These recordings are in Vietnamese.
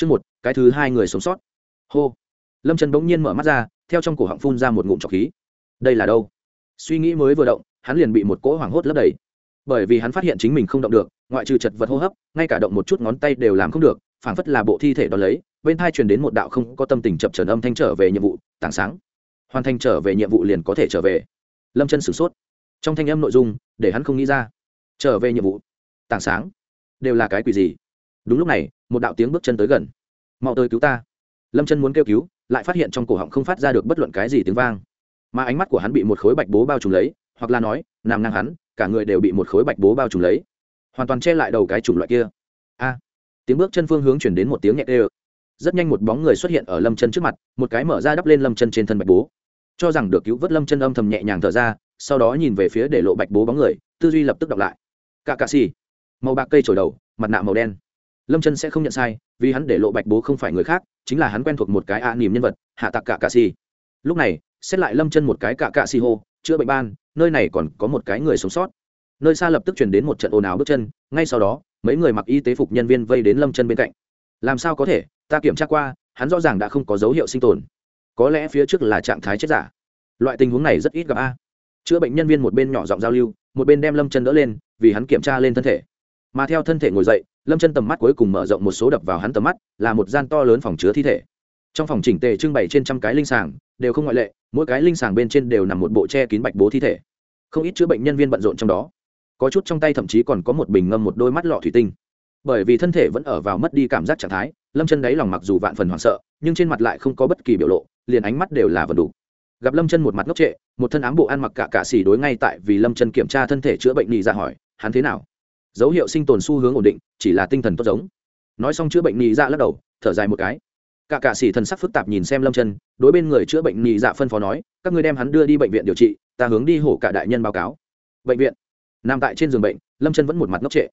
chương một, cái thứ hai người sống sót. Hô. Lâm trần bỗng nhiên mở mắt ra, theo trong cổ họng phun ra một ngụm trọc khí. Đây là đâu? Suy nghĩ mới vừa động, hắn liền bị một cỗ hoảng hốt lấp đầy. Bởi vì hắn phát hiện chính mình không động được, ngoại trừ chật vật hô hấp, ngay cả động một chút ngón tay đều làm không được, phảng phất là bộ thi thể đ ó lấy, bên thai truyền đến một đạo không có tâm tình chập trần âm thanh trở về nhiệm vụ, tảng sáng. Hoàn thành trở về nhiệm vụ liền có thể trở về. Lâm chân sửng sốt. Trong thanh âm nội dung, để hắn không nghĩ ra. Trở về nhiệm vụ. Tảng sáng. Đều là cái quỷ gì? Đúng lúc này một đạo tiếng bước chân tới gần. Mau tới cứu ta. Lâm chân muốn kêu cứu, lại phát hiện trong cổ họng không phát ra được bất luận cái gì tiếng vang. Mà ánh mắt của hắn bị một khối bạch bố bao trùm lấy, hoặc là nói, nằm ngang hắn, cả người đều bị một khối bạch bố bao trùm lấy. Hoàn toàn che lại đầu cái chủng loại kia. A! Tiếng bước chân phương hướng chuyển đến một tiếng nhẹ đê rất nhanh một bóng người xuất hiện ở lâm chân trước mặt, một cái mở ra đắp lên lâm chân trên thân bạch bố. Cho rằng được cứu vớt lâm chân âm thầm nhẹ nhàng thở ra, sau đó nhìn về phía để lộ bạch bố bóng người, tư duy lập tức đọc lại. Cả cà xì. Màu bạc cây trổi đầu, mặt nạ màu đen lâm chân sẽ không nhận sai, vì hắn để lộ bạch bố không phải người khác, chính là hắn quen thuộc một cái a à niềm nhân vật, hạ tặc cả cà xì. Lúc này, xét lại lâm chân một cái cả cà xì hô, chữa bệnh ban, nơi này còn có một cái người sống sót. Nơi xa lập tức chuyển đến một trận ồn ào bước chân, ngay sau đó, mấy người mặc y tế phục nhân viên vây đến lâm chân bên cạnh. Làm sao có thể? Ta kiểm tra qua, hắn rõ ràng đã không có dấu hiệu sinh tồn. Có lẽ phía trước là trạng thái chết giả. Loại tình huống này rất ít gặp a. Chữa bệnh nhân viên một bên nhỏ giọng giao lưu, một bên đem lâm chân đỡ lên, vì hắn kiểm tra lên thân thể. Mà theo thân thể ngồi dậy lâm chân tầm mắt cuối cùng mở rộng một số đập vào hắn tầm mắt, là một gian to lớn phòng chứa thi thể. Trong phòng chỉnh tề trưng bày trên trăm cái linh sàng, đều không ngoại lệ, mỗi cái linh sàng bên trên đều nằm một bộ che kín bạch bố thi thể. Không ít chữa bệnh nhân viên bận rộn trong đó. Có chút trong tay thậm chí còn có một bình ngâm một đôi mắt lọ thủy tinh. Bởi vì thân thể vẫn ở vào mất đi cảm giác trạng thái, lâm chân đáy lòng mặc dù vạn phần hoảng sợ, nhưng trên mặt lại không có bất kỳ biểu lộ, liền ánh mắt đều là vật đủ gặp lâm chân một mặt ngốc trệ, một thân ám bộ ăn mặc cả cả xỉ đối ngay tại vì lâm chân kiểm tra thân thể chữa bệnh nhị ra dạ hỏi, hắn thế nào? Dấu hiệu sinh tồn xu hướng ổn định, chỉ là tinh thần tốt giống. Nói xong chữa bệnh nhị ra dạ lắc đầu, thở dài một cái. Cả cạ xỉ thần sắc phức tạp nhìn xem lâm chân đối bên người chữa bệnh nhị dạ phân phó nói, các người đem hắn đưa đi bệnh viện điều trị, ta hướng đi hổ cả đại nhân báo cáo. Bệnh viện. Nằm tại trên giường bệnh, lâm chân vẫn một mặt ngốc trệ.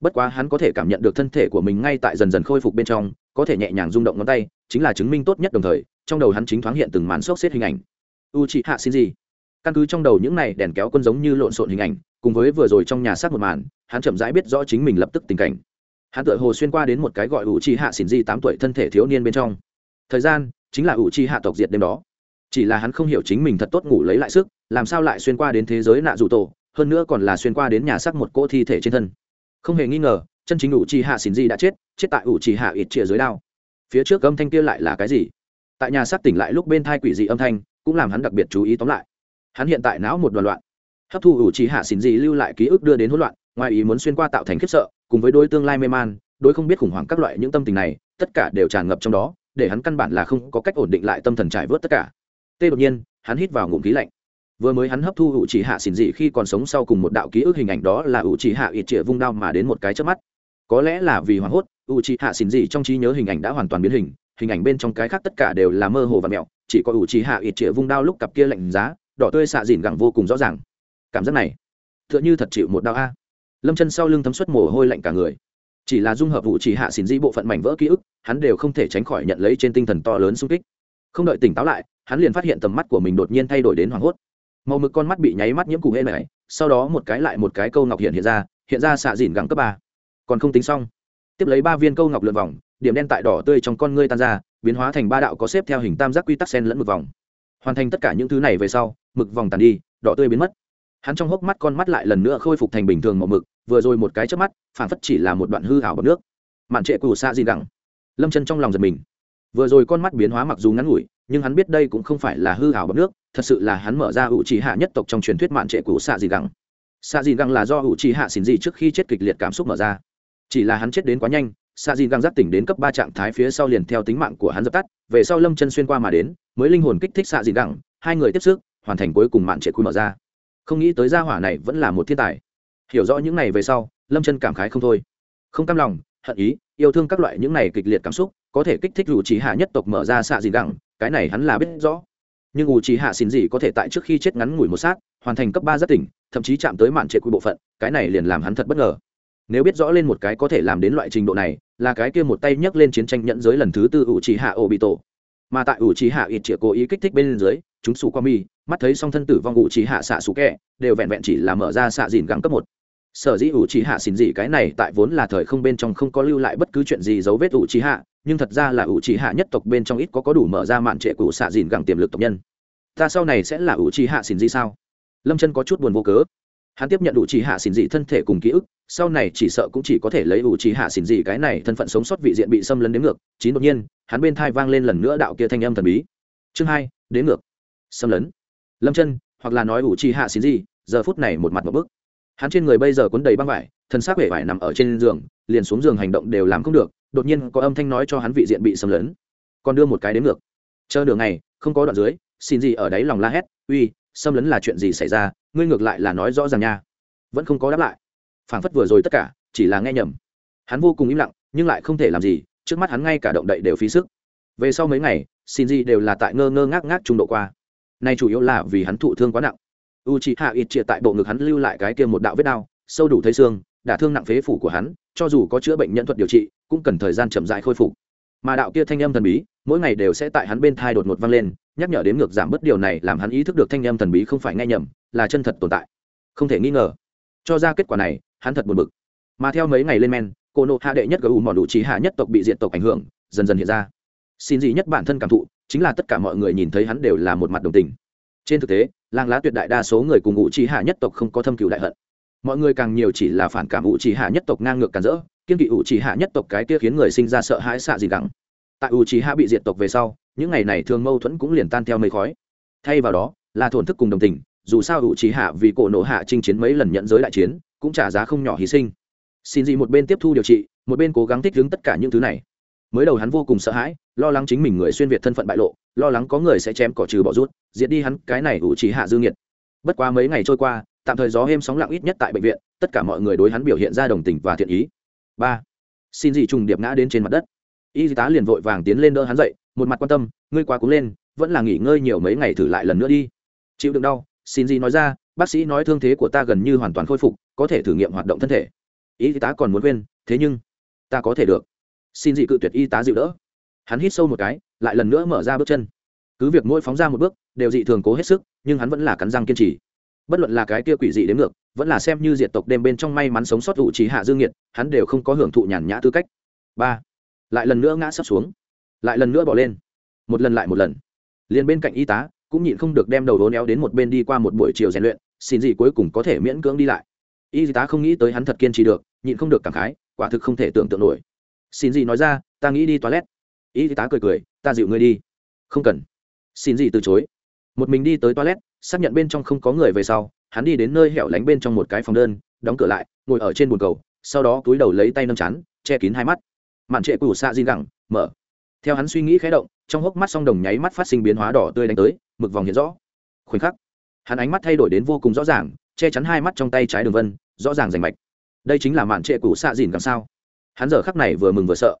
Bất quá hắn có thể cảm nhận được thân thể của mình ngay tại dần dần khôi phục bên trong, có thể nhẹ nhàng rung động ngón tay, chính là chứng minh tốt nhất đồng thời, trong đầu hắn chính thoáng hiện từng màn sốc xếp hình ảnh. U chị hạ xin gì căn cứ trong đầu những này đèn kéo quân giống như lộn xộn hình ảnh, cùng với vừa rồi trong nhà sát một màn, hắn chậm rãi biết rõ chính mình lập tức tình cảnh. Hắn tự hồ xuyên qua đến một cái gọi ủ chi hạ xỉn di tám tuổi thân thể thiếu niên bên trong. Thời gian, chính là ủ chi hạ tộc diệt đêm đó. Chỉ là hắn không hiểu chính mình thật tốt ngủ lấy lại sức, làm sao lại xuyên qua đến thế giới nạ dù tổ, hơn nữa còn là xuyên qua đến nhà xác một cỗ thi thể trên thân. Không hề nghi ngờ, chân chính ủ chi hạ xỉn di đã chết chết tại ủ chi hạ ít chĩa dưới đao. Phía trước âm thanh kia lại là cái gì? Tại nhà xác tỉnh lại lúc bên thai quỷ dị âm thanh, cũng làm hắn đặc biệt chú ý tóm lại hắn hiện tại não một đoàn loạn. Hấp thu ủ trí hạ xỉn dị lưu lại ký ức đưa đến hỗn loạn, ngoài ý muốn xuyên qua tạo thành khiếp sợ, cùng với đôi tương lai mê man đôi không biết khủng hoảng các loại những tâm tình này, tất cả đều tràn ngập trong đó, để hắn căn bản là không có cách ổn định lại tâm thần trải vớt tất cả. Tê đột nhiên, hắn hít vào ngụm khí lạnh. Vừa mới hắn hấp thu ủ chỉ hạ xỉn dị khi còn sống sau cùng một đạo ký ức hình ảnh đó là ủ chỉ hạ ít trịa vung đao mà đến một cái trước mắt. Có lẽ là vì hoảng hốt, ủ chỉ hạ xỉn dị trong trí nhớ hình ảnh đã hoàn toàn biến hình hình ảnh bên trong cái khác tất cả đều là mơ hồ và mẹo, chỉ có ủ trí hạ ít trịa vung đao lúc cặp kia lạnh giá đỏ tươi xạ dìn gẳng vô cùng rõ ràng. Cảm giác này t h ư ợ n h ư thật chịu một đau a. Lâm chân sau lưng thấm suất mồ hôi lạnh cả người. Chỉ là dung hợp vụ chỉ hạ xỉn di bộ phận mảnh vỡ ký ức, hắn đều không thể tránh khỏi nhận lấy trên tinh thần to lớn sung kích. Không đợi tỉnh táo lại, hắn liền phát hiện tầm mắt của mình đột nhiên thay đổi đến hoảng hốt. Màu mực con mắt bị nháy mắt nhiễm cụ hê này sau đó một cái lại một cái câu ngọc hiện hiện ra hiện ra xạ dìn gẳng cấp ba. Còn không tính xong. Tiếp lấy ba viên câu ngọc lượt vòng, điểm đen tại đỏ tươi trong con ngươi tan ra, biến hóa thành ba đạo có xếp theo hình tam giác quy tắc sen lẫn mực vòng. Hoàn thành tất cả những thứ này về sau mực vòng tàn đi, đỏ tươi biến mất. Hắn trong hốc mắt con mắt lại lần nữa khôi phục thành bình thường màu mực, vừa rồi một cái trước mắt phản phất chỉ là một đoạn hư hảo bọc nước. Mạn trệ cù xa gì gẳng lâm chân trong lòng giật mình. Vừa rồi con mắt biến hóa mặc dù ngắn ngủi, nhưng hắn biết đây cũng không phải là hư hảo bọc nước, thật sự là hắn mở ra ủ trì hạ nhất tộc trong truyền thuyết mạn trệ cù xa gì gẳng xa gì gẳng là do ủ trì hạ xỉn gì trước khi chết kịch liệt cảm xúc mở ra. Chỉ là hắn chết đến quá nhanh, sa di găng giác tỉnh đến cấp ba trạng thái phía sau liền theo tính mạng của hắn dập tắt, về sau lâm chân xuyên qua mà đến, mới linh hồn kích thích sa di Gẳng. hai người tiếp sức hoàn thành cuối cùng mạn trệ quy mở ra. Không nghĩ tới gia hỏa này vẫn là một thiên tài. Hiểu rõ những này về sau, lâm chân cảm khái không thôi. Không cam lòng, hận ý, yêu thương các loại những này kịch liệt cảm xúc, có thể kích thích ủ trí hạ nhất tộc mở ra xạ gì gẳng, cái này hắn là biết rõ. Nhưng ủ trí hạ xin gì có thể tại trước khi chết ngắn ngủi một sát, hoàn thành cấp ba rất tỉnh, thậm chí chạm tới mạn trệ quy bộ phận, cái này liền làm hắn thật bất ngờ. Nếu biết rõ lên một cái có thể làm đến loại trình độ này, là cái kia một tay nhấc lên chiến tranh nhẫn giới lần thứ tư ủ trí hạ ô bị tổ mà tại ủ trí hạ ít chĩa cố ý kích thích bên dưới, chúng sủ qua mi mắt thấy song thân tử vong ủ trì hạ xạ sủ kẹ, đều vẹn vẹn chỉ là mở ra xạ dìn gắng cấp một. Sở dĩ ủ trì hạ xin gì cái này tại vốn là thời không bên trong không có lưu lại bất cứ chuyện gì dấu vết ủ trì hạ, nhưng thật ra là ủ trì hạ nhất tộc bên trong ít có có đủ mở ra mạn trệ cụ xạ dìn gẳng tiềm lực tộc nhân. Ta sau này sẽ là ủ trì hạ xin gì sao? Lâm chân có chút buồn vô cớ. Hắn tiếp nhận ủ trì hạ xin gì thân thể cùng ký ức, sau này chỉ sợ cũng chỉ có thể lấy ủ trì hạ xin gì cái này thân phận sống sót vị diện bị xâm lấn đến ngược, chín đột nhiên, hắn bên thai vang lên lần nữa đạo kia thanh âm thần bí. Chương hai, đến ngược. Xâm lấn lâm chân, hoặc là nói ủ trì hạ xin gì, giờ phút này một mặt một bức. Hắn trên người bây giờ cuốn đầy băng vải, thân xác vẻ vải nằm ở trên giường, liền xuống giường hành động đều làm không được, đột nhiên có âm thanh nói cho hắn vị diện bị xâm lấn. Còn đưa một cái đến ngược. Chờ đường này không có đoạn dưới xin gì ở đấy lòng la hét, uy, xâm lấn là chuyện gì xảy ra? Ngươi ngược lại là nói rõ ràng nha. Vẫn không có đáp lại. Phảng phất vừa rồi tất cả, chỉ là nghe nhầm. Hắn vô cùng im lặng, nhưng lại không thể làm gì, trước mắt hắn ngay cả động đậy đều phí sức. Về sau mấy ngày xin gì đều là tại ngơ ngơ ngác ngác trung độ qua nay chủ yếu là vì hắn thụ thương quá nặng. U c hạ ít triệt tại bộ ngực hắn lưu lại cái kia một đạo vết đao sâu đủ thấy xương, đả thương nặng phế phủ của hắn, cho dù có chữa bệnh nhân thuật điều trị, cũng cần thời gian chậm dại khôi phục. Mà đạo kia thanh âm thần bí, mỗi ngày đều sẽ tại hắn bên thai đột ngột vang lên, nhắc nhở đến ngược giảm bớt điều này làm hắn ý thức được thanh âm thần bí không phải nghe nhầm, là chân thật tồn tại. Không thể nghi ngờ, cho ra kết quả này, hắn thật buồn bực. Mà theo mấy ngày lên men, cô nộ hạ đệ nhất gấu mòn đủ trí hạ nhất tộc bị diện tộc ảnh hưởng, dần dần hiện ra. Xin gì nhất bản thân cảm thụ chính là tất cả mọi người nhìn thấy hắn đều là một mặt đồng tình. Trên thực tế làng lá tuyệt đại đa số người cùng ngụ trí hạ nhất tộc không có thâm cựu đại hận. Mọi người càng nhiều chỉ là phản cảm ngụ trí hạ nhất tộc ngang ngược cản rỡ, kiên kỵ ngụ trí hạ nhất tộc cái kia khiến người sinh ra sợ hãi xạ gì đắng. Tại ngụ trí hạ bị diệt tộc về sau, những ngày này thường mâu thuẫn cũng liền tan theo mây khói. Thay vào đó, là thổn thức cùng đồng tình, dù sao ngụ trí hạ vì cổ nộ hạ chinh chiến mấy lần nhận giới đại chiến, cũng trả giá không nhỏ hy sinh. Xin gì một bên tiếp thu điều trị, một bên cố gắng thích ứng tất cả những thứ này mới đầu hắn vô cùng sợ hãi, lo lắng chính mình người xuyên việt thân phận bại lộ, lo lắng có người sẽ chém cỏ trừ bỏ rút, diệt đi hắn, cái này ủ trí hạ dư nghiệt. Bất quá mấy ngày trôi qua, tạm thời gió êm sóng lặng ít nhất tại bệnh viện, tất cả mọi người đối hắn biểu hiện ra đồng tình và thiện ý. Ba, xin dị trùng điệp ngã đến trên mặt đất. Y tá liền vội vàng tiến lên đỡ hắn dậy, một mặt quan tâm, ngươi quá cúng lên, vẫn là nghỉ ngơi nhiều mấy ngày thử lại lần nữa đi. Chịu đựng đau, xin dị nói ra, bác sĩ nói thương thế của ta gần như hoàn toàn khôi phục, có thể thử nghiệm hoạt động thân thể. Y tá còn muốn quên thế nhưng, ta có thể được xin dị cự tuyệt y tá dịu đỡ. Hắn hít sâu một cái, lại lần nữa mở ra bước chân. Cứ việc mỗi phóng ra một bước, đều dị thường cố hết sức, nhưng hắn vẫn là cắn răng kiên trì. Bất luận là cái kia quỷ dị đến ngược, vẫn là xem như diệt tộc đêm bên trong may mắn sống sót ủ trí hạ dương nhiệt, hắn đều không có hưởng thụ nhàn nhã tư cách. Ba. Lại lần nữa ngã sắp xuống. Lại lần nữa bỏ lên. Một lần lại một lần. Liền bên cạnh y tá, cũng nhịn không được đem đầu đố néo đến một bên đi qua một buổi chiều rèn luyện, xin gì cuối cùng có thể miễn cưỡng đi lại. Y tá không nghĩ tới hắn thật kiên trì được, nhịn không được cảm khái, quả thực không thể tưởng tượng nổi xin gì nói ra, ta nghĩ đi toilet. Y tá cười cười, ta dịu ngươi đi. Không cần. Xin gì từ chối. Một mình đi tới toilet, xác nhận bên trong không có người về sau, hắn đi đến nơi hẻo lánh bên trong một cái phòng đơn, đóng cửa lại, ngồi ở trên bồn cầu, sau đó túi đầu lấy tay nâng chắn che kín hai mắt. Mạn trệ củ xạ di gẳng, mở. Theo hắn suy nghĩ khé động, trong hốc mắt song đồng nháy mắt phát sinh biến hóa đỏ tươi đánh tới, mực vòng hiện rõ. Khoảnh khắc, hắn ánh mắt thay đổi đến vô cùng rõ ràng, che chắn hai mắt trong tay trái đường vân, rõ ràng rành mạch. Đây chính là mạn trệ củ xạ dìn gẳng sao? Hắn giờ khắc này vừa mừng vừa sợ.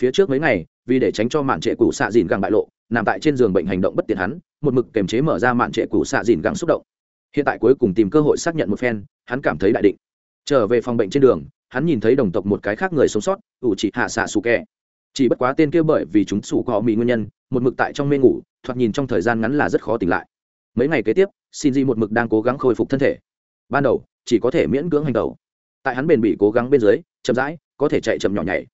Phía trước mấy ngày, vì để tránh cho mạn trệ củ xạ dìn gẳng bại lộ, nằm tại trên giường bệnh hành động bất tiện hắn, một mực kềm chế mở ra mạn trệ củ xạ dìn gẳng xúc động. Hiện tại cuối cùng tìm cơ hội xác nhận một phen, hắn cảm thấy đại định. Trở về phòng bệnh trên đường, hắn nhìn thấy đồng tộc một cái khác người sống sót, ủ chỉ hạ xạ xù kẹ. Chỉ bất quá tên kia bởi vì chúng sủ có mỹ nguyên nhân, một mực tại trong mê ngủ, thoạt nhìn trong thời gian ngắn là rất khó tỉnh lại. Mấy ngày kế tiếp, xin di một mực đang cố gắng khôi phục thân thể. Ban đầu, chỉ có thể miễn cưỡng hành tẩu. Tại hắn bền bỉ cố gắng bên dưới, chậm rãi có thể chạy chậm nhỏ nhảy.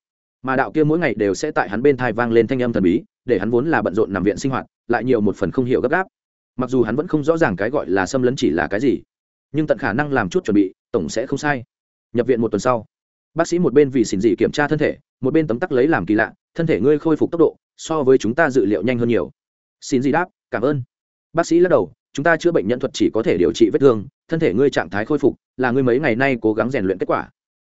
Mà đạo kia mỗi ngày đều sẽ tại hắn bên thai vang lên thanh âm thần bí, để hắn vốn là bận rộn nằm viện sinh hoạt, lại nhiều một phần không hiểu gấp gáp. Mặc dù hắn vẫn không rõ ràng cái gọi là xâm lấn chỉ là cái gì, nhưng tận khả năng làm chút chuẩn bị, tổng sẽ không sai. Nhập viện một tuần sau, bác sĩ một bên vì xỉn dị kiểm tra thân thể, một bên tấm tắc lấy làm kỳ lạ, thân thể ngươi khôi phục tốc độ, so với chúng ta dự liệu nhanh hơn nhiều. Xin dị đáp, cảm ơn. Bác sĩ lắc đầu, chúng ta chữa bệnh nhân thuật chỉ có thể điều trị vết thương, thân thể ngươi trạng thái khôi phục, là ngươi mấy ngày nay cố gắng rèn luyện kết quả.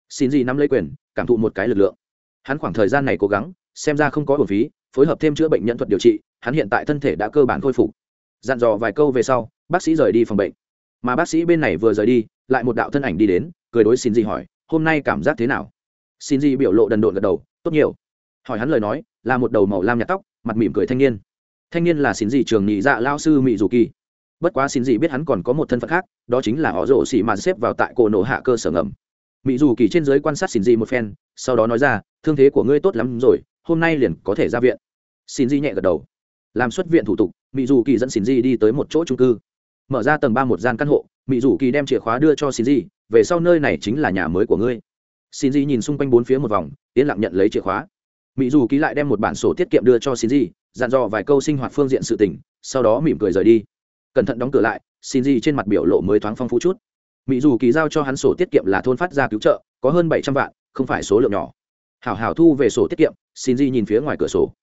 Xin dị nắm lấy quyền cảm thụ một cái lực lượng. Hắn khoảng thời gian này cố gắng, xem ra không có bổn phí, phối hợp thêm chữa bệnh nhân thuật điều trị, hắn hiện tại thân thể đã cơ bản khôi phục. Dặn dò vài câu về sau, bác sĩ rời đi phòng bệnh. Mà bác sĩ bên này vừa rời đi, lại một đạo thân ảnh đi đến, cười đối xin gì hỏi, hôm nay cảm giác thế nào? Xin gì biểu lộ đần độn gật đầu, tốt nhiều. Hỏi hắn lời nói, là một đầu màu lam nhạt tóc, mặt mỉm cười thanh niên. Thanh niên là xin gì trường nhị dạ lao sư mỹ dù kỳ. Bất quá xin gì biết hắn còn có một thân phận khác, đó chính là họ rổ xỉ mà xếp vào tại cổ nổ hạ cơ sở ngầm mỹ dù kỳ trên giới quan sát xin Di một phen sau đó nói ra thương thế của ngươi tốt lắm rồi hôm nay liền có thể ra viện. Xin Di nhẹ gật đầu. Làm xuất viện thủ tục mỹ dù kỳ dẫn xin di đi tới một chỗ trung cư. Mở ra tầng ba một gian căn hộ mỹ rủ kỳ đem chìa khóa đưa cho xin Di, về sau nơi này chính là nhà mới của ngươi. Xin Di nhìn xung quanh bốn phía một vòng yên lặng nhận lấy chìa khóa. Mỹ dù ký lại đem một bản sổ tiết kiệm đưa cho xin Di, dặn dò vài câu sinh hoạt phương diện sự tình sau đó mỉm cười rời đi. Cẩn thận đóng cửa lại xin Di trên mặt biểu lộ mới thoáng phong phú chút mỹ dù ký giao cho hắn sổ tiết kiệm là thôn phát ra cứu trợ, có hơn bảy trăm vạn, không phải số lượng nhỏ. Hảo hảo thu về sổ tiết kiệm, xin gì nhìn phía ngoài cửa sổ.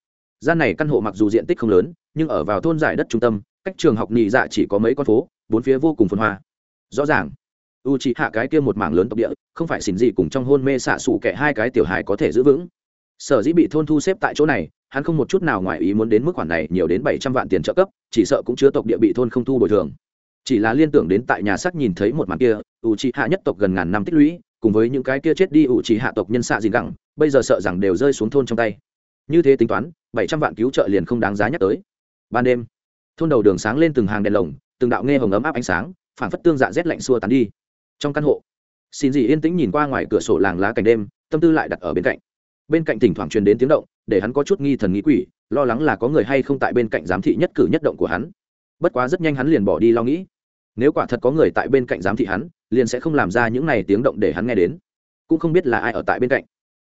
Gian này căn hộ mặc dù diện tích không lớn, nhưng ở vào thôn giải đất trung tâm, cách trường học nhị dạ chỉ có mấy con phố, bốn phía vô cùng phồn hoa. Rõ ràng u chỉ hạ cái kia một mảng lớn tộc địa, không phải xin gì cùng trong hôn mê xạ xù kẻ hai cái tiểu hài có thể giữ vững. Sở dĩ bị thôn thu xếp tại chỗ này, hắn không một chút nào ngoài ý muốn đến mức khoản này nhiều đến bảy trăm vạn tiền trợ cấp, chỉ sợ cũng chứa tộc địa bị thôn không thu bồi thường chỉ là liên tưởng đến tại nhà xác nhìn thấy một màn kia ủ trì hạ nhất tộc gần ngàn năm tích lũy, cùng với những cái kia chết đi ủ trì hạ tộc nhân xạ gì gẳng, bây giờ sợ rằng đều rơi xuống thôn trong tay. Như thế tính toán, bảy trăm vạn cứu trợ liền không đáng giá nhắc tới. Ban đêm, thôn đầu đường sáng lên từng hàng đèn lồng, từng đạo nghe hồng ấm áp ánh sáng phản phất tương dạ rét lạnh xua tán đi. Trong căn hộ, xin gì yên tĩnh nhìn qua ngoài cửa sổ làng lá cảnh đêm, tâm tư lại đặt ở bên cạnh. Bên cạnh thỉnh thoảng truyền đến tiếng động, để hắn có chút nghi thần nghĩ quỷ, lo lắng là có người hay không tại bên cạnh giám thị nhất cử nhất động của hắn. Bất quá rất nhanh hắn liền bỏ đi lo nghĩ nếu quả thật có người tại bên cạnh giám thị hắn, liền sẽ không làm ra những này tiếng động để hắn nghe đến. Cũng không biết là ai ở tại bên cạnh.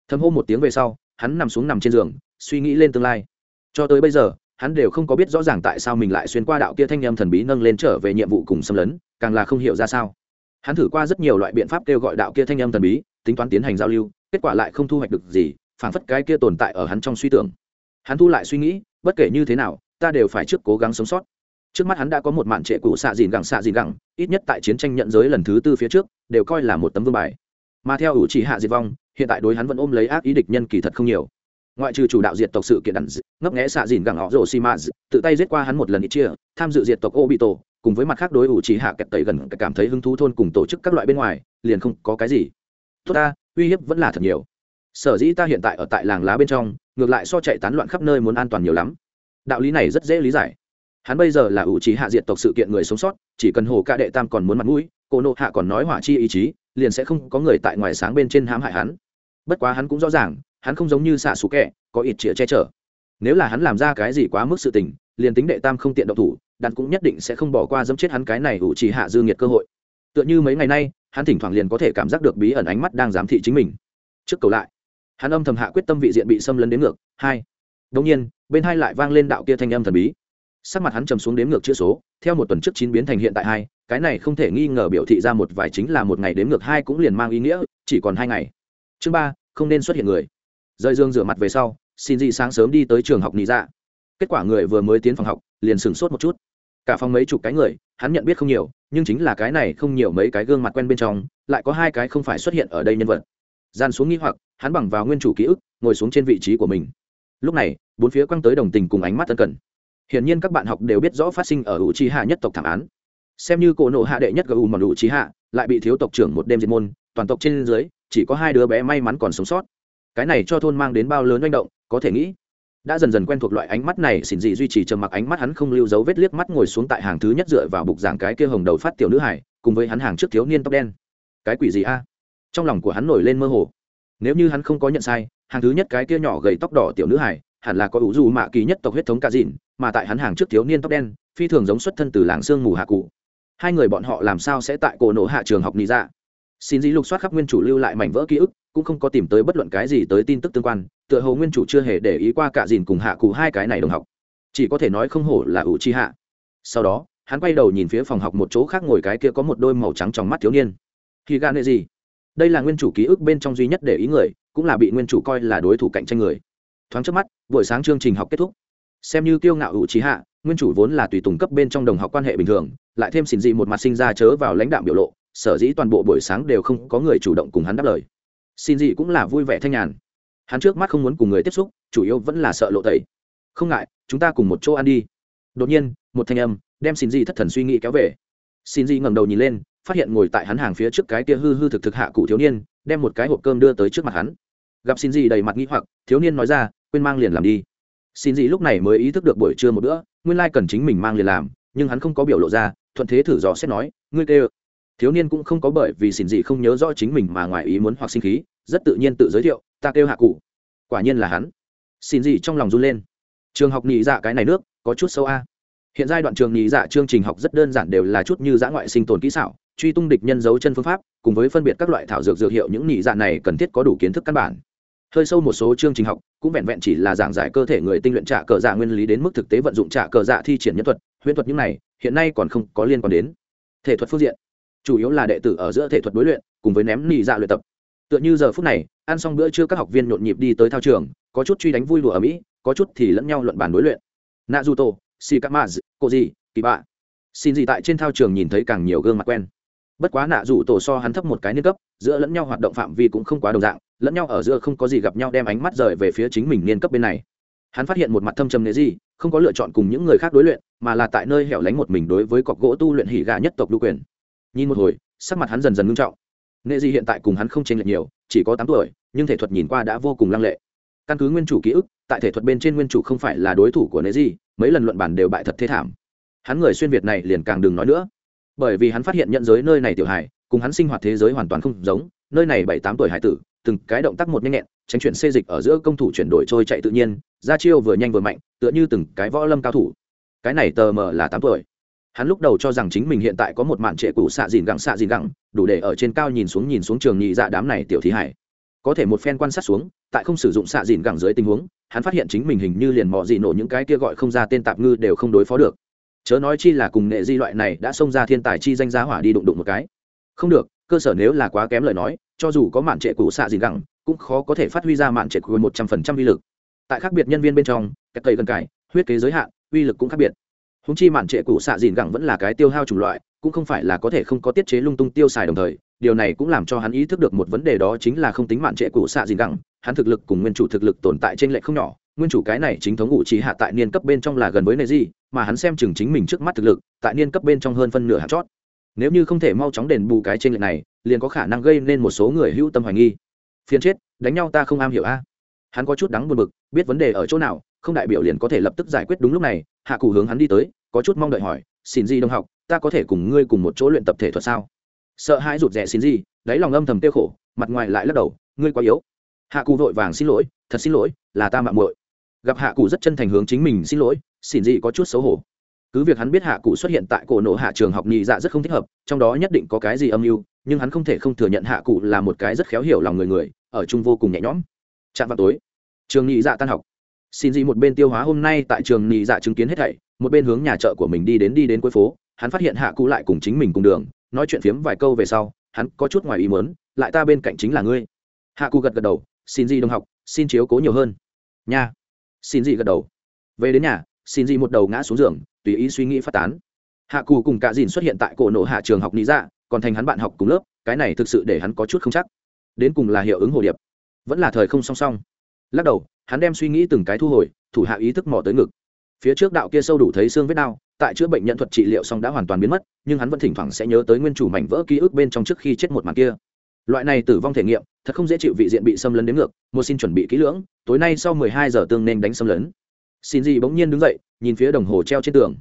Thâm hô một tiếng về sau, hắn nằm xuống nằm trên giường, suy nghĩ lên tương lai. Cho tới bây giờ, hắn đều không có biết rõ ràng tại sao mình lại xuyên qua đạo kia thanh em thần bí nâng lên trở về nhiệm vụ cùng xâm lấn, càng là không hiểu ra sao. Hắn thử qua rất nhiều loại biện pháp kêu gọi đạo kia thanh em thần bí, tính toán tiến hành giao lưu, kết quả lại không thu hoạch được gì phản phất cái kia tồn tại ở hắn trong suy tưởng. Hắn thu lại suy nghĩ, bất kể như thế nào, ta đều phải trước cố gắng sống sót trước mắt hắn đã có một mạn trệ cụ xạ dìn gẳng, xạ dìn gẳng, ít nhất tại chiến tranh nhận giới lần thứ tư phía trước, đều coi là một tấm vương bài. Mà theo ủ chỉ hạ diệt vong, hiện tại đối hắn vẫn ôm lấy ác ý địch nhân kỳ thật không nhiều. Ngoại trừ chủ đạo diệt tộc sự kiện đẳng ngấp nghẽ xạ dìn gẳng họ rồ xi mã tự tay giết qua hắn một lần ít chia, tham dự diệt tộc ô bị tổ cùng với mặt khác đối ủ chỉ hạ kẹt tẩy gần cảm thấy hứng thú thôn cùng tổ chức các loại bên ngoài, liền không có cái gì. Tốt ta, uy hiếp vẫn là thật nhiều. Sở dĩ ta hiện tại ở tại làng lá bên trong, ngược lại so chạy tán loạn khắp nơi muốn an toàn nhiều lắm. Đạo lý này rất dễ lý giải hắn bây giờ là ủ trí hạ diệt tộc sự kiện người sống sót, chỉ cần hồ ca đệ tam còn muốn mặt mũi, cô nộ hạ còn nói hỏa chi ý chí, liền sẽ không có người tại ngoài sáng bên trên hãm hại hắn. Bất quá hắn cũng rõ ràng, hắn không giống như xạ xù kẹ, có ít chĩa che chở. Nếu là hắn làm ra cái gì quá mức sự tình, liền tính đệ tam không tiện độc thủ đạn cũng nhất định sẽ không bỏ qua dẫm chết hắn cái này ủ trì hạ dư nghiệt cơ hội. Tựa như mấy ngày nay, hắn thỉnh thoảng liền có thể cảm giác được bí ẩn ánh mắt đang giám thị chính mình. Trước cầu lại, hắn âm thầm hạ quyết tâm vị diện bị xâm lấn đến ngược. Hai đông nhiên, bên hai lại vang lên đạo kia thanh âm thần bí sắc mặt hắn trầm xuống đếm ngược chữ số, theo một tuần trước chín biến thành hiện tại hai, cái này không thể nghi ngờ biểu thị ra một vài chính là một ngày đếm ngược hai cũng liền mang ý nghĩa, chỉ còn hai ngày. Chương ba, không nên xuất hiện người. Rời dương rửa mặt về sau, xin dị sáng sớm đi tới trường học nghỉ dạ. Kết quả người vừa mới tiến phòng học, liền sửng sốt một chút. Cả phòng mấy chục cái người, hắn nhận biết không nhiều, nhưng chính là cái này không nhiều mấy cái gương mặt quen bên trong, lại có hai cái không phải xuất hiện ở đây nhân vật. Gian xuống nghi hoặc, hắn bằng vào nguyên chủ ký ức, ngồi xuống trên vị trí của mình. Lúc này, bốn phía quăng tới đồng tình cùng ánh mắt tân cần hiển nhiên các bạn học đều biết rõ phát sinh ở ủ trí hạ nhất tộc thảm án. Xem như cổ nộ hạ đệ nhất gu mòn ủ trí hạ lại bị thiếu tộc trưởng một đêm diệt môn, toàn tộc trên dưới, chỉ có hai đứa bé may mắn còn sống sót. Cái này cho thôn mang đến bao lớn manh động, có thể nghĩ, đã dần dần quen thuộc loại ánh mắt này xỉn dị duy trì trầm mặc ánh mắt hắn không lưu dấu vết liếc mắt ngồi xuống tại hàng thứ nhất dựa vào bục giảng cái kia hồng đầu phát tiểu nữ hải, cùng với hắn hàng trước thiếu niên tóc đen. Cái quỷ gì a? Trong lòng của hắn nổi lên mơ hồ. Nếu như hắn không có nhận sai, hàng thứ nhất cái kia nhỏ gầy tóc đỏ tiểu nữ hải hẳn là có ủ dù mạ kỳ nhất tộc huyết thống ca dìn, mà tại hắn hàng trước thiếu niên tóc đen phi thường giống xuất thân từ làng sương mù hạ cụ. Hai người bọn họ làm sao sẽ tại cổ nổ hạ trường học nị ra dạ? xin dĩ lục soát khắp nguyên chủ lưu lại mảnh vỡ ký ức cũng không có tìm tới bất luận cái gì tới tin tức tương quan tựa hồ nguyên chủ chưa hề để ý qua cả dìn cùng hạ cụ hai cái này đồng học. Chỉ có thể nói không hổ là ủ chi hạ. Sau đó hắn quay đầu nhìn phía phòng học một chỗ khác ngồi cái kia có một đôi màu trắng trong mắt thiếu niên. Khi gan gì? Đây là nguyên chủ ký ức bên trong duy nhất để ý người cũng là bị nguyên chủ coi là đối thủ cạnh tranh người thoáng trước mắt, buổi sáng chương trình học kết thúc. Xem như kiêu ngạo hữu trí hạ, nguyên chủ vốn là tùy tùng cấp bên trong đồng học quan hệ bình thường, lại thêm xỉn dị một mặt sinh ra chớ vào lãnh đạo biểu lộ, sở dĩ toàn bộ buổi sáng đều không có người chủ động cùng hắn đáp lời. Xin dị cũng là vui vẻ thanh nhàn. Hắn trước mắt không muốn cùng người tiếp xúc, chủ yếu vẫn là sợ lộ tẩy. Không ngại, chúng ta cùng một chỗ ăn đi. Đột nhiên, một thanh âm đem xin dị thất thần suy nghĩ kéo về. Xin dị ngẩng đầu nhìn lên, phát hiện ngồi tại hắn hàng phía trước cái kia hư hư thực thực hạ cụ thiếu niên, đem một cái hộp cơm đưa tới trước mặt hắn. Gặp xin dị đầy mặt nghĩ hoặc, thiếu niên nói ra quên mang liền làm đi. Xin dị lúc này mới ý thức được buổi trưa một bữa, nguyên lai cần chính mình mang liền làm, nhưng hắn không có biểu lộ ra, thuận thế thử dò xét nói, ngươi kêu. Thiếu niên cũng không có bởi vì xin dị không nhớ rõ chính mình mà ngoài ý muốn hoặc sinh khí, rất tự nhiên tự giới thiệu, ta kêu hạ cụ. Quả nhiên là hắn. Xin dị trong lòng run lên. Trường học nhị dạ cái này nước, có chút sâu a. Hiện giai đoạn trường nhị dạ chương trình học rất đơn giản đều là chút như dã ngoại sinh tồn kỹ xảo, truy tung địch nhân dấu chân phương pháp, cùng với phân biệt các loại thảo dược dược hiệu những nhị dạ này cần thiết có đủ kiến thức căn bản hơi sâu một số chương trình học, cũng vẹn vẹn chỉ là giảng giải cơ thể người tinh luyện trả cờ dạ nguyên lý đến mức thực tế vận dụng trả cờ dạ thi triển nhân thuật, huyễn thuật những này, hiện nay còn không có liên quan đến thể thuật phương diện. Chủ yếu là đệ tử ở giữa thể thuật đối luyện, cùng với ném nỉ dạ luyện tập. Tựa như giờ phút này, ăn xong bữa trưa các học viên nhộn nhịp đi tới thao trường, có chút truy đánh vui đùa ở mỹ, có chút thì lẫn nhau luận bàn đối luyện. Nạ du tô si kamaz cô gì kỳ bạ xin gì tại trên thao trường nhìn thấy càng nhiều gương mặt quen. Bất quá nạ dù tổ so hắn thấp một cái niên cấp, giữa lẫn nhau hoạt động phạm vi cũng không quá đồng dạng lẫn nhau ở giữa không có gì gặp nhau đem ánh mắt rời về phía chính mình niên cấp bên này. Hắn phát hiện một mặt thâm trầm nghệ gì, không có lựa chọn cùng những người khác đối luyện, mà là tại nơi hẻo lánh một mình đối với cọc gỗ tu luyện hỉ gà nhất tộc đu quyền. Nhìn một hồi, sắc mặt hắn dần dần ngưng trọng. Nghệ gì hiện tại cùng hắn không chênh lệch nhiều, chỉ có tám tuổi, nhưng thể thuật nhìn qua đã vô cùng lăng lệ. Căn cứ nguyên chủ ký ức, tại thể thuật bên trên nguyên chủ không phải là đối thủ của nghệ gì, mấy lần luận bản đều bại thật thế thảm. Hắn người xuyên việt này liền càng đừng nói nữa. Bởi vì hắn phát hiện nhận giới nơi này tiểu hải cùng hắn sinh hoạt thế giới hoàn toàn không giống, nơi này bảy tám tuổi hải tử từng cái động tác một nhanh nhẹn, tránh chuyển xê dịch ở giữa công thủ chuyển đổi trôi chạy tự nhiên, ra chiêu vừa nhanh vừa mạnh, tựa như từng cái võ lâm cao thủ. Cái này tờ mờ là tám tuổi. Hắn lúc đầu cho rằng chính mình hiện tại có một màn trệ cũ xạ dìn gẳng xạ dìn gẳng, đủ để ở trên cao nhìn xuống nhìn xuống trường nhị dạ đám này tiểu thí hải. Có thể một phen quan sát xuống, tại không sử dụng xạ dìn gẳng dưới tình huống, hắn phát hiện chính mình hình như liền mò dị nổ những cái kia gọi không ra tên tạp ngư đều không đối phó được. Chớ nói chi là cùng nghệ di loại này đã xông ra thiên tài chi danh giá hỏa đi đụng đụng một cái không được, cơ sở nếu là quá kém lời nói, cho dù có mạn trệ cũ xạ gì gẳng, cũng khó có thể phát huy ra mạn trệ cũ một trăm phần trăm uy lực. Tại khác biệt nhân viên bên trong, các cây gần cải, huyết kế giới hạn, uy lực cũng khác biệt. Húng chi mạn trệ cũ xạ dìn gẳng vẫn là cái tiêu hao chủng loại, cũng không phải là có thể không có tiết chế lung tung tiêu xài đồng thời, điều này cũng làm cho hắn ý thức được một vấn đề đó chính là không tính mạn trệ cũ xạ dìn gẳng, hắn thực lực cùng nguyên chủ thực lực tồn tại trên lệ không nhỏ, nguyên chủ cái này chính thống ngụ trí hạ tại niên cấp bên trong là gần với nề gì mà hắn xem chừng chính mình trước mắt thực lực, tại niên cấp bên trong hơn phân nửa hạt chót nếu như không thể mau chóng đền bù cái trên lệch này, liền có khả năng gây nên một số người hữu tâm hoài nghi. Phiền chết, đánh nhau ta không am hiểu a. Hắn có chút đắng buồn bực, biết vấn đề ở chỗ nào, không đại biểu liền có thể lập tức giải quyết đúng lúc này. Hạ cụ hướng hắn đi tới, có chút mong đợi hỏi, xin gì đồng học, ta có thể cùng ngươi cùng một chỗ luyện tập thể thuật sao? Sợ hãi rụt rè xin gì đáy lòng âm thầm tiêu khổ, mặt ngoài lại lắc đầu, ngươi quá yếu. Hạ cụ vội vàng xin lỗi, thật xin lỗi, là ta mạng muội. Gặp hạ cụ rất chân thành hướng chính mình xin lỗi, xin gì có chút xấu hổ cứ việc hắn biết hạ cụ xuất hiện tại cổ nộ hạ trường học nhị dạ rất không thích hợp, trong đó nhất định có cái gì âm mưu, nhưng hắn không thể không thừa nhận hạ cụ là một cái rất khéo hiểu lòng người người, ở chung vô cùng nhẹ nhõm. Chạm vào tối, trường nhị dạ tan học. Xin gì một bên tiêu hóa hôm nay tại trường nhị dạ chứng kiến hết thảy, một bên hướng nhà chợ của mình đi đến đi đến cuối phố, hắn phát hiện hạ cụ lại cùng chính mình cùng đường, nói chuyện phiếm vài câu về sau, hắn có chút ngoài ý muốn, lại ta bên cạnh chính là ngươi. Hạ cụ gật gật đầu, xin gì đồng học, xin chiếu cố nhiều hơn. Nha, xin gì gật đầu. Về đến nhà xin gì một đầu ngã xuống giường, tùy ý suy nghĩ phát tán. Hạ cù cùng cả dìn xuất hiện tại cổ nổ hạ trường học lý dạ còn thành hắn bạn học cùng lớp, cái này thực sự để hắn có chút không chắc. Đến cùng là hiệu ứng hồ điệp, vẫn là thời không song song. Lắc đầu, hắn đem suy nghĩ từng cái thu hồi, thủ hạ ý thức mò tới ngực. Phía trước đạo kia sâu đủ thấy xương vết đau, tại chữa bệnh nhận thuật trị liệu xong đã hoàn toàn biến mất, nhưng hắn vẫn thỉnh thoảng sẽ nhớ tới nguyên chủ mảnh vỡ ký ức bên trong trước khi chết một màn kia. Loại này tử vong thể nghiệm, thật không dễ chịu vị diện bị xâm lấn đến ngược, một xin chuẩn bị kỹ lưỡng, tối nay sau mười hai giờ tương nên đánh xâm lấn xin gì bỗng nhiên đứng dậy, nhìn phía đồng hồ treo trên tường.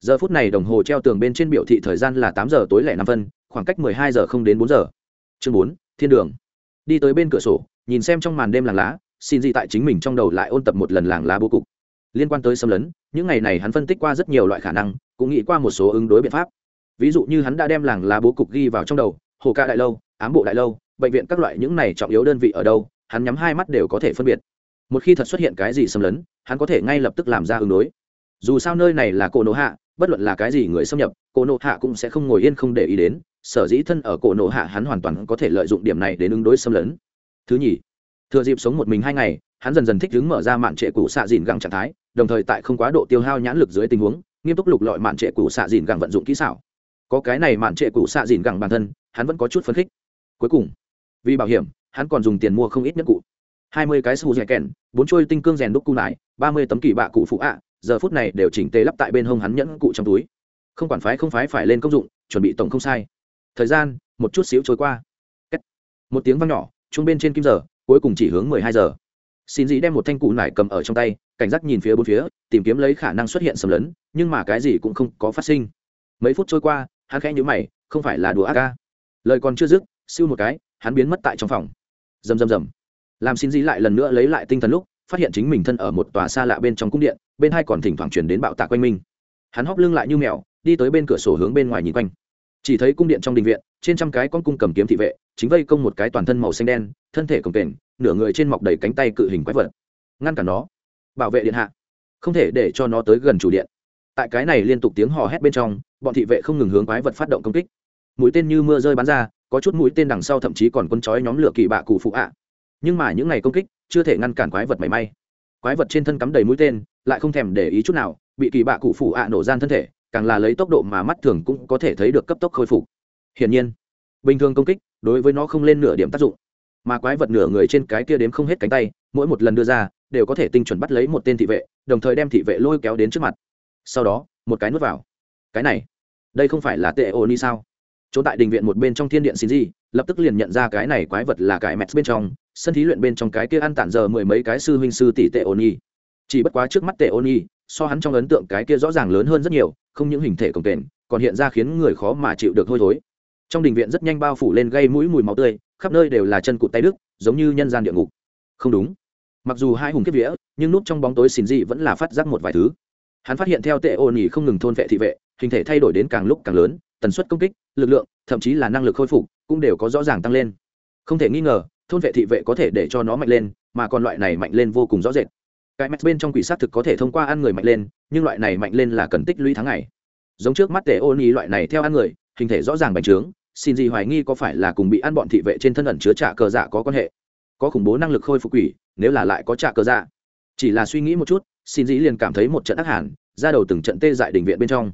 Giờ phút này đồng hồ treo tường bên trên biểu thị thời gian là tám giờ tối lẻ năm phân, khoảng cách mười hai giờ không đến bốn giờ. Chương bốn, thiên đường. Đi tới bên cửa sổ, nhìn xem trong màn đêm làng lá, xin gì tại chính mình trong đầu lại ôn tập một lần làng lá bố cục. Liên quan tới xâm lấn, những ngày này hắn phân tích qua rất nhiều loại khả năng, cũng nghĩ qua một số ứng đối biện pháp. Ví dụ như hắn đã đem làng lá bố cục ghi vào trong đầu, hồ ca đại lâu, ám bộ đại lâu, bệnh viện các loại những này trọng yếu đơn vị ở đâu, hắn nhắm hai mắt đều có thể phân biệt. Một khi thật xuất hiện cái gì xâm lấn hắn có thể ngay lập tức làm ra ứng đối. Dù sao nơi này là cổ nộ hạ, bất luận là cái gì người xâm nhập, cổ nộ hạ cũng sẽ không ngồi yên không để ý đến, sở dĩ thân ở cổ nộ hạ hắn hoàn toàn có thể lợi dụng điểm này đến ứng đối xâm lấn. Thứ nhì, thừa dịp sống một mình hai ngày, hắn dần dần thích ứng mở ra mạn trệ cũ xạ dìn gẳng trạng thái, đồng thời tại không quá độ tiêu hao nhãn lực dưới tình huống, nghiêm túc lục lọi mạn trệ cũ xạ dìn gẳng vận dụng kỹ xảo. Có cái này mạn trệ cũ xạ dìn gẳng bản thân, hắn vẫn có chút phấn khích. Cuối cùng, vì bảo hiểm, hắn còn dùng tiền mua không ít nhất cụ hai mươi cái sù dẻ kèn, bốn trôi tinh cương rèn đúc cung lại, ba mươi tấm kỳ bạ cụ phụ ạ, giờ phút này đều chỉnh tề lắp tại bên hông hắn nhẫn cụ trong túi. Không quản phái không phái phải lên công dụng, chuẩn bị tổng không sai. Thời gian, một chút xíu trôi qua. Một tiếng vang nhỏ chung bên trên kim giờ, cuối cùng chỉ hướng mười hai giờ. Xin dĩ đem một thanh cụ nải cầm ở trong tay, cảnh giác nhìn phía bốn phía, tìm kiếm lấy khả năng xuất hiện sầm lấn, nhưng mà cái gì cũng không có phát sinh. Mấy phút trôi qua, hắn khẽ nhữ mày, không phải là đùa ác ca. Lời còn chưa dứt, siêu một cái, hắn biến mất tại trong phòng. Rầm rầm rầm làm xin dĩ lại lần nữa lấy lại tinh thần lúc, phát hiện chính mình thân ở một tòa xa lạ bên trong cung điện, bên hai còn thỉnh thoảng chuyển đến bạo tạc quanh mình. Hắn hóc lưng lại như mèo, đi tới bên cửa sổ hướng bên ngoài nhìn quanh. Chỉ thấy cung điện trong đình viện, trên trăm cái con cung cầm kiếm thị vệ, chính vây công một cái toàn thân màu xanh đen, thân thể cồng kềnh, nửa người trên mọc đầy cánh tay cự hình quái vật. Ngăn cản nó. Bảo vệ điện hạ. Không thể để cho nó tới gần chủ điện. Tại cái này liên tục tiếng hò hét bên trong, bọn thị vệ không ngừng hướng quái vật phát động công kích. Mũi tên như mưa rơi bắn ra, có chút mũi tên đằng sau thậm chí còn quân chói nhóm lửa kỳ bạ cụ phụ ạ nhưng mà những ngày công kích chưa thể ngăn cản quái vật mảy may. Quái vật trên thân cắm đầy mũi tên, lại không thèm để ý chút nào, bị kỳ bạ cụ phủ ạ nổ gian thân thể, càng là lấy tốc độ mà mắt thường cũng có thể thấy được cấp tốc khôi phục. Hiển nhiên, bình thường công kích đối với nó không lên nửa điểm tác dụng, mà quái vật nửa người trên cái kia đếm không hết cánh tay, mỗi một lần đưa ra, đều có thể tinh chuẩn bắt lấy một tên thị vệ, đồng thời đem thị vệ lôi kéo đến trước mặt. Sau đó, một cái nuốt vào. Cái này, đây không phải là tệ ô ni sao? Trốn tại đình viện một bên trong thiên điện xin gì lập tức liền nhận ra cái này quái vật là cái mẹt bên trong sân thí luyện bên trong cái kia ăn tản giờ mười mấy cái sư huynh sư tỷ tệ ôn ni chỉ bất quá trước mắt tệ ôn ni so hắn trong ấn tượng cái kia rõ ràng lớn hơn rất nhiều, không những hình thể cồng kềnh, còn hiện ra khiến người khó mà chịu được hôi thối. Trong đình viện rất nhanh bao phủ lên gây mũi mùi máu tươi, khắp nơi đều là chân cụt tay đức giống như nhân gian địa ngục. Không đúng. Mặc dù hai hùng kiếp vía, nhưng nút trong bóng tối xin dị vẫn là phát giác một vài thứ. Hắn phát hiện theo tệ ôn nhì không ngừng thôn vệ thị vệ, hình thể thay đổi đến càng lúc càng lớn, tần suất công kích, lực lượng, thậm chí là năng lực khôi phục, cũng đều có rõ ràng tăng lên. Không thể nghi ngờ thôn vệ thị vệ có thể để cho nó mạnh lên, mà còn loại này mạnh lên vô cùng rõ rệt. Cái mắt bên trong quỷ sát thực có thể thông qua ăn người mạnh lên, nhưng loại này mạnh lên là cần tích lũy tháng ngày. Giống trước mắt Tề ô Nhi loại này theo ăn người, hình thể rõ ràng bành trướng, xin gì hoài nghi có phải là cùng bị ăn bọn thị vệ trên thân ẩn chứa trả cờ dạ có quan hệ. Có khủng bố năng lực khôi phục quỷ, nếu là lại có trả cờ dạ. Chỉ là suy nghĩ một chút, xin dĩ liền cảm thấy một trận ác hẳn ra đầu từng trận tê dại đình viện bên trong.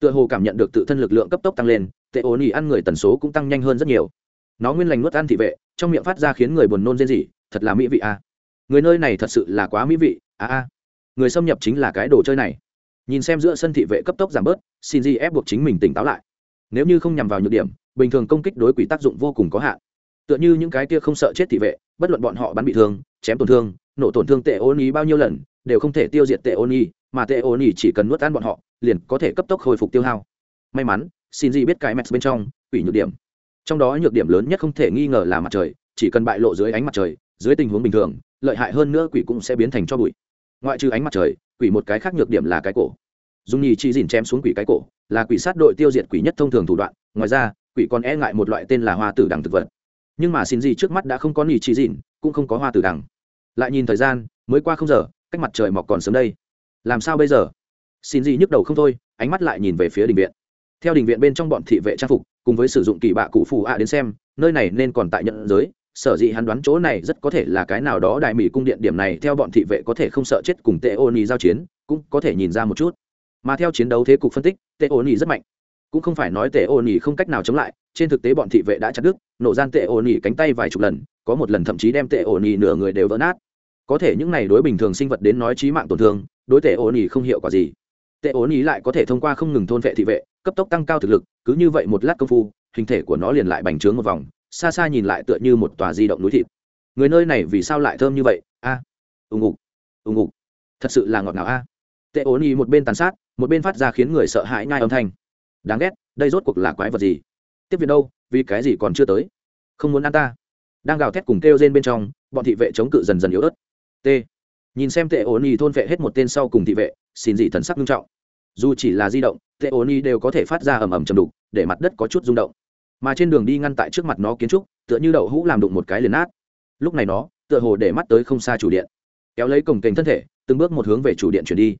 Tựa hồ cảm nhận được tự thân lực lượng cấp tốc tăng lên tệ ố nỉ ăn người tần số cũng tăng nhanh hơn rất nhiều. Nó nguyên lành nuốt ăn thị vệ trong miệng phát ra khiến người buồn nôn rên rỉ, thật là mỹ vị a à. người nơi này thật sự là quá mỹ vị a a người xâm nhập chính là cái đồ chơi này. Nhìn xem giữa sân thị vệ cấp tốc giảm bớt, xin di ép buộc chính mình tỉnh táo lại. Nếu như không nhằm vào nhược điểm, bình thường công kích đối quỷ tác dụng vô cùng có hạn. Tựa như những cái kia không sợ chết thị vệ, bất luận bọn họ bắn bị thương, chém tổn thương, nổ tổn thương tệ ôn ý bao nhiêu lần, đều không thể tiêu diệt tệ ôn ý, mà tệ ôn ý chỉ cần nuốt ăn bọn họ, liền có thể cấp tốc hồi phục tiêu hao. May mắn, xin di biết cái max bên trong, quỷ nhược điểm trong đó nhược điểm lớn nhất không thể nghi ngờ là mặt trời, chỉ cần bại lộ dưới ánh mặt trời, dưới tình huống bình thường, lợi hại hơn nữa quỷ cũng sẽ biến thành cho bụi. Ngoại trừ ánh mặt trời, quỷ một cái khác nhược điểm là cái cổ. Dùng nhì chỉ dìn chém xuống quỷ cái cổ, là quỷ sát đội tiêu diệt quỷ nhất thông thường thủ đoạn, ngoài ra, quỷ còn e ngại một loại tên là hoa tử đằng thực vật. Nhưng mà xin gì trước mắt đã không có nhì chỉ dìn, cũng không có hoa tử đằng. Lại nhìn thời gian, mới qua không giờ, cách mặt trời mọc còn sớm đây. Làm sao bây giờ? Xin gì nhức đầu không thôi, ánh mắt lại nhìn về phía đình viện. Theo đình viện bên trong bọn thị vệ trang phục cùng với sử dụng kỳ bạ cụ phù ạ đến xem, nơi này nên còn tại nhận giới, sở dĩ hắn đoán chỗ này rất có thể là cái nào đó đại mỹ cung điện, điểm này theo bọn thị vệ có thể không sợ chết cùng tệ ô nhi giao chiến, cũng có thể nhìn ra một chút. Mà theo chiến đấu thế cục phân tích tệ ô nhi rất mạnh. Cũng không phải nói tệ ô nhi không cách nào chống lại, trên thực tế bọn thị vệ đã chặt đứt, nổ gian tệ ô nhi cánh tay vài chục lần, có một lần thậm chí đem tệ ô nhi nửa người đều vỡ nát. Có thể những này đối bình thường sinh vật đến nói trí mạng tổn thương, đối tệ ô nhi không hiệu quả gì. Tệ ố ý lại có thể thông qua không ngừng thôn vệ thị vệ cấp tốc tăng cao thực lực cứ như vậy một lát công phu hình thể của nó liền lại bành trướng một vòng xa xa nhìn lại tựa như một tòa di động núi thịt. Người nơi này vì sao lại thơm như vậy? A à, ùng ục ùng ục thật sự là ngọt ngào a. Tệ ố ý một bên tàn sát một bên phát ra khiến người sợ hãi nhai âm thanh. Đáng ghét đây rốt cuộc là quái vật gì? Tiếp viện đâu? Vì cái gì còn chưa tới? Không muốn ăn ta. Đang gào thét cùng kêu rên bên trong bọn thị vệ chống cự dần dần yếu ớt. T. Nhìn xem tệ ổn ý thôn vệ hết một tên sau cùng thị vệ xin dị thần sắc nghiêm trọng. Dù chỉ là di động tệ ổn ý đều có thể phát ra ầm ầm chầm đục, để mặt đất có chút rung động. Mà trên đường đi ngăn tại trước mặt nó kiến trúc, tựa như đậu hũ làm đụng một cái liền nát. Lúc này nó, tựa hồ để mắt tới không xa chủ điện. Kéo lấy cổng kềnh thân thể, từng bước một hướng về chủ điện chuyển đi.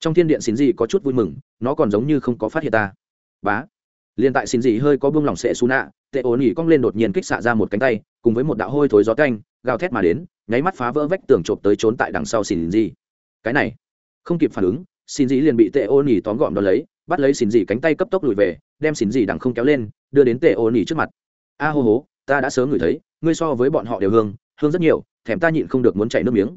Trong thiên điện xin dị có chút vui mừng, nó còn giống như không có phát hiện ta. Bá. Liền tại xin dị hơi có buông lỏng sệ xù nạ tệ ổn ỉ cong lên đột nhiên kích xạ ra một cánh tay, cùng với một đạo hôi thối gió canh, gào thét mà đến, nháy mắt phá vỡ vách tường trộm tới trốn tại đằng sau xin dị cái này, không kịp phản ứng, xin dị liền bị tệ ổn ỉ tóm gọn đ lấy bắt lấy xin dị cánh tay cấp tốc lùi về, đem xin dị đằng không kéo lên, đưa đến tệ ô nỉ trước mặt. A hô hố ta đã sớm ngửi thấy, ngươi so với bọn họ đều hương hương rất nhiều, thèm ta nhịn không được muốn chảy nước miếng.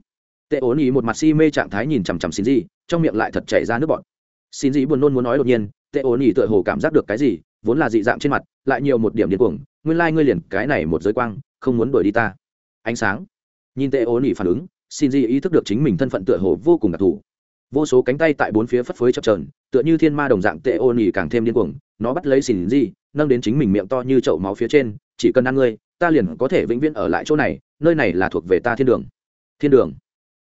Tệ ổn nỉ một mặt si mê trạng thái nhìn chằm chằm xin dị trong miệng lại thật chảy ra nước bọt. Xin dị buồn nôn muốn nói đột nhiên, tệ ổn nỉ tựa hồ cảm giác được cái gì, vốn là dị dạng trên mặt, lại nhiều một điểm điên cuồng, nguyên lai、like、ngươi liền cái này một giới quang, không muốn đuổi đi ta. Ánh sáng. Nhìn tệ ố nỉ phản ứng, xin gì ý thức được chính mình thân phận tựa hồ vô cùng đặc thù vô số cánh tay tại bốn phía phất phới chập trờn tựa như thiên ma đồng dạng tệ ô nỉ càng thêm điên cuồng, nó bắt lấy xin di, nâng đến chính mình miệng to như chậu máu phía trên, chỉ cần ăn ngươi, ta liền có thể vĩnh viễn ở lại chỗ này, nơi này là thuộc về ta thiên đường. Thiên đường.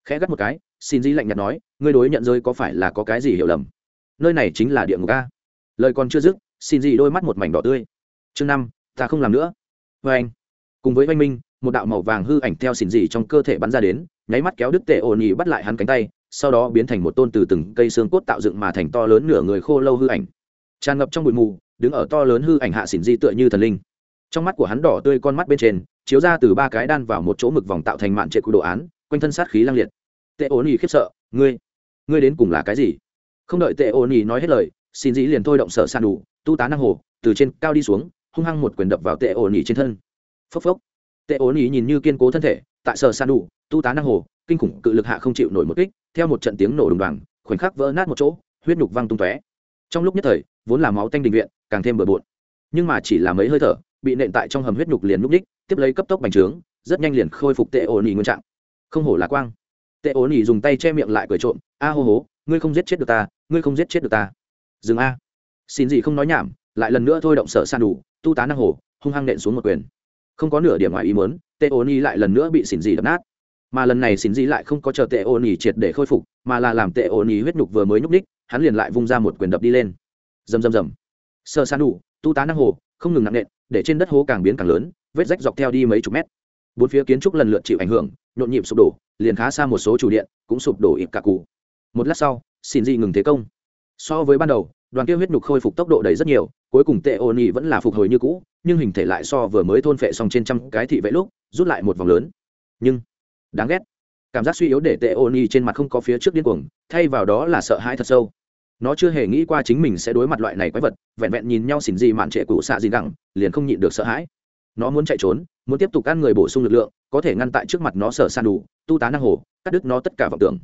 Khẽ gắt một cái xin di lạnh nhạt nói, ngươi đối nhận rơi có phải là có cái gì hiểu lầm? Nơi này chính là địa ngục a. Lời còn chưa dứt xin di đôi mắt một mảnh đỏ tươi. Chương năm, ta không làm nữa. Vê anh, cùng với oanh minh, một đạo màu vàng hư ảnh theo xin di trong cơ thể bắn ra đến, nháy mắt kéo đứt tệ ổn Nhị bắt lại hắn cánh tay sau đó biến thành một tôn từ từng cây xương cốt tạo dựng mà thành to lớn nửa người khô lâu hư ảnh. Tràn ngập trong bụi mù, đứng ở to lớn hư ảnh hạ xỉn di tựa như thần linh. Trong mắt của hắn đỏ tươi con mắt bên trên, chiếu ra từ ba cái đan vào một chỗ mực vòng tạo thành mạn trệ cụ đồ án, quanh thân sát khí lang liệt. Tệ ổn nhì khiếp sợ, ngươi ngươi đến cùng là cái gì? Không đợi tệ ổn nhì nói hết lời, xin dĩ liền thôi động sở san đủ, tu tá năng hồ, từ trên cao đi xuống, hung hăng một quyền đập vào tệ ổn nhì trên thân. Phốc phốc tệ ổn ý nhìn như kiên cố thân thể, tại sở san đủ, tu tá năng hồ, kinh khủng cự lực hạ không chịu nổi một kích, theo một trận tiếng nổ đùng đoàng, khoảnh khắc vỡ nát một chỗ, huyết nhục văng tung tóe. Trong lúc nhất thời, vốn là máu tanh đình viện, càng thêm bừa bộn. Nhưng mà chỉ là mấy hơi thở, bị nện tại trong hầm huyết nhục liền núp đích tiếp lấy cấp tốc bành trướng, rất nhanh liền khôi phục tệ ổn ỉ nguyên trạng. Không hổ là quang. Tệ ổn ỉ dùng tay che miệng lại cười trộm, a hô hố, ngươi không giết chết được ta, ngươi không giết chết được ta. Dừng a. Xin gì không nói nhảm, lại lần nữa thôi động sở san đủ, tu tá năng hồ, hung hăng nện xuống một quyền không có nửa điểm ngoài ý muốn tệ Ôn ỉ lại lần nữa bị xỉn Dị đập nát. Mà lần này xỉn Dị lại không có chờ tệ Ôn ỉ triệt để khôi phục, mà là làm tệ Ôn ỉ huyết nhục vừa mới nhúc ních hắn liền lại vung ra một quyền đập đi lên. Rầm rầm rầm. Sơ san đủ tu tá năng hồ, không ngừng nặng nện, để trên đất hố càng biến càng lớn, vết rách dọc theo đi mấy chục mét. Bốn phía kiến trúc lần lượt chịu ảnh hưởng, nhộn nhịp sụp đổ, liền khá xa một số chủ điện cũng sụp đổ ịp cả cụ. Một lát sau xin dị ngừng thế công. So với ban đầu đoàn kia huyết nhục khôi phục tốc độ đầy rất nhiều, cuối cùng tệ ô nhi vẫn là phục hồi như cũ, nhưng hình thể lại so vừa mới thôn phệ xong trên trăm cái thị vệ lúc, rút lại một vòng lớn. Nhưng, đáng ghét, cảm giác suy yếu để tệ ô nhi trên mặt không có phía trước điên cuồng, thay vào đó là sợ hãi thật sâu. Nó chưa hề nghĩ qua chính mình sẽ đối mặt loại này quái vật, vẹn vẹn nhìn nhau xỉn gì mạn trệ cụ xạ gì gẳng, liền không nhịn được sợ hãi. Nó muốn chạy trốn, muốn tiếp tục ăn người bổ sung lực lượng, có thể ngăn tại trước mặt nó sở san đủ, tu tá năng hồ, cắt đứt nó tất cả vọng tưởng.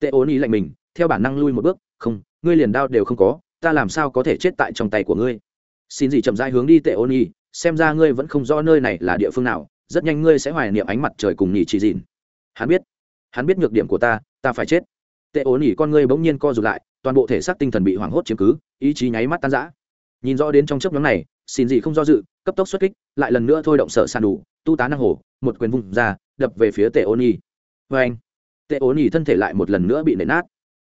Tệ ố ni lạnh mình, theo bản năng lui một bước, không, ngươi liền đao đều không có ta làm sao có thể chết tại trong tay của ngươi? Xin gì chậm rãi hướng đi tệ Ôn Nhi, xem ra ngươi vẫn không rõ nơi này là địa phương nào rất nhanh ngươi sẽ hoài niệm ánh mặt trời cùng nhị chỉ dìn. hắn biết hắn biết nhược điểm của ta ta phải chết. Tệ Ôn Nhi con ngươi bỗng nhiên co rụt lại toàn bộ thể xác tinh thần bị hoảng hốt chiếm cứ ý chí nháy mắt tan rã. Nhìn rõ đến trong chớp nhóm này xin gì không do dự cấp tốc xuất kích lại lần nữa thôi động sở sàn đủ tu tá năng hồ một quyền vùng ra đập về phía tệ Ôn nhi. Vê anh tệ Ôn nhi thân thể lại một lần nữa bị nện nát.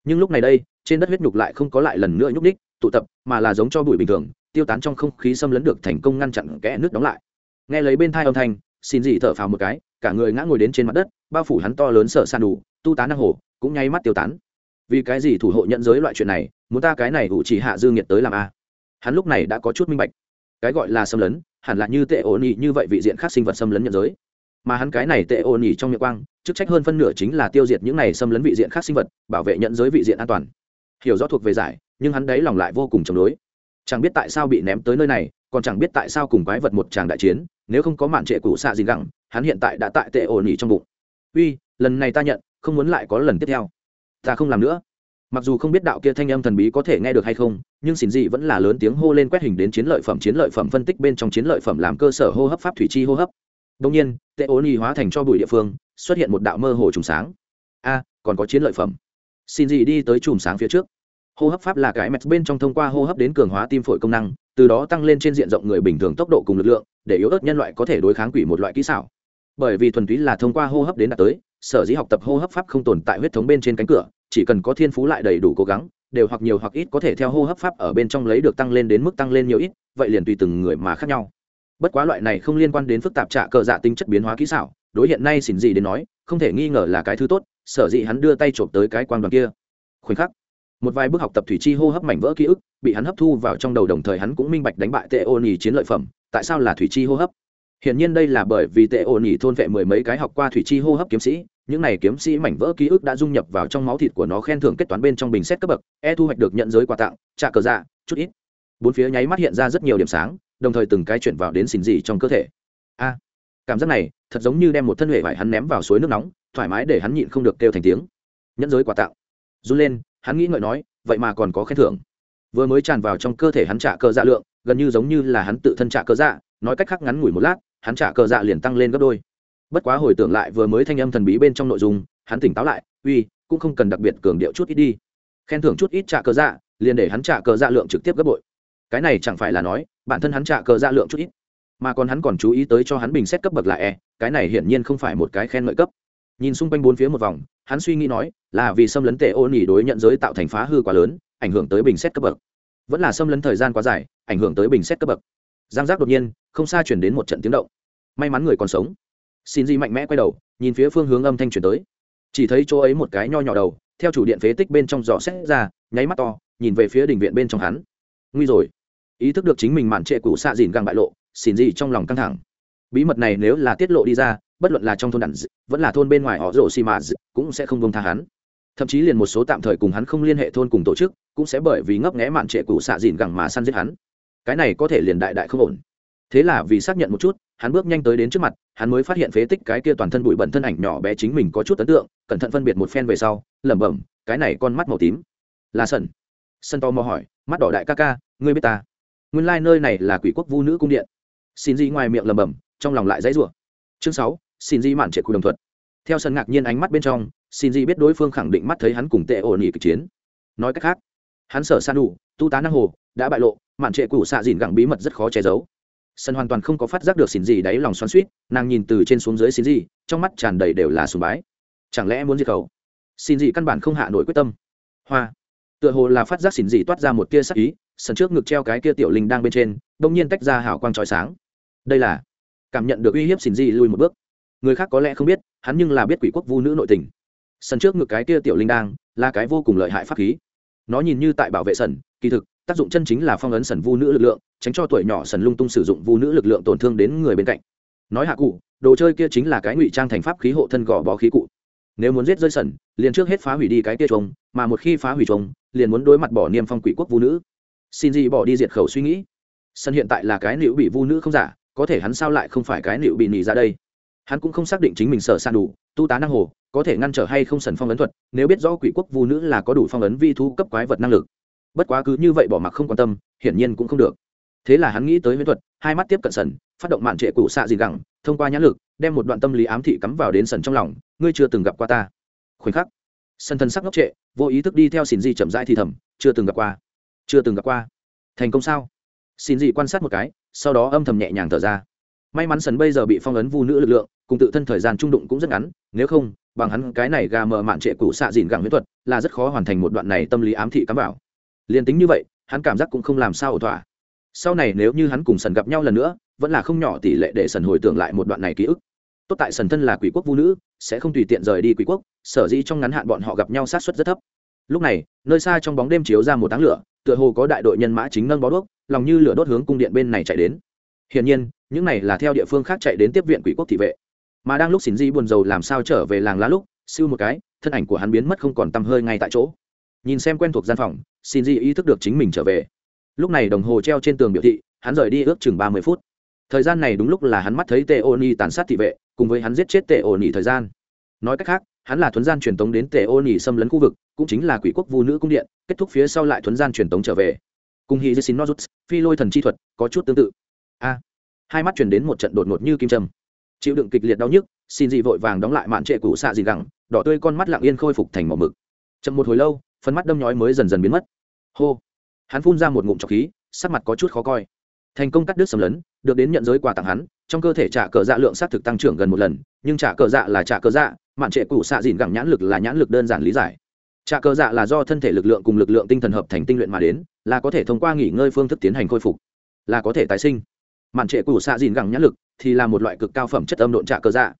Nhưng lúc này đây trên đất huyết nhục lại không có lại lần nữa nhúc ních tụ tập, mà là giống cho bụi bình thường, tiêu tán trong không khí xâm lấn được thành công ngăn chặn kẽ nước đóng lại. Nghe lấy bên thai âm thanh, xin dị thở phào một cái, cả người ngã ngồi đến trên mặt đất, bao phủ hắn to lớn sở san đủ, tu tá năng hồ cũng nháy mắt tiêu tán. Vì cái gì thủ hộ nhận giới loại chuyện này, muốn ta cái này ủ chỉ hạ dư nghiệt tới làm a? Hắn lúc này đã có chút minh bạch. Cái gọi là xâm lấn, hẳn là như tệ ổn ỉ như vậy vị diện khác sinh vật xâm lấn nhận giới. Mà hắn cái này tệ ổn ỉ trong miệng quang, chức trách hơn phân nửa chính là tiêu diệt những này xâm lấn vị diện khác sinh vật, bảo vệ nhận giới vị diện an toàn hiểu rõ thuộc về giải, nhưng hắn đấy lòng lại vô cùng chống đối. Chẳng biết tại sao bị ném tới nơi này, còn chẳng biết tại sao cùng quái vật một tràng đại chiến, nếu không có mạn trệ cũ xạ gì gẳng hắn hiện tại đã tại tệ ổn ỉ trong bụng. Uy, lần này ta nhận, không muốn lại có lần tiếp theo. Ta không làm nữa. Mặc dù không biết đạo kia thanh âm thần bí có thể nghe được hay không, nhưng xin dị vẫn là lớn tiếng hô lên quét hình đến chiến lợi phẩm, chiến lợi phẩm phân tích bên trong chiến lợi phẩm làm cơ sở hô hấp pháp thủy chi hô hấp. Đông nhiên, tệ ổn ỉ hóa thành cho bụi địa phương, xuất hiện một đạo mơ hồ trùng sáng. A, còn có chiến lợi phẩm xin dị đi tới chùm sáng phía trước. Hô hấp pháp là cái mẹt bên trong thông qua hô hấp đến cường hóa tim phổi công năng, từ đó tăng lên trên diện rộng người bình thường tốc độ cùng lực lượng, để yếu ớt nhân loại có thể đối kháng quỷ một loại kỹ xảo. Bởi vì thuần túy là thông qua hô hấp đến đạt tới, sở dĩ học tập hô hấp pháp không tồn tại huyết thống bên trên cánh cửa, chỉ cần có thiên phú lại đầy đủ cố gắng, đều hoặc nhiều hoặc ít có thể theo hô hấp pháp ở bên trong lấy được tăng lên đến mức tăng lên nhiều ít, vậy liền tùy từng người mà khác nhau. Bất quá loại này không liên quan đến phức tạp trạ cờ dạ tính chất biến hóa kỹ xảo, đối hiện nay xỉn gì đến nói, không thể nghi ngờ là cái thứ tốt sở dĩ hắn đưa tay trộm tới cái quang đoàn kia khoảnh khắc một vài bước học tập thủy chi hô hấp mảnh vỡ ký ức bị hắn hấp thu vào trong đầu đồng thời hắn cũng minh bạch đánh bại tệ ôn nhì chiến lợi phẩm tại sao là thủy chi hô hấp Hiển nhiên đây là bởi vì tệ ổn nhỉ thôn vệ mười mấy cái học qua thủy chi hô hấp kiếm sĩ, những này kiếm sĩ mảnh vỡ ký ức đã dung nhập vào trong máu thịt của nó khen thưởng kết toán bên trong bình xét cấp bậc, e thu hoạch được nhận giới quà tặng, trả cờ dạ, chút ít. Bốn phía nháy mắt hiện ra rất nhiều điểm sáng, đồng thời từng cái chuyển vào đến xỉn dị trong cơ thể. A, cảm giác này, thật giống như đem một thân huệ vải hắn ném vào suối nước nóng, thoải mái để hắn nhịn không được kêu thành tiếng. nhẫn giới quà tặng. Run lên, hắn nghĩ ngợi nói, vậy mà còn có khen thưởng. Vừa mới tràn vào trong cơ thể hắn trả cờ dạ lượng, gần như giống như là hắn tự thân trả cờ dạ, nói cách khác ngắn ngủi một lát, hắn trả cờ dạ liền tăng lên gấp đôi bất quá hồi tưởng lại vừa mới thanh âm thần bí bên trong nội dung hắn tỉnh táo lại uy cũng không cần đặc biệt cường điệu chút ít đi khen thưởng chút ít trả cờ dạ liền để hắn trả cờ dạ lượng trực tiếp gấp bội cái này chẳng phải là nói bản thân hắn trả cờ dạ lượng chút ít mà còn hắn còn chú ý tới cho hắn bình xét cấp bậc là e cái này hiển nhiên không phải một cái khen ngợi cấp. Nhìn xung quanh bốn phía một vòng, hắn suy nghĩ nói, là vì xâm lấn tệ ô nỉ đối nhận giới tạo thành phá hư quá lớn, ảnh hưởng tới bình xét cấp bậc. Vẫn là xâm lấn thời gian quá dài, ảnh hưởng tới bình xét cấp bậc. Giang giác đột nhiên, không xa chuyển đến một trận tiếng động. May mắn người còn sống. Xin di mạnh mẽ quay đầu, nhìn phía phương hướng âm thanh chuyển tới. Chỉ thấy chỗ ấy một cái nho nhỏ đầu, theo chủ điện phế tích bên trong giỏ xét ra, nháy mắt to, nhìn về phía đình viện bên trong hắn. Nguy rồi. Ý thức được chính mình mạn trệ cũ xạ dìn găng bại lộ xin gì trong lòng căng thẳng. Bí mật này nếu là tiết lộ đi ra, bất luận là trong thôn đản vẫn là thôn bên ngoài họ rổ xì mà cũng sẽ không bông tha hắn. Thậm chí liền một số tạm thời cùng hắn không liên hệ thôn cùng tổ chức, cũng sẽ bởi vì ngấp nghẽ mạn trệ cụ xạ dìn gẳng mà săn giết hắn. Cái này có thể liền đại đại không ổn. Thế là vì xác nhận một chút, hắn bước nhanh tới đến trước mặt, hắn mới phát hiện phế tích cái kia toàn thân bụi bẩn thân ảnh nhỏ bé chính mình có chút ấn tượng, cẩn thận phân biệt một phen về sau, lẩm bẩm, cái này con mắt màu tím. Là sần sân to mò hỏi, mắt đỏ đại ca ca, ngươi biết ta? Nguyên lai、like、nơi này là quỷ quốc vu nữ cung điện xin di ngoài miệng lẩm bẩm trong lòng lại dãy rủa. Chương sáu, xin di mạn trệ cụ đồng thuận. theo sân ngạc nhiên ánh mắt bên trong, xin di biết đối phương khẳng định mắt thấy hắn cùng tệ ổn ỉ kịch chiến. Nói cách khác, hắn sở san đủ, tu tá năng hồ, đã bại lộ, mạn trệ cụ xạ dìn gẳng bí mật rất khó che giấu. Sân hoàn toàn không có phát giác được xin gì đáy lòng xoắn suýt nàng nhìn từ trên xuống dưới xin gì, trong mắt tràn đầy đều là sùng bái. Chẳng lẽ muốn diệt khẩu? Xin gì căn bản không hạ nổi quyết tâm. Hoa. Tựa hồ là phát giác xin gì toát ra một tia sắc ý, sân trước ngực treo cái kia tiểu linh đang bên trên đông nhiên tách ra hào quang trói sáng đây là cảm nhận được uy hiếp xin gì lui một bước. Người khác có lẽ không biết, hắn nhưng là biết quỷ quốc vu nữ nội tình. Sân trước ngực cái kia tiểu linh đang là cái vô cùng lợi hại pháp khí. Nó nhìn như tại bảo vệ sần kỳ thực, tác dụng chân chính là phong ấn sần vu nữ lực lượng, tránh cho tuổi nhỏ sần lung tung sử dụng vu nữ lực lượng tổn thương đến người bên cạnh. Nói hạ cụ, đồ chơi kia chính là cái ngụy trang thành pháp khí hộ thân gò bó khí cụ. Nếu muốn giết rơi sần liền trước hết phá hủy đi cái kia trông mà một khi phá hủy trông liền muốn đối mặt bỏ niêm phong quỷ quốc vu nữ. Xin gì bỏ đi diệt khẩu suy nghĩ. Sân hiện tại là cái nữ bị vu nữ không giả có thể hắn sao lại không phải cái liệu bị nỉ ra đây? Hắn cũng không xác định chính mình sở san đủ, tu tá năng hồ, có thể ngăn trở hay không sần phong ấn thuật, nếu biết rõ quỷ quốc vu nữ là có đủ phong ấn vi thu cấp quái vật năng lực. Bất quá cứ như vậy bỏ mặc không quan tâm, hiển nhiên cũng không được. Thế là hắn nghĩ tới huyễn thuật, hai mắt tiếp cận sần, phát động mạn trệ cụ xạ gì gẳng, thông qua nhãn lực, đem một đoạn tâm lý ám thị cắm vào đến sần trong lòng, ngươi chưa từng gặp qua ta. Khoảnh khắc sân thân sắc ngốc trệ, vô ý thức đi theo xin di chậm rãi thì thầm, chưa từng gặp qua, chưa từng gặp qua. Thành công sao? Xin di quan sát một cái sau đó âm thầm nhẹ nhàng thở ra. May mắn sần bây giờ bị phong ấn vu nữ lực lượng, cùng tự thân thời gian trung đụng cũng rất ngắn, nếu không, bằng hắn cái này gà mờ mạn trệ cũ xạ dìn gẳng huyễn thuật, là rất khó hoàn thành một đoạn này tâm lý ám thị cắm vào liền tính như vậy, hắn cảm giác cũng không làm sao ổn thỏa. Sau này nếu như hắn cùng sần gặp nhau lần nữa, vẫn là không nhỏ tỷ lệ để sần hồi tưởng lại một đoạn này ký ức. Tốt tại sần thân là quỷ quốc vũ nữ, sẽ không tùy tiện rời đi quỷ quốc, sở dĩ trong ngắn hạn bọn họ gặp nhau sát xuất rất thấp lúc này, nơi xa trong bóng đêm chiếu ra một táng lửa, tựa hồ có đại đội nhân mã chính nâng bó đuốc, lòng như lửa đốt hướng cung điện bên này chạy đến. Hiển nhiên, những này là theo địa phương khác chạy đến tiếp viện quỷ quốc thị vệ. Mà đang lúc xin di buồn rầu làm sao trở về làng lá lúc, siêu một cái, thân ảnh của hắn biến mất không còn tăm hơi ngay tại chỗ. Nhìn xem quen thuộc gian phòng xin di ý thức được chính mình trở về. Lúc này đồng hồ treo trên tường biểu thị, hắn rời đi ước chừng ba mươi phút. Thời gian này đúng lúc là hắn mắt thấy tê ô ni tàn sát thị vệ, cùng với hắn giết chết tê ô ni thời gian. Nói cách khác hắn là thuấn gian truyền tống đến tề ô nỉ xâm lấn khu vực, cũng chính là quỷ quốc vu nữ cung điện, kết thúc phía sau lại thuấn gian truyền tống trở về. Cùng hi xin nozuts phi lôi thần chi thuật, có chút tương tự. A, hai mắt truyền đến một trận đột ngột như kim trâm chịu đựng kịch liệt đau nhức, xin dị vội vàng đóng lại mạn trệ cũ xạ dị gẳng, đỏ tươi con mắt lặng yên khôi phục thành màu mực. Chậm một hồi lâu, phần mắt đâm nhói mới dần dần biến mất. Hô, hắn phun ra một ngụm trọc khí, sắc mặt có chút khó coi. Thành công cắt đứt sầm lấn, được đến nhận giới quà tặng hắn, trong cơ thể trả cờ dạ lượng xác thực tăng trưởng gần một lần, nhưng trả cờ dạ là trả cờ dạ mạn trệ cụ xạ dìn gẳng nhãn lực là nhãn lực đơn giản lý giải. Trà cờ dạ là do thân thể lực lượng cùng lực lượng tinh thần hợp thành tinh luyện mà đến, là có thể thông qua nghỉ ngơi phương thức tiến hành khôi phục, là có thể tái sinh. Mạn trệ cụ xạ dìn gẳng nhãn lực thì là một loại cực cao phẩm chất âm độn trà cờ dạ.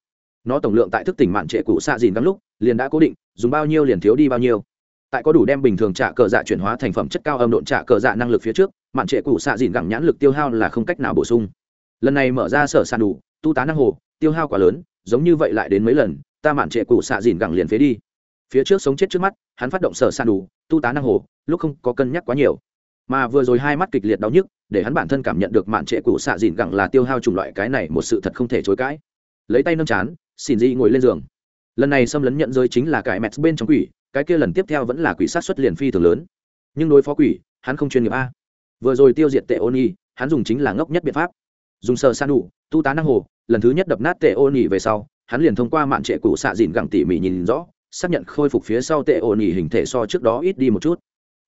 Nó tổng lượng tại thức tỉnh mạn trệ cụ xạ dìn gắng lúc, liền đã cố định, dùng bao nhiêu liền thiếu đi bao nhiêu. Tại có đủ đem bình thường trả cờ dạ chuyển hóa thành phẩm chất cao âm độn trả cờ dạ năng lực phía trước, mạn trệ cụ xạ dìn gẳng nhãn lực tiêu hao là không cách nào bổ sung. Lần này mở ra sở sàn đủ, tu tá năng hồ, tiêu hao quá lớn, giống như vậy lại đến mấy lần ta mạn trệ cụ xạ dìn gẳng liền phế đi. Phía trước sống chết trước mắt, hắn phát động sở san đủ, tu tá năng hồ, lúc không có cân nhắc quá nhiều. Mà vừa rồi hai mắt kịch liệt đau nhức, để hắn bản thân cảm nhận được mạn trệ cụ xạ dìn gẳng là tiêu hao chủng loại cái này một sự thật không thể chối cãi. Lấy tay nâng chán xin di ngồi lên giường. Lần này xâm lấn nhận giới chính là cái mẹt bên trong quỷ, cái kia lần tiếp theo vẫn là quỷ sát xuất liền phi thường lớn. Nhưng đối phó quỷ, hắn không chuyên nghiệp a. Vừa rồi tiêu diệt tệ ôn y hắn dùng chính là ngốc nhất biện pháp. Dùng sờ san đủ, tu tá năng hồ, lần thứ nhất đập nát tệ ôn y về sau hắn liền thông qua mạn trệ cũ xạ dìn gẳng tỉ mỉ nhìn rõ, xác nhận khôi phục phía sau tệ ôn ỉ hình thể so trước đó ít đi một chút.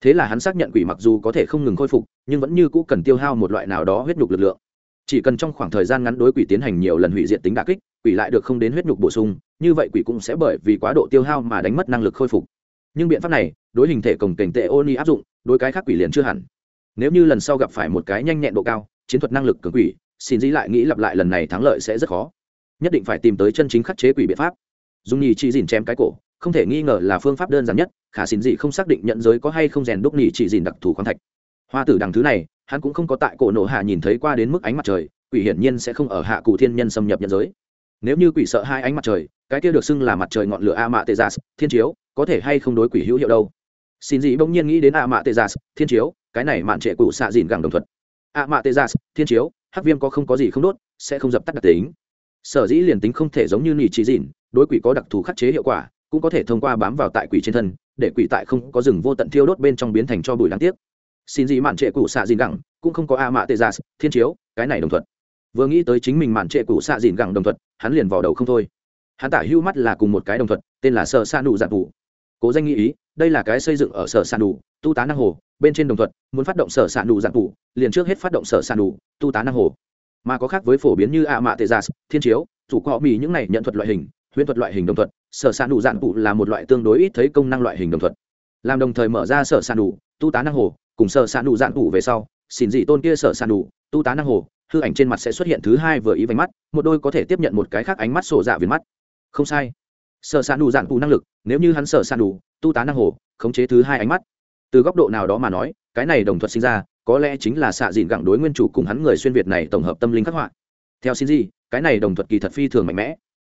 Thế là hắn xác nhận quỷ mặc dù có thể không ngừng khôi phục, nhưng vẫn như cũ cần tiêu hao một loại nào đó huyết nhục lực lượng. Chỉ cần trong khoảng thời gian ngắn đối quỷ tiến hành nhiều lần hủy diệt tính đà kích, quỷ lại được không đến huyết nhục bổ sung, như vậy quỷ cũng sẽ bởi vì quá độ tiêu hao mà đánh mất năng lực khôi phục. Nhưng biện pháp này, đối hình thể cổng cảnh tệ ô ni áp dụng, đối cái khác quỷ liền chưa hẳn. Nếu như lần sau gặp phải một cái nhanh nhẹn độ cao, chiến thuật năng lực cường quỷ, xin dĩ lại nghĩ lặp lại lần này thắng lợi sẽ rất khó nhất định phải tìm tới chân chính khắc chế quỷ biện pháp. Dùng nhì chỉ dìn chém cái cổ, không thể nghi ngờ là phương pháp đơn giản nhất, khả xin dị không xác định nhận giới có hay không rèn đúc nhì chỉ dìn đặc thù khoáng thạch. Hoa tử đằng thứ này, hắn cũng không có tại cổ nổ hạ nhìn thấy qua đến mức ánh mặt trời, quỷ hiển nhiên sẽ không ở hạ cụ thiên nhân xâm nhập nhận giới. Nếu như quỷ sợ hai ánh mặt trời, cái kia được xưng là mặt trời ngọn lửa a mạ tê gia thiên chiếu, có thể hay không đối quỷ hữu hiệu đâu? Xin dị bỗng nhiên nghĩ đến a mạ tê gia thiên chiếu, cái này mạn trệ cụ xạ dìn gẳng đồng thuật. A mạ tê gia thiên chiếu, hắc viêm có không có gì không đốt, sẽ không dập tắt đặc tính sở dĩ liền tính không thể giống như nỉ chỉ dịn đối quỷ có đặc thù khắc chế hiệu quả cũng có thể thông qua bám vào tại quỷ trên thân để quỷ tại không có rừng vô tận thiêu đốt bên trong biến thành cho bụi đáng tiếc. Xin gì mạn trệ cụ xạ dìn gẳng cũng không có a mạ tê gia dạ, thiên chiếu cái này đồng thuận. vừa nghĩ tới chính mình mạn trệ cụ xạ dìn gẳng đồng thuận, hắn liền vào đầu không thôi. Hắn tả hưu mắt là cùng một cái đồng thuận, tên là sở sa nụ dạng vụ cố danh nghĩ ý đây là cái xây dựng ở sở sa nụ tu tá năng hồ bên trên đồng thuận, muốn phát động sở sa nụ dạng vụ liền trước hết phát động sở sa nụ tu tá năng hồ mà có khác với phổ biến như a mạ tê gia thiên chiếu chủ cọ mì những này nhận thuật loại hình huyễn thuật loại hình đồng thuật sở sản đủ dạng dạn là một loại tương đối ít thấy công năng loại hình đồng thuật. Làm đồng thời mở ra sở sản đủ, tu tá năng hồ cùng sở sản đủ dạng dạn về sau xin dị tôn kia sở sản đủ, tu tá năng hồ hư ảnh trên mặt sẽ xuất hiện thứ hai vừa ý vánh mắt một đôi có thể tiếp nhận một cái khác ánh mắt sổ dạ viền mắt. Không sai. Sở sản đủ dạng dạn năng lực nếu như hắn sở sản đủ, tu tá năng hồ khống chế thứ hai ánh mắt. Từ góc độ nào đó mà nói cái này đồng thuật sinh ra có lẽ chính là xạ dịn gặng đối nguyên chủ cùng hắn người xuyên việt này tổng hợp tâm linh khắc họa. Theo xin gì, cái này đồng thuật kỳ thật phi thường mạnh mẽ.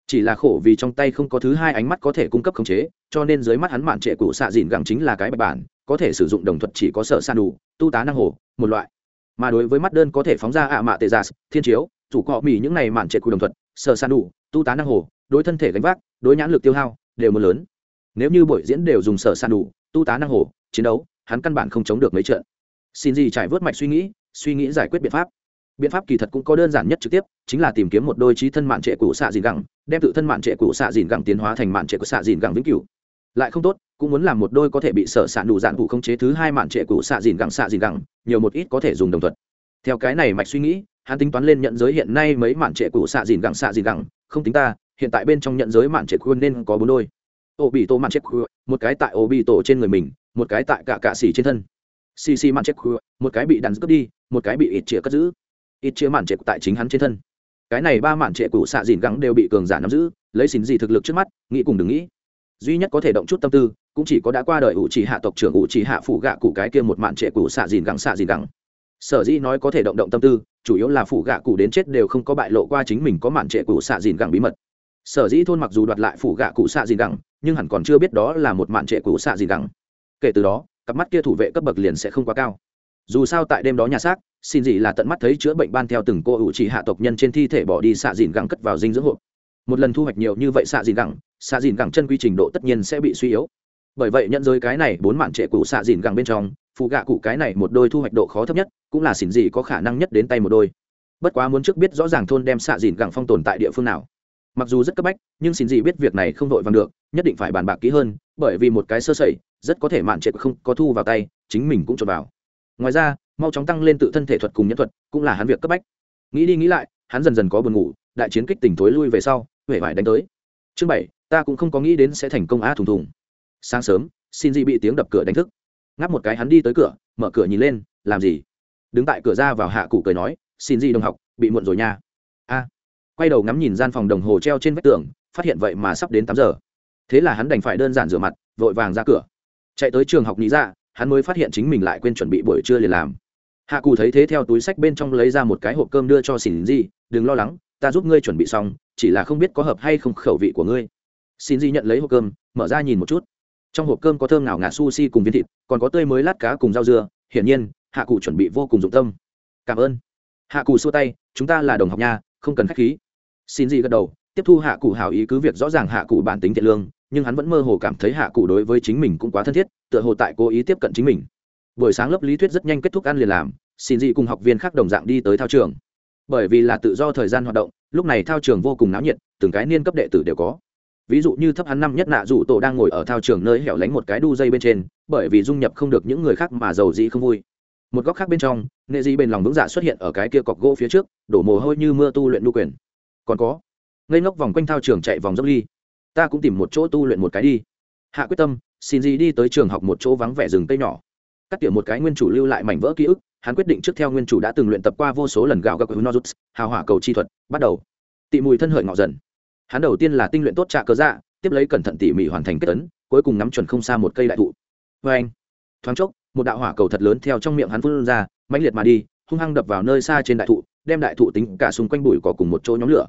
Chỉ là khổ vì trong tay không có thứ hai ánh mắt có thể cung cấp khống chế, cho nên dưới mắt hắn mạn trệ cụ xạ dìn gẳng chính là cái bạch bản, có thể sử dụng đồng thuật chỉ có sợ san đủ tu tá năng hồ, một loại. Mà đối với mắt đơn có thể phóng ra ạ mạ tê gia thiên chiếu, chủ cọ mỉ những này mạn trệ cụ đồng thuật sợ san đủ tu tá năng hồ, đối thân thể gánh vác, đối nhãn lực tiêu hao, đều một lớn. Nếu như buổi diễn đều dùng sợ san đủ tu tá năng hồ, chiến đấu, hắn căn bản không chống được mấy trận xin gì trải vớt mạch suy nghĩ suy nghĩ giải quyết biện pháp. Biện pháp kỳ thật cũng có đơn giản nhất trực tiếp, chính là tìm kiếm một đôi trí thân mạn trệ cũ xạ dìn gẳng, đem tự thân mạn trệ cũ xạ dìn gẳng tiến hóa thành mạn trệ của xạ dìn gẳng vĩnh cửu. Lại không tốt, cũng muốn làm một đôi có thể bị sở s đủ dạn cụ không chế thứ hai mạn trệ cũ xạ dìn gẳng xạ dìn gẳng, nhiều một ít có thể dùng đồng thuận. theo cái này mạch suy nghĩ, hắn tính toán lên nhận giới hiện nay mấy mạn trệ cũ xạ dìn gẳng xạ dìn gẳng, không tính ta, hiện tại bên trong nhận giới mạn trệ cụ nên có bốn đôi. Ô bị tổ mạn trệ cụ một cái tại ô bị tổ trên người mình, một cái tại cả cạ xỉ trên thân xì xì mạn chết cụ một cái bị đàn cướp đi, một cái bị ít chĩa cất giữ. Ít chia mạn chết tại chính hắn trên thân. Cái này ba mạn trệ cũ xạ dìn gắng đều bị cường giả nắm giữ, lấy xin gì thực lực trước mắt, nghĩ cùng đừng nghĩ. Duy nhất có thể động chút tâm tư, cũng chỉ có đã qua đời ủ trì hạ tộc trưởng ủ trì hạ phủ gạ cụ cái kia một mạn trệ cũ xạ dìn gắng, xạ dìn gắng. Sở dĩ nói có thể động động tâm tư, chủ yếu là phủ gạ cụ đến chết đều không có bại lộ qua chính mình có mạn trệ cũ xạ dìn gắng bí mật. Sở dĩ thôn mặc dù đoạt lại phủ gạ cụ xạ dìn gắng, nhưng hẳn còn chưa biết đó là một mạn trệ cũ xạ dìn gắng. Kể từ đó cặp mắt kia thủ vệ cấp bậc liền sẽ không quá cao. Dù sao tại đêm đó nhà xác, xin gì là tận mắt thấy chữa bệnh ban theo từng cô ủ chỉ hạ tộc nhân trên thi thể bỏ đi xạ dìn gẳng cất vào dinh dưỡng hộp. Một lần thu hoạch nhiều như vậy xạ dìn gẳng, xạ dìn gẳng chân quy trình độ tất nhiên sẽ bị suy yếu. Bởi vậy nhận giới cái này bốn mạn trệ cụ xạ dìn gẳng bên trong, phụ gạ cụ cái này một đôi thu hoạch độ khó thấp nhất, cũng là xỉn gì có khả năng nhất đến tay một đôi. Bất quá muốn trước biết rõ ràng thôn đem xạ dìn gẳng phong tồn tại địa phương nào mặc dù rất cấp bách, nhưng xin gì biết việc này không vội vàng được, nhất định phải bàn bạc kỹ hơn, bởi vì một cái sơ sẩy, rất có thể mạn trệ không có thu vào tay, chính mình cũng trộn vào. Ngoài ra, mau chóng tăng lên tự thân thể thuật cùng nhân thuật, cũng là hắn việc cấp bách. Nghĩ đi nghĩ lại, hắn dần dần có buồn ngủ, đại chiến kích tỉnh thối lui về sau huệ vải đánh tới. Chương bảy, ta cũng không có nghĩ đến sẽ thành công á thùng thùng. Sáng sớm, xin dị bị tiếng đập cửa đánh thức. Ngáp một cái hắn đi tới cửa, mở cửa nhìn lên, làm gì? Đứng tại cửa ra vào hạ cụ cười nói, xin dị đồng học, bị muộn rồi nha. A quay đầu ngắm nhìn gian phòng đồng hồ treo trên vách tường, phát hiện vậy mà sắp đến tám giờ. Thế là hắn đành phải đơn giản rửa mặt, vội vàng ra cửa. Chạy tới trường học nghĩ ra dạ, hắn mới phát hiện chính mình lại quên chuẩn bị buổi trưa liền làm. Hạ cù thấy thế theo túi sách bên trong lấy ra một cái hộp cơm đưa cho xin di, đừng lo lắng, ta giúp ngươi chuẩn bị xong, chỉ là không biết có hợp hay không khẩu vị của ngươi. Xin di nhận lấy hộp cơm, mở ra nhìn một chút. Trong hộp cơm có thơm nào ngả sushi cùng viên thịt, còn có tươi mới lát cá cùng rau dưa. Hiển nhiên, hạ cụ chuẩn bị vô cùng dụng tâm. Cảm ơn. Hạ cụ xua tay, chúng ta là đồng học nha không cần khách khí. Xin gì gật đầu, tiếp thu hạ cụ hào ý cứ việc rõ ràng hạ cụ bản tính thiện lương, nhưng hắn vẫn mơ hồ cảm thấy hạ cụ đối với chính mình cũng quá thân thiết, tựa hồ tại cố ý tiếp cận chính mình. Buổi sáng lớp lý thuyết rất nhanh kết thúc ăn liền làm, xin dị cùng học viên khác đồng dạng đi tới thao trường. Bởi vì là tự do thời gian hoạt động, lúc này thao trường vô cùng náo nhiệt, từng cái niên cấp đệ tử đều có. Ví dụ như thấp hắn năm nhất nạ dụ tổ đang ngồi ở thao trường nơi hẻo lánh một cái đu dây bên trên, bởi vì dung nhập không được những người khác mà giàu dĩ không vui một góc khác bên trong, nệ dị bên lòng vững dạ xuất hiện ở cái kia cọc gỗ phía trước, đổ mồ hôi như mưa tu luyện đu quyền. Còn có, ngây ngốc vòng quanh thao trường chạy vòng dốc ly. Ta cũng tìm một chỗ tu luyện một cái đi. Hạ quyết tâm, xin dị đi tới trường học một chỗ vắng vẻ rừng cây nhỏ. Cắt tỉa một cái nguyên chủ lưu lại mảnh vỡ ký ức, hắn quyết định trước theo nguyên chủ đã từng luyện tập qua vô số lần gạo gạo nozuts, hào hỏa cầu chi thuật, bắt đầu. Tị mùi thân hợi ngọ dần. Hắn đầu tiên là tinh luyện tốt trạ cơ dạ tiếp lấy cẩn thận tỉ mỉ hoàn thành kết tấn cuối cùng nắm chuẩn không xa một cây đại thụ. Vê anh thoáng chốc, một đạo hỏa cầu thật lớn theo trong miệng hắn phun ra, mãnh liệt mà đi, hung hăng đập vào nơi xa trên đại thụ, đem đại thụ tính cả xung quanh bụi cỏ cùng một chỗ nhóm lửa.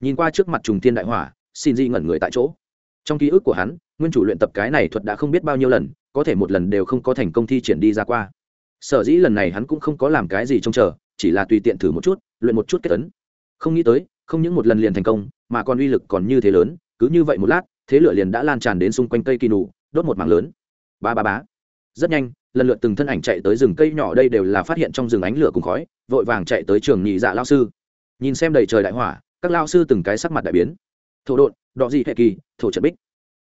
Nhìn qua trước mặt trùng thiên đại hỏa, xin di ngẩn người tại chỗ. Trong ký ức của hắn, nguyên chủ luyện tập cái này thuật đã không biết bao nhiêu lần, có thể một lần đều không có thành công thi triển đi ra qua. Sở dĩ lần này hắn cũng không có làm cái gì trông chờ, chỉ là tùy tiện thử một chút, luyện một chút kết tấn không nghĩ tới, không những một lần liền thành công, mà còn uy lực còn như thế lớn, cứ như vậy một lát, thế lửa liền đã lan tràn đến xung quanh cây kỳ nụ, đốt một mảng lớn. Ba ba bá rất nhanh, lần lượt từng thân ảnh chạy tới rừng cây nhỏ đây đều là phát hiện trong rừng ánh lửa cùng khói, vội vàng chạy tới trường nhị dạ lao sư. Nhìn xem đầy trời đại hỏa, các lao sư từng cái sắc mặt đại biến. Thổ độn, đọ dị hệ kỳ, thổ trận bích,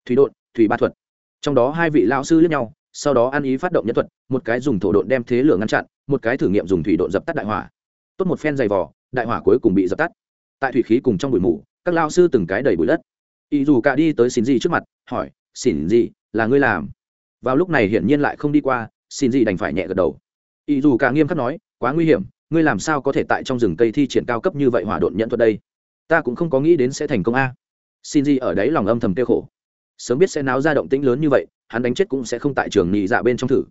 thủy độn, thủy ba thuật. Trong đó hai vị lao sư lẫn nhau, sau đó ăn ý phát động nhân thuật, một cái dùng thổ độn đem thế lửa ngăn chặn, một cái thử nghiệm dùng thủy độn dập tắt đại hỏa. Tốt một phen dày vỏ đại hỏa cuối cùng bị dập tắt. Tại thủy khí cùng trong bụi mù, các lao sư từng cái đầy bụi đất. Ý dù cả đi tới xin gì trước mặt, hỏi xin gì là ngươi làm? Vào lúc này hiển nhiên lại không đi qua, xin gì đành phải nhẹ gật đầu. Ý dù cả nghiêm khắc nói, quá nguy hiểm, ngươi làm sao có thể tại trong rừng cây thi triển cao cấp như vậy hỏa độn nhận thuật đây? Ta cũng không có nghĩ đến sẽ thành công a. Xin gì ở đấy lòng âm thầm tiêu khổ. Sớm biết sẽ náo ra động tĩnh lớn như vậy, hắn đánh chết cũng sẽ không tại trường nhị dạ bên trong thử.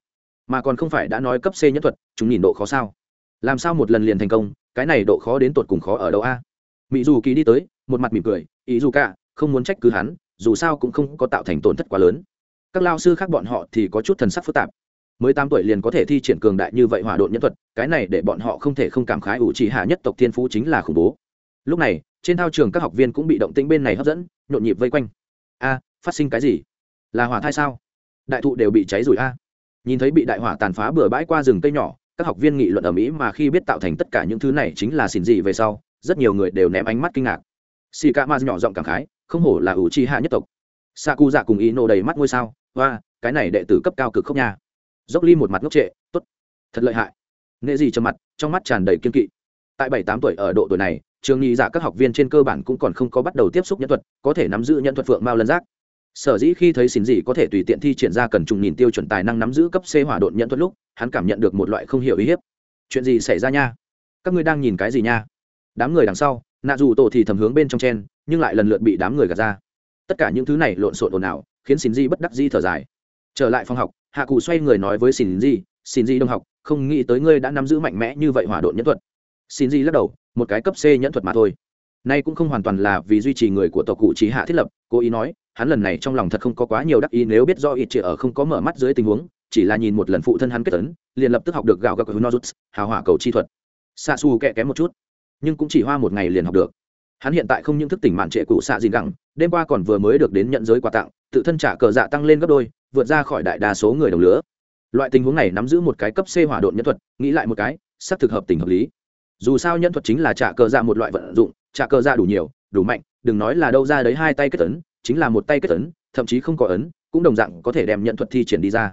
Mà còn không phải đã nói cấp c nhất thuật, chúng nhìn độ khó sao? Làm sao một lần liền thành công, cái này độ khó đến tột cùng khó ở đâu a? Mỹ dù kỳ đi tới, một mặt mỉm cười ý dù cả, không muốn trách cứ hắn, dù sao cũng không có tạo thành tổn thất quá lớn các lao sư khác bọn họ thì có chút thần sắc phức tạp. Mới tám tuổi liền có thể thi triển cường đại như vậy hỏa độn nhân thuật, cái này để bọn họ không thể không cảm khái ủ trì hạ nhất tộc thiên phú chính là khủng bố. Lúc này, trên thao trường các học viên cũng bị động tĩnh bên này hấp dẫn, nhộn nhịp vây quanh. A, phát sinh cái gì? Là hỏa thai sao? Đại thụ đều bị cháy rồi a. Nhìn thấy bị đại hỏa tàn phá bừa bãi qua rừng cây nhỏ, các học viên nghị luận ở mỹ mà khi biết tạo thành tất cả những thứ này chính là xỉn gì về sau, rất nhiều người đều ném ánh mắt kinh ngạc. Xì ca ma nhỏ giọng cảm khái, không hổ là ủ trì hạ nhất tộc. Sa cu dạ cùng ý nổ đầy mắt ngôi sao hoa, cái này đệ tử cấp cao cực khốc nha. Dốc ly một mặt ngốc trệ t ố t thật lợi hại. Nghệ gì trầm mặt, trong mắt tràn đầy kiên kỵ. Tại bảy tám tuổi ở độ tuổi này, trường nghi giả dạ các học viên trên cơ bản cũng còn không có bắt đầu tiếp xúc nhân thuật, có thể nắm giữ nhân thuật phượng mao lân giác. Sở dĩ khi thấy xin gì có thể tùy tiện thi triển ra cần trùng nhìn tiêu chuẩn tài năng nắm giữ cấp c hỏa độn nhận thuật lúc, hắn cảm nhận được một loại không hiểu uy hiếp. Chuyện gì xảy ra nha? Các ngươi đang nhìn cái gì nha? Đám người đằng sau, nạ dù tổ thì thầm hướng bên trong chen, nhưng lại lần lượt bị đám người gạt ra. Tất cả những thứ này lộn xộn ồn ào khiến xin di bất đắc di thở dài. Trở lại phòng học, hạ cụ xoay người nói với xin di xin di đông học, không nghĩ tới ngươi đã nắm giữ mạnh mẽ như vậy hỏa độn nhẫn thuật. Xin di lắc đầu, một cái cấp c nhẫn thuật mà thôi. Nay cũng không hoàn toàn là vì duy trì người của tộc cụ trí hạ thiết lập, cố ý nói, hắn lần này trong lòng thật không có quá nhiều đắc ý nếu biết do ít chị ở không có mở mắt dưới tình huống, chỉ là nhìn một lần phụ thân hắn kết tấn liền lập tức học được gạo gạo nozuts, hào hỏa cầu chi thuật. Xa xù kẹ kém một chút, nhưng cũng chỉ hoa một ngày liền học được. Hắn hiện tại không những thức tỉnh mạn trệ cụ xạ gì gẳng đêm qua còn vừa mới được đến nhận giới quà tặng tự thân trả cờ dạ tăng lên gấp đôi, vượt ra khỏi đại đa số người đồng lứa. Loại tình huống này nắm giữ một cái cấp c hỏa độn nhân thuật, nghĩ lại một cái sắp thực hợp tình hợp lý. Dù sao nhân thuật chính là trả cờ dạ một loại vận dụng, trả cờ dạ đủ nhiều, đủ mạnh, đừng nói là đâu ra đấy hai tay kết tấn chính là một tay kết tấn thậm chí không có ấn, cũng đồng dạng có thể đem nhận thuật thi triển đi ra.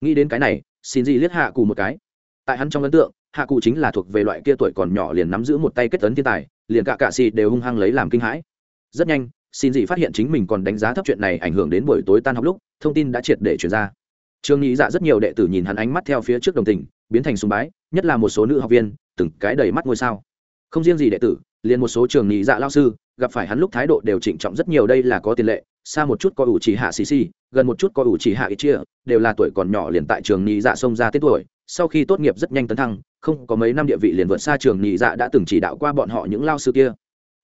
Nghĩ đến cái này, xin gì liếc hạ cụ một cái. Tại hắn trong ấn tượng, hạ cụ chính là thuộc về loại kia tuổi còn nhỏ liền nắm giữ một tay kết tấn thiên tài, liền cả cạ xì đều hung hăng lấy làm kinh hãi. Rất nhanh xin dị phát hiện chính mình còn đánh giá thấp chuyện này ảnh hưởng đến buổi tối tan học lúc, thông tin đã triệt để chuyển ra. Trường nghĩ dạ rất nhiều đệ tử nhìn hắn ánh mắt theo phía trước đồng tình, biến thành sùng bái, nhất là một số nữ học viên, từng cái đầy mắt ngôi sao. Không riêng gì đệ tử, liền một số trường nghĩ dạ lao sư, gặp phải hắn lúc thái độ đều trịnh trọng rất nhiều, đây là có tiền lệ, xa một chút có ủ chỉ hạ xì xì, gần một chút có ủ chỉ hạ ít chia, đều là tuổi còn nhỏ liền tại trường nghĩ dạ xông ra tết tuổi, sau khi tốt nghiệp rất nhanh tấn thăng, không có mấy năm địa vị liền vượt xa trường nhị dạ đã từng chỉ đạo qua bọn họ những lao sư kia.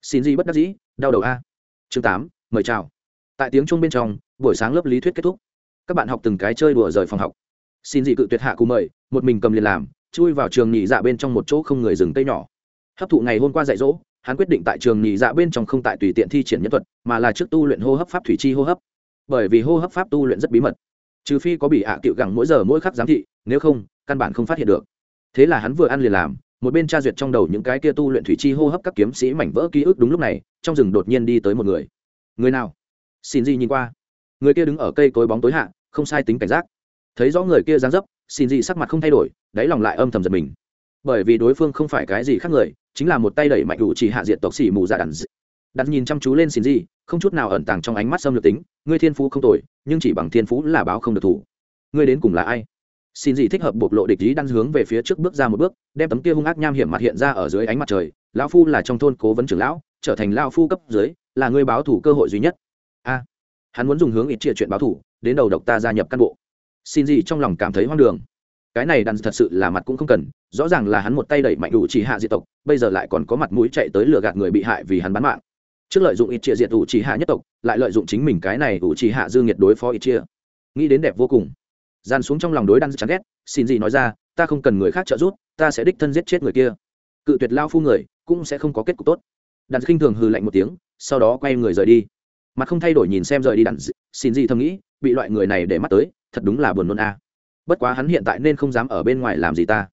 Xin gì bất đắc dĩ, đau đầu a chương tám, mời chào. Tại tiếng chuông bên trong, buổi sáng lớp lý thuyết kết thúc. Các bạn học từng cái chơi đùa rời phòng học. Xin dị cự tuyệt hạ cú mời, một mình cầm liền làm, chui vào trường nhị dạ bên trong một chỗ không người dừng tây nhỏ. Hấp thụ ngày hôm qua dạy dỗ, hắn quyết định tại trường nhị dạ bên trong không tại tùy tiện thi triển nhân thuật, mà là trước tu luyện hô hấp pháp thủy chi hô hấp. Bởi vì hô hấp pháp tu luyện rất bí mật. Trừ phi có bị hạ à cựu gẳng mỗi giờ mỗi khắc giám thị, nếu không, căn bản không phát hiện được. Thế là hắn vừa ăn liền làm, một bên tra duyệt trong đầu những cái kia tu luyện thủy chi hô hấp các kiếm sĩ mảnh vỡ ký ức đúng lúc này trong rừng đột nhiên đi tới một người. Người nào? Xin gì nhìn qua. Người kia đứng ở cây cối bóng tối hạ, không sai tính cảnh giác. Thấy rõ người kia dáng dấp, xin gì sắc mặt không thay đổi, đáy lòng lại âm thầm giật mình. Bởi vì đối phương không phải cái gì khác người, chính là một tay đẩy mạnh đủ chỉ hạ diện tộc xỉ mù dạ đàn đặt nhìn chăm chú lên xin gì không chút nào ẩn tàng trong ánh mắt xâm lược tính, ngươi thiên phú không tồi, nhưng chỉ bằng thiên phú là báo không được thủ. Ngươi đến cùng là ai? Xin gì thích hợp bộc lộ địch ý đang hướng về phía trước bước ra một bước, đem tấm kia hung ác nham hiểm mặt hiện ra ở dưới ánh mặt trời, lão phu là trong thôn cố vấn trưởng lão trở thành lão phu cấp dưới, là người báo thủ cơ hội duy nhất. A, hắn muốn dùng hướng ít chia chuyện báo thủ, đến đầu độc ta gia nhập căn bộ. Xin gì trong lòng cảm thấy hoang đường. Cái này đàn thật sự là mặt cũng không cần, rõ ràng là hắn một tay đẩy mạnh đủ chỉ hạ diệt tộc, bây giờ lại còn có mặt mũi chạy tới lừa gạt người bị hại vì hắn bán mạng. Trước lợi dụng ít chia diệt đủ chỉ hạ nhất tộc, lại lợi dụng chính mình cái này đủ chỉ hạ dương nhiệt đối phó ít chia. Nghĩ đến đẹp vô cùng. Gian xuống trong lòng đối đan chán ghét, xin gì nói ra, ta không cần người khác trợ giúp, ta sẽ đích thân giết chết người kia. Cự tuyệt lao phu người, cũng sẽ không có kết cục tốt đàn khinh thường hừ lạnh một tiếng, sau đó quay người rời đi. Mặt không thay đổi nhìn xem rời đi đàn xin gì thầm nghĩ, bị loại người này để mắt tới, thật đúng là buồn nôn a. À. Bất quá hắn hiện tại nên không dám ở bên ngoài làm gì ta.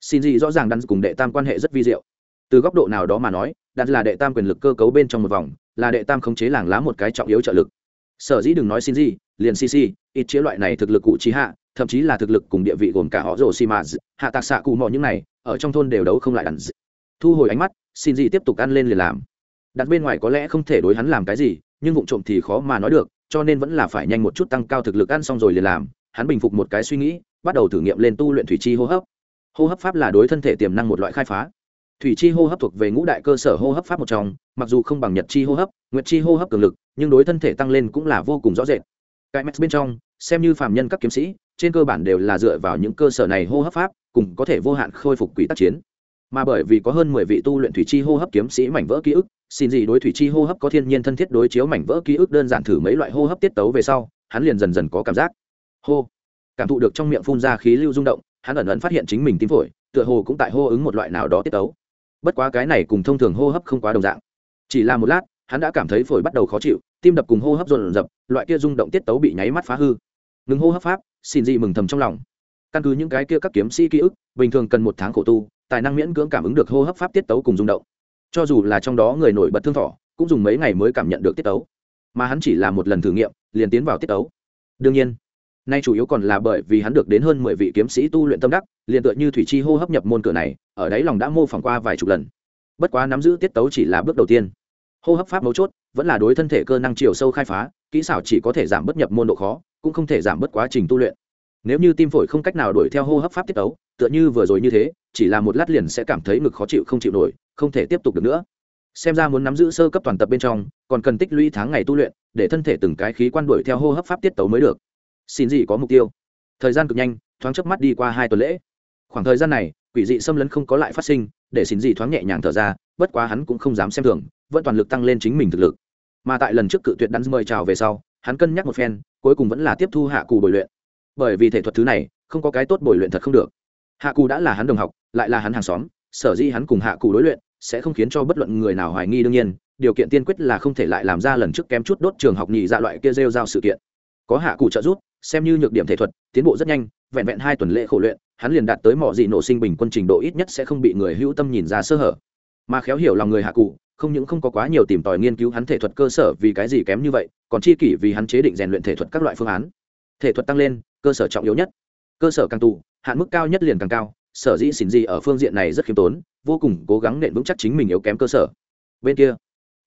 Xin gì rõ ràng đàn cùng đệ tam quan hệ rất vi diệu. Từ góc độ nào đó mà nói, đàn là đệ tam quyền lực cơ cấu bên trong một vòng, là đệ tam khống chế làng lá một cái trọng yếu trợ lực. Sở dĩ đừng nói xin gì, liền cc ít chế loại này thực lực cụ trí hạ, thậm chí là thực lực cùng địa vị gồm cả họ rồ xi mã hạ tạc xạ cụ mò những này, ở trong thôn đều đấu không lại đàn thu hồi ánh mắt, xin gì tiếp tục ăn lên liền làm. Đặt bên ngoài có lẽ không thể đối hắn làm cái gì, nhưng vụ trộm thì khó mà nói được, cho nên vẫn là phải nhanh một chút tăng cao thực lực ăn xong rồi liền làm. Hắn bình phục một cái suy nghĩ, bắt đầu thử nghiệm lên tu luyện thủy chi hô hấp. Hô hấp pháp là đối thân thể tiềm năng một loại khai phá. Thủy chi hô hấp thuộc về ngũ đại cơ sở hô hấp pháp một trong, mặc dù không bằng nhật chi hô hấp, nguyệt chi hô hấp cường lực, nhưng đối thân thể tăng lên cũng là vô cùng rõ rệt. Cái max bên trong, xem như phàm nhân các kiếm sĩ, trên cơ bản đều là dựa vào những cơ sở này hô hấp pháp, cùng có thể vô hạn khôi phục quỹ tác chiến mà bởi vì có hơn mười vị tu luyện thủy chi hô hấp kiếm sĩ mảnh vỡ ký ức, xin gì đối thủy chi hô hấp có thiên nhiên thân thiết đối chiếu mảnh vỡ ký ức đơn giản thử mấy loại hô hấp tiết tấu về sau, hắn liền dần dần có cảm giác. Hô. Cảm thụ được trong miệng phun ra khí lưu rung động, hắn ẩn ẩn phát hiện chính mình tím phổi, tựa hồ cũng tại hô ứng một loại nào đó tiết tấu. Bất quá cái này cùng thông thường hô hấp không quá đồng dạng. Chỉ là một lát, hắn đã cảm thấy phổi bắt đầu khó chịu, tim đập cùng hô hấp dồn dập, loại kia rung động tiết tấu bị nháy mắt phá hư. Ngừng hô hấp pháp, xin dị mừng thầm trong lòng. Căn cứ những cái kia các kiếm sĩ ký ức, bình thường cần một tháng khổ tu tài năng miễn cưỡng cảm ứng được hô hấp pháp tiết tấu cùng rung động. Cho dù là trong đó người nổi bật thương thọ cũng dùng mấy ngày mới cảm nhận được tiết tấu. Mà hắn chỉ là một lần thử nghiệm, liền tiến vào tiết tấu. Đương nhiên, nay chủ yếu còn là bởi vì hắn được đến hơn mười vị kiếm sĩ tu luyện tâm đắc, liền tựa như thủy chi hô hấp nhập môn cửa này, ở đáy lòng đã mô phỏng qua vài chục lần. Bất quá nắm giữ tiết tấu chỉ là bước đầu tiên. Hô hấp pháp mấu chốt, vẫn là đối thân thể cơ năng chiều sâu khai phá, kỹ xảo chỉ có thể giảm bất nhập môn độ khó, cũng không thể giảm bất quá trình tu luyện. Nếu như tim phổi không cách nào đuổi theo hô hấp pháp tiết tấu, tựa như vừa rồi như thế chỉ là một lát liền sẽ cảm thấy ngực khó chịu không chịu nổi, không thể tiếp tục được nữa. Xem ra muốn nắm giữ sơ cấp toàn tập bên trong, còn cần tích lũy tháng ngày tu luyện, để thân thể từng cái khí quan đuổi theo hô hấp pháp tiết tấu mới được. Xin gì có mục tiêu? Thời gian cực nhanh, thoáng chớp mắt đi qua hai tuần lễ. Khoảng thời gian này, quỷ dị xâm lấn không có lại phát sinh, để xin gì thoáng nhẹ nhàng thở ra, bất quá hắn cũng không dám xem thường, vẫn toàn lực tăng lên chính mình thực lực. Mà tại lần trước cự tuyệt đắn mời chào về sau, hắn cân nhắc một phen, cuối cùng vẫn là tiếp thu hạ cù bồi luyện. Bởi vì thể thuật thứ này, không có cái tốt bồi luyện thật không được hạ cù đã là hắn đồng học, lại là hắn hàng xóm, sở dĩ hắn cùng hạ cù đối luyện, sẽ không khiến cho bất luận người nào hoài nghi đương nhiên, điều kiện tiên quyết là không thể lại làm ra lần trước kém chút đốt trường học nhị dạ loại kia rêu giao sự kiện. Có hạ cụ trợ giúp, xem như nhược điểm thể thuật, tiến bộ rất nhanh, vẹn vẹn hai tuần lễ khổ luyện, hắn liền đạt tới mọi gì nổ sinh bình quân trình độ ít nhất sẽ không bị người hữu tâm nhìn ra sơ hở. Mà khéo hiểu lòng người hạ cụ không những không có quá nhiều tìm tòi nghiên cứu hắn thể thuật cơ sở vì cái gì kém như vậy, còn chi kỷ vì hắn chế định rèn luyện thể thuật các loại phương án. Thể thuật tăng lên, cơ sở trọng yếu nhất cơ sở càng tù, hạn mức cao nhất liền càng cao, sở dĩ xỉn gì ở phương diện này rất khiêm tốn, vô cùng cố gắng nện vững chắc chính mình yếu kém cơ sở. Bên kia,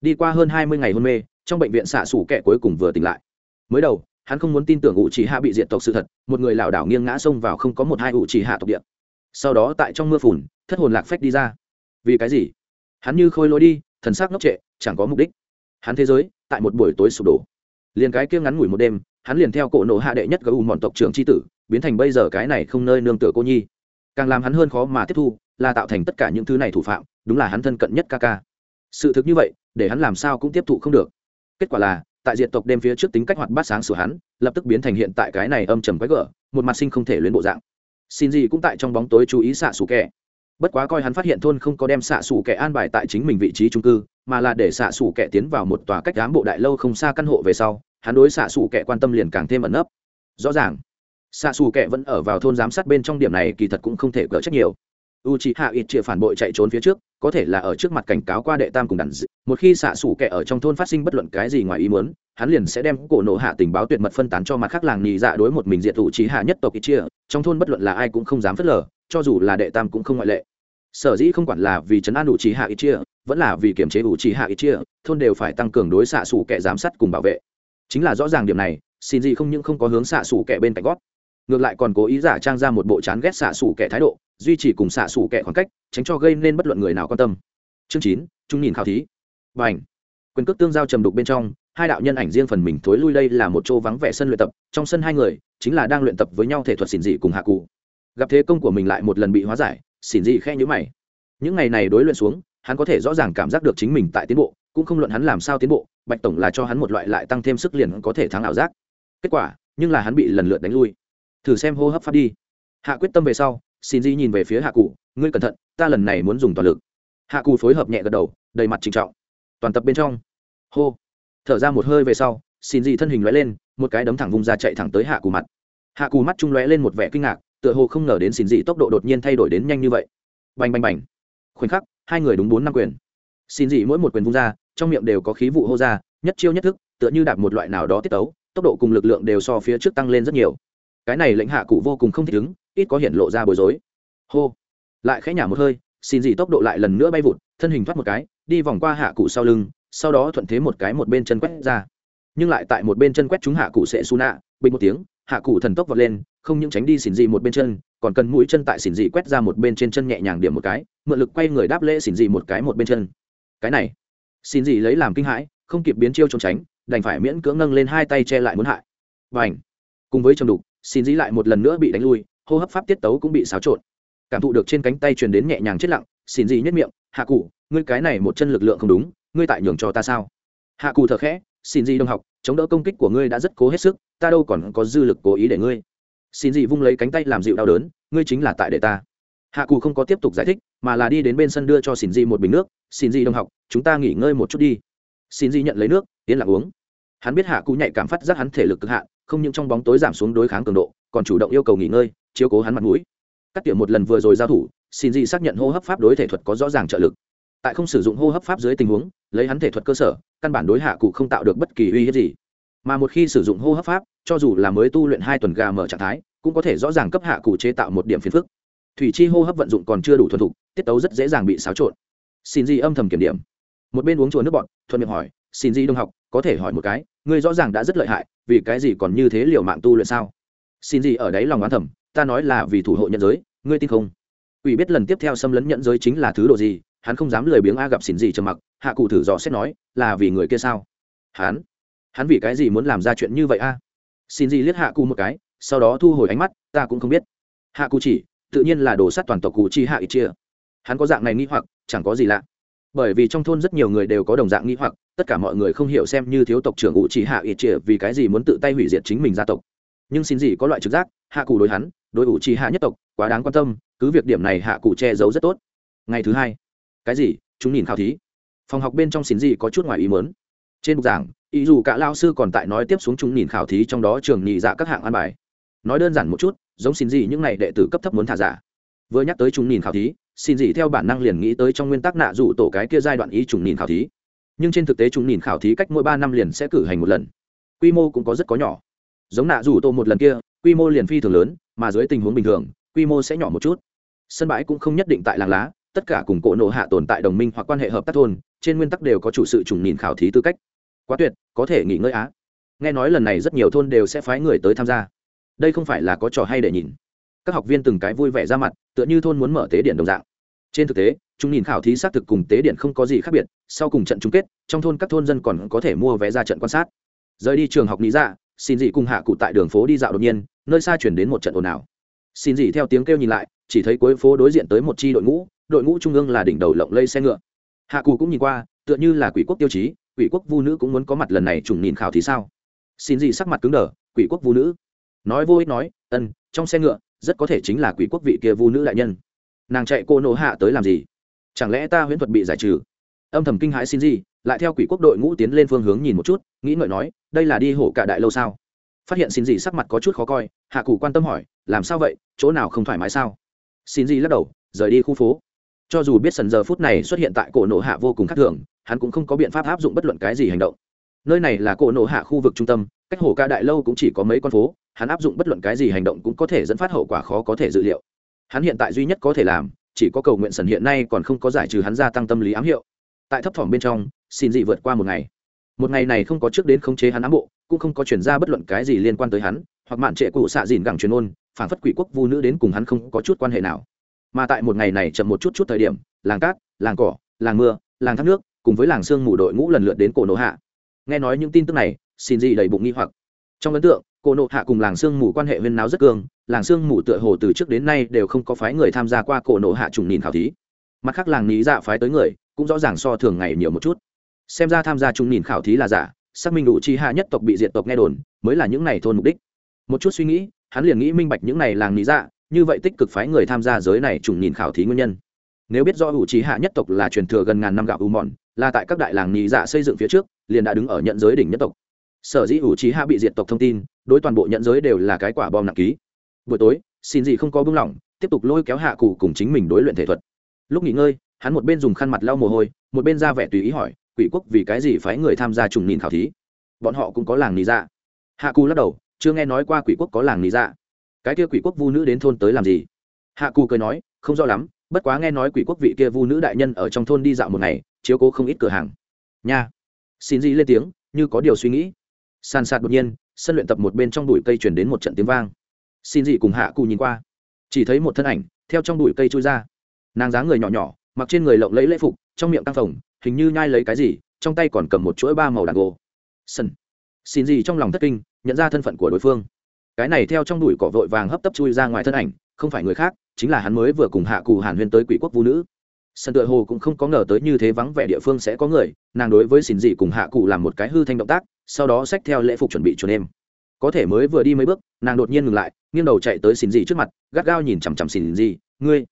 đi qua hơn hai mươi ngày hôn mê, trong bệnh viện xạ xủ kẻ cuối cùng vừa tỉnh lại. Mới đầu, hắn không muốn tin tưởng ủ chỉ hạ bị diệt tộc sự thật, một người lảo đảo nghiêng ngã xông vào không có một hai ủ chỉ hạ tộc địa. Sau đó tại trong mưa phùn, thất hồn lạc phách đi ra. Vì cái gì? Hắn như khôi lối đi, thần sắc ngốc trệ, chẳng có mục đích. Hắn thế giới, tại một buổi tối sụp đổ. Liền cái kia ngắn ngủi một đêm hắn liền theo cổ nộ hạ đệ nhất gấu mòn tộc trưởng tri tử, biến thành bây giờ cái này không nơi nương tựa cô nhi. Càng làm hắn hơn khó mà tiếp thu, là tạo thành tất cả những thứ này thủ phạm, đúng là hắn thân cận nhất ca ca. Sự thực như vậy, để hắn làm sao cũng tiếp thụ không được. Kết quả là, tại diện tộc đêm phía trước tính cách hoạt bát sáng sửa hắn, lập tức biến thành hiện tại cái này âm trầm quái gở, một mặt sinh không thể luyến bộ dạng. Xin gì cũng tại trong bóng tối chú ý xạ xù kẻ. Bất quá coi hắn phát hiện thôn không có đem xạ xù kẻ an bài tại chính mình vị trí trung cư, mà là để xạ xù kẻ tiến vào một tòa cách đám bộ đại lâu không xa căn hộ về sau hắn đối xạ xù kẻ quan tâm liền càng thêm ẩn nấp. Rõ ràng, xạ xù kẻ vẫn ở vào thôn giám sát bên trong điểm này kỳ thật cũng không thể gỡ trách nhiều. U c h i hạ ít chịa phản bội chạy trốn phía trước, có thể là ở trước mặt cảnh cáo qua đệ tam cùng đàn d... một khi xạ xù kẻ ở trong thôn phát sinh bất luận cái gì ngoài ý muốn, hắn liền sẽ đem cổ nộ hạ tình báo tuyệt mật phân tán cho mặt khác làng nhì dạ đối một mình diệt u c h i hạ nhất tộc ít chia trong thôn bất luận là ai cũng không dám phớt lờ, cho dù là đệ tam cũng không ngoại lệ. Sở dĩ không quản là vì chấn an u c h i hạ ít chia vẫn là vì kiểm chế u c h i hạ ít chia thôn đều phải tăng cường đối xạ xù kẻ giám sát cùng bảo vệ chính là rõ ràng điểm này, xin gì không những không có hướng xạ xủ kẻ bên cạnh gót, ngược lại còn cố ý giả trang ra một bộ chán ghét xạ xủ kẻ thái độ, duy trì cùng xạ xủ kẻ khoảng cách, tránh cho gây nên bất luận người nào quan tâm. Chương chín, chúng nhìn khảo thí. Và ảnh quyền cước tương giao trầm đục bên trong, hai đạo nhân ảnh riêng phần mình thối lui đây là một chỗ vắng vẻ sân luyện tập, trong sân hai người, chính là đang luyện tập với nhau thể thuật xỉn dị cùng hạ cụ. Gặp thế công của mình lại một lần bị hóa giải xỉn dị khe nhữ mày. Những ngày này đối luyện xuống, hắn có thể rõ ràng cảm giác được chính mình tại tiến bộ, cũng không luận hắn làm sao tiến bộ bạch tổng là cho hắn một loại lại tăng thêm sức liền có thể thắng ảo giác. Kết quả, nhưng là hắn bị lần lượt đánh lui. Thử xem hô hấp pháp đi. Hạ quyết tâm về sau xin di nhìn về phía hạ cụ ngươi cẩn thận, ta lần này muốn dùng toàn lực. Hạ cụ phối hợp nhẹ gật đầu, đầy mặt trịnh trọng. Toàn tập bên trong. Hô. Thở ra một hơi về sau xin di thân hình lóe lên, một cái đấm thẳng vung ra chạy thẳng tới hạ cụ mặt. Hạ cụ mắt trung lóe lên một vẻ kinh ngạc, tựa hồ không ngờ đến xin dị tốc độ đột nhiên thay đổi đến nhanh như vậy. Bành bành bành. Khoảnh khắc, hai người đúng bốn năm quyền. Xin dị mỗi một quyền vung ra trong miệng đều có khí vụ hô ra, nhất chiêu nhất thức, tựa như đạp một loại nào đó tiết tấu, tốc độ cùng lực lượng đều so phía trước tăng lên rất nhiều. Cái này lệnh hạ cụ vô cùng không thích ứng, ít có hiện lộ ra bối rối. Hô. Lại khẽ nhả một hơi, xin dị tốc độ lại lần nữa bay vụt, thân hình thoát một cái, đi vòng qua hạ cụ sau lưng, sau đó thuận thế một cái một bên chân quét ra. Nhưng lại tại một bên chân quét chúng hạ cụ sẽ su nạ, bình một tiếng, hạ cụ thần tốc vọt lên, không những tránh đi xỉn dị một bên chân, còn cần mũi chân tại xỉn dị quét ra một bên trên chân nhẹ nhàng điểm một cái, mượn lực quay người đáp lễ xỉn dị một cái một bên chân. Cái này xin gì lấy làm kinh hãi, không kịp biến chiêu trốn tránh, đành phải miễn cưỡng nâng lên hai tay che lại muốn hại. Và ảnh cùng với trầm đục, xin dĩ lại một lần nữa bị đánh lui, hô hấp pháp tiết tấu cũng bị xáo trộn. Cảm thụ được trên cánh tay truyền đến nhẹ nhàng chết lặng, xin dĩ nhất miệng, hạ cụ, ngươi cái này một chân lực lượng không đúng, ngươi tại nhường cho ta sao? Hạ cụ thở khẽ, xin dĩ đông học, chống đỡ công kích của ngươi đã rất cố hết sức, ta đâu còn có dư lực cố ý để ngươi. Xin dĩ vung lấy cánh tay làm dịu đau đớn, ngươi chính là tại để ta. Hạ cụ không có tiếp tục giải thích, mà là đi đến bên sân đưa cho xin dĩ một bình nước xin gì đồng học, chúng ta nghỉ ngơi một chút đi. Xin gì nhận lấy nước tiến lặng uống. Hắn biết hạ cụ nhạy cảm phát giác hắn thể lực cực hạn, không những trong bóng tối giảm xuống đối kháng cường độ, còn chủ động yêu cầu nghỉ ngơi, chiếu cố hắn mặt mũi. Cắt tiệm một lần vừa rồi giao thủ, xin gì xác nhận hô hấp pháp đối thể thuật có rõ ràng trợ lực. Tại không sử dụng hô hấp pháp dưới tình huống, lấy hắn thể thuật cơ sở, căn bản đối hạ cụ không tạo được bất kỳ uy hiếp gì. Mà một khi sử dụng hô hấp pháp, cho dù là mới tu luyện hai tuần gà mở trạng thái, cũng có thể rõ ràng cấp hạ cụ chế tạo một điểm phiền phức. Thủy chi hô hấp vận dụng còn chưa đủ thuần thục, tiết tấu rất dễ dàng bị xáo trộn xin di âm thầm kiểm điểm. Một bên uống chùa nước bọn, thuận miệng hỏi xin di đông học có thể hỏi một cái ngươi rõ ràng đã rất lợi hại vì cái gì còn như thế liều mạng tu luyện sao? Xin di ở đấy lòng oán thầm ta nói là vì thủ hộ nhận giới ngươi tin không? Ủy biết lần tiếp theo xâm lấn nhận giới chính là thứ độ gì hắn không dám lười biếng a gặp xin gì trầm mặc hạ cụ thử dò xét nói là vì người kia sao? Hắn? Hắn vì cái gì muốn làm ra chuyện như vậy a? Xin gì liếc hạ cụ một cái sau đó thu hồi ánh mắt ta cũng không biết. Hạ cụ chỉ tự nhiên là đồ sắt toàn tộc cụ chi hạ ít chia. Hắn có dạng này nghi hoặc chẳng có gì lạ. Bởi vì trong thôn rất nhiều người đều có đồng dạng nghĩ hoặc, tất cả mọi người không hiểu xem như thiếu tộc trưởng ủ chỉ hạ ít chĩa vì cái gì muốn tự tay hủy diệt chính mình gia tộc. Nhưng xin gì có loại trực giác, hạ cụ đối hắn, đối ủ chỉ hạ nhất tộc, quá đáng quan tâm, cứ việc điểm này hạ cụ che giấu rất tốt. Ngày thứ hai, cái gì? Chúng nhìn khảo thí. Phòng học bên trong xin gì có chút ngoài ý mớn trên bục giảng, ý dù cả lao sư còn tại nói tiếp xuống chúng nhìn khảo thí trong đó trường nhị dạ các hạng an bài. Nói đơn giản một chút, giống xin gì những n à y đệ tử cấp thấp muốn thả giả. Vừa nhắc tới chúng nhìn khảo thí xin gì theo bản năng liền nghĩ tới trong nguyên tắc nạ dụ tổ cái kia giai đoạn ý trùng nhìn khảo thí. Nhưng trên thực tế chúng nhìn khảo thí cách mỗi ba năm liền sẽ cử hành một lần. Quy mô cũng có rất có nhỏ. Giống nạ dụ tổ một lần kia, quy mô liền phi thường lớn, mà dưới tình huống bình thường, quy mô sẽ nhỏ một chút. Sân bãi cũng không nhất định tại làng lá, tất cả cùng cổ nộ hạ tồn tại đồng minh hoặc quan hệ hợp tác thôn, trên nguyên tắc đều có chủ sự trùng nhìn khảo thí tư cách. Quá tuyệt, có thể nghỉ ngơi á. Nghe nói lần này rất nhiều thôn đều sẽ phái người tới tham gia. Đây không phải là có trò hay để nhìn các học viên từng cái vui vẻ ra mặt, tựa như thôn muốn mở tế điện đồng dạng. Trên thực tế, chúng nhìn khảo thí xác thực cùng tế điện không có gì khác biệt, sau cùng trận chung kết, trong thôn các thôn dân còn có thể mua vé ra trận quan sát. Rời đi trường học lý ra xin dị cùng hạ cụ tại đường phố đi dạo đột nhiên, nơi xa chuyển đến một trận ồn ào. Xin dị theo tiếng kêu nhìn lại, chỉ thấy cuối phố đối diện tới một chi đội ngũ đội ngũ trung ương là đỉnh đầu lộng lây xe ngựa. Hạ Cụ cũng nhìn qua, tựa như là quỷ quốc tiêu chí, quỷ quốc vu nữ cũng muốn có mặt lần này trùng nhìn khảo thí sao. Xin gì sắc mặt cứng đờ, quỷ quốc vu nữ. Nói vô ích nói, ân, trong xe ngựa rất có thể chính là quỷ quốc vị kia vu nữ đại nhân. Nàng chạy cô nổ hạ tới làm gì? Chẳng lẽ ta huyễn thuật bị giải trừ? Âm thầm kinh hãi xin gì, lại theo quỷ quốc đội ngũ tiến lên phương hướng nhìn một chút, nghĩ ngợi nói, đây là đi hổ cả đại lâu sao? Phát hiện xin gì sắc mặt có chút khó coi, hạ cụ quan tâm hỏi, làm sao vậy, chỗ nào không thoải mái sao? Xin gì lắc đầu, rời đi khu phố. Cho dù biết sần giờ phút này xuất hiện tại cổ nổ hạ vô cùng khác thường, hắn cũng không có biện pháp áp dụng bất luận cái gì hành động nơi này là cổ nổ hạ khu vực trung tâm, cách hồ ca đại lâu cũng chỉ có mấy con phố, hắn áp dụng bất luận cái gì hành động cũng có thể dẫn phát hậu quả khó có thể dự liệu. Hắn hiện tại duy nhất có thể làm, chỉ có cầu nguyện sần hiện nay còn không có giải trừ hắn gia tăng tâm lý ám hiệu. Tại thấp thỏm bên trong, xin dị vượt qua một ngày. Một ngày này không có trước đến khống chế hắn ám bộ, cũng không có chuyển ra bất luận cái gì liên quan tới hắn, hoặc mạn trệ cụ xạ dìn gẳng truyền ôn, phản phất quỷ quốc vu nữ đến cùng hắn không có chút quan hệ nào. Mà tại một ngày này chậm một chút chút thời điểm, làng cát, làng cỏ, làng mưa, làng thác nước, cùng với làng sương mù đội ngũ lần lượt đến cổ nổ hạ nghe nói những tin tức này xin gì đầy bụng nghi hoặc. Trong ấn tượng, cô nộ hạ cùng làng sương mù quan hệ huyên náo rất cương làng sương mù tựa hồ từ trước đến nay đều không có phái người tham gia qua cổ nộ hạ trùng nhìn khảo thí. Mặt khác làng lý dạ phái tới người, cũng rõ ràng so thường ngày nhiều một chút. Xem ra tham gia trùng nhìn khảo thí là giả, xác minh đủ chi hạ nhất tộc bị diệt tộc nghe đồn, mới là những này thôn mục đích. Một chút suy nghĩ, hắn liền nghĩ minh bạch những này làng lý dạ như vậy tích cực phái người tham gia giới này trùng nhìn khảo thí nguyên nhân nếu biết do ủ trí hạ nhất tộc là truyền thừa gần ngàn năm gạo u mòn, là tại các đại làng nhì dạ xây dựng phía trước, liền đã đứng ở nhận giới đỉnh nhất tộc. Sở dĩ ủ trí hạ bị diệt tộc thông tin, đối toàn bộ nhận giới đều là cái quả bom nặng ký. Buổi tối, xin gì không có bưng lỏng, tiếp tục lôi kéo hạ cụ cùng chính mình đối luyện thể thuật. Lúc nghỉ ngơi, hắn một bên dùng khăn mặt lau mồ hôi, một bên ra vẻ tùy ý hỏi, quỷ quốc vì cái gì phái người tham gia trùng nhìn khảo thí? Bọn họ cũng có làng nì dạ. Hạ cụ lắc đầu, chưa nghe nói qua quỷ quốc có làng nì dạ. Cái kia quỷ quốc vu nữ đến thôn tới làm gì? Hạ cụ cười nói, không rõ lắm bất quá nghe nói quỷ quốc vị kia vu nữ đại nhân ở trong thôn đi dạo một ngày, chiếu cố không ít cửa hàng. Nha. Xin di lên tiếng, như có điều suy nghĩ. Sàn sạt đột nhiên, sân luyện tập một bên trong bụi cây chuyển đến một trận tiếng vang. Xin dị cùng hạ cụ nhìn qua. Chỉ thấy một thân ảnh, theo trong bụi cây trôi ra. Nàng dáng người nhỏ nhỏ, mặc trên người lộng lấy lễ phục, trong miệng căng phồng, hình như nhai lấy cái gì, trong tay còn cầm một chuỗi ba màu đàn gỗ. Sân. Xin dị trong lòng thất kinh, nhận ra thân phận của đối phương. Cái này theo trong đùi cỏ vội vàng hấp tấp chui ra ngoài thân ảnh, không phải người khác chính là hắn mới vừa cùng hạ cù hàn huyên tới quỷ quốc vũ nữ. Sân tựa hồ cũng không có ngờ tới như thế vắng vẻ địa phương sẽ có người, nàng đối với xin dị cùng hạ cụ làm một cái hư thanh động tác, sau đó xách theo lễ phục chuẩn bị chuồn em. Có thể mới vừa đi mấy bước, nàng đột nhiên ngừng lại, nghiêng đầu chạy tới xin dị trước mặt, gắt gao nhìn chằm chằm xin dị, ngươi,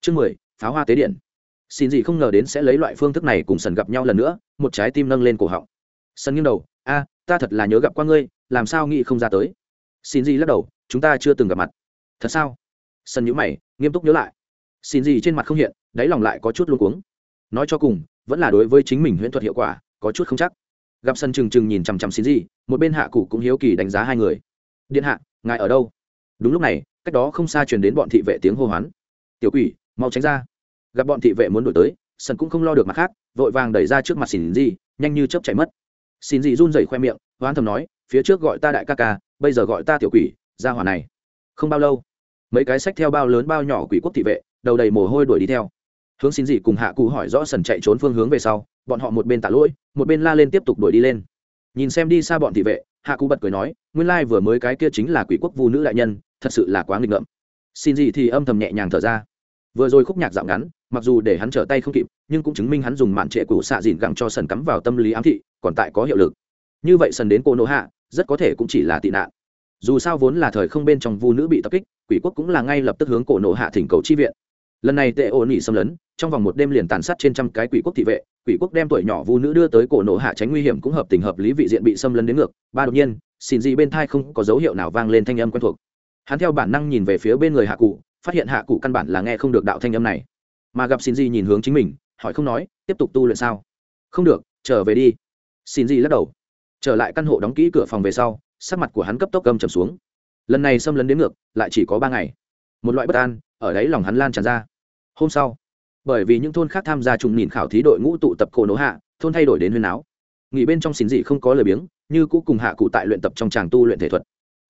chương mười, pháo hoa tế điện. Xin dị không ngờ đến sẽ lấy loại phương thức này cùng sần gặp nhau lần nữa, một trái tim nâng lên cổ họng. Sân nghiêng đầu, a, ta thật là nhớ gặp qua ngươi, làm sao nghĩ không ra tới? Xin dị lắc đầu, chúng ta chưa từng gặp mặt. Thật sao? Sân nhữ mày, nghiêm túc nhớ lại. Xin gì trên mặt không hiện, đáy lòng lại có chút luôn cuống. Nói cho cùng, vẫn là đối với chính mình huyễn thuật hiệu quả, có chút không chắc. Gặp sân trừng trừng nhìn chằm chằm xin gì một bên hạ cụ cũng hiếu kỳ đánh giá hai người. Điện hạ, ngài ở đâu? Đúng lúc này, cách đó không xa truyền đến bọn thị vệ tiếng hô hoán. Tiểu quỷ, mau tránh ra. Gặp bọn thị vệ muốn đổi tới, sân cũng không lo được mặt khác, vội vàng đẩy ra trước mặt xin gì nhanh như chớp chạy mất. Xin gì run rẩy khoe miệng, hoán thầm nói, phía trước gọi ta đại ca ca, bây giờ gọi ta tiểu quỷ, ra hỏa này. Không bao lâu mấy cái sách theo bao lớn bao nhỏ quỷ quốc thị vệ, đầu đầy mồ hôi đuổi đi theo. Hướng xin gì cùng hạ cụ hỏi rõ sần chạy trốn phương hướng về sau, bọn họ một bên tạ lỗi, một bên la lên tiếp tục đuổi đi lên. Nhìn xem đi xa bọn thị vệ, hạ cụ bật cười nói, nguyên lai vừa mới cái kia chính là quỷ quốc vu nữ đại nhân, thật sự là quá nghịch ngợm. Xin gì thì âm thầm nhẹ nhàng thở ra. Vừa rồi khúc nhạc dạo ngắn, mặc dù để hắn trở tay không kịp, nhưng cũng chứng minh hắn dùng mạn trệ cũ xạ dìn gặng cho sần cắm vào tâm lý ám thị, còn tại có hiệu lực. Như vậy sần đến cô nỗ hạ, rất có thể cũng chỉ là tị nạn dù sao vốn là thời không bên trong vu nữ bị tập kích, quỷ quốc cũng là ngay lập tức hướng cổ nộ hạ thỉnh cầu chi viện. Lần này tệ ổn ỉ xâm lấn, trong vòng một đêm liền tàn sát trên trăm cái quỷ quốc thị vệ, quỷ quốc đem tuổi nhỏ vu nữ đưa tới cổ nộ hạ tránh nguy hiểm cũng hợp tình hợp lý vị diện bị xâm lấn đến ngược. Ba đột nhiên, xin gì bên thai không có dấu hiệu nào vang lên thanh âm quen thuộc. Hắn theo bản năng nhìn về phía bên người hạ cụ, phát hiện hạ cụ căn bản là nghe không được đạo thanh âm này. Mà gặp xin gì nhìn hướng chính mình, hỏi không nói, tiếp tục tu luyện sao? Không được, trở về đi. Xin gì lắc đầu. Trở lại căn hộ đóng kỹ cửa phòng về sau sắc mặt của hắn cấp tốc gầm trầm xuống. Lần này xâm lấn đến ngược, lại chỉ có ba ngày. Một loại bất an, ở đấy lòng hắn lan tràn ra. Hôm sau, bởi vì những thôn khác tham gia trùng nhìn khảo thí đội ngũ tụ tập cổ nô hạ, thôn thay đổi đến huyên áo. Nghỉ bên trong xin dị không có lời biếng, như cũ cùng hạ cụ tại luyện tập trong tràng tu luyện thể thuật.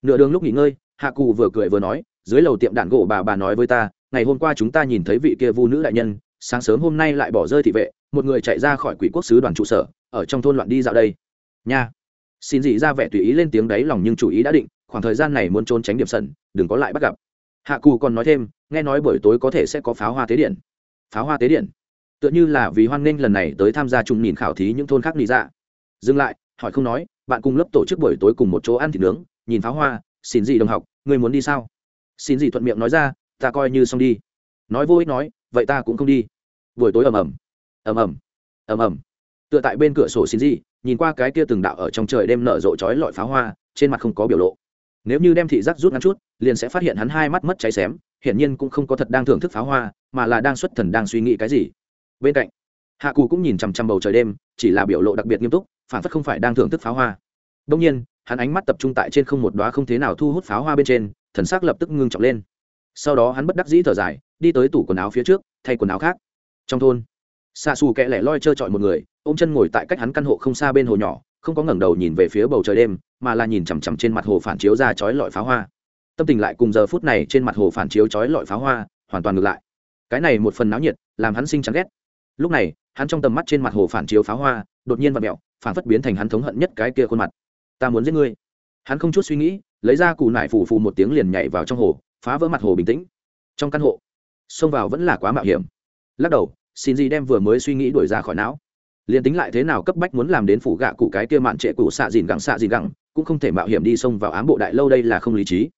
Nửa đường lúc nghỉ ngơi, hạ cụ vừa cười vừa nói, dưới lầu tiệm đạn gỗ bà bà nói với ta, ngày hôm qua chúng ta nhìn thấy vị kia vu nữ đại nhân, sáng sớm hôm nay lại bỏ rơi thị vệ, một người chạy ra khỏi quỷ quốc sứ đoàn trụ sở, ở trong thôn loạn đi dạo đây. Nha xin dị ra vẻ tùy ý lên tiếng đáy lòng nhưng chủ ý đã định, khoảng thời gian này muốn trốn tránh điểm sẩn, đừng có lại bắt gặp. Hạ cù còn nói thêm, nghe nói buổi tối có thể sẽ có pháo hoa tế điện. Pháo hoa tế điện? Tựa như là vì hoan nghênh lần này tới tham gia trung nhìn khảo thí những thôn khác lý ra. Dừng lại, hỏi không nói, bạn cùng lớp tổ chức buổi tối cùng một chỗ ăn thịt nướng, nhìn pháo hoa, xin gì đồng học người muốn đi sao? Xin gì thuận miệng nói ra, ta coi như xong đi. Nói vô ích nói, vậy ta cũng không đi. Buổi tối ầm ầm. Ầm ầm. Ầm ầm. Tựa tại bên cửa sổ xin gì nhìn qua cái kia từng đạo ở trong trời đêm nở rộ chói lọi pháo hoa, trên mặt không có biểu lộ. Nếu như đem thị giác rút ngắn chút, liền sẽ phát hiện hắn hai mắt mất cháy xém, hiển nhiên cũng không có thật đang thưởng thức pháo hoa, mà là đang xuất thần đang suy nghĩ cái gì. Bên cạnh, hạ cù cũng nhìn chằm chằm bầu trời đêm, chỉ là biểu lộ đặc biệt nghiêm túc, phản phất không phải đang thưởng thức pháo hoa. Đông nhiên, hắn ánh mắt tập trung tại trên không một đoá không thế nào thu hút pháo hoa bên trên, thần sắc lập tức ngưng trọng lên. Sau đó hắn bất đắc dĩ thở dài, đi tới tủ quần áo phía trước, thay quần áo khác. Trong thôn xa xù kẹ lẻ loi trơ trọi một người, ôm chân ngồi tại cách hắn căn hộ không xa bên hồ nhỏ, không có ngẩng đầu nhìn về phía bầu trời đêm, mà là nhìn chằm chằm trên mặt hồ phản chiếu ra chói lọi pháo hoa. Tâm tình lại cùng giờ phút này trên mặt hồ phản chiếu chói lọi pháo hoa, hoàn toàn ngược lại. Cái này một phần náo nhiệt, làm hắn sinh chán ghét. Lúc này, hắn trong tầm mắt trên mặt hồ phản chiếu pháo hoa, đột nhiên và mẹo phản phất biến thành hắn thống hận nhất cái kia khuôn mặt. Ta muốn giết ngươi. Hắn không chút suy nghĩ, lấy ra cù nải phù phù một tiếng liền nhảy vào trong hồ, phá vỡ mặt hồ bình tĩnh. Trong căn hộ, xông vào vẫn là quá mạo hiểm. Lắc đầu xin gì đem vừa mới suy nghĩ đuổi ra khỏi não. Liền tính lại thế nào cấp bách muốn làm đến phủ gạ cụ cái kia mạn trệ cụ xạ dìn gẳng xạ dìn gẳng, cũng không thể mạo hiểm đi xông vào ám bộ đại lâu đây là không lý trí.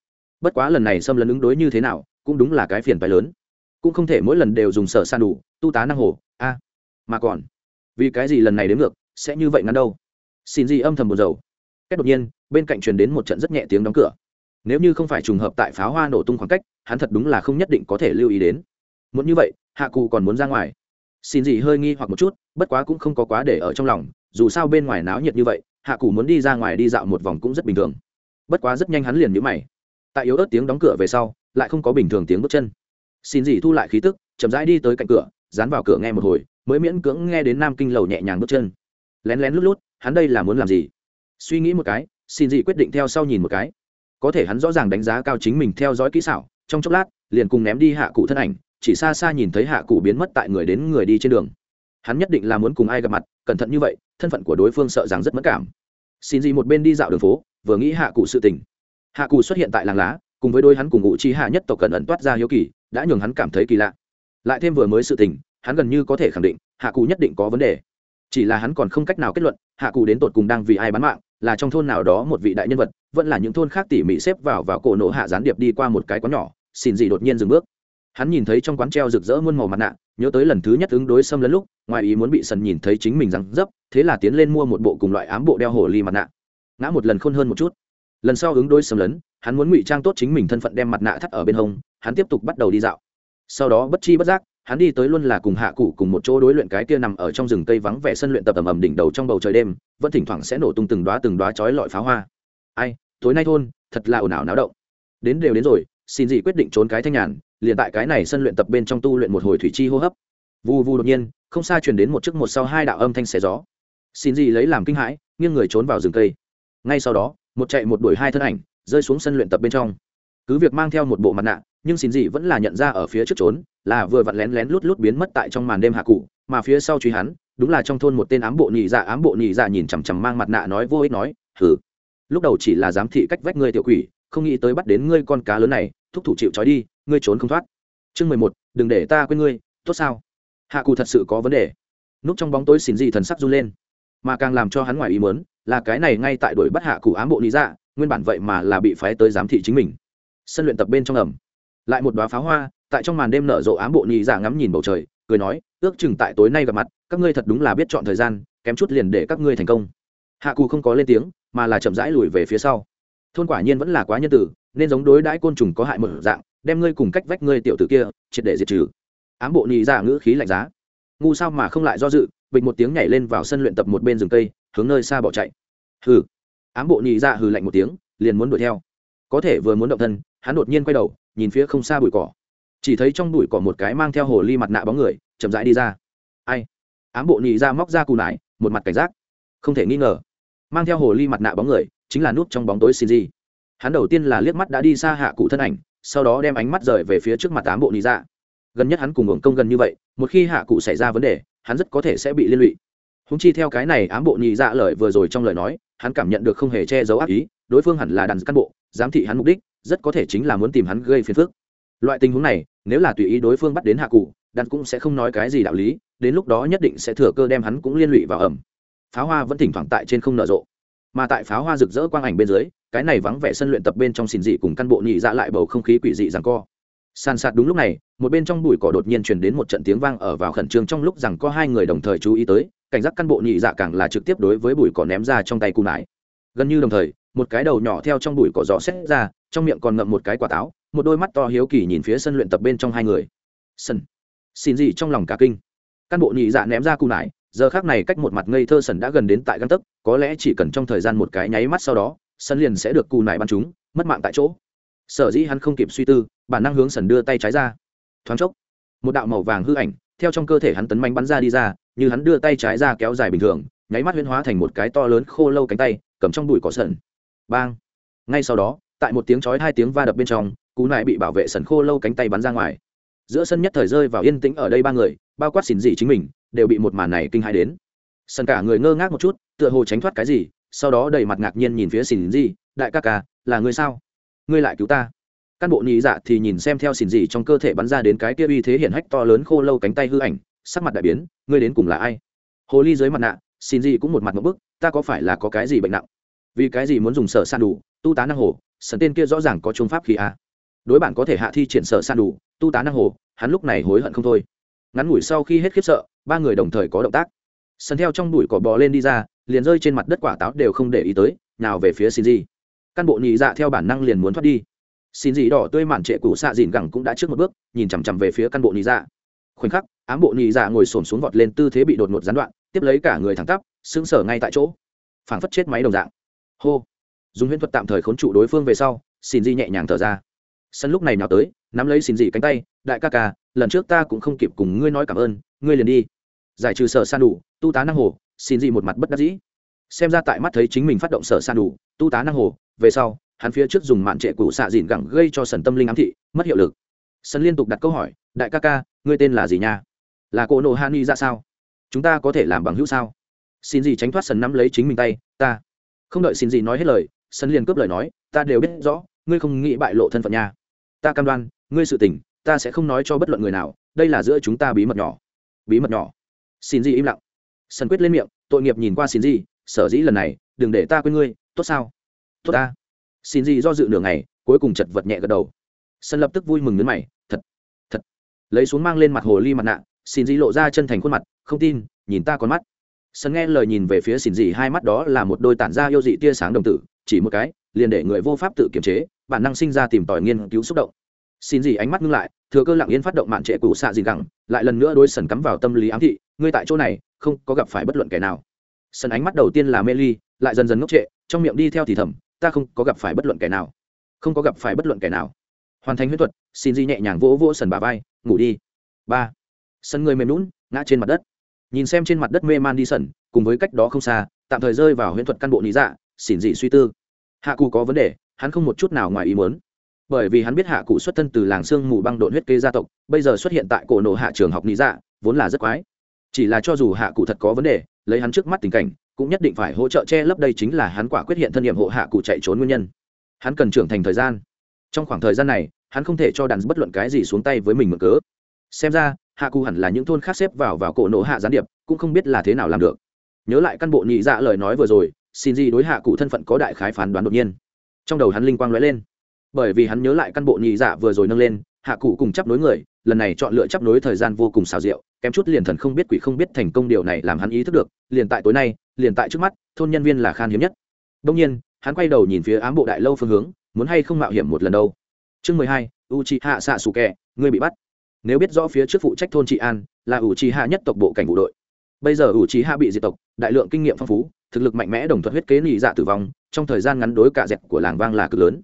Bất quá lần này xâm lấn ứng đối như thế nào, cũng đúng là cái phiền phái lớn. Cũng không thể mỗi lần đều dùng sở san đủ, tu tá năng hồ, a. Mà còn, vì cái gì lần này đến ngược, sẽ như vậy ngắn đâu? Xin gì âm thầm buồn rầu. Cách đột nhiên, bên cạnh truyền đến một trận rất nhẹ tiếng đóng cửa. Nếu như không phải trùng hợp tại pháo hoa nổ tung khoảng cách, hắn thật đúng là không nhất định có thể lưu ý đến. Muốn như vậy, hạ cụ còn muốn ra ngoài xin gì hơi nghi hoặc một chút, bất quá cũng không có quá để ở trong lòng, dù sao bên ngoài náo nhiệt như vậy, hạ cụ muốn đi ra ngoài đi dạo một vòng cũng rất bình thường. Bất quá rất nhanh hắn liền nhíu mày. Tại yếu ớt tiếng đóng cửa về sau, lại không có bình thường tiếng bước chân. Xin gì thu lại khí tức, chậm rãi đi tới cạnh cửa, dán vào cửa nghe một hồi, mới miễn cưỡng nghe đến nam kinh lầu nhẹ nhàng bước chân. Lén lén lút lút, hắn đây là muốn làm gì? Suy nghĩ một cái, xin gì quyết định theo sau nhìn một cái. Có thể hắn rõ ràng đánh giá cao chính mình theo dõi kỹ xảo, trong chốc lát, liền cùng ném đi hạ cụ thân ảnh chỉ xa xa nhìn thấy hạ cụ biến mất tại người đến người đi trên đường. Hắn nhất định là muốn cùng ai gặp mặt, cẩn thận như vậy, thân phận của đối phương sợ rằng rất mất cảm. Xin gì một bên đi dạo đường phố, vừa nghĩ hạ cụ sự tình. Hạ cụ xuất hiện tại làng lá, cùng với đôi hắn cùng ngụ chi hạ nhất tộc cần ẩn toát ra hiếu kỳ, đã nhường hắn cảm thấy kỳ lạ. Lại thêm vừa mới sự tình, hắn gần như có thể khẳng định, hạ cụ nhất định có vấn đề. Chỉ là hắn còn không cách nào kết luận, hạ cụ đến tột cùng đang vì ai bán mạng, là trong thôn nào đó một vị đại nhân vật, vẫn là những thôn khác tỉ mỉ xếp vào vào cổ nổ hạ gián điệp đi qua một cái quán nhỏ, xin gì đột nhiên dừng bước hắn nhìn thấy trong quán treo rực rỡ muôn màu mặt nạ, nhớ tới lần thứ nhất ứng đối xâm lấn lúc, ngoài ý muốn bị sần nhìn thấy chính mình răng dấp, thế là tiến lên mua một bộ cùng loại ám bộ đeo hồ ly mặt nạ. Ngã một lần khôn hơn một chút. Lần sau ứng đối xâm lấn, hắn muốn ngụy trang tốt chính mình thân phận đem mặt nạ thắt ở bên hông, hắn tiếp tục bắt đầu đi dạo. Sau đó bất chi bất giác, hắn đi tới luôn là cùng hạ cụ cùng một chỗ đối luyện cái kia nằm ở trong rừng cây vắng vẻ sân luyện tập ầm ầm đỉnh đầu trong bầu trời đêm, vẫn thỉnh thoảng sẽ nổ tung từng đoá từng đoá chói lọi pháo hoa. Ai, tối nay thôn, thật là ồn ào náo động. Đến đều đến rồi xin dị quyết định trốn cái thanh nhàn, liền tại cái này sân luyện tập bên trong tu luyện một hồi thủy chi hô hấp. Vù vù đột nhiên, không xa truyền đến một chiếc một sau hai đạo âm thanh xé gió. Xin dị lấy làm kinh hãi, nghiêng người trốn vào rừng cây. Ngay sau đó, một chạy một đuổi hai thân ảnh, rơi xuống sân luyện tập bên trong. Cứ việc mang theo một bộ mặt nạ, nhưng xin dị vẫn là nhận ra ở phía trước trốn, là vừa vặn lén lén lút lút biến mất tại trong màn đêm hạ cụ, mà phía sau truy hắn, đúng là trong thôn một tên ám bộ nhị dạ ám bộ nhị dạ nhìn chằm chằm mang mặt nạ nói vô ích nói thử lúc đầu chỉ là giám thị cách vách người tiểu quỷ không nghĩ tới bắt đến ngươi con cá lớn này, thúc thủ chịu trói đi, ngươi trốn không thoát. Chương mười một, đừng để ta quên ngươi, tốt sao? Hạ cụ thật sự có vấn đề. Núp trong bóng tối xin gì thần sắc run lên. Mà càng làm cho hắn ngoài ý mớn là cái này ngay tại đuổi bắt hạ cụ ám bộ lý dạ nguyên bản vậy mà là bị phái tới giám thị chính mình. Sân luyện tập bên trong ẩm. Lại một đoá pháo hoa, tại trong màn đêm nở rộ ám bộ nhị dạ ngắm nhìn bầu trời, cười nói, ước chừng tại tối nay gặp mặt, các ngươi thật đúng là biết chọn thời gian, kém chút liền để các ngươi thành công. Hạ cù không có lên tiếng, mà là chậm rãi lùi về phía sau thôn quả nhiên vẫn là quá nhân tử nên giống đối đãi côn trùng có hại một dạng, đem ngươi cùng cách vách ngươi tiểu tử kia, triệt để diệt trừ. Ám bộ nhị giả ngữ khí lạnh giá. Ngu sao mà không lại do dự, bịch một tiếng nhảy lên vào sân luyện tập một bên rừng cây, hướng nơi xa bỏ chạy. Hừ. Ám bộ nhị giả hừ lạnh một tiếng, liền muốn đuổi theo. Có thể vừa muốn động thân, hắn đột nhiên quay đầu, nhìn phía không xa bụi cỏ. Chỉ thấy trong bụi cỏ một cái mang theo hồ ly mặt nạ bóng người, chậm rãi đi ra. Ai? Ám bộ nhị ra móc ra cù nải, một mặt cảnh giác. Không thể nghi ngờ. Mang theo hồ ly mặt nạ bóng người chính là nút trong bóng tối Shinji. hắn đầu tiên là liếc mắt đã đi xa hạ cụ thân ảnh, sau đó đem ánh mắt rời về phía trước mặt tám bộ nị dạ. gần nhất hắn cùng ngưỡng công gần như vậy, một khi hạ cụ xảy ra vấn đề, hắn rất có thể sẽ bị liên lụy húng chi theo cái này ám bộ nhị dạ lời vừa rồi trong lời nói, hắn cảm nhận được không hề che giấu ác ý, đối phương hẳn là đàn cán bộ, giám thị hắn mục đích, rất có thể chính là muốn tìm hắn gây phiền phức loại tình huống này, nếu là tùy ý đối phương bắt đến hạ cụ, đàn cũng sẽ không nói cái gì đạo lý, đến lúc đó nhất định sẽ thừa cơ đem hắn cũng liên lụy vào ẩm pháo hoa vẫn thỉnh thoảng tại trên không nở rộ mà tại pháo hoa rực rỡ quang ảnh bên dưới, cái này vắng vẻ sân luyện tập bên trong xìn dị cùng căn bộ nhị dạ lại bầu không khí quỷ dị rằng co. Sàn sạt đúng lúc này, một bên trong bụi cỏ đột nhiên truyền đến một trận tiếng vang ở vào khẩn trương trong lúc rằng có hai người đồng thời chú ý tới, cảnh giác căn bộ nhị dạ càng là trực tiếp đối với bụi cỏ ném ra trong tay cung nải. Gần như đồng thời, một cái đầu nhỏ theo trong bụi cỏ gió xét ra, trong miệng còn ngậm một cái quả táo, một đôi mắt to hiếu kỳ nhìn phía sân luyện tập bên trong hai người. Sân. Xin gì trong lòng cả kinh. Căn bộ nhị dạ ném ra cung nải giờ khác này cách một mặt ngây thơ sần đã gần đến tại găng tấc, có lẽ chỉ cần trong thời gian một cái nháy mắt sau đó sân liền sẽ được cù nải bắn chúng, mất mạng tại chỗ. Sở dĩ hắn không kịp suy tư, bản năng hướng sần đưa tay trái ra. Thoáng chốc, một đạo màu vàng hư ảnh, theo trong cơ thể hắn tấn manh bắn ra đi ra, như hắn đưa tay trái ra kéo dài bình thường, nháy mắt huyên hóa thành một cái to lớn khô lâu cánh tay, cầm trong bụi cỏ sần. Bang! Ngay sau đó, tại một tiếng chói hai tiếng va đập bên trong, cú nại bị bảo vệ sần khô lâu cánh tay bắn ra ngoài. Giữa sân nhất thời rơi vào yên tĩnh ở đây ba người, bao quát xỉn dị chính mình đều bị một màn này kinh hãi đến. Sân cả người ngơ ngác một chút, tựa hồ tránh thoát cái gì, sau đó đầy mặt ngạc nhiên nhìn phía xỉn gì đại ca ca, là người sao? Ngươi lại cứu ta. Căn bộ nhị dạ thì nhìn xem theo xỉn gì trong cơ thể bắn ra đến cái kia uy thế hiển hách to lớn khô lâu cánh tay hư ảnh, sắc mặt đại biến, ngươi đến cùng là ai? Hồ ly dưới mặt nạ xin gì cũng một mặt một bức, ta có phải là có cái gì bệnh nặng? Vì cái gì muốn dùng sở san đủ, tu tá năng hồ sần tên kia rõ ràng có trung pháp khí a? Đối bản có thể hạ thi triển sở san đủ, tu tá năng hồ, hắn lúc này hối hận không thôi ngắn ngủi sau khi hết khiếp sợ, ba người đồng thời có động tác. Sần theo trong đùi cỏ bò lên đi ra, liền rơi trên mặt đất quả táo đều không để ý tới, nào về phía xin gì căn bộ nhị dạ theo bản năng liền muốn thoát đi. Xin gì đỏ tươi màn trệ cũ xạ dìn gẳng cũng đã trước một bước, nhìn chằm chằm về phía căn bộ nhị dạ. Khoảnh khắc, ám bộ nhị dạ ngồi xổm xuống vọt lên tư thế bị đột ngột gián đoạn, tiếp lấy cả người thẳng tắp, sững sờ ngay tại chỗ. Phảng phất chết máy đồng dạng. Hô. Dùng huyễn thuật tạm thời khốn trụ đối phương về sau xin di nhẹ nhàng thở ra. Sân lúc này nào tới, nắm lấy xin dị cánh tay, đại ca ca lần trước ta cũng không kịp cùng ngươi nói cảm ơn, ngươi liền đi. Giải trừ sở san đủ, tu tá năng hồ, xin dị một mặt bất đắc dĩ. Xem ra tại mắt thấy chính mình phát động sở san đủ, tu tá năng hồ, về sau, hắn phía trước dùng mạn trệ cũ xạ dịn gẳng gây cho sần tâm linh ám thị, mất hiệu lực. Sân liên tục đặt câu hỏi, đại ca ca, ngươi tên là gì nha? Là cô nộ hani ra sao? Chúng ta có thể làm bằng hữu sao? Xin gì tránh thoát sần nắm lấy chính mình tay, ta. Không đợi xin gì nói hết lời sân liền cướp lời nói, ta đều biết rõ, ngươi không nghĩ bại lộ thân phận nha. Ta cam đoan, ngươi sự tình ta sẽ không nói cho bất luận người nào, đây là giữa chúng ta bí mật nhỏ. Bí mật nhỏ. Xin gì im lặng. Sân quyết lên miệng, tội nghiệp nhìn qua xin gì sở dĩ lần này, đừng để ta quên ngươi, tốt sao? Tốt ta. Xin gì do dự nửa ngày, cuối cùng chật vật nhẹ gật đầu. Sân lập tức vui mừng nhấn mày, thật thật. Lấy xuống mang lên mặt hồ ly mặt nạ, xin gì lộ ra chân thành khuôn mặt, không tin, nhìn ta con mắt. Sân nghe lời nhìn về phía xin gì hai mắt đó là một đôi tản ra yêu dị tia sáng đồng tử, chỉ một cái, liền để người vô pháp tự kiềm chế, bản năng sinh ra tìm tòi nghiên cứu xúc động xin gì ánh mắt ngưng lại, thừa cơ lặng yên phát động mạn trệ cũ xạ gì gẳng, lại lần nữa đôi sần cắm vào tâm lý ám thị, ngươi tại chỗ này, không có gặp phải bất luận kẻ nào. Sần ánh mắt đầu tiên là mê ly, lại dần dần ngốc trệ, trong miệng đi theo thì thầm, ta không có gặp phải bất luận kẻ nào. Không có gặp phải bất luận kẻ nào. Hoàn thành huyết thuật, xin di nhẹ nhàng vỗ vỗ sần bà vai, ngủ đi. Ba. Sân người mềm lún ngã trên mặt đất. Nhìn xem trên mặt đất mê man đi sần, cùng với cách đó không xa, tạm thời rơi vào huyễn thuật căn bộ lý dạ xỉn dị suy tư. Hạ cù có vấn đề, hắn không một chút nào ngoài ý muốn bởi vì hắn biết hạ cụ xuất thân từ làng sương mù băng độn huyết kê gia tộc, bây giờ xuất hiện tại cổ nộ hạ trường học lý dạ vốn là rất quái. Chỉ là cho dù hạ cụ thật có vấn đề, lấy hắn trước mắt tình cảnh, cũng nhất định phải hỗ trợ che lấp đây chính là hắn quả quyết hiện thân nhiệm hộ hạ cụ chạy trốn nguyên nhân. Hắn cần trưởng thành thời gian. Trong khoảng thời gian này, hắn không thể cho đàn bất luận cái gì xuống tay với mình mở cớ. Xem ra, hạ cụ hẳn là những thôn khác xếp vào vào cổ nộ hạ gián điệp, cũng không biết là thế nào làm được. Nhớ lại căn bộ nhị dạ lời nói vừa rồi, xin gì đối hạ cụ thân phận có đại khái phán đoán đột nhiên. Trong đầu hắn linh quang lóe lên bởi vì hắn nhớ lại căn bộ nhị dạ vừa rồi nâng lên, hạ cụ cùng chấp nối người, lần này chọn lựa chấp nối thời gian vô cùng xào rượu kém chút liền thần không biết quỷ không biết thành công điều này làm hắn ý thức được, liền tại tối nay, liền tại trước mắt, thôn nhân viên là khan hiếm nhất. Đông nhiên, hắn quay đầu nhìn phía ám bộ đại lâu phương hướng, muốn hay không mạo hiểm một lần đâu. Chương mười hai u chi hạ xạ sủ kẹ ngươi bị bắt. Nếu biết rõ phía trước phụ trách thôn trị an, là u chi hạ nhất tộc bộ cảnh vụ đội. Bây giờ u chi hạ bị diệt tộc, đại lượng kinh nghiệm phong phú, thực lực mạnh mẽ đồng thuận huyết kế nị dạ tử vong, trong thời gian ngắn đối cả dẹp của làng vang là cực lớn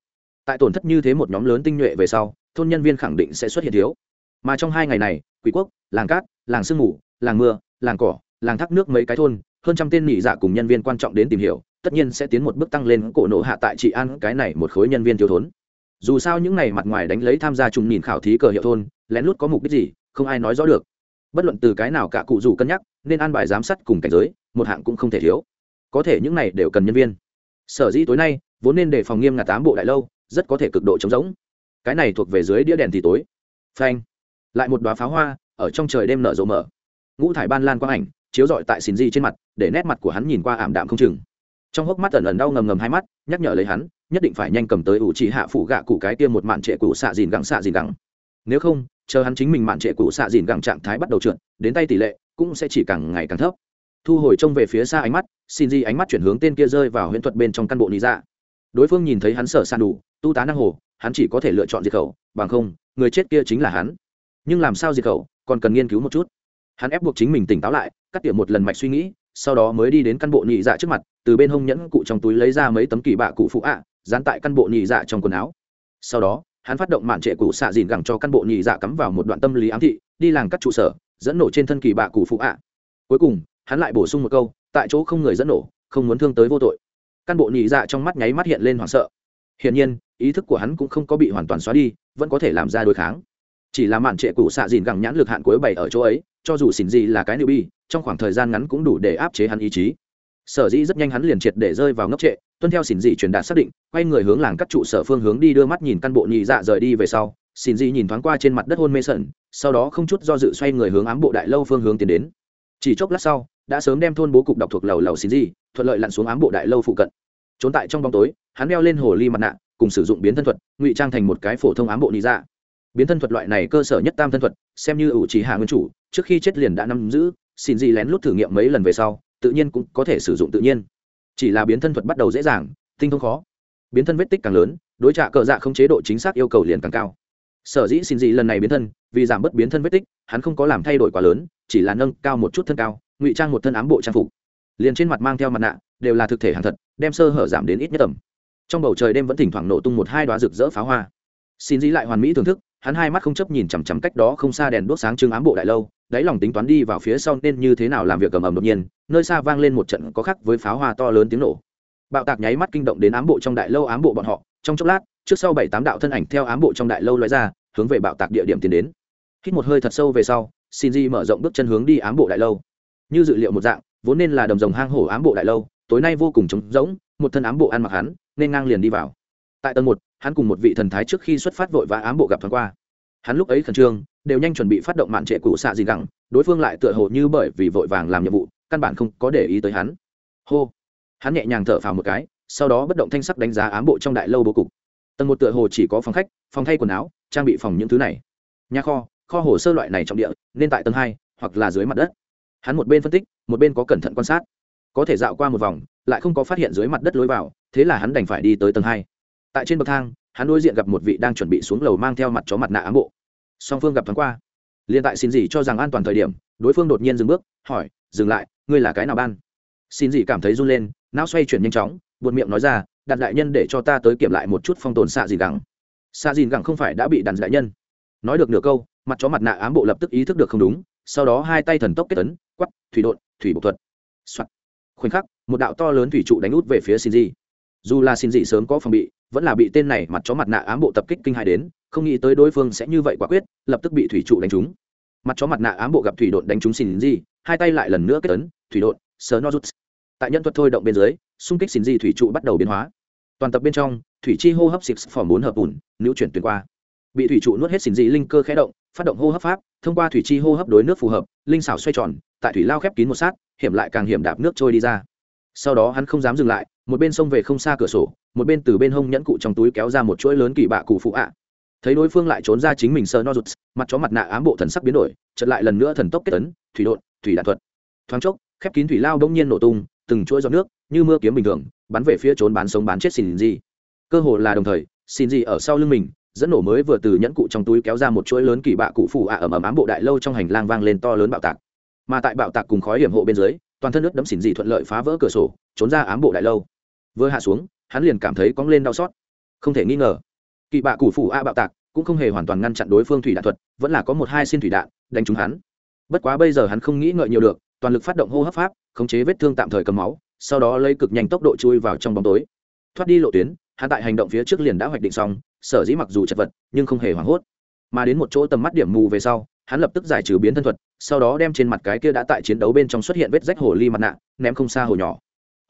tại tổn thất như thế một nhóm lớn tinh nhuệ về sau, thôn nhân viên khẳng định sẽ xuất hiện thiếu. Mà trong hai ngày này, quỷ quốc, làng cát, làng sương mù, làng mưa, làng cỏ, làng thác nước mấy cái thôn, hơn trăm tên nghỉ dạ cùng nhân viên quan trọng đến tìm hiểu, tất nhiên sẽ tiến một bước tăng lên cổ nộ hạ tại trị an cái này một khối nhân viên thiếu thốn. Dù sao những ngày mặt ngoài đánh lấy tham gia trùng nhìn khảo thí cờ hiệu thôn, lén lút có mục đích gì, không ai nói rõ được. Bất luận từ cái nào cả cụ dù cân nhắc, nên an bài giám sát cùng cảnh giới, một hạng cũng không thể thiếu. Có thể những này đều cần nhân viên. Sở dĩ tối nay, vốn nên đề phòng nghiêm ngặt tám bộ đại lâu rất có thể cực độ trống rỗng. Cái này thuộc về dưới đĩa đèn thì tối. Phanh. Lại một đoá pháo hoa ở trong trời đêm nở rộ mở. Ngũ thải ban lan quang ảnh, chiếu rọi tại xin di trên mặt, để nét mặt của hắn nhìn qua ảm đạm không chừng. Trong hốc mắt ẩn ẩn đau ngầm ngầm hai mắt, nhắc nhở lấy hắn, nhất định phải nhanh cầm tới ủ chỉ hạ phủ gạ cụ cái tiêm một mạn trệ cụ xạ dìn gẳng xạ dìn gẳng. Nếu không, chờ hắn chính mình mạn trệ cụ xạ dìn gẳng trạng thái bắt đầu trượt, đến tay tỷ lệ cũng sẽ chỉ càng ngày càng thấp. Thu hồi trông về phía xa ánh mắt xin di ánh mắt chuyển hướng tên kia rơi vào huyễn thuật bên trong căn bộ lý dạ đối phương nhìn thấy hắn sở san đủ tu tá năng hồ, hắn chỉ có thể lựa chọn diệt khẩu, bằng không, người chết kia chính là hắn. Nhưng làm sao diệt khẩu, còn cần nghiên cứu một chút. Hắn ép buộc chính mình tỉnh táo lại, cắt tiệm một lần mạch suy nghĩ, sau đó mới đi đến căn bộ nhị dạ trước mặt, từ bên hông nhẫn cụ trong túi lấy ra mấy tấm kỳ bạ cụ phụ ạ, dán tại căn bộ nhị dạ trong quần áo. Sau đó, hắn phát động mạn trệ cụ xạ dìn gẳng cho căn bộ nhị dạ cắm vào một đoạn tâm lý ám thị, đi làng các trụ sở, dẫn nổ trên thân kỳ bạ cụ phụ ạ. Cuối cùng, hắn lại bổ sung một câu, tại chỗ không người dẫn nổ, không muốn thương tới vô tội. Căn bộ nhị dạ trong mắt nháy mắt hiện lên hoảng sợ hiển nhiên, ý thức của hắn cũng không có bị hoàn toàn xóa đi, vẫn có thể làm ra đối kháng. Chỉ là mạn trệ cụ xạ dìn gẳng nhãn lực hạn cuối bảy ở chỗ ấy, cho dù xỉn gì là cái nữ bi trong khoảng thời gian ngắn cũng đủ để áp chế hắn ý chí. Sở dĩ rất nhanh hắn liền triệt để rơi vào ngốc trệ, tuân theo xỉn dị truyền đạt xác định, quay người hướng làng các trụ sở phương hướng đi đưa mắt nhìn căn bộ nhị dạ rời đi về sau. Xỉn dị nhìn thoáng qua trên mặt đất hôn mê sẩn, sau đó không chút do dự xoay người hướng ám bộ đại lâu phương hướng tiến đến. Chỉ chốc lát sau, đã sớm đem thôn bố cục đọc thuộc lầu lầu xỉn dị thuận lợi lặn xuống ám bộ đại lâu phụ cận. Trốn tại trong bóng tối hắn đeo lên hồ ly mặt nạ, cùng sử dụng biến thân thuật, ngụy trang thành một cái phổ thông ám bộ nhị dạ. Biến thân thuật loại này cơ sở nhất tam thân thuật, xem như ủ trí hạ nguyên chủ, trước khi chết liền đã nắm giữ, xin gì lén lút thử nghiệm mấy lần về sau, tự nhiên cũng có thể sử dụng tự nhiên. Chỉ là biến thân thuật bắt đầu dễ dàng, tinh thông khó. Biến thân vết tích càng lớn, đối trạ cờ dạ không chế độ chính xác yêu cầu liền càng cao. Sở dĩ xin gì lần này biến thân, vì giảm bớt biến thân vết tích, hắn không có làm thay đổi quá lớn, chỉ là nâng cao một chút thân cao, ngụy trang một thân ám bộ trang phục. Liền trên mặt mang theo mặt nạ, đều là thực thể hàng thật, đem sơ hở giảm đến ít nhất tầm trong bầu trời đêm vẫn thỉnh thoảng nổ tung một hai đoá rực rỡ pháo hoa. Xin dĩ lại hoàn mỹ thưởng thức, hắn hai mắt không chấp nhìn chằm chằm cách đó không xa đèn đuốc sáng trưng ám bộ đại lâu, đáy lòng tính toán đi vào phía sau nên như thế nào làm việc cầm ầm đột nhiên, nơi xa vang lên một trận có khắc với pháo hoa to lớn tiếng nổ. Bạo tạc nháy mắt kinh động đến ám bộ trong đại lâu ám bộ bọn họ, trong chốc lát, trước sau bảy tám đạo thân ảnh theo ám bộ trong đại lâu lóe ra, hướng về bạo tạc địa điểm tiến đến. Hít một hơi thật sâu về sau Shinji mở rộng bước chân hướng đi ám bộ đại lâu. Như dự liệu một dạng, vốn nên là đầm rồng hang hổ ám bộ đại lâu, tối nay vô cùng trống rỗng, một thân ám bộ ăn mặc hắn nên ngang liền đi vào. Tại tầng một, hắn cùng một vị thần thái trước khi xuất phát vội và ám bộ gặp thoáng qua. Hắn lúc ấy khẩn trương, đều nhanh chuẩn bị phát động mạn trệ cụ xạ gì gẳng, đối phương lại tựa hồ như bởi vì vội vàng làm nhiệm vụ, căn bản không có để ý tới hắn. Hô! Hắn nhẹ nhàng thở phào một cái, sau đó bất động thanh sắc đánh giá ám bộ trong đại lâu bố cục. Tầng một tựa hồ chỉ có phòng khách, phòng thay quần áo, trang bị phòng những thứ này. Nhà kho kho hồ sơ loại này trong địa, nên tại tầng hai, hoặc là dưới mặt đất. Hắn một bên phân tích, một bên có cẩn thận quan sát có thể dạo qua một vòng, lại không có phát hiện dưới mặt đất lối vào, thế là hắn đành phải đi tới tầng hai. Tại trên bậc thang, hắn đối diện gặp một vị đang chuẩn bị xuống lầu mang theo mặt chó mặt nạ ám bộ. Song phương gặp thoáng qua. Liền tại xin gì cho rằng an toàn thời điểm, đối phương đột nhiên dừng bước, hỏi, dừng lại, ngươi là cái nào ban? Xin gì cảm thấy run lên, não xoay chuyển nhanh chóng, buột miệng nói ra đặt đại nhân để cho ta tới kiểm lại một chút phong tồn xạ dìn gẳng. Xạ dìn gẳng không phải đã bị đặt đại nhân. Nói được nửa câu, mặt chó mặt nạ ám bộ lập tức ý thức được không đúng, sau đó hai tay thần tốc kết tấn quắp thủy đột thủy bộ thuật、Soạn khoảnh khắc, một đạo to lớn thủy trụ đánh út về phía xin dị dù là xin dị sớm có phòng bị, vẫn là bị tên này mặt chó mặt nạ ám bộ tập kích kinh hai đến, không nghĩ tới đối phương sẽ như vậy quả quyết, lập tức bị thủy trụ đánh trúng. Mặt chó mặt nạ ám bộ gặp thủy đột đánh trúng xin dị hai tay lại lần nữa kết ấn, thủy đột sờ no rút tại nhân thuật thôi động bên dưới, xung kích xin dị thủy trụ bắt đầu biến hóa. Toàn tập bên trong, thủy chi hô hấp xịt phỏng bốn hợp ủn, nữ chuyển tuyến qua. Bị thủy trụ nuốt hết xin dị linh cơ khé động, phát động hô hấp pháp, thông qua thủy chi hô hấp đối nước phù hợp linh xảo xoay tròn, tại thủy lao khép kín một sát, hiểm lại càng hiểm đạp nước trôi đi ra. Sau đó hắn không dám dừng lại, một bên xông về không xa cửa sổ, một bên từ bên hông nhẫn cụ trong túi kéo ra một chuỗi lớn kỳ bạ cụ phụ ạ. Thấy đối phương lại trốn ra chính mình sờ no rụt, mặt chó mặt nạ ám bộ thần sắc biến đổi chật lại lần nữa thần tốc kết tấn, thủy đột thủy đạn thuật. Thoáng chốc, khép kín thủy lao đông nhiên nổ tung, từng chuỗi giọt nước, như mưa kiếm bình thường, bắn về phía trốn bán sống bán chết xin gì cơ hồ là đồng thời xin gì ở sau lưng mình dẫn nổ mới vừa từ nhẫn cụ trong túi kéo ra một chuỗi lớn kỳ bạ cụ phủ ạ ẩm ẩm ám bộ đại lâu trong hành lang vang lên to lớn bạo tạc. Mà tại bạo tạc cùng khói hiểm hộ bên dưới, toàn thân nước đấm xỉn dị thuận lợi phá vỡ cửa sổ, trốn ra ám bộ đại lâu. Vừa hạ xuống, hắn liền cảm thấy cóng lên đau xót. Không thể nghi ngờ, kỳ bạ cụ phủ a bạo tạc cũng không hề hoàn toàn ngăn chặn đối phương thủy đạn thuật, vẫn là có một hai xin thủy đạn đánh trúng hắn. Bất quá bây giờ hắn không nghĩ ngợi nhiều được, toàn lực phát động hô hấp pháp, khống chế vết thương tạm thời cầm máu, sau đó lấy cực nhanh tốc độ chui vào trong bóng tối. Thoát đi lộ tuyến, hắn tại hành động phía trước liền đã hoạch định xong sở dĩ mặc dù chật vật, nhưng không hề hoảng hốt. Mà đến một chỗ tầm mắt điểm mù về sau, hắn lập tức giải trừ biến thân thuật, sau đó đem trên mặt cái kia đã tại chiến đấu bên trong xuất hiện vết rách hồ ly mặt nạ, ném không xa hồ nhỏ.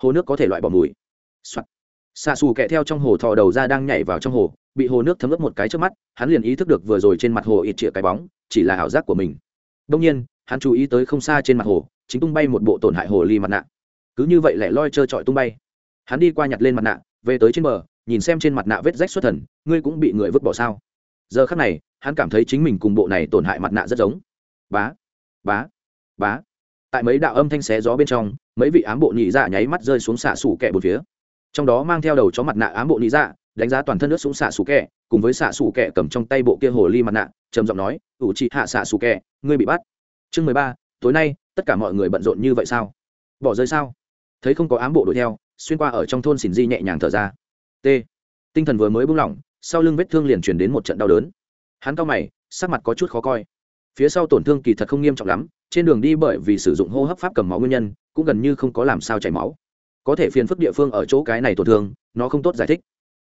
Hồ nước có thể loại bỏ mùi、Soạn. xạ xù kẹ theo trong hồ thò đầu ra đang nhảy vào trong hồ, bị hồ nước thấm ướt một cái trước mắt, hắn liền ý thức được vừa rồi trên mặt hồ ít chĩa cái bóng, chỉ là ảo giác của mình. Đông nhiên, hắn chú ý tới không xa trên mặt hồ, chính tung bay một bộ tổn hại hồ ly mặt nạ. Cứ như vậy lại loi trơ trọi tung bay. Hắn đi qua nhặt lên mặt nạ, về tới trên bờ nhìn xem trên mặt nạ vết rách xuất thần, ngươi cũng bị người vứt bỏ sao? Giờ khắc này, hắn cảm thấy chính mình cùng bộ này tổn hại mặt nạ rất giống. Bá bá bá. Tại mấy đạo âm thanh xé gió bên trong, mấy vị ám bộ nhị dạ nháy mắt rơi xuống xạ xủ kẹ một phía. Trong đó mang theo đầu chó mặt nạ ám bộ nhị dạ đánh giá toàn thân nước xuống xạ xủ kẹ, cùng với xạ xủ kẹ cầm trong tay bộ kia hồ ly mặt nạ, trầm giọng nói, ủ trị hạ xạ xủ kẹ, ngươi bị bắt. Chương mười ba, tối nay, tất cả mọi người bận rộn như vậy sao? Bỏ rơi sao? Thấy không có ám bộ đuổi theo, xuyên qua ở trong thôn xỉn di nhẹ nhàng thở ra t. Tinh thần vừa mới buông lỏng, sau lưng vết thương liền chuyển đến một trận đau đớn. Hắn cao mày, sắc mặt có chút khó coi. Phía sau tổn thương kỳ thật không nghiêm trọng lắm, trên đường đi bởi vì sử dụng hô hấp pháp cầm máu nguyên nhân, cũng gần như không có làm sao chảy máu. Có thể phiền phức địa phương ở chỗ cái này tổn thương, nó không tốt giải thích.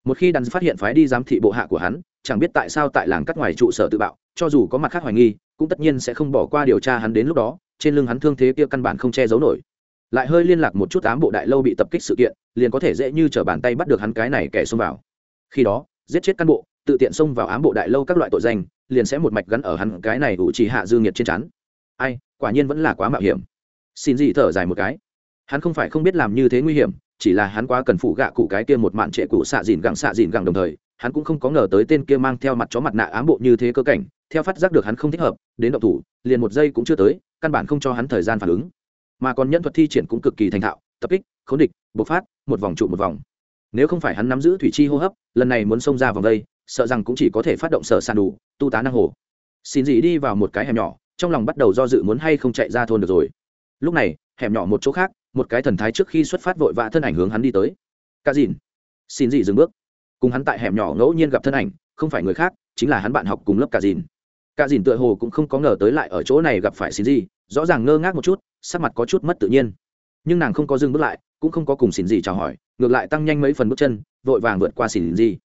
Một khi đàn phát hiện phái đi giám thị bộ hạ của hắn, chẳng biết tại sao tại làng cắt ngoài trụ sở tự bạo, cho dù có mặt khác hoài nghi, cũng tất nhiên sẽ không bỏ qua điều tra hắn đến lúc đó, trên lưng hắn thương thế kia căn bản không che giấu nổi lại hơi liên lạc một chút ám bộ đại lâu bị tập kích sự kiện, liền có thể dễ như t r ở bàn tay bắt được hắn cái này kẻ xông vào. Khi đó, giết chết cán bộ, tự tiện xông vào ám bộ đại lâu các loại tội danh, liền sẽ một mạch gắn ở hắn cái này ủ chỉ hạ dư nghiệt trên chắn ai, quả nhiên vẫn là quá mạo hiểm. Xin gì thở dài một cái. Hắn không phải không biết làm như thế nguy hiểm, chỉ là hắn quá cần phụ gạ cụ cái kia một mạn trệ cụ xạ dìn gẳng xạ dìn gẳng đồng thời, hắn cũng không có ngờ tới tên kia mang theo mặt chó mặt nạ ám bộ như thế cơ cảnh, theo phát giác được hắn không thích hợp, đến động thủ, liền một giây cũng chưa tới, căn bản không cho hắn thời gian phản ứng mà còn nhân thuật thi triển cũng cực kỳ thành thạo, tập kích, khốn địch, bộc phát, một vòng trụ một vòng. Nếu không phải hắn nắm giữ thủy chi hô hấp, lần này muốn xông ra vòng đây, sợ rằng cũng chỉ có thể phát động sở sàn đủ, tu tá năng hồ. Xin gì đi vào một cái hẻm nhỏ, trong lòng bắt đầu do dự muốn hay không chạy ra thôn được rồi. Lúc này, hẻm nhỏ một chỗ khác, một cái thần thái trước khi xuất phát vội vã thân ảnh hướng hắn đi tới. Ca dìn. Xin gì dừng bước. Cùng hắn tại hẻm nhỏ ngẫu nhiên gặp thân ảnh, không phải người khác, chính là hắn bạn học cùng lớp ca dìn. Ca dìn tựa hồ cũng không có ngờ tới lại ở chỗ này gặp phải xin gì, rõ ràng ngơ ngác một chút sắc mặt có chút mất tự nhiên. Nhưng nàng không có dừng bước lại, cũng không có cùng xin gì chào hỏi, ngược lại tăng nhanh mấy phần bước chân, vội vàng vượt qua xin gì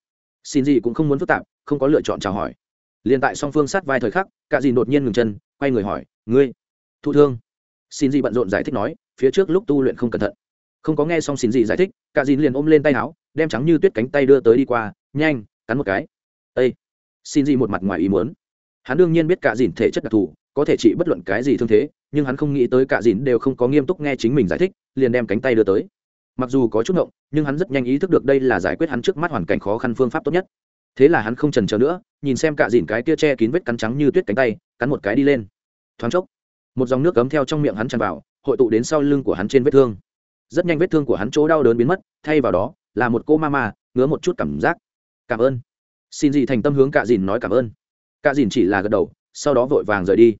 xin gì cũng không muốn phức tạp, không có lựa chọn chào hỏi. Liền tại song phương sát vai thời khắc, cả dì đột nhiên ngừng chân, quay người hỏi, ngươi thụ thương? Xin gì bận rộn giải thích nói, phía trước lúc tu luyện không cẩn thận. Không có nghe xong xin gì giải thích, cả dì liền ôm lên tay áo, đem trắng như tuyết cánh tay đưa tới đi qua, nhanh, cắn một cái. Ây xin gì một mặt ngoài ý muốn. Hắn đương nhiên biết cả dìn thể chất đặc thù có thể trị bất luận cái gì thương thế, nhưng hắn không nghĩ tới cả dìn đều không có nghiêm túc nghe chính mình giải thích, liền đem cánh tay đưa tới. Mặc dù có chút ngộng, nhưng hắn rất nhanh ý thức được đây là giải quyết hắn trước mắt hoàn cảnh khó khăn phương pháp tốt nhất. Thế là hắn không trần trờ nữa, nhìn xem cả dìn cái kia che kín vết cắn trắng như tuyết cánh tay, cắn một cái đi lên. Thoáng chốc, một dòng nước cấm theo trong miệng hắn tràn vào, hội tụ đến sau lưng của hắn trên vết thương. Rất nhanh vết thương của hắn chỗ đau đớn biến mất, thay vào đó, là một cô ma ma, ngứa một chút cảm giác. Cảm ơn. Xin gì thành tâm hướng cả dìn nói cảm ơn. Cả dìn chỉ là gật đầu, sau đó vội vàng rời đi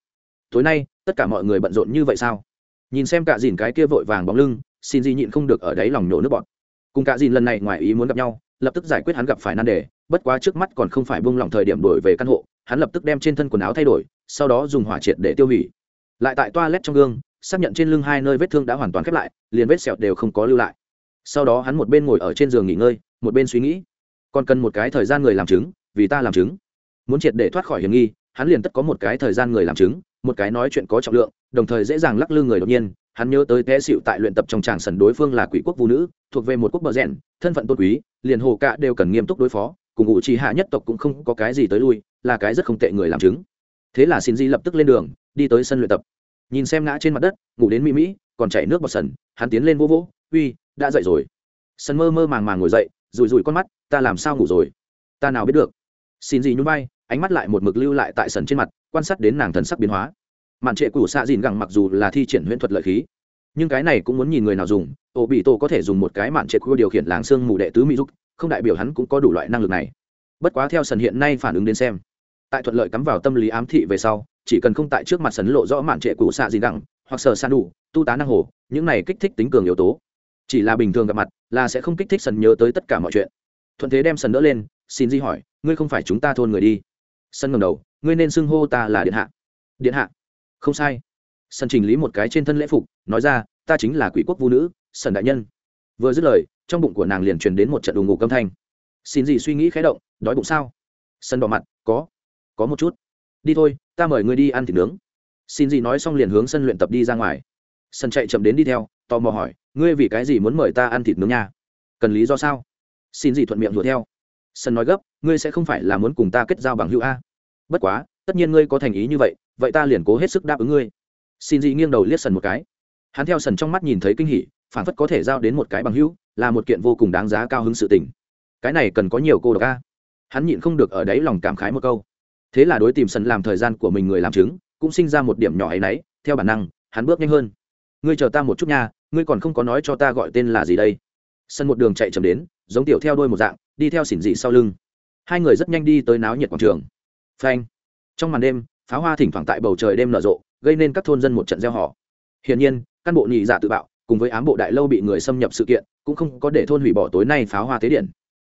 tối nay, tất cả mọi người bận rộn như vậy sao? Nhìn xem cả dìn cái kia vội vàng bóng lưng, xin gì nhịn không được ở đáy lòng nhổ nước bọt. Cùng cả dìn lần này ngoài ý muốn gặp nhau, lập tức giải quyết hắn gặp phải nan đề, bất quá trước mắt còn không phải buông lỏng thời điểm đổi về căn hộ, hắn lập tức đem trên thân quần áo thay đổi, sau đó dùng hỏa triệt để tiêu hủy. Lại tại toilet trong gương, xác nhận trên lưng hai nơi vết thương đã hoàn toàn khép lại, liền vết sẹo đều không có lưu lại. Sau đó hắn một bên ngồi ở trên giường nghỉ ngơi, một bên suy nghĩ. Còn cần một cái thời gian người làm chứng, vì ta làm chứng. Muốn triệt để thoát khỏi hiểm nghi, hắn liền tất có một cái thời gian người làm chứng một cái nói chuyện có trọng lượng, đồng thời dễ dàng lắc lư người đột nhiên, hắn nhớ tới té xịu tại luyện tập trong tràng sần đối phương là quỷ quốc vũ nữ, thuộc về một quốc bờ rèn, thân phận tôn quý, liền hồ cạ đều cần nghiêm túc đối phó, cùng ngụ trì hạ nhất tộc cũng không có cái gì tới lui, là cái rất không tệ người làm chứng. Thế là xin di lập tức lên đường, đi tới sân luyện tập. Nhìn xem ngã trên mặt đất, ngủ đến mỹ mỹ còn chảy nước bọt sần hắn tiến lên vô vỗ, uy, đã dậy rồi. Sân mơ mơ màng màng ngồi dậy rùi rùi con mắt, ta làm sao ngủ rồi? Ta nào biết được? Xin gì nhún vai, ánh mắt lại một mực lưu lại tại sần trên mặt quan sát đến nàng thần sắc biến hóa. Mạn trệ cũ xạ dìn gẳng mặc dù là thi triển huyễn thuật lợi khí, nhưng cái này cũng muốn nhìn người nào dùng. Ổ bị tổ có thể dùng một cái mạn trệ cũ điều khiển làng xương mù đệ tứ mỹ dục, không đại biểu hắn cũng có đủ loại năng lực này. Bất quá theo sần hiện nay phản ứng đến xem, tại thuận lợi cắm vào tâm lý ám thị về sau, chỉ cần không tại trước mặt sấn lộ rõ mạn trệ cũ xạ dìn gẳng, hoặc sở san đủ, tu tá năng hồ, những này kích thích tính cường yếu tố. Chỉ là bình thường gặp mặt, là sẽ không kích thích sần nhớ tới tất cả mọi chuyện. Thuận thế đem sần đỡ lên, xin di hỏi, ngươi không phải chúng ta thôn người đi? Sân ngầm đầu ngươi nên xưng hô ta là điện hạ. Điện hạ? Không sai. Sân chỉnh lý một cái trên thân lễ phục, nói ra, ta chính là quỷ quốc vũ nữ, sân đại nhân. Vừa dứt lời, trong bụng của nàng liền truyền đến một trận đùng ngủ âm thanh. Xin gì suy nghĩ khé động, đói bụng sao? Sân đỏ mặt, có. Có một chút. Đi thôi, ta mời ngươi đi ăn thịt nướng. Xin gì nói xong liền hướng sân luyện tập đi ra ngoài. Sân chạy chậm đến đi theo, tò mò hỏi, ngươi vì cái gì muốn mời ta ăn thịt nướng nha? Cần lý do sao? Xin gì thuận miệng đuổi theo. Sân nói gấp, ngươi sẽ không phải là muốn cùng ta kết giao bằng hữu a bất quá, tất nhiên ngươi có thành ý như vậy vậy ta liền cố hết sức đáp ứng ngươi. Xin dị nghiêng đầu liếc sần một cái. Hắn theo sần trong mắt nhìn thấy kinh hỉ phản phất có thể giao đến một cái bằng hữu, là một kiện vô cùng đáng giá cao hứng sự tình. Cái này cần có nhiều cô độc ca hắn nhịn không được ở đấy lòng cảm khái một câu. Thế là đối tìm sần làm thời gian của mình người làm chứng, cũng sinh ra một điểm nhỏ ấy nấy, theo bản năng, hắn bước nhanh hơn. Ngươi chờ ta một chút nha, ngươi còn không có nói cho ta gọi tên là gì đây. Sân một đường chạy chậm đến, giống tiểu theo đôi một dạng, đi theo xỉn dị sau lưng. Hai người rất nhanh đi tới náo nhiệt quảng trường phanh. Trong màn đêm, pháo hoa thỉnh thoảng tại bầu trời đêm nở rộ, gây nên các thôn dân một trận gieo họ. Hiển nhiên căn bộ nhị giả tự bạo, cùng với ám bộ đại lâu bị người xâm nhập sự kiện, cũng không có để thôn hủy bỏ tối nay pháo hoa tế điện.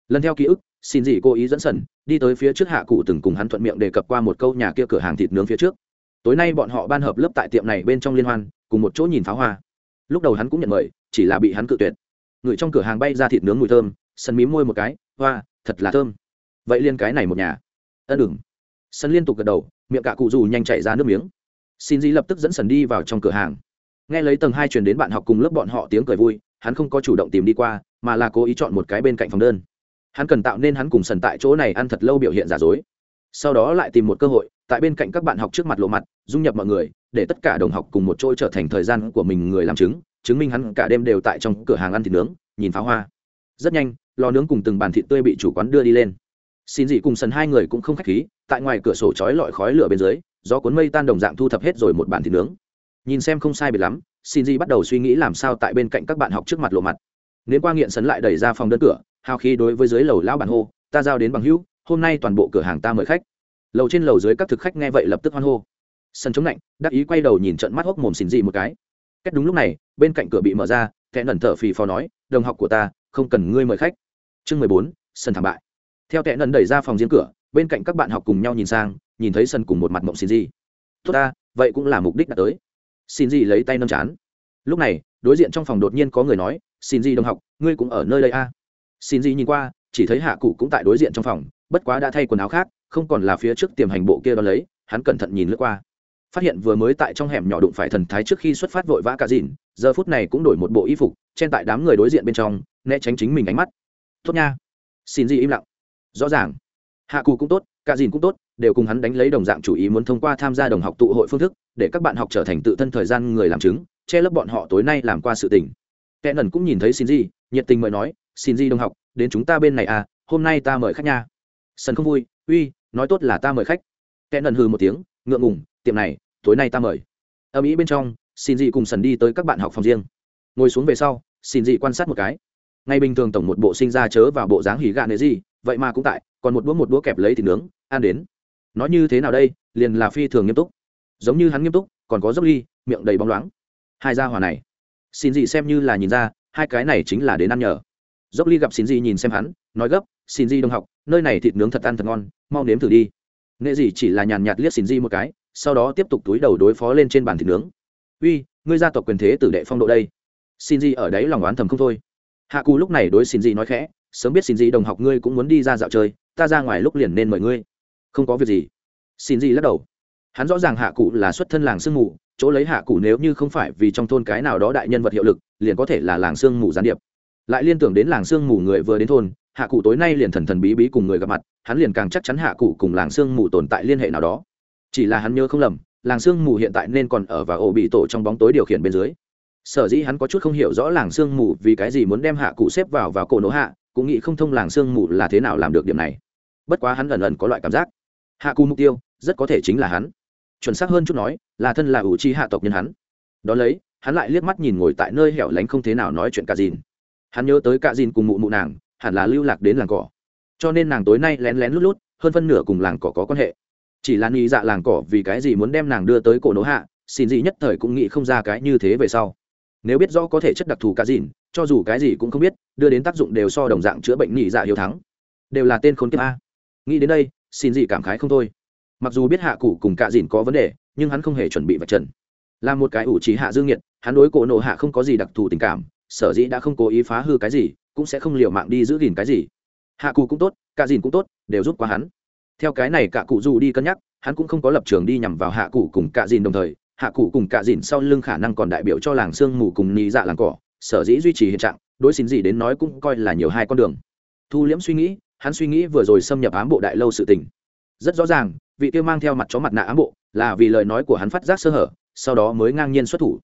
Lần theo ký ức, xin dị cố ý dẫn sần đi tới phía trước hạ cụ từng cùng hắn thuận miệng đề cập qua một câu nhà kia cửa hàng thịt nướng phía trước. Tối nay bọn họ ban hợp lớp tại tiệm này bên trong liên hoan, cùng một chỗ nhìn pháo hoa. Lúc đầu hắn cũng nhận mời, chỉ là bị hắn cự tuyệt. Người trong cửa hàng bay ra thịt nướng mùi thơm sân mím môi một cái, hoa, thật là thơm. Vậy liên cái này một nhà. Ân đừng sân liên tục gật đầu, miệng cả cụ dù nhanh chạy ra nước miếng. Xin dĩ lập tức dẫn sần đi vào trong cửa hàng. Nghe lấy tầng hai truyền đến bạn học cùng lớp bọn họ tiếng cười vui, hắn không có chủ động tìm đi qua, mà là cố ý chọn một cái bên cạnh phòng đơn. Hắn cần tạo nên hắn cùng sần tại chỗ này ăn thật lâu biểu hiện giả dối. Sau đó lại tìm một cơ hội, tại bên cạnh các bạn học trước mặt lộ mặt, dung nhập mọi người, để tất cả đồng học cùng một chỗ trở thành thời gian của mình người làm chứng chứng minh hắn cả đêm đều tại trong cửa hàng ăn thịt nướng, nhìn pháo hoa. Rất nhanh, lò nướng cùng từng bàn thịt tươi bị chủ quán đưa đi lên xin dị cùng sần hai người cũng không khách khí, tại ngoài cửa sổ chói lọi khói lửa bên dưới do cuốn mây tan đồng dạng thu thập hết rồi một bàn thịt nướng. Nhìn xem không sai biệt lắm, xin dị bắt đầu suy nghĩ làm sao tại bên cạnh các bạn học trước mặt lộ mặt. Nếu qua nghiện sấn lại đẩy ra phòng đơn cửa, hào khí đối với dưới lầu lão bản hô, ta giao đến bằng hữu, hôm nay toàn bộ cửa hàng ta mời khách. Lầu trên lầu dưới các thực khách nghe vậy lập tức hoan hô. Sân chống lạnh, đắc ý quay đầu nhìn trận mắt hốc mồm xin dị một cái. Cách đúng lúc này, bên cạnh cửa bị mở ra, kẻ nẩn thở phì phò nói, đồng học của ta, không cần ngươi mời khách. Chương mười bốn, sân thảm bại theo tệ nần đẩy ra phòng riêng cửa, bên cạnh các bạn học cùng nhau nhìn sang, nhìn thấy sân cùng một mặt mộng xin gì tốt ta, vậy cũng là mục đích đã tới. Xin gì lấy tay nâng chán. Lúc này, đối diện trong phòng đột nhiên có người nói xin gì đồng học, ngươi cũng ở nơi đây a? À? xin gì nhìn qua, chỉ thấy hạ cụ cũng tại đối diện trong phòng, bất quá đã thay quần áo khác, không còn là phía trước tiềm hành bộ kia đó lấy, hắn cẩn thận nhìn lướt qua. Phát hiện vừa mới tại trong hẻm nhỏ đụng phải thần thái trước khi xuất phát vội vã cả dìn, giờ phút này cũng đổi một bộ y phục, chen tại đám người đối diện bên trong, né tránh chính mình ánh mắt. Tốt nha. Xin gì im lặng rõ ràng. Hạ cù cũng tốt, cả dìn cũng tốt, đều cùng hắn đánh lấy đồng dạng chủ ý muốn thông qua tham gia đồng học tụ hội phương thức, để các bạn học trở thành tự thân thời gian người làm chứng, che lấp bọn họ tối nay làm qua sự tình. Kẻ nần cũng nhìn thấy xin gì nhiệt tình mời nói xin gì đồng học, đến chúng ta bên này à hôm nay ta mời khách nha. Sân không vui, uy, nói tốt là ta mời khách. Kẻ nần hừ một tiếng, ngượng ngùng, tiệm này, tối nay ta mời. Âm ý bên trong xin dị cùng sần đi tới các bạn học phòng riêng. Ngồi xuống về sau xin dị quan sát một cái. Ngay bình thường tổng một bộ sinh ra chớ vào bộ dáng hỉ gạ nệ gì vậy mà cũng tại, còn một đũa một đũa kẹp lấy thịt nướng, ăn đến. Nói như thế nào đây, liền là phi thường nghiêm túc. Giống như hắn nghiêm túc, còn có dốc ly, miệng đầy bóng loáng. Hai gia hòa này. Xin gì xem như là nhìn ra, hai cái này chính là đến ăn nhờ. Dốc ly gặp xin gì nhìn xem hắn, nói gấp, xin gì đồng học, nơi này thịt nướng thật ăn thật ngon, mau nếm thử đi. Nghệ gì chỉ là nhàn nhạt liếc xin gì một cái, sau đó tiếp tục túi đầu đối phó lên trên bàn thịt nướng. Uy, ngươi gia tộc quyền thế tử đệ phong độ đây. Xin gì ở đấy lòng oán thầm không thôi. Hạ cù lúc này đối xin gì nói khẽ sớm biết xin gì đồng học ngươi cũng muốn đi ra dạo chơi, ta ra ngoài lúc liền nên mời ngươi. Không có việc gì. Xin gì lắc đầu. Hắn rõ ràng hạ cụ là xuất thân làng sương mù, chỗ lấy hạ cụ nếu như không phải vì trong thôn cái nào đó đại nhân vật hiệu lực, liền có thể là làng sương mù gián điệp. Lại liên tưởng đến làng sương mù người vừa đến thôn, hạ cụ tối nay liền thần thần bí bí cùng người gặp mặt, hắn liền càng chắc chắn hạ cụ cùng làng sương mù tồn tại liên hệ nào đó. Chỉ là hắn nhớ không lầm, làng sương mù hiện tại nên còn ở và ổ bị tổ trong bóng tối điều khiển bên dưới. Sở dĩ hắn có chút không hiểu rõ làng sương mù vì cái gì muốn đem hạ cụ xếp vào vào cổ nổ hạ cũng nghĩ không thông làng sương mù là thế nào làm được điểm này. Bất quá hắn ẩn ẩn có loại cảm giác. Hạ cù mục tiêu, rất có thể chính là hắn. Chuẩn xác hơn chút nói, là thân là ủ chi hạ tộc nhân hắn. Đón lấy, hắn lại liếc mắt nhìn ngồi tại nơi hẻo lánh không thế nào nói chuyện cả dìn. Hắn nhớ tới cả dìn cùng mụ mụ nàng, hẳn là lưu lạc đến làng cỏ. Cho nên nàng tối nay lén lén lút lút, hơn phân nửa cùng làng cỏ có quan hệ. Chỉ là nghi dạ làng cỏ vì cái gì muốn đem nàng đưa tới cổ nỗ hạ, xin gì nhất thời cũng nghĩ không ra cái như thế về sau. Nếu biết rõ có thể chất đặc thù cá dìn cho dù cái gì cũng không biết, đưa đến tác dụng đều so đồng dạng chữa bệnh nhị dạ hiếu thắng. Đều là tên khốn kiếp a. Nghĩ đến đây, xin gì cảm khái không thôi. Mặc dù biết hạ cụ cùng cạ dìn có vấn đề, nhưng hắn không hề chuẩn bị vật trần. Là một cái ủ trí hạ dương nhiệt hắn đối cổ nộ hạ không có gì đặc thù tình cảm, sở dĩ đã không cố ý phá hư cái gì, cũng sẽ không liều mạng đi giữ gìn cái gì. Hạ cụ cũng tốt, cạ dìn cũng tốt, đều giúp qua hắn. Theo cái này cả cụ dù đi cân nhắc, hắn cũng không có lập trường đi nhằm vào hạ cụ cùng cạ dìn đồng thời, hạ cụ cùng cạ dìn sau lưng khả năng còn đại biểu cho làng sương mù cùng nhị dạ làng cỏ sở dĩ duy trì hiện trạng, đối xin gì đến nói cũng coi là nhiều hai con đường. Thu liễm suy nghĩ, hắn suy nghĩ vừa rồi xâm nhập ám bộ đại lâu sự tình. Rất rõ ràng, vị kia mang theo mặt chó mặt nạ ám bộ là vì lời nói của hắn phát giác sơ hở, sau đó mới ngang nhiên xuất thủ.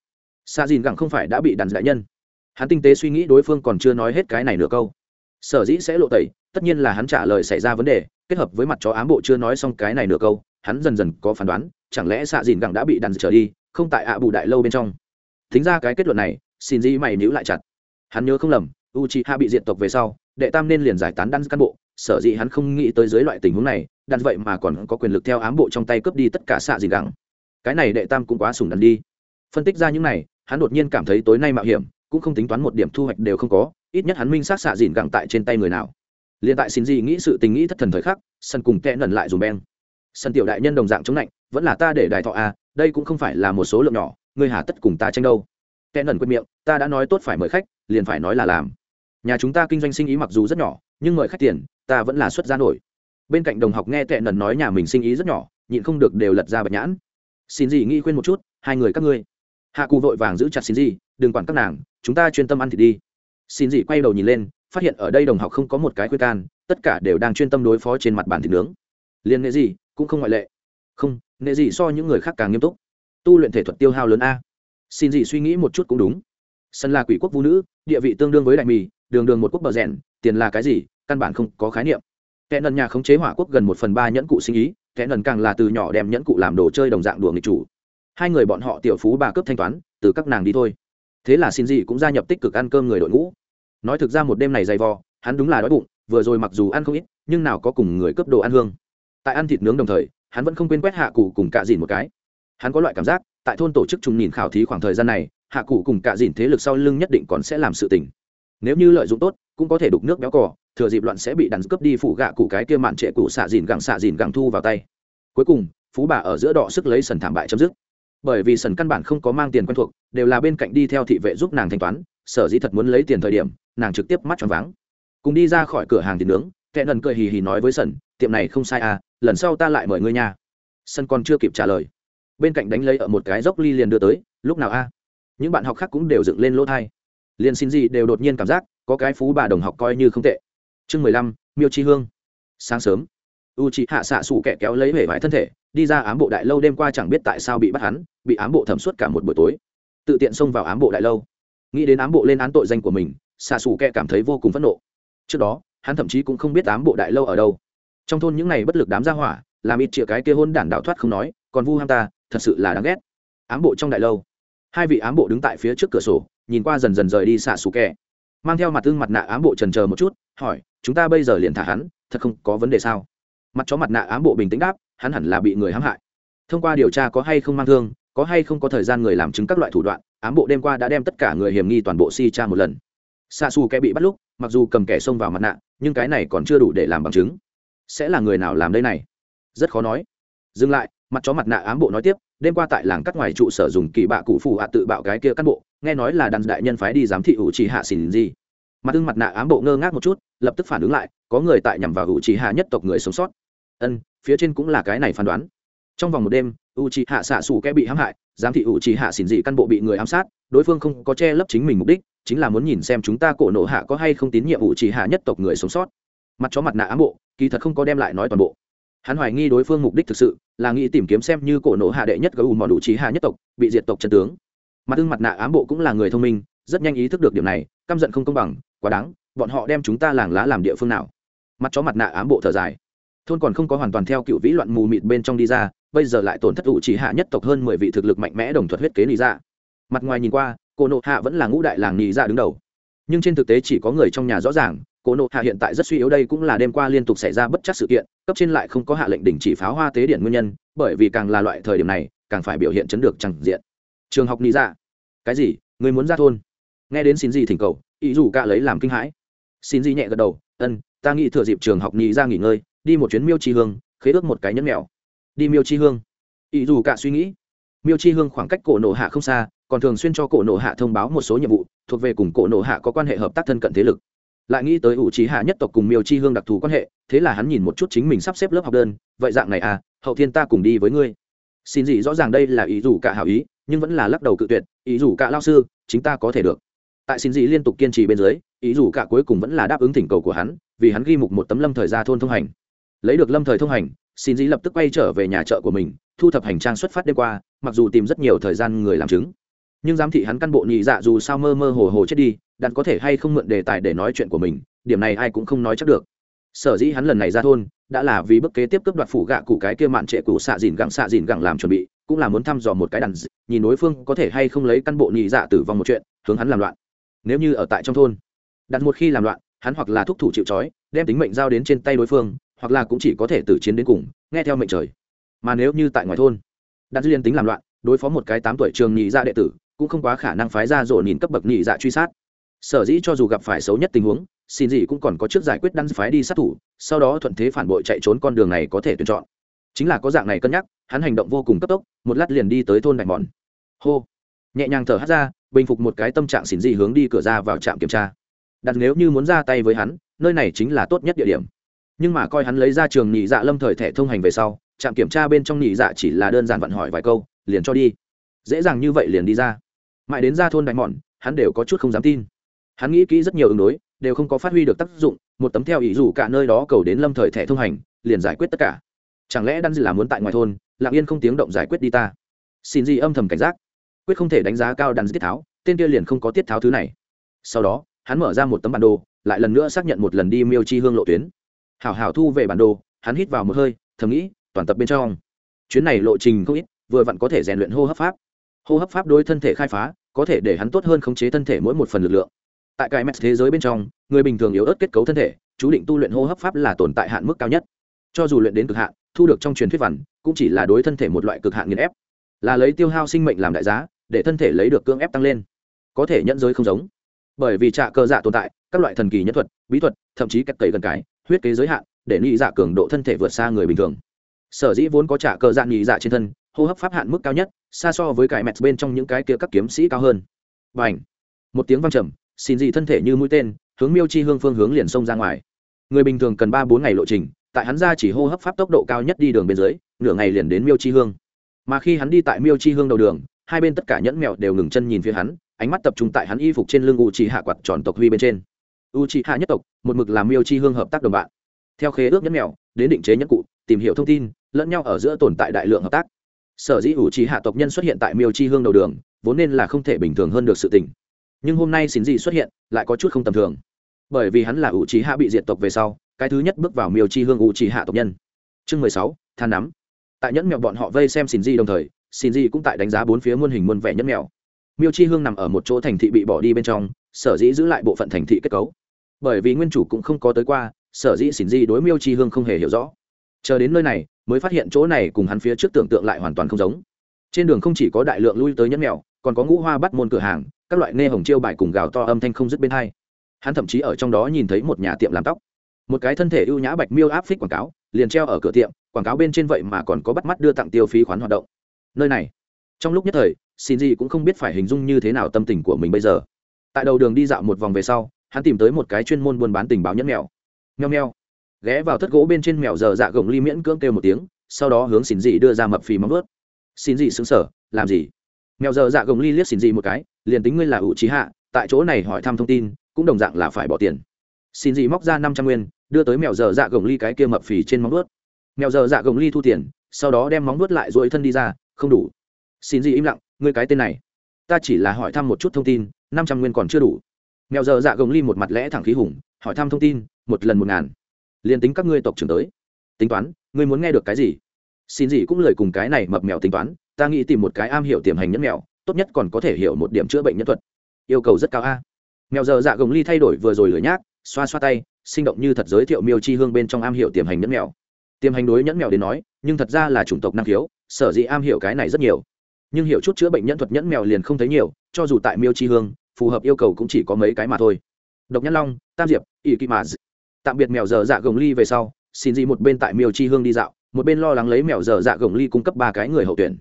Xa dìn gẳng không phải đã bị đàn đại nhân. Hắn tinh tế suy nghĩ đối phương còn chưa nói hết cái này nửa câu. Sở dĩ sẽ lộ tẩy, tất nhiên là hắn trả lời xảy ra vấn đề, kết hợp với mặt chó ám bộ chưa nói xong cái này nửa câu, hắn dần dần có phán đoán, chẳng lẽ xạ dìn gẳng đã bị đàn trở đi, không tại ạ bù đại lâu bên trong. Thính ra cái kết luận này xin dĩ mày níu lại chặt. Hắn nhớ không lầm u chi hạ bị diệt tộc về sau, đệ tam nên liền giải tán đan cán bộ, sở dĩ hắn không nghĩ tới dưới loại tình huống này, đan vậy mà còn có quyền lực theo ám bộ trong tay cướp đi tất cả xạ gì gẳng. Cái này đệ tam cũng quá sùng đắn đi. Phân tích ra những này, hắn đột nhiên cảm thấy tối nay mạo hiểm, cũng không tính toán một điểm thu hoạch đều không có, ít nhất hắn minh sát xạ dìn gẳng tại trên tay người nào. Liền tại xin gì nghĩ sự tình nghĩ thất thần thời khắc, sân cùng kẽ nần lại dùng beng. Sân tiểu đại nhân đồng dạng chống lạnh, vẫn là ta để đài thọ à đây cũng không phải là một số lượng nhỏ, ngươi hà tất cùng ta tranh đâu kẽ nần quên miệng, ta đã nói tốt phải mời khách, liền phải nói là làm. Nhà chúng ta kinh doanh sinh ý mặc dù rất nhỏ, nhưng mời khách tiền, ta vẫn là xuất ra nổi. Bên cạnh đồng học nghe tệ nần nói nhà mình sinh ý rất nhỏ, nhịn không được đều lật ra bạch nhãn. Xin gì nghĩ khuyên một chút, hai người các ngươi. Hạ cụ vội vàng giữ chặt xin gì, đừng quản các nàng, chúng ta chuyên tâm ăn thịt đi. Xin gì quay đầu nhìn lên, phát hiện ở đây đồng học không có một cái khuyên can, tất cả đều đang chuyên tâm đối phó trên mặt bàn thịt nướng. Liên nghệ gì, cũng không ngoại lệ. Không, nghệ gì so những người khác càng nghiêm túc. Tu luyện thể thuật tiêu hao lớn a xin gì suy nghĩ một chút cũng đúng. Sân là quỷ quốc vũ nữ, địa vị tương đương với đại mì, đường đường một quốc bờ rèn, tiền là cái gì, căn bản không có khái niệm. Kẻ nần nhà khống chế hỏa quốc gần một phần ba nhẫn cụ sinh ý, kẻ nần càng là từ nhỏ đem nhẫn cụ làm đồ chơi đồng dạng đùa nghịch chủ. Hai người bọn họ tiểu phú bà cướp thanh toán, từ các nàng đi thôi. Thế là xin gì cũng gia nhập tích cực ăn cơm người đội ngũ. Nói thực ra một đêm này dày vò, hắn đúng là đói bụng, vừa rồi mặc dù ăn không ít, nhưng nào có cùng người cướp đồ ăn hương. Tại ăn thịt nướng đồng thời, hắn vẫn không quên quét hạ cụ cùng cạ dìn một cái. Hắn có loại cảm giác tại thôn tổ chức trùng nhìn khảo thí khoảng thời gian này, hạ cụ cùng cạ dìn thế lực sau lưng nhất định còn sẽ làm sự tình. Nếu như lợi dụng tốt, cũng có thể đục nước béo cỏ thừa dịp loạn sẽ bị đàn cướp đi phụ gạ cụ cái kia mạn trệ cụ xạ dìn gẳng xạ dìn gẳng thu vào tay. Cuối cùng, phú bà ở giữa đọ sức lấy sần thảm bại chấm dứt. Bởi vì sần căn bản không có mang tiền quen thuộc, đều là bên cạnh đi theo thị vệ giúp nàng thanh toán, sở dĩ thật muốn lấy tiền thời điểm, nàng trực tiếp mắt tròn váng. Cùng đi ra khỏi cửa hàng thịt nướng, kẻ nần cười hì hì nói với sần, tiệm này không sai à lần sau ta lại mời ngươi nha. Sân còn chưa kịp trả lời bên cạnh đánh lấy ở một cái dốc ly liền đưa tới, lúc nào a? Những bạn học khác cũng đều dựng lên lỗ thai. Liền xin gì đều đột nhiên cảm giác có cái phú bà đồng học coi như không tệ. Chương mười lăm, miêu chi hương. Sáng sớm u chị hạ xạ xù kẻ kéo lấy vẻ vải thân thể, đi ra ám bộ đại lâu đêm qua chẳng biết tại sao bị bắt hắn, bị ám bộ thẩm suốt cả một buổi tối. Tự tiện xông vào ám bộ đại lâu. Nghĩ đến ám bộ lên án tội danh của mình xạ xù kẻ cảm thấy vô cùng phẫn nộ. Trước đó, hắn thậm chí cũng không biết ám bộ đại lâu ở đâu. Trong thôn những ngày bất lực đám gia hỏa, làm ít chĩa cái kia hôn đản đạo thoát không nói, còn vu ham ta thật sự là đáng ghét. Ám bộ trong đại lâu. Hai vị ám bộ đứng tại phía trước cửa sổ, nhìn qua dần dần rời đi xạ xù kẹ. Mang theo mặt tương mặt nạ ám bộ trần chờ một chút, hỏi, chúng ta bây giờ liền thả hắn, thật không có vấn đề sao? Mặt chó mặt nạ ám bộ bình tĩnh đáp, hắn hẳn là bị người hãm hại. Thông qua điều tra có hay không mang thương, có hay không có thời gian người làm chứng các loại thủ đoạn, ám bộ đêm qua đã đem tất cả người hiểm nghi toàn bộ si tra một lần. Xa xù kẻ bị bắt lúc, mặc dù cầm kẻ xông vào mặt nạ, nhưng cái này còn chưa đủ để làm bằng chứng. Sẽ là người nào làm đây này? Rất khó nói. Dừng lại mặt chó mặt nạ ám bộ nói tiếp, đêm qua tại làng cắt ngoài trụ sở dùng kỳ bạ cụ phụ hạ tự bạo cái kia cán bộ, nghe nói là đàn đại nhân phái đi giám thị ủ trì hạ xỉn gì. Mặt ưng mặt nạ ám bộ ngơ ngác một chút, lập tức phản ứng lại, có người tại nhằm vào ủ trì hạ nhất tộc người sống sót. Ân, phía trên cũng là cái này phán đoán. Trong vòng một đêm u trì hạ xạ xù kẽ bị hãm hại, giám thị ủ trì hạ xỉn dị căn bộ bị người ám sát, đối phương không có che lấp chính mình mục đích, chính là muốn nhìn xem chúng ta cổ nộ hạ có hay không tín nhiệm ủ trì hạ nhất tộc người sống sót. Mặt chó mặt nạ ám bộ, kỳ thật không có đem lại nói toàn bộ hắn hoài nghi đối phương mục đích thực sự, là nghĩ tìm kiếm xem như cổ nộ hạ đệ nhất gấu mòn đủ trí hạ nhất tộc, bị diệt tộc chân tướng. Mặt ưng mặt nạ ám bộ cũng là người thông minh, rất nhanh ý thức được điểm này, căm giận không công bằng, quá đáng, bọn họ đem chúng ta làng lá làm địa phương nào? Mặt chó mặt nạ ám bộ thở dài. Thôn còn không có hoàn toàn theo cựu vĩ loạn mù mịt bên trong đi ra, bây giờ lại tổn thất ủ chỉ hạ nhất tộc hơn mười vị thực lực mạnh mẽ đồng thuật huyết kế nị ra mặt ngoài nhìn qua, cổ nộ hạ vẫn là ngũ đại làng nị ra đứng đầu nhưng trên thực tế chỉ có người trong nhà rõ ràng cổ nộ hạ hiện tại rất suy yếu đây cũng là đêm qua liên tục xảy ra bất chắc sự kiện, cấp trên lại không có hạ lệnh đình chỉ pháo hoa tế điện nguyên nhân, bởi vì càng là loại thời điểm này, càng phải biểu hiện chấn được chẳng diện. Trường học nghĩ ra dạ. cái gì? Người muốn ra thôn? Nghe đến xin gì thỉnh cầu, ý dù cả lấy làm kinh hãi. Xin gì nhẹ gật đầu, ân, ta nghĩ thừa dịp trường học nhị ra dạ nghỉ ngơi, đi một chuyến miêu chi hương, khế ước một cái nhẫn mèo. Đi miêu chi hương. Ý dù cả suy nghĩ. Miêu chi hương khoảng cách cổ nộ hạ không xa còn thường xuyên cho cổ nộ hạ thông báo một số nhiệm vụ, thuộc về cùng cổ nộ hạ có quan hệ hợp tác thân cận thế lực. Lại nghĩ tới ủ trí hạ nhất tộc cùng miêu chi hương đặc thù quan hệ, thế là hắn nhìn một chút chính mình sắp xếp lớp học đơn, vậy dạng này à hậu thiên ta cùng đi với ngươi. Xin gì rõ ràng đây là ý dù cả hảo ý, nhưng vẫn là lắc đầu cự tuyệt, ý dù cả lao sư, chính ta có thể được. Tại xin dị liên tục kiên trì bên dưới, ý dù cả cuối cùng vẫn là đáp ứng thỉnh cầu của hắn, vì hắn ghi mục một tấm lâm thời ra thôn thông hành. Lấy được lâm thời thông hành, xin dị lập tức quay trở về nhà chợ của mình, thu thập hành trang xuất phát đêm qua, mặc dù tìm rất nhiều thời gian người làm chứng nhưng giám thị hắn căn bộ nhị dạ dù sao mơ mơ hồ hồ chết đi đặt có thể hay không mượn đề tài để nói chuyện của mình, điểm này ai cũng không nói chắc được. Sở dĩ hắn lần này ra thôn, đã là vì bức kế tiếp cướp đoạt phủ gạ cụ cái kia mạn trệ cụ xạ dìn gặng xạ dìn gặng làm chuẩn bị, cũng là muốn thăm dò một cái đàn nhìn đối phương có thể hay không lấy căn bộ nhị dạ tử vong một chuyện, hướng hắn làm loạn. Nếu như ở tại trong thôn đặt một khi làm loạn, hắn hoặc là thúc thủ chịu trói, đem tính mệnh giao đến trên tay đối phương, hoặc là cũng chỉ có thể tử chiến đến cùng, nghe theo mệnh trời. Mà nếu như tại ngoài thôn đặt liên tính làm loạn, đối phó một cái tám tuổi trường nhị dạ đệ tử cũng không quá khả năng phái ra rổ nhìn cấp bậc nhị dạ truy sát. Sở dĩ cho dù gặp phải xấu nhất tình huống, xin gì cũng còn có trước giải quyết đăng phái đi sát thủ, sau đó thuận thế phản bội chạy trốn con đường này có thể tuyển chọn. Chính là có dạng này cân nhắc, hắn hành động vô cùng cấp tốc, một lát liền đi tới thôn bạch mòn. Hô! Nhẹ nhàng thở hắt ra, bình phục một cái tâm trạng xin gì hướng đi cửa ra vào trạm kiểm tra. Đặt nếu như muốn ra tay với hắn, nơi này chính là tốt nhất địa điểm. Nhưng mà coi hắn lấy ra trường nhị dạ lâm thời thẻ thông hành về sau, trạm kiểm tra bên trong nhị dạ chỉ là đơn giản vận hỏi vài câu, liền cho đi. Dễ dàng như vậy liền đi ra mãi đến ra thôn đại mòn hắn đều có chút không dám tin. Hắn nghĩ kỹ rất nhiều ứng đối, đều không có phát huy được tác dụng, một tấm theo ý dù cả nơi đó cầu đến lâm thời thẻ thông hành, liền giải quyết tất cả. Chẳng lẽ đan dư là muốn tại ngoài thôn, lặng yên không tiếng động giải quyết đi ta? Xin gì âm thầm cảnh giác, quyết không thể đánh giá cao đan tiết tháo, tên kia liền không có tiết tháo thứ này. Sau đó, hắn mở ra một tấm bản đồ, lại lần nữa xác nhận một lần đi miêu chi hương lộ tuyến. Hảo hảo thu về bản đồ, hắn hít vào một hơi, thầm nghĩ, toàn tập bên trong. Chuyến này lộ trình không ít, vừa vặn có thể rèn luyện hô hấp pháp hô hấp pháp đối thân thể khai phá, có thể để hắn tốt hơn khống chế thân thể mỗi một phần lực lượng. Tại cái mẹt thế giới bên trong, người bình thường yếu ớt kết cấu thân thể, chú định tu luyện hô hấp pháp là tồn tại hạn mức cao nhất. Cho dù luyện đến cực hạn, thu được trong truyền thuyết vằn, cũng chỉ là đối thân thể một loại cực hạn nghiền ép. Là lấy tiêu hao sinh mệnh làm đại giá, để thân thể lấy được cưỡng ép tăng lên. Có thể nhận giới không giống. Bởi vì trạ cơ dạ tồn tại, các loại thần kỳ nhân thuật, bí thuật, thậm chí cách cậy gần cái, huyết kế giới hạn, để nghĩ dạ cường độ thân thể vượt xa người bình thường. Sở dĩ vốn có trả cơ dạ nghĩ dạ trên thân hô hấp pháp hạn mức cao nhất, xa so với cải mẹt bên trong những cái kia các kiếm sĩ cao hơn. Và ảnh một tiếng văng trầm, xin gì thân thể như mũi tên, hướng miêu chi hương phương hướng liền xông ra ngoài. Người bình thường cần ba bốn ngày lộ trình, tại hắn ra chỉ hô hấp pháp tốc độ cao nhất đi đường bên dưới, nửa ngày liền đến miêu chi hương. Mà khi hắn đi tại miêu chi hương đầu đường, hai bên tất cả nhẫn mèo đều ngừng chân nhìn phía hắn, ánh mắt tập trung tại hắn y phục trên lưng u chi hạ quạt tròn tộc huy bên trên. U chi hạ nhất tộc, một mực làm miêu chi hương hợp tác đồng bạn. Theo khế ước nhẫn mèo đến định chế nhẫn cụ, tìm hiểu thông tin, lẫn nhau ở giữa tồn tại đại lượng hợp tác sở dĩ ủ trí hạ tộc nhân xuất hiện tại miêu chi hương đầu đường, vốn nên là không thể bình thường hơn được sự tình. Nhưng hôm nay xin gì xuất hiện, lại có chút không tầm thường. Bởi vì hắn là ủ trí hạ bị diệt tộc về sau, cái thứ nhất bước vào miêu chi hương ủ trí hạ tộc nhân. Chương mười sáu, than nắm. Tại nhẫn mèo bọn họ vây xem xin di đồng thời, xin di cũng tại đánh giá bốn phía muôn hình muôn vẻ nhẫn mèo. Miêu chi hương nằm ở một chỗ thành thị bị bỏ đi bên trong, sở dĩ giữ lại bộ phận thành thị kết cấu. Bởi vì nguyên chủ cũng không có tới qua, sở dĩ xin di đối miêu chi hương không hề hiểu rõ. Chờ đến nơi này mới phát hiện chỗ này cùng hắn phía trước tưởng tượng lại hoàn toàn không giống. Trên đường không chỉ có đại lượng lui tới nhẫn mèo còn có ngũ hoa bắt môn cửa hàng, các loại nghe hồng chiêu bài cùng gào to âm thanh không dứt bên hai. Hắn thậm chí ở trong đó nhìn thấy một nhà tiệm làm tóc. Một cái thân thể ưu nhã bạch miêu áp phích quảng cáo, liền treo ở cửa tiệm, quảng cáo bên trên vậy mà còn có bắt mắt đưa tặng tiêu phí khoán hoạt động. Nơi này, trong lúc nhất thời, xin gì cũng không biết phải hình dung như thế nào tâm tình của mình bây giờ. Tại đầu đường đi dạo một vòng về sau, hắn tìm tới một cái chuyên môn buôn bán tình báo nhẫn mèo nheo nheo ghé vào thất gỗ bên trên mèo giờ dạ gồng ly miễn cưỡng kêu một tiếng, sau đó hướng xin dị đưa ra mập phì móng ướt xin dị xứng sở làm gì? Mèo giờ dạ gồng ly liếc xin dị một cái, liền tính ngươi là ủ trí hạ, tại chỗ này hỏi thăm thông tin, cũng đồng dạng là phải bỏ tiền. Xin dị móc ra năm trăm nguyên, đưa tới mèo giờ dạ gồng ly cái kia mập phì trên móng ướt mèo giờ dạ gồng ly thu tiền, sau đó đem móng ướt lại dội thân đi ra, không đủ. Xin dị im lặng, ngươi cái tên này, ta chỉ là hỏi thăm một chút thông tin, năm trăm nguyên còn chưa đủ. Mèo giờ dạ gồng ly một mặt lẽ thẳng khí hùng, hỏi thăm thông tin, một lần một ngàn liền tính các ngươi tộc trưởng tới. Tính toán, ngươi muốn nghe được cái gì? Xin gì cũng lời cùng cái này mập mèo tính toán, ta nghĩ tìm một cái am hiểu tiềm hành nhẫn mèo, tốt nhất còn có thể hiểu một điểm chữa bệnh nhân thuật. Yêu cầu rất cao a. Mèo giờ dạ gồng ly thay đổi vừa rồi lửa nhác, xoa xoa tay, sinh động như thật giới thiệu miêu chi hương bên trong am hiểu tiềm hành nhẫn mèo. Tiềm hành đối nhẫn mèo đến nói, nhưng thật ra là chủng tộc năng khiếu, sở dĩ am hiểu cái này rất nhiều. Nhưng hiểu chút chữa bệnh nhân thuật nhẫn mèo liền không thấy nhiều, cho dù tại miêu chi hương, phù hợp yêu cầu cũng chỉ có mấy cái mà thôi. Độc nhẫn long, tam diệp, ỷ kỵ mà tạm biệt mèo dở dạ gồng ly về sau, xin gì một bên tại miêu chi hương đi dạo, một bên lo lắng lấy mèo dở dạ gồng ly cung cấp ba cái người hậu tuyển.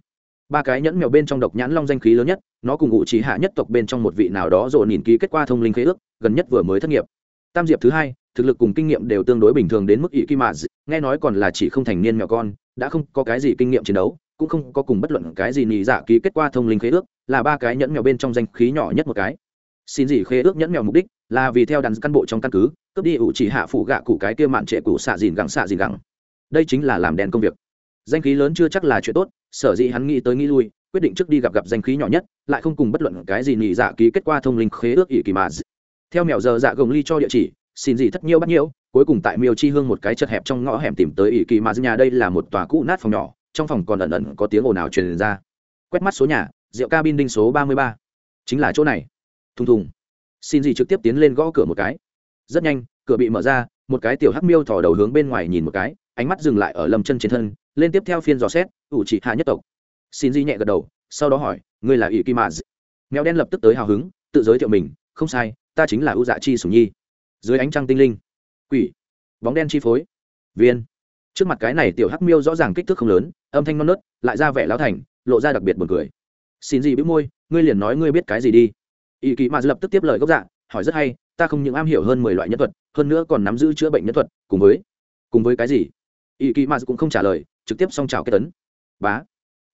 Ba cái nhẫn mèo bên trong độc nhãn long danh khí lớn nhất, nó cùng ngụ trí hạ nhất tộc bên trong một vị nào đó rồi nhìn ký kết quả thông linh khế ước, gần nhất vừa mới thất nghiệp. Tam diệp thứ hai, thực lực cùng kinh nghiệm đều tương đối bình thường đến mức ỵ kim mạ nghe nói còn là chỉ không thành niên mèo con, đã không có cái gì kinh nghiệm chiến đấu, cũng không có cùng bất luận cái gì nhị dạ ký kết quả thông linh khế ước, là ba cái nhẫn mèo bên trong danh khí nhỏ nhất một cái. Xin gì khế ước nhẫn mèo mục đích là vì theo đàn căn bộ trong căn cứ cướp đi ủ chỉ hạ phụ gạ cụ cái kia mạn trệ cụ xạ dìn gẳng xạ dìn gẳng. Đây chính là làm đèn công việc. Danh khí lớn chưa chắc là chuyện tốt, sở dĩ hắn nghĩ tới nghĩ lui, quyết định trước đi gặp gặp danh khí nhỏ nhất, lại không cùng bất luận cái gì nhị dạ ký kết quả thông linh khế ước ỷ kỳ mà theo mèo giờ dạ gồng ly cho địa chỉ, xin gì thất nhiêu bắt nhiêu cuối cùng tại miêu chi hương một cái chật hẹp trong ngõ hẻm tìm tới ỷ kỳ mà nhà đây là một tòa cũ nát phòng nhỏ, trong phòng còn ẩn ẩn có tiếng ồn ào truyền ra. Quét mắt số nhà, rượu cabin đinh số ba mươi ba. Chính là chỗ này. Thùng thùng. Xin gì trực tiếp tiến lên gõ cửa một cái rất nhanh, cửa bị mở ra, một cái tiểu hắc miêu thò đầu hướng bên ngoài nhìn một cái, ánh mắt dừng lại ở lâm chân trên thân, lên tiếp theo phiên dò xét, ủ trị hạ nhất tộc. Xin di nhẹ gật đầu, sau đó hỏi, ngươi là ỷ kim maz? Mèo đen lập tức tới hào hứng, tự giới thiệu mình, không sai, ta chính là ưu dạ chi sùng nhi. Dưới ánh trăng tinh linh, quỷ, bóng đen chi phối, viên. Trước mặt cái này tiểu hắc miêu rõ ràng kích thước không lớn, âm thanh non nớt, lại ra vẻ lão thành, lộ ra đặc biệt buồn cười. Xin gì bĩu môi, ngươi liền nói ngươi biết cái gì đi. Ỷ kỳ maz lập tức tiếp lời gốc dạ hỏi rất hay ta không những am hiểu hơn mười loại nhân thuật, hơn nữa còn nắm giữ chữa bệnh nhân thuật, cùng với cùng với cái gì? Y kỳ mạt cũng không trả lời, trực tiếp xong chào kết tấn. Bá.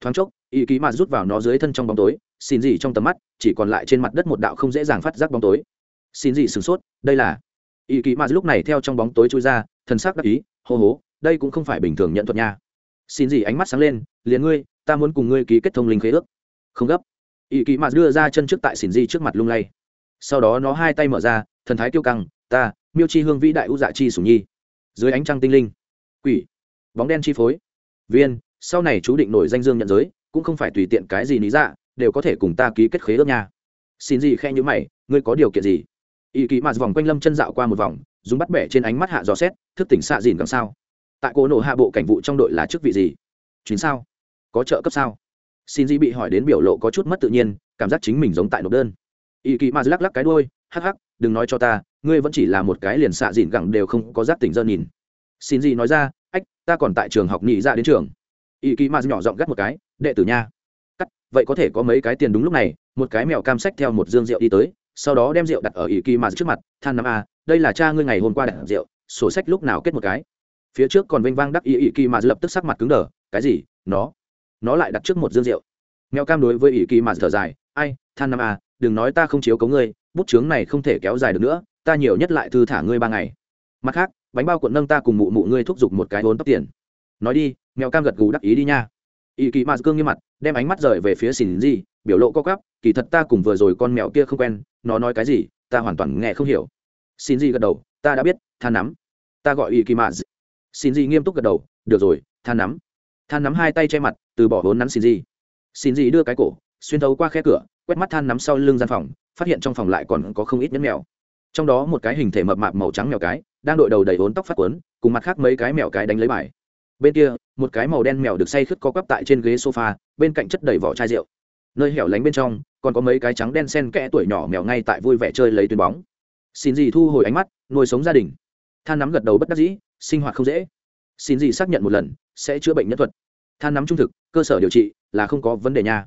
Thoáng chốc y kỳ mạt rút vào nó dưới thân trong bóng tối, xin gì trong tầm mắt, chỉ còn lại trên mặt đất một đạo không dễ dàng phát giác bóng tối. Xin gì sửng sốt, đây là. Y kỳ mạt lúc này theo trong bóng tối chui ra, thần sắc đắc ý, hô hố, đây cũng không phải bình thường nhận thuật nha. Xin gì ánh mắt sáng lên, liền ngươi, ta muốn cùng ngươi ký kết thông linh khế ước. Không gấp. Y kỳ mạt đưa ra chân trước tại xin gì trước mặt lung lay. Sau đó nó hai tay mở ra thần thái tiêu căng, ta, miêu chi hương vĩ đại u dạ chi sủng nhi. Dưới ánh trăng tinh linh, quỷ, bóng đen chi phối. Viên, sau này chú định nổi danh dương nhận giới, cũng không phải tùy tiện cái gì lý dạ đều có thể cùng ta ký kết khế ước nha. Xin gì khe như mày, ngươi có điều kiện gì? Y kỳ mạt vòng quanh lâm chân dạo qua một vòng, dùng bắt bẻ trên ánh mắt hạ dò xét, thức tỉnh xạ dìn càng sao? Tại cổ nổ hạ bộ cảnh vụ trong đội là chức vị gì? Chuyến sao? Có trợ cấp sao? Xin gì bị hỏi đến biểu lộ có chút mất tự nhiên, cảm giác chính mình giống tại nộp đơn. Y kỳ mạt lắc lắc cái đôi hắc hắc, đừng nói cho ta, ngươi vẫn chỉ là một cái liền xạ dịn gẳng đều không có giác tỉnh dơ nhìn. Xin gì nói ra, ách, ta còn tại trường học nghỉ ra dạ đến trường. Y kỳ mạt nhỏ giọng gắt một cái, đệ tử nha. Cắt, vậy có thể có mấy cái tiền đúng lúc này, một cái mèo cam sách theo một dương rượu đi tới, sau đó đem rượu đặt ở y kỳ mạt trước mặt, than năm a, đây là cha ngươi ngày hôm qua đặt rượu, sổ sách lúc nào kết một cái? Phía trước còn vênh vang đắc y y kỳ mạt lập tức sắc mặt cứng đờ, cái gì? Nó? Nó lại đặt trước một dương rượu. Mèo cam đối với y kỳ mạt thở dài, ai, than năm a, đừng nói ta không chiếu cấu ngươi bút chướng này không thể kéo dài được nữa, ta nhiều nhất lại thư thả ngươi ba ngày. Mặt khác, bánh bao cuộn nâng ta cùng mụ mụ ngươi thúc giục một cái vốn tóc tiền. Nói đi, mèo cam gật gù đắc ý đi nha. Y kỳ mạt cương như mặt, đem ánh mắt rời về phía xỉn gì biểu lộ co cắp kỳ thật ta cùng vừa rồi con mèo kia không quen, nó nói cái gì, ta hoàn toàn nghe không hiểu. Xin gì gật đầu, ta đã biết than nắm. Ta gọi y kỳ mạt. Xin gì nghiêm túc gật đầu, được rồi than nắm. Than nắm hai tay che mặt, từ bỏ vốn nắn xin gì xin gì đưa cái cổ, xuyên thấu qua khe cửa, quét mắt than nắm sau lưng gian phòng phát hiện trong phòng lại còn có không ít nhẫn mèo. Trong đó một cái hình thể mập mạp màu trắng mèo cái, đang đội đầu đầy vốn tóc phát quấn cùng mặt khác mấy cái mèo cái đánh lấy bài. Bên kia, một cái màu đen mèo được say khướt có quắp tại trên ghế sofa, bên cạnh chất đầy vỏ chai rượu. Nơi hẻo lánh bên trong, còn có mấy cái trắng đen sen kẽ tuổi nhỏ mèo ngay tại vui vẻ chơi lấy tuyến bóng. Xin gì thu hồi ánh mắt, nuôi sống gia đình. Than nắm gật đầu bất đắc dĩ, sinh hoạt không dễ. Xin gì xác nhận một lần, sẽ chữa bệnh nhân thuật. Than nắm trung thực, cơ sở điều trị là không có vấn đề nha.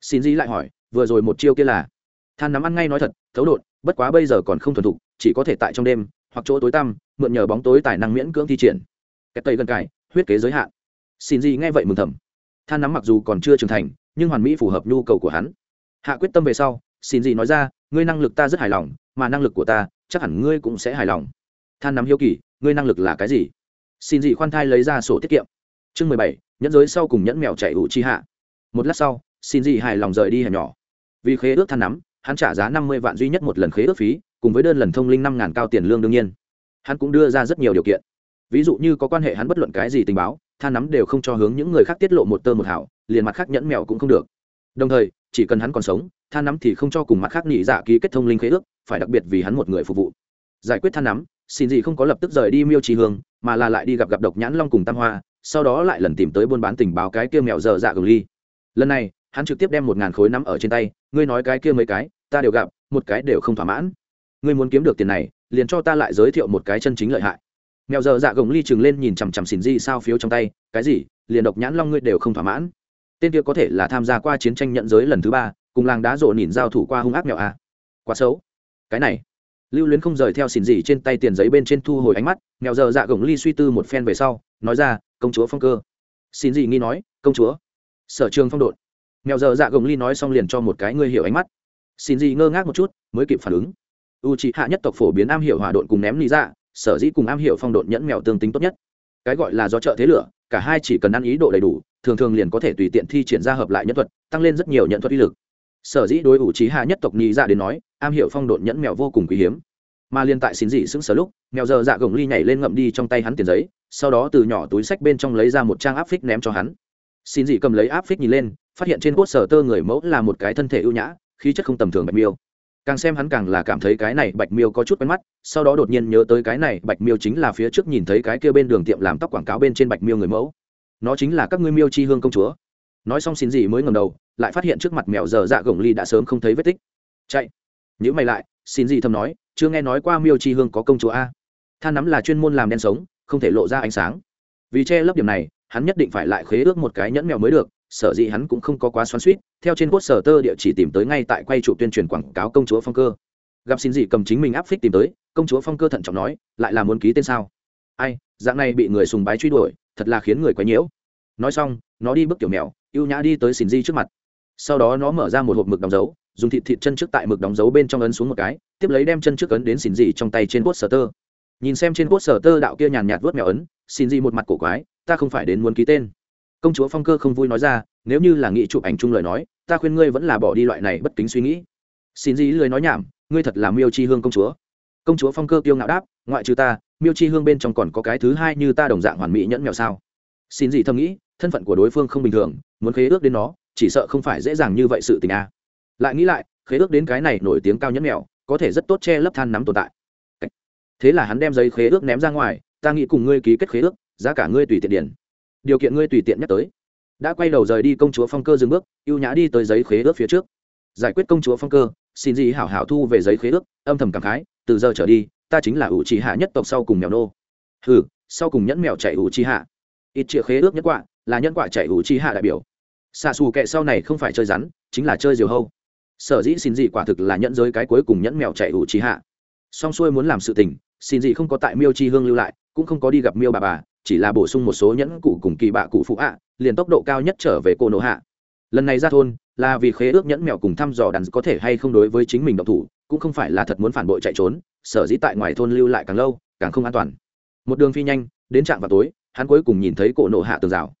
Xin gì lại hỏi, vừa rồi một chiêu kia là than nắm ăn ngay nói thật, thấu đột, bất quá bây giờ còn không thuần thục, chỉ có thể tại trong đêm, hoặc chỗ tối tăm, mượn nhờ bóng tối tài năng miễn cưỡng thi triển. Kẹt tây gần cài, huyết kế giới hạn. Xin gì nghe vậy mừng thầm. Than nắm mặc dù còn chưa trưởng thành, nhưng hoàn mỹ phù hợp nhu cầu của hắn. Hạ quyết tâm về sau, xin gì nói ra, ngươi năng lực ta rất hài lòng, mà năng lực của ta, chắc hẳn ngươi cũng sẽ hài lòng. Than nắm hiếu kỳ, ngươi năng lực là cái gì? Xin gì khoan thai lấy ra sổ tiết kiệm. Chương mười bảy, nhẫn giới sau cùng nhẫn mèo chạy ủ chi hạ. Một lát sau, xin gì hài lòng rời đi hẻm nhỏ. Vì khế ước than nắm hắn trả giá năm mươi vạn duy nhất một lần khế ước phí, cùng với đơn lần thông linh năm ngàn cao tiền lương đương nhiên. Hắn cũng đưa ra rất nhiều điều kiện. Ví dụ như có quan hệ hắn bất luận cái gì tình báo, than nắm đều không cho hướng những người khác tiết lộ một tơ một hảo liền mặt khác nhẫn mèo cũng không được. Đồng thời, chỉ cần hắn còn sống, than nắm thì không cho cùng mặt khác nhị dạ ký kết thông linh khế ước, phải đặc biệt vì hắn một người phục vụ. Giải quyết than nắm, xin gì không có lập tức rời đi miêu trì hương, mà là lại đi gặp gặp độc nhãn long cùng tam hoa, sau đó lại lần tìm tới buôn bán tình báo cái kia mèo dở dạ gừng ly. Lần này, hắn trực tiếp đem một ngàn khối nắm ở trên tay, ngươi nói cái kia mấy cái ta đều gặp, một cái đều không thỏa mãn. Ngươi muốn kiếm được tiền này, liền cho ta lại giới thiệu một cái chân chính lợi hại. Mèo giờ dạ gồng ly chừng lên nhìn chằm chằm xỉn di sao phiếu trong tay, cái gì, liền độc nhãn long ngươi đều không thỏa mãn. Tên kia có thể là tham gia qua chiến tranh nhận giới lần thứ ba, cùng làng đá rộ nhìn giao thủ qua hung ác mèo à. quá xấu. Cái này. Lưu luyến không rời theo xỉn gì trên tay tiền giấy bên trên thu hồi ánh mắt, mèo giờ dạ gồng ly suy tư một phen về sau, nói ra, công chúa phong cơ. Xin gì nghi nói, công chúa. Sở trường phong độn. Mèo giờ dạ gồng ly nói xong liền cho một cái ngươi hiểu ánh mắt xin gì ngơ ngác một chút mới kịp phản ứng. U trị hạ nhất tộc phổ biến am hiểu hỏa độn cùng ném lý ra, dạ, sở dĩ cùng am hiểu phong độn nhẫn mèo tương tính tốt nhất. Cái gọi là do trợ thế lửa cả hai chỉ cần ăn ý độ đầy đủ thường thường liền có thể tùy tiện thi triển ra hợp lại nhân thuật tăng lên rất nhiều nhận thuật uy lực. Sở dĩ đối ủ trí hạ nhất tộc nhị dạ đến nói am hiểu phong độn nhẫn mèo vô cùng quý hiếm. Mà liên tại xin dị sững sờ lúc mèo giờ dạ gồng ly nhảy lên ngậm đi trong tay hắn tiền giấy sau đó từ nhỏ túi sách bên trong lấy ra một trang áp phích ném cho hắn. Xin dị cầm lấy áp phích nhìn lên phát hiện trên cốt sở tơ người mẫu là một cái thân thể ưu nhã khí chất không tầm thường bạch miêu. Càng xem hắn càng là cảm thấy cái này bạch miêu có chút quen mắt, sau đó đột nhiên nhớ tới cái này bạch miêu chính là phía trước nhìn thấy cái kia bên đường tiệm làm tóc quảng cáo bên trên bạch miêu người mẫu. Nó chính là các ngươi miêu chi hương công chúa. Nói xong xin gì mới ngầm đầu, lại phát hiện trước mặt mèo dở dạ gồng ly đã sớm không thấy vết tích. Chạy. Nhữ mày lại, xin gì thầm nói, chưa nghe nói qua miêu chi hương có công chúa a. Than nắm là chuyên môn làm đen sống, không thể lộ ra ánh sáng. Vì che lấp điểm này, hắn nhất định phải lại khế ước một cái nhẫn mèo mới được sở dĩ hắn cũng không có quá xoắn suýt, theo trên cốt sở tơ địa chỉ tìm tới ngay tại quay trụ tuyên truyền quảng cáo công chúa phong cơ. Gặp xin gì cầm chính mình áp phích tìm tới, công chúa phong cơ thận trọng nói, lại là muốn ký tên sao? Ai, dạng này bị người sùng bái truy đuổi, thật là khiến người quấy nhiễu. Nói xong, nó đi bước kiểu mèo, ưu nhã đi tới xin di trước mặt. Sau đó nó mở ra một hộp mực đóng dấu, dùng thịt thịt chân trước tại mực đóng dấu bên trong ấn xuống một cái, tiếp lấy đem chân trước ấn đến xin dị trong tay trên cốt sở tơ nhìn xem trên cốt sở tơ đạo kia nhàn nhạt vớt mèo ấn, xin dị một mặt cổ quái, ta không phải đến muốn ký tên công chúa phong cơ không vui nói ra, nếu như là nghị chụp ảnh chung lời nói, ta khuyên ngươi vẫn là bỏ đi loại này bất kính suy nghĩ. Xin di lời nói nhảm, ngươi thật là miêu chi hương công chúa. Công chúa phong cơ tiêu ngạo đáp, ngoại trừ ta, miêu chi hương bên trong còn có cái thứ hai như ta đồng dạng hoàn mỹ nhẫn mèo sao? Xin gì thầm nghĩ, thân phận của đối phương không bình thường, muốn khế ước đến nó, chỉ sợ không phải dễ dàng như vậy sự tình a. Lại nghĩ lại, khế ước đến cái này nổi tiếng cao nhẫn mèo, có thể rất tốt che lấp than nắm tồn tại. Thế là hắn đem giấy khế ước ném ra ngoài, ta nghĩ cùng ngươi ký kết khế ước, giá cả ngươi tùy tiện điển điều kiện ngươi tùy tiện nhắc tới. Đã quay đầu rời đi công chúa phong cơ dừng bước, ưu nhã đi tới giấy khế ước phía trước. Giải quyết công chúa phong cơ, xin gì hảo hảo thu về giấy khế ước, âm thầm cảm khái, từ giờ trở đi, ta chính là ủ trì hạ nhất tộc sau cùng mèo nô. Hừ, sau cùng nhẫn mèo chạy ủ trì hạ. Ít chĩa khế ước nhất quạ, là nhân quả chạy ủ trì hạ đại biểu. Xạ xù kệ sau này không phải chơi rắn, chính là chơi diều hâu. Sở dĩ xin gì quả thực là nhẫn giới cái cuối cùng nhẫn mèo chạy ủ trì hạ. Song xuôi muốn làm sự tình, xin gì không có tại miêu chi hương lưu lại, cũng không có đi gặp miêu bà bà chỉ là bổ sung một số nhẫn cụ cùng kỳ bạ cụ phụ ạ, liền tốc độ cao nhất trở về cô nộ hạ. Lần này ra thôn, là vì khế ước nhẫn mèo cùng thăm dò đàn có thể hay không đối với chính mình động thủ, cũng không phải là thật muốn phản bội chạy trốn, sở dĩ tại ngoài thôn lưu lại càng lâu, càng không an toàn. Một đường phi nhanh, đến trạm vào tối, hắn cuối cùng nhìn thấy cổ nộ hạ tường rào.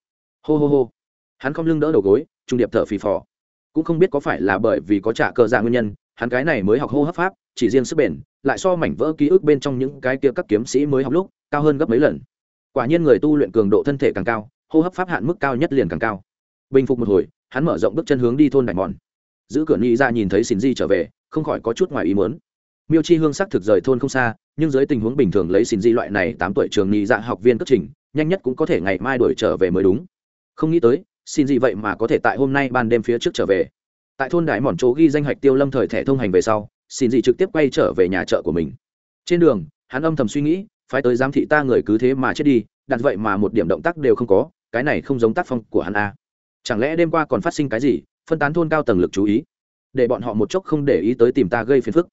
Hô hô hô. Hắn không lưng đỡ đầu gối, trung điệp thở phì phò. Cũng không biết có phải là bởi vì có trả cờ dạ nguyên nhân, hắn cái này mới học hô hấp pháp, chỉ riêng sức bền, lại so mảnh vỡ ký ức bên trong những cái kia các kiếm sĩ mới học lúc, cao hơn gấp mấy lần quả nhiên người tu luyện cường độ thân thể càng cao, hô hấp pháp hạn mức cao nhất liền càng cao. Bình phục một hồi, hắn mở rộng bước chân hướng đi thôn đại mòn. Giữ cửa nghĩ ra dạ nhìn thấy xin di trở về, không khỏi có chút ngoài ý muốn. Miêu chi hương sắc thực rời thôn không xa, nhưng dưới tình huống bình thường lấy xin di loại này tám tuổi trường nghĩ dạ học viên cấp trình, nhanh nhất cũng có thể ngày mai đuổi trở về mới đúng. Không nghĩ tới xin gì vậy mà có thể tại hôm nay ban đêm phía trước trở về. Tại thôn đại mòn chỗ ghi danh hạch tiêu lâm thời thẻ thông hành về sau xin gì trực tiếp quay trở về nhà chợ của mình. Trên đường, hắn âm thầm suy nghĩ phải tới giám thị ta người cứ thế mà chết đi, đặt vậy mà một điểm động tác đều không có, cái này không giống tác phong của hắn a à. chẳng lẽ đêm qua còn phát sinh cái gì, phân tán thôn cao tầng lực chú ý? Để bọn họ một chốc không để ý tới tìm ta gây phiền phức.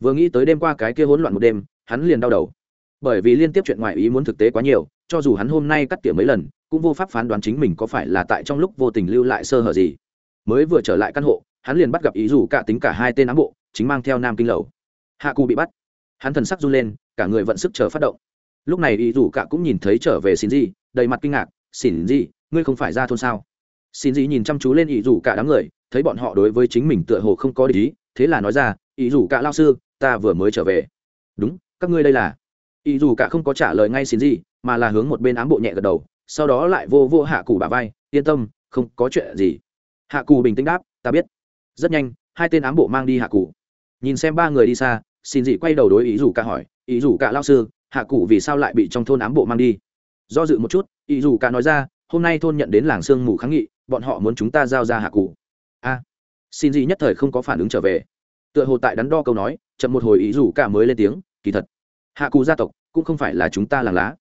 Vừa nghĩ tới đêm qua cái kia hỗn loạn một đêm, hắn liền đau đầu. Bởi vì liên tiếp chuyện ngoài ý muốn thực tế quá nhiều, cho dù hắn hôm nay cắt tỉa mấy lần, cũng vô pháp phán đoán chính mình có phải là tại trong lúc vô tình lưu lại sơ hở gì. Mới vừa trở lại căn hộ, hắn liền bắt gặp ý dù cả tính cả hai tên ám bộ, chính mang theo nam kinh lầu. Hạ cù bị bắt. Hắn thần sắc run lên cả người vận sức chờ phát động. Lúc này ý dù cả cũng nhìn thấy trở về xin gì đầy mặt kinh ngạc xin gì ngươi không phải ra thôn sao? Xin gì nhìn chăm chú lên ý dù cả đám người thấy bọn họ đối với chính mình tựa hồ không có ý, thế là nói ra ý dù cả lao sư ta vừa mới trở về. Đúng các ngươi đây là. Ý dù cả không có trả lời ngay xin gì mà là hướng một bên ám bộ nhẹ gật đầu sau đó lại vô vô hạ cù bà vai yên tâm không có chuyện gì. Hạ cù bình tĩnh đáp ta biết. Rất nhanh hai tên ám bộ mang đi hạ cù. Nhìn xem ba người đi xa xin dị quay đầu đối ý dù cả hỏi ý dù cả lao sư, hạ cụ vì sao lại bị trong thôn ám bộ mang đi? Do dự một chút, ý dù cả nói ra, hôm nay thôn nhận đến làng sương mù kháng nghị, bọn họ muốn chúng ta giao ra hạ cụ. A, xin gì nhất thời không có phản ứng trở về. Tựa hồ tại đắn đo câu nói, chậm một hồi ý dù cả mới lên tiếng, kỳ thật, hạ cụ gia tộc cũng không phải là chúng ta làng lá.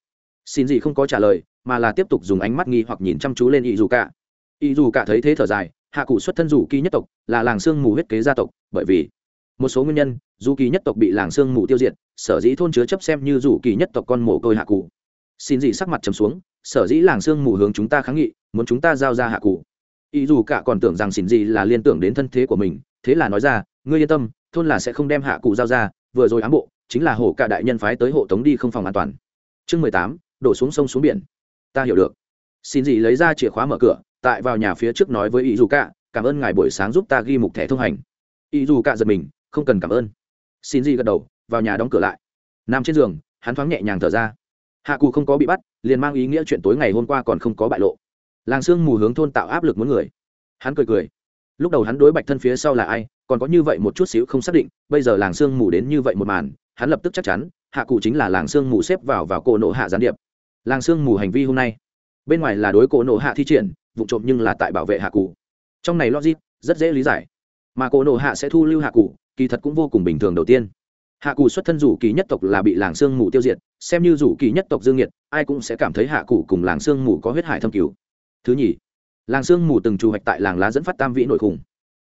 Xin gì không có trả lời, mà là tiếp tục dùng ánh mắt nghi hoặc nhìn chăm chú lên ý dù cả. Ý dù cả thấy thế thở dài, hạ cụ xuất thân dù kỳ nhất tộc, là làng sương mù huyết kế gia tộc, bởi vì một số nguyên nhân, dù kỳ nhất tộc bị làng sương mù tiêu diệt, sở dĩ thôn chứa chấp xem như dù kỳ nhất tộc con mồ côi hạ cụ. Xin dị sắc mặt trầm xuống, sở dĩ làng sương mù hướng chúng ta kháng nghị, muốn chúng ta giao ra hạ cụ. Ý dù cả còn tưởng rằng xin dị là liên tưởng đến thân thế của mình, thế là nói ra, ngươi yên tâm, thôn là sẽ không đem hạ cụ giao ra, vừa rồi ám bộ, chính là hổ cả đại nhân phái tới hộ tống đi không phòng an toàn. Chương mười tám, đổ xuống sông xuống biển. Ta hiểu được. Xin dị lấy ra chìa khóa mở cửa, tại vào nhà phía trước nói với ý dù cả, cảm ơn ngài buổi sáng giúp ta ghi mục thẻ thông hành. Ý dù cả giật mình không cần cảm ơn. Xin gì gật đầu, vào nhà đóng cửa lại. Nằm trên giường, hắn thoáng nhẹ nhàng thở ra. Hạ cù không có bị bắt, liền mang ý nghĩa chuyện tối ngày hôm qua còn không có bại lộ. Làng sương mù hướng thôn tạo áp lực muốn người. Hắn cười cười. Lúc đầu hắn đối bạch thân phía sau là ai, còn có như vậy một chút xíu không xác định, bây giờ làng sương mù đến như vậy một màn, hắn lập tức chắc chắn, hạ cụ chính là làng sương mù xếp vào vào cổ nộ hạ gián điệp. Làng sương mù hành vi hôm nay, bên ngoài là đối cổ nộ hạ thi triển, vụ trộm nhưng là tại bảo vệ hạ cụ trong này logic, rất dễ lý giải. Mà cổ nộ hạ sẽ thu lưu hạ cụ kỳ thật cũng vô cùng bình thường đầu tiên. Hạ cù xuất thân rủ kỳ nhất tộc là bị làng sương mù tiêu diệt, xem như rủ kỳ nhất tộc dương nhiệt ai cũng sẽ cảm thấy hạ cụ cùng làng sương mù có huyết hải thâm cứu thứ nhì, làng sương mù từng trù hoạch tại làng lá dẫn phát tam vĩ nội khủng.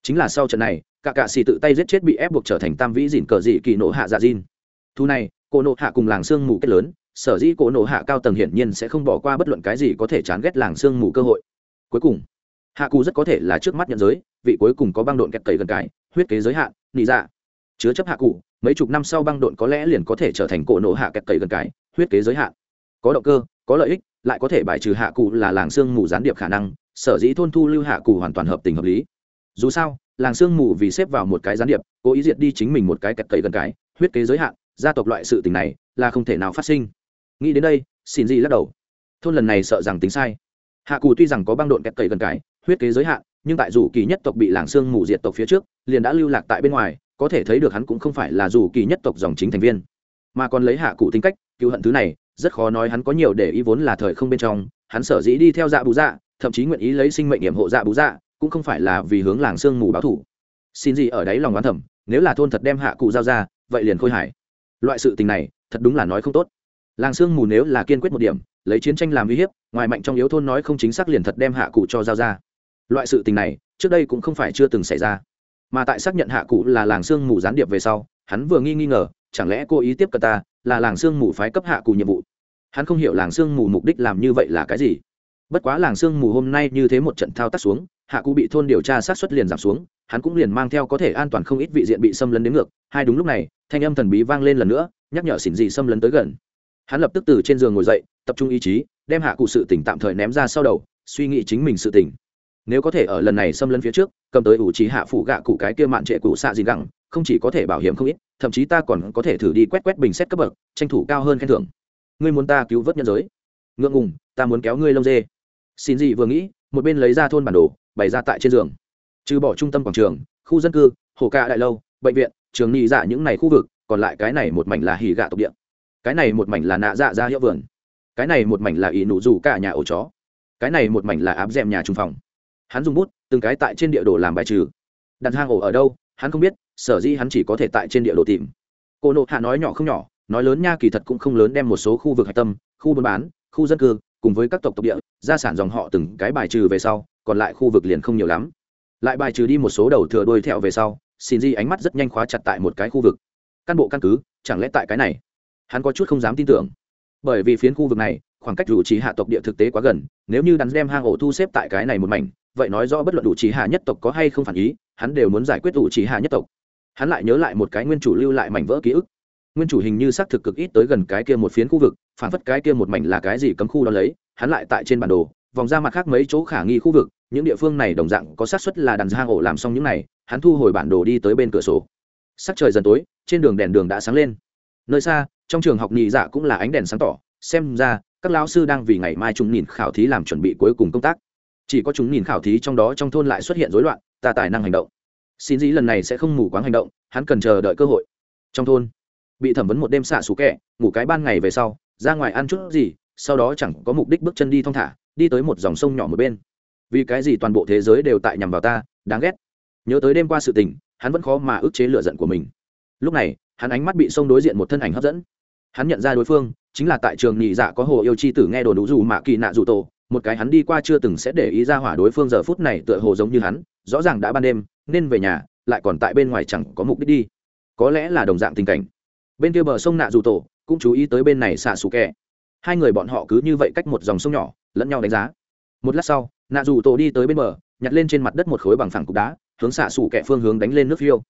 Chính là sau trận này, cả cạ xì tự tay giết chết bị ép buộc trở thành tam vĩ dìn cờ dị kỳ nổ hạ dạ dìn. Thu này cô nộ hạ cùng làng sương mù kết lớn, sở dĩ cô nộ hạ cao tầng hiển nhiên sẽ không bỏ qua bất luận cái gì có thể chán ghét làng sương mù cơ hội. Cuối cùng, hạ cù rất có thể là trước mắt nhận giới, vị cuối cùng có băng độn kẹt cầy gần cái huyết kế giới hạn, nị dạ. Chứa chấp hạ cụ, mấy chục năm sau băng độn có lẽ liền có thể trở thành cổ nổ hạ kẹt cầy gần cái, huyết kế giới hạn. Có động cơ, có lợi ích, lại có thể bài trừ hạ cụ là làng sương mù gián điệp khả năng, sở dĩ thôn thu lưu hạ cụ hoàn toàn hợp tình hợp lý. Dù sao, làng sương mù vì xếp vào một cái gián điệp, cố ý diệt đi chính mình một cái kẹt cầy gần cái, huyết kế giới hạn, gia tộc loại sự tình này là không thể nào phát sinh. Nghĩ đến đây, xin gì lắc đầu. Thôn lần này sợ rằng tính sai. Hạ cù tuy rằng có băng độn kẹt cầy gần cái, huyết kế giới hạn nhưng tại dù kỳ nhất tộc bị làng sương mù diệt tộc phía trước, liền đã lưu lạc tại bên ngoài, có thể thấy được hắn cũng không phải là dù kỳ nhất tộc dòng chính thành viên. Mà còn lấy hạ cụ tính cách, cứu hận thứ này, rất khó nói hắn có nhiều để ý vốn là thời không bên trong, hắn sở dĩ đi theo dạ bù dạ thậm chí nguyện ý lấy sinh mệnh hiểm hộ dạ bù dạ cũng không phải là vì hướng làng sương mù báo thủ xin gì ở đấy lòng oán thẩm nếu là thôn thật đem hạ cụ giao ra, vậy liền khôi hải loại sự tình này, thật đúng là nói không tốt. Làng sương mù nếu là kiên quyết một điểm, lấy chiến tranh làm uy hiếp, ngoài mạnh trong yếu thôn nói không chính xác liền thật đem hạ cụ cho giao ra loại sự tình này, trước đây cũng không phải chưa từng xảy ra. Mà tại xác nhận hạ cụ là làng sương mù gián điệp về sau, hắn vừa nghi nghi ngờ, chẳng lẽ cô ý tiếp cận ta, là làng sương mù phái cấp hạ cụ nhiệm vụ? Hắn không hiểu làng sương mù mục đích làm như vậy là cái gì. Bất quá làng sương mù hôm nay như thế một trận thao tác xuống, hạ cụ bị thôn điều tra sát xuất liền giảm xuống, hắn cũng liền mang theo có thể an toàn không ít vị diện bị xâm lấn đến ngược. Hai đúng lúc này, thanh âm thần bí vang lên lần nữa, nhắc nhở xỉn dị xâm lấn tới gần. Hắn lập tức từ trên giường ngồi dậy, tập trung ý chí, đem hạ cụ sự tỉnh tạm thời ném ra sau đầu, suy nghĩ chính mình sự tỉnh nếu có thể ở lần này xâm lấn phía trước, cầm tới ủ trí hạ phụ gạ cụ cái kia mạn trệ cụ xạ gì gẳng, không chỉ có thể bảo hiểm không ít, thậm chí ta còn có thể thử đi quét quét bình xét cấp bậc, tranh thủ cao hơn khen thưởng. Ngươi muốn ta cứu vớt nhân giới? Ngượng ngùng, ta muốn kéo ngươi lông dê. Xin gì vừa nghĩ, một bên lấy ra thôn bản đồ, bày ra tại trên giường. Trừ bỏ trung tâm quảng trường, khu dân cư, hồ ca đại lâu, bệnh viện, trường nhị dạ những này khu vực, còn lại cái này một mảnh là hì gạ tộc địa. Cái này một mảnh là nạ dạ ra hiệu vườn. Cái này một mảnh là ỷ nụ rủ cả nhà ổ chó. Cái này một mảnh là áp d nhà trung phòng hắn dùng bút, từng cái tại trên địa đồ làm bài trừ. Đặt hang ổ ở đâu, hắn không biết, sở dĩ hắn chỉ có thể tại trên địa đồ tìm. Cô nộ hạ nói nhỏ không nhỏ, nói lớn nha kỳ thật cũng không lớn đem một số khu vực hạch tâm, khu buôn bán, khu dân cư, cùng với các tộc tộc địa, gia sản dòng họ từng cái bài trừ về sau, còn lại khu vực liền không nhiều lắm. Lại bài trừ đi một số đầu thừa đuôi thẹo về sau, xin di ánh mắt rất nhanh khóa chặt tại một cái khu vực. Căn bộ căn cứ, chẳng lẽ tại cái này? Hắn có chút không dám tin tưởng. Bởi vì phiến khu vực này, khoảng cách rủ trí hạ tộc địa thực tế quá gần, nếu như đắn đem hang ổ thu xếp tại cái này một mảnh vậy nói rõ bất luận đủ trí hạ nhất tộc có hay không phản ý, hắn đều muốn giải quyết đủ trí hạ nhất tộc. Hắn lại nhớ lại một cái nguyên chủ lưu lại mảnh vỡ ký ức. Nguyên chủ hình như xác thực cực ít tới gần cái kia một phiến khu vực, phản phất cái kia một mảnh là cái gì cấm khu đó lấy, hắn lại tại trên bản đồ, vòng ra mặt khác mấy chỗ khả nghi khu vực, những địa phương này đồng dạng có xác suất là đàn hang ổ làm xong những này, hắn thu hồi bản đồ đi tới bên cửa sổ. Sắc trời dần tối, trên đường đèn đường đã sáng lên. Nơi xa, trong trường học nhị dạ cũng là ánh đèn sáng tỏ, xem ra, các lão sư đang vì ngày mai trùng nhìn khảo thí làm chuẩn bị cuối cùng công tác chỉ có chúng nhìn khảo thí trong đó trong thôn lại xuất hiện rối loạn, ta tài năng hành động. Xin dĩ lần này sẽ không mù quáng hành động, hắn cần chờ đợi cơ hội. Trong thôn, bị thẩm vấn một đêm xạ xú kẹ, ngủ cái ban ngày về sau, ra ngoài ăn chút gì, sau đó chẳng có mục đích bước chân đi thong thả, đi tới một dòng sông nhỏ một bên. Vì cái gì toàn bộ thế giới đều tại nhằm vào ta, đáng ghét. Nhớ tới đêm qua sự tình, hắn vẫn khó mà ức chế lựa giận của mình. Lúc này, hắn ánh mắt bị sông đối diện một thân ảnh hấp dẫn. Hắn nhận ra đối phương, chính là tại trường nhị dạ có hồ yêu chi tử nghe đồn đủ dù mạ kỳ nạ dù tổ một cái hắn đi qua chưa từng sẽ để ý ra hỏa đối phương giờ phút này tựa hồ giống như hắn, rõ ràng đã ban đêm, nên về nhà, lại còn tại bên ngoài chẳng có mục đích đi. Có lẽ là đồng dạng tình cảnh. Bên kia bờ sông nạ dù tổ cũng chú ý tới bên này xạ xù kẹ hai người bọn họ cứ như vậy cách một dòng sông nhỏ, lẫn nhau đánh giá. Một lát sau, nạ dù tổ đi tới bên bờ, nhặt lên trên mặt đất một khối bằng phẳng cục đá, hướng xạ xù kẹ phương hướng đánh lên nước phiêu.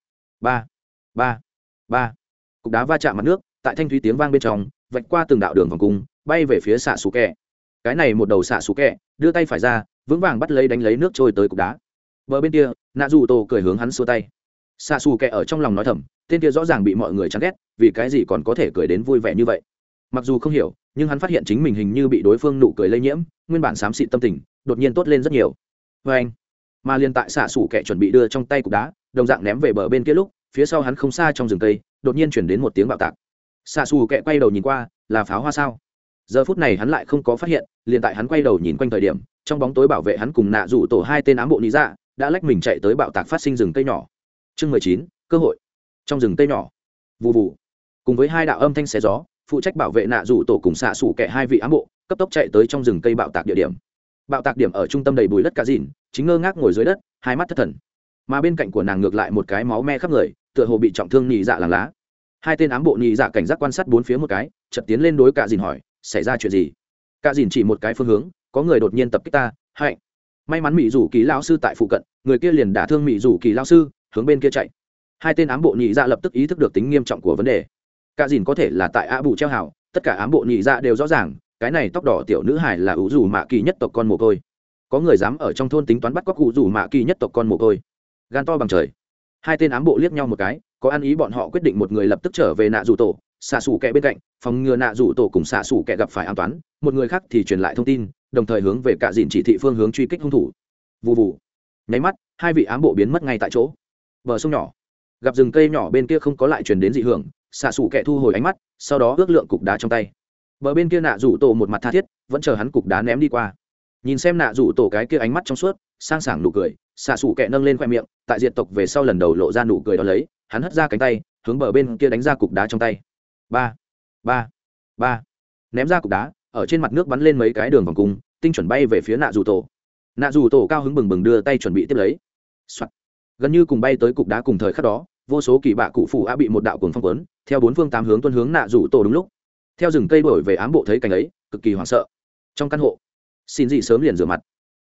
Ba ba ba. Cục đá va chạm mặt nước, tại thanh thúy tiếng vang bên trong, vạch qua từng đạo đường vòng cung, bay về phía xạ xù kẹ cái này một đầu xạ xù kẹ, đưa tay phải ra, vững vàng bắt lấy đánh lấy nước trôi tới cục đá. Bờ bên kia, nạ dù tổ cười hướng hắn xua tay. Xạ xù kẹ ở trong lòng nói thầm, tên kia rõ ràng bị mọi người chán ghét, vì cái gì còn có thể cười đến vui vẻ như vậy? Mặc dù không hiểu, nhưng hắn phát hiện chính mình hình như bị đối phương nụ cười lây nhiễm, nguyên bản xám xịt tâm tình, đột nhiên tốt lên rất nhiều. Vê anh, mà liên tại xạ xù kẹ chuẩn bị đưa trong tay cục đá, đồng dạng ném về bờ bên kia lúc, phía sau hắn không xa trong rừng cây, đột nhiên chuyển đến một tiếng bạo tạc. Xạ xù kẹ quay đầu nhìn qua, là pháo hoa sao? Giờ phút này hắn lại không có phát hiện, liền tại hắn quay đầu nhìn quanh thời điểm, trong bóng tối bảo vệ hắn cùng nạ rủ tổ hai tên ám bộ lý dạ đã lách mình chạy tới bạo tạc phát sinh rừng cây nhỏ. Chương mười chín, cơ hội. Trong rừng cây nhỏ. Vụ vụ cùng với hai đạo âm thanh xé gió, phụ trách bảo vệ nạ rủ tổ cùng xạ xủ kẻ hai vị ám bộ, cấp tốc chạy tới trong rừng cây bạo tạc địa điểm. Bạo tạc điểm ở trung tâm đầy bùi đất cá dìn, chính ngơ ngác ngồi dưới đất, hai mắt thất thần. Mà bên cạnh của nàng ngược lại một cái máu me khắp người, tựa hồ bị trọng thương nhị dạ làng lá. Hai tên ám bộ nhị dạ cảnh giác quan sát bốn phía một cái, chợt tiến lên đối cả dìn hỏi xảy ra chuyện gì? Cả dìn chỉ một cái phương hướng, có người đột nhiên tập kích ta hạnh may mắn mỹ rủ kỳ lao sư tại phụ cận, người kia liền đả thương mỹ rủ kỳ lao sư, hướng bên kia chạy. Hai tên ám bộ nhị dạ lập tức ý thức được tính nghiêm trọng của vấn đề. Cả dìn có thể là tại á bù treo hảo tất cả ám bộ nhị dạ đều rõ ràng, cái này tóc đỏ tiểu nữ hải là ủ rủ mạ kỳ nhất tộc con mồ côi. Có người dám ở trong thôn tính toán bắt cóc ủ rủ mạ kỳ nhất tộc con mồ côi. Gan to bằng trời. Hai tên ám bộ liếc nhau một cái, có ăn ý bọn họ quyết định một người lập tức trở về nạ rủ tổ xạ xủ kẹ bên cạnh, phòng ngừa nạ rủ tổ cùng xạ xủ kẹ gặp phải an toán một người khác thì truyền lại thông tin, đồng thời hướng về cả dìn chỉ thị phương hướng truy kích hung thủ. Vụ vụ nháy mắt, hai vị ám bộ biến mất ngay tại chỗ. Bờ sông nhỏ. Gặp rừng cây nhỏ bên kia không có lại truyền đến dị hưởng, xạ xủ kẹ thu hồi ánh mắt, sau đó ước lượng cục đá trong tay. Bờ bên kia nạ rủ tổ một mặt tha thiết, vẫn chờ hắn cục đá ném đi qua. Nhìn xem nạ rủ tổ cái kia ánh mắt trong suốt, sang sảng nụ cười, xạ xủ kẹ nâng lên khoe miệng, tại diện tộc về sau lần đầu lộ ra nụ cười đó lấy, hắn hất ra cánh tay, hướng bờ bên kia đánh ra cục đá trong tay ba ba ba. Ném ra cục đá, ở trên mặt nước bắn lên mấy cái đường vòng cung, tinh chuẩn bay về phía nạ dù tổ. Nạ dù tổ cao hứng bừng bừng đưa tay chuẩn bị tiếp lấy、Soạn. gần như cùng bay tới cục đá cùng thời khắc đó, vô số kỳ bạ cụ phụ a bị một đạo cuồng phong quấn theo bốn phương tám hướng tuân hướng nạ rủ tổ đúng lúc. Theo rừng cây đổi về ám bộ thấy cảnh ấy, cực kỳ hoảng sợ. Trong căn hộ, xin dị sớm liền rửa mặt.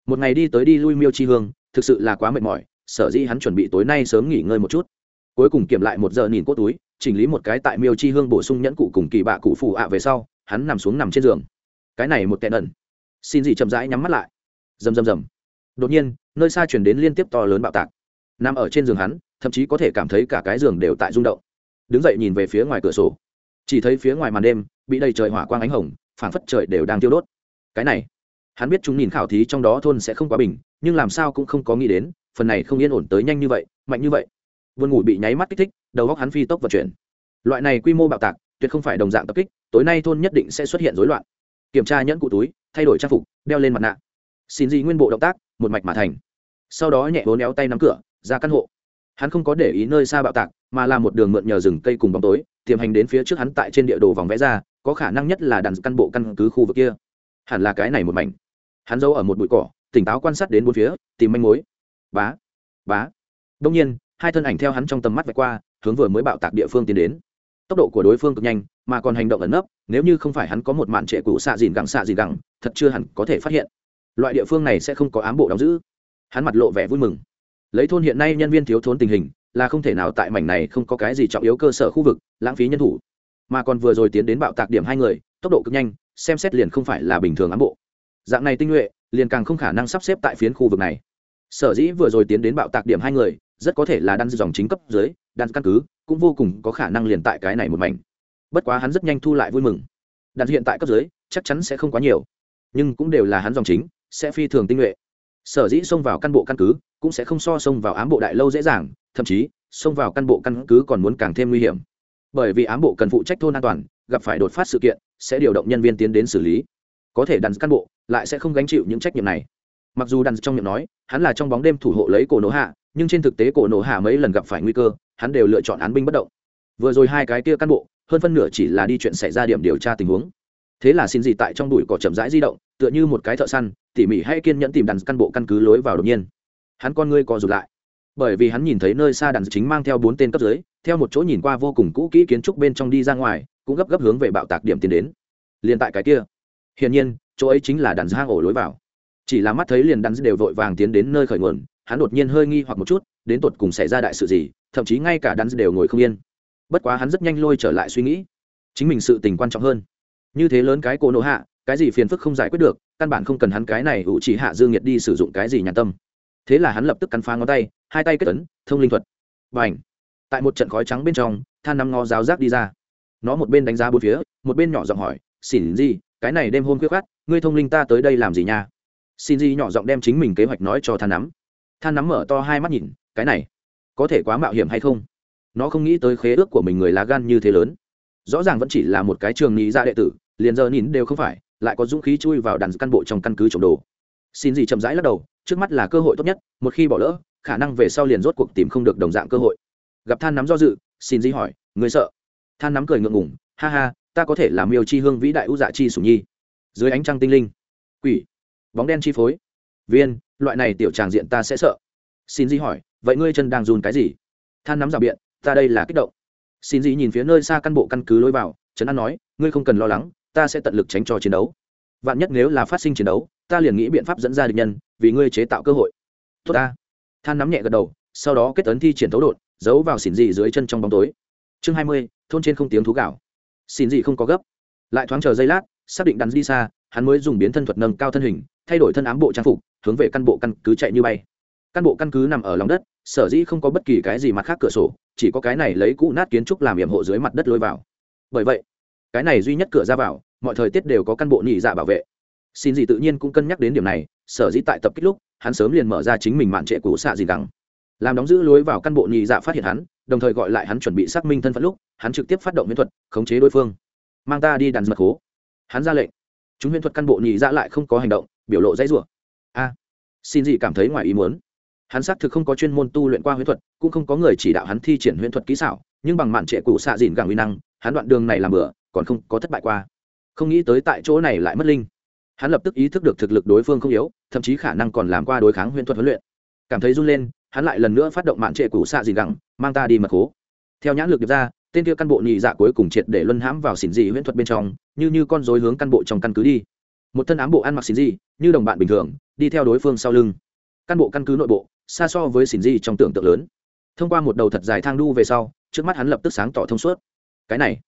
Một ngày đi tới đi lui miêu chi hương, thực sự là quá mệt mỏi, sở dĩ hắn chuẩn bị tối nay sớm nghỉ ngơi một chút. Cuối cùng kiểm lại một giờ nhìn cốt túi chỉnh lý một cái tại miêu chi hương bổ sung nhẫn cụ cùng kỳ bạ cụ phụ ạ về sau, hắn nằm xuống nằm trên giường. Cái này một tẹn ẩn xin gì chậm rãi nhắm mắt lại. Rầm rầm rầm. Đột nhiên, nơi xa chuyển đến liên tiếp to lớn bạo tạc. Nằm ở trên giường hắn, thậm chí có thể cảm thấy cả cái giường đều tại rung động. Đứng dậy nhìn về phía ngoài cửa sổ. Chỉ thấy phía ngoài màn đêm, bị đầy trời hỏa quang ánh hồng, phảng phất trời đều đang tiêu đốt. Cái này, hắn biết chúng nhìn khảo thí trong đó thôn sẽ không quá bình, nhưng làm sao cũng không có nghĩ đến, phần này không yên ổn tới nhanh như vậy, mạnh như vậy vườn ngủ bị nháy mắt kích thích, đầu góc hắn phi tốc vận chuyển. Loại này quy mô bạo tạc, tuyệt không phải đồng dạng tập kích, tối nay thôn nhất định sẽ xuất hiện rối loạn. Kiểm tra nhẫn cụ túi, thay đổi trang phục, đeo lên mặt nạ. Xin gì nguyên bộ động tác, một mạch mà thành. Sau đó nhẹ vốn éo tay nắm cửa, ra căn hộ. Hắn không có để ý nơi xa bạo tạc, mà là một đường mượn nhờ rừng cây cùng bóng tối, tiềm hành đến phía trước hắn tại trên địa đồ vòng vẽ ra, có khả năng nhất là đàn căn bộ căn cứ khu vực kia. Hẳn là cái này một mảnh. Hắn giấu ở một bụi cỏ, tỉnh táo quan sát đến bốn phía, tìm manh mối. Bá bá. Đông nhiên hai thân ảnh theo hắn trong tầm mắt vạch qua, hướng vừa mới bạo tạc địa phương tiến đến. Tốc độ của đối phương cực nhanh, mà còn hành động ẩn nấp, nếu như không phải hắn có một màn trệ cũ xạ dìn gẳng xạ dìn gẳng, thật chưa hẳn có thể phát hiện. Loại địa phương này sẽ không có ám bộ đóng giữ. Hắn mặt lộ vẻ vui mừng. Lấy thôn hiện nay nhân viên thiếu thốn tình hình, là không thể nào tại mảnh này không có cái gì trọng yếu cơ sở khu vực, lãng phí nhân thủ. Mà còn vừa rồi tiến đến bạo tạc điểm hai người, tốc độ cực nhanh, xem xét liền không phải là bình thường ám bộ. Dạng này tinh nhuệ, liền càng không khả năng sắp xếp tại phiến khu vực này. Sở dĩ vừa rồi tiến đến bạo tạc điểm hai người rất có thể là đan dòng chính cấp dưới, đan căn cứ, cũng vô cùng có khả năng liền tại cái này một mảnh. Bất quá hắn rất nhanh thu lại vui mừng. Đan hiện tại cấp dưới, chắc chắn sẽ không quá nhiều. Nhưng cũng đều là hắn dòng chính, sẽ phi thường tinh nhuệ. Sở dĩ xông vào căn bộ căn cứ, cũng sẽ không so xông vào ám bộ đại lâu dễ dàng, thậm chí, xông vào căn bộ căn cứ còn muốn càng thêm nguy hiểm. Bởi vì ám bộ cần phụ trách thôn an toàn, gặp phải đột phát sự kiện, sẽ điều động nhân viên tiến đến xử lý. Có thể đàn căn bộ, lại sẽ không gánh chịu những trách nhiệm này. Mặc dù đàn trong miệng nói, hắn là trong bóng đêm thủ hộ lấy cổ nổ hạ nhưng trên thực tế cổ nổ hạ mấy lần gặp phải nguy cơ, hắn đều lựa chọn án binh bất động. Vừa rồi hai cái kia cán bộ, hơn phân nửa chỉ là đi chuyện xảy ra điểm điều tra tình huống. Thế là xin gì tại trong đùi cỏ chậm rãi di động, tựa như một cái thợ săn, tỉ mỉ hay kiên nhẫn tìm đàn căn bộ căn cứ lối vào đột nhiên. Hắn con ngươi co rụt lại. Bởi vì hắn nhìn thấy nơi xa đàn chính mang theo bốn tên cấp dưới, theo một chỗ nhìn qua vô cùng cũ kỹ kiến trúc bên trong đi ra ngoài, cũng gấp gấp hướng về bạo tạc điểm tiến đến. Liền tại cái kia. Hiển nhiên, chỗ ấy chính là đàn hang ổ lối vào. Chỉ là mắt thấy liền đàn đều vội vàng tiến đến nơi khởi nguồn hắn đột nhiên hơi nghi hoặc một chút, đến tột cùng xảy ra đại sự gì, thậm chí ngay cả đắn đều ngồi không yên. Bất quá hắn rất nhanh lôi trở lại suy nghĩ. Chính mình sự tình quan trọng hơn. Như thế lớn cái cô nộ hạ, cái gì phiền phức không giải quyết được, căn bản không cần hắn cái này ủ chỉ hạ dương nhiệt đi sử dụng cái gì nhàn tâm. Thế là hắn lập tức cắn phá ngón tay, hai tay kết ấn, thông linh thuật. Và ảnh tại một trận khói trắng bên trong, than năm ngó giáo giác đi ra. Nó một bên đánh giá bốn phía, một bên nhỏ giọng hỏi xỉn gì, cái này đêm hôm khuyết khát ngươi thông linh ta tới đây làm gì nha? Xin gì nhỏ giọng đem chính mình kế hoạch nói cho than nắm than nắm mở to hai mắt nhìn, cái này, có thể quá mạo hiểm hay không? Nó không nghĩ tới khế ước của mình người lá gan như thế lớn. Rõ ràng vẫn chỉ là một cái trường nghĩ ra dạ đệ tử, liền giờ nhìn đều không phải, lại có dũng khí chui vào đàn căn bộ trong căn cứ trộm đồ. Xin gì chậm rãi lắc đầu, trước mắt là cơ hội tốt nhất, một khi bỏ lỡ, khả năng về sau liền rốt cuộc tìm không được đồng dạng cơ hội. Gặp than nắm do dự, xin gì hỏi, người sợ? Than nắm cười ngượng ngủng ha ha, ta có thể làm miêu chi hương vĩ đại ưu dạ chi sủng nhi. Dưới ánh trăng tinh linh, quỷ, bóng đen chi phối. Viên loại này tiểu tràng diện ta sẽ sợ. Xin di hỏi, vậy ngươi chân đang run cái gì? Than nắm rào biện, ta đây là kích động. Xin di nhìn phía nơi xa căn bộ căn cứ lối vào, trấn an nói, ngươi không cần lo lắng, ta sẽ tận lực tránh cho chiến đấu. Vạn nhất nếu là phát sinh chiến đấu, ta liền nghĩ biện pháp dẫn ra địch nhân, vì ngươi chế tạo cơ hội. Tốt ta. Than nắm nhẹ gật đầu, sau đó kết tấn thi triển thấu đột, giấu vào xỉn dị dưới chân trong bóng tối. Chương hai mươi, thôn trên không tiếng thú gạo. Xỉn dị không có gấp. Lại thoáng chờ giây lát, xác định đắn đi xa, hắn mới dùng biến thân thuật nâng cao thân hình, thay đổi thân ám bộ trang phục hướng về căn bộ căn cứ chạy như bay. Căn bộ căn cứ nằm ở lòng đất, sở dĩ không có bất kỳ cái gì mặt khác cửa sổ, chỉ có cái này lấy cũ nát kiến trúc làm hiểm hộ dưới mặt đất lôi vào. Bởi vậy, cái này duy nhất cửa ra vào, mọi thời tiết đều có căn bộ nhị dạ bảo vệ. Xin gì tự nhiên cũng cân nhắc đến điểm này, sở dĩ tại tập kích lúc, hắn sớm liền mở ra chính mình mạn trệ cũ xạ gì gắng. Làm đóng giữ lối vào căn bộ nhị dạ phát hiện hắn, đồng thời gọi lại hắn chuẩn bị xác minh thân phận lúc, hắn trực tiếp phát động miễn thuật, khống chế đối phương. Mang ta đi đàn mật hố. hắn ra lệnh. Chúng huyễn thuật căn bộ nhị dạ lại không có hành động, biểu lộ dãy rủa xin gì cảm thấy ngoài ý muốn. Hắn xác thực không có chuyên môn tu luyện qua huyễn thuật, cũng không có người chỉ đạo hắn thi triển huyễn thuật kỹ xảo, nhưng bằng mạn trệ cụ xạ dìn gẳng uy năng, hắn đoạn đường này làm bừa, còn không có thất bại qua. Không nghĩ tới tại chỗ này lại mất linh. Hắn lập tức ý thức được thực lực đối phương không yếu, thậm chí khả năng còn làm qua đối kháng huyễn thuật huấn luyện. Cảm thấy run lên, hắn lại lần nữa phát động mạn trệ cụ xạ dìn gẳng, mang ta đi mật khố theo nhãn lực điệp ra, tên kia căn bộ nhị dạ cuối cùng triệt để luân hãm vào xỉn dị huyễn thuật bên trong, như như con dối hướng căn bộ trong căn cứ đi một thân ám bộ ăn mặc xỉn dị như đồng bạn bình thường, đi theo đối phương sau lưng. Căn bộ căn cứ nội bộ, xa so với xỉn dị trong tưởng tượng lớn. Thông qua một đầu thật dài thang đu về sau, trước mắt hắn lập tức sáng tỏ thông suốt. Cái này,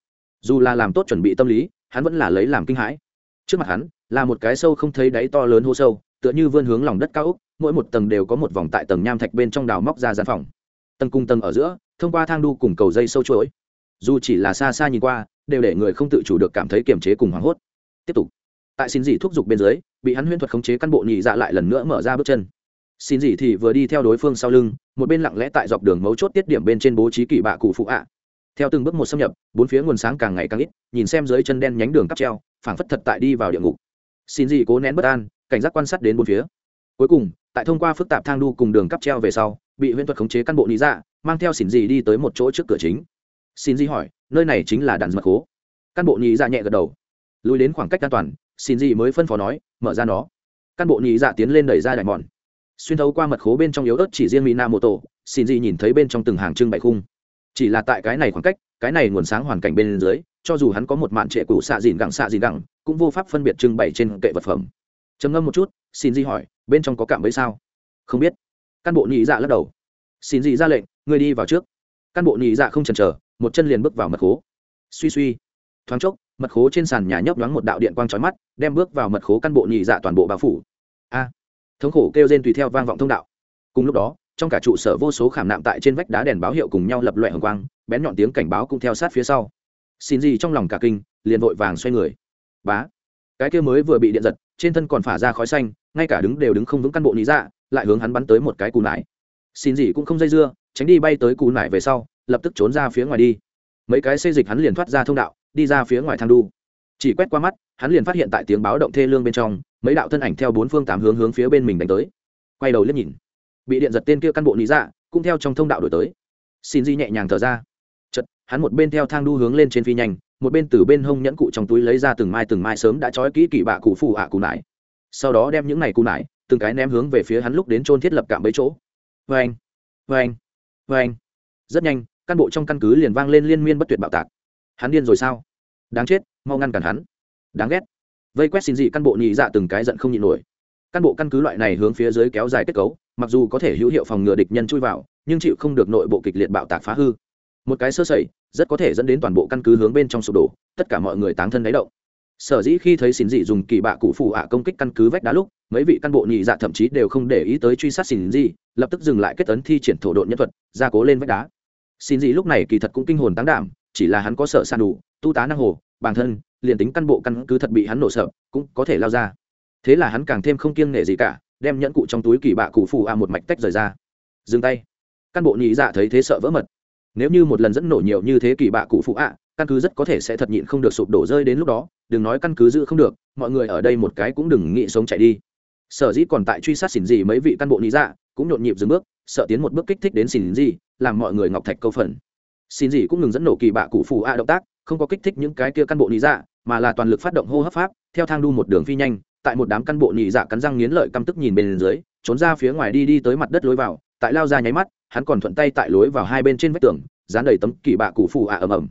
dù là làm tốt chuẩn bị tâm lý, hắn vẫn là lấy làm kinh hãi. Trước mặt hắn, là một cái sâu không thấy đáy to lớn hô sâu, tựa như vươn hướng lòng đất cao úc, mỗi một tầng đều có một vòng tại tầng nham thạch bên trong đào móc ra gian phòng. Tầng cung tầng ở giữa, thông qua thang đu cùng cầu dây sâu chuỗi. Dù chỉ là xa xa nhìn qua, đều để người không tự chủ được cảm thấy kiềm chế cùng hoảng hốt. Tiếp tục tại xin dị thúc giục bên dưới, bị hắn huyễn thuật khống chế căn bộ nhị dạ lại lần nữa mở ra bước chân. Xin dị thì vừa đi theo đối phương sau lưng, một bên lặng lẽ tại dọc đường mấu chốt tiết điểm bên trên bố trí kỳ bạ cụ phụ ạ. Theo từng bước một xâm nhập, bốn phía nguồn sáng càng ngày càng ít, nhìn xem dưới chân đen nhánh đường cắp treo, phảng phất thật tại đi vào địa ngục. Xin dị cố nén bất an, cảnh giác quan sát đến bốn phía. Cuối cùng, tại thông qua phức tạp thang đu cùng đường cắp treo về sau, bị huyễn thuật khống chế căn bộ lý dạ mang theo xin dị đi tới một chỗ trước cửa chính. Xin dị hỏi, nơi này chính là đàn mật khố. Căn bộ nhị dạ nhẹ gật đầu. Lùi đến khoảng cách an toàn xin gì mới phân phó nói, mở ra nó. Căn bộ nhị dạ tiến lên đẩy ra đại mòn. Xuyên thấu qua mật khố bên trong yếu ớt chỉ riêng mỹ nam mô tổ xin gì nhìn thấy bên trong từng hàng trưng bày khung. Chỉ là tại cái này khoảng cách, cái này nguồn sáng hoàn cảnh bên dưới, cho dù hắn có một mạn trệ cũ xạ dìn gẳng xạ dìn gẳng, cũng vô pháp phân biệt trưng bày trên kệ vật phẩm. Trầm ngâm một chút, xin gì hỏi, bên trong có cảm ấy sao? Không biết. Căn bộ nhị dạ lắc đầu. Xin gì ra lệnh người đi vào trước. Căn bộ nhị dạ không chần chờ, một chân liền bước vào mật khố. Suy suy. Thoáng chốc mật khố trên sàn nhà nhấp nhoáng một đạo điện quang trói mắt, đem bước vào mật khố căn bộ nhị dạ toàn bộ bao phủ. A! Thống khổ kêu rên tùy theo vang vọng thông đạo. Cùng lúc đó, trong cả trụ sở vô số khảm nạm tại trên vách đá đèn báo hiệu cùng nhau lập loại hồng quang, bén nhọn tiếng cảnh báo cũng theo sát phía sau. Xin gì trong lòng cả kinh, liền vội vàng xoay người. Bá! Cái kia mới vừa bị điện giật, trên thân còn phả ra khói xanh, ngay cả đứng đều đứng không vững căn bộ nhị dạ lại hướng hắn bắn tới một cái cù nải. Xin gì cũng không dây dưa, tránh đi bay tới cù nải về sau, lập tức trốn ra phía ngoài đi. Mấy cái xây dịch hắn liền thoát ra thông đạo đi ra phía ngoài thang đu. Chỉ quét qua mắt, hắn liền phát hiện tại tiếng báo động thê lương bên trong, mấy đạo thân ảnh theo bốn phương tám hướng hướng phía bên mình đánh tới. Quay đầu liếc nhìn, bị điện giật tên kia căn bộ lý dạ cũng theo trong thông đạo đổi tới. Xin di nhẹ nhàng thở ra. Chật hắn một bên theo thang đu hướng lên trên phi nhanh, một bên từ bên hông nhẫn cụ trong túi lấy ra từng mai từng mai sớm đã trói kỹ kỵ bạ cụ phù ạ cụ nải. Sau đó đem những này cụ nải, từng cái ném hướng về phía hắn lúc đến trôn thiết lập cạm bấy chỗ. Vê anh vê anh vê anh rất nhanh, căn bộ trong căn cứ liền vang lên liên miên bất tuyệt bạo tạc hắn điên rồi sao? Đáng chết, mau ngăn cản hắn. Đáng ghét. Vây quét xin dị căn bộ nhị dạ từng cái giận không nhịn nổi. Căn bộ căn cứ loại này hướng phía dưới kéo dài kết cấu, mặc dù có thể hữu hiệu phòng ngừa địch nhân chui vào, nhưng chịu không được nội bộ kịch liệt bạo tạc phá hư. Một cái sơ sẩy, rất có thể dẫn đến toàn bộ căn cứ hướng bên trong sụp đổ, tất cả mọi người táng thân đáy động. Sở dĩ khi thấy xin dị dùng kỳ bạ cụ phụ ạ công kích căn cứ vách đá lúc, mấy vị căn bộ nhị dạ thậm chí đều không để ý tới truy sát xin dị, lập tức dừng lại kết ấn thi triển thổ độn nhân thuật gia cố lên vách đá. Xin dị lúc này kỳ thật cũng kinh hồn táng đảm chỉ là hắn có sợ san đủ, tu tá năng hồ, bản thân, liền tính căn bộ căn cứ thật bị hắn nổ sợ, cũng có thể lao ra. Thế là hắn càng thêm không kiêng nể gì cả, đem nhẫn cụ trong túi kỳ bạ cụ phù a một mạch tách rời ra. Dừng tay. Căn bộ nhị dạ thấy thế sợ vỡ mật. Nếu như một lần dẫn nổ nhiều như thế kỳ bạ cụ phụ a, căn cứ rất có thể sẽ thật nhịn không được sụp đổ rơi đến lúc đó, đừng nói căn cứ giữ không được, mọi người ở đây một cái cũng đừng nghĩ sống chạy đi. Sở dĩ còn tại truy sát xỉn gì mấy vị căn bộ nhị dạ cũng nhộn nhịp dừng bước, sợ tiến một bước kích thích đến xỉn gì, làm mọi người ngọc thạch câu phần xin gì cũng ngừng dẫn nổ kỳ bạ cụ phù a động tác, không có kích thích những cái kia căn bộ nhị dạ mà là toàn lực phát động hô hấp pháp, theo thang đu một đường phi nhanh, tại một đám căn bộ nhị dạ cắn răng nghiến lợi căm tức nhìn bên dưới, trốn ra phía ngoài đi đi tới mặt đất lối vào, tại lao ra nháy mắt, hắn còn thuận tay tại lối vào hai bên trên vách tường, dán đầy tấm kỳ bạ cụ phù ạ ầm ầm.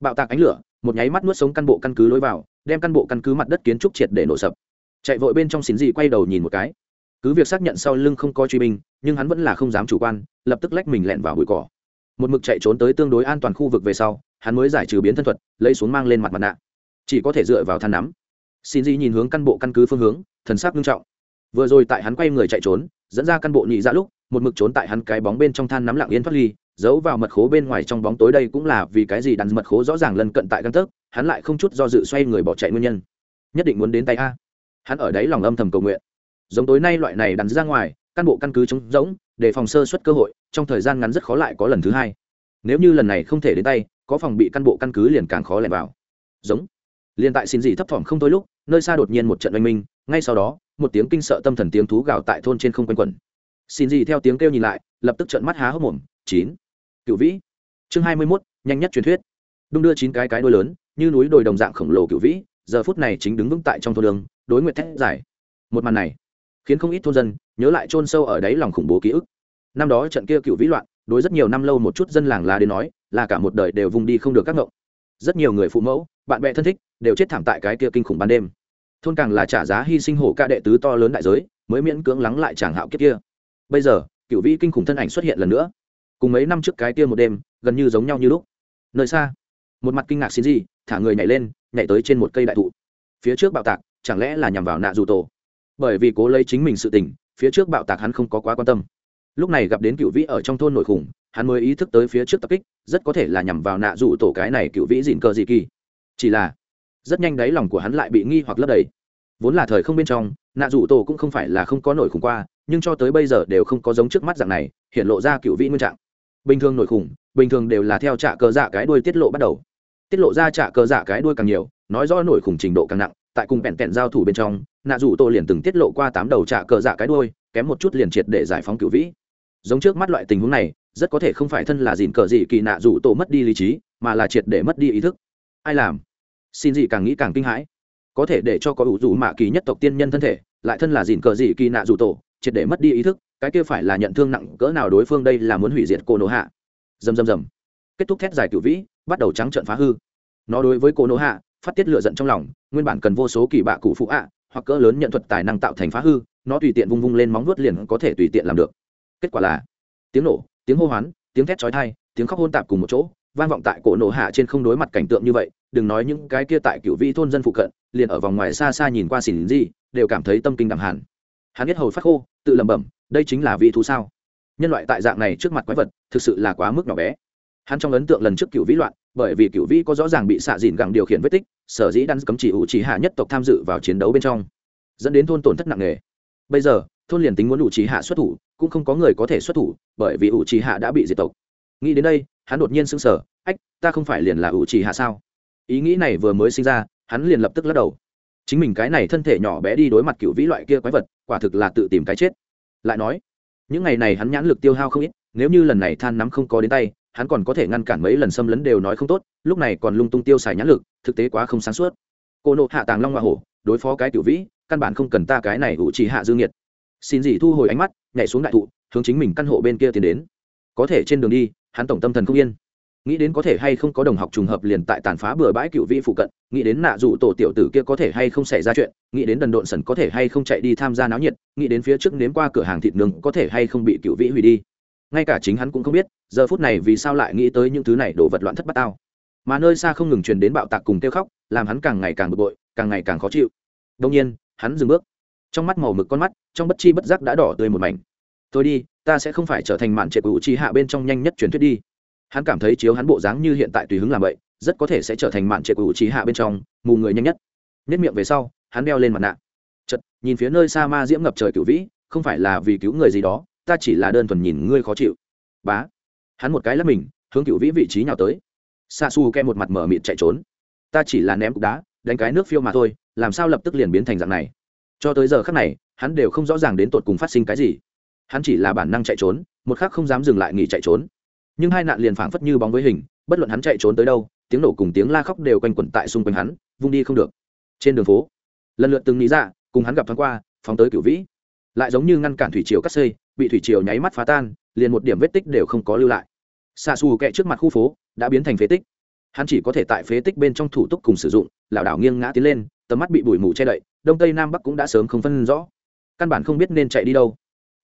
Bạo tạc ánh lửa, một nháy mắt nuốt sống căn bộ căn cứ lối vào, đem căn bộ căn cứ mặt đất kiến trúc triệt để nổ sập. Chạy vội bên trong xín dị quay đầu nhìn một cái. Cứ việc xác nhận sau lưng không có truy binh, nhưng hắn vẫn là không dám chủ quan, lập tức lách mình lẹn vào bụi cỏ một mực chạy trốn tới tương đối an toàn khu vực về sau, hắn mới giải trừ biến thân thuật, lấy xuống mang lên mặt mặt nạ. Chỉ có thể dựa vào than nắm. Xin Di nhìn hướng căn bộ căn cứ phương hướng, thần sắc nghiêm trọng. Vừa rồi tại hắn quay người chạy trốn, dẫn ra căn bộ nhị ra lúc, một mực trốn tại hắn cái bóng bên trong than nắm lặng yên thoát ly, giấu vào mật khố bên ngoài trong bóng tối đây cũng là vì cái gì đàn mật khố rõ ràng lần cận tại căn tấc, hắn lại không chút do dự xoay người bỏ chạy nguyên nhân. Nhất định muốn đến tay a. Hắn ở đấy lòng âm thầm cầu nguyện. Giống tối nay loại này đắn ra ngoài căn bộ căn cứ chống rỗng, để phòng sơ suất cơ hội, trong thời gian ngắn rất khó lại có lần thứ hai. Nếu như lần này không thể đến tay, có phòng bị căn bộ căn cứ liền càng khó lẻn vào. Giống. Liền tại xin gì thấp thỏm không thôi lúc, nơi xa đột nhiên một trận oanh minh, ngay sau đó, một tiếng kinh sợ tâm thần tiếng thú gào tại thôn trên không quanh quẩn. Xin gì theo tiếng kêu nhìn lại, lập tức trận mắt há hốc mồm, chín. Cựu vĩ. Chương hai mươi mốt, nhanh nhất truyền thuyết. Đung đưa chín cái cái đôi lớn, như núi đồi đồng dạng khổng lồ cựu vĩ, giờ phút này chính đứng vững tại trong thôn đường, đối nguyện thét giải một màn này khiến không ít thôn dân nhớ lại chôn sâu ở đáy lòng khủng bố ký ức. Năm đó trận kia cựu vĩ loạn, đối rất nhiều năm lâu một chút dân làng là đến nói, là cả một đời đều vùng đi không được các ngộng. Rất nhiều người phụ mẫu, bạn bè thân thích, đều chết thảm tại cái kia kinh khủng ban đêm. Thôn càng là trả giá hy sinh hổ ca đệ tứ to lớn đại giới, mới miễn cưỡng lắng lại chàng hạo kiếp kia. Bây giờ, cựu vĩ kinh khủng thân ảnh xuất hiện lần nữa. Cùng mấy năm trước cái kia một đêm, gần như giống nhau như lúc. Nơi xa, một mặt kinh ngạc xin gì, thả người nhảy lên, nhảy tới trên một cây đại thụ. Phía trước bạo tạc, chẳng lẽ là nhằm vào nạ dù tổ? Bởi vì cố lấy chính mình sự tình, phía trước bạo tạc hắn không có quá quan tâm. Lúc này gặp đến cựu vĩ ở trong thôn nội khủng, hắn mới ý thức tới phía trước tập kích, rất có thể là nhằm vào nạ rủ tổ cái này cựu vĩ dịn cờ dị kỳ. Chỉ là, rất nhanh đáy lòng của hắn lại bị nghi hoặc lấp đầy. Vốn là thời không bên trong, nạ rủ tổ cũng không phải là không có nổi khủng qua, nhưng cho tới bây giờ đều không có giống trước mắt dạng này, hiện lộ ra cựu vĩ nguyên trạng. Bình thường nổi khủng, bình thường đều là theo trả cờ dạ cái đuôi tiết lộ bắt đầu. Tiết lộ ra trả cờ dạ cái đuôi càng nhiều, nói rõ nổi khủng trình độ càng nặng, tại cùng bẹn tẹn giao thủ bên trong nạ dù tô liền từng tiết lộ qua tám đầu trả cờ dạ cái đuôi, kém một chút liền triệt để giải phóng cựu vĩ. Giống trước mắt loại tình huống này, rất có thể không phải thân là dìn cờ gì kỳ nạ dù tổ mất đi lý trí, mà là triệt để mất đi ý thức. Ai làm? Xin gì càng nghĩ càng kinh hãi. Có thể để cho có ủ dù mạ kỳ nhất tộc tiên nhân thân thể, lại thân là dìn cờ gì kỳ nạ dù tổ, triệt để mất đi ý thức, cái kia phải là nhận thương nặng cỡ nào đối phương đây là muốn hủy diệt cô nô hạ. Dầm dầm dầm kết thúc thét dài cựu vĩ, bắt đầu trắng trợn phá hư. Nó đối với cô nô hạ, phát tiết lựa giận trong lòng, nguyên bản cần vô số kỳ bạ cụ phụ ạ hoặc cỡ lớn nhận thuật tài năng tạo thành phá hư, nó tùy tiện vung vung lên móng vuốt liền có thể tùy tiện làm được. Kết quả là, tiếng nổ, tiếng hô hoán, tiếng thét chói tai, tiếng khóc hôn tạp cùng một chỗ, vang vọng tại cổ nổ hạ trên không đối mặt cảnh tượng như vậy, đừng nói những cái kia tại cựu vĩ thôn dân phụ cận, liền ở vòng ngoài xa xa nhìn qua xỉn gì, đều cảm thấy tâm kinh đẳng hẳn. hắn biết hầu phát khô, tự lẩm bẩm, đây chính là vị thú sao? Nhân loại tại dạng này trước mặt quái vật, thực sự là quá mức nhỏ bé. Hắn trong ấn tượng lần trước cựu vĩ loạn bởi vì cựu vĩ có rõ ràng bị xạ dìn gẳng điều khiển vết tích, sở dĩ đan cấm chỉ ủ trí hạ nhất tộc tham dự vào chiến đấu bên trong, dẫn đến thôn tổn thất nặng nề. Bây giờ, thôn liền tính muốn ủ trí hạ xuất thủ, cũng không có người có thể xuất thủ, bởi vì ủ trí hạ đã bị diệt tộc. Nghĩ đến đây, hắn đột nhiên sững sờ, ách, ta không phải liền là ủ trí hạ sao? Ý nghĩ này vừa mới sinh ra, hắn liền lập tức lắc đầu. Chính mình cái này thân thể nhỏ bé đi đối mặt cựu vĩ loại kia quái vật, quả thực là tự tìm cái chết. Lại nói, những ngày này hắn nhãn lực tiêu hao không ít, nếu như lần này than nắm không có đến tay hắn còn có thể ngăn cản mấy lần xâm lấn đều nói không tốt, lúc này còn lung tung tiêu xài nhãn lực, thực tế quá không sáng suốt. Cô nộ hạ tàng long hoa hổ, đối phó cái cựu vĩ, căn bản không cần ta cái này ủ trì hạ dương nhiệt xin gì thu hồi ánh mắt, nhảy xuống đại thụ, hướng chính mình căn hộ bên kia tiến đến. Có thể trên đường đi, hắn tổng tâm thần không yên. Nghĩ đến có thể hay không có đồng học trùng hợp liền tại tàn phá bừa bãi cựu vĩ phụ cận, nghĩ đến nạ dụ tổ tiểu tử kia có thể hay không xảy ra chuyện, nghĩ đến đần độn sần có thể hay không chạy đi tham gia náo nhiệt, nghĩ đến phía trước nếm qua cửa hàng thịt nướng có thể hay không bị cựu vĩ hủy đi ngay cả chính hắn cũng không biết, giờ phút này vì sao lại nghĩ tới những thứ này đổ vật loạn thất bát tao. Mà nơi xa không ngừng truyền đến bạo tạc cùng kêu khóc, làm hắn càng ngày càng bực bội, càng ngày càng khó chịu. Đông nhiên, hắn dừng bước. Trong mắt màu mực con mắt, trong bất chi bất giác đã đỏ tươi một mảnh. Tôi đi, ta sẽ không phải trở thành mạn trệ cụ chi hạ bên trong nhanh nhất truyền thuyết đi. Hắn cảm thấy chiếu hắn bộ dáng như hiện tại tùy hứng làm vậy, rất có thể sẽ trở thành mạn trệ cụ chi hạ bên trong, mù người nhanh nhất. Nhất miệng về sau, hắn đeo lên mặt nạ. Chật nhìn phía nơi xa ma diễm ngập trời cửu vĩ, không phải là vì cứu người gì đó ta chỉ là đơn thuần nhìn ngươi khó chịu. Bá. Hắn một cái lắp mình, hướng cựu vĩ vị trí nào tới. Xa xù ke một mặt mở mịt chạy trốn. Ta chỉ là ném cục đá, đánh cái nước phiêu mà thôi, làm sao lập tức liền biến thành dạng này? Cho tới giờ khác này, hắn đều không rõ ràng đến tột cùng phát sinh cái gì. Hắn chỉ là bản năng chạy trốn, một khác không dám dừng lại nghỉ chạy trốn. Nhưng hai nạn liền phảng phất như bóng với hình, bất luận hắn chạy trốn tới đâu, tiếng nổ cùng tiếng la khóc đều quanh quẩn tại xung quanh hắn, vung đi không được. Trên đường phố, lần lượt từng lý ra, cùng hắn gặp thoáng qua, phóng tới cửu vĩ. Lại giống như ngăn cản thủy triều cắt xây bị thủy triều nháy mắt phá tan, liền một điểm vết tích đều không có lưu lại. Xa xù kẹ trước mặt khu phố, đã biến thành phế tích. Hắn chỉ có thể tại phế tích bên trong thủ tục cùng sử dụng, lảo đảo nghiêng ngã tiến lên, tầm mắt bị bụi mù che đậy, đông tây nam bắc cũng đã sớm không phân rõ. Căn bản không biết nên chạy đi đâu.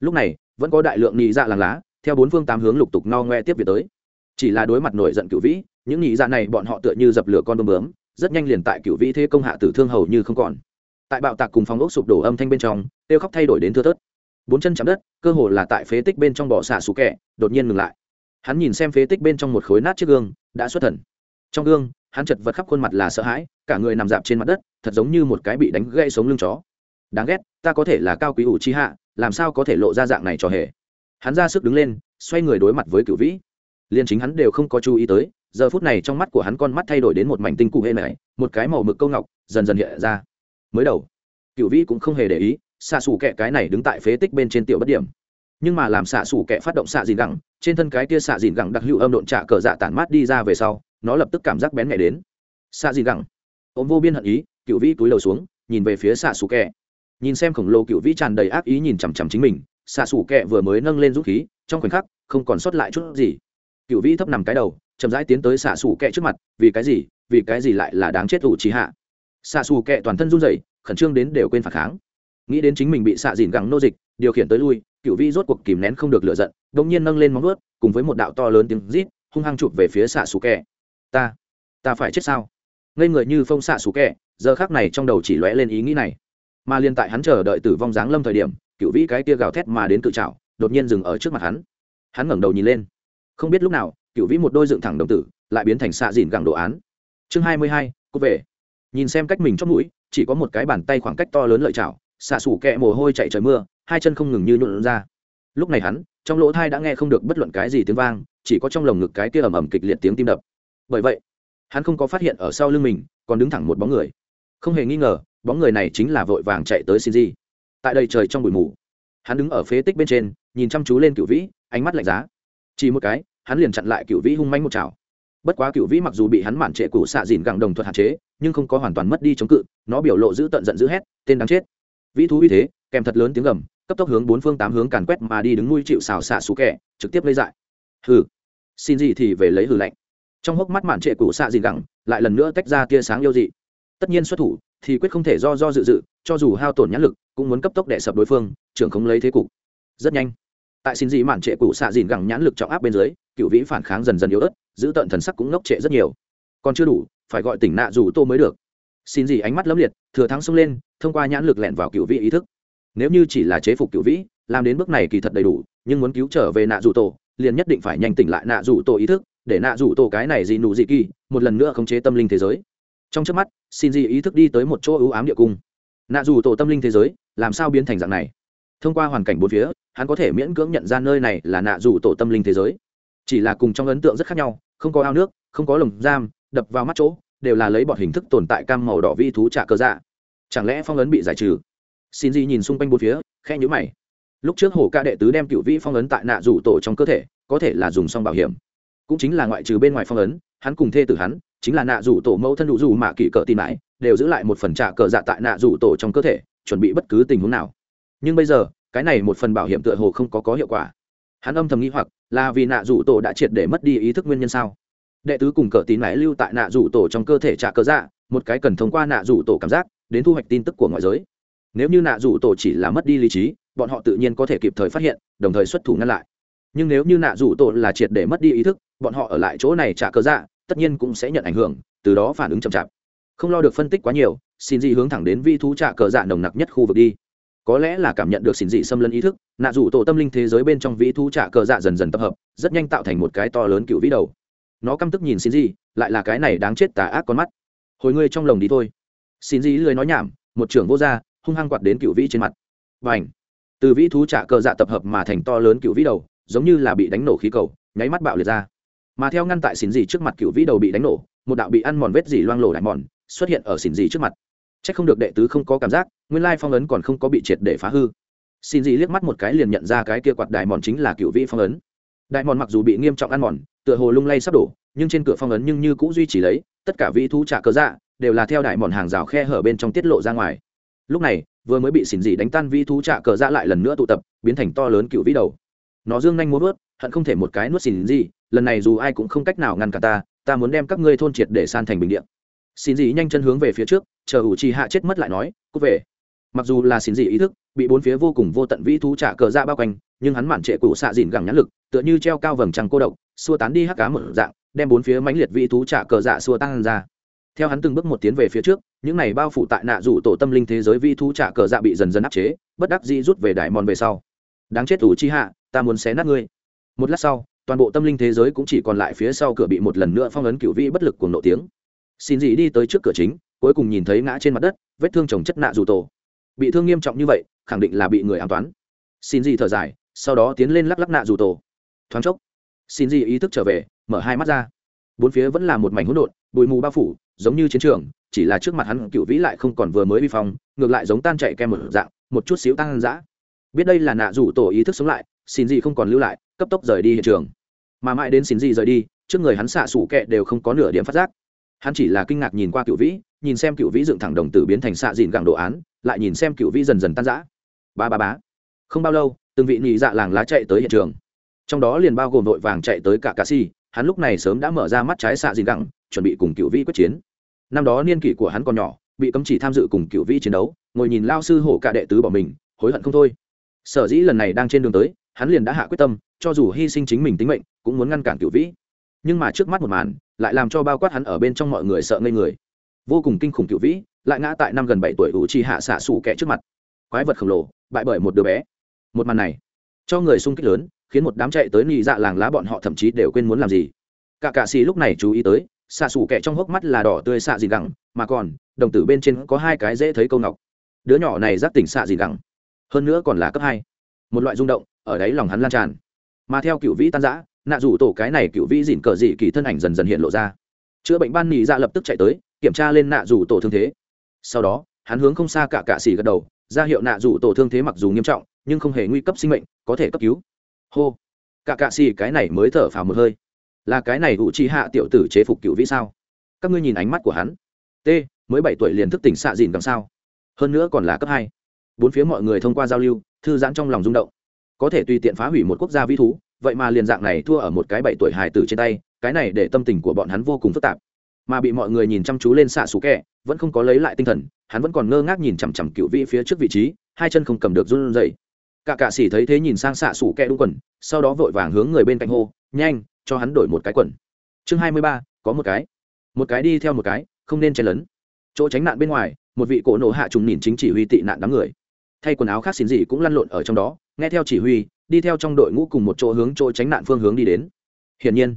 Lúc này, vẫn có đại lượng nhị dạ làng lá, theo bốn phương tám hướng lục tục no ngoe tiếp việc tới. Chỉ là đối mặt nổi giận cựu vĩ, những nhị dạ này bọn họ tựa như dập lửa con bơm bướm, rất nhanh liền tại cựu vĩ thế công hạ tử thương hầu như không còn. Tại bạo tạc cùng phòng ốc sụp đổ âm thanh bên trong tiêu khóc thay đổi đến thưa thớt bốn chân chạm đất, cơ hồ là tại phế tích bên trong bỏ xạ xù kẹ, đột nhiên ngừng lại. Hắn nhìn xem phế tích bên trong một khối nát chiếc gương, đã xuất thần. Trong gương, hắn chật vật khắp khuôn mặt là sợ hãi, cả người nằm dạp trên mặt đất, thật giống như một cái bị đánh gây sống lưng chó. Đáng ghét, ta có thể là cao quý ủ chi hạ, làm sao có thể lộ ra dạng này cho hề? Hắn ra sức đứng lên, xoay người đối mặt với cựu vĩ. Liền chính hắn đều không có chú ý tới, giờ phút này trong mắt của hắn con mắt thay đổi đến một mảnh tinh cụ hệ này một cái màu mực câu ngọc, dần dần hiện ra. Mới đầu cựu vĩ cũng không hề để ý xạ xù kẹ cái này đứng tại phế tích bên trên tiểu bất điểm. Nhưng mà làm xạ xù kẹ phát động xạ dìn gẳng, trên thân cái kia xạ dìn gẳng đặc hữu âm độn trạ cờ dạ tản mát đi ra về sau, nó lập tức cảm giác bén nhạy đến. Xạ dìn gẳng. Ôm vô biên hận ý, cựu vĩ túi đầu xuống, nhìn về phía xạ xù kẹ. Nhìn xem khổng lồ cựu vĩ tràn đầy ác ý nhìn chằm chằm chính mình, xạ xù kẹ vừa mới nâng lên dũng khí, trong khoảnh khắc, không còn sót lại chút gì. Cựu vĩ thấp nằm cái đầu, chậm rãi tiến tới xạ xù kẹ trước mặt, vì cái gì? Vì cái gì lại là đáng chết ủ trí hạ? Xạ xù kẹ toàn thân run rẩy, khẩn trương đến đều quên phản kháng nghĩ đến chính mình bị xạ dìn gẳng nô dịch, điều khiển tới lui cựu vĩ rốt cuộc kìm nén không được lựa giận đông nhiên nâng lên móng ướt cùng với một đạo to lớn tiếng rít, hung hăng chụp về phía xạ xù kẹ ta ta phải chết sao? Ngây người như phong xạ xù kẹ giờ khác này trong đầu chỉ lóe lên ý nghĩ này. Mà liên tại hắn chờ đợi tử vong giáng lâm thời điểm cựu vĩ cái tia gào thét mà đến tự trào đột nhiên dừng ở trước mặt hắn. Hắn ngẩng đầu nhìn lên. Không biết lúc nào cựu vĩ một đôi dựng thẳng đồng tử, lại biến thành xạ dìn gẳng đồ án. Chương hai mươi hai cúc về. Nhìn xem cách mình chót mũi, chỉ có một cái bàn tay khoảng cách to lớn lợi chảo xạ xủ kẹ mồ hôi chạy trời mưa, hai chân không ngừng như nhuộn ra. Lúc này hắn, trong lỗ thai đã nghe không được bất luận cái gì tiếng vang, chỉ có trong lồng ngực cái kia ầm ầm kịch liệt tiếng tim đập. Bởi vậy, hắn không có phát hiện ở sau lưng mình còn đứng thẳng một bóng người. Không hề nghi ngờ, bóng người này chính là vội vàng chạy tới xin di tại đây trời trong bụi mù, hắn đứng ở phế tích bên trên, nhìn chăm chú lên cựu vĩ, ánh mắt lạnh giá. Chỉ một cái, hắn liền chặn lại cựu vĩ hung manh một chảo bất quá cựu vĩ mặc dù bị hắn mản trệ cũ xạ dìn gẳng đồng thuật hạn chế, nhưng không có hoàn toàn mất đi chống cự, nó biểu lộ giữ tận giận giữ hét, tên đáng chết vĩ thú uy thế, kèm thật lớn tiếng gầm, cấp tốc hướng bốn phương tám hướng càn quét mà đi đứng nuôi chịu xào xạ xú kẹ trực tiếp lấy dại. Hừ. Xin gì thì về lấy hừ lạnh. Trong hốc mắt mạn trệ cũ xạ dìn gẳng, lại lần nữa tách ra tia sáng yêu dị. Tất nhiên xuất thủ thì quyết không thể do do dự dự, cho dù hao tổn nhãn lực, cũng muốn cấp tốc đệ sập đối phương, trưởng không lấy thế cục. Rất nhanh. Tại xin gì mạn trệ cụ xạ dìn gẳng nhãn lực trọng áp bên dưới, cựu vĩ phản kháng dần dần yếu ớt, giữ tận thần sắc cũng ngốc trệ rất nhiều. Còn chưa đủ, phải gọi tỉnh nạ dù tô mới được. Xin gì ánh mắt lấm liệt, thừa thắng xông lên thông qua nhãn lực lẹn vào cựu vĩ ý thức. Nếu như chỉ là chế phục cựu vĩ, làm đến bước này kỳ thật đầy đủ, nhưng muốn cứu trở về nạ dù tổ, liền nhất định phải nhanh tỉnh lại nạ dù tổ ý thức, để nạ dù tổ cái này gì nụ gì kỳ, một lần nữa khống chế tâm linh thế giới. Trong trước mắt, xin gì ý thức đi tới một chỗ ưu ám địa cung. Nạ dù tổ tâm linh thế giới, làm sao biến thành dạng này? Thông qua hoàn cảnh bốn phía, hắn có thể miễn cưỡng nhận ra nơi này là nạ dù tổ tâm linh thế giới. Chỉ là cùng trong ấn tượng rất khác nhau, không có ao nước, không có lồng giam, đập vào mắt chỗ, đều là lấy bọn hình thức tồn tại cam màu đỏ vi thú trả cơ dạ chẳng lẽ phong ấn bị giải trừ? Xin gì nhìn xung quanh bốn phía khe nhữ mày. Lúc trước hồ ca đệ tứ đem cựu vĩ phong ấn tại nạ rủ tổ trong cơ thể, có thể là dùng xong bảo hiểm. Cũng chính là ngoại trừ bên ngoài phong ấn, hắn cùng thê tử hắn, chính là nạ rủ tổ mẫu thân đủ dù mạ kỷ cỡ tin mãi đều giữ lại một phần trả cờ dạ tại nạ rủ tổ trong cơ thể, chuẩn bị bất cứ tình huống nào. Nhưng bây giờ, cái này một phần bảo hiểm tựa hồ không có có hiệu quả. Hắn âm thầm nghĩ hoặc, là vì nạ rủ tổ đã triệt để mất đi ý thức nguyên nhân sao? Đệ tứ cùng cờ tín mãi lưu tại nạ rủ tổ trong cơ thể trả cờ dạ một cái cần thông qua nạ rủ tổ cảm giác đến thu hoạch tin tức của ngoại giới. Nếu như nạ rủ tổ chỉ là mất đi lý trí, bọn họ tự nhiên có thể kịp thời phát hiện, đồng thời xuất thủ ngăn lại. Nhưng nếu như nạ rủ tổ là triệt để mất đi ý thức, bọn họ ở lại chỗ này trả cờ dạ tất nhiên cũng sẽ nhận ảnh hưởng, từ đó phản ứng chậm chạp. Không lo được phân tích quá nhiều xin dị hướng thẳng đến vi thú trả cờ dạ nồng nặc nhất khu vực đi. Có lẽ là cảm nhận được xin dị xâm lấn ý thức, nạ rủ tổ tâm linh thế giới bên trong vĩ thú trả cờ dạ dần dần tập hợp, rất nhanh tạo thành một cái to lớn cựu vĩ đầu. Nó căm tức nhìn xin dị lại là cái này đáng chết tà ác con mắt. Hồi ngươi trong lồng đi thôi xin dị lười nói nhảm một trưởng vô gia hung hăng quạt đến cựu vĩ trên mặt và ảnh từ vĩ thú trả cờ dạ tập hợp mà thành to lớn cựu vĩ đầu giống như là bị đánh nổ khí cầu nháy mắt bạo liệt ra mà theo ngăn tại xin dị trước mặt cựu vĩ đầu bị đánh nổ một đạo bị ăn mòn vết dỉ loang lổ đại mòn xuất hiện ở xin dị trước mặt Chắc không được đệ tứ không có cảm giác, nguyên lai phong ấn còn không có bị triệt để phá hư. Xin dì liếc mắt một cái liền nhận ra cái kia quạt đại mòn chính là cựu vĩ phong ấn. Đại mòn mặc dù bị nghiêm trọng ăn mòn, tựa hồ lung lay sắp đổ, nhưng trên cửa phong ấn nhưng như cũ duy trì lấy, tất cả vĩ thú trả cơ dạ đều là theo đại mòn hàng rào khe hở bên trong tiết lộ ra ngoài. Lúc này, vừa mới bị xỉn dị đánh tan vi thú trạ cờ dạ lại lần nữa tụ tập biến thành to lớn cựu vĩ đầu. Nó dương nhanh muốn vớt hận không thể một cái nuốt xỉn dị lần này dù ai cũng không cách nào ngăn cả ta ta muốn đem các ngươi thôn triệt để san thành bình điện Xỉn dị nhanh chân hướng về phía trước chờ ủ trì hạ chết mất lại nói cút về. Mặc dù là xỉn dị ý thức bị bốn phía vô cùng vô tận vĩ thú trả cờ ra bao quanh nhưng hắn mản trệ cụ xạ dìn gẳng nhãn lực tựa như treo cao vầng trăng cô độc xua tán đi hắc cá một dạng đem bốn phía mãnh liệt vĩ thú trả cờ dạ xua tan ra theo hắn từng bước một tiến về phía trước, những này bao phủ tại nạ rủ tổ tâm linh thế giới vi thú trả cờ dạ bị dần dần áp chế, bất đắc dĩ rút về đại mòn về sau. Đáng chết ủ chi hạ, ta muốn xé nát ngươi. Một lát sau, toàn bộ tâm linh thế giới cũng chỉ còn lại phía sau cửa bị một lần nữa phong ấn cựu vĩ bất lực cùng nộ tiếng. Xin dị đi tới trước cửa chính, cuối cùng nhìn thấy ngã trên mặt đất, vết thương chồng chất nạ dù tổ. Bị thương nghiêm trọng như vậy, khẳng định là bị người an toán. Xin dị thở dài, sau đó tiến lên lắc lắc nạ dù tổ. Thoáng chốc, xin dị ý thức trở về, mở hai mắt ra bốn phía vẫn là một mảnh hỗn độn, bụi mù bao phủ, giống như chiến trường, chỉ là trước mặt hắn cựu vĩ lại không còn vừa mới vi phong, ngược lại giống tan chạy kem một dạng, một chút xíu tăng dã biết đây là nạ rủ tổ ý thức sống lại, xin gì không còn lưu lại, cấp tốc rời đi hiện trường. Mà mãi đến xin gì rời đi, trước người hắn xạ sủ kẹ đều không có nửa điểm phát giác. Hắn chỉ là kinh ngạc nhìn qua cựu vĩ, nhìn xem cựu vĩ dựng thẳng đồng tử biến thành xạ dìn gẳng đồ án, lại nhìn xem cựu vĩ dần dần tan rã. Ba ba bá không bao lâu, từng vị nhị dạ làng lá chạy tới hiện trường. Trong đó liền bao gồm vội vàng chạy tới cả cà si hắn lúc này sớm đã mở ra mắt trái xạ dìn gẳng, chuẩn bị cùng cựu vĩ quyết chiến. Năm đó niên kỷ của hắn còn nhỏ, bị cấm chỉ tham dự cùng cựu vĩ chiến đấu, ngồi nhìn lao sư hổ cả đệ tứ bỏ mình, hối hận không thôi. Sở dĩ lần này đang trên đường tới, hắn liền đã hạ quyết tâm, cho dù hy sinh chính mình tính mệnh, cũng muốn ngăn cản cựu vĩ. Nhưng mà trước mắt một màn, lại làm cho bao quát hắn ở bên trong mọi người sợ ngây người. Vô cùng kinh khủng cựu vĩ, lại ngã tại năm gần bảy tuổi ủ trì hạ xạ xủ kẻ trước mặt. Quái vật khổng lồ, bại bởi một đứa bé. Một màn này cho người sung kích lớn, khiến một đám chạy tới nị dạ làng lá bọn họ thậm chí đều quên muốn làm gì. Cả cạ xì lúc này chú ý tới, xạ xù kẹ trong hốc mắt là đỏ tươi xạ gì gẳng, mà còn, đồng tử bên trên có hai cái dễ thấy câu ngọc. Đứa nhỏ này giác tỉnh xạ gì gẳng. Hơn nữa còn là cấp hai. Một loại rung động, ở đấy lòng hắn lan tràn. Mà theo cựu vĩ tan giã nạ rủ tổ cái này cựu vĩ dịn cờ dị kỳ thân ảnh dần dần hiện lộ ra. Chữa bệnh ban nị dạ lập tức chạy tới, kiểm tra lên nạ rủ tổ thương thế. Sau đó, hắn hướng không xa cả cạ xì gật đầu ra hiệu nạ rủ tổ thương thế mặc dù nghiêm trọng, nhưng không hề nguy cấp sinh mệnh, có thể cấp cứu. Hô. Cả cạ xì, cái này mới thở phào một hơi. Là cái này ủ chi hạ tiểu tử chế phục cựu vĩ sao? Các ngươi nhìn ánh mắt của hắn. T, mới bảy tuổi liền thức tỉnh xạ dìn càng sao hơn nữa còn là cấp hai. Bốn phía mọi người thông qua giao lưu, thư giãn trong lòng rung động. Có thể tùy tiện phá hủy một quốc gia vĩ thú, vậy mà liền dạng này thua ở một cái bảy tuổi hài tử trên tay, cái này để tâm tình của bọn hắn vô cùng phức tạp mà bị mọi người nhìn chăm chú lên xạ xù kẹ, vẫn không có lấy lại tinh thần, hắn vẫn còn ngơ ngác nhìn chằm chằm cựu vĩ phía trước vị trí, hai chân không cầm được run dậy cả cạ xỉ thấy thế nhìn sang xạ xù kẹ đúng quần, sau đó vội vàng hướng người bên cạnh hô, nhanh, cho hắn đổi một cái quần. Chương hai mươi ba, có một cái. Một cái đi theo một cái, không nên chen lấn. Chỗ tránh nạn bên ngoài, một vị cổ nổ hạ trùng nhìn chính chỉ huy tị nạn đám người. Thay quần áo khác xin gì cũng lăn lộn ở trong đó, nghe theo chỉ huy, đi theo trong đội ngũ cùng một chỗ hướng chỗ tránh nạn phương hướng đi đến. Hiển nhiên,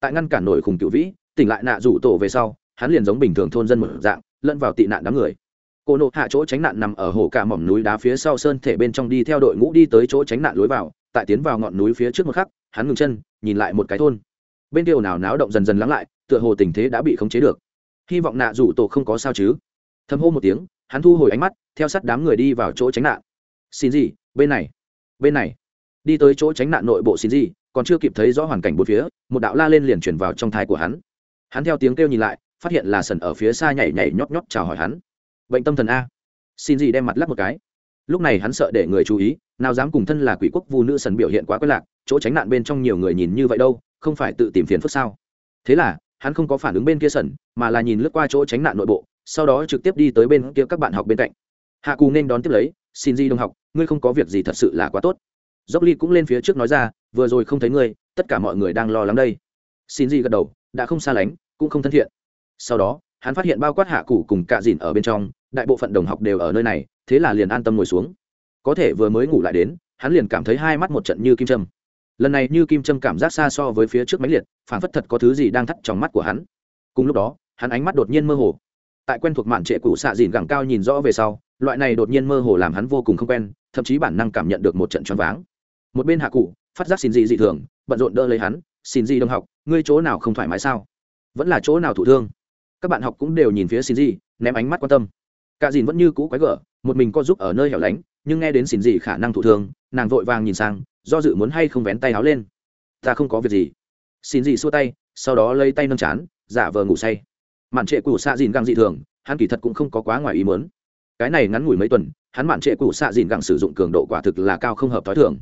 tại ngăn cản nổi khủng cựu vĩ tỉnh lại nạ rủ tổ về sau, hắn liền giống bình thường thôn dân một dạng, lẫn vào tị nạn đám người. Cô nộ hạ chỗ tránh nạn nằm ở hồ cả mỏm núi đá phía sau sơn thể bên trong đi theo đội ngũ đi tới chỗ tránh nạn lối vào, tại tiến vào ngọn núi phía trước một khắc, hắn ngừng chân, nhìn lại một cái thôn. Bên kia nào náo động dần dần lắng lại, tựa hồ tình thế đã bị khống chế được. Hy vọng nạ rủ tổ không có sao chứ. Thầm hô một tiếng, hắn thu hồi ánh mắt, theo sát đám người đi vào chỗ tránh nạn. Xin gì, bên này bên này. Đi tới chỗ tránh nạn nội bộ xin gì, còn chưa kịp thấy rõ hoàn cảnh bốn phía, một đạo la lên liền chuyển vào trong thai của hắn hắn theo tiếng kêu nhìn lại, phát hiện là sần ở phía xa nhảy nhảy nhót nhót chào hỏi hắn. Bệnh tâm thần a. Xin gì đem mặt lắp một cái. Lúc này hắn sợ để người chú ý, nào dám cùng thân là quỷ quốc vu nữ sần biểu hiện quá quái lạc chỗ tránh nạn bên trong nhiều người nhìn như vậy đâu, không phải tự tìm phiền phức sao? Thế là, hắn không có phản ứng bên kia sần, mà là nhìn lướt qua chỗ tránh nạn nội bộ, sau đó trực tiếp đi tới bên kia các bạn học bên cạnh. Hạ cù nên đón tiếp lấy, xin di đồng học, ngươi không có việc gì thật sự là quá tốt. Dốc ly cũng lên phía trước nói ra, vừa rồi không thấy ngươi, tất cả mọi người đang lo lắng đây. Xin di gật đầu đã không xa lánh, cũng không thân thiện. Sau đó, hắn phát hiện bao quát hạ cụ cùng cạ dìn ở bên trong, đại bộ phận đồng học đều ở nơi này, thế là liền an tâm ngồi xuống. Có thể vừa mới ngủ lại đến, hắn liền cảm thấy hai mắt một trận như kim châm. Lần này như kim châm cảm giác xa so với phía trước máy liệt, phản phất thật có thứ gì đang thắt trong mắt của hắn. Cùng lúc đó, hắn ánh mắt đột nhiên mơ hồ. Tại quen thuộc mạn trệ cụ xạ dìn gẳng cao nhìn rõ về sau, loại này đột nhiên mơ hồ làm hắn vô cùng không quen, thậm chí bản năng cảm nhận được một trận choáng váng. Một bên hạ cụ phát giác xin gì dị thường, bận rộn đỡ lấy hắn xin gì đồng học, ngươi chỗ nào không thoải mái sao? Vẫn là chỗ nào thụ thương? Các bạn học cũng đều nhìn phía xin gì, ném ánh mắt quan tâm. Cả dìn vẫn như cũ quái gở, một mình có giúp ở nơi hẻo lánh, nhưng nghe đến xin gì khả năng thụ thương, nàng vội vàng nhìn sang, do dự muốn hay không vén tay áo lên. Ta không có việc gì. Xin gì xua tay, sau đó lấy tay nâng chán, giả vờ ngủ say. Màn trệ của xạ dìn găng dị thường, hắn kỳ thật cũng không có quá ngoài ý muốn. Cái này ngắn ngủi mấy tuần, hắn mạn trệ của xạ dìn găng sử dụng cường độ quả thực là cao không hợp t h o i thường.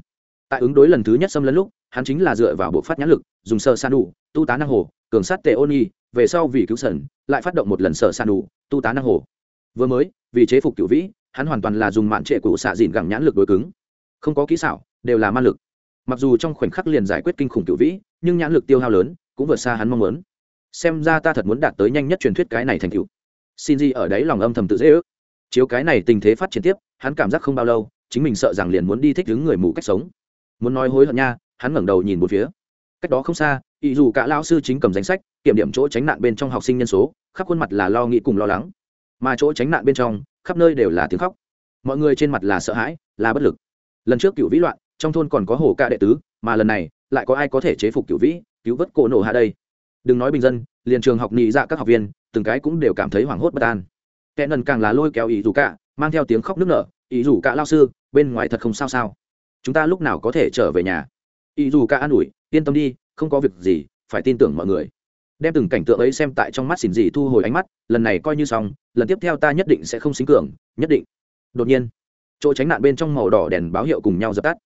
Tại ứng đối lần thứ nhất xâm lấn lúc hắn chính là dựa vào bộ phát nhãn lực, dùng sơ san đủ tu tá năng hồ, cường sát tệ ôn y về sau vì cứu sần lại phát động một lần sơ san đủ tu tá năng hồ. Vừa mới, vì chế phục cựu vĩ, hắn hoàn toàn là dùng mạn trệ cụ xạ dìn gẳng nhãn lực đối cứng. Không có kỹ xảo, đều là ma lực. Mặc dù trong khoảnh khắc liền giải quyết kinh khủng cựu vĩ, nhưng nhãn lực tiêu hao lớn, cũng vượt xa hắn mong muốn. Xem ra ta thật muốn đạt tới nhanh nhất truyền thuyết cái này thành cựu xin gì ở đấy lòng âm thầm tự dễ ước. Chiếu cái này tình thế phát triển tiếp, hắn cảm giác không bao lâu, chính mình sợ rằng liền muốn đi thích đứng người mù cách sống. Muốn nói hối hận nha hắn ngẩng đầu nhìn một phía. Cách đó không xa ý dù cả lao sư chính cầm danh sách, kiểm điểm chỗ tránh nạn bên trong học sinh nhân số, khắp khuôn mặt là lo nghĩ cùng lo lắng. Mà chỗ tránh nạn bên trong, khắp nơi đều là tiếng khóc. Mọi người trên mặt là sợ hãi, là bất lực. Lần trước cựu vĩ loạn, trong thôn còn có hồ ca đệ tứ, mà lần này, lại có ai có thể chế phục cựu vĩ, cứu vớt cổ nổ hạ đây? Đừng nói bình dân, liền trường học nhị dạ các học viên, từng cái cũng đều cảm thấy hoảng hốt bất an. Kẻ nần càng là lôi kéo ý dù cả, mang theo tiếng khóc nức nở ý dù cả lao sư, bên ngoài thật không sao sao? Chúng ta lúc nào có thể trở về nhà? Ý dù ca an ủi, yên tâm đi, không có việc gì, phải tin tưởng mọi người. Đem từng cảnh tượng ấy xem tại trong mắt xỉn gì thu hồi ánh mắt, lần này coi như xong, lần tiếp theo ta nhất định sẽ không xính cường, nhất định. Đột nhiên, chỗ tránh nạn bên trong màu đỏ đèn báo hiệu cùng nhau dập tắt.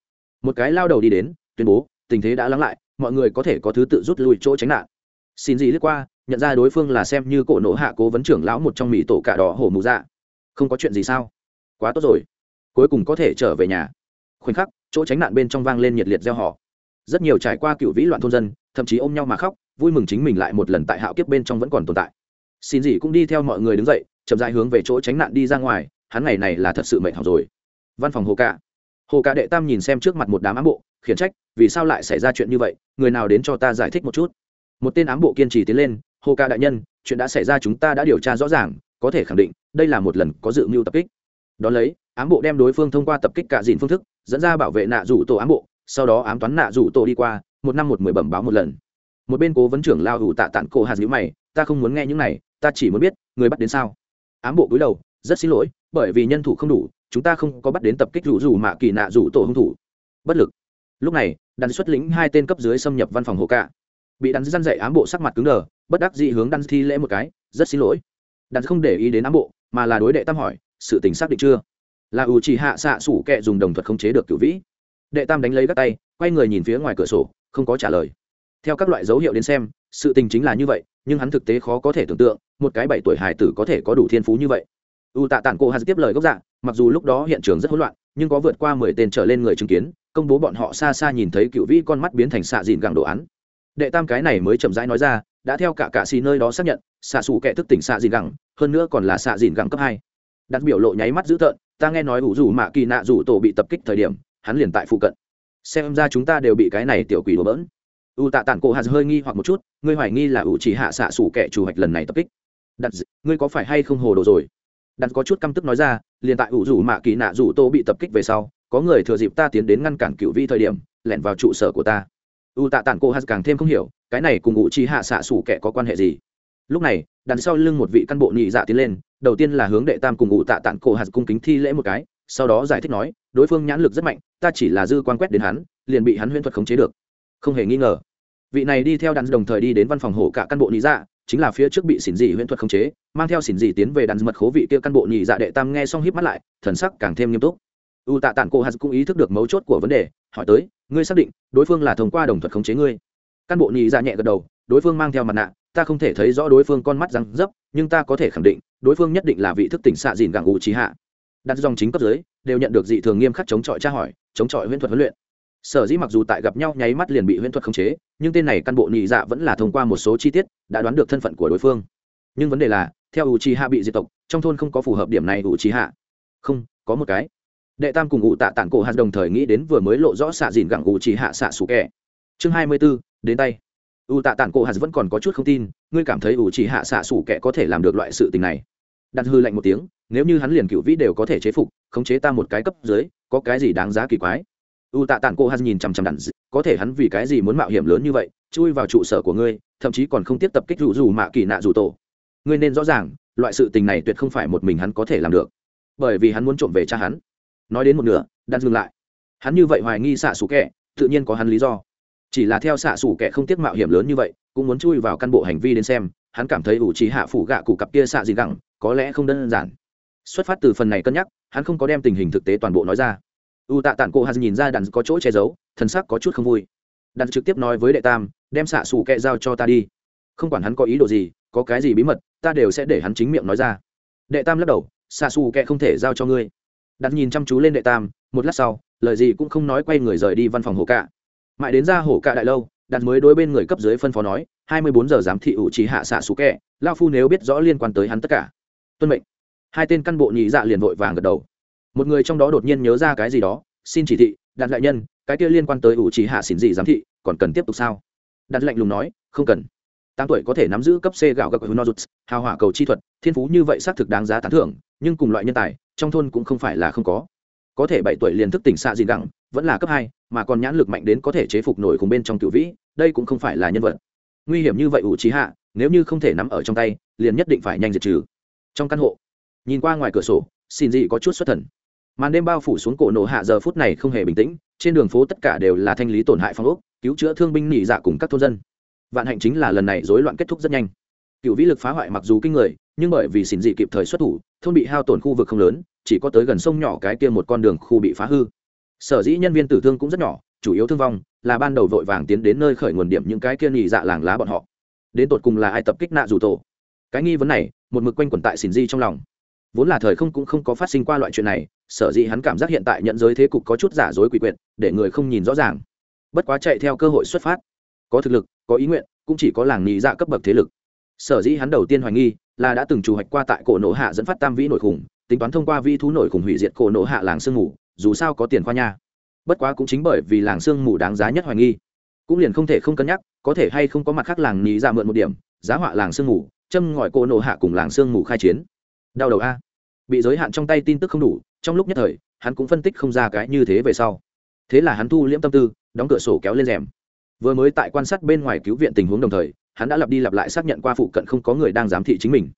Một cái lao đầu đi đến, tuyên bố, tình thế đã lắng lại, mọi người có thể có thứ tự rút lui chỗ tránh nạn. Xin gì lướt qua, nhận ra đối phương là xem như cổ nổ hạ cố vấn trưởng lão một trong mỹ tổ cả đỏ hổ mù dạ. Không có chuyện gì sao? Quá tốt rồi. Cuối cùng có thể trở về nhà. Khoảnh khắc, chỗ tránh nạn bên trong vang lên nhiệt liệt gieo họ rất nhiều trải qua cựu vĩ loạn thôn dân, thậm chí ôm nhau mà khóc, vui mừng chính mình lại một lần tại hạo kiếp bên trong vẫn còn tồn tại. Xin gì cũng đi theo mọi người đứng dậy, chậm dại hướng về chỗ tránh nạn đi ra ngoài, hắn ngày này là thật sự mệt học rồi. Văn phòng hồ cạ. Hồ cạ đệ tam nhìn xem trước mặt một đám ám bộ, khiển trách, vì sao lại xảy ra chuyện như vậy, người nào đến cho ta giải thích một chút. Một tên ám bộ kiên trì tiến lên, hồ ca đại nhân, chuyện đã xảy ra chúng ta đã điều tra rõ ràng, có thể khẳng định, đây là một lần có dự mưu tập kích. Đón lấy, ám bộ đem đối phương thông qua tập kích cả dìn phương thức, dẫn ra bảo vệ nạ rủ tổ ám bộ sau đó ám toán nạ rủ tổ đi qua, một năm một mười bẩm báo một lần. Một bên cố vấn trưởng lao hủ tạ tản cổ hạt nhữ mày, ta không muốn nghe những này, ta chỉ muốn biết, người bắt đến sao? Ám bộ cúi đầu, rất xin lỗi, bởi vì nhân thủ không đủ, chúng ta không có bắt đến tập kích rủ rủ mạ kỳ nạ rủ tổ hung thủ. Bất lực. Lúc này, đàn xuất lĩnh hai tên cấp dưới xâm nhập văn phòng hồ cạ. Bị đàn dăn dạy ám bộ sắc mặt cứng đờ, bất đắc dị hướng đàn thi lễ một cái, rất xin lỗi. Đàn không để ý đến ám bộ, mà là đối đệ tam hỏi, sự tình xác định chưa? Là ủ chỉ hạ xạ sủ kệ dùng đồng thuật khống chế được cửu vĩ đệ tam đánh lấy các tay, quay người nhìn phía ngoài cửa sổ, không có trả lời. Theo các loại dấu hiệu đến xem, sự tình chính là như vậy, nhưng hắn thực tế khó có thể tưởng tượng, một cái bảy tuổi hải tử có thể có đủ thiên phú như vậy. U tạ tản cô hạt tiếp lời gốc dạng mặc dù lúc đó hiện trường rất hỗn loạn, nhưng có vượt qua mười tên trở lên người chứng kiến, công bố bọn họ xa xa nhìn thấy cựu vĩ con mắt biến thành xạ dìn gẳng đồ án. Đệ tam cái này mới chậm rãi nói ra, đã theo cả cạ xì nơi đó xác nhận, xạ xù kẻ thức tỉnh xạ dìn gẳng, hơn nữa còn là xạ dìn gẳng cấp hai. Đặt biểu lộ nháy mắt dữ tợn, ta nghe nói ủ rủ mạ kỳ nạ rủ tổ bị tập kích thời điểm hắn liền tại phụ cận. Xem ra chúng ta đều bị cái này tiểu quỷ đổ bỡn. U tạ tản cổ hạt hơi nghi hoặc một chút, ngươi hoài nghi là U chỉ hạ xạ xủ kẻ chủ hoạch lần này tập kích. Đặt ngươi có phải hay không hồ đồ rồi? Đặt có chút căm tức nói ra, liền tại ủ rủ mạ kỳ nạ rủ tô bị tập kích về sau, có người thừa dịp ta tiến đến ngăn cản cựu vi thời điểm, lẻn vào trụ sở của ta. U tạ tản cổ hạt càng thêm không hiểu, cái này cùng U chỉ hạ xạ xủ kẻ có quan hệ gì? Lúc này đằng sau lưng một vị căn bộ nhị dạ tiến lên, đầu tiên là hướng đệ tam cùng ngụ tạ tản cổ hạt cung kính thi lễ một cái sau đó giải thích nói, đối phương nhãn lực rất mạnh, ta chỉ là dư quan quét đến hắn, liền bị hắn huyễn thuật khống chế được. Không hề nghi ngờ. Vị này đi theo đàn đồng thời đi đến văn phòng hổ cả căn bộ nhị dạ chính là phía trước bị xỉn dị huyễn thuật khống chế, mang theo xỉn dị tiến về đàn mật khố vị kia căn bộ nhị dạ đệ tam nghe xong híp mắt lại, thần sắc càng thêm nghiêm túc. U tạ tản cô hạt cũng ý thức được mấu chốt của vấn đề, hỏi tới, ngươi xác định đối phương là thông qua đồng thuật khống chế ngươi? Căn bộ nhị dạ nhẹ gật đầu, đối phương mang theo mặt nạ, ta không thể thấy rõ đối phương con mắt răng dấp, nhưng ta có thể khẳng định, đối phương nhất định là vị thức tỉnh xạ dìn gặng u trí hạ đặt dòng chính cấp dưới đều nhận được dị thường nghiêm khắc chống chọi tra hỏi chống chọi huyễn thuật huấn luyện. Sở dĩ mặc dù tại gặp nhau nháy mắt liền bị huyễn thuật khống chế nhưng tên này căn bộ nhị dạ vẫn là thông qua một số chi tiết đã đoán được thân phận của đối phương. Nhưng vấn đề là theo u chi hạ bị diệt tộc trong thôn không có phù hợp điểm này u chi hạ không có một cái. Đệ tam cùng ngụ tạ tản cổ hạt đồng thời nghĩ đến vừa mới lộ rõ xạ dìn gặng u chi hạ xạ sủ kẻ. Chương hai mươi 24, đến tay. U tạ tản cổ hạt vẫn còn có chút không tin ngươi cảm thấy u chi hạ xạ sủ kẻ có thể làm được loại sự tình này. Đặt hư lạnh một tiếng nếu như hắn liền cựu vĩ đều có thể chế phục khống chế ta một cái cấp dưới có cái gì đáng giá kỳ quái? U tạ tản cô hắn nhìn chằm chằm dị, có thể hắn vì cái gì muốn mạo hiểm lớn như vậy chui vào trụ sở của ngươi thậm chí còn không tiếp tập kích rủ rủ mạ kỳ nạ rủ tổ. Ngươi nên rõ ràng loại sự tình này tuyệt không phải một mình hắn có thể làm được. Bởi vì hắn muốn trộm về cha hắn. Nói đến một nửa đan dừng lại. Hắn như vậy hoài nghi xạ xù kẻ tự nhiên có hắn lý do. Chỉ là theo xạ xù kẻ không tiếc mạo hiểm lớn như vậy cũng muốn chui vào căn bộ hành vi đến xem hắn cảm thấy ủ trí hạ phủ gạ cụ cặp kia xạ gì gẳng có lẽ không đơn giản xuất phát từ phần này cân nhắc, hắn không có đem tình hình thực tế toàn bộ nói ra. U tạ tản cô hà nhìn ra đàn có chỗ che giấu thân sắc có chút không vui. Đàn trực tiếp nói với đệ tam, đem xạ xù kẹ giao cho ta đi. Không quản hắn có ý đồ gì, có cái gì bí mật, ta đều sẽ để hắn chính miệng nói ra. Đệ tam lắc đầu, xạ xù kẹ không thể giao cho ngươi. Đặt nhìn chăm chú lên đệ tam, một lát sau, lời gì cũng không nói quay người rời đi văn phòng hổ cạ. Mãi đến ra hổ cạ đại lâu đặt mới đối bên người cấp dưới phân phó nói, hai mươi bốn giờ giám thị ủ trí hạ xạ xù kẹ lao phu nếu biết rõ liên quan tới hắn tất cả. Tuân mệnh hai tên căn bộ nhị dạ liền vội vàng gật đầu. Một người trong đó đột nhiên nhớ ra cái gì đó, xin chỉ thị đặt lại nhân, cái kia liên quan tới ủ trí hạ xỉn gì giám thị, còn cần tiếp tục sao? Đặt lạnh lùng nói, không cần. Tám tuổi có thể nắm giữ cấp c gạo gạo nozuts hào hỏa cầu chi thuật, thiên phú như vậy xác thực đáng giá tán thưởng, nhưng cùng loại nhân tài, trong thôn cũng không phải là không có. Có thể bảy tuổi liền thức tỉnh xạ gì gẳng, vẫn là cấp hai, mà còn nhãn lực mạnh đến có thể chế phục nổi cùng bên trong cựu vĩ, đây cũng không phải là nhân vật. Nguy hiểm như vậy ủ trí hạ, nếu như không thể nắm ở trong tay, liền nhất định phải nhanh diệt trừ. Trong căn hộ nhìn qua ngoài cửa sổ, xin dị có chút xuất thần. Màn đêm bao phủ xuống cổ nổ hạ giờ phút này không hề bình tĩnh, trên đường phố tất cả đều là thanh lý tổn hại phong ốc, cứu chữa thương binh nỉ dạ cùng các thôn dân. Vạn hạnh chính là lần này rối loạn kết thúc rất nhanh. Cựu vĩ lực phá hoại mặc dù kinh người, nhưng bởi vì xỉn dị kịp thời xuất thủ, thôn bị hao tổn khu vực không lớn, chỉ có tới gần sông nhỏ cái kia một con đường khu bị phá hư. Sở dĩ nhân viên tử thương cũng rất nhỏ, chủ yếu thương vong là ban đầu vội vàng tiến đến nơi khởi nguồn điểm những cái kia nhị dạ làng lá bọn họ. Đến tột cùng là ai tập kích nạ dù tổ? Cái nghi vấn này, một mực quanh quẩn tại xỉn di trong lòng vốn là thời không cũng không có phát sinh qua loại chuyện này, sở dĩ hắn cảm giác hiện tại nhận giới thế cục có chút giả dối quỷ quyệt, để người không nhìn rõ ràng. Bất quá chạy theo cơ hội xuất phát. Có thực lực, có ý nguyện, cũng chỉ có làng nhị dạ cấp bậc thế lực. Sở dĩ hắn đầu tiên hoài nghi là đã từng trù hoạch qua tại cổ nổ hạ dẫn phát tam vĩ nội khủng, tính toán thông qua vi thú nội khủng hủy diệt cổ nổ hạ làng sương mù, dù sao có tiền khoa nha. Bất quá cũng chính bởi vì làng sương mù đáng giá nhất hoài nghi. Cũng liền không thể không cân nhắc, có thể hay không có mặt khác làng nhị dạ mượn một điểm, giá họa làng sương mù, châm ngòi cổ nổ hạ cùng làng sương mù khai chiến đau đầu a. Bị giới hạn trong tay tin tức không đủ, trong lúc nhất thời, hắn cũng phân tích không ra cái như thế về sau. Thế là hắn thu liễm tâm tư, đóng cửa sổ kéo lên rèm. Vừa mới tại quan sát bên ngoài cứu viện tình huống đồng thời, hắn đã lặp đi lặp lại xác nhận qua phụ cận không có người đang giám thị chính mình.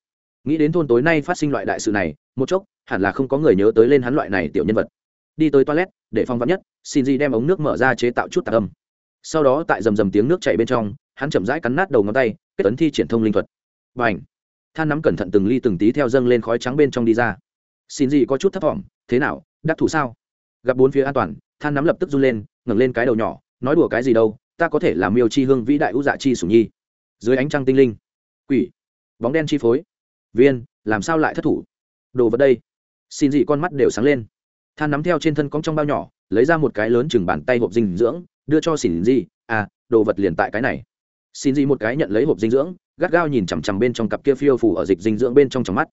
Nghĩ đến thôn tối nay phát sinh loại đại sự này, một chốc, hẳn là không có người nhớ tới lên hắn loại này tiểu nhân vật. Đi tới toilet, để phong vắn nhất, xin di đem ống nước mở ra chế tạo chút tạc âm. Sau đó tại rầm rầm tiếng nước chảy bên trong, hắn chậm rãi cắn nát đầu ngón tay, kết tấn thi triển thông linh thuật. Và ảnh than nắm cẩn thận từng ly từng tí theo dâng lên khói trắng bên trong đi ra. Xin gì có chút thấp thỏm, thế nào, đắc thủ sao? Gặp bốn phía an toàn, than nắm lập tức run lên, ngẩng lên cái đầu nhỏ, nói đùa cái gì đâu, ta có thể làm miêu chi hương vĩ đại ưu dạ chi sủng nhi. Dưới ánh trăng tinh linh, quỷ, bóng đen chi phối. Viên, làm sao lại thất thủ? Đồ vật đây. Xin gì con mắt đều sáng lên. Than nắm theo trên thân cong trong bao nhỏ, lấy ra một cái lớn chừng bàn tay hộp dinh dưỡng, đưa cho xin gì à đồ vật liền tại cái này. Xin gì một cái nhận lấy hộp dinh dưỡng gắt gao nhìn chằm chằm bên trong cặp kia phiêu phủ ở dịch dinh dưỡng bên trong trong mắt.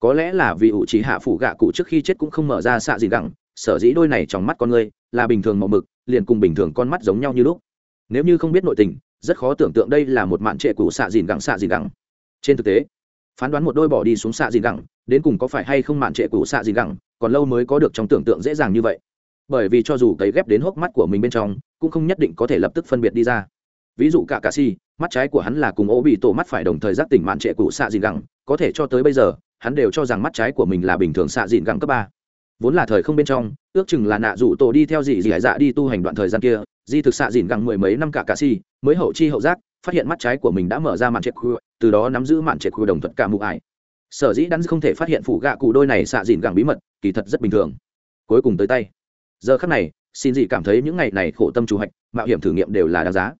Có lẽ là vì ủ trí hạ phủ gạ cụ trước khi chết cũng không mở ra xạ gì gẳng, sở dĩ đôi này trong mắt con người là bình thường màu mực, liền cùng bình thường con mắt giống nhau như lúc. Nếu như không biết nội tình, rất khó tưởng tượng đây là một mạn trệ cụ xạ dìn gẳng, xạ dìn gẳng. Trên thực tế, phán đoán một đôi bỏ đi xuống xạ dìn gẳng, đến cùng có phải hay không mạn trệ cụ xạ dìn gẳng, còn lâu mới có được trong tưởng tượng dễ dàng như vậy. Bởi vì cho dù cấy ghép đến hốc mắt của mình bên trong, cũng không nhất định có thể lập tức phân biệt đi ra ví dụ cả cà si mắt trái của hắn là cùng ố bị tổ mắt phải đồng thời giác tỉnh mạn trệ cụ xạ dìn gẳng, có thể cho tới bây giờ, hắn đều cho rằng mắt trái của mình là bình thường xạ dìn gẳng cấp ba. Vốn là thời không bên trong, ước chừng là nạ rủ tổ đi theo dị dị hải dạ đi tu hành đoạn thời gian kia, di thực xạ dìn gẳng mười mấy năm cả cà si mới hậu chi hậu giác, phát hiện mắt trái của mình đã mở ra mạn trệ cụ từ đó nắm giữ mạn trệ cụ đồng thuận cả mụ ải. Sở dĩ đắn không thể phát hiện phủ gạ cụ đôi này xạ dìn gẳng bí mật, kỳ thật rất bình thường. Cuối cùng tới tay. Giờ khắc này, xin dị cảm thấy những ngày này khổ tâm chủ hạch, mạo hiểm thử nghiệm đều là đáng giá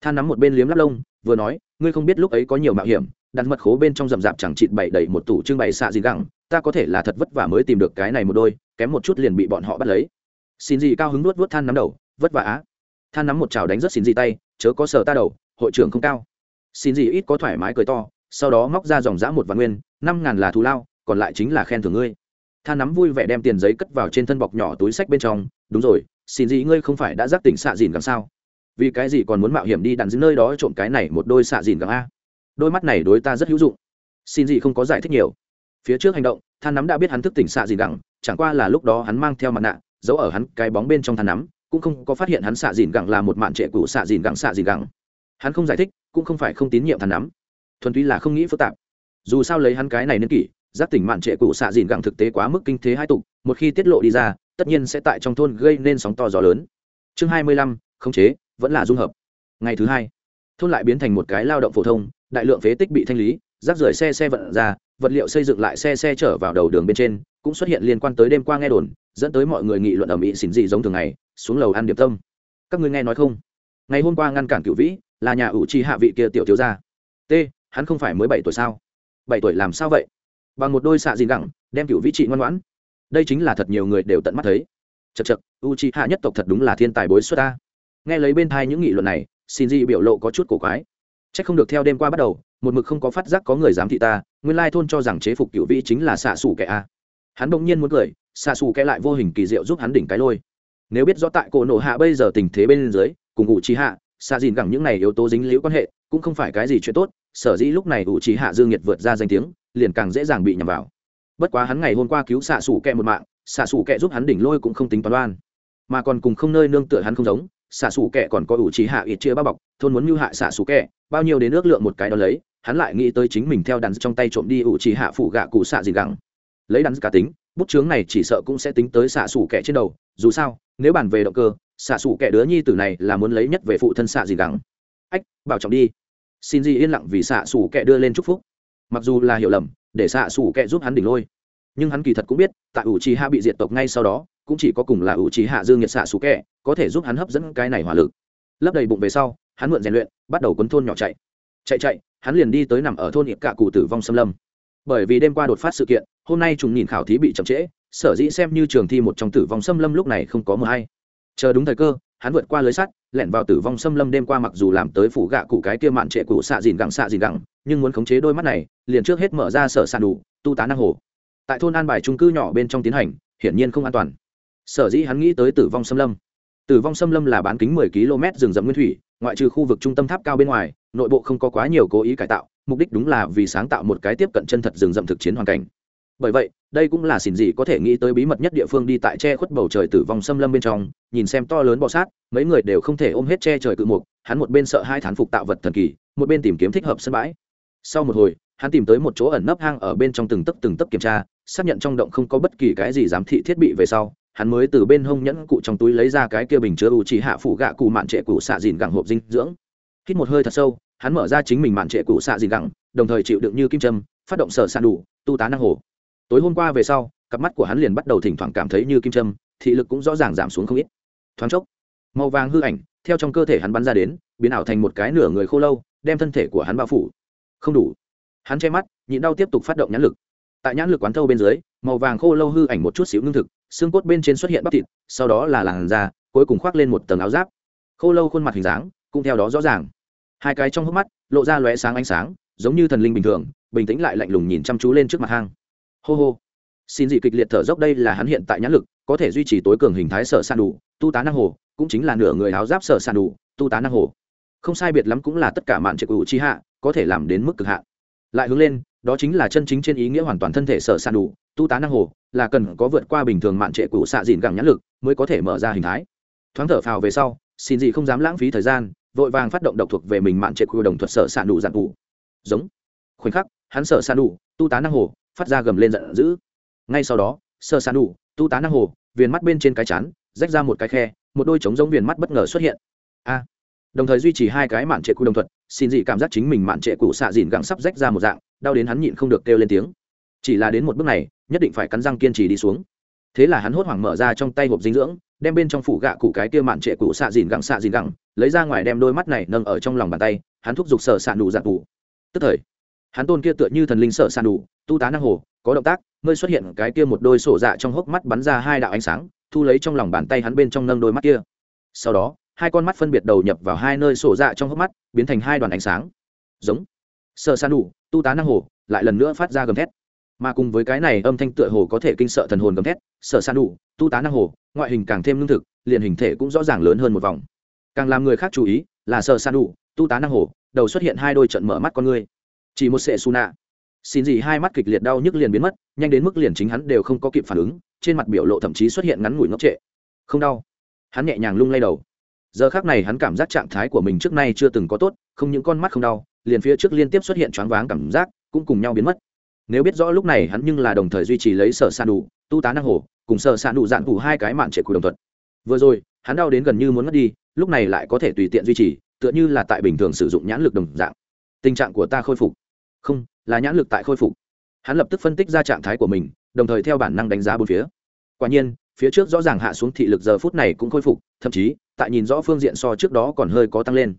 than nắm một bên liếm lắp lông, vừa nói, ngươi không biết lúc ấy có nhiều mạo hiểm, đặt mật khố bên trong rậm rạp chẳng chịt bày đầy một tủ trưng bày xạ gì gẳng, ta có thể là thật vất vả mới tìm được cái này một đôi, kém một chút liền bị bọn họ bắt lấy. Xin gì cao hứng nuốt vớt than nắm đầu, vất vả á. Than nắm một chảo đánh rất xin gì tay, chớ có sờ ta đầu, hội trưởng không cao. Xin gì ít có thoải mái cười to, sau đó móc ra dòng giã một vạn nguyên, năm ngàn là thù lao, còn lại chính là khen thưởng ngươi. Than nắm vui vẻ đem tiền giấy cất vào trên thân bọc nhỏ túi sách bên trong, đúng rồi, xin gì ngươi không phải đã giác tỉnh xạ dìn gẳng sao? Vì cái gì còn muốn mạo hiểm đi đàn dưới nơi đó trộm cái này một đôi xạ dìn gặng a? Đôi mắt này đối ta rất hữu dụng. Xin gì không có giải thích nhiều. Phía trước hành động, than nắm đã biết hắn thức tỉnh xạ dìn gẳng chẳng qua là lúc đó hắn mang theo mặt nạ, giấu ở hắn cái bóng bên trong than nắm, cũng không có phát hiện hắn xạ dìn gẳng là một mạn trệ cũ xạ dìn gẳng xạ dìn gẳng hắn không giải thích, cũng không phải không tín nhiệm than nắm. Thuần túy là không nghĩ phức tạp. Dù sao lấy hắn cái này niên kỷ, giác tỉnh mạn trệ cũ xạ dìn gẳng thực tế quá mức kinh thế hai tục, một khi tiết lộ đi ra, tất nhiên sẽ tại trong thôn gây nên sóng to gió lớn. Chương hai mươi lăm, khống chế vẫn là dung hợp. Ngày thứ hai, thôn lại biến thành một cái lao động phổ thông, đại lượng phế tích bị thanh lý, rác rưởi xe xe vận ra, vật liệu xây dựng lại xe xe chở vào đầu đường bên trên, cũng xuất hiện liên quan tới đêm qua nghe đồn, dẫn tới mọi người nghị luận ở mỹ xỉn dị giống thường ngày, xuống lầu ăn điểm tâm. Các ngươi nghe nói không? Ngày hôm qua ngăn cản cựu vĩ, là nhà ủ trì hạ vị kia tiểu thiếu gia. T, hắn không phải mới bảy tuổi sao? Bảy tuổi làm sao vậy? Bằng một đôi xạ gì gẳng, đem cựu vĩ trị ngoan ngoãn. Đây chính là thật nhiều người đều tận mắt thấy. Chật chật u trì hạ nhất tộc thật đúng là thiên tài bối xuất ta nghe lấy bên thai những nghị luận này xin di biểu lộ có chút cổ quái. C h ắ c không được theo đêm qua bắt đầu, một mực không có phát giác có người dám thị ta, nguyên lai thôn cho rằng chế phục cựu vĩ chính là xạ xù kẻ a. Hắn bỗng nhiên muốn cười, xạ xù kẻ lại vô hình kỳ diệu giúp hắn đỉnh cái lôi. Nếu biết rõ tại cổ nổ hạ bây giờ tình thế bên dưới, cùng u trí hạ, xạ dìn gẳng những này yếu tố dính liễu quan hệ, cũng không phải cái gì chuyện tốt, sở dĩ lúc này u trí hạ dương nhiệt vượt ra danh tiếng, liền càng dễ dàng bị nhầm vào. Bất quá hắn ngày hôm qua cứu xạ xù kẻ một mạng, xạ xù kẻ giúp hắn đỉnh lôi cũng không tính toán đoan mà còn cùng không nơi nương tựa hắn không giống xạ xù kẻ còn có ủ trí hạ ít chia bao bọc thôn muốn mưu hại xạ xù kẻ bao nhiêu đến ước lượng một cái đó lấy hắn lại nghĩ tới chính mình theo đàn trong tay trộm đi ủ trí hạ phụ gạ cụ xạ gì gẳng, lấy đàn cả tính bút chướng này chỉ sợ cũng sẽ tính tới xạ xù kẻ trên đầu dù sao nếu bàn về động cơ xạ xù kẻ đứa nhi tử này là muốn lấy nhất về phụ thân xạ gì gẳng. ách bảo trọng đi. Xin gì yên lặng vì xạ xù kẻ đưa lên chúc phúc. Mặc dù là hiểu lầm để xạ xù kẻ giúp hắn đỉnh lôi nhưng hắn kỳ thật cũng biết tại ủ trì hạ bị diệt tộc ngay sau đó cũng chỉ có cùng là ủ trì hạ dương nhiệt xạ xù kẻ có thể giúp hắn hấp dẫn cái này hỏa lực. Lấp đầy bụng về sau, hắn mượn rèn luyện, bắt đầu quấn thôn nhỏ chạy. Chạy chạy, hắn liền đi tới nằm ở thôn hiệp cạ cụ tử vong xâm lâm. Bởi vì đêm qua đột phát sự kiện, hôm nay trùng nhìn khảo thí bị chậm trễ, sở dĩ xem như trường thi một trong tử vong xâm lâm lúc này không có mờ hay. Chờ đúng thời cơ, hắn vượt qua lưới sắt, lẻn vào tử vong xâm lâm đêm qua mặc dù làm tới phủ gạ cụ cái kia mạn trệ cụ xạ dìn gẳng xạ dìn gẳng nhưng muốn khống chế đôi mắt này, liền trước hết mở ra sở sàn đủ, tu tá năng hồ. Tại thôn an bài trung cư nhỏ bên trong tiến hành, hiển nhiên không an toàn. Sở dĩ hắn nghĩ tới tử vong xâm lâm tử vong xâm lâm là bán kính 10 km rừng rậm nguyên thủy, ngoại trừ khu vực trung tâm tháp cao bên ngoài, nội bộ không có quá nhiều cố ý cải tạo, mục đích đúng là vì sáng tạo một cái tiếp cận chân thật rừng rậm thực chiến hoàn cảnh. Bởi vậy, đây cũng là xỉn gì có thể nghĩ tới bí mật nhất địa phương đi tại che khuất bầu trời tử vong xâm lâm bên trong, nhìn xem to lớn bọ sát, mấy người đều không thể ôm hết che trời cự mục, hắn một bên sợ hai thán phục tạo vật thần kỳ, một bên tìm kiếm thích hợp sân bãi. Sau một hồi, hắn tìm tới một chỗ ẩn nấp hang ở bên trong từng tấc từng tấc kiểm tra, xác nhận trong động không có bất kỳ cái gì giám thị thiết bị về sau hắn mới từ bên hông nhẫn cụ trong túi lấy ra cái kia bình chứa ủ chỉ hạ phụ gạ cụ mạn trệ cụ xạ dìn gẳng hộp dinh dưỡng. Hít một hơi thật sâu, hắn mở ra chính mình mạn trệ cụ xạ dìn gẳng, đồng thời chịu đựng như kim châm, phát động sở sàn đủ, tu tá năng hồ. Tối hôm qua về sau, cặp mắt của hắn liền bắt đầu thỉnh thoảng cảm thấy như kim châm, thị lực cũng rõ ràng giảm xuống không ít. Thoáng chốc, màu vàng hư ảnh theo trong cơ thể hắn bắn ra đến, biến ảo thành một cái nửa người khô lâu, đem thân thể của hắn bao phủ. Không đủ. Hắn che mắt, nhịn đau tiếp tục phát động nhãn lực. Tại nhãn lực quán thâu bên dưới, màu vàng khô lâu hư ảnh một chút xíu ngưng thực xương cốt bên trên xuất hiện bắp thịt, sau đó là làn da, cuối cùng khoác lên một tầng áo giáp. Khô lâu khuôn mặt hình dáng cũng theo đó rõ ràng. Hai cái trong hốc mắt lộ ra lóe sáng ánh sáng, giống như thần linh bình thường, bình tĩnh lại lạnh lùng nhìn chăm chú lên trước mặt hang. Hô hô. Xin dị kịch liệt thở dốc đây là hắn hiện tại nhãn lực, có thể duy trì tối cường hình thái sở san đủ, tu tá năng hồ, cũng chính là nửa người áo giáp sở san đủ, tu tá năng hồ. Không sai biệt lắm cũng là tất cả mạn trực ủ chi hạ, có thể làm đến mức cực hạ. lại hướng lên, đó chính là chân chính trên ý nghĩa hoàn toàn thân thể sở san đủ tu tá năng hồ, là cần có vượt qua bình thường mạn trệ cũ xạ dìn gẳng nhãn lực mới có thể mở ra hình thái. Thoáng thở phào về sau, xin gì không dám lãng phí thời gian, vội vàng phát động độc thuộc về mình mạn trệ cũ đồng thuật sở xạ đủ dạng cụ giống. Khoảnh khắc, hắn sở xạ đủ tu tá năng hồ, phát ra gầm lên giận dữ. Ngay sau đó, sở xạ đủ tu tá năng hồ, viền mắt bên trên cái chán, rách ra một cái khe, một đôi trống giống viền mắt bất ngờ xuất hiện. A. Đồng thời duy trì hai cái mạn trệ cụ đồng thuật, xin dị cảm giác chính mình mạn trệ cụ xạ dìn gẳng sắp rách ra một dạng, đau đến hắn nhịn không được kêu lên tiếng. Chỉ là đến một bước này nhất định phải cắn răng kiên trì đi xuống. Thế là hắn hốt hoảng mở ra trong tay hộp dinh dưỡng, đem bên trong phủ gạ cụ cái kia mạn trệ cụ xạ dìn gẳng xạ dìn gẳng lấy ra ngoài đem đôi mắt này nâng ở trong lòng bàn tay, hắn thúc giục sở xạ đủ dạng cụ tức thời, hắn tôn kia tựa như thần linh sở xạ đủ tu tá năng hồ, có động tác, mới xuất hiện cái kia một đôi sổ dạ trong hốc mắt bắn ra hai đạo ánh sáng, thu lấy trong lòng bàn tay hắn bên trong nâng đôi mắt kia. Sau đó, hai con mắt phân biệt đầu nhập vào hai nơi sổ dạ trong hốc mắt, biến thành hai đoàn ánh sáng. Giống. Sợ san đủ tu tá năng hồ, lại lần nữa phát ra gầm thét mà cùng với cái này âm thanh tựa hồ có thể kinh sợ thần hồn gầm thét, sợ san đủ, tu tá năng hồ, ngoại hình càng thêm lương thực, liền hình thể cũng rõ ràng lớn hơn một vòng. Càng làm người khác chú ý là sợ san đủ, tu tá năng hồ, đầu xuất hiện hai đôi trận mở mắt con người chỉ một sệ su nạ. Xin gì hai mắt kịch liệt đau nhức liền biến mất, nhanh đến mức liền chính hắn đều không có kịp phản ứng, trên mặt biểu lộ thậm chí xuất hiện ngắn ngủi ngốc trệ. Không đau. Hắn nhẹ nhàng lung lay đầu. Giờ khác này hắn cảm giác trạng thái của mình trước nay chưa từng có tốt, không những con mắt không đau, liền phía trước liên tiếp xuất hiện choáng váng cảm giác, cũng cùng nhau biến mất nếu biết rõ lúc này hắn nhưng là đồng thời duy trì lấy sở san đủ tu tá năng hồ, cùng sở san đủ dạn phủ hai cái mạn trệ của đồng thuận. Vừa rồi, hắn đau đến gần như muốn mất đi, lúc này lại có thể tùy tiện duy trì, tựa như là tại bình thường sử dụng nhãn lực đồng dạng. Tình trạng của ta khôi phục. Không, là nhãn lực tại khôi phục. Hắn lập tức phân tích ra trạng thái của mình, đồng thời theo bản năng đánh giá bốn phía. Quả nhiên, phía trước rõ ràng hạ xuống thị lực giờ phút này cũng khôi phục, thậm chí, tại nhìn rõ phương diện so trước đó còn hơi có tăng lên.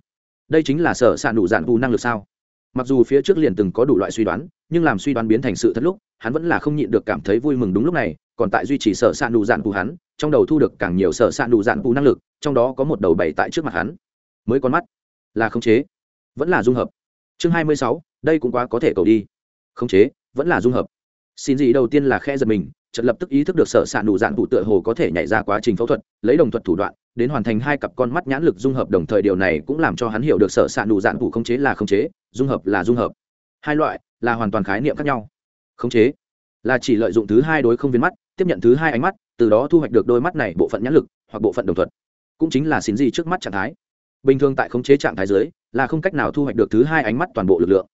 Đây chính là sở s đủ dạn bù năng lực sao? Mặc dù phía trước liền từng có đủ loại suy đoán, nhưng làm suy đoán biến thành sự thật lúc, hắn vẫn là không nhịn được cảm thấy vui mừng đúng lúc này, còn tại duy trì sở s đủ dạn bù hắn, trong đầu thu được càng nhiều sở s đủ dạn bù năng lực, trong đó có một đầu bày tại trước mặt hắn. Mới con mắt. Là khống chế. Vẫn là dung hợp. Chương hai mươi sáu, đây cũng quá có thể cầu đi. Khống chế, vẫn là dung hợp. Xin gì đầu tiên là khe giật mình, chợt lập tức ý thức được sở s ạ nụ dạn tụ tựa hồ có thể nhảy ra quá trình phẫu thuật, lấy đồng thuật thủ đoạn đến hoàn thành hai cặp con mắt nhãn lực dung hợp đồng thời điều này cũng làm cho hắn hiểu được sở s ạ nụ dạn cụ khống chế là khống chế, dung hợp là dung hợp. Hai loại là hoàn toàn khái niệm khác nhau. Khống chế là chỉ lợi dụng thứ hai đối không viên mắt, tiếp nhận thứ hai ánh mắt, từ đó thu hoạch được đôi mắt này bộ phận nhãn lực hoặc bộ phận đồng thuận. Cũng chính là xin gì trước mắt trạng thái. Bình thường tại khống chế trạng thái dưới là không cách nào thu hoạch được thứ hai ánh mắt toàn bộ lực lượng.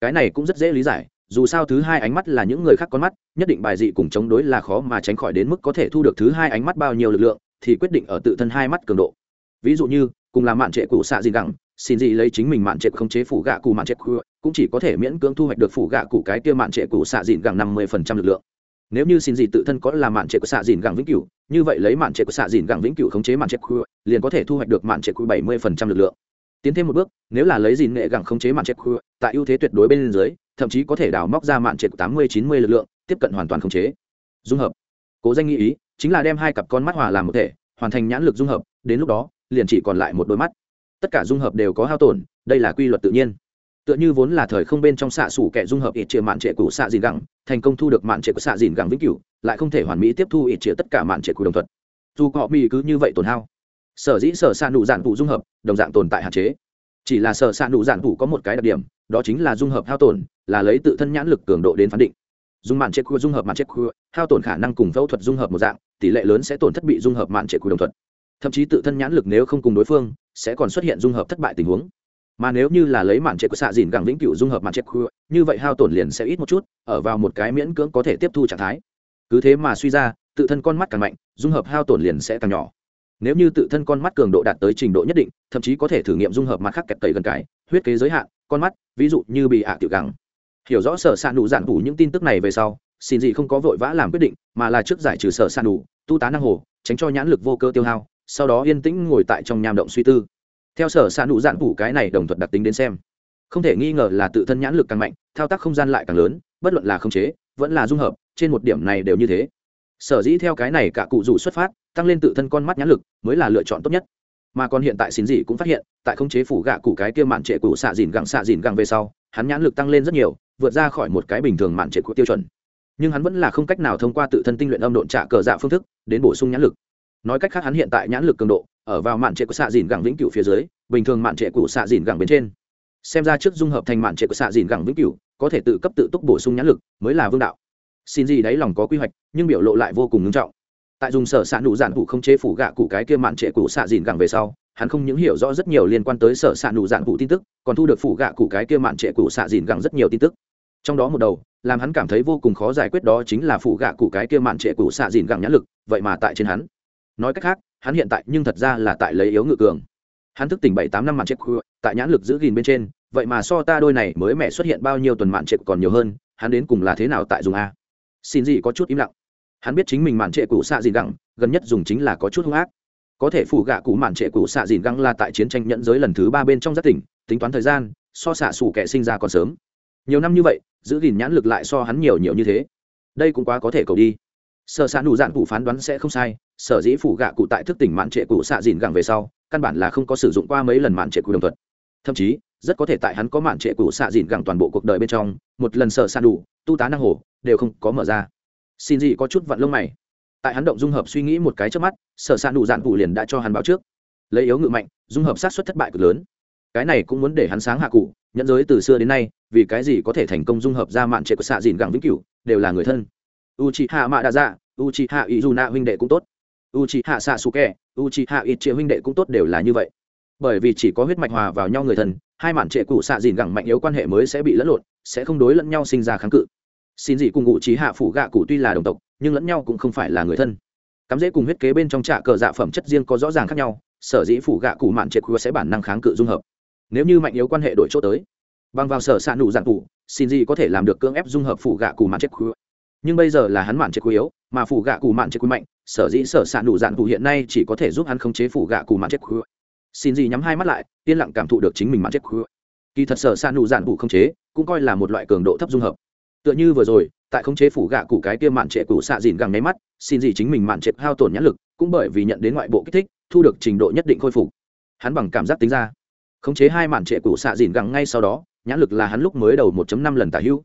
Cái này cũng rất dễ lý giải, dù sao thứ hai ánh mắt là những người khác con mắt, nhất định bài dị cùng chống đối là khó mà tránh khỏi đến mức có thể thu được thứ hai ánh mắt bao nhiêu lực lượng thì quyết định ở tự thân hai mắt cường độ ví dụ như cùng là mạn trệ cụ xạ gì gẳng xin gì lấy chính mình mạn trệ không chế phủ gạ cụ mạn trệ cụ cũng chỉ có thể miễn cưỡng thu hoạch được phủ gạ cụ cái kia mạn trệ cụ xạ dịn gẳng năm mươi phần trăm lực lượng nếu như xin gì tự thân có là mạn trệ của xạ dịn gẳng vĩnh cửu như vậy lấy mạn trệ của xạ dịn gẳng vĩnh cửu khống chế mạn trệ cụ liền có thể thu hoạch được mạn trệ cụ bảy mươi phần trăm lực lượng tiến thêm một bước nếu là lấy dịn nghệ gẳng khống chế mạn trệ cụ tại ưu thế tuyệt đối bên dưới thậm chí có thể đào móc ra mạn trệ của tám mươi chín mươi lực lượng tiếp cận hoàn toàn khống chế dung hợp cố danh nghĩ ý chính là đem hai cặp con mắt hòa làm một thể, hoàn thành nhãn lực dung hợp, đến lúc đó, liền chỉ còn lại một đôi mắt. Tất cả dung hợp đều có hao tổn, đây là quy luật tự nhiên. Tựa như vốn là thời không bên trong xạ sủ kẻ dung hợp ít chia mạn trệ của xạ dìn gẳng, thành công thu được mạn trệ của xạ dìn gẳng vĩnh cửu, lại không thể hoàn mỹ tiếp thu ít chia tất cả mạn trệ của đồng thuận. Dù họ mỹ cứ như vậy tổn hao. Sở dĩ sở xạ nụ giản phụ dung hợp, đồng dạng tồn tại hạn chế. Chỉ là sở xạ nụ giản phụ có một cái đặc điểm, đó chính là dung hợp hao tổn, là lấy tự thân nhãn lực cường độ đến phán định dùng mạn chết khu dung hợp mạn chết khu, hao tổn khả năng cùng phẫu thuật dung hợp một dạng, tỷ lệ lớn sẽ tổn thất bị dung hợp mạn chết khu đồng thuận. Thậm chí tự thân nhãn lực nếu không cùng đối phương, sẽ còn xuất hiện dung hợp thất bại tình huống. Mà nếu như là lấy mạn chết của xạ dìn gẳng vĩnh cửu dung hợp mạn chết khu, như vậy hao tổn liền sẽ ít một chút, ở vào một cái miễn cưỡng có thể tiếp thu trạng thái. Cứ thế mà suy ra, tự thân con mắt càng mạnh, dung hợp hao tổn liền sẽ càng nhỏ. Nếu như tự thân con mắt cường độ đạt tới trình độ nhất định, thậm chí có thể thử nghiệm dung hợp mặt khác kẹt tẩy gần cái, huyết kế giới hạn, con mắt, ví dụ như bị hạ tiểu gẳng hiểu rõ sở s ạ nụ giản đủ những tin tức này về sau, xin gì không có vội vã làm quyết định, mà là trước giải trừ sở s ạ nụ, tu tá năng hồ, tránh cho nhãn lực vô cơ tiêu hao, sau đó yên tĩnh ngồi tại trong nham động suy tư. Theo sở s ạ nụ giản đủ cái này đồng thuận đặc tính đến xem, không thể nghi ngờ là tự thân nhãn lực càng mạnh, thao tác không gian lại càng lớn, bất luận là không chế, vẫn là dung hợp, trên một điểm này đều như thế. Sở dĩ theo cái này cả cụ rủ xuất phát, tăng lên tự thân con mắt nhãn lực, mới là lựa chọn tốt nhất. Mà còn hiện tại xin gì cũng phát hiện, tại không chế phủ gạ cụ cái kia mạn trệ cụ xạ dìn gẳng xạ dìn gẳng về sau hắn nhãn lực tăng lên rất nhiều, vượt ra khỏi một cái bình thường mạn trệ của tiêu chuẩn. Nhưng hắn vẫn là không cách nào thông qua tự thân tinh luyện âm độn trạ cờ dạ phương thức, đến bổ sung nhãn lực. Nói cách khác hắn hiện tại nhãn lực cường độ, ở vào mạn trệ của xạ dìn gẳng vĩnh cửu phía dưới, bình thường mạn trệ của xạ dìn gẳng bên trên. Xem ra trước dung hợp thành mạn trệ của xạ dìn gẳng vĩnh cửu, có thể tự cấp tự túc bổ sung nhãn lực, mới là vương đạo. Xin gì đấy lòng có quy hoạch, nhưng biểu lộ lại vô cùng nghiêm trọng. Tại dùng sở s ạ nụ giản cụ không chế phủ gạ cụ cái kia mạn trệ cụ xạ dìn gẳng về sau hắn không những hiểu rõ rất nhiều liên quan tới sở s ạ nụ dạng vụ tin tức, còn thu được phủ gạ cụ cái kia mạn trệ cụ xạ dìn gẳng rất nhiều tin tức. Trong đó một đầu, làm hắn cảm thấy vô cùng khó giải quyết đó chính là phủ gạ cụ cái kia mạn trệ cụ xạ dìn gẳng nhãn lực, vậy mà tại trên hắn. Nói cách khác, hắn hiện tại nhưng thật ra là tại lấy yếu ngự cường. Hắn thức tỉnh bảy tám năm mạn trệ cụ, tại nhãn lực giữ gìn bên trên, vậy mà so ta đôi này mới mẹ xuất hiện bao nhiêu tuần mạn trệ còn nhiều hơn, hắn đến cùng là thế nào tại dùng a? Xin gì có chút im lặng. Hắn biết chính mình mạn trệ cụ xạ dìn gẳng, gần nhất dùng chính là có chút hung ác có thể phủ gạ cụ mạn trệ cụ xạ dìn găng là tại chiến tranh nhẫn giới lần thứ ba bên trong giác tỉnh, tính toán thời gian, so xạ xù kẻ sinh ra còn sớm. Nhiều năm như vậy, giữ gìn nhãn lực lại so hắn nhiều nhiều như thế. Đây cũng quá có thể cầu đi. Sợ xạ nụ dạn cụ phán đoán sẽ không sai, sở dĩ phủ gạ cụ tại thức tỉnh mạn trệ cụ xạ dìn gẳng về sau, căn bản là không có sử dụng qua mấy lần mạn trệ cụ đồng thuật. Thậm chí, rất có thể tại hắn có mạn trệ cụ xạ dìn gẳng toàn bộ cuộc đời bên trong, một lần sợ xạ đủ tu tá năng hồ, đều không có mở ra. Xin gì có chút vặn lông mày tại hắn động dung hợp suy nghĩ một cái trước mắt, sở s ạ nụ dạn cụ liền đã cho hắn báo trước. Lấy yếu ngự mạnh, dung hợp sát xuất thất bại cực lớn. Cái này cũng muốn để hắn sáng hạ cụ, nhận giới từ xưa đến nay, vì cái gì có thể thành công dung hợp ra mạn trệ của xạ dìn gẳng vĩnh cửu, đều là người thân. U c h i hạ mạ đa dạ u c h i hạ ý dù nạ huynh đệ cũng tốt. U c h i hạ xạ xù kè u c h i hạ ít triệu huynh đệ cũng tốt đều là như vậy. Bởi vì chỉ có huyết mạch hòa vào nhau người thân, hai mạn trệ cụ xạ dìn gẳng mạnh yếu quan hệ mới sẽ bị lẫn lộn, sẽ không đối lẫn nhau sinh ra kháng cự. Xin dị cùng ngụ trí hạ phủ gạ cụ tuy là đồng tộc nhưng lẫn nhau cũng không phải là người thân cắm dễ cùng huyết kế bên trong trạ cờ dạ phẩm chất riêng có rõ ràng khác nhau, sở dĩ phủ gạ cụ mạn triệt khuya sẽ bản năng kháng cự dung hợp nếu như mạnh yếu quan hệ đổi chỗ tới, bằng vào sở xạ nụ dạng cụ xin gì có thể làm được cưỡng ép dung hợp phủ gạ cụ mạn chết khuya. nhưng bây giờ là hắn mạn chết khuya yếu, mà phủ gạ cụ mạn chết khuya mạnh, sở dĩ sở xạ nụ dạng cụ hiện nay chỉ có thể giúp hắn khống chế phủ gạ cụ mạn chết khuya. xin gì nhắm hai mắt lại, yên lặng cảm thụ được chính mình mạn chết khuya. kỳ thật sở xạ nụ dạng cụ khống chế, cũng coi là một loại cường độ thấp dung hợp tựa như vừa rồi tại khống chế phủ gạ cụ cái kia mạn trệ cụ xạ dìn gẳng nháy mắt, xin gì chính mình mạn trệ hao tổn nhãn lực, cũng bởi vì nhận đến ngoại bộ kích thích, thu được trình độ nhất định khôi phục. Hắn bằng cảm giác tính ra, khống chế hai mạn trệ cụ xạ dìn gẳng ngay sau đó, nhãn lực là hắn lúc mới đầu 1 năm lần tả hữu.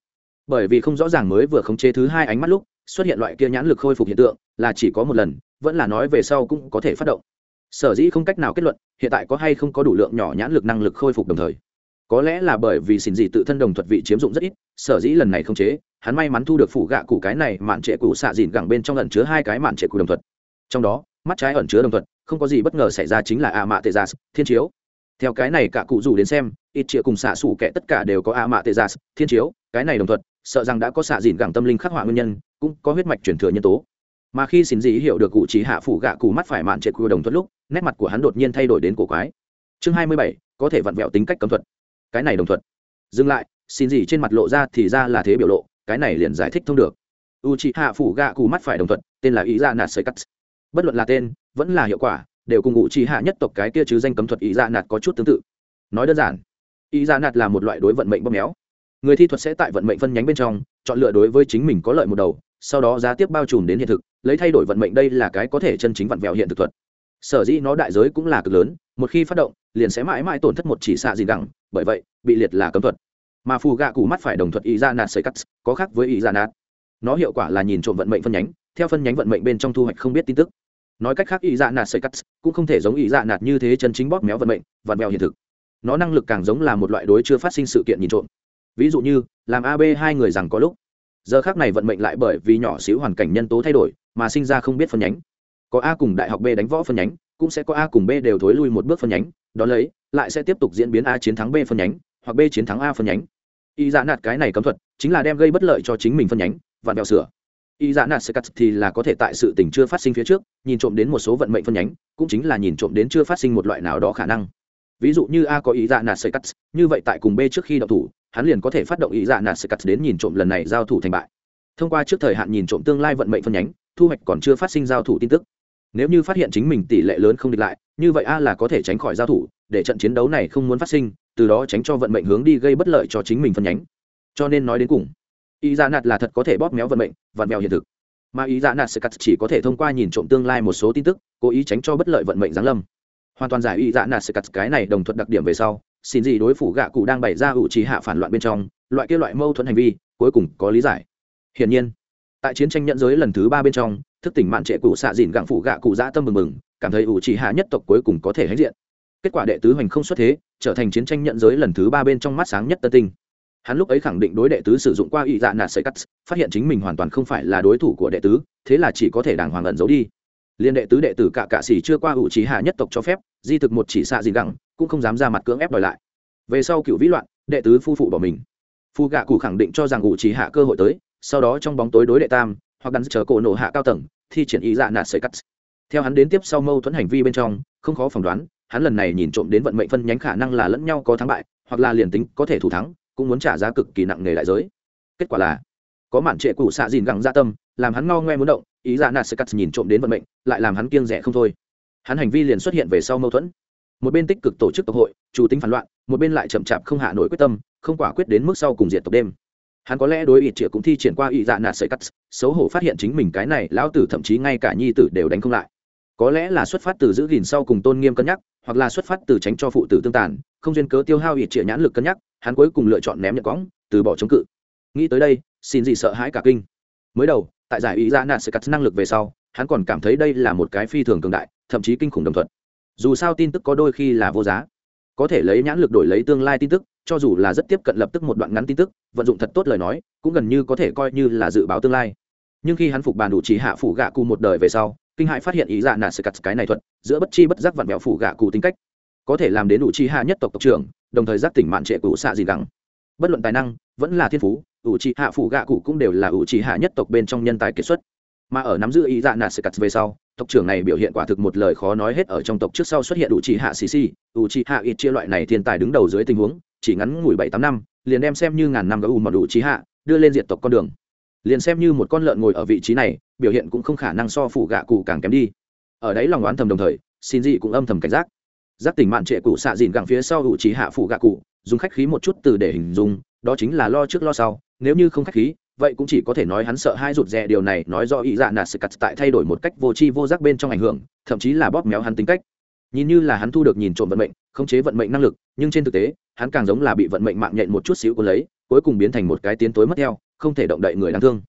Bởi vì không rõ ràng mới vừa khống chế thứ hai ánh mắt lúc, xuất hiện loại kia nhãn lực khôi phục hiện tượng, là chỉ có một lần, vẫn là nói về sau cũng có thể phát động. Sở dĩ không cách nào kết luận, hiện tại có hay không có đủ lượng nhỏ nhãn lực năng lực khôi phục đồng thời. Có lẽ là bởi vì xin gì tự thân đồng thuật vị chiếm dụng rất ít sở dĩ lần này không chế, hắn may mắn thu được phủ gạ cụ cái này mạn trệ cụ xạ dìn gẳng bên trong ẩn chứa hai cái mạn trệ cụ đồng thuật. Trong đó, mắt trái ẩn chứa đồng thuật, không có gì bất ngờ xảy ra chính là a mạ tê gia thiên chiếu. Theo cái này cả cụ dù đến xem, ít chĩa cùng xạ xủ kẻ tất cả đều có a mạ tê gia thiên chiếu, cái này đồng thuật, sợ rằng đã có xạ dìn gẳng tâm linh khắc họa nguyên nhân, cũng có huyết mạch truyền thừa nhân tố. Mà khi xin dĩ hiểu được cụ chỉ hạ phủ gạ cụ mắt phải mạn trệ cụ đồng thuật lúc, nét mặt của hắn đột nhiên thay đổi đến cổ quái. Chương hai mươi bảy, có thể vặn vẹo tính cách cấm thuật. Cái này đồng thuận dừng lại xin gì trên mặt lộ ra thì ra là thế biểu lộ, cái này liền giải thích thông được. U c h ị hạ phủ gạ cù mắt phải đồng thuận, tên là ý ra nạt sợi cắt bất luận là tên, vẫn là hiệu quả, đều cùng u c h ị hạ nhất tộc cái kia chứ danh cấm thuật ý ra nạt có chút tương tự. Nói đơn giản ý ra nạt là một loại đối vận mệnh bóp méo. Người thi thuật sẽ tại vận mệnh phân nhánh bên trong, chọn lựa đối với chính mình có lợi một đầu, sau đó giá tiếp bao trùm đến hiện thực, lấy thay đổi vận mệnh đây là cái có thể chân chính vặn vẹo hiện thực thuật. Sở dĩ nó đại giới cũng là cực lớn, một khi phát động, liền sẽ mãi mãi tổn thất một chỉ xạ gì gẳng bởi vậy, bị liệt là cấm thuật mà phù gạ cụ mắt phải đồng thuật ý ra nạt sợi cắt có khác với ý ra nạt nó hiệu quả là nhìn trộm vận mệnh phân nhánh, theo phân nhánh vận mệnh bên trong thu hoạch không biết tin tức. Nói cách khác ý dạ nạt sợi cắt cũng không thể giống ý dạ nạt như thế chân chính bóp méo vận mệnh và mèo hiện thực. Nó năng lực càng giống là một loại đối chưa phát sinh sự kiện nhìn trộm. Ví dụ như, làm ab hai người rằng có lúc, giờ khác này vận mệnh lại bởi vì nhỏ xíu hoàn cảnh nhân tố thay đổi, mà sinh ra không biết phân nhánh. Có a cùng đại học b đánh võ phân nhánh, cũng sẽ có a cùng b đều thối lui một bước phân nhánh, đó lấy, lại sẽ tiếp tục diễn biến a chiến thắng b phân nhánh, hoặc b chiến thắng a phân nhánh y dạ nạt cái này cấm thuật chính là đem gây bất lợi cho chính mình phân nhánh và đèo sửa. Y dạ nạt sẽ cắt thì là có thể tại sự tình chưa phát sinh phía trước, nhìn trộm đến một số vận mệnh phân nhánh, cũng chính là nhìn trộm đến chưa phát sinh một loại nào đó khả năng. Ví dụ như a có ý dạ nạt sẽ cắt, như vậy tại cùng b trước khi đậu thủ, hắn liền có thể phát động ý dạ nạt sẽ cắt đến nhìn trộm lần này giao thủ thành bại. Thông qua trước thời hạn nhìn trộm tương lai vận mệnh phân nhánh, thu hoạch còn chưa phát sinh giao thủ tin tức. Nếu như phát hiện chính mình tỷ lệ lớn không địch lại, như vậy a là có thể tránh khỏi giao thủ, để trận chiến đấu này không muốn phát sinh từ đó tránh cho vận mệnh hướng đi gây bất lợi cho chính mình phân nhánh. Cho nên nói đến cùng, ý dạ nạt là thật có thể bóp méo vận mệnh vận mèo hiện thực. Mà ý dạ nạt sẽ cắt chỉ có thể thông qua nhìn trộm tương lai một số tin tức, cố ý tránh cho bất lợi vận mệnh giáng lâm. Hoàn toàn giải ý dạ nạt sẽ cắt cái này đồng thuận đặc điểm về sau, xin gì đối phủ gạ cụ đang bày ra ủ trì hạ phản loạn bên trong, loại kia loại mâu thuẫn hành vi, cuối cùng có lý giải. Hiển nhiên, tại chiến tranh nhận giới lần thứ ba bên trong, thức tỉnh mạn trệ cụ xạ dìn gặng phủ gạ cụ dã tâm mừng mừng, cảm thấy ủ trì hạ nhất tộc cuối cùng có thể hãnh diện kết quả đệ tứ hoành không xuất thế, trở thành chiến tranh nhận giới lần thứ ba bên trong mắt sáng nhất tân tinh. Hắn lúc ấy khẳng định đối đệ tứ sử dụng qua ý dạ nạt sợi cắt, phát hiện chính mình hoàn toàn không phải là đối thủ của đệ tứ, thế là chỉ có thể đàng hoàng ẩn giấu đi. Liên đệ tứ đệ tử cả cạ xỉ chưa qua ủ trí hạ nhất tộc cho phép, di thực một chỉ xạ gì gặng cũng không dám ra mặt cưỡng ép đòi lại. Về sau cựu vĩ loạn, đệ tứ phu phụ bỏ mình. Phu gạ cụ khẳng định cho rằng ủ trí hạ cơ hội tới, sau đó trong bóng tối đối đệ tam, hoặc đắn chờ cổ nổ hạ cao tầng, thi triển ý dạ nạt sợi cắt. Theo hắn đến tiếp sau mâu thuẫn hành vi bên trong, không khó phỏng đoán hắn lần này nhìn trộm đến vận mệnh phân nhánh khả năng là lẫn nhau có thắng bại, hoặc là liền tính có thể thủ thắng, cũng muốn trả giá cực kỳ nặng nề đại giới. Kết quả là, có màn trệ cụ xạ dìn gẳng gia tâm, làm hắn ngao ngoe muốn động, ý dạ nạt sợi cắt nhìn trộm đến vận mệnh, lại làm hắn kiêng rẻ không thôi. Hắn hành vi liền xuất hiện về sau mâu thuẫn. Một bên tích cực tổ chức tộc hội, chủ tính phản loạn, một bên lại chậm chạp không hạ nổi quyết tâm, không quả quyết đến mức sau cùng diệt tộc đêm. Hắn có lẽ đối ít triệu cũng thi triển qua ý dạ nạt sợi cắt, xấu hổ phát hiện chính mình cái này, lão tử thậm chí ngay cả nhi tử đều đánh không lại. Có lẽ là xuất phát từ giữ gìn sau cùng tôn nghiêm cân nhắc hoặc là xuất phát từ tránh cho phụ tử tương tàn, không duyên cớ tiêu hao ít trịa nhãn lực cân nhắc, hắn cuối cùng lựa chọn ném nhận cõng từ bỏ chống cự. Nghĩ tới đây, xin gì sợ hãi cả kinh. Mới đầu, tại giải ý ra nạn sẽ cắt năng lực về sau, hắn còn cảm thấy đây là một cái phi thường cường đại, thậm chí kinh khủng đồng thuận. Dù sao tin tức có đôi khi là vô giá. Có thể lấy nhãn lực đổi lấy tương lai tin tức, cho dù là rất tiếp cận lập tức một đoạn ngắn tin tức, vận dụng thật tốt lời nói, cũng gần như có thể coi như là dự báo tương lai. Nhưng khi hắn phục bàn đủ chỉ hạ phủ gạ cụ một đời về sau kinh hại phát hiện ý dạ nạ sẽ cắt cái này thuật, giữa bất chi bất giác vặn vẹo phủ gạ cụ tính cách. Có thể làm đến đủ chi hạ nhất tộc tộc trưởng, đồng thời giác tỉnh mạn trệ cụ xạ gì gắng bất luận tài năng, vẫn là thiên phú, ủ trì hạ phủ gạ cụ cũng đều là ủ trì hạ nhất tộc bên trong nhân tài kiệt xuất. Mà ở nắm giữ ý dạ nạ sẽ cắt về sau, tộc trưởng này biểu hiện quả thực một lời khó nói hết ở trong tộc trước sau xuất hiện ủ trì hạ xì xì, ủ trì hạ ít chia loại này thiên tài đứng đầu dưới tình huống, chỉ ngắn ngủi bảy tám năm, liền đem xem như ngàn năm gấu ù mọt đủ chi hạ, đưa lên diệt tộc con đường liền xem như một con lợn ngồi ở vị trí này, biểu hiện cũng không khả năng so phủ gạ cụ càng kém đi. Ở đấy lòng oán thầm đồng thời, xin dị cũng âm thầm cảnh giác. Giác tỉnh mạn trệ cụ xạ dìn gặng phía sau hữu trí hạ phủ gạ cụ, dùng khách khí một chút từ để hình dung, đó chính là lo trước lo sau, nếu như không khách khí, vậy cũng chỉ có thể nói hắn sợ hai rụt rè điều này nói do ý dạ nạt sự cắt tại thay đổi một cách vô tri vô giác bên trong ảnh hưởng, thậm chí là bóp méo hắn tính cách. Nhìn như là hắn thu được nhìn trộm vận mệnh, khống chế vận mệnh năng lực, nhưng trên thực tế, hắn càng giống là bị vận mệnh mạng nhện một chút xíu cuốn lấy, cuối cùng biến thành một cái tiến tối mất theo không thể động đậy người đáng thương.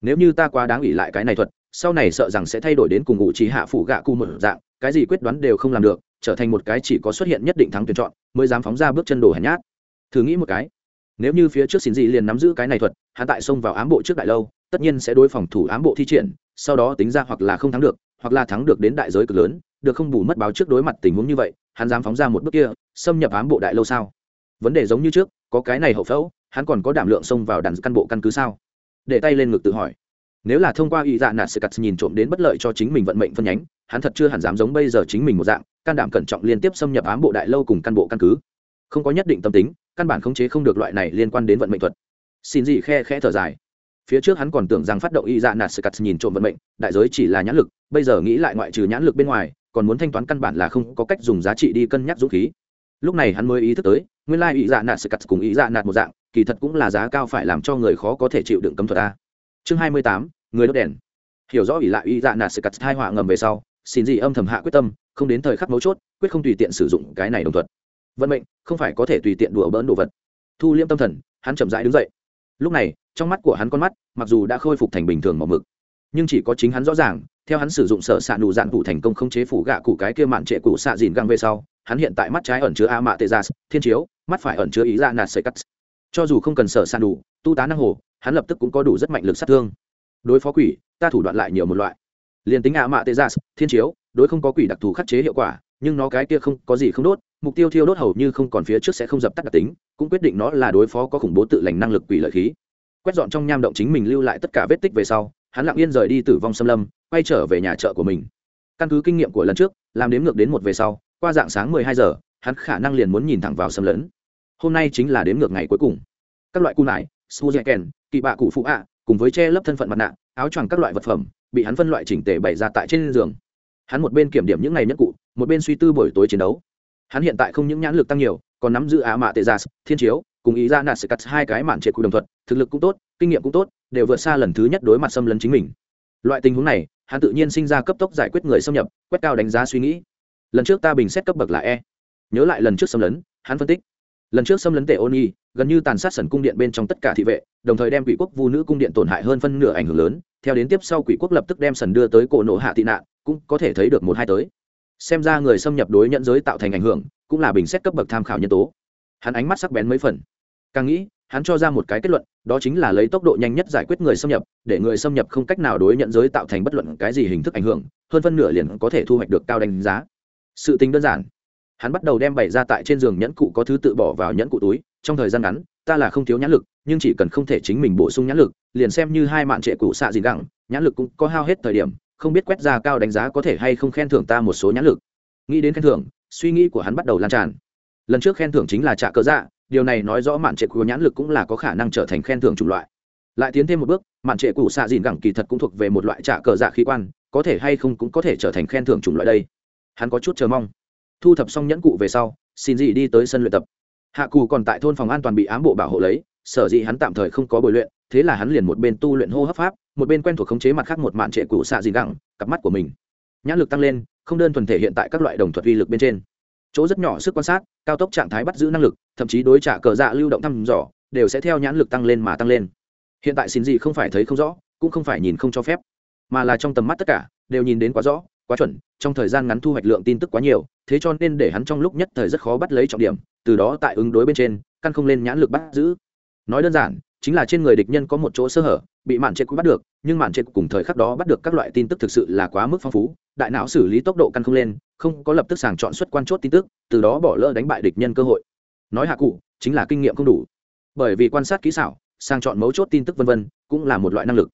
Nếu như ta quá đáng ủy lại cái này thuật, sau này sợ rằng sẽ thay đổi đến cùng ngụ trí hạ phủ gạ cu một dạng, cái gì quyết đoán đều không làm được, trở thành một cái chỉ có xuất hiện nhất định thắng tuyển chọn, mới dám phóng ra bước chân đồ hèn nhát. Thử nghĩ một cái, nếu như phía trước xin dị liền nắm giữ cái này thuật, hắn tại xông vào ám bộ trước đại lâu, tất nhiên sẽ đối phòng thủ ám bộ thi triển, sau đó tính ra hoặc là không thắng được, hoặc là thắng được đến đại giới cực lớn, được không bù mất báo trước đối mặt tình huống như vậy, hắn dám phóng ra một bước kia, xâm nhập ám bộ đại lâu sao? Vấn đề giống như trước, có cái này hậu phẫu hắn còn có đảm lượng xông vào đàn căn bộ căn cứ sao? Để tay lên ngực tự hỏi. Nếu là thông qua ý dạ nạt sự cắt nhìn trộm đến bất lợi cho chính mình vận mệnh phân nhánh, hắn thật chưa hẳn dám giống bây giờ chính mình một dạng, can đảm cẩn trọng liên tiếp xâm nhập ám bộ đại lâu cùng căn bộ căn cứ. Không có nhất định tâm tính, căn bản khống chế không được loại này liên quan đến vận mệnh thuật. Xin gì khe khẽ thở dài. Phía trước hắn còn tưởng rằng phát động y dạ nạt sự cắt nhìn trộm vận mệnh, đại giới chỉ là nhãn lực, bây giờ nghĩ lại ngoại trừ nhãn lực bên ngoài, còn muốn thanh toán căn bản là không có cách dùng giá trị đi cân nhắc dũng khí. Lúc này hắn mới ý thức tới, nguyên lai ý dạ nạt sự cắt cùng ý dạ nạt một dạng kỳ thật cũng là giá cao phải làm cho người khó có thể chịu đựng cấm thuật a. Chương hai mươi tám, người đốt đèn. Hiểu rõ ỷ lại uy dạ nạt sự cắt hai họa ngầm về sau, xin gì âm thầm hạ quyết tâm, không đến thời khắc mấu chốt, quyết không tùy tiện sử dụng cái này đồng thuật. Vận mệnh, không phải có thể tùy tiện đùa bỡn đồ vật. Thu liêm tâm thần, hắn chậm rãi đứng dậy. Lúc này, trong mắt của hắn con mắt, mặc dù đã khôi phục thành bình thường màu mực, nhưng chỉ có chính hắn rõ ràng, theo hắn sử dụng sở s ạ nụ dạn cụ thành công không chế phủ gạ cụ cái kia mạn trệ cụ xạ dìn găng về sau, hắn hiện tại mắt trái ẩn chứa a mạ tê gia, thiên chiếu, mắt phải ẩn chứa ý ra nạt sợi cắt cho dù không cần sở sàn đủ, tu tá năng hồ, hắn lập tức cũng có đủ rất mạnh lực sát thương. Đối phó quỷ, ta thủ đoạn lại nhiều một loại. Liền tính a mạ tê gia thiên chiếu, đối không có quỷ đặc thù khắc chế hiệu quả, nhưng nó cái kia không có gì không đốt, mục tiêu thiêu đốt hầu như không còn phía trước sẽ không dập tắt đặc tính, cũng quyết định nó là đối phó có khủng bố tự lành năng lực quỷ lợi khí. Quét dọn trong nham động chính mình lưu lại tất cả vết tích về sau, hắn lặng yên rời đi tử vong xâm lâm, quay trở về nhà chợ của mình. Căn cứ kinh nghiệm của lần trước, làm đếm ngược đến một về sau, qua dạng sáng mười hai giờ, hắn khả năng liền muốn nhìn thẳng vào xâm lấn hôm nay chính là đếm ngược ngày cuối cùng. Các loại cu nải su dẹ kèn, kỵ bạ cụ phụ ạ, cùng với che lấp thân phận mặt nạ, áo choàng các loại vật phẩm, bị hắn phân loại chỉnh tề bày ra tại trên giường. Hắn một bên kiểm điểm những ngày nhất cụ, một bên suy tư buổi tối chiến đấu. Hắn hiện tại không những nhãn lực tăng nhiều, còn nắm giữ á mạ tệ gia thiên chiếu, cùng ý ra nạt sẽ cắt hai cái mạn trệ cụ đồng thuật, thực lực cũng tốt, kinh nghiệm cũng tốt, đều vượt xa lần thứ nhất đối mặt xâm lấn chính mình. Loại tình huống này, hắn tự nhiên sinh ra cấp tốc giải quyết người xâm nhập, quét cao đánh giá suy nghĩ. Lần trước ta bình xét cấp bậc là e. Nhớ lại lần trước xâm lấn, hắn phân tích lần trước xâm lấn tệ ôn y, gần như tàn sát sần cung điện bên trong tất cả thị vệ, đồng thời đem quỷ quốc vu nữ cung điện tổn hại hơn phân nửa ảnh hưởng lớn. Theo đến tiếp sau, quỷ quốc lập tức đem sần đưa tới cổ nổ hạ tị nạn, cũng có thể thấy được một hai tới. Xem ra người xâm nhập đối nhận giới tạo thành ảnh hưởng, cũng là bình xét cấp bậc tham khảo nhân tố. Hắn ánh mắt sắc bén mấy phần. Càng nghĩ, hắn cho ra một cái kết luận, đó chính là lấy tốc độ nhanh nhất giải quyết người xâm nhập, để người xâm nhập không cách nào đối nhận giới tạo thành bất luận cái gì hình thức ảnh hưởng, hơn phân nửa liền có thể thu hoạch được cao đánh giá. Sự tính đơn giản hắn bắt đầu đem bày ra tại trên giường nhẫn cụ có thứ tự bỏ vào nhẫn cụ túi, trong thời gian ngắn, ta là không thiếu nhãn lực, nhưng chỉ cần không thể chính mình bổ sung nhãn lực, liền xem như hai mạn trệ cụ xạ gì gẳng nhãn lực cũng có hao hết thời điểm, không biết quét ra cao đánh giá có thể hay không khen thưởng ta một số nhãn lực. Nghĩ đến khen thưởng, suy nghĩ của hắn bắt đầu lan tràn. Lần trước khen thưởng chính là trả cớ dạ điều này nói rõ mạn trệ cụ nhãn lực cũng là có khả năng trở thành khen thưởng chủng loại. Lại tiến thêm một bước, mạn trệ cụ xạ dìn gẳng kỳ thật cũng thuộc về một loại trả cờ dạ khí quan, có thể hay không cũng có thể trở thành khen thưởng chủng loại đây. Hắn có chút chờ mong thu thập xong nhẫn cụ về sau, xin dị đi tới sân luyện tập. Hạ cù còn tại thôn phòng an toàn bị ám bộ bảo hộ lấy, sở dĩ hắn tạm thời không có bồi luyện, thế là hắn liền một bên tu luyện hô hấp pháp, một bên quen thuộc khống chế mặt khác một mạn trệ cụ xạ dìn gẳng, cặp mắt của mình. Nhãn lực tăng lên, không đơn thuần thể hiện tại các loại đồng thuật uy lực bên trên. Chỗ rất nhỏ sức quan sát, cao tốc trạng thái bắt giữ năng lực, thậm chí đối trả cờ dạ lưu động thăm dò, đều sẽ theo nhãn lực tăng lên mà tăng lên. Hiện tại xin gì không phải thấy không rõ, cũng không phải nhìn không cho phép, mà là trong tầm mắt tất cả, đều nhìn đến quá rõ quá chuẩn, trong thời gian ngắn thu hoạch lượng tin tức quá nhiều, thế cho nên để hắn trong lúc nhất thời rất khó bắt lấy trọng điểm, từ đó tại ứng đối bên trên, căn không lên nhãn lực bắt giữ. Nói đơn giản, chính là trên người địch nhân có một chỗ sơ hở, bị mạn trệ cũng bắt được, nhưng mạn trệ cùng thời khắc đó bắt được các loại tin tức thực sự là quá mức phong phú, đại não xử lý tốc độ căn không lên, không có lập tức sàng chọn xuất quan chốt tin tức, từ đó bỏ lỡ đánh bại địch nhân cơ hội. Nói hạ cụ, chính là kinh nghiệm không đủ. Bởi vì quan sát kỹ xảo, sàng chọn mấu chốt tin tức vân vân, cũng là một loại năng lực.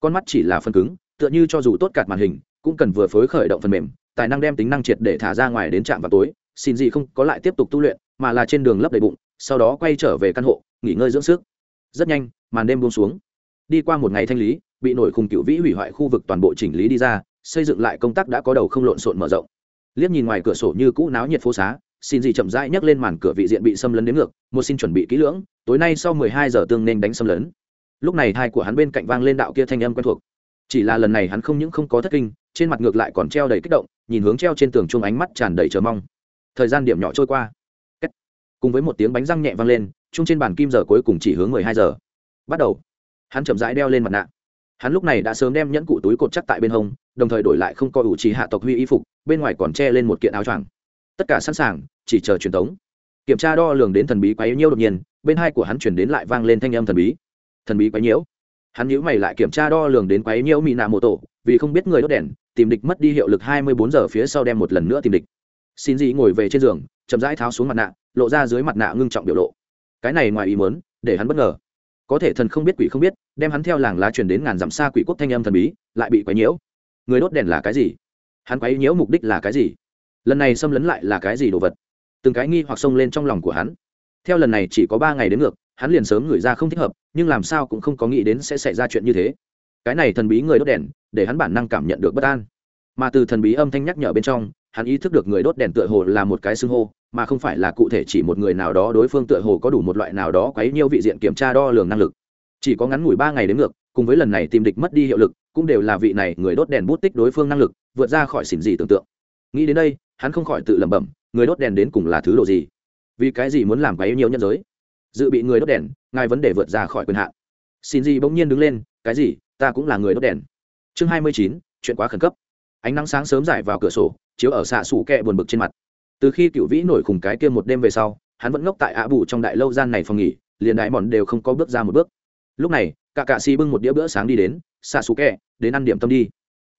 Con mắt chỉ là phần cứng, tựa như cho dù tốt cạt màn hình cũng cần vừa phối khởi động phần mềm, tài năng đem tính năng triệt để thả ra ngoài đến trạm vào tối, xin gì không có lại tiếp tục tu luyện, mà là trên đường lấp đầy bụng, sau đó quay trở về căn hộ, nghỉ ngơi dưỡng sức. Rất nhanh, màn đêm buông xuống. Đi qua một ngày thanh lý, bị nổi khùng cựu vĩ hủy hoại khu vực toàn bộ chỉnh lý đi ra, xây dựng lại công tác đã có đầu không lộn xộn mở rộng. Liếc nhìn ngoài cửa sổ như cũ náo nhiệt phố xá, xin gì chậm rãi nhấc lên màn cửa vị diện bị xâm lấn đến ngược, một xin chuẩn bị kỹ lưỡng, tối nay sau mười hai giờ tương nên đánh xâm lấn. Lúc này thai của hắn bên cạnh vang lên đạo kia thanh âm quen thuộc. Chỉ là lần này hắn không những không có thất kinh trên mặt ngược lại còn treo đầy kích động, nhìn hướng treo trên tường chung ánh mắt tràn đầy chờ mong. Thời gian điểm nhỏ trôi qua. Cùng với một tiếng bánh răng nhẹ vang lên chung trên bàn kim giờ cuối cùng chỉ hướng mười hai giờ. Bắt đầu. Hắn chậm rãi đeo lên mặt nạ. Hắn lúc này đã sớm đem nhẫn cụ túi cột chắc tại bên hông, đồng thời đổi lại không coi ủ trì hạ tộc huy y phục, bên ngoài còn che lên một kiện áo choàng. Tất cả sẵn sàng, chỉ chờ truyền tống. Kiểm tra đo lường đến thần bí quấy nhiễu đột nhiên, bên hai của hắn chuyển đến lại vang lên thanh âm thần bí. Thần bí quấy nhiễu hắn nhữ mày lại kiểm tra đo lường đến quấy nhiễu mỹ nạ mô tổ vì không biết người đốt đèn, tìm địch mất đi hiệu lực hai mươi bốn giờ phía sau đem một lần nữa tìm địch. Xin dị ngồi về trên giường, chậm rãi tháo xuống mặt nạ, lộ ra dưới mặt nạ ngưng trọng biểu lộ. Cái này ngoài ý muốn, để hắn bất ngờ. Có thể thần không biết quỷ không biết, đem hắn theo làng lá truyền đến ngàn dặm xa quỷ quốc thanh âm thần bí, lại bị quấy nhiễu. Người đốt đèn là cái gì? Hắn quấy nhiễu mục đích là cái gì? Lần này xâm lấn lại là cái gì đồ vật? Từng cái nghi hoặc xông lên trong lòng của hắn. Theo lần này chỉ có ba ngày đến ngược, hắn liền sớm gửi ra không thích hợp nhưng làm sao cũng không có nghĩ đến sẽ xảy ra chuyện như thế. Cái này thần bí người đốt đèn, để hắn bản năng cảm nhận được bất an. Mà từ thần bí âm thanh nhắc nhở bên trong, hắn ý thức được người đốt đèn tựa hồ là một cái xưng hô, mà không phải là cụ thể chỉ một người nào đó, đối phương tựa hồ có đủ một loại nào đó quấy nhiêu vị diện kiểm tra đo lường năng lực. Chỉ có ngắn ngủi ba ngày đến ngược, cùng với lần này tìm địch mất đi hiệu lực, cũng đều là vị này người đốt đèn bút tích đối phương năng lực, vượt ra khỏi xỉn gì tưởng tượng. Nghĩ đến đây, hắn không khỏi tự lẩm bẩm, người đốt đèn đến cùng là thứ độ gì? Vì cái gì muốn làm quấy nhiêu nhân giới? Dự bị người đốt đèn, ngài vấn đề vượt ra khỏi quyền hạn. Xin gì bỗng nhiên đứng lên, cái gì, ta cũng là người đốt đèn. Chương hai mươi chín, chuyện quá khẩn cấp. Ánh nắng sáng sớm rải vào cửa sổ, chiếu ở xạ sủ kẹ buồn bực trên mặt. Từ khi cựu vĩ nổi khùng cái kia một đêm về sau, hắn vẫn ngốc tại ạ bù trong đại lâu gian này phòng nghỉ, liền đại mòn đều không có bước ra một bước. Lúc này, cả cạ xì bưng một đĩa bữa sáng đi đến, xạ xù kẹ, đến ăn điểm tâm đi.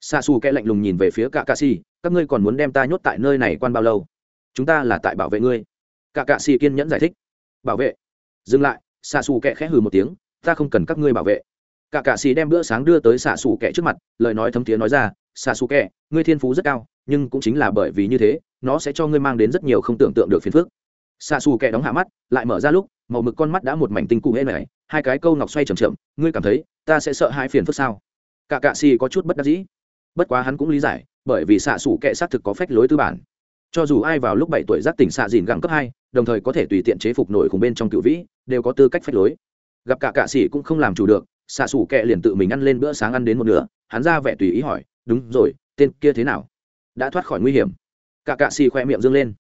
Xạ xù kẹ lạnh lùng nhìn về phía cả cạ xì, các ngươi còn muốn đem ta nhốt tại nơi này quan bao lâu? Chúng ta là tại bảo vệ ngươi. Cả cạ xì kiên nhẫn giải thích, bảo vệ dừng lại, xạ xù kẹ khẽ hừ một tiếng, ta không cần các ngươi bảo vệ. Cả cạ xì đem bữa sáng đưa tới xạ xù kẹ trước mặt, lời nói thấm tiếng nói ra, xạ xù kẹ, ngươi thiên phú rất cao, nhưng cũng chính là bởi vì như thế, nó sẽ cho ngươi mang đến rất nhiều không tưởng tượng được phiền phức. Xạ xù kẹ đóng hạ mắt, lại mở ra lúc, màu mực con mắt đã một mảnh tinh cụ hễ này hai cái câu ngọc xoay chầm chậm, ngươi cảm thấy ta sẽ sợ hai phiền phức sao? Cả cạ xì có chút bất đắc dĩ. Bất quá hắn cũng lý giải, bởi vì xạ xù kẹ xác thực có phách lối tư bản cho dù ai vào lúc bảy tuổi giác tỉnh xạ dìn gẳng cấp hai, đồng thời có thể tùy tiện chế phục nổi cùng bên trong cựu vĩ, đều có tư cách phách lối. Gặp cả cạ xỉ cũng không làm chủ được, xạ xủ kệ liền tự mình ăn lên bữa sáng ăn đến một nửa, hắn ra vẻ tùy ý hỏi, đúng rồi, tên kia thế nào? Đã thoát khỏi nguy hiểm. Cả cạ xì khoe miệng dương lên.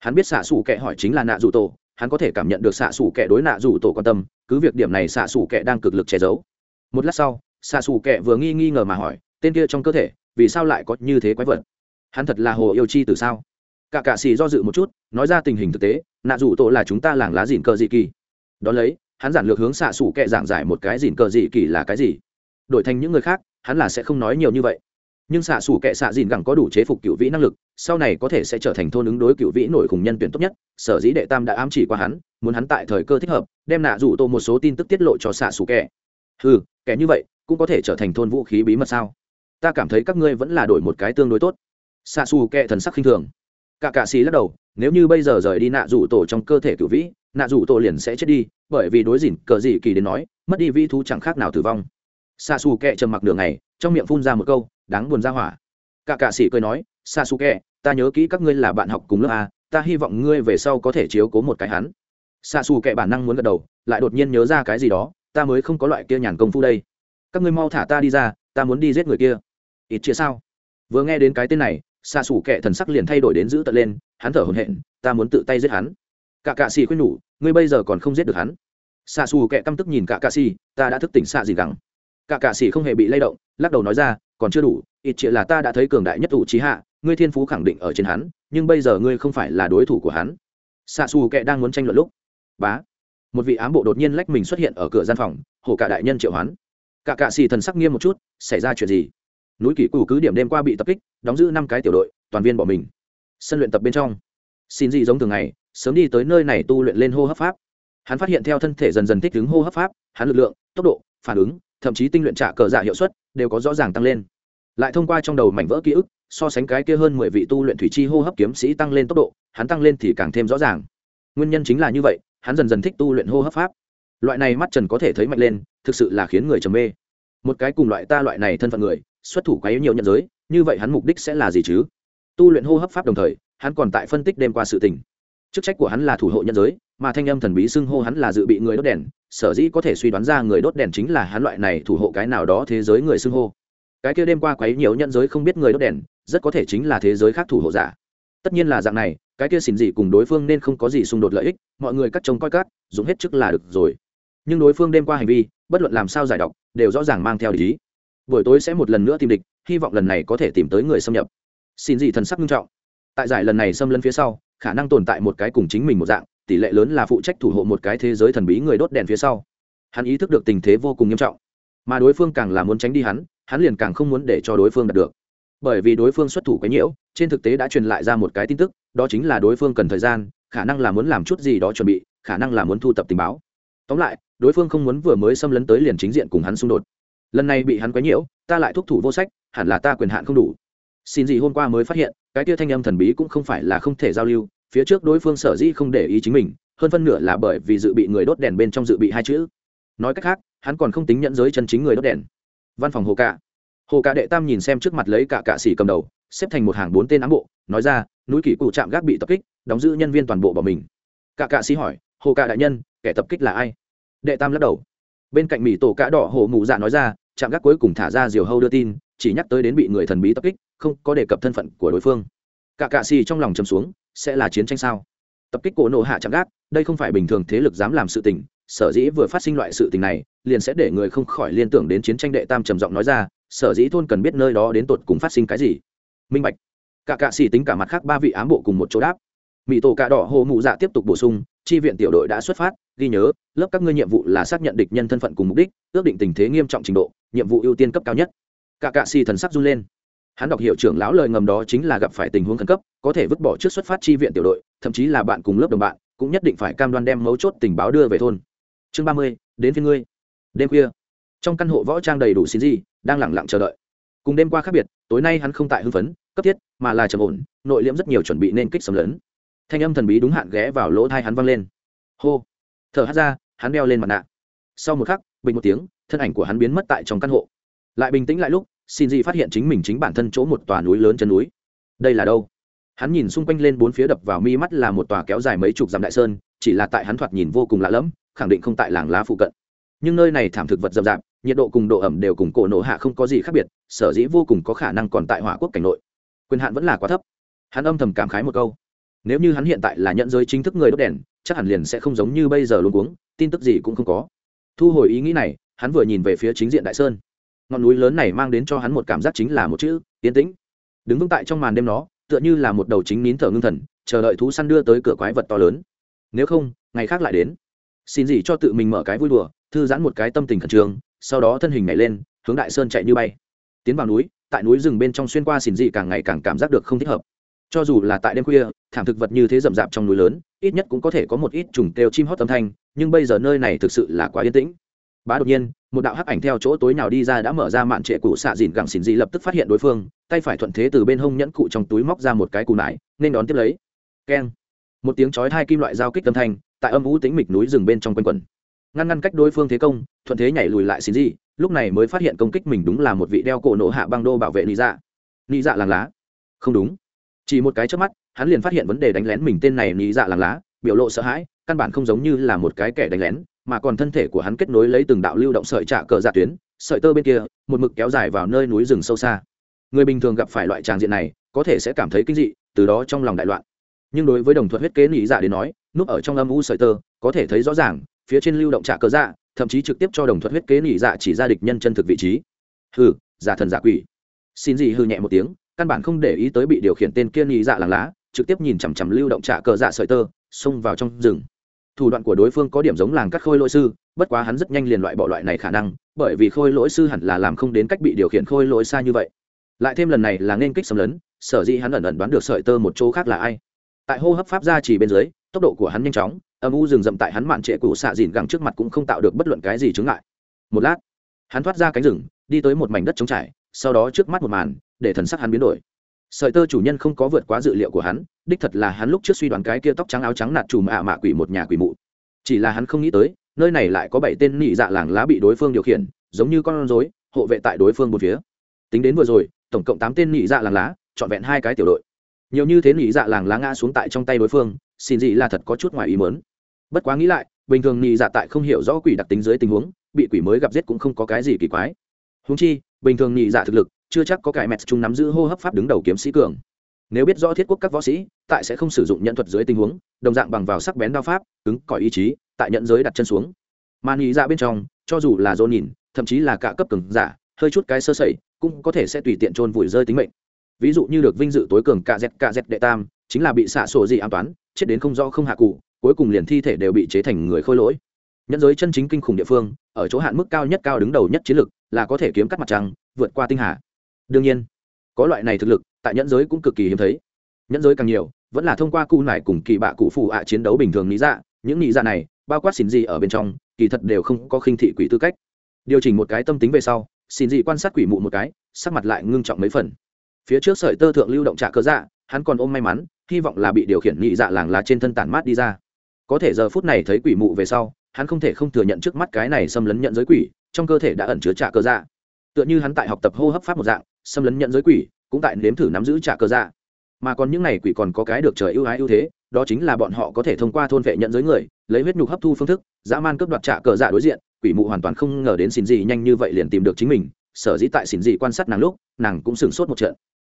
Hắn biết xạ xủ kệ hỏi chính là nạ dù tổ, hắn có thể cảm nhận được xạ xủ kệ đối nạ dù tổ quan tâm, cứ việc điểm này xạ xủ kệ đang cực lực che giấu. Một lát sau, xạ xủ kệ vừa nghi nghi ngờ mà hỏi, tên kia trong cơ thể, vì sao lại có như thế quái vật? Hắn thật là hồ yêu chi từ sao? Cả cạ xì do dự một chút, nói ra tình hình thực tế, nạ dù tổ là chúng ta làng lá dìn cờ dị kỳ. Đón lấy, hắn giản lược hướng xạ xủ kệ giảng giải một cái dìn cờ dị kỳ là cái gì. Đổi thành những người khác, hắn là sẽ không nói nhiều như vậy. Nhưng xạ xủ kệ xạ dìn gẳng có đủ chế phục cựu vĩ năng lực, sau này có thể sẽ trở thành thôn ứng đối cựu vĩ nổi khủng nhân tuyển tốt nhất, sở dĩ đệ tam đã ám chỉ qua hắn, muốn hắn tại thời cơ thích hợp, đem nạ rủ tổ một số tin tức tiết lộ cho xạ xủ kệ ừ kẻ như vậy, cũng có thể trở thành thôn vũ khí bí mật sao? Ta cảm thấy các ngươi vẫn là đổi một cái tương đối tốt. Xạ xù kệ thần sắc khinh thường cả cạ xì lắc đầu, nếu như bây giờ rời đi nạ rủ tổ trong cơ thể cựu vĩ, nạ rủ tổ liền sẽ chết đi, bởi vì đối dỉn cờ dị kỳ đến nói, mất đi vi thú chẳng khác nào tử vong. Xa xù Kẹ trầm mặc đường này trong miệng phun ra một câu, đáng buồn ra hỏa. Cả cạ sĩ cười nói, sa su kẹ ta nhớ kỹ các ngươi là bạn học cùng lớp a, ta hy vọng ngươi về sau có thể chiếu cố một cái hắn. Sa su kẹ bản năng muốn gật đầu, lại đột nhiên nhớ ra cái gì đó, ta mới không có loại kia nhàn công phu đây. Các ngươi mau thả ta đi ra, ta muốn đi giết người kia. Ít chia sao? Vừa nghe đến cái tên này xa xù kệ thần sắc liền thay đổi đến giữ tận lên, hắn thở hồn hện ta muốn tự tay giết hắn. Cả cạ xì khuyên nhủ, ngươi bây giờ còn không giết được hắn. Xa xù kệ căm tức nhìn cả cạ xì, ta đã thức tỉnh xạ gì gắng cả cạ xì không hề bị lay động, lắc đầu nói ra, còn chưa đủ, ít chỉ là ta đã thấy cường đại nhất ủ trí hạ, ngươi thiên phú khẳng định ở trên hắn, nhưng bây giờ ngươi không phải là đối thủ của hắn. Xạ xù kệ đang muốn tranh luận lúc, bá, một vị ám bộ đột nhiên lách mình xuất hiện ở cửa gian phòng, hổ cả đại nhân triệu hoán. Cả cạ xì thần sắc nghiêm một chút, xảy ra chuyện gì? Núi kỷ cù cứ điểm đêm qua bị tập kích, đóng giữ năm cái tiểu đội, toàn viên bỏ mình. Sân luyện tập bên trong, xin gì giống thường ngày, sớm đi tới nơi này tu luyện lên hô hấp pháp. Hắn phát hiện theo thân thể dần dần thích ứng hô hấp pháp, hắn lực lượng, tốc độ, phản ứng, thậm chí tinh luyện trả cờ giả hiệu suất đều có rõ ràng tăng lên. Lại thông qua trong đầu mảnh vỡ ký ức, so sánh cái kia hơn mười vị tu luyện thủy chi hô hấp kiếm sĩ tăng lên tốc độ, hắn tăng lên thì càng thêm rõ ràng. Nguyên nhân chính là như vậy, hắn dần dần thích tu luyện hô hấp pháp. Loại này mắt trần có thể thấy mạnh lên, thực sự là khiến người trầm mê. Một cái cùng loại ta loại này thân phận người xuất thủ quá yếu nhiều nhận giới, như vậy hắn mục đích sẽ là gì chứ? Tu luyện hô hấp pháp đồng thời, hắn còn tại phân tích đêm qua sự tình. Chức trách của hắn là thủ hộ nhân giới, mà thanh âm thần bí xưng hô hắn là dự bị người đốt đèn, sở dĩ có thể suy đoán ra người đốt đèn chính là hắn loại này thủ hộ cái nào đó thế giới người xưng hô. Cái kia đêm qua quấy nhiều nhân giới không biết người đốt đèn, rất có thể chính là thế giới khác thủ hộ giả. Tất nhiên là dạng này, cái kia xỉn gì cùng đối phương nên không có gì xung đột lợi ích, mọi người cắt trông coi cắt, dùng hết chức là được rồi. Nhưng đối phương đêm qua hành vi, bất luận làm sao giải độc, đều rõ ràng mang theo lý buổi tối sẽ một lần nữa tìm địch, hy vọng lần này có thể tìm tới người xâm nhập. Xin gì thần sắc nghiêm trọng. Tại giải lần này xâm lấn phía sau, khả năng tồn tại một cái cùng chính mình một dạng, tỷ lệ lớn là phụ trách thủ hộ một cái thế giới thần bí người đốt đèn phía sau. Hắn ý thức được tình thế vô cùng nghiêm trọng. Mà đối phương càng là muốn tránh đi hắn hắn liền càng không muốn để cho đối phương đạt được. Bởi vì đối phương xuất thủ quấy nhiễu, trên thực tế đã truyền lại ra một cái tin tức, đó chính là đối phương cần thời gian, khả năng là muốn làm chút gì đó chuẩn bị, khả năng là muốn thu tập tình báo. Tóm lại, đối phương không muốn vừa mới xâm lấn tới liền chính diện cùng hắn xung đột lần này bị hắn quấy nhiễu, ta lại thúc thủ vô sách, hẳn là ta quyền hạn không đủ. Xin gì hôm qua mới phát hiện, cái tia thanh âm thần bí cũng không phải là không thể giao lưu, phía trước đối phương sở dĩ không để ý chính mình, hơn phân nửa là bởi vì dự bị người đốt đèn bên trong dự bị hai chữ. Nói cách khác, hắn còn không tính nhận giới chân chính người đốt đèn. Văn phòng hồ cạ. Hồ cạ đệ tam nhìn xem trước mặt lấy cả cạ xỉ cầm đầu, xếp thành một hàng bốn tên ám bộ, nói ra, núi kỷ cụ trạm gác bị tập kích, đóng giữ nhân viên toàn bộ bỏ mình. Cả cạ xỉ hỏi, hồ cạ đại nhân, kẻ tập kích là ai? Đệ tam lắc đầu. Bên cạnh mỹ tổ cạ đỏ hồ mụ dạ nói ra trạm gác cuối cùng thả ra diều hâu đưa tin, chỉ nhắc tới đến bị người thần bí tập kích, không có đề cập thân phận của đối phương. Cả cạ xì trong lòng chầm xuống, sẽ là chiến tranh sao? Tập kích cổ nộ hạ chạm gác, đây không phải bình thường thế lực dám làm sự tình, sở dĩ vừa phát sinh loại sự tình này, liền sẽ để người không khỏi liên tưởng đến chiến tranh đệ tam trầm giọng nói ra, sở dĩ thôn cần biết nơi đó đến tột cùng phát sinh cái gì. Minh bạch. Cả cạ xì tính cả mặt khác ba vị ám bộ cùng một chỗ đáp. Mỹ tổ cạ đỏ hồ mụ dạ tiếp tục bổ sung, chi viện tiểu đội đã xuất phát, ghi nhớ, lớp các ngươi nhiệm vụ là xác nhận địch nhân thân phận cùng mục đích, ước định tình thế nghiêm trọng trình độ nhiệm vụ ưu tiên cấp cao nhất. Cả cạ xì thần sắc run lên. Hắn đọc hiệu trưởng lão lời ngầm đó chính là gặp phải tình huống khẩn cấp, có thể vứt bỏ trước xuất phát chi viện tiểu đội, thậm chí là bạn cùng lớp đồng bạn, cũng nhất định phải cam đoan đem mấu chốt tình báo đưa về thôn. Chương ba mươi, đến phía ngươi. Đêm khuya, trong căn hộ võ trang đầy đủ xin gì đang lẳng lặng chờ đợi. Cùng đêm qua khác biệt, tối nay hắn không tại hưng phấn, cấp thiết, mà là trầm ổn, nội liễm rất nhiều chuẩn bị nên kích sầm lớn thanh âm thần bí đúng hạn ghé vào lỗ thai hắn văng lên. Hô. Thở hát ra, hắn đeo lên mặt nạ. Sau một khắc, bình một tiếng thân ảnh của hắn biến mất tại trong căn hộ. Lại bình tĩnh lại lúc, xin gì phát hiện chính mình chính bản thân chỗ một tòa núi lớn chân núi. Đây là đâu? Hắn nhìn xung quanh lên bốn phía đập vào mi mắt là một tòa kéo dài mấy chục dặm đại sơn, chỉ là tại hắn thoạt nhìn vô cùng lạ lẫm, khẳng định không tại làng lá phụ cận. Nhưng nơi này thảm thực vật rậm rạp, nhiệt độ cùng độ ẩm đều cùng cổ nổ hạ không có gì khác biệt, sở dĩ vô cùng có khả năng còn tại hỏa quốc cảnh nội. Quyền hạn vẫn là quá thấp. Hắn âm thầm cảm khái một câu. Nếu như hắn hiện tại là nhận giới chính thức người đốt đèn, chắc hẳn liền sẽ không giống như bây giờ luôn uống tin tức gì cũng không có. Thu hồi ý nghĩ này hắn vừa nhìn về phía chính diện đại sơn. Ngọn núi lớn này mang đến cho hắn một cảm giác chính là một chữ, yên tĩnh. Đứng vững tại trong màn đêm nó tựa như là một đầu chính nín thở ngưng thần, chờ đợi thú săn đưa tới cửa quái vật to lớn. Nếu không, ngày khác lại đến. Xin gì cho tự mình mở cái vui đùa, thư giãn một cái tâm tình khẩn trương, sau đó thân hình nhảy lên, hướng đại sơn chạy như bay. Tiến vào núi, tại núi rừng bên trong xuyên qua xin dị càng ngày càng cảm giác được không thích hợp. Cho dù là tại đêm khuya, thảm thực vật như thế rậm rạp trong núi lớn, ít nhất cũng có thể có một ít trùng kêu chim hót âm thanh, nhưng bây giờ nơi này thực sự là quá yên tĩnh bá đột nhiên, một đạo hắc ảnh theo chỗ tối nào đi ra đã mở ra mạn trệ cụ xạ dìn gẳng xỉn dị lập tức phát hiện đối phương, tay phải thuận thế từ bên hông nhẫn cụ trong túi móc ra một cái cù nải, nên đón tiếp lấy. Keng. Một tiếng chói hai kim loại giao kích âm thanh, tại âm vũ tính mịch núi rừng bên trong quanh quần ngăn ngăn cách đối phương thế công, thuận thế nhảy lùi lại xỉn dị, lúc này mới phát hiện công kích mình đúng là một vị đeo cổ nổ hạ băng đô bảo vệ lý dạ. Lý dạ làng lá. Không đúng. Chỉ một cái trước mắt, hắn liền phát hiện vấn đề đánh lén mình tên này lý dạ làng lá biểu lộ sợ hãi, căn bản không giống như là một cái kẻ đánh lén, mà còn thân thể của hắn kết nối lấy từng đạo lưu động sợi trạ cờ dạ tuyến, sợi tơ bên kia, một mực kéo dài vào nơi núi rừng sâu xa. Người bình thường gặp phải loại tràng diện này, có thể sẽ cảm thấy kinh dị, từ đó trong lòng đại loạn. Nhưng đối với đồng thuật huyết kế nỉ dạ đến nói, núp ở trong âm u sợi tơ, có thể thấy rõ ràng, phía trên lưu động trạ cờ dạ thậm chí trực tiếp cho đồng thuật huyết kế nỉ dạ chỉ ra địch nhân chân thực vị trí. Hừ, giả thần giả quỷ. Xin gì hư nhẹ một tiếng, căn bản không để ý tới bị điều khiển tên kia nỉ dạ làng lá trực tiếp nhìn chằm chằm lưu động trạ cờ dạ sợi tơ xông vào trong rừng. Thủ đoạn của đối phương có điểm giống làng cắt khôi lỗi sư, bất quá hắn rất nhanh liền loại bỏ loại này khả năng, bởi vì khôi lỗi sư hẳn là làm không đến cách bị điều khiển khôi lỗi xa như vậy. Lại thêm lần này là nên kích xâm lấn, sở dĩ hắn ẩn ẩn đoán được sợi tơ một chỗ khác là ai. Tại hô hấp pháp ra chỉ bên dưới, tốc độ của hắn nhanh chóng, âm u rừng rậm tại hắn mạn trệ cụ xạ dìn gẳng trước mặt cũng không tạo được bất luận cái gì chứng lại một lát, hắn thoát ra cánh rừng, đi tới một mảnh đất trống trải, sau đó trước mắt một màn, để thần sắc hắn biến đổi sợi tơ chủ nhân không có vượt quá dự liệu của hắn, đích thật là hắn lúc trước suy đoán cái kia tóc trắng áo trắng nạt chùm ạ mạ quỷ một nhà quỷ mụ. Chỉ là hắn không nghĩ tới, nơi này lại có bảy tên nhị dạ làng lá bị đối phương điều khiển, giống như con rối, hộ vệ tại đối phương một phía. Tính đến vừa rồi, tổng cộng tám tên nhị dạ làng lá, trọn vẹn hai cái tiểu đội. Nhiều như thế nhị dạ làng lá ngã xuống tại trong tay đối phương, xin gì là thật có chút ngoài ý mớn bất quá nghĩ lại, bình thường nhị dạ tại không hiểu rõ quỷ đặc tính dưới tình huống, bị quỷ mới gặp giết cũng không có cái gì kỳ quái. Húng chi, bình thường nhị dạ thực lực chưa chắc có cái mẹt chung nắm giữ hô hấp pháp đứng đầu kiếm sĩ cường. Nếu biết rõ thiết quốc các võ sĩ, tại sẽ không sử dụng nhận thuật dưới tình huống, đồng dạng bằng vào sắc bén đao pháp, cứng cỏi ý chí, tại nhận giới đặt chân xuống. Mà nhị ra bên trong, cho dù là dồn nhìn, thậm chí là cả cấp cường giả, hơi chút cái sơ sẩy, cũng có thể sẽ tùy tiện trôn vùi rơi tính mệnh. Ví dụ như được vinh dự tối cường cả dẹt cả dẹt đệ tam, chính là bị xạ sổ gì an toán, chết đến không do không hạ cụ, cuối cùng liền thi thể đều bị chế thành người khôi lỗi. Nhân giới chân chính kinh khủng địa phương, ở chỗ hạn mức cao nhất cao đứng đầu nhất chiến lực là có thể kiếm cắt mặt trăng, vượt qua tinh hà đương nhiên, có loại này thực lực, tại nhẫn giới cũng cực kỳ hiếm thấy. Nhẫn giới càng nhiều, vẫn là thông qua cụ nải cùng kỳ bạ cụ phụ ạ chiến đấu bình thường lý dạ. Những lý dạ này, bao quát xin gì ở bên trong, kỳ thật đều không có khinh thị quỷ tư cách. Điều chỉnh một cái tâm tính về sau xin gì quan sát quỷ mụ một cái, sắc mặt lại ngưng trọng mấy phần. Phía trước sợi tơ thượng lưu động trả cơ dạ hắn còn ôm may mắn, hy vọng là bị điều khiển nhị dạ làng lá trên thân tản mát đi ra. Có thể giờ phút này thấy quỷ mụ về sau, hắn không thể không thừa nhận trước mắt cái này xâm lấn nhận giới quỷ, trong cơ thể đã ẩn chứa trả cơ dạ. Tựa như hắn tại học tập hô hấp pháp một dạng xâm lấn nhận giới quỷ, cũng tại nếm thử nắm giữ trả cờ dạ. Mà còn những này quỷ còn có cái được trời ưu ái ưu thế, đó chính là bọn họ có thể thông qua thôn vệ nhận giới người, lấy huyết nhục hấp thu phương thức, dã man cướp đoạt trả cờ dạ đối diện, quỷ mụ hoàn toàn không ngờ đến xin gì nhanh như vậy liền tìm được chính mình, sở dĩ tại xin gì quan sát nàng lúc, nàng cũng sửng sốt một trận.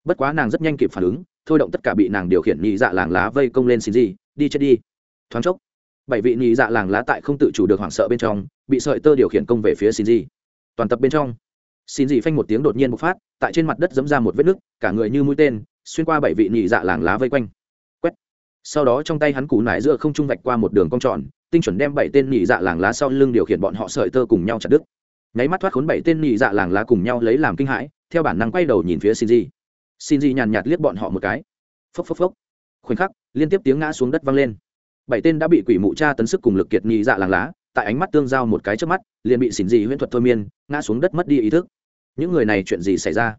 Bất quá nàng rất nhanh kịp phản ứng, thôi động tất cả bị nàng điều khiển nhị dạ làng lá vây công lên xin gì đi chết đi. Thoáng chốc, bảy vị nhị dạ làng lá tại không tự chủ được hoảng sợ bên trong, bị sợi tơ điều khiển công về phía xin gì toàn tập bên trong xin dị phanh một tiếng đột nhiên bộc phát tại trên mặt đất dẫm ra một vết nứt cả người như mũi tên xuyên qua bảy vị nhị dạ làng lá vây quanh quét sau đó trong tay hắn cú nải giữa không trung vạch qua một đường cong tròn tinh chuẩn đem bảy tên nhị dạ làng lá sau lưng điều khiển bọn họ sợi tơ cùng nhau chặt đứt nháy mắt thoát khốn bảy tên nhị dạ làng lá cùng nhau lấy làm kinh hãi theo bản năng quay đầu nhìn phía Shinji. Shinji nhàn nhạt liếc bọn họ một cái. Phốc phốc phốc. Khoảnh khắc, liên tiếp tiếng ngã xuống đất vang lên. Bảy tên đã bị quỷ mụ cha tấn sức cùng lực kiệt nhị dạ làng lá, tại ánh mắt tương giao một cái trước mắt, liền bị Shinji huyễn thuật thôi miên, ngã xuống đất mất đi ý thức. Những người này chuyện gì xảy ra?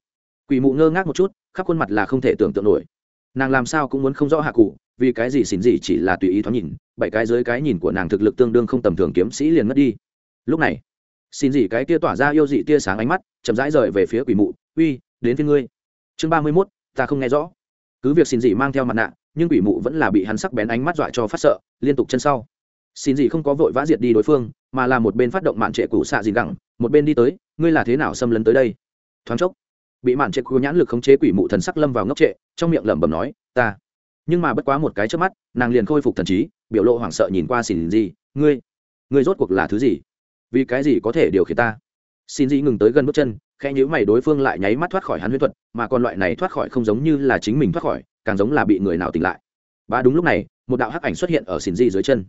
Quỷ mụ ngơ ngác một chút, khắp khuôn mặt là không thể tưởng tượng nổi. Nàng làm sao cũng muốn không rõ hạ cụ, vì cái gì xỉn gì chỉ là tùy ý thoáng nhìn bảy cái dưới cái nhìn của nàng thực lực tương đương không tầm thường kiếm sĩ liền mất đi lúc này xin gì cái tia tỏa ra yêu dị tia sáng ánh mắt chậm rãi rời về phía quỷ mụ uy đến phía ngươi chương ba mươi mốt ta không nghe rõ cứ việc xin gì mang theo mặt nạ nhưng quỷ mụ vẫn là bị hắn sắc bén ánh mắt dọa cho phát sợ liên tục chân sau xin gì không có vội vã diệt đi đối phương, mà là một bên phát động mạn trệ cũ xạ gì gẳng, một bên đi tới, ngươi là thế nào xâm lấn tới đây? Thoáng chốc, bị mạn trệ cũ nhãn lực khống chế quỷ mụ thần sắc lâm vào ngốc trệ, trong miệng lẩm bẩm nói, ta. Nhưng mà bất quá một cái trước mắt, nàng liền khôi phục thần trí, biểu lộ hoảng sợ nhìn qua xin gì, ngươi ngươi rốt cuộc là thứ gì? Vì cái gì có thể điều khiển ta? Xin gì ngừng tới gần bước chân, khẽ nhíu mày đối phương lại nháy mắt thoát khỏi hắn huyễn thuật, mà còn loại này thoát khỏi không giống như là chính mình thoát khỏi, càng giống là bị người nào tỉnh lại. Ba đúng lúc này, một đạo hắc ảnh xuất hiện ở xin gì dưới chân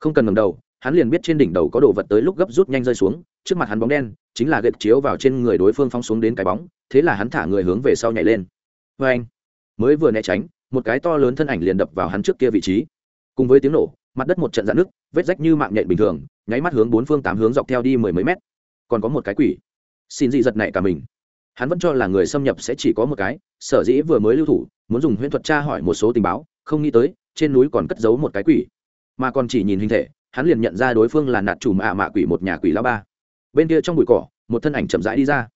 không cần ngầm đầu, hắn liền biết trên đỉnh đầu có đồ vật tới lúc gấp rút nhanh rơi xuống, trước mặt hắn bóng đen, chính là gậy chiếu vào trên người đối phương phóng xuống đến cái bóng, thế là hắn thả người hướng về sau nhảy lên. Vê anh, mới vừa né tránh, một cái to lớn thân ảnh liền đập vào hắn trước kia vị trí. Cùng với tiếng nổ, mặt đất một trận dạn nước vết rách như mạng nhện bình thường, nháy mắt hướng bốn phương tám hướng dọc theo đi mười mấy mét. Còn có một cái quỷ. Xin dị giật này cả mình. Hắn vẫn cho là người xâm nhập sẽ chỉ có một cái, sở dĩ vừa mới lưu thủ, muốn dùng huyễn thuật tra hỏi một số tình báo, không nghĩ tới, trên núi còn cất giấu một cái quỷ mà còn chỉ nhìn hình thể hắn liền nhận ra đối phương là nạt chủ mạ mạ quỷ một nhà quỷ lao ba. Bên kia trong bụi cỏ một thân ảnh chậm rãi đi ra.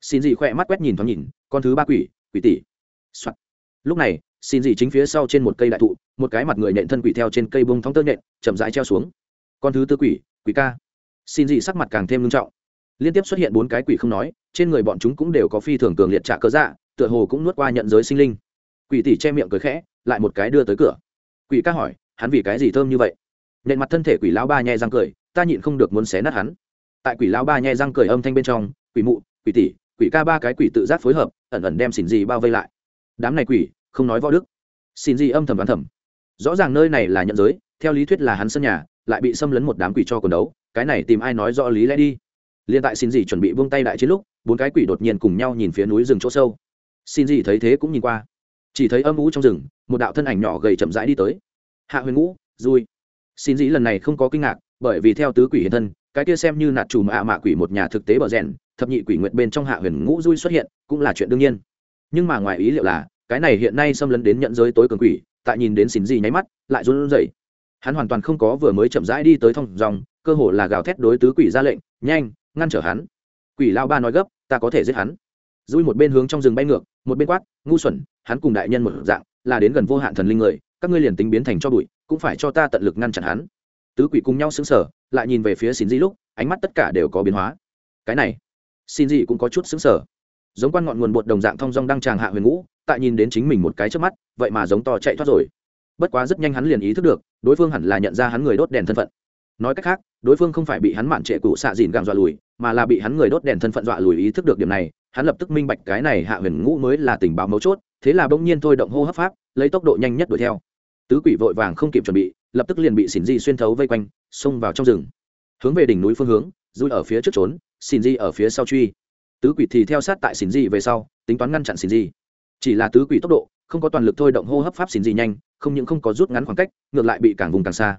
Xin dị khỏe mắt quét nhìn thoáng nhìn con thứ ba quỷ quỷ tỷ、Soạn. lúc này xin dị chính phía sau trên một cây đại thụ một cái mặt người nện thân quỷ theo trên cây bông thong tơ nện, chậm rãi treo xuống. Con thứ tư quỷ quỷ ca. Xin dị sắc mặt càng thêm nghiêm trọng. Liên tiếp xuất hiện bốn cái quỷ không nói trên người bọn chúng cũng đều có phi thường cường liệt trả cớ dạ tựa hồ cũng nuốt qua nhận giới sinh linh. Quỷ tỷ che miệng cười khẽ lại một cái đưa tới cửa. Quỷ ca hỏi hắn vì cái gì thơm như vậy? Nện mặt thân thể quỷ lão ba nhẹ răng cười, ta nhịn không được muốn xé nát hắn. Tại quỷ lão ba nhẹ răng cười âm thanh bên trong, quỷ mụ, quỷ tỷ, quỷ ca ba cái quỷ tự giác phối hợp, ẩn ẩn đem xin gì bao vây lại. Đám này quỷ, không nói võ đức. Xin gì âm thầm đoán thầm. Rõ ràng nơi này là nhận giới, theo lý thuyết là hắn sân nhà, lại bị xâm lấn một đám quỷ cho quần đấu, cái này tìm ai nói rõ lý lẽ đi. Liên tại xin gì chuẩn bị buông tay đại chiến lúc, bốn cái quỷ đột nhiên cùng nhau nhìn phía núi rừng chỗ sâu. Xin gì thấy thế cũng nhìn qua. Chỉ thấy âm ú trong rừng, một đạo thân ảnh nhỏ gầy chậm rãi đi tới hạ huyền ngũ dùi xin dĩ lần này không có kinh ngạc, bởi vì theo tứ quỷ hiện thân, cái kia xem như nạt chủ mạ mạ quỷ một nhà thực tế bờ rèn, thập nhị quỷ nguyện bên trong hạ huyền ngũ vui xuất hiện, cũng là chuyện đương nhiên. Nhưng mà ngoài ý liệu là, cái này hiện nay xâm lấn đến nhận giới tối cường quỷ, tại nhìn đến xin gì nháy mắt, lại run rẩy. Hắn hoàn toàn không có vừa mới chậm rãi đi tới thông dòng, cơ hồ là gào thét đối tứ quỷ ra lệnh, nhanh, ngăn trở hắn. Quỷ lao ba nói gấp, ta có thể giết hắn. Dui một bên hướng trong rừng bay ngược, một bên quát, ngu xuẩn, hắn cùng đại nhân một dạng, là đến gần vô hạn thần linh người các ngươi liền tính biến thành cho bụi, cũng phải cho ta tận lực ngăn chặn hắn. Tứ quỷ cùng nhau xứng sở lại nhìn về phía xin di lúc, ánh mắt tất cả đều có biến hóa. Cái này xin di cũng có chút xứng sở giống quan ngọn nguồn bột đồng dạng thong dong đang tràng hạ huyền ngũ, tại nhìn đến chính mình một cái trước mắt, vậy mà giống to chạy thoát rồi. Bất quá rất nhanh hắn liền ý thức được, đối phương hẳn là nhận ra hắn người đốt đèn thân phận. Nói cách khác, đối phương không phải bị hắn mạn trệ cụ xạ dìn gàng dọa lùi, mà là bị hắn người đốt đèn thân phận dọa lùi ý thức được điểm này, hắn lập tức minh bạch cái này hạ huyền ngũ mới là tình báo mấu chốt, thế là bỗng nhiên thôi động hô hấp pháp, lấy tốc độ nhanh nhất đuổi theo tứ quỷ vội vàng không kịp chuẩn bị, lập tức liền bị xỉn di xuyên thấu vây quanh, xông vào trong rừng. Hướng về đỉnh núi phương hướng dùi ở phía trước trốn xỉn di ở phía sau truy. Tứ quỷ thì theo sát tại xỉn di về sau, tính toán ngăn chặn xỉn di. Chỉ là tứ quỷ tốc độ, không có toàn lực thôi động hô hấp pháp xỉn di nhanh, không những không có rút ngắn khoảng cách, ngược lại bị càng vùng càng xa.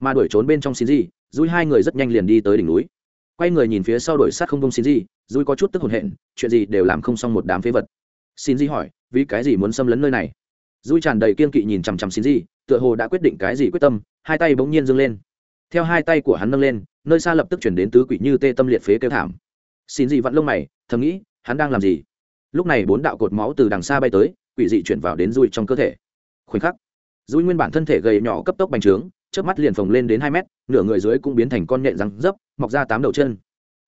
Mà đuổi trốn bên trong xỉn di dùi hai người rất nhanh liền đi tới đỉnh núi. Quay người nhìn phía sau đuổi sát không đông xỉn di dùi có chút tức hồn hện, chuyện gì đều làm không xong một đám phế vật. Xin di hỏi, vì cái gì muốn xâm lấn nơi này? Dùi tràn đầy kiên kỵ nhìn chằm chằm xin di tựa hồ đã quyết định cái gì quyết tâm, hai tay bỗng nhiên dâng lên. Theo hai tay của hắn nâng lên, nơi xa lập tức chuyển đến tứ quỷ như tê tâm liệt phế kêu thảm. Xin gì vặn lông mày, thầm nghĩ, hắn đang làm gì? Lúc này bốn đạo cột máu từ đằng xa bay tới, quỷ dị chuyển vào đến dùi trong cơ thể. Khoảnh khắc dùi nguyên bản thân thể gầy nhỏ cấp tốc bành trướng trước mắt liền phồng lên đến hai mét, nửa người dưới cũng biến thành con nhện răng dấp, mọc ra tám đầu chân.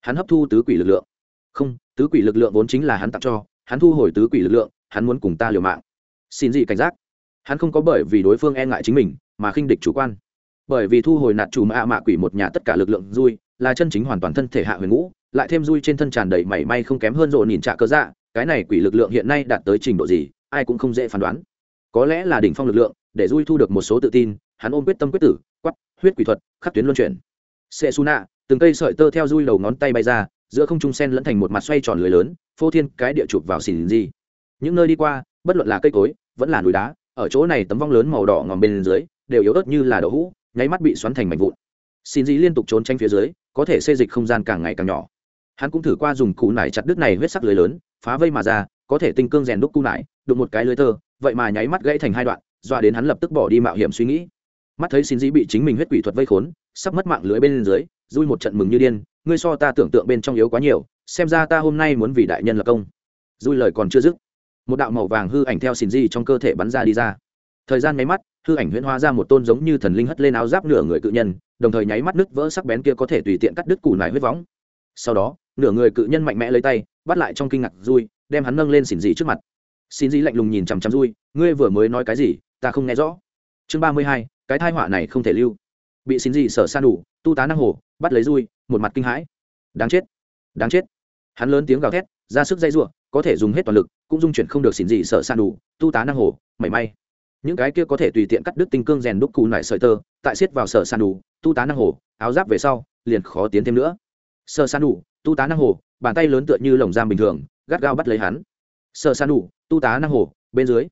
Hắn hấp thu tứ quỷ lực lượng. Không, tứ quỷ lực lượng vốn chính là hắn tặng cho, hắn thu hồi tứ quỷ lực lượng, hắn muốn cùng ta liều mạng. Xin gì cảnh giác hắn không có bởi vì đối phương e ngại chính mình, mà khinh địch chủ quan. Bởi vì thu hồi nạt chủ mạ mạ quỷ một nhà tất cả lực lượng dui là chân chính hoàn toàn thân thể hạ huyền ngũ, lại thêm dui trên thân tràn đầy mảy may không kém hơn rộn nhìn trạ cơ dạ cái này quỷ lực lượng hiện nay đạt tới trình độ gì, ai cũng không dễ phán đoán. Có lẽ là đỉnh phong lực lượng, để dui thu được một số tự tin, hắn ôm quyết tâm quyết tử quắp huyết quỷ thuật, khắc tuyến luân chuyển. Sệ su nạ từng cây sợi tơ theo dui đầu ngón tay bay ra, giữa không trung sen lẫn thành một mặt xoay tròn lưới lớn, phô thiên cái địa chụp vào xỉn gì. Những nơi đi qua, bất luận là cây cối, vẫn là núi đá ở chỗ này tấm vong lớn màu đỏ ngòm bên dưới, đều yếu ớt như là đậu hũ, nháy mắt bị xoắn thành mảnh vụn. Xin dĩ liên tục trốn tranh phía dưới, có thể xê dịch không gian càng ngày càng nhỏ. Hắn cũng thử qua dùng cụ nải chặt đứt này huyết sắc lưới lớn, phá vây mà ra, có thể tinh cương rèn đúc cụ nải, đụng một cái lưới tơ, vậy mà nháy mắt gãy thành hai đoạn, dọa đến hắn lập tức bỏ đi mạo hiểm suy nghĩ. Mắt thấy xin dĩ bị chính mình huyết quỷ thuật vây khốn, sắp mất mạng lưới bên dưới vui một trận mừng như điên, ngươi so ta tưởng tượng bên trong yếu quá nhiều, xem ra ta hôm nay muốn vì đại nhân lập công. Vui lời còn chưa dứt một đạo màu vàng hư ảnh theo xin di trong cơ thể bắn ra đi ra. Thời gian máy mắt, hư ảnh huyễn hóa ra một tôn giống như thần linh hất lên áo giáp nửa người cự nhân, đồng thời nháy mắt nứt vỡ sắc bén kia có thể tùy tiện cắt đứt củ nải huyết võng. Sau đó, nửa người cự nhân mạnh mẽ lấy tay, bắt lại trong kinh ngạc dui đem hắn nâng lên xỉn dị trước mặt. Xỉn dị lạnh lùng nhìn chằm chằm dui ngươi vừa mới nói cái gì? Ta không nghe rõ. Chương ba mươi hai, cái thai họa này không thể lưu. Bị xỉn dị sở san đủ, tu tá năng hồ, bắt lấy dui một mặt kinh hãi. Đáng chết đáng chết. Hắn lớn tiếng gào thét, ra sức dây giụa có thể dùng hết toàn lực, cũng dung chuyển không được xỉn dị sợ san đủ, tu tá năng hồ, mảy may. Những cái kia có thể tùy tiện cắt đứt tinh cương rèn đúc cù nải sợi tơ, tại xiết vào sở san đủ, tu tá năng hồ, áo giáp về sau, liền khó tiến thêm nữa. Sở san đủ, tu tá năng hồ, bàn tay lớn tựa như lồng giam bình thường, gắt gao bắt lấy hắn. Sở san đủ, tu tá năng hồ, bên dưới.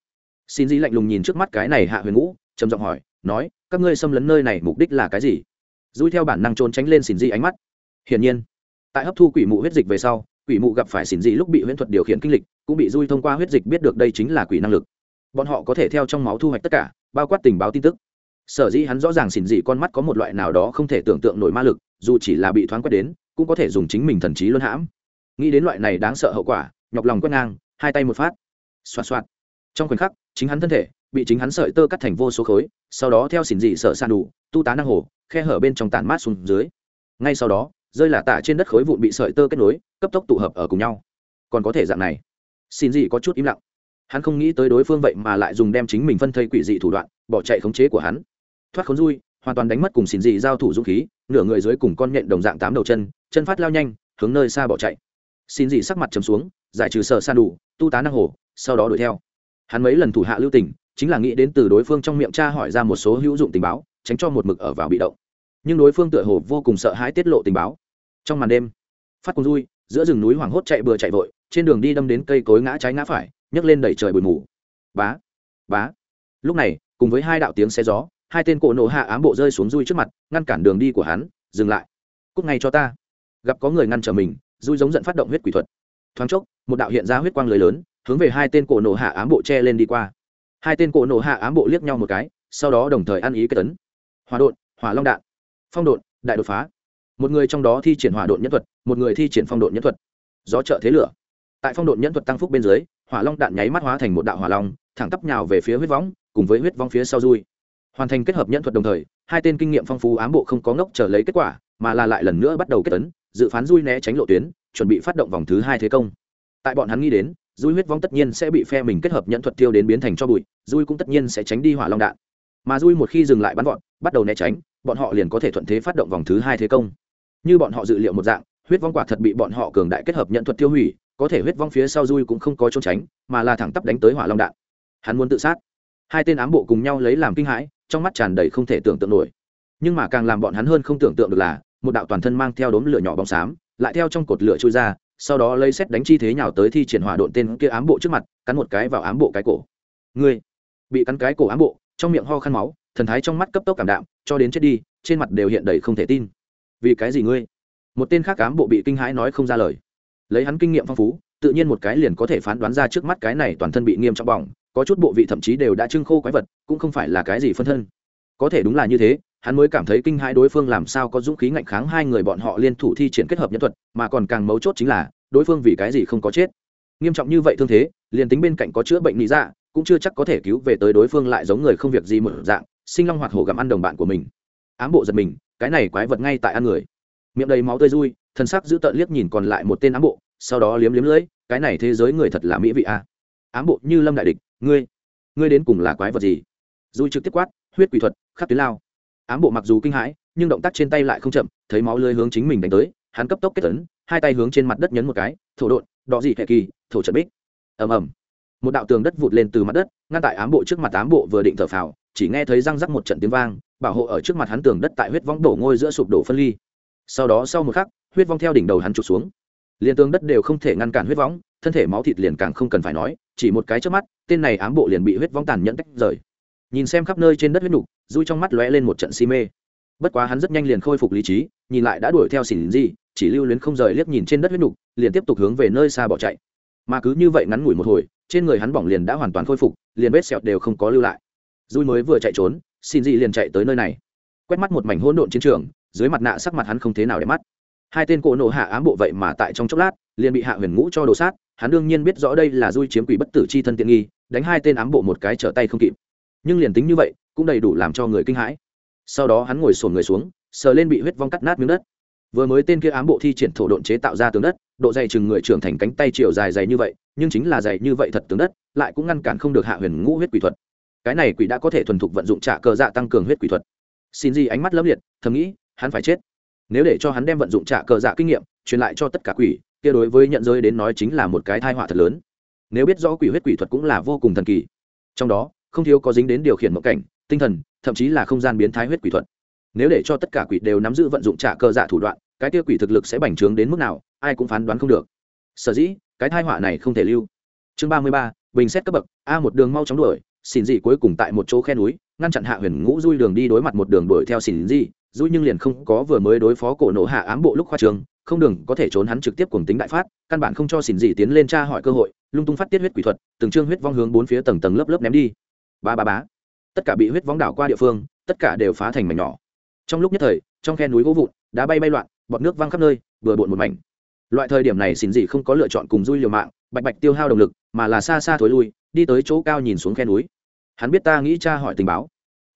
Xin dĩ lạnh lùng nhìn trước mắt cái này hạ huyền ngũ, trầm giọng hỏi, nói, các ngươi xâm lấn nơi này mục đích là cái gì? Dui theo bản năng trốn tránh lên xin dị ánh mắt. Hiển nhiên, tại hấp thu quỷ mụ huyết dịch về sau quỷ mụ gặp phải xỉn dị lúc bị huyễn thuật điều khiển kinh lịch, cũng bị dui thông qua huyết dịch biết được đây chính là quỷ năng lực. Bọn họ có thể theo trong máu thu hoạch tất cả, bao quát tình báo tin tức. Sở dĩ hắn rõ ràng xỉn dị con mắt có một loại nào đó không thể tưởng tượng nổi ma lực, dù chỉ là bị thoáng quét đến, cũng có thể dùng chính mình thần trí luân hãm. Nghĩ đến loại này đáng sợ hậu quả, nhọc lòng quét ngang, hai tay một phát. Xoạt xoạt. Trong khoảnh khắc, chính hắn thân thể bị chính hắn sợi tơ cắt thành vô số khối, sau đó theo xỉn dị sợ san đủ tu tá năng hồ, khe hở bên trong tàn mát xuống dưới. Ngay sau đó rơi là tả trên đất khối vụn bị sợi tơ kết nối, cấp tốc tụ hợp ở cùng nhau. Còn có thể dạng này. Xin gì có chút im lặng. Hắn không nghĩ tới đối phương vậy mà lại dùng đem chính mình phân thây quỷ dị thủ đoạn, bỏ chạy khống chế của hắn. Thoát khốn rui, hoàn toàn đánh mất cùng xin dị giao thủ dũng khí, nửa người dưới cùng con nhện đồng dạng tám đầu chân chân phát lao nhanh, hướng nơi xa bỏ chạy. Xin dị sắc mặt chấm xuống, giải trừ sợ san đủ, tu tá năng hồ, sau đó đuổi theo. Hắn mấy lần thủ hạ lưu tình, chính là nghĩ đến từ đối phương trong miệng cha hỏi ra một số hữu dụng tình báo, tránh cho một mực ở vào bị động nhưng đối phương tựa hồ vô cùng sợ hãi tiết lộ tình báo. Trong màn đêm, phát cùng vui giữa rừng núi hoảng hốt chạy bừa chạy vội, trên đường đi đâm đến cây cối ngã trái ngã phải, nhấc lên đẩy trời bụi mù. Bá bá. Lúc này, cùng với hai đạo tiếng xe gió, hai tên cổ nổ hạ ám bộ rơi xuống rui trước mặt, ngăn cản đường đi của hắn, dừng lại. Cúc ngay cho ta. Gặp có người ngăn trở mình, rui giống giận phát động huyết quỷ thuật. Thoáng chốc, một đạo hiện ra huyết quang lưới lớn, hướng về hai tên cổ nổ hạ ám bộ che lên đi qua. Hai tên cổ nổ hạ ám bộ liếc nhau một cái, sau đó đồng thời ăn ý cái tấn. Hòa đột hỏa long đạn phong độn, đại đột phá. Một người trong đó thi triển hỏa độn nhân thuật, một người thi triển phong độn nhân thuật. Gió trợ thế lửa. Tại phong độn nhân thuật tăng phúc bên dưới, hỏa long đạn nháy mắt hóa thành một đạo hỏa long, thẳng tắp nhào về phía huyết võng, cùng với huyết vong phía sau dui hoàn thành kết hợp nhân thuật đồng thời, hai tên kinh nghiệm phong phú ám bộ không có ngốc chờ lấy kết quả, mà là lại lần nữa bắt đầu kết tấn dự phán dui né tránh lộ tuyến, chuẩn bị phát động vòng thứ hai thế công. Tại bọn hắn nghĩ đến dui huyết vong tất nhiên sẽ bị phe mình kết hợp nhận thuật tiêu đến biến thành cho bụi dui cũng tất nhiên sẽ tránh đi hỏa long đạn mà dui một khi dừng lại bắn vọt, bắt đầu né tránh, bọn họ liền có thể thuận thế phát động vòng thứ hai thế công. Như bọn họ dự liệu một dạng, huyết vong quả thật bị bọn họ cường đại kết hợp nhận thuật tiêu hủy, có thể huyết vong phía sau dui cũng không có trốn tránh, mà là thẳng tắp đánh tới hỏa long đạn. Hắn muốn tự sát. Hai tên ám bộ cùng nhau lấy làm kinh hãi, trong mắt tràn đầy không thể tưởng tượng nổi. Nhưng mà càng làm bọn hắn hơn không tưởng tượng được là, một đạo toàn thân mang theo đốm lửa nhỏ bóng xám, lại theo trong cột lửa trôi ra, sau đó lấy xét đánh chi thế nhào tới thi triển hỏa độn tên kia ám bộ trước mặt, cắn một cái vào ám bộ cái cổ. Ngươi bị cắn cái cổ ám bộ trong miệng ho khăn máu, thần thái trong mắt cấp tốc cảm đạm, cho đến chết đi, trên mặt đều hiện đầy không thể tin. Vì cái gì ngươi? Một tên khác cám bộ bị kinh hãi nói không ra lời. Lấy hắn kinh nghiệm phong phú, tự nhiên một cái liền có thể phán đoán ra trước mắt cái này toàn thân bị nghiêm trọng bỏng, có chút bộ vị thậm chí đều đã trưng khô quái vật, cũng không phải là cái gì phân thân. Có thể đúng là như thế, hắn mới cảm thấy kinh hãi đối phương làm sao có dũng khí ngạnh kháng hai người bọn họ liên thủ thi triển kết hợp nhân thuật, mà còn càng mấu chốt chính là, đối phương vì cái gì không có chết. Nghiêm trọng như vậy thương thế, liền tính bên cạnh có chữa bệnh lý dạ cũng chưa chắc có thể cứu về tới đối phương lại giống người không việc gì một dạng, sinh long hoạt hổ gặm ăn đồng bạn của mình. Ám bộ giật mình, cái này quái vật ngay tại ăn người. Miệng đầy máu tươi rui thân sắc giữ tợn liếc nhìn còn lại một tên ám bộ, sau đó liếm liếm lưỡi, cái này thế giới người thật là mỹ vị a à. ám bộ như lâm đại địch, ngươi ngươi đến cùng là quái vật gì? Rui trực tiếp quát, huyết quỷ thuật khắc tuyến lao. Ám bộ mặc dù kinh hãi, nhưng động tác trên tay lại không chậm, thấy máu lưới hướng chính mình đánh tới, hắn cấp tốc kết tấn hai tay hướng trên mặt đất nhấn một cái, thổ đột đỏ dị hệ kỳ, thổ trận bích. Ầm ầm một đạo tường đất vụt lên từ mặt đất, ngăn tại ám bộ trước mặt ám bộ vừa định thở phào, chỉ nghe thấy răng rắc một trận tiếng vang, bảo hộ ở trước mặt hắn tường đất tại huyết vong đổ ngôi giữa sụp đổ phân ly. Sau đó sau một khắc, huyết vong theo đỉnh đầu hắn trục xuống. Liền tường đất đều không thể ngăn cản huyết vong, thân thể máu thịt liền càng không cần phải nói, chỉ một cái trước mắt, tên này ám bộ liền bị huyết vong tàn nhẫn tách rời. Nhìn xem khắp nơi trên đất huyết nục dui trong mắt lóe lên một trận si mê. Bất quá hắn rất nhanh liền khôi phục lý trí, nhìn lại đã đuổi theo xỉn gì, chỉ lưu luyến không rời liếc nhìn trên đất huyết nục, liền tiếp tục hướng về nơi xa bỏ chạy. Mà cứ như vậy ngắn ngủi một hồi trên người hắn bỏng liền đã hoàn toàn khôi phục, liền vết sẹo đều không có lưu lại. Dùi mới vừa chạy trốn, xin gì liền chạy tới nơi này. Quét mắt một mảnh hỗn độn chiến trường, dưới mặt nạ sắc mặt hắn không thế nào để mắt. Hai tên cổ nộ hạ ám bộ vậy mà tại trong chốc lát, liền bị hạ huyền ngũ cho đồ sát, hắn đương nhiên biết rõ đây là dui chiếm quỷ bất tử c h i thân tiện nghi, đánh hai tên ám bộ một cái trở tay không kịp. Nhưng liền tính như vậy, cũng đầy đủ làm cho người kinh hãi. Sau đó hắn ngồi sổn người xuống, sờ lên bị huyết vong cắt nát miếng đất vừa mới tên kia ám bộ thi triển thổ độn chế tạo ra tường đất, độ dày chừng người trưởng thành cánh tay chiều dài dày như vậy, nhưng chính là dày như vậy thật tường đất, lại cũng ngăn cản không được hạ huyền ngũ huyết quỷ thuật. Cái này quỷ đã có thể thuần thục vận dụng trả cờ dạ tăng cường huyết quỷ thuật. Xin gì ánh mắt lấp liệt, thầm nghĩ, hắn phải chết. Nếu để cho hắn đem vận dụng trả cờ dạ kinh nghiệm, truyền lại cho tất cả quỷ, kia đối với nhận giới đến nói chính là một cái thai họa thật lớn. Nếu biết rõ quỷ huyết quỷ thuật cũng là vô cùng thần kỳ. Trong đó, không thiếu có dính đến điều khiển mộng cảnh, tinh thần, thậm chí là không gian biến thái huyết quỷ thuật. Nếu để cho tất cả quỷ đều nắm giữ vận dụng trả cơ dạ thủ đoạn cái tiêu quỷ thực lực sẽ bành trướng đến mức nào, ai cũng phán đoán không được. Sở dĩ, cái thai họa này không thể lưu. Chương ba mươi ba, bình xét cấp bậc, a một đường mau chóng đuổi xin dị cuối cùng tại một chỗ khe núi, ngăn chặn hạ huyền ngũ dui đường đi đối mặt một đường đuổi theo xin dị dui nhưng liền không có vừa mới đối phó cổ nổ hạ ám bộ lúc khoa trường, không đường có thể trốn hắn trực tiếp cùng tính đại phát, căn bản không cho xin dị tiến lên tra hỏi cơ hội, lung tung phát tiết huyết quỷ thuật, từng trương huyết vong hướng bốn phía tầng tầng lớp lớp ném đi. Ba ba bá tất cả bị huyết vong đảo qua địa phương, tất cả đều phá thành mảnh nhỏ. Trong lúc nhất thời, trong khe núi gỗ vụn, đá bay bay loạn bọt nước văng khắp nơi, vừa bộn một mảnh. Loại thời điểm này xin gì không có lựa chọn cùng dui liều mạng, bạch bạch tiêu hao động lực, mà là xa xa thối lui, đi tới chỗ cao nhìn xuống khe núi. Hắn biết ta nghĩ cha hỏi tình báo.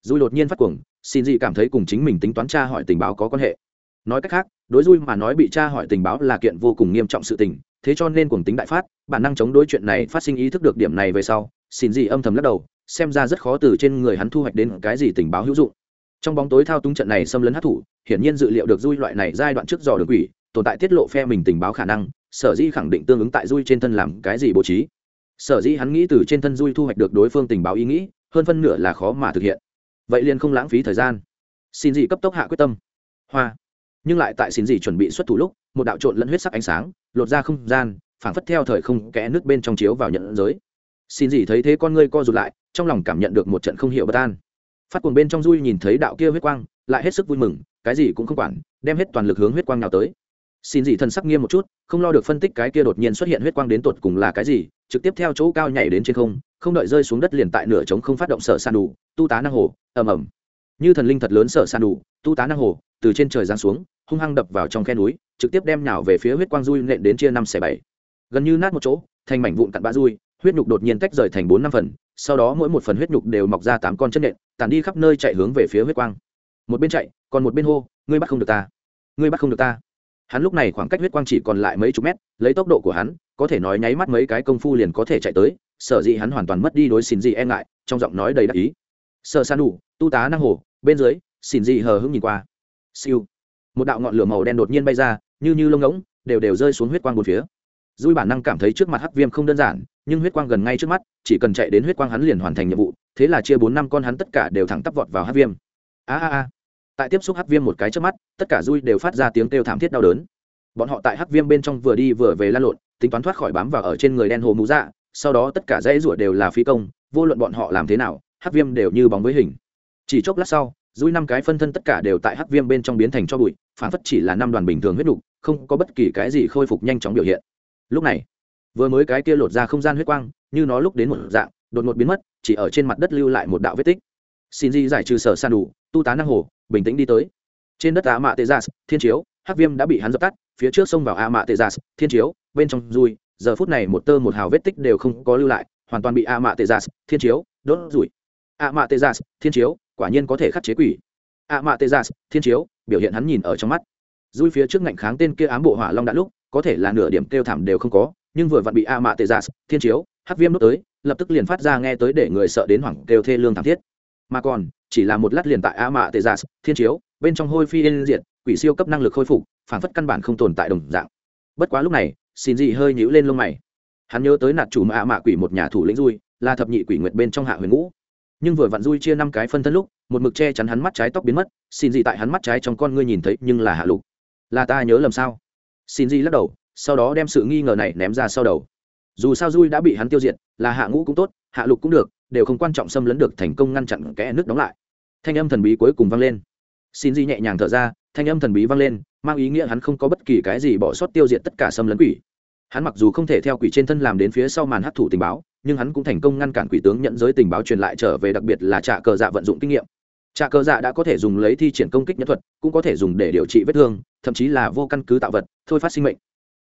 Dui đột nhiên phát cuồng, xin gì cảm thấy cùng chính mình tính toán cha hỏi tình báo có quan hệ. Nói cách khác, đối dui mà nói bị cha hỏi tình báo là kiện vô cùng nghiêm trọng sự tình, thế cho nên cuồng tính đại phát, bản năng chống đối chuyện này phát sinh ý thức được điểm này về sau, xin gì âm thầm lắc đầu, xem ra rất khó từ trên người hắn thu hoạch đến cái gì tình báo hữu dụng trong bóng tối thao túng trận này xâm lấn hát thủ, hiển nhiên dự liệu được dui loại này giai đoạn trước dò đường quỷ, tồn tại tiết lộ phe mình tình báo khả năng, sở dĩ khẳng định tương ứng tại dui trên thân làm cái gì bố trí. Sở dĩ hắn nghĩ từ trên thân dui thu hoạch được đối phương tình báo ý nghĩ, hơn phân nửa là khó mà thực hiện. Vậy liền không lãng phí thời gian. Xin dị cấp tốc hạ quyết tâm. Hoa. Nhưng lại tại xin dị chuẩn bị xuất thủ lúc, một đạo trộn lẫn huyết sắc ánh sáng, lột ra không gian, phảng phất theo thời không kẽ nước bên trong chiếu vào nhận giới. Xin dị thấy thế con ngươi co rụt lại, trong lòng cảm nhận được một trận không hiểu bất an phát cuồng bên trong dui nhìn thấy đạo kia huyết quang, lại hết sức vui mừng, cái gì cũng không quản, đem hết toàn lực hướng huyết quang nào tới. Xin gì thần sắc nghiêm một chút, không lo được phân tích cái kia đột nhiên xuất hiện huyết quang đến tột cùng là cái gì, trực tiếp theo chỗ cao nhảy đến trên không không đợi rơi xuống đất liền tại nửa trống không phát động sở san đủ, tu tá năng hồ, ầm ầm. Như thần linh thật lớn sợ san đủ, tu tá năng hồ, từ trên trời giáng xuống, hung hăng đập vào trong khe núi, trực tiếp đem nhào về phía huyết quang dui nện đến chia năm xẻ bảy. Gần như nát một chỗ, thành mảnh vụn cặn bã dui huyết nhục đột nhiên tách rời thành bốn năm phần sau đó mỗi một phần huyết nhục đều mọc ra tám con chân nện tàn đi khắp nơi chạy hướng về phía huyết quang. Một bên chạy, còn một bên hô, ngươi bắt không được ta. Ngươi bắt không được ta. Hắn lúc này khoảng cách huyết quang chỉ còn lại mấy chục mét, lấy tốc độ của hắn, có thể nói nháy mắt mấy cái công phu liền có thể chạy tới, sở dĩ hắn hoàn toàn mất đi đối xin gì e ngại, trong giọng nói đầy đắc ý. Sợ san đủ, tu tá năng hồ, bên dưới, xin gì hờ hững nhìn qua. Siêu. Một đạo ngọn lửa màu đen đột nhiên bay ra, như như lông ngỗng, đều đều rơi xuống huyết quang một phía dùi bản năng cảm thấy trước mặt hắc viêm không đơn giản, nhưng huyết quang gần ngay trước mắt, chỉ cần chạy đến huyết quang hắn liền hoàn thành nhiệm vụ, thế là chia bốn năm con hắn tất cả đều thẳng tắp vọt vào hắc viêm. A a a. Tại tiếp xúc hắc viêm một cái trước mắt, tất cả dùi đều phát ra tiếng kêu thảm thiết đau đớn. Bọn họ tại hắc viêm bên trong vừa đi vừa về lan lộn, tính toán thoát khỏi bám vào ở trên người đen hồ mũ dạ sau đó tất cả dãy ruột đều là phi công, vô luận bọn họ làm thế nào, hắc viêm đều như bóng với hình. Chỉ chốc lát sau dùi năm cái phân thân tất cả đều tại hắc viêm bên trong biến thành cho bụi, phản phất chỉ là năm đoàn bình thường huyết đục, không có bất kỳ cái gì khôi phục nhanh chóng biểu hiện lúc này, vừa mới cái kia lột ra không gian huyết quang, như nó lúc đến một dạng, đột ngột biến mất, chỉ ở trên mặt đất lưu lại một đạo vết tích. Xin di giải trừ sở san đủ, tu tá năng hồ, bình tĩnh đi tới. Trên đất á mạ tê gia thiên chiếu, hắc viêm đã bị hắn dập tắt, phía trước xông vào a mạ tê gia thiên chiếu, bên trong dùi giờ phút này một tơ một hào vết tích đều không có lưu lại, hoàn toàn bị a mạ tê gia thiên chiếu, đốt rủi a mạ tê gia thiên chiếu, quả nhiên có thể khắc chế quỷ. A mạ tê gia thiên chiếu, biểu hiện hắn nhìn ở trong mắt. Dùi phía trước ngạnh kháng tên kia ám bộ hỏa long đã lúc có thể là nửa điểm kêu thảm đều không có, nhưng vừa vặn bị a mạ tê giả thiên chiếu, hắc viêm đốt tới, lập tức liền phát ra nghe tới để người sợ đến hoảng kêu thê lương thảm thiết. Mà còn, chỉ là một lát liền tại a mạ tê giả thiên chiếu, bên trong hôi phi yên diệt, quỷ siêu cấp năng lực khôi phục, phản phất căn bản không tồn tại đồng dạng. Bất quá lúc này xin dị hơi nhíu lên lông mày. Hắn nhớ tới nạt chủ mạ mạ quỷ một nhà thủ lĩnh dui là thập nhị quỷ nguyệt bên trong hạ huyền ngũ. Nhưng vừa vặn dui chia năm cái phân thân lúc, một mực che chắn hắn mắt trái tóc biến mất xin dị tại hắn mắt trái trong con ngươi nhìn thấy nhưng là hạ lục. Là ta nhớ lầm sao? Xin Di lắc đầu, sau đó đem sự nghi ngờ này ném ra sau đầu. Dù sao dui đã bị hắn tiêu diệt, là hạ ngũ cũng tốt, hạ lục cũng được, đều không quan trọng xâm lấn được thành công ngăn chặn kẽ nước đóng lại. Thanh âm thần bí cuối cùng vang lên. Xin di nhẹ nhàng thở ra, thanh âm thần bí vang lên, mang ý nghĩa hắn không có bất kỳ cái gì bỏ sót tiêu diệt tất cả xâm lấn quỷ. Hắn mặc dù không thể theo quỷ trên thân làm đến phía sau màn hấp thụ tình báo, nhưng hắn cũng thành công ngăn cản quỷ tướng nhận giới tình báo truyền lại trở về, đặc biệt là trả cờ dạ vận dụng kinh nghiệm trà cờ dạ đã có thể dùng lấy thi triển công kích nhân thuật, cũng có thể dùng để điều trị vết thương, thậm chí là vô căn cứ tạo vật, thôi phát sinh mệnh.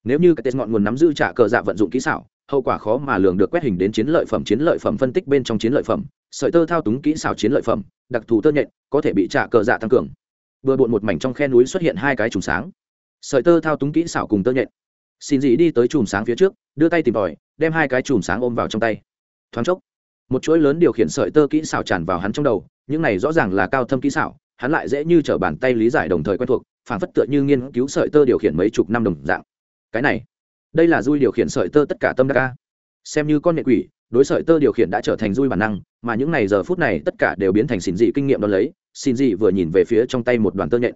Nếu như cái tên ngọn nguồn nắm giữ trà cờ dạ vận dụng kỹ xảo, hậu quả khó mà lường được quét hình đến chiến lợi phẩm, chiến lợi phẩm phân tích bên trong chiến lợi phẩm, sợi tơ thao túng kỹ xảo chiến lợi phẩm, đặc thù tơ nhện, có thể bị trả cờ dạ tăng cường. Vừa bộn một mảnh trong khe núi xuất hiện hai cái chùm sáng. Sợi tơ thao túng kỹ xảo cùng tơ nhện. Xin dị đi tới chùm sáng phía trước, đưa tay tìm tòi, đem hai cái chùm sáng ôm vào trong tay. Thoáng chốc, một chuỗi lớn điều khiển sợi tơ kỹ xảo tràn vào hắn trong đầu những này rõ ràng là cao thâm kỹ xảo, hắn lại dễ như t r ở bàn tay lý giải đồng thời quen thuộc, phản phất tựa như nghiên cứu sợi tơ điều khiển mấy chục năm đồng dạng. Cái này, đây là dui điều khiển sợi tơ tất cả tâm đắc ca xem như con nghệ quỷ, đối sợi tơ điều khiển đã trở thành dui bản năng, mà những này giờ phút này tất cả đều biến thành xin dị kinh nghiệm đón lấy xin dị vừa nhìn về phía trong tay một đoàn tơ nhện.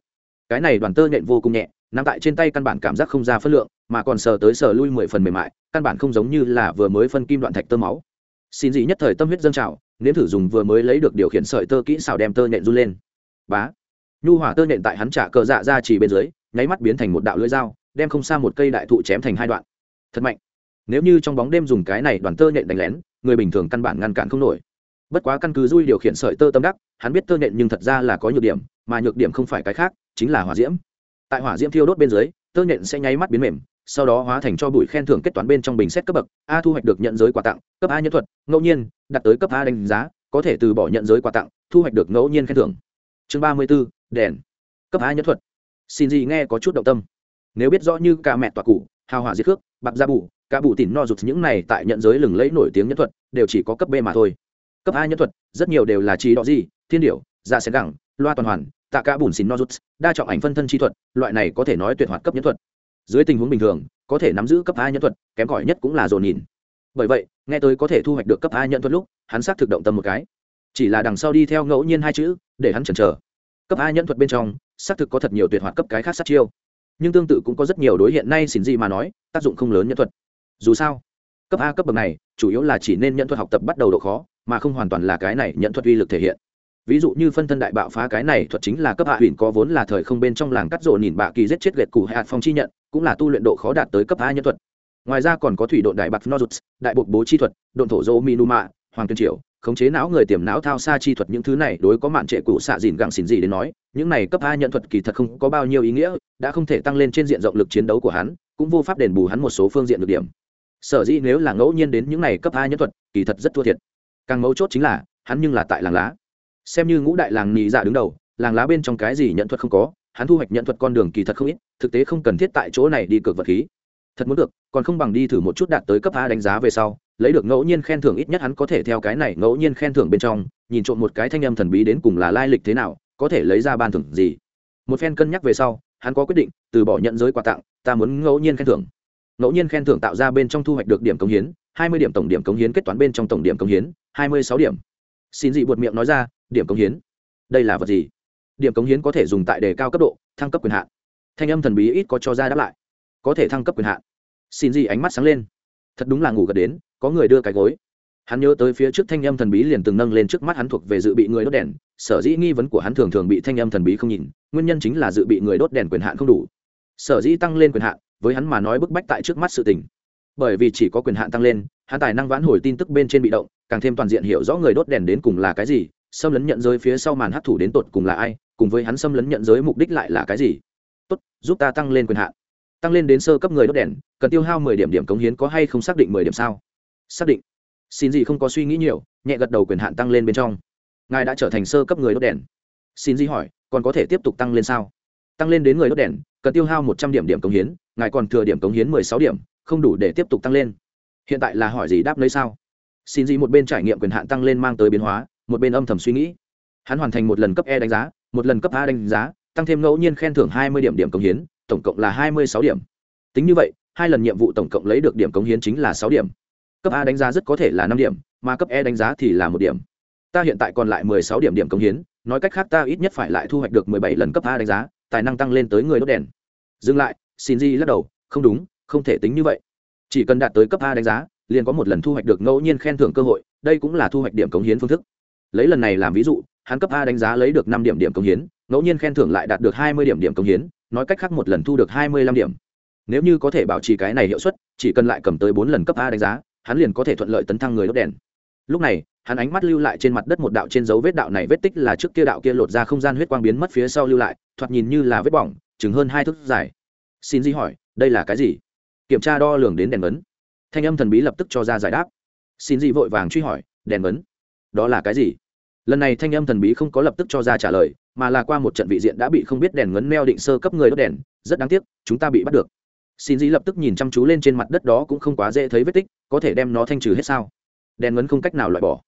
Cái này đoàn tơ nhện vô cùng nhẹ, nằm tại trên tay căn bản cảm giác không ra phân lượng, mà còn sờ tới sờ lui mười phần mềm mại, căn bản không giống như là vừa mới phân kim đoạn thạch tơ máu xin dị nhất thời tâm huyết dâng trào, nếm thử dùng vừa mới lấy được điều khiển sợi tơ kỹ xảo đem tơ nện run lên. Bá. Nhu hỏa tơ nện tại hắn trả cờ dạ ra chỉ bên dưới, nháy mắt biến thành một đạo lưỡi dao, đem không xa một cây đại thụ chém thành hai đoạn. Thật mạnh. Nếu như trong bóng đêm dùng cái này đoàn tơ nện đánh lén, người bình thường căn bản ngăn cản không nổi. Bất quá căn cứ dui điều khiển sợi tơ tâm đắc, hắn biết tơ nện nhưng thật ra là có nhược điểm, mà nhược điểm không phải cái khác, chính là hỏa diễm. Tại hỏa diễm thiêu đốt bên dưới, tơ nện sẽ nháy mắt biến mềm sau đó hóa thành cho bụi khen thưởng kết toán bên trong bình xét cấp bậc, a thu hoạch được nhận giới quà tặng, cấp a nhân thuật, ngẫu nhiên, đạt tới cấp a đánh giá, có thể từ bỏ nhận giới quà tặng, thu hoạch được ngẫu nhiên khen thưởng. Chương ba mươi b ố đèn. Cấp a nhân thuật. Xin gì nghe có chút động tâm. Nếu biết rõ như cả mẹ tọa cụ, hào hỏa diệt khước bạc gia bù, cả bù tỉn no rụt những này tại nhận giới lừng lẫy nổi tiếng nhân thuật, đều chỉ có cấp b mà thôi. Cấp a nhân thuật, rất nhiều đều là trí đỏ gì thiên điệu dạ xén gẳng, loa toàn hoàn, tạ cả bùn xin no rụt, đa trọng ảnh phân thân chi thuật, loại này có thể nói tuyệt hoạt cấp nhân thuật dưới tình huống bình thường, có thể nắm giữ cấp a nhân thuật, kém cỏi nhất cũng là dồn nhìn. Bởi vậy, nghe tới có thể thu hoạch được cấp a nhân thuật lúc, hắn xác thực động tâm một cái. Chỉ là đằng sau đi theo ngẫu nhiên hai chữ, để hắn chần chờ. Cấp a nhân thuật bên trong, xác thực có thật nhiều tuyệt hoạt cấp cái khác sát chiêu. Nhưng tương tự cũng có rất nhiều đối hiện nay xin gì mà nói, tác dụng không lớn nhân thuật. Dù sao, cấp a cấp bậc này, chủ yếu là chỉ nên nhận thuật học tập bắt đầu độ khó, mà không hoàn toàn là cái này nhận thuật uy lực thể hiện ví dụ như phân thân đại bạo phá cái này thuật chính là cấp hạ huyền có vốn là thời không bên trong làng cắt rộ nhìn bạ kỳ giết chết gệt cụ hạt phong chi nhận, cũng là tu luyện độ khó đạt tới cấp a nhân thuật. Ngoài ra còn có thủy độ đại bạc nozuts, đại bột bố chi thuật, độn thổ dô minuma, hoàng tuyên triều, khống chế não người tiềm não thao xa chi thuật những thứ này đối có mạn trệ cụ xạ dìn gặng xỉn gì đến nói, những này cấp a nhận thuật kỳ thật không có bao nhiêu ý nghĩa, đã không thể tăng lên trên diện rộng lực chiến đấu của hắn, cũng vô pháp đền bù hắn một số phương diện được điểm. Sở dĩ nếu là ngẫu nhiên đến những này cấp a nhân thuật, kỳ thật rất thua thiệt. Càng mấu chốt chính là, hắn nhưng là tại làng lá xem như ngũ đại làng nhị dạ đứng đầu, làng lá bên trong cái gì nhận thuật không có, hắn thu hoạch nhận thuật con đường kỳ thật không ít, thực tế không cần thiết tại chỗ này đi cược vật khí. Thật muốn được, còn không bằng đi thử một chút đạt tới cấp a đánh giá về sau, lấy được ngẫu nhiên khen thưởng ít nhất hắn có thể theo cái này ngẫu nhiên khen thưởng bên trong, nhìn trộm một cái thanh âm thần bí đến cùng là lai lịch thế nào, có thể lấy ra ban thưởng gì. Một phen cân nhắc về sau, hắn có quyết định, từ bỏ nhận giới quà tặng, ta muốn ngẫu nhiên khen thưởng. Ngẫu nhiên khen thưởng tạo ra bên trong thu hoạch được điểm công hiến, hai mươi điểm tổng điểm công hiến kết toán bên trong tổng điểm công hiến, hai mươi sáu điểm. Xin dị buột miệng nói ra điểm công hiến. Đây là vật gì? Điểm công hiến có thể dùng tại đề cao cấp độ, thăng cấp quyền hạn. Thanh âm thần bí ít có cho ra đáp lại. Có thể thăng cấp quyền hạn. Xin gì ánh mắt sáng lên. Thật đúng là ngủ gật đến, có người đưa cái gối. Hắn nhớ tới phía trước thanh âm thần bí liền từng nâng lên trước mắt hắn thuộc về dự bị người đốt đèn. Sở dĩ nghi vấn của hắn thường thường bị thanh âm thần bí không nhìn, nguyên nhân chính là dự bị người đốt đèn quyền hạn không đủ. Sở dĩ tăng lên quyền hạn, với hắn mà nói bức bách tại trước mắt sự tình. Bởi vì chỉ có quyền hạn tăng lên, hắn tài năng vãn hồi tin tức bên trên bị động, càng thêm toàn diện hiểu rõ người đốt đèn đến cùng là cái gì xâm lấn nhận giới phía sau màn hấp thủ đến tột cùng là ai, cùng với hắn xâm lấn nhận giới mục đích lại là cái gì? Tốt, giúp ta tăng lên quyền hạn. Tăng lên đến sơ cấp người đốt đèn, cần tiêu hao mười điểm điểm cống hiến có hay không xác định mười điểm sao? Xác định. Xin gì không có suy nghĩ nhiều, nhẹ gật đầu quyền hạn tăng lên bên trong. Ngài đã trở thành sơ cấp người đốt đèn. Xin gì hỏi, còn có thể tiếp tục tăng lên sao? Tăng lên đến người đốt đèn, cần tiêu hao một trăm điểm điểm cống hiến, ngài còn thừa điểm cống hiến mười sáu điểm, không đủ để tiếp tục tăng lên. Hiện tại là hỏi gì đáp lấy sao? Xin gì một bên trải nghiệm quyền hạn tăng lên mang tới biến hóa một bên âm thầm suy nghĩ. Hắn hoàn thành một lần cấp e đánh giá, một lần cấp a đánh giá, tăng thêm ngẫu nhiên khen thưởng hai mươi điểm điểm cống hiến, tổng cộng là hai mươi sáu điểm. Tính như vậy, hai lần nhiệm vụ tổng cộng lấy được điểm cống hiến chính là sáu điểm. Cấp a đánh giá rất có thể là năm điểm, mà cấp e đánh giá thì là một điểm. Ta hiện tại còn lại mười sáu điểm điểm cống hiến, nói cách khác ta ít nhất phải lại thu hoạch được mười bảy lần cấp a đánh giá, tài năng tăng lên tới người đốt đèn. Dừng lại, xin di lắc đầu, không đúng, không thể tính như vậy. Chỉ cần đạt tới cấp a đánh giá, liền có một lần thu hoạch được ngẫu nhiên khen thưởng cơ hội, đây cũng là thu hoạch điểm cống hiến phương thức lấy lần này làm ví dụ, hắn cấp a đánh giá lấy được năm điểm điểm công hiến, ngẫu nhiên khen thưởng lại đạt được hai mươi điểm điểm công hiến, nói cách khác một lần thu được hai mươi lăm điểm. Nếu như có thể bảo trì cái này hiệu suất, chỉ cần lại cầm tới bốn lần cấp a đánh giá, hắn liền có thể thuận lợi tấn thăng người đốt đèn. Lúc này, hắn ánh mắt lưu lại trên mặt đất một đạo trên dấu vết đạo này vết tích là trước kia đạo kia lột ra không gian huyết quang biến mất phía sau lưu lại, thoạt nhìn như là vết bỏng, chừng hơn hai thước dài. Xin di hỏi, đây là cái gì? Kiểm tra đo lường đến đèn vấn thanh âm thần bí lập tức cho ra giải đáp. Xin di vội vàng truy hỏi, đèn vấn đó là cái gì? Lần này thanh âm thần bí không có lập tức cho ra trả lời, mà là qua một trận vị diện đã bị không biết đèn ngấn meo định sơ cấp người đốt đèn, rất đáng tiếc, chúng ta bị bắt được. Xin dĩ lập tức nhìn chăm chú lên trên mặt đất đó cũng không quá dễ thấy vết tích, có thể đem nó thanh trừ hết sao? Đèn ngấn không cách nào loại bỏ.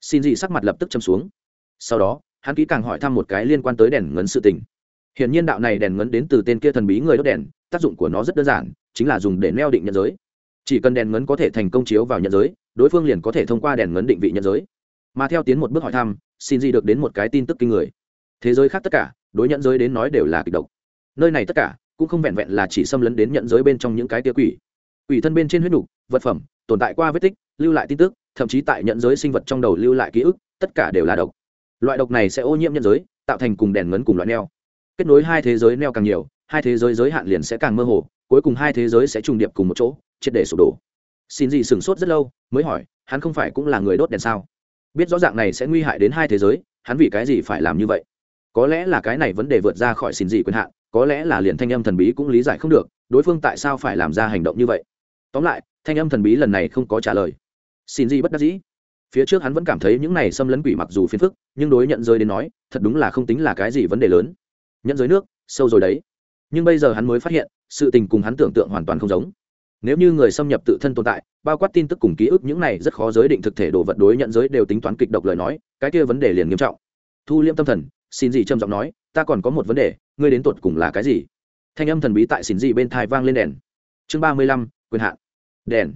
Xin dị sắc mặt lập tức châm xuống. Sau đó, hắn kỹ càng hỏi thăm một cái liên quan tới đèn ngấn sự tình. Hiện nhiên đạo này đèn ngấn đến từ tên kia thần bí người đốt đèn, tác dụng của nó rất đơn giản, chính là dùng để neo định nhận giới. Chỉ cần đèn ngấn có thể thành công chiếu vào nhận giới, đối phương liền có thể thông qua đèn ngấn định vị nhận giới mà theo tiến một bước hỏi thăm, xin gì được đến một cái tin tức kinh người. Thế giới khác tất cả, đối nhận giới đến nói đều là kịch độc. Nơi này tất cả, cũng không vẹn vẹn là chỉ xâm lấn đến nhận giới bên trong những cái tia quỷ. Quỷ thân bên trên huyết đủ vật phẩm, tồn tại qua vết tích, lưu lại tin tức, thậm chí tại nhận giới sinh vật trong đầu lưu lại ký ức, tất cả đều là độc. Loại độc này sẽ ô nhiễm nhận giới, tạo thành cùng đèn ngấn cùng loại neo. Kết nối hai thế giới neo càng nhiều, hai thế giới giới hạn liền sẽ càng mơ hồ, cuối cùng hai thế giới sẽ trùng điệp cùng một chỗ, triệt để sụp đổ. Xin gì sửng sốt rất lâu, mới hỏi, hắn không phải cũng là người đốt đèn sao? Biết rõ dạng này sẽ nguy hại đến hai thế giới, hắn vì cái gì phải làm như vậy? Có lẽ là cái này vấn đề vượt ra khỏi xin gì quyền hạn, có lẽ là liền thanh âm thần bí cũng lý giải không được, đối phương tại sao phải làm ra hành động như vậy? Tóm lại, thanh âm thần bí lần này không có trả lời. Xin gì bất đắc dĩ. Phía trước hắn vẫn cảm thấy những này xâm lấn quỷ mặc dù phiền phức, nhưng đối nhận rơi đến nói, thật đúng là không tính là cái gì vấn đề lớn. Nhận giới nước, sâu rồi đấy. Nhưng bây giờ hắn mới phát hiện, sự tình cùng hắn tưởng tượng hoàn toàn không giống nếu như người xâm nhập tự thân tồn tại, bao quát tin tức cùng ký ức những này rất khó giới định thực thể đồ vật đối nhận giới đều tính toán kịch độc lời nói, cái kia vấn đề liền nghiêm trọng. Thu liêm tâm thần, xin gì trầm giọng nói, ta còn có một vấn đề, ngươi đến tột cùng là cái gì? Thanh âm thần bí tại xin gì bên thai vang lên đèn. Chương ba mươi lăm, quyền hạn. Đèn.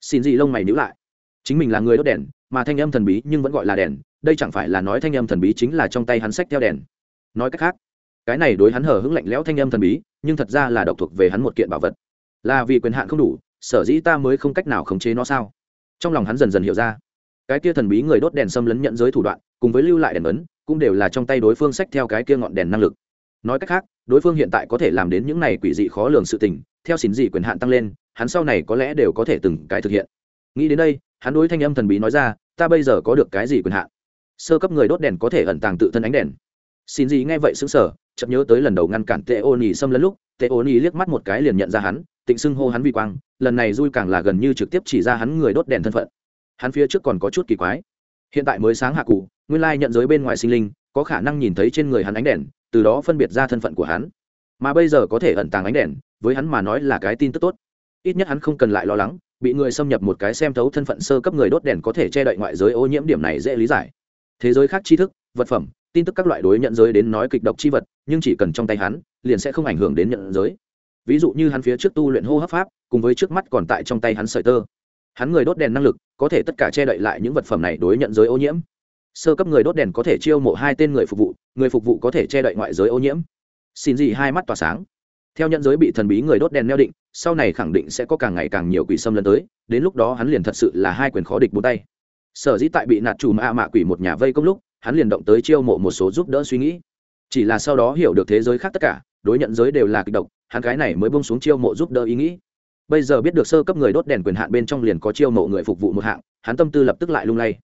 Xin gì lông mày níu lại. Chính mình là người đốt đèn, mà thanh âm thần bí nhưng vẫn gọi là đèn, đây chẳng phải là nói thanh âm thần bí chính là trong tay hắn sách theo đèn. Nói cách khác, cái này đối hắn hở hững lạnh lẽo thanh âm thần bí, nhưng thật ra là độc thuộc về hắn một kiện bảo vật là vì quyền hạn không đủ, sở dĩ ta mới không cách nào khống chế nó sao? Trong lòng hắn dần dần hiểu ra. Cái kia thần bí người đốt đèn xâm lấn nhận giới thủ đoạn, cùng với lưu lại đèn ấn, cũng đều là trong tay đối phương sách theo cái kia ngọn đèn năng lực. Nói cách khác, đối phương hiện tại có thể làm đến những này quỷ dị khó lường sự tình, theo xin dị quyền hạn tăng lên, hắn sau này có lẽ đều có thể từng cái thực hiện. Nghĩ đến đây, hắn đối thanh âm thần bí nói ra, ta bây giờ có được cái gì quyền hạn? Sơ cấp người đốt đèn có thể ẩn tàng tự thân ánh đèn. Xin gì nghe vậy xứng sở chậm nhớ tới lần đầu ngăn cản tệ ô nỉ xâm lấn lúc tệ ô nỉ liếc mắt một cái liền nhận ra hắn tịnh xưng hô hắn vi quang, lần này dui càng là gần như trực tiếp chỉ ra hắn người đốt đèn thân phận. Hắn phía trước còn có chút kỳ quái. Hiện tại mới sáng hạ cụ, nguyên lai nhận giới bên ngoài sinh linh, có khả năng nhìn thấy trên người hắn ánh đèn, từ đó phân biệt ra thân phận của hắn. Mà bây giờ có thể ẩn tàng ánh đèn, với hắn mà nói là cái tin tức tốt. Ít nhất hắn không cần lại lo lắng, bị người xâm nhập một cái xem thấu thân phận sơ cấp người đốt đèn có thể che đậy ngoại giới ô nhiễm điểm này dễ lý giải. Thế giới khác tri thức, vật phẩm, tin tức các loại đối nhận giới đến nói kịch độc chi vật, nhưng chỉ cần trong tay hắn, liền sẽ không ảnh hưởng đến nhận giới ví dụ như hắn phía trước tu luyện hô hấp pháp, cùng với trước mắt còn tại trong tay hắn sợi tơ. Hắn người đốt đèn năng lực, có thể tất cả che đậy lại những vật phẩm này đối nhận giới ô nhiễm. Sơ cấp người đốt đèn có thể chiêu mộ hai tên người phục vụ, người phục vụ có thể che đậy ngoại giới ô nhiễm. Xin gì hai mắt tỏa sáng. Theo nhận giới bị thần bí người đốt đèn neo định, sau này khẳng định sẽ có càng ngày càng nhiều quỷ xâm lấn tới, đến lúc đó hắn liền thật sự là hai quyền khó địch bốn tay. Sở dĩ tại bị nạt chủ mạ mạ quỷ một nhà vây công lúc, hắn liền động tới chiêu mộ một số giúp đỡ suy nghĩ. Chỉ là sau đó hiểu được thế giới khác tất cả đối nhận giới đều là kịch độc, hắn cái này mới bông xuống chiêu mộ giúp đỡ ý nghĩ. Bây giờ biết được sơ cấp người đốt đèn quyền hạn bên trong liền có chiêu mộ người phục vụ một hạng, hắn tâm tư lập tức lại lung lay.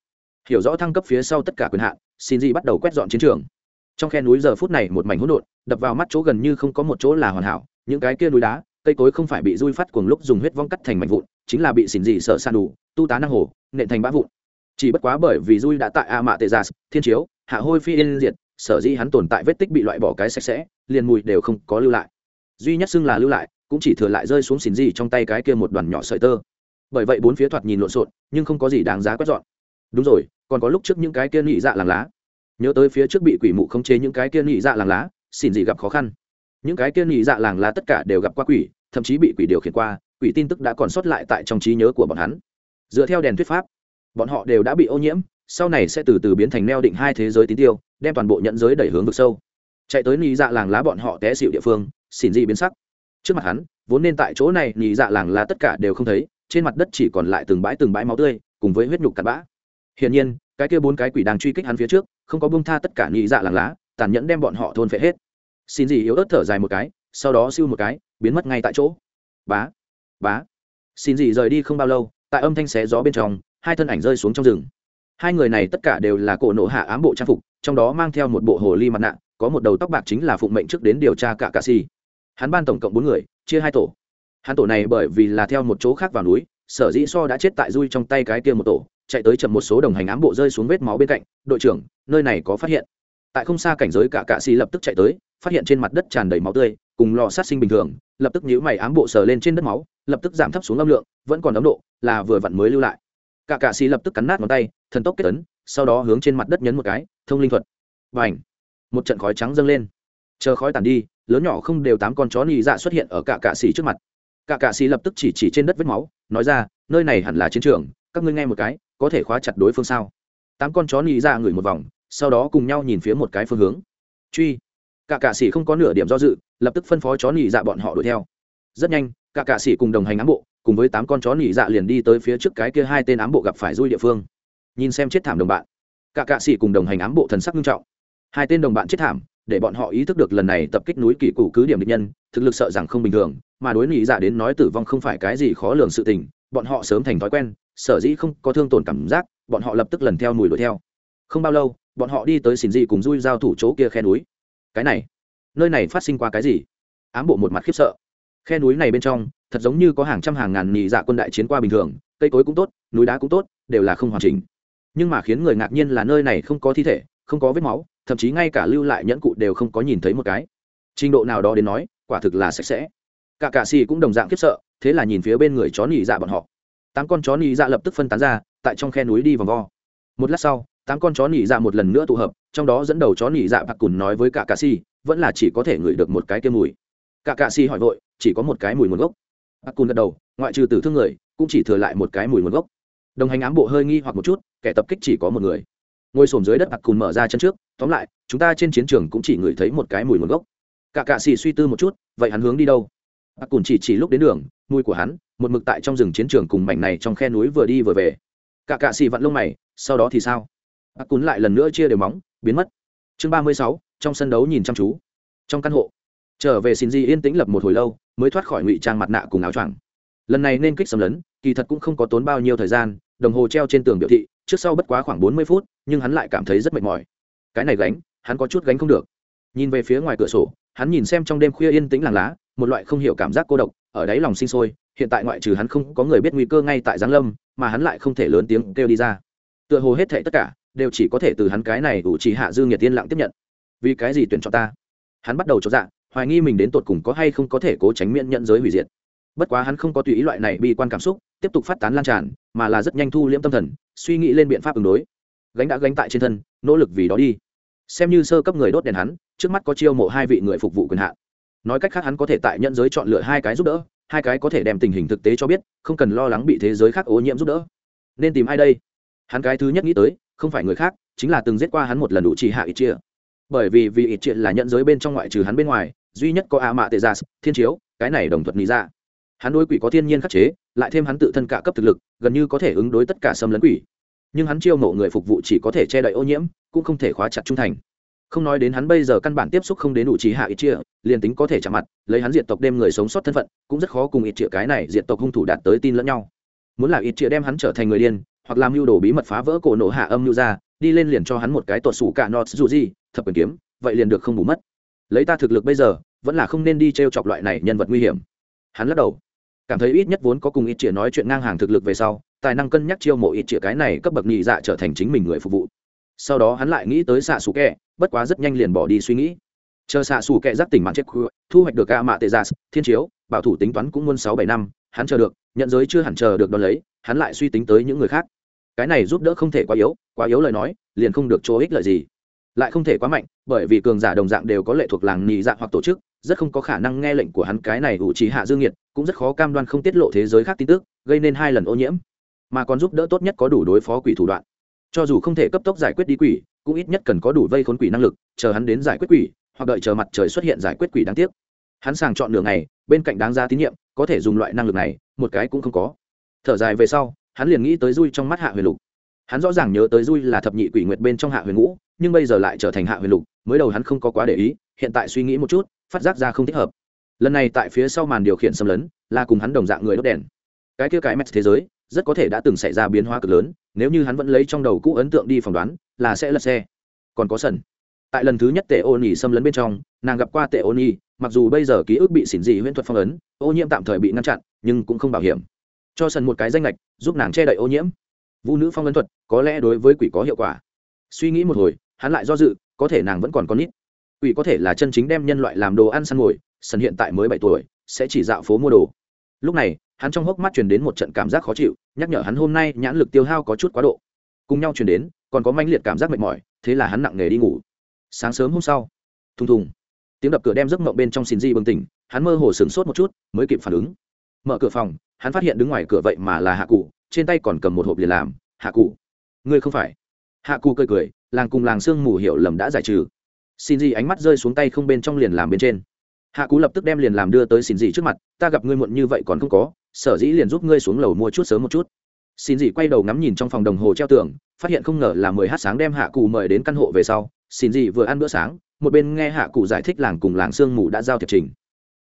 Hiểu rõ thăng cấp phía sau tất cả quyền hạn, xin gì bắt đầu quét dọn chiến trường. Trong khe núi giờ phút này một mảnh hỗn độn, đập vào mắt chỗ gần như không có một chỗ là hoàn hảo, những cái kia núi đá, cây cối không phải bị dui phát cuồng lúc dùng huyết vong cắt thành mảnh vụn, chính là bị xỉn dị sợ san đủ, tu tá năng hồ, nện thành bã vụn. Chỉ bất quá bởi vì dui đã tại a mạ tê gia dạ, thiên chiếu, hạ hôi phi yên diệt sở dĩ hắn tồn tại vết tích bị loại bỏ cái sạch sẽ, liền mùi đều không có lưu lại. Duy nhất xưng là lưu lại, cũng chỉ thừa lại rơi xuống xỉn gì trong tay cái kia một đoàn nhỏ sợi tơ. Bởi vậy bốn phía thoạt nhìn lộn xộn, nhưng không có gì đáng giá quét dọn. Đúng rồi, còn có lúc trước những cái kia nhị dạ làng lá. Nhớ tới phía trước bị quỷ mụ khống chế những cái kia nhị dạ làng lá, xỉn gì gặp khó khăn. Những cái kia nhị dạ làng lá tất cả đều gặp qua quỷ, thậm chí bị quỷ điều khiển qua, quỷ tin tức đã còn sót lại tại trong trí nhớ của bọn hắn. Dựa theo đèn thuyết pháp, bọn họ đều đã bị ô nhiễm sau này sẽ từ từ biến thành neo định hai thế giới tín tiêu, đem toàn bộ nhận giới đẩy hướng vực sâu. Chạy tới nhị dạ làng lá bọn họ té xịu địa phương, xỉn dị biến sắc. Trước mặt hắn, vốn nên tại chỗ này nhị dạ làng lá tất cả đều không thấy, trên mặt đất chỉ còn lại từng bãi từng bãi máu tươi, cùng với huyết nhục cặn bã. Hiển nhiên, cái kia bốn cái quỷ đang truy kích hắn phía trước, không có bông tha tất cả nhị dạ làng lá, tàn nhẫn đem bọn họ thôn phệ hết. Xin gì yếu ớt thở dài một cái, sau đó siêu một cái, biến mất ngay tại chỗ. Bá bá. Xin gì rời đi không bao lâu, tại âm thanh xé gió bên trong, hai thân ảnh rơi xuống trong rừng hai người này tất cả đều là cổ nộ hạ ám bộ trang phục, trong đó mang theo một bộ hồ ly mặt nạ, có một đầu tóc bạc chính là phụng mệnh trước đến điều tra cả cà si hắn ban tổng cộng bốn người, chia hai tổ. Hắn tổ này bởi vì là theo một chỗ khác vào núi, sở dĩ so đã chết tại dui trong tay cái kia một tổ, chạy tới chậm một số đồng hành ám bộ rơi xuống vết máu bên cạnh, đội trưởng, nơi này có phát hiện. Tại không xa cảnh giới cả cạ xì lập tức chạy tới, phát hiện trên mặt đất tràn đầy máu tươi, cùng lò sát sinh bình thường, lập tức nhíu mày ám bộ sờ lên trên đất máu, lập tức giảm thấp xuống âm lượng, vẫn còn ấm độ, là vừa vặn mới lưu lại cả cạ xì lập tức cắn nát ngón tay, thần tốc kết tấn sau đó hướng trên mặt đất nhấn một cái, thông linh thuật. Và ảnh một trận khói trắng dâng lên. Chờ khói tàn đi, lớn nhỏ không đều tám con chó nhị dạ xuất hiện ở cả cạ xì trước mặt. Cả cạ xì lập tức chỉ chỉ trên đất vết máu, nói ra, nơi này hẳn là chiến trường, các ngươi nghe một cái, có thể khóa chặt đối phương sao? Tám con chó nhị dạ ngửi một vòng, sau đó cùng nhau nhìn phía một cái phương hướng. Truy! Cả cạ sĩ không có nửa điểm do dự, lập tức phân phó chó nỉ dạ bọn họ đuổi theo. Rất nhanh, cả cạ sĩ cùng đồng hành ám bộ cùng với tám con chó nỉ dạ liền đi tới phía trước cái kia hai tên ám bộ gặp phải rui địa phương. Nhìn xem chết thảm đồng bạn, cả cạ sĩ cùng đồng hành ám bộ thần sắc nghiêm trọng. Hai tên đồng bạn chết thảm, để bọn họ ý thức được lần này tập kích núi kỳ cụ cứ điểm địch nhân, thực lực sợ rằng không bình thường, mà đối nỉ dạ đến nói tử vong không phải cái gì khó lường sự tình, bọn họ sớm thành thói quen, sở dĩ không có thương tổn cảm giác, bọn họ lập tức lần theo mùi đuổi theo. Không bao lâu, bọn họ đi tới xỉn dị cùng dui giao thủ chỗ kia khe núi. Cái này, nơi này phát sinh qua cái gì? Ám bộ một mặt khiếp sợ. Khe núi này bên trong thật giống như có hàng trăm hàng ngàn nhị dạ quân đại chiến qua bình thường, cây cối cũng tốt, núi đá cũng tốt, đều là không hoàn chỉnh. Nhưng mà khiến người ngạc nhiên là nơi này không có thi thể, không có vết máu, thậm chí ngay cả lưu lại nhẫn cụ đều không có nhìn thấy một cái. Trình độ nào đó đến nói, quả thực là sạch sẽ. Cả cạ xì cũng đồng dạng khiếp sợ, thế là nhìn phía bên người chó nhị dạ bọn họ. Tám con chó nhị dạ lập tức phân tán ra, tại trong khe núi đi vòng vo. Một lát sau, tám con chó nhị dạ một lần nữa tụ hợp, trong đó dẫn đầu chó nhị dạ bạc cùn nói với cả cà si vẫn là chỉ có thể ngửi được một cái kia mùi. Cả cà si hỏi vội, chỉ có một cái mùi nguồn gốc bạc cùn gật đầu, ngoại trừ tử thương người, cũng chỉ thừa lại một cái mùi nguồn gốc. Đồng hành ám bộ hơi nghi hoặc một chút, kẻ tập kích chỉ có một người. Ngồi xổm dưới đất bạc cùn mở ra chân trước, tóm lại, chúng ta trên chiến trường cũng chỉ ngửi thấy một cái mùi nguồn gốc. Cả cạ xì suy tư một chút, vậy hắn hướng đi đâu? Bạc cùn chỉ chỉ lúc đến đường, mùi của hắn, một mực tại trong rừng chiến trường cùng mảnh này trong khe núi vừa đi vừa về. Cả cạ xì vặn lông mày, sau đó thì sao? Ác cùn lại lần nữa chia đều móng, biến mất. Chương ba mươi sáu, trong sân đấu nhìn chăm chú. Trong căn hộ, trở về xin di yên tĩnh lập một hồi lâu mới thoát khỏi ngụy trang mặt nạ cùng áo choàng. Lần này nên kích xâm lấn, kỳ thật cũng không có tốn bao nhiêu thời gian, đồng hồ treo trên tường biểu thị, trước sau bất quá khoảng bốn mươi phút, nhưng hắn lại cảm thấy rất mệt mỏi. Cái này gánh, hắn có chút gánh không được. Nhìn về phía ngoài cửa sổ, hắn nhìn xem trong đêm khuya yên tĩnh làng lá, một loại không hiểu cảm giác cô độc, ở đáy lòng sinh sôi, hiện tại ngoại trừ hắn không có người biết nguy cơ ngay tại giáng lâm, mà hắn lại không thể lớn tiếng kêu đi ra. Tựa hồ hết thệ tất cả, đều chỉ có thể từ hắn cái này ủ chỉ hạ dư nghiệt tiên lặng tiếp nhận. Vì cái gì tuyển chọn ta? Hắn bắt đầu cho dạ hoài nghi mình đến tột cùng có hay không có thể cố tránh miễn nhận giới hủy diệt. Bất quá hắn không có tùy ý loại này bi quan cảm xúc, tiếp tục phát tán lan tràn, mà là rất nhanh thu liễm tâm thần, suy nghĩ lên biện pháp ứng đối. Gánh đã gánh tại trên thân, nỗ lực vì đó đi. Xem như sơ cấp người đốt đèn hắn, trước mắt có chiêu mộ hai vị người phục vụ quyền hạn. Nói cách khác hắn có thể tại nhận giới chọn lựa hai cái giúp đỡ, hai cái có thể đem tình hình thực tế cho biết, không cần lo lắng bị thế giới khác ô nhiễm giúp đỡ. Nên tìm ai đây? Hắn cái thứ nhất nghĩ tới, không phải người khác, chính là từng giết qua hắn một lần đủ chỉ hạ ít chia bởi vì vì ít chia là nhận giới bên trong ngoại trừ hắn bên ngoài, duy nhất có a mạ tệ gia thiên chiếu, cái này đồng thuật nghĩ ra dạ. hắn đối quỷ có thiên nhiên khắc chế, lại thêm hắn tự thân cả cấp thực lực, gần như có thể ứng đối tất cả xâm lấn quỷ. Nhưng hắn chiêu mộ người phục vụ chỉ có thể che đậy ô nhiễm, cũng không thể khóa chặt trung thành. Không nói đến hắn bây giờ căn bản tiếp xúc không đến đủ trí hạ ít chia liền tính có thể chạm mặt, lấy hắn diệt tộc đem người sống sót thân phận, cũng rất khó cùng ít chia cái này diệt tộc hung thủ đạt tới tin lẫn nhau. Muốn là ít chia đem hắn trở thành người điên, hoặc làm mưu đồ bí mật phá vỡ cổ nổ hạ âm mưu ra, đi lên liền cho hắn một cái tuột sủ cả nọt dù gì thập quyền kiếm, vậy liền được không bù mất. Lấy ta thực lực bây giờ, vẫn là không nên đi t r e o chọc loại này nhân vật nguy hiểm. Hắn lắc đầu. Cảm thấy ít nhất vốn có cùng ít chĩa nói chuyện ngang hàng thực lực về sau, tài năng cân nhắc chiêu mộ ít chĩa cái này cấp bậc nhị dạ trở thành chính mình người phục vụ. Sau đó hắn lại nghĩ tới xạ xù kẹ, bất quá rất nhanh liền bỏ đi suy nghĩ. Chờ xạ xù kẹ giác tỉnh mạng chết khu thu hoạch được ca mạ tê gia thiên chiếu, bảo thủ tính toán cũng muôn sáu bảy năm, hắn chờ được, nhận giới chưa hẳn chờ được đón lấy, hắn lại suy tính tới những người khác. Cái này giúp đỡ không thể quá yếu quá yếu lời nói, liền không được chỗ ích lợi gì lại không thể quá mạnh, bởi vì cường giả đồng dạng đều có lệ thuộc làng nhị dạ hoặc tổ chức, rất không có khả năng nghe lệnh của hắn cái này ủ trí hạ dương nhiệt, cũng rất khó cam đoan không tiết lộ thế giới khác tin tức, gây nên hai lần ô nhiễm. Mà còn giúp đỡ tốt nhất có đủ đối phó quỷ thủ đoạn. Cho dù không thể cấp tốc giải quyết đi quỷ, cũng ít nhất cần có đủ vây khốn quỷ năng lực, chờ hắn đến giải quyết quỷ, hoặc đợi chờ mặt trời xuất hiện giải quyết quỷ đáng tiếc. Hắn sàng chọn đường này bên cạnh đáng ra tín nhiệm, có thể dùng loại năng lực này, một cái cũng không có. Thở dài về sau, hắn liền nghĩ tới dui trong mắt hạ huyền lục. Hắn rõ ràng nhớ tới dui là thập nhị quỷ nguyệt bên trong hạ huyền ngũ nhưng bây giờ lại trở thành hạ huyền lục, mới đầu hắn không có quá để ý, hiện tại suy nghĩ một chút, phát giác ra không thích hợp. Lần này tại phía sau màn điều khiển xâm lấn, là cùng hắn đồng dạng người đốt đèn. Cái kia cái mẹt thế giới, rất có thể đã từng xảy ra biến hóa cực lớn, nếu như hắn vẫn lấy trong đầu cũ ấn tượng đi phỏng đoán, là sẽ lật xe. Còn có sần. Tại lần thứ nhất tệ ô nhi xâm lấn bên trong, nàng gặp qua tệ ô nhi, mặc dù bây giờ ký ức bị xỉn dị huyễn thuật phong ấn, ô nhiễm tạm thời bị ngăn chặn, nhưng cũng không bảo hiểm. Cho sần một cái danh lệch giúp nàng che đậy ô nhiễm. Vũ nữ phong ấn thuật, có lẽ đối với quỷ có hiệu quả. Suy nghĩ một hồi hắn lại do dự, có thể nàng vẫn còn con nít. Quỷ có thể là chân chính đem nhân loại làm đồ ăn săn ngồi sần hiện tại mới bảy tuổi, sẽ chỉ dạo phố mua đồ. Lúc này, hắn trong hốc mắt truyền đến một trận cảm giác khó chịu, nhắc nhở hắn hôm nay nhãn lực tiêu hao có chút quá độ. Cùng nhau truyền đến, còn có manh liệt cảm giác mệt mỏi, thế là hắn nặng nề đi ngủ. Sáng sớm hôm sau, thùng thùng, tiếng đập cửa đem giấc mộng bên trong xin di bừng tỉnh, hắn mơ hồ sửng sốt một chút, mới kịp phản ứng. Mở cửa phòng, hắn phát hiện đứng ngoài cửa vậy mà là hạ cụ, trên tay còn cầm một hộp liền làm, hạ cụ. Ngươi không phải. Hạ cụ cười cười làng cùng làng sương mù hiểu lầm đã giải trừ. Xin gì ánh mắt rơi xuống tay không bên trong liền làm bên trên. Hạ cú lập tức đem liền làm đưa tới xin gì trước mặt, ta gặp ngươi muộn như vậy còn không có, sở dĩ liền giúp ngươi xuống lầu mua chút sớm một chút. Xin gì quay đầu ngắm nhìn trong phòng đồng hồ treo tường, phát hiện không ngờ là mười h sáng đem hạ cụ mời đến căn hộ về sau, xin gì vừa ăn bữa sáng, một bên nghe hạ cụ giải thích làng cùng làng sương mù đã giao thiệp trình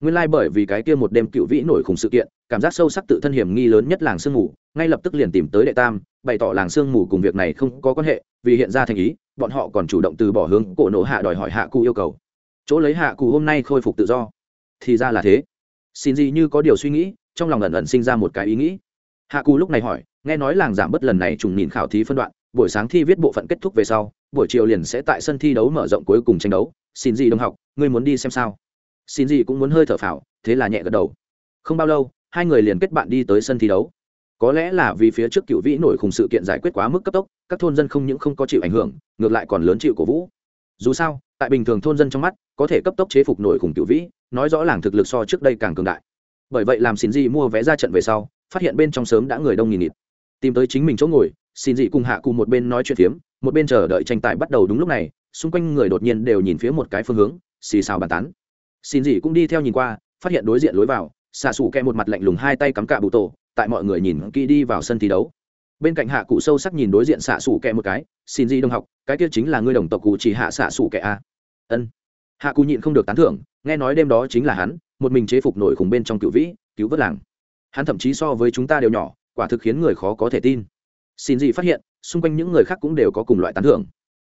nguyên lai、like、bởi vì cái kia một đêm cựu vĩ nổi khủng sự kiện, cảm giác sâu sắc tự thân hiểm nghi lớn nhất làng sương mù, ngay lập tức liền tìm tới đệ tam, bày tỏ làng sương mù cùng việc này không có quan hệ, vì hiện ra thành ý, bọn họ còn chủ động từ bỏ hướng cổ nổ hạ đòi hỏi hạ cụ yêu cầu. Chỗ lấy hạ cụ hôm nay khôi phục tự do. Thì ra là thế. Xin gì như có điều suy nghĩ, trong lòng ẩn ẩn sinh ra một cái ý nghĩ. Hạ cụ lúc này hỏi, nghe nói làng giảm bớt lần này trùng nhìn khảo thí phân đoạn, buổi sáng thi viết bộ phận kết thúc về sau, buổi chiều liền sẽ tại sân thi đấu mở rộng cuối cùng tranh đấu. Xin gì đồng học, ngươi muốn đi xem sao? Xin gì cũng muốn hơi thở phào, thế là nhẹ gật đầu. Không bao lâu, hai người liền kết bạn đi tới sân thi đấu. Có lẽ là vì phía trước cựu vĩ nổi khủng sự kiện giải quyết quá mức cấp tốc, các thôn dân không những không có chịu ảnh hưởng, ngược lại còn lớn chịu cổ vũ. Dù sao, tại bình thường thôn dân trong mắt, có thể cấp tốc chế phục nổi khủng cựu vĩ, nói rõ làng thực lực so trước đây càng cường đại. Bởi vậy làm xin gì mua vé ra trận về sau, phát hiện bên trong sớm đã người đông nghỉ nghịt. Tìm tới chính mình chỗ ngồi, xin dị cùng hạ cùng một bên nói chuyện phiếm, một bên chờ đợi tranh tài bắt đầu đúng lúc này, xung quanh người đột nhiên đều nhìn phía một cái phương hướng, xì xào bàn tán xin dị cũng đi theo nhìn qua, phát hiện đối diện lối vào, xạ xù kẹ một mặt lạnh lùng hai tay cắm cạ bụ tổ, tại mọi người nhìn kỹ đi vào sân thi đấu. Bên cạnh hạ cụ sâu sắc nhìn đối diện xạ xù kẹ một cái, xin gì đồng học, cái kia chính là ngươi đồng tộc cụ chỉ hạ xạ xù kẹ a. Ân. Hạ cụ nhịn không được tán thưởng, nghe nói đêm đó chính là hắn, một mình chế phục nổi khủng bên trong cựu vĩ, cứu vớt làng. Hắn thậm chí so với chúng ta đều nhỏ, quả thực khiến người khó có thể tin. Xin gì phát hiện, xung quanh những người khác cũng đều có cùng loại tán thưởng.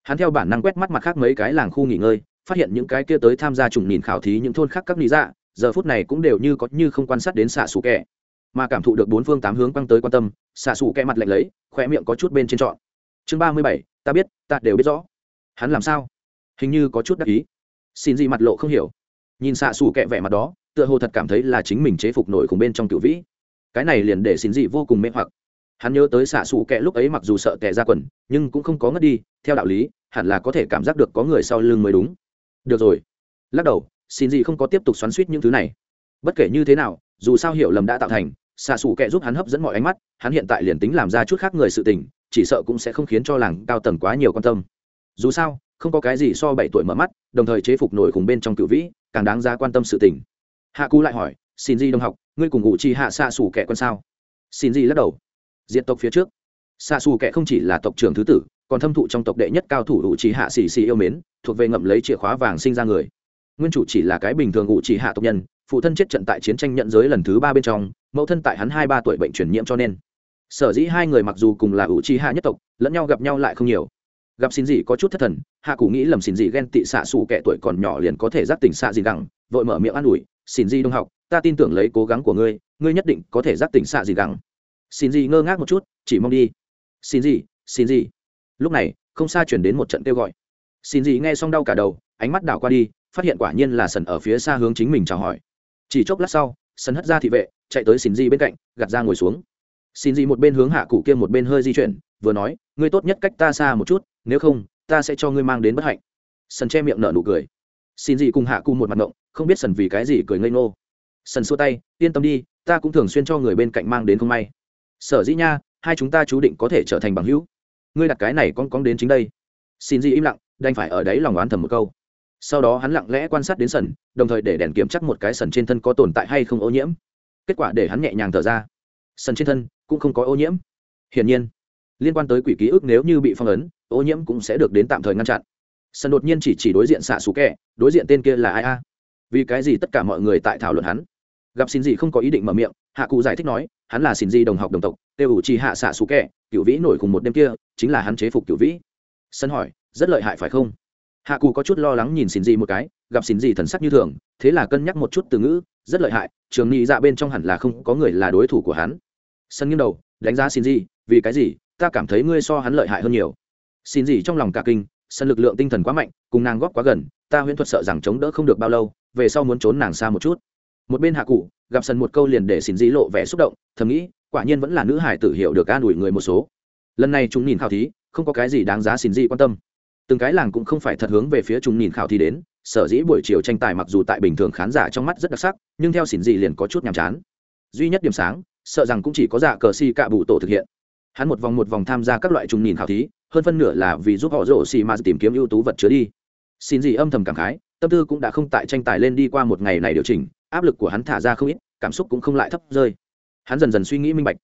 Hắn theo bản năng quét mắt mặt khác mấy cái làng khu nghỉ ngơi phát hiện những cái kia tới tham gia trùng nhìn khảo thí những thôn khác các lý dạ giờ phút này cũng đều như có như không quan sát đến xạ xù kẻ. Mà cảm thụ được bốn phương tám hướng quăng tới quan tâm, xạ xù kẻ mặt lạnh lấy khoe miệng có chút bên trên trọn. Chương ba mươi bảy, ta biết, ta đều biết rõ. Hắn làm sao? Hình như có chút đắc ý. Xin gì mặt lộ không hiểu. Nhìn xạ xù kẹ vẻ mặt đó, tựa hồ thật cảm thấy là chính mình chế phục nổi cùng bên trong cựu vĩ. Cái này liền để xin gì vô cùng mê hoặc. Hắn nhớ tới xạ xù kẹ lúc ấy mặc dù sợ tệ ra quần, nhưng cũng không có ngất đi, theo đạo lý, hẳn là có thể cảm giác được có người sau lưng mới đúng được rồi. Lắc đầu, xin gì không có tiếp tục xoắn suýt những thứ này. Bất kể như thế nào, dù sao hiểu lầm đã tạo thành, xạ xù kẹ giúp hắn hấp dẫn mọi ánh mắt, hắn hiện tại liền tính làm ra chút khác người sự tình, chỉ sợ cũng sẽ không khiến cho làng cao tầng quá nhiều quan tâm. Dù sao, không có cái gì so bảy tuổi mở mắt, đồng thời chế phục nổi cùng bên trong cựu vĩ, càng đáng ra quan tâm sự tình. Hạ cú lại hỏi, xin gì đồng học, ngươi cùng ngụ chi hạ xạ xù kệ con sao? Xin gì lắc đầu diện tộc phía trước. Xạ xù kệ không chỉ là tộc trưởng thứ tử còn thâm thụ trong tộc đệ nhất cao thủ ủ trì hạ xì xì yêu mến, thuộc về ngậm lấy chìa khóa vàng sinh ra người. Nguyên chủ chỉ là cái bình thường ủ trì hạ tộc nhân, phụ thân chết trận tại chiến tranh nhận giới lần thứ ba bên trong, mẫu thân tại hắn hai ba tuổi bệnh truyền nhiễm cho nên. Sở dĩ hai người mặc dù cùng là ủ trì hạ nhất tộc, lẫn nhau gặp nhau lại không nhiều. Gặp xin gì có chút thất thần, hạ cụ nghĩ lầm xin gì ghen tị xạ xù kẻ tuổi còn nhỏ liền có thể giác tỉnh xạ gì gẳng, vội mở miệng an ủi, xin gì đông học, ta tin tưởng lấy cố gắng của ngươi ngươi nhất định có thể giác tỉnh xạ gì gẳng. Xin gì ngơ ngác một chút, chỉ mong đi. Xin gì xin gì lúc này, không xa chuyển đến một trận kêu gọi. Xin gì nghe xong đau cả đầu, ánh mắt đảo qua đi, phát hiện quả nhiên là sần ở phía xa hướng chính mình chào hỏi. Chỉ chốc lát sau, sần hất ra thị vệ, chạy tới xin gì bên cạnh, gạt ra ngồi xuống. Xin gì một bên hướng hạ cụ kia một bên hơi di chuyển, vừa nói, ngươi tốt nhất cách ta xa một chút, nếu không, ta sẽ cho ngươi mang đến bất hạnh. Sần che miệng nở nụ cười. Xin gì cùng hạ cụ một mặt động không biết sần vì cái gì cười ngây ngô. Sần xua tay, yên tâm đi, ta cũng thường xuyên cho người bên cạnh mang đến không may. Sở dĩ nha, hai chúng ta chú định có thể trở thành bằng hữu ngươi đặt cái này con cóng đến chính đây. Xin gì im lặng, đành phải ở đấy lòng oán thầm một câu. Sau đó hắn lặng lẽ quan sát đến sần, đồng thời để đèn kiểm chắc một cái sần trên thân có tồn tại hay không ô nhiễm. Kết quả để hắn nhẹ nhàng thở ra. Sần trên thân cũng không có ô nhiễm. Hiển nhiên, liên quan tới quỷ ký ức nếu như bị phong ấn, ô nhiễm cũng sẽ được đến tạm thời ngăn chặn. Sần đột nhiên chỉ chỉ đối diện xạ xú kẹ đối diện tên kia là ai a? Vì cái gì tất cả mọi người tại thảo luận hắn? Gặp xin gì không có ý định mở miệng hạ cụ giải thích nói hắn là xin Di đồng học đồng tộc tiêu ủ chỉ hạ xạ xù kẹ cựu vĩ nổi cùng một đêm kia chính là hắn chế phục cựu vĩ. Sân hỏi rất lợi hại phải không? Hạ cụ có chút lo lắng nhìn xin Di một cái gặp xin Di thần sắc như thường thế là cân nhắc một chút từ ngữ rất lợi hại trường nghĩ dạ bên trong hẳn là không có người là đối thủ của hắn. Sân nghiêng đầu đánh giá xin Di, vì cái gì? Ta cảm thấy ngươi so hắn lợi hại hơn nhiều. Xin gì trong lòng cả kinh sân lực lượng tinh thần quá mạnh cùng nàng góp quá gần ta huyễn thuật sợ rằng chống đỡ không được bao lâu về sau muốn trốn nàng xa một chút. Một bên hạ cụ gặp sần một câu liền để xin dĩ lộ vẻ xúc động, thầm nghĩ, quả nhiên vẫn là nữ hải tử hiểu được an ủi người một số. Lần này chúng nhìn khảo thí, không có cái gì đáng giá xin dĩ quan tâm. Từng cái làng cũng không phải thật hướng về phía chúng nhìn khảo thí đến, sở dĩ buổi chiều tranh tài mặc dù tại bình thường khán giả trong mắt rất đặc sắc, nhưng theo xỉn dị liền có chút nhàm chán. Duy nhất điểm sáng, sợ rằng cũng chỉ có dạ cờ si cạ bụ tổ thực hiện. Hắn một vòng một vòng tham gia các loại trùng nhìn khảo thí, hơn phân nửa là vì giúp họ rổ xì mà tìm kiếm ưu tú vật chứa đi. Xin dí âm thầm cảm khái, tâm tư cũng đã không tại tranh tài lên đi qua một ngày này điều chỉnh áp lực của hắn thả ra không ít, cảm xúc cũng không lại thấp rơi. Hắn dần dần suy nghĩ minh bạch.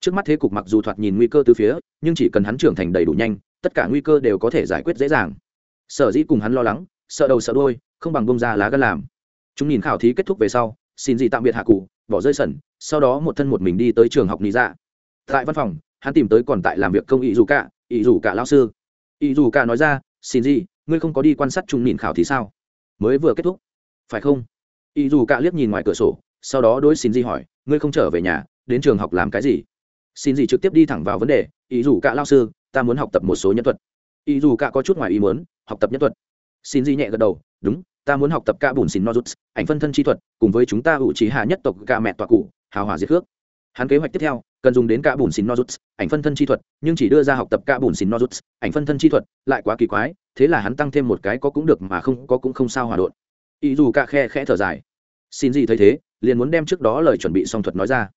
Trước mắt thế cục mặc dù thoạt nhìn nguy cơ từ phía, nhưng chỉ cần hắn trưởng thành đầy đủ nhanh, tất cả nguy cơ đều có thể giải quyết dễ dàng. Sở dĩ cùng hắn lo lắng, sợ đầu sợ đôi không bằng bông ra lá gân làm. Chúng nhìn khảo thí kết thúc về sau, xin gì tạm biệt hạ cụ, bỏ rơi sẩn, sau đó một thân một mình đi tới trường học lý dạ. Tại văn phòng, hắn tìm tới còn tại làm việc công ý dù cả ý dù cả lao sư. Ý dù cả nói ra, xin gì, ngươi không có đi quan sát chúng nhìn khảo thí sao? Mới vừa kết thúc. Phải không? Ý dù cạ liếc nhìn ngoài cửa sổ, sau đó đối xin gì hỏi, ngươi không trở về nhà, đến trường học làm cái gì? Xin gì trực tiếp đi thẳng vào vấn đề, ý dù cạ lao sư, ta muốn học tập một số nhân thuật. Ý dù cạ có chút ngoài ý muốn, học tập nhân thuật? Xin gì nhẹ gật đầu, đúng, ta muốn học tập ca bùn xin nozuts, ảnh phân thân chi thuật, cùng với chúng ta ủ trí hạ nhất tộc ca mẹ tọa cụ, hào hòa diệt khước. Hắn kế hoạch tiếp theo, cần dùng đến cả bùn xin nozuts, ảnh phân thân chi thuật, nhưng chỉ đưa ra học tập cả bùn xin nozuts, ảnh phân thân chi thuật, lại quá kỳ quái, thế là hắn tăng thêm một cái có cũng được mà không có cũng không sao hòa đột ý dù cả khe khẽ thở dài. Xin gì thấy thế, liền muốn đem trước đó lời chuẩn bị song thuật nói ra.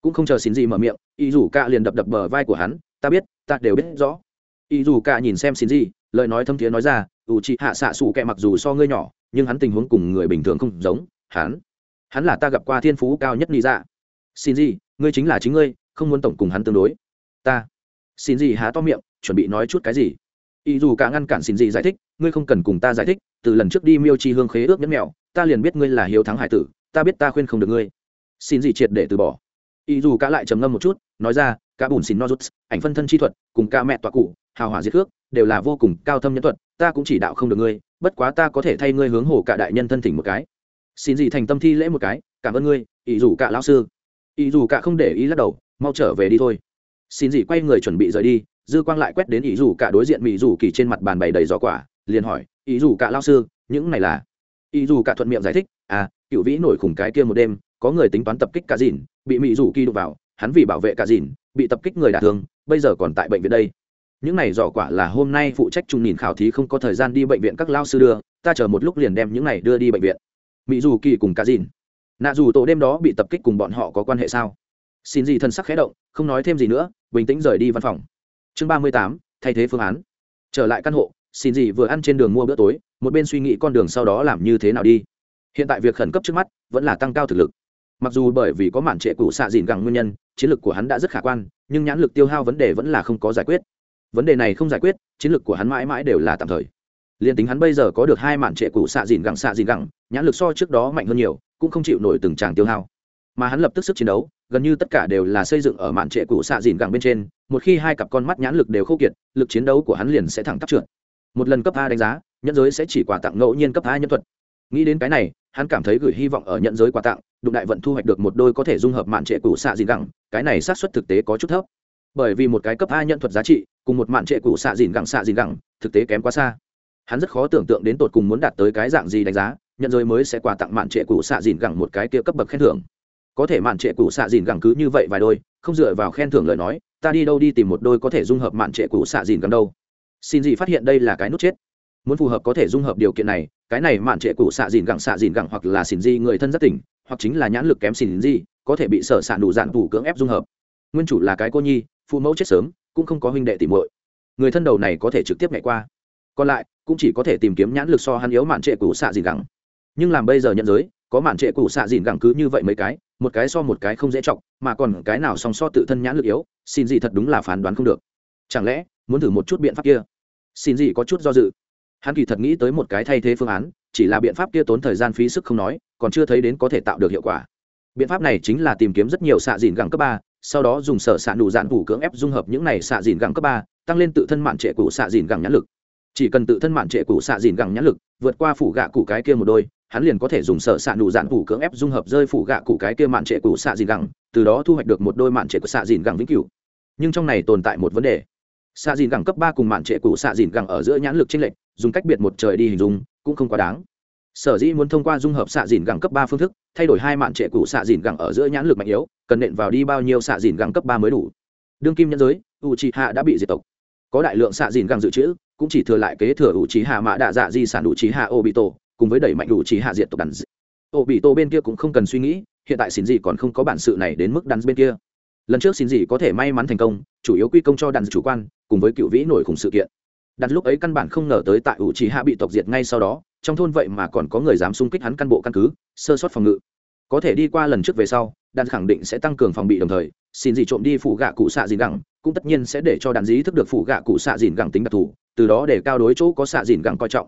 Cũng không chờ xin gì mở miệng, ý dù cả liền đập đập bờ vai của hắn, ta biết, ta đều biết rõ. Ý dù cả nhìn xem xin gì, lời nói thâm thiế nói ra, ủ chị hạ xạ xù kẹ mặc dù so ngươi nhỏ, nhưng hắn tình huống cùng người bình thường không giống, hắn hắn là ta gặp qua thiên phú cao nhất lý dạ. Xin gì, ngươi chính là chính ngươi, không muốn tổng cùng hắn tương đối. Ta. Xin gì há to miệng, chuẩn bị nói chút cái gì? Ý dù cả ngăn cản xin gì giải thích ngươi không cần cùng ta giải thích từ lần trước đi miêu chi hương khế ước nhẫn mèo, ta liền biết ngươi là hiếu thắng hải tử ta biết ta khuyên không được ngươi. Xin gì triệt để từ bỏ. Ý dù cả lại trầm ngâm một chút nói ra cả bùn xin nozuts ảnh phân thân chi thuật cùng ca mẹ tọa cụ hào hỏa diệt cước đều là vô cùng cao thâm nhân thuật ta cũng chỉ đạo không được ngươi bất quá ta có thể thay ngươi hướng hồ cả đại nhân thân thỉnh một cái. Xin gì thành tâm thi lễ một cái cảm ơn ngươi ý dù cả lão sư. Ý dù cả không để ý lắc đầu mau trở về đi thôi. Xin gì quay người chuẩn bị rời đi dư quang lại quét đến ý dù cả đối diện mỹ dù kỳ trên mặt bàn bày đầy giỏ quả, liền hỏi, ý dù cả lão sư, những này là? Ý dù cả thuận miệng giải thích à cựu vĩ nổi khủng cái kia một đêm, có người tính toán tập kích cả dìn, bị mỹ dù kỳ đụng vào, hắn vì bảo vệ cả dìn, bị tập kích người đả thương, bây giờ còn tại bệnh viện đây. Những này giỏ quả là hôm nay phụ trách trung nhìn khảo thí không có thời gian đi bệnh viện các lao sư đưa, ta chờ một lúc liền đem những này đưa đi bệnh viện. Mỹ dù kỳ cùng cả dìn. Nạ dù tổ đêm đó bị tập kích cùng bọn họ có quan hệ sao? Xin gì thân sắc khẽ động, không nói thêm gì nữa, bình tĩnh rời đi văn phòng chương ba mươi tám, thay thế phương án. Trở lại căn hộ, xin gì vừa ăn trên đường mua bữa tối, một bên suy nghĩ con đường sau đó làm như thế nào đi. Hiện tại việc khẩn cấp trước mắt vẫn là tăng cao thực lực. Mặc dù bởi vì có mản trệ cụ xạ dìn gẳng nguyên nhân, chiến lược của hắn đã rất khả quan, nhưng nhãn lực tiêu hao vấn đề vẫn là không có giải quyết. Vấn đề này không giải quyết, chiến lược của hắn mãi mãi đều là tạm thời. Liền tính hắn bây giờ có được hai mản trệ cụ xạ dìn gẳng xạ dìn gẳng, nhãn lực so trước đó mạnh hơn nhiều, cũng không chịu nổi từng tràng tiêu hao mà hắn lập tức sức chiến đấu, gần như tất cả đều là xây dựng ở mạn trệ cũ xạ dìn gẳng bên trên, một khi hai cặp con mắt nhãn lực đều khô kiệt, lực chiến đấu của hắn liền sẽ thẳng tắp trượt. Một lần cấp a đánh giá nhẫn giới sẽ chỉ quà tặng ngẫu nhiên cấp a nhân thuật. Nghĩ đến cái này, hắn cảm thấy gửi hy vọng ở nhận giới quà tặng, đụng đại vận thu hoạch được một đôi có thể dung hợp mạn trệ cũ xạ dìn gẳng, cái này xác suất thực tế có chút thấp. Bởi vì một cái cấp a nhận thuật giá trị, cùng một mạn trệ cũ xạ dìn gẳng xạ dìn gẳng, thực tế kém quá xa. Hắn rất khó tưởng tượng đến tột cùng muốn đạt tới cái dạng gì đánh giá nhận giới mới sẽ quà tặng mạn trệ cũ xạ dìn gẳng một cái kia cấp bậc khen thưởng có thể mạn trệ cũ xạ dìn gẳng cứ như vậy vài đôi, không dựa vào khen thưởng lời nói, ta đi đâu đi tìm một đôi có thể dung hợp mạn trệ cũ xạ dìn gẳng đâu. Xin gì phát hiện đây là cái nút chết. Muốn phù hợp có thể dung hợp điều kiện này, cái này mạn trệ cũ xạ dìn gẳng xạ dìn gẳng hoặc là xin di người thân rất tỉnh, hoặc chính là nhãn lực kém xin di có thể bị sở xạ đủ dạng tủ cưỡng ép dung hợp. Nguyên chủ là cái cô nhi, phụ mẫu chết sớm, cũng không có huynh đệ tìm muội. Người thân đầu này có thể trực tiếp nhảy qua. Còn lại, cũng chỉ có thể tìm kiếm nhãn lực so hắn yếu mạn trệ cũ xạ dìn gẳng. Nhưng làm bây giờ nhận giới, có mạn trệ cũ xạ dìn gẳng cứ như vậy mấy cái một cái so một cái không dễ chọc, mà còn cái nào song so tự thân nhãn lực yếu, xin gì thật đúng là phán đoán không được. Chẳng lẽ, muốn thử một chút biện pháp kia? Xin gì có chút do dự. Hắn kỳ thật nghĩ tới một cái thay thế phương án, chỉ là biện pháp kia tốn thời gian phí sức không nói, còn chưa thấy đến có thể tạo được hiệu quả. Biện pháp này chính là tìm kiếm rất nhiều xạ dìn gẳng cấp ba, sau đó dùng sở xạ đủ dạn phủ cưỡng ép dung hợp những này xạ dìn gẳng cấp ba, tăng lên tự thân mạn trệ cụ xạ dìn gẳng nhãn lực. Chỉ cần tự thân mạn trệ cụ xạ dìn gẳng nhãn lực, vượt qua phủ gạ cụ cái kia một đôi hắn liền có thể dùng sợ xạ đủ dạn phủ cưỡng ép dung hợp rơi phủ gạ cụ cái kia mạn trệ cụ xạ dìn gẳng, từ đó thu hoạch được một đôi mạn trệ của xạ dìn gẳng vĩnh cửu. Nhưng trong này tồn tại một vấn đề. Xạ dìn gẳng cấp ba cùng mạn trệ cụ xạ dìn gẳng ở giữa nhãn lực t r ê n lệch, dùng cách biệt một trời đi hình dung, cũng không quá đáng. Sở dĩ muốn thông qua dung hợp xạ dìn gẳng cấp ba phương thức, thay đổi hai mạn trệ cụ xạ dìn gẳng ở giữa nhãn lực mạnh yếu, cần nện vào đi bao nhiêu xạ dìn gẳng cấp ba mới đủ. Đương kim nhân giới u trị hạ đã bị diệt tộc. Có đại lượng xạ dìn gẳng dự trữ, cũng chỉ thừa lại kế thừa u trí hạ mã đạ dạ di sản u trí hạ ô bị tổ cùng với đẩy mạnh đủ trì hạ diện tộc đàn ô, bị tô bên kia cũng không cần suy nghĩ, hiện tại xin gì còn không có bản sự này đến mức đàn bên kia. Lần trước xin gì có thể may mắn thành công, chủ yếu quy công cho đàn chủ quan, cùng với cựu vĩ nổi khủng sự kiện. Đặt lúc ấy căn bản không ngờ tới tại ủ trì hạ bị tộc diệt ngay sau đó, trong thôn vậy mà còn có người dám xung kích hắn căn bộ căn cứ, sơ sót phòng ngự. Có thể đi qua lần trước về sau, đàn khẳng định sẽ tăng cường phòng bị đồng thời, xin gì trộm đi phủ gạ cụ xạ dìn gẳng, cũng tất nhiên sẽ để cho đàn dí thức được phủ gạ cụ xạ dìn gẳng tính đặc thù, từ đó để cao đối chỗ có xạ dìn gẳng coi trọng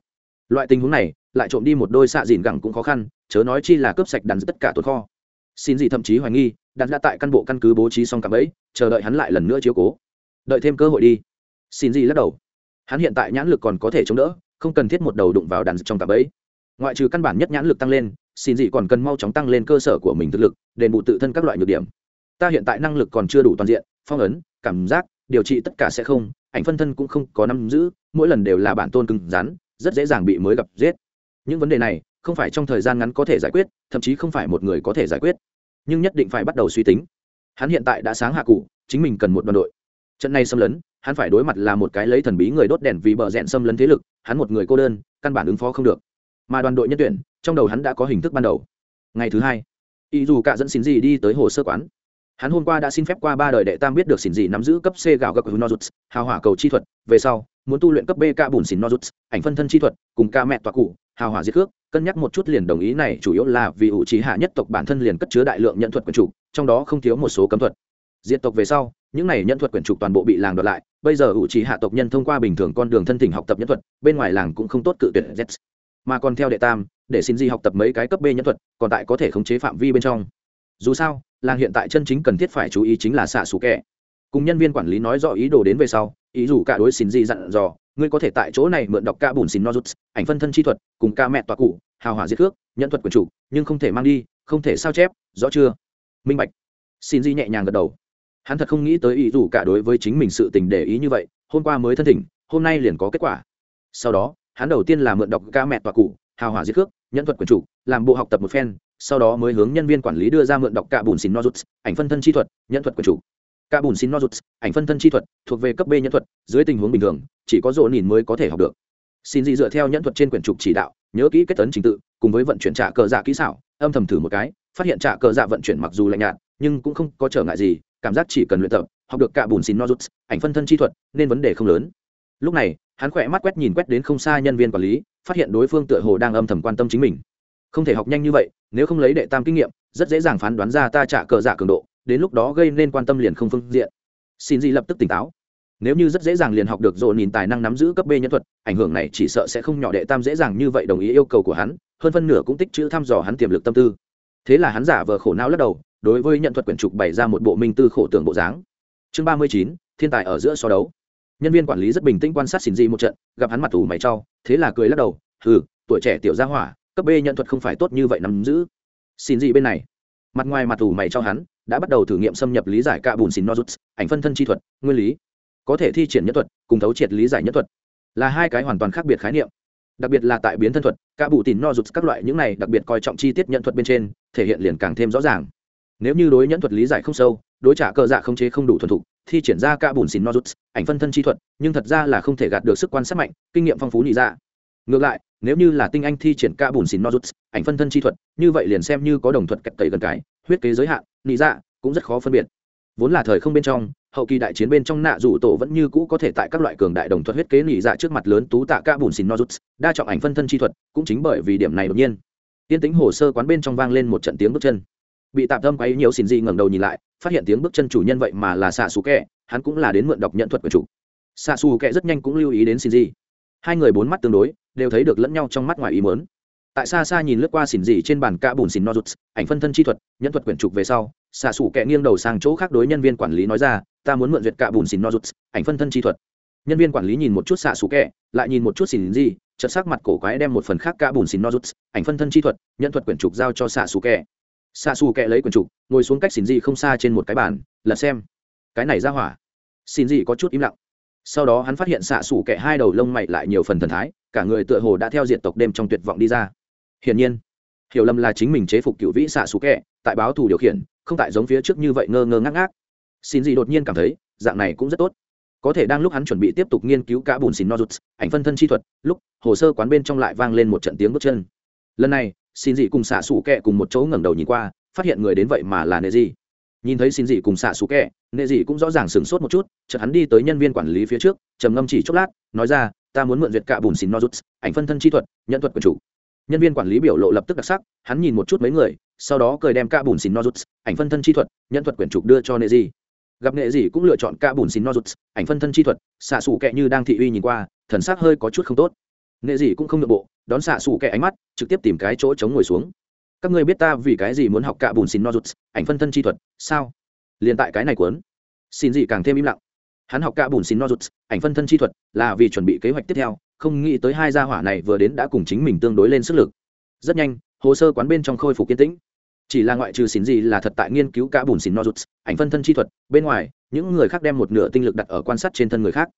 loại tình huống này, lại trộm đi một đôi xạ dìn gẳng cũng khó khăn, chớ nói chi là cướp sạch đàn tất cả tồn kho. Xin gì thậm chí hoài nghi, đàn đã tại căn bộ căn cứ bố trí xong cặp ấy chờ đợi hắn lại lần nữa chiếu cố. Đợi thêm cơ hội đi. Xin gì lắc đầu. Hắn hiện tại nhãn lực còn có thể chống đỡ, không cần thiết một đầu đụng vào đàn trong cặp ấy ngoại trừ căn bản nhất nhãn lực tăng lên, xin gì còn cần mau chóng tăng lên cơ sở của mình thực lực, đền bù tự thân các loại nhược điểm. Ta hiện tại năng lực còn chưa đủ toàn diện, phong ấn, cảm giác, điều trị tất cả sẽ không, ảnh phân thân cũng không có nắm giữ, mỗi lần đều là bản tôn cứng rắn rất dễ dàng bị mới gặp giết. Những vấn đề này, không phải trong thời gian ngắn có thể giải quyết, thậm chí không phải một người có thể giải quyết. Nhưng nhất định phải bắt đầu suy tính. Hắn hiện tại đã sáng hạ cụ, chính mình cần một đoàn đội. Trận này xâm lấn, hắn phải đối mặt là một cái lấy thần bí người đốt đèn vì bờ rẽn xâm lấn thế lực, hắn một người cô đơn, căn bản ứng phó không được. Mà đoàn đội nhân tuyển, trong đầu hắn đã có hình thức ban đầu. Ngày thứ hai ý dù cả dẫn xin gì đi tới hồ sơ quán hắn hôm qua đã xin phép qua ba đời đệ tam biết được xỉn gì nắm giữ cấp c gạo gập nozuts hào hỏa cầu chi thuật, về sau, muốn tu luyện cấp b ca bùn xỉn nozuts ảnh phân thân chi thuật, cùng ca mẹ tọa cụ, hào hỏa diệt cước, cân nhắc một chút liền đồng ý này, chủ yếu là vì ủ trí hạ nhất tộc bản thân liền cất chứa đại lượng nhận thuật quyền chủ trong đó không thiếu một số cấm thuật. Diệt tộc về sau, những này nhận thuật quyển trục toàn bộ bị làng đoạt lại, bây giờ ủ trí hạ tộc nhân thông qua bình thường con đường thân thỉnh học tập nhân thuật, bên ngoài làng cũng không tốt cự tuyệt z mà còn theo đệ tam, để xin di học tập mấy cái cấp b nhân thuật, còn tại có thể khống chế phạm vi bên trong. Dù sao làng hiện tại chân chính cần thiết phải chú ý chính là xạ xù kẹ. Cùng nhân viên quản lý nói rõ ý đồ đến về sau, ý dù cả đối xin gì dặn dò, ngươi có thể tại chỗ này mượn đọc ca bùn xin nozuts, ảnh phân thân chi thuật, cùng ca mẹ tọa cụ, hào hỏa diệt cước nhận thuật quyền chủ, nhưng không thể mang đi, không thể sao chép, rõ chưa? Minh bạch. Xin di nhẹ nhàng gật đầu. Hắn thật không nghĩ tới ý dù cả đối với chính mình sự tình để ý như vậy, hôm qua mới thân thỉnh, hôm nay liền có kết quả. Sau đó, hắn đầu tiên là mượn đọc ca mẹ tọa cụ, hào hỏa diệt cước nhận thuật quyền chủ, làm bộ học tập một phen sau đó mới hướng nhân viên quản lý đưa ra mượn đọc cả bùn xin nozuts, ảnh phân thân chi thuật nhận thuật quyền chủ. Cả bùn xin nozuts, ảnh phân thân chi thuật, thuộc về cấp b nhân thuật, dưới tình huống bình thường, chỉ có rộ nhìn mới có thể học được. Xin gì dựa theo nhẫn thuật trên quyển trục chỉ đạo, nhớ kỹ kết tấn trình tự, cùng với vận chuyển trả cờ dạ kỹ xảo, âm thầm thử một cái, phát hiện trả cờ dạ vận chuyển mặc dù lạnh nhạt, nhưng cũng không có trở ngại gì, cảm giác chỉ cần luyện tập, học được cả bùn xin nozuts, ảnh phân thân chi thuật, nên vấn đề không lớn. Lúc này, hắn khỏe mắt quét nhìn quét đến không xa nhân viên quản lý, phát hiện đối phương tựa hồ đang âm thầm quan tâm chính mình không thể học nhanh như vậy, nếu không lấy đệ tam kinh nghiệm, rất dễ dàng phán đoán ra ta trả cờ giả cường độ, đến lúc đó gây nên quan tâm liền không phương diện. Xin gì lập tức tỉnh táo. Nếu như rất dễ dàng liền học được dồn nhìn tài năng nắm giữ cấp b nhân thuật, ảnh hưởng này chỉ sợ sẽ không nhỏ đệ tam dễ dàng như vậy đồng ý yêu cầu của hắn, hơn phân nửa cũng tích chữ thăm dò hắn tiềm lực tâm tư. Thế là hắn giả vờ khổ não lắc đầu, đối với nhận thuật quyển trục bày ra một bộ minh tư khổ tưởng bộ dáng. Chương ba mươi chín, thiên tài ở giữa so đấu. Nhân viên quản lý rất bình tĩnh quan sát xin di một trận, gặp hắn mặt ủ mày cho, thế là cười lắc đầu, hừ, tuổi trẻ tiểu gia hỏa cấp b nhận thuật không phải tốt như vậy nắm giữ. Xin gì bên này? Mặt ngoài mặt ủ mày cho hắn, đã bắt đầu thử nghiệm xâm nhập lý giải cạ bùn xin nozuts ảnh phân thân chi thuật, nguyên lý. Có thể thi triển nhất thuật, cùng thấu triệt lý giải nhất thuật. Là hai cái hoàn toàn khác biệt khái niệm. Đặc biệt là tại biến thân thuật cạ bù tìm nozuts các loại những này đặc biệt coi trọng chi tiết nhận thuật bên trên, thể hiện liền càng thêm rõ ràng. Nếu như đối nhẫn thuật lý giải không sâu, đối trả cờ dạ không chế không đủ thuần thục, thi triển ra cạ bùn xin nozuts ảnh phân thân chi thuật, nhưng thật ra là không thể gạt được sức quan sát mạnh, kinh nghiệm phong phú nhị dạ. Ngược lại nếu như là tinh anh thi triển ca bùn xin no ảnh phân thân chi thuật, như vậy liền xem như có đồng thuật cậy tẩy gần cái, huyết kế giới hạn, nị dạ cũng rất khó phân biệt. Vốn là thời không bên trong, hậu kỳ đại chiến bên trong nạ rủ tổ vẫn như cũ có thể tại các loại cường đại đồng thuật huyết kế nị dạ trước mặt lớn tú tạ ca bùn xin nozuts, đa trọng ảnh phân thân chi thuật, cũng chính bởi vì điểm này đột nhiên. Tiên tính hồ sơ quán bên trong vang lên một trận tiếng bước chân. Bị tạm tâm quấy nhiều xin dị ngẩng đầu nhìn lại, phát hiện tiếng bước chân chủ nhân vậy mà là xạ xù kẹ hắn cũng là đến mượn đọc nhận thuật của chủ. Xạ xù kẹ rất nhanh cũng lưu ý đến xin dị hai người bốn mắt tương đối đều thấy được lẫn nhau trong mắt ngoài ý mớn tại xa xa nhìn lướt qua xỉn dị trên bàn ca bùn xin nozuts ảnh phân thân chi thuật, nhân thuật quyển trục về sau, xạ xù kẹ nghiêng đầu sang chỗ khác đối nhân viên quản lý nói ra, ta muốn mượn duyệt cạ bùn xìn nozuts ảnh phân thân chi thuật. Nhân viên quản lý nhìn một chút xạ xù kẹ lại nhìn một chút xỉn gì, chợt sắc mặt cổ quái đem một phần khác cạ bùn xìn nozuts ảnh phân thân chi thuật, nhân thuật quyển trục giao cho xạ xù kẹ xạ xù kẹ lấy quyển trục, ngồi xuống cách xỉn gì không xa trên một cái bàn là xem. Cái này ra hỏa. Xỉn gì có chút im lặng sau đó hắn phát hiện xạ xù kẻ hai đầu lông mày lại nhiều phần thần thái, cả người tựa hồ đã theo diệt tộc đêm trong tuyệt vọng đi ra. Hiển nhiên, hiểu lầm là chính mình chế phục cựu vĩ xạ xù kẹ tại báo thù điều khiển, không tại giống phía trước như vậy ngơ ngơ ngác ngác. Xin gì đột nhiên cảm thấy, dạng này cũng rất tốt. Có thể đang lúc hắn chuẩn bị tiếp tục nghiên cứu cá bùn xin nozuts, ảnh phân thân chi thuật, lúc, hồ sơ quán bên trong lại vang lên một trận tiếng bước chân. Lần này, xin dị cùng xạ xủ kẹ cùng một chỗ ngẩng đầu nhìn qua, phát hiện người đến vậy mà là nệ gì nhìn thấy xin dị cùng xạ xù kẹ, nệ dị cũng rõ ràng sửng sốt một chút, chợt hắn đi tới nhân viên quản lý phía trước, trầm ngâm chỉ chốc lát, nói ra, ta muốn mượn duyệt cạ bùn xin nozuts, ảnh phân thân chi thuật, nhận thuật quyền chủ. Nhân viên quản lý biểu lộ lập tức đặc sắc, hắn nhìn một chút mấy người, sau đó cười đem cạ bùn xin nozuts, ảnh phân thân chi thuật, nhận thuật quyền trục đưa cho nệ dị. Gặp nệ gì cũng lựa chọn ca bùn xin nozuts, ảnh phân thân chi thuật, xạ xù kẹ như đang thị uy nhìn qua, thần sắc hơi có chút không tốt. Nệ gì cũng không nội bộ, đón xạ xù kẹ ánh mắt, trực tiếp tìm cái chỗ chống ngồi xuống các ngươi biết ta vì cái gì muốn học cả bùn xin nozuts, ảnh phân thân chi thuật, sao? Liền tại cái này cuốn. Xin gì càng thêm im lặng. Hắn học cả bùn xin nozuts, ảnh phân thân chi thuật, là vì chuẩn bị kế hoạch tiếp theo, không nghĩ tới hai gia hỏa này vừa đến đã cùng chính mình tương đối lên sức lực. Rất nhanh, hồ sơ quán bên trong khôi phục kiên tĩnh. Chỉ là ngoại trừ xin gì là thật tại nghiên cứu cả bùn xin nozuts, ảnh phân thân chi thuật, bên ngoài, những người khác đem một nửa tinh lực đặt ở quan sát trên thân người khác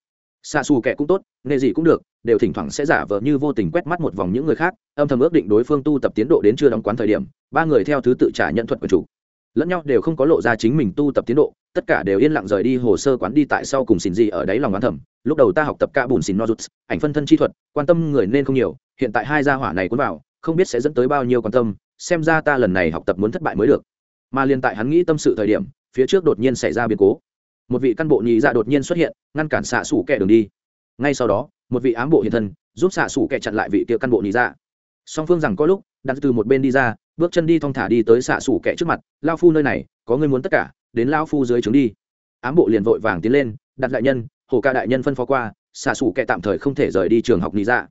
xa xù kẻ cũng tốt, nghề gì cũng được, đều thỉnh thoảng sẽ giả vờ như vô tình quét mắt một vòng những người khác, âm thầm ước định đối phương tu tập tiến độ đến chưa đóng quán thời điểm, ba người theo thứ tự trả nhận thuật của chủ. Lẫn nhau đều không có lộ ra chính mình tu tập tiến độ, tất cả đều yên lặng rời đi hồ sơ quán đi tại sau cùng xỉn gì ở đấy lòng oán thầm. Lúc đầu ta học tập cả bùn xỉn nozuts ảnh phân thân chi thuật, quan tâm người nên không nhiều, hiện tại hai gia hỏa này cuốn vào, không biết sẽ dẫn tới bao nhiêu quan tâm, xem ra ta lần này học tập muốn thất bại mới được. Mà liên tại hắn nghĩ tâm sự thời điểm, phía trước đột nhiên xảy ra biến cố một vị căn bộ nhị dạ đột nhiên xuất hiện, ngăn cản xạ xủ kẻ đường đi. Ngay sau đó, một vị ám bộ hiện thân, giúp xạ xủ kẻ chặn lại vị kia căn bộ nhị dạ. Song phương rằng có lúc, đặt từ một bên đi ra, bước chân đi thong thả đi tới xạ xủ kẻ trước mặt, lao phu nơi này, có người muốn tất cả, đến lao phu dưới trướng đi. Ám bộ liền vội vàng tiến lên, đặt đại nhân, hồ ca đại nhân phân phó qua, xạ xủ kẻ tạm thời không thể rời đi trường học nhị dạ.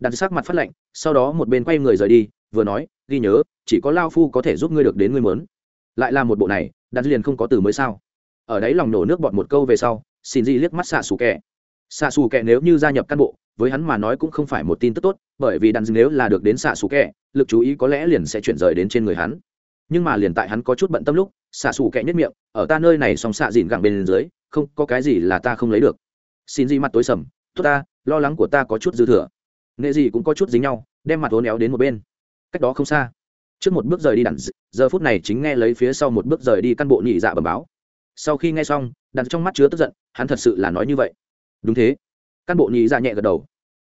Đặt sắc mặt phát lệnh sau đó một bên quay người rời đi, vừa nói, ghi nhớ, chỉ có lao phu có thể giúp ngươi được đến ngươi mớn lại là một bộ này, đặt liền không có từ mới sao ở đấy lòng nổ nước bọt một câu về sau, xin di liếc mắt xạ xù kẹ. Xạ xù kẹ nếu như gia nhập căn bộ, với hắn mà nói cũng không phải một tin tức tốt, bởi vì đàn nếu là được đến xạ xù kẹ, lực chú ý có lẽ liền sẽ chuyển rời đến trên người hắn. Nhưng mà liền tại hắn có chút bận tâm lúc xạ xù kẹ nhất miệng, ở ta nơi này song xạ dìn gẳng bên dưới, không có cái gì là ta không lấy được. Xin di mặt tối sầm, tốt ta, lo lắng của ta có chút dư thừa. Nghệ gì cũng có chút dính nhau, đem mặt hố néo đến một bên. Cách đó không xa, trước một bước rời đi đàn, giờ phút này chính nghe lấy phía sau một bước rời đi căn bộ nhị dạ bẩm báo sau khi nghe xong đặt trong mắt chứa tức giận, hắn thật sự là nói như vậy. Đúng thế. Cán bộ nhị ra dạ nhẹ gật đầu.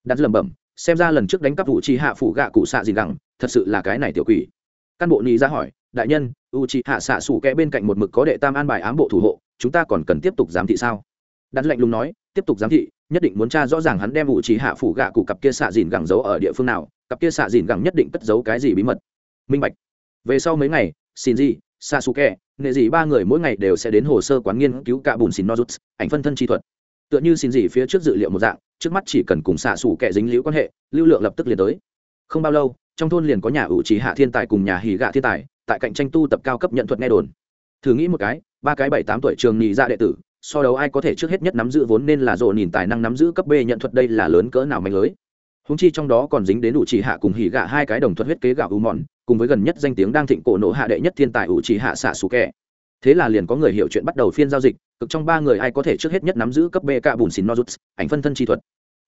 Đặt lẩm bẩm, xem ra lần trước đánh cắp vụ chi hạ phủ gạ cụ xạ gì gẳng, thật sự là cái này tiểu quỷ. Cán bộ nhị ra dạ hỏi, đại nhân u chi hạ xạ sủ kẽ bên cạnh một mực có đệ tam an bài ám bộ thủ hộ, chúng ta còn cần tiếp tục giám thị sao? Đặt lệnh lùng nói, tiếp tục giám thị, nhất định muốn tra rõ ràng hắn đem vụ trì hạ phủ gạ cụ cặp kia xạ dìn gẳng giấu ở địa phương nào, cặp kia xạ dìn gẳng nhất định cất giấu cái gì bí mật. Minh bạch. Về sau mấy ngày, xin gì sa su kẹ nghệ gì ba người mỗi ngày đều sẽ đến hồ sơ quán nghiên cứu cả bùn xin nozuts, ảnh phân thân chi thuật. Tựa như xin gì phía trước dự liệu một dạng, trước mắt chỉ cần cùng xạ xủ kẻ dính liễu quan hệ, lưu lượng lập tức liền tới. Không bao lâu, trong thôn liền có nhà ủ trí hạ thiên tài cùng nhà hì gạ thiên tài, tại cạnh tranh tu tập cao cấp nhận thuật nghe đồn. Thử nghĩ một cái, ba cái bảy tám tuổi trường nhị ra đệ tử, so đấu ai có thể trước hết nhất nắm giữ vốn nên là rộ nhìn tài năng nắm giữ cấp b nhận thuật đây là lớn cỡ nào mạnh lưới húng chi trong đó còn dính đến ủ chỉ hạ cùng hỉ gạ hai cái đồng thuật huyết kế gạo u mòn cùng với gần nhất danh tiếng đang thịnh cổ nộ hạ đệ nhất thiên tài ủ chỉ hạ xạ xù kẻ thế là liền có người hiểu chuyện bắt đầu phiên giao dịch, cực trong ba người ai có thể trước hết nhất nắm giữ cấp b cả bùn xin nozuts, ảnh phân thân chi thuật.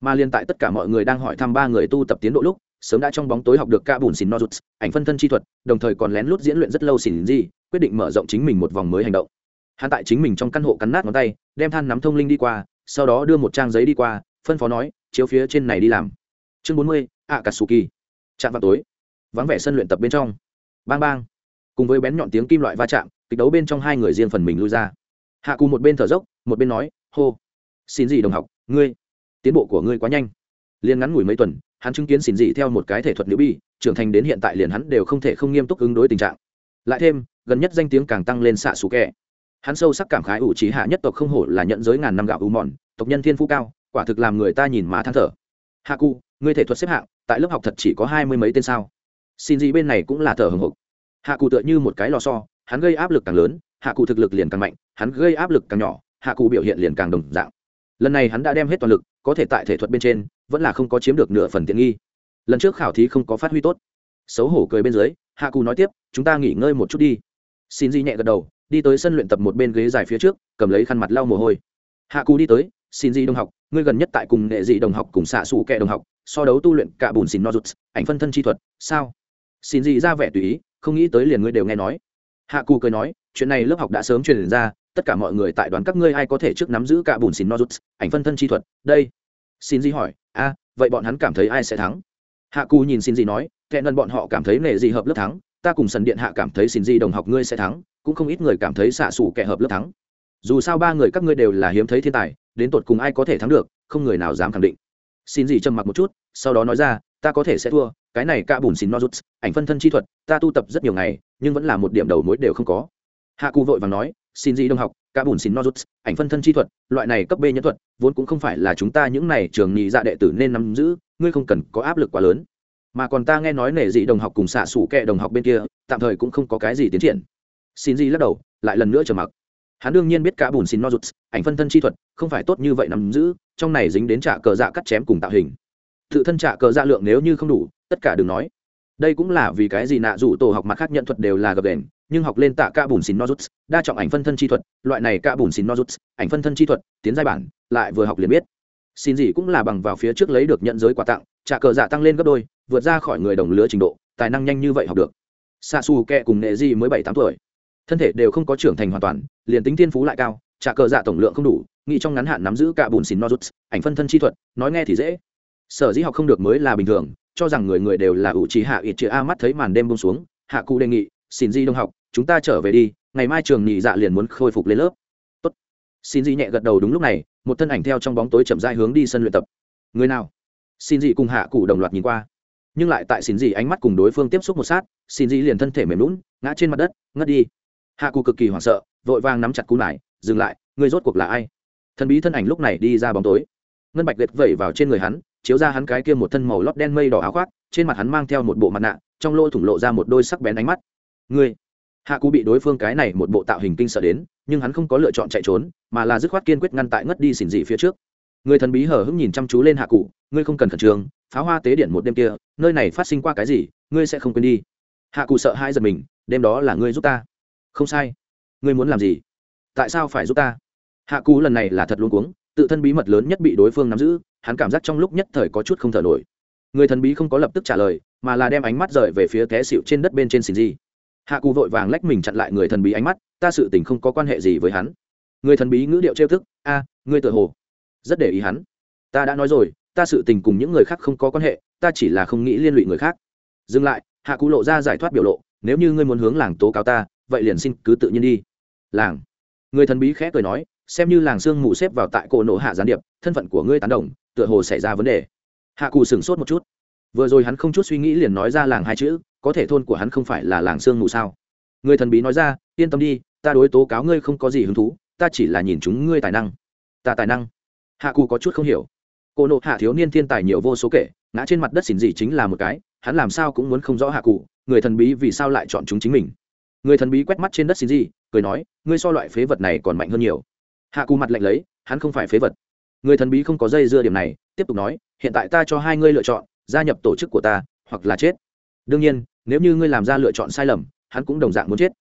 Mà liên tại tất cả mọi người đang hỏi thăm ba người tu tập tiến độ lúc, sớm đã trong bóng tối học được cả bùn xin nozuts, ảnh phân thân chi thuật, đồng thời còn lén lút diễn luyện rất lâu xỉn gì quyết định mở rộng chính mình một vòng mới hành động. Hắn tại chính mình trong căn hộ cắn nát ngón tay, đem than nắm thông linh đi qua, sau đó đưa một trang giấy đi qua, phân phó nói, chiếu phía trên này đi làm chương bốn mươi ạ cà sù kỳ chạm vào tối. Vắng vẻ sân luyện tập bên trong. Bang bang. Cùng với bén nhọn tiếng kim loại va chạm, kịch đấu bên trong hai người riêng phần mình lui ra. Hạ cù một bên thở dốc, một bên nói, hô, xin gì đồng học, ngươi? Tiến bộ của ngươi quá nhanh. Liền ngắn ngủi mấy tuần, hắn chứng kiến xin gì theo một cái thể thuật nữ bi, trưởng thành đến hiện tại liền hắn đều không thể không nghiêm túc ứng đối tình trạng. Lại thêm, gần nhất danh tiếng càng tăng lên xạ xù kẹ. Hắn sâu sắc cảm khái ủ trí hạ nhất tộc không hổ là nhận giới ngàn năm gạo u mòn, tộc nhân thiên phú cao, quả thực làm người ta nhìn má than thở. Hạ cụ ngươi thể thuật xếp hạng, tại lớp học thật chỉ có hai mươi mấy tên sao? Xin gì bên này cũng là thở hồng hộc hạ cụ tựa như một cái lò so hắn gây áp lực càng lớn, hạ cụ thực lực liền càng mạnh, hắn gây áp lực càng nhỏ, hạ cụ biểu hiện liền càng đồng dạng. Lần này hắn đã đem hết toàn lực, có thể tại thể thuật bên trên, vẫn là không có chiếm được nửa phần tiện nghi. Lần trước khảo thí không có phát huy tốt. Xấu hổ cười bên dưới, hạ cụ nói tiếp, chúng ta nghỉ ngơi một chút đi. Xin di nhẹ gật đầu, đi tới sân luyện tập một bên ghế dài phía trước, cầm lấy khăn mặt lau mồ hôi. Hạ cụ đi tới xin di đồng học, ngươi gần nhất tại cùng nghệ dị đồng học, cùng xạ xù kẹ đồng học, so đấu tu luyện cả bùn xin nozuts ảnh phân thân chi thuật, sao? Xin di ra vẻ tùy ý, không nghĩ tới liền ngươi đều nghe nói. Hạ cù cười nói, chuyện này lớp học đã sớm truyền ra, tất cả mọi người tại đoán các ngươi ai có thể trước nắm giữ cả bùn xin nozuts ảnh phân thân chi thuật, đây. Xin di hỏi, a, vậy bọn hắn cảm thấy ai sẽ thắng? Hạ cù nhìn xin di nói, kẻ ngân bọn họ cảm thấy nghệ dị hợp lớp thắng, ta cùng sần điện hạ cảm thấy xin di đồng học ngươi sẽ thắng, cũng không ít người cảm thấy xạ xù kẻ hợp lớp thắng. Dù sao ba người các ngươi đều là hiếm thấy thiên tài đến tột cùng ai có thể thắng được, không người nào dám khẳng định. Xin gì trầm mặc một chút, sau đó nói ra, ta có thể sẽ thua, cái này cả bùn xin nozuts ảnh phân thân chi thuật, ta tu tập rất nhiều ngày, nhưng vẫn là một điểm đầu mối đều không có. Hạ cụ vội và nói, xin gì đông học cả bùn xin nozuts ảnh phân thân chi thuật, loại này cấp b nhân thuật, vốn cũng không phải là chúng ta những này trường nhị dạ đệ tử nên nắm giữ, ngươi không cần có áp lực quá lớn. Mà còn ta nghe nói nể dị đồng học cùng xạ xủ kệ đồng học bên kia, tạm thời cũng không có cái gì tiến triển. Xin gì lắc đầu, lại lần nữa trở mặc hắn đương nhiên biết cả bùn xin nozuts ảnh phân thân chi thuật, không phải tốt như vậy nắm giữ, trong này dính đến trả cờ dạ cắt chém cùng tạo hình. Tự thân trả cờ dạ lượng nếu như không đủ, tất cả đừng nói. Đây cũng là vì cái gì nạ dù tổ học mặt khác nhận thuật đều là gập đền, nhưng học lên tạ cả bùn xin nozuts đa trọng ảnh phân thân chi thuật, loại này cả bùn xin nozuts ảnh phân thân chi thuật, tiến giai bản, lại vừa học liền biết. Xin gì cũng là bằng vào phía trước lấy được nhận giới quà tặng, trả cờ dạ tăng lên gấp đôi, vượt ra khỏi người đồng lứa trình độ, tài năng nhanh như vậy học được. Sa Su kẹ cùng nệ di mới bảy tám tuổi thân thể đều không có trưởng thành hoàn toàn, liền tính thiên phú lại cao, trả cờ dạ tổng lượng không đủ, nghĩ trong ngắn hạn nắm giữ cả bùn xìn nozuts, ảnh phân thân chi thuật, nói nghe thì dễ. Sở dĩ học không được mới là bình thường, cho rằng người người đều là ủ trí hạ ít chữ a mắt thấy màn đêm bông xuống, hạ cụ đề nghị, xin di đông học, chúng ta trở về đi, ngày mai trường nhị dạ liền muốn khôi phục lên lớp. Tốt. xin di nhẹ gật đầu đúng lúc này, một thân ảnh theo trong bóng tối chậm rãi hướng đi sân luyện tập. Người nào? Xin di cùng hạ cụ đồng loạt nhìn qua. Nhưng lại tại xin di ánh mắt cùng đối phương tiếp xúc một sát, xin di liền thân thể mềm lún ngã trên mặt đất, ngất đi hạ cụ cực kỳ hoảng sợ, vội vàng nắm chặt cú nải, dừng lại người rốt cuộc là ai? Thần bí thân ảnh lúc này đi ra bóng tối. Ngân bạch liệt vẩy vào trên người hắn, chiếu ra hắn cái kia một thân màu lót đen mây đỏ áo khoác, trên mặt hắn mang theo một bộ mặt nạ, trong lỗ thủng lộ ra một đôi sắc bén ánh mắt. Ngươi? Hạ cụ bị đối phương cái này một bộ tạo hình kinh sợ đến, nhưng hắn không có lựa chọn chạy trốn, mà là dứt khoát kiên quyết ngăn tại ngất đi xỉn dị phía trước. Người thần bí hở hững nhìn chăm chú lên hạ cụ ngươi không cần khẩn trương, pháo hoa tế điện một đêm kia, nơi này phát sinh qua cái gì, ngươi sẽ không quên đi. Hạ cụ sợ hai giật mình, đêm đó là ngươi giúp ta không sai. Ngươi muốn làm gì? Tại sao phải giúp ta? Hạ Cú lần này là thật luôn cuống, tự thân bí mật lớn nhất bị đối phương nắm giữ, hắn cảm giác trong lúc nhất thời có chút không thở nổi. Người thần bí không có lập tức trả lời, mà là đem ánh mắt rời về phía té xịu trên đất bên trên xin di hạ Cú vội vàng lách mình chặn lại người thần bí ánh mắt, ta sự tình không có quan hệ gì với hắn. Người thần bí ngữ điệu trêu thức, a, ngươi tự hồ rất để ý hắn. Ta đã nói rồi, ta sự tình cùng những người khác không có quan hệ, ta chỉ là không nghĩ liên lụy người khác. Dừng lại, hạ cụ lộ ra giải thoát biểu lộ, nếu như ngươi muốn hướng làng tố cáo ta vậy liền xin cứ tự nhiên đi. Làng. Người thần bí khẽ cười nói, xem như làng sương mù xếp vào tại cổ nộ hạ gián điệp, thân phận của ngươi tán đồng, tựa hồ xảy ra vấn đề. Hạ cụ sửng sốt một chút. Vừa rồi hắn không chút suy nghĩ liền nói ra làng hai chữ, có thể thôn của hắn không phải là làng sương mù sao? Người thần bí nói ra, yên tâm đi, ta đối tố cáo ngươi không có gì hứng thú, ta chỉ là nhìn chúng ngươi tài năng. Ta tài năng. Hạ cụ có chút không hiểu. Cô nộ hạ thiếu niên thiên tài nhiều vô số kể, ngã trên mặt đất xỉn gì chính là một cái, hắn làm sao cũng muốn không rõ hạ cụ người thần bí vì sao lại chọn chúng chính mình? Người thần bí quét mắt trên đất xin gì cười nói, ngươi so loại phế vật này còn mạnh hơn nhiều. Hạ cù mặt lạnh lấy, hắn không phải phế vật. Người thần bí không có dây dưa điểm này, tiếp tục nói, hiện tại ta cho hai ngươi lựa chọn, gia nhập tổ chức của ta, hoặc là chết. Đương nhiên, nếu như ngươi làm ra lựa chọn sai lầm, hắn cũng đồng dạng muốn chết.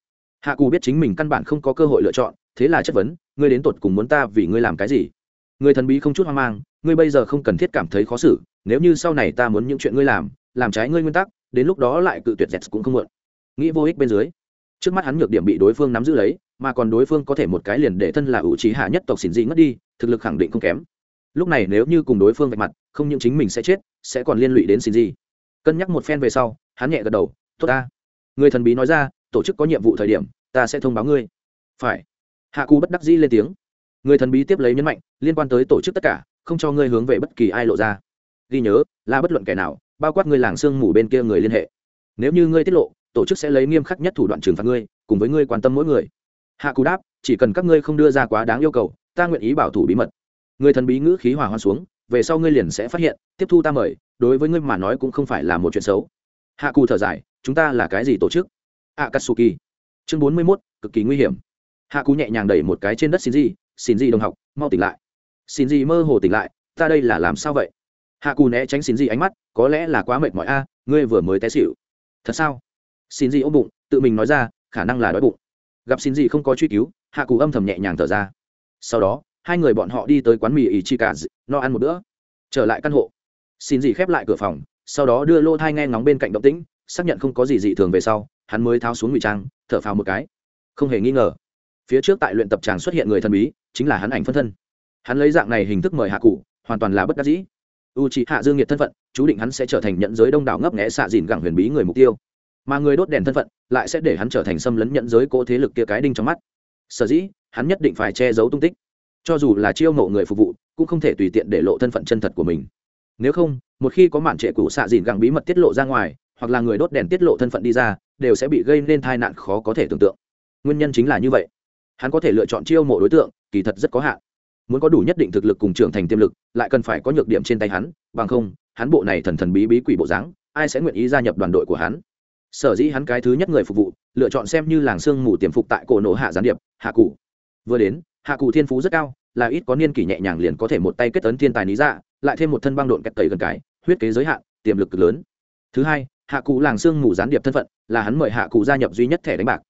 Hạ cù biết chính mình căn bản không có cơ hội lựa chọn, thế là chất vấn, ngươi đến tột cùng muốn ta vì ngươi làm cái gì? Người thần bí không chút hoang mang, ngươi bây giờ không cần thiết cảm thấy khó xử, nếu như sau này ta muốn những chuyện ngươi làm làm trái ngươi nguyên tắc, đến lúc đó lại cự tuyệt dẹt cũng không muộn. Nghĩ vô ích bên dưới trước mắt hắn nhược điểm bị đối phương nắm giữ lấy, mà còn đối phương có thể một cái liền để thân là ủ trí hạ nhất tộc xỉn dị ngất đi, thực lực khẳng định không kém. Lúc này nếu như cùng đối phương vạch mặt, không những chính mình sẽ chết, sẽ còn liên lụy đến xỉn dị. Cân nhắc một phen về sau, hắn nhẹ gật đầu, tốt ta. Người thần bí nói ra, tổ chức có nhiệm vụ thời điểm, ta sẽ thông báo ngươi. Phải. Hạ cù bất đắc dĩ lên tiếng. Người thần bí tiếp lấy nhấn mạnh, liên quan tới tổ chức tất cả, không cho ngươi hướng về bất kỳ ai lộ ra. Ghi nhớ, là bất luận kẻ nào, bao quát ngươi làng sương mù bên kia người liên hệ. Nếu như ngươi tiết lộ tổ chức sẽ lấy nghiêm khắc nhất thủ đoạn trừng phạt ngươi, cùng với ngươi quan tâm mỗi người. Hạ cù đáp, chỉ cần các ngươi không đưa ra quá đáng yêu cầu, ta nguyện ý bảo thủ bí mật. Người thần bí ngữ khí hòa hoa xuống, về sau ngươi liền sẽ phát hiện, tiếp thu ta mời, đối với ngươi mà nói cũng không phải là một chuyện xấu. Hạ cù thở dài, chúng ta là cái gì tổ chức? Akatsuki. Chương bốn mươi mốt, cực kỳ nguy hiểm. Hạ cù nhẹ nhàng đẩy một cái trên đất xin gì xin gì đồng học, mau tỉnh lại. Xin gì mơ hồ tỉnh lại, ta đây là làm sao vậy? Hạ cù né tránh xin gì ánh mắt, có lẽ là quá mệt mỏi a, ngươi vừa mới té xịu thật sao? Xin gì ôm bụng, tự mình nói ra, khả năng là đói bụng. Gặp xin gì không có truy cứu, hạ cù âm thầm nhẹ nhàng thở ra. Sau đó, hai người bọn họ đi tới quán mì ý chi cả no ăn một bữa. Trở lại căn hộ. Xin gì khép lại cửa phòng, sau đó đưa lô thai nghe ngóng bên cạnh động tĩnh, xác nhận không có gì dị thường về sau, hắn mới tháo xuống ngụy trang, thở phào một cái. Không hề nghi ngờ, phía trước tại luyện tập tràng xuất hiện người thần bí, chính là hắn ảnh phân thân. Hắn lấy dạng này hình thức mời hạ cụ hoàn toàn là bất đắc dĩ. U c hạ dương nhiệt thân phận, chú định hắn sẽ trở thành nhận giới đông đảo ngấp nghẽ xạ dìn gẳng huyền bí người mục tiêu mà người đốt đèn thân phận lại sẽ để hắn trở thành xâm lấn nhận giới cỗ thế lực kia cái đinh trong mắt. Sở dĩ, hắn nhất định phải che giấu tung tích. Cho dù là chiêu mộ người phục vụ, cũng không thể tùy tiện để lộ thân phận chân thật của mình. Nếu không, một khi có mạn trệ cũ xạ dìn gẳng bí mật tiết lộ ra ngoài, hoặc là người đốt đèn tiết lộ thân phận đi ra, đều sẽ bị gây nên tai nạn khó có thể tưởng tượng. Nguyên nhân chính là như vậy. Hắn có thể lựa chọn chiêu mộ đối tượng, kỳ thật rất có hạn. Muốn có đủ nhất định thực lực cùng trưởng thành tiềm lực, lại cần phải có nhược điểm trên tay hắn, bằng không, hắn bộ này thần thần bí bí quỷ bộ dáng, ai sẽ nguyện ý gia nhập đoàn đội của hắn? Sở dĩ hắn cái thứ nhất người phục vụ, lựa chọn xem như làng sương mù tiềm phục tại cổ nổ hạ gián điệp, hạ cụ. Vừa đến, hạ cụ thiên phú rất cao, là ít có niên kỷ nhẹ nhàng liền có thể một tay kết ấn thiên tài lý dạ lại thêm một thân băng độn kẹt tẩy gần cái, huyết kế giới hạn, tiềm lực cực lớn. Thứ hai, hạ cụ làng sương mù gián điệp thân phận, là hắn mời hạ cụ gia nhập duy nhất thẻ đánh bạc.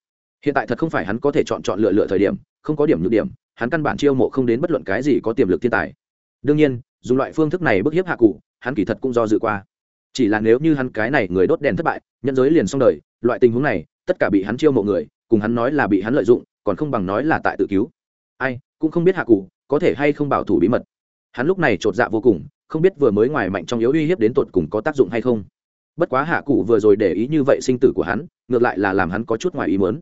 Hiện tại thật không phải hắn có thể chọn chọn lựa lựa thời điểm, không có điểm nhược điểm, hắn căn bản chiêu mộ không đến bất luận cái gì có tiềm lực thiên tài. Đương nhiên, dùng loại phương thức này bức hiếp hạ cụ, hắn kỳ thật cũng do dự qua chỉ là nếu như hắn cái này người đốt đèn thất bại nhân giới liền xong đời, loại tình huống này, tất cả bị hắn chiêu mộ người, cùng hắn nói là bị hắn lợi dụng, còn không bằng nói là tại tự cứu. Ai, cũng không biết hạ cụ, có thể hay không bảo thủ bí mật. Hắn lúc này chột dạ vô cùng, không biết vừa mới ngoài mạnh trong yếu uy hiếp đến tột cùng có tác dụng hay không. Bất quá hạ cụ vừa rồi để ý như vậy sinh tử của hắn, ngược lại là làm hắn có chút ngoài ý mớn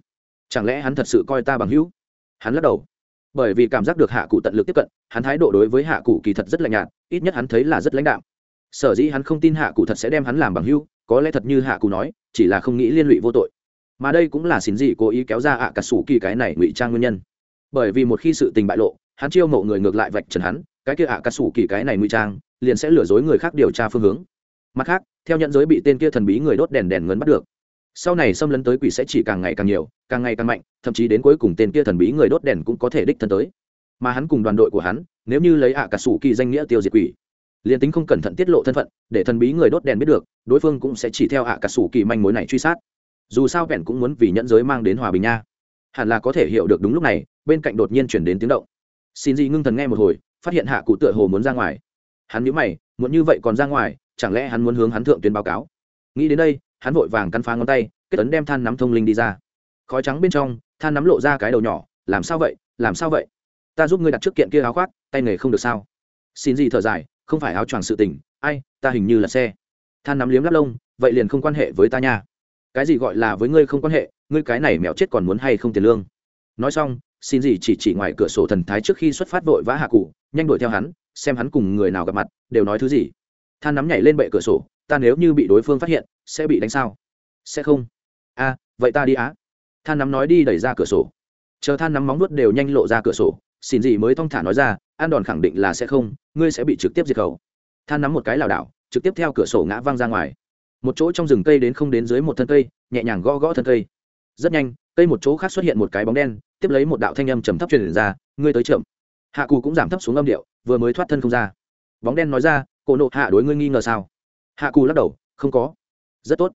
chẳng lẽ hắn thật sự coi ta bằng hữu? Hắn lắc đầu. Bởi vì cảm giác được hạ cụ tận lực tiếp cận, hắn thái độ đối với hạ cụ kỳ thật rất lạnh nhạt, ít nhất hắn thấy là rất lãnh đạo sở dĩ hắn không tin hạ cụ thật sẽ đem hắn làm bằng hưu, có lẽ thật như hạ cụ nói chỉ là không nghĩ liên lụy vô tội. Mà đây cũng là xin gì cố ý kéo ra ạ cả sủ kỳ cái này ngụy trang nguyên nhân. Bởi vì một khi sự tình bại lộ hắn chiêu mộ người ngược lại vạch trần hắn cái kia ạ cả sủ kỳ cái này ngụy trang liền sẽ lừa dối người khác điều tra phương hướng. Mặt khác theo nhận giới bị tên kia thần bí người đốt đèn đèn ngấn bắt được sau này xâm lấn tới quỷ sẽ chỉ càng ngày càng nhiều càng ngày càng mạnh thậm chí đến cuối cùng tên kia thần bí người đốt đèn cũng có thể đích thân tới. Mà hắn cùng đoàn đội của hắn nếu như lấy ạ cả sủ kỳ danh nghĩa tiêu diệt quỷ liền tính không cẩn thận tiết lộ thân phận, để thần bí người đốt đèn biết được, đối phương cũng sẽ chỉ theo hạ cả sủ kỳ manh mối này truy sát. Dù sao vẹn cũng muốn vì nhẫn giới mang đến hòa bình nha. Hẳn là có thể hiểu được đúng lúc này, bên cạnh đột nhiên chuyển đến tiếng động. Xin gì ngưng thần nghe một hồi, phát hiện hạ cụ tựa hồ muốn ra ngoài. Hắn nhíu mày, muốn như vậy còn ra ngoài, chẳng lẽ hắn muốn hướng hắn thượng tuyến báo cáo? Nghĩ đến đây, hắn vội vàng căn phá ngón tay, kết tấn đem than nắm thông linh đi ra. Khói trắng bên trong, than nắm lộ ra cái đầu nhỏ, làm sao vậy? Làm sao vậy? Ta giúp ngươi đặt trước kiện kia áo khoác, tay nghề không được sao? Xin gì thở dài không phải áo choàng sự tình, ai, ta hình như là xe. Than nắm liếm lắp lông, vậy liền không quan hệ với ta nha. Cái gì gọi là với ngươi không quan hệ, ngươi cái này mèo chết còn muốn hay không tiền lương. Nói xong, xin gì chỉ chỉ ngoài cửa sổ thần thái trước khi xuất phát vội vã hạ cụ, nhanh đuổi theo hắn, xem hắn cùng người nào gặp mặt, đều nói thứ gì. Than nắm nhảy lên bệ cửa sổ, ta nếu như bị đối phương phát hiện, sẽ bị đánh sao? Sẽ không. A vậy ta đi á. Than nắm nói đi đẩy ra cửa sổ. Chờ than nắm móng nuốt đều nhanh lộ ra cửa sổ, xin gì mới thong thả nói ra an đòn khẳng định là sẽ không, ngươi sẽ bị trực tiếp diệt khẩu. Than nắm một cái lảo đảo, trực tiếp theo cửa sổ ngã văng ra ngoài. Một chỗ trong rừng cây đến không đến dưới một thân cây, nhẹ nhàng gõ gõ thân cây. Rất nhanh, cây một chỗ khác xuất hiện một cái bóng đen, tiếp lấy một đạo thanh âm trầm thấp truyền ra, ngươi tới chậm. Hạ cù cũng giảm thấp xuống âm điệu, vừa mới thoát thân không ra. Bóng đen nói ra, cổ nộ hạ đối ngươi nghi ngờ sao? Hạ cù lắc đầu, không có. Rất tốt.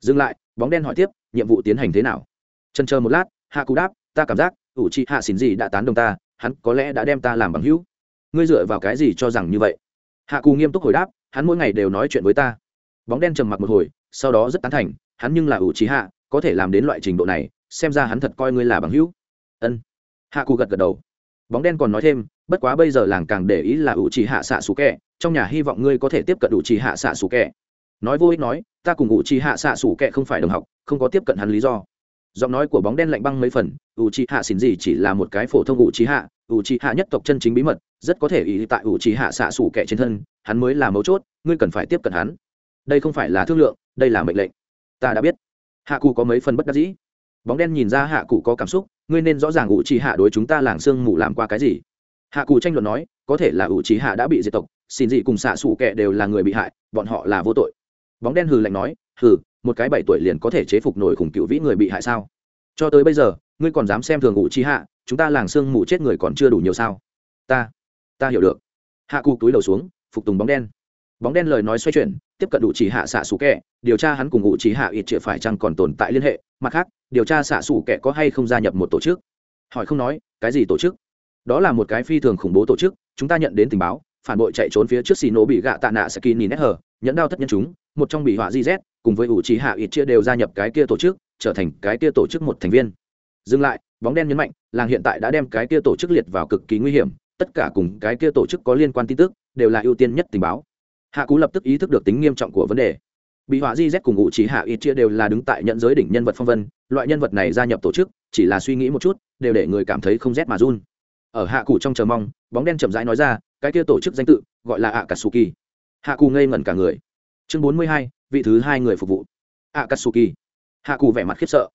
Dừng lại, bóng đen hỏi tiếp, nhiệm vụ tiến hành thế nào? Trần chờ một lát, hạ cù đáp, ta cảm giác, ủ trị hạ xỉn gì đã tán đồng ta hắn có lẽ đã đem ta làm bằng hữu. Ngươi dựa vào cái gì cho rằng như vậy? Hạ cù nghiêm túc hồi đáp, hắn mỗi ngày đều nói chuyện với ta. Bóng đen trầm mặc một hồi, sau đó rất tán thành, hắn nhưng là ủ trí hạ, có thể làm đến loại trình độ này, xem ra hắn thật coi ngươi là bằng hữu. Ân. Hạ cù gật gật đầu. Bóng đen còn nói thêm, bất quá bây giờ làng càng để ý là ủ trì hạ xạ xù kẹ, trong nhà hy vọng ngươi có thể tiếp cận ủ trì hạ xạ xù kẹ. Nói vô ích nói, ta cùng ủ trì hạ xạ xù kẹ không phải đồng học, không có tiếp cận hắn lý do giọng nói của bóng đen lạnh băng mấy phần ủ trì hạ xỉn gì chỉ là một cái phổ thông ủ trì hạ ủ trì hạ nhất tộc chân chính bí mật, rất có thể ý tại ủ trì hạ xạ xù kẻ trên thân, hắn mới là mấu chốt, ngươi cần phải tiếp cận hắn. Đây không phải là thương lượng, đây là mệnh lệnh. Ta đã biết. Hạ cụ có mấy phần bất đắc dĩ. Bóng đen nhìn ra hạ cụ có cảm xúc, ngươi nên rõ ràng ủ trì hạ đối chúng ta làng sương mù làm qua cái gì. Hạ cụ tranh luận nói, có thể là ủ trì hạ đã bị diệt tộc, xin gì cùng xạ xù kệ đều là người bị hại, bọn họ là vô tội. Bóng đen hừ lạnh nói, hừ một cái bảy tuổi liền có thể chế phục nổi khủng cựu vĩ người bị hại sao? Cho tới bây giờ, ngươi còn dám xem thường ngụ chi hạ, chúng ta làng sương mù chết người còn chưa đủ nhiều sao? Ta ta hiểu được. Hạ cụ túi đầu xuống, phục tùng bóng đen. Bóng đen lời nói xoay chuyển, tiếp cận đủ chỉ hạ xạ xù kẹ điều tra hắn cùng ngụ chỉ hạ ít chĩa phải chăng còn tồn tại liên hệ. Mặt khác, điều tra xạ xù kẹ có hay không gia nhập một tổ chức? Hỏi không nói, cái gì tổ chức? Đó là một cái phi thường khủng bố tổ chức, chúng ta nhận đến tình báo, phản bội chạy trốn phía trước xì nổ bị gạ tạ nạ saki nhìn nét hờ nhẫn đao thất nhân chúng, một trong bị họa gz cùng với ủ trì hạ ít chia đều gia nhập cái kia tổ chức, trở thành cái kia tổ chức một thành viên. Dừng lại, bóng đen nhấn mạnh, làng hiện tại đã đem cái kia tổ chức liệt vào cực kỳ nguy hiểm, tất cả cùng cái kia tổ chức có liên quan tin tức, đều là ưu tiên nhất tình báo. Hạ cú lập tức ý thức được tính nghiêm trọng của vấn đề. Bị họa di z cùng ngụ trí hạ ít chia đều là đứng tại nhận giới đỉnh nhân vật phong vân, loại nhân vật này gia nhập tổ chức, chỉ là suy nghĩ một chút, đều để người cảm thấy không rét mà run. Ở hạ cụ trong chờ mong, bóng đen chậm rãi nói ra, cái kia tổ chức danh tự, gọi là ạ kỳ hạ cụ ngây ngẩn cả người. Chương bốn mươi hai vị thứ hai người phục vụ. Akatsuki. Hạ cụ vẻ mặt khiếp sợ.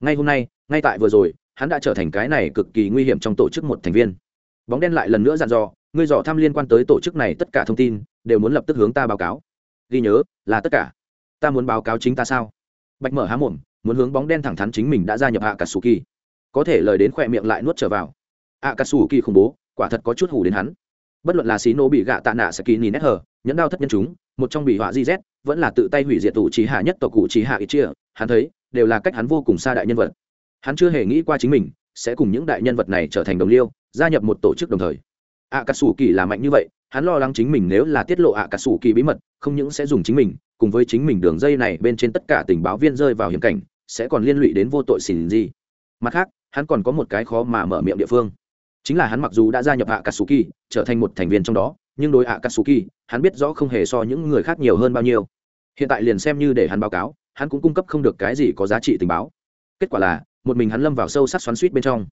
Ngay hôm nay, ngay tại vừa rồi, hắn đã trở thành cái này cực kỳ nguy hiểm trong tổ chức một thành viên. Bóng đen lại lần nữa dặn dò, ngươi dò thăm liên quan tới tổ chức này tất cả thông tin, đều muốn lập tức hướng ta báo cáo. Ghi nhớ, là tất cả. Ta muốn báo cáo chính ta sao? Bạch mở há mồm, muốn hướng bóng đen thẳng thắn chính mình đã gia nhập hạ cả sù kỳ có thể lời đến khỏe miệng lại nuốt trở vào. Hạ cả sù kỳ khủng bố, quả thật có chút hủ đến hắn. Bất luận là xí nô bị gạ tạ nạ saki nhìn nét hờ nhẫn đao thất nhân chúng, một trong bị họa di z vẫn là tự tay hủy diệt tụ trí hạ nhất tộc cụ trí hạ ít chia, hắn thấy, đều là cách hắn vô cùng xa đại nhân vật. Hắn chưa hề nghĩ qua chính mình sẽ cùng những đại nhân vật này trở thành đồng liêu, gia nhập một tổ chức đồng thời. Ạ cà sủ kỳ là mạnh như vậy, hắn lo lắng chính mình nếu là tiết lộ ạ cà sủ kỳ bí mật, không những sẽ dùng chính mình, cùng với chính mình đường dây này bên trên tất cả tình báo viên rơi vào hiểm cảnh, sẽ còn liên lụy đến vô tội xỉn gì. Mặt khác, hắn còn có một cái khó mà mở miệng địa phương. Chính là hắn mặc dù đã gia nhập ạ cà sủ kỳ trở thành một thành viên trong đó nhưng đối ạ cà kỳ hắn biết rõ không hề so những người khác nhiều hơn bao nhiêu. Hiện tại liền xem như để hắn báo cáo, hắn cũng cung cấp không được cái gì có giá trị tình báo. Kết quả là, một mình hắn lâm vào sâu sắc xoắn suýt bên trong.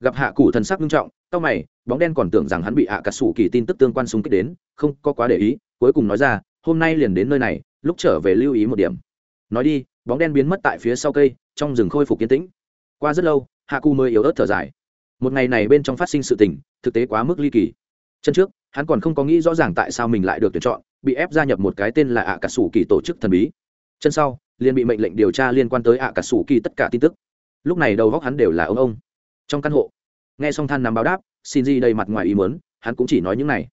Gặp hạ cụ thần sắc nghiêm trọng, tao mày, bóng đen còn tưởng rằng hắn bị ạ cà sủ kỳ tin tức tương quan xung kích đến, không có quá để ý, cuối cùng nói ra, hôm nay liền đến nơi này, lúc trở về lưu ý một điểm. Nói đi, bóng đen biến mất tại phía sau cây, trong rừng khôi phục kiến tĩnh. Qua rất lâu hạ cụ mới yếu ớt thở dài. Một ngày này bên trong phát sinh sự tình, thực tế quá mức ly kỳ. Chân trước hắn còn không có nghĩ rõ ràng tại sao mình lại được tuyển chọn, bị ép gia nhập một cái tên là ạ cà sủ kỳ tổ chức thần bí. Chân sau, liền bị mệnh lệnh điều tra liên quan tới ạ cả sủ kỳ tất cả tin tức. Lúc này đầu góc hắn đều là ông ông. Trong căn hộ, nghe xong than nắm báo đáp, xin di đầy mặt ngoài ý muốn, hắn cũng chỉ nói những này.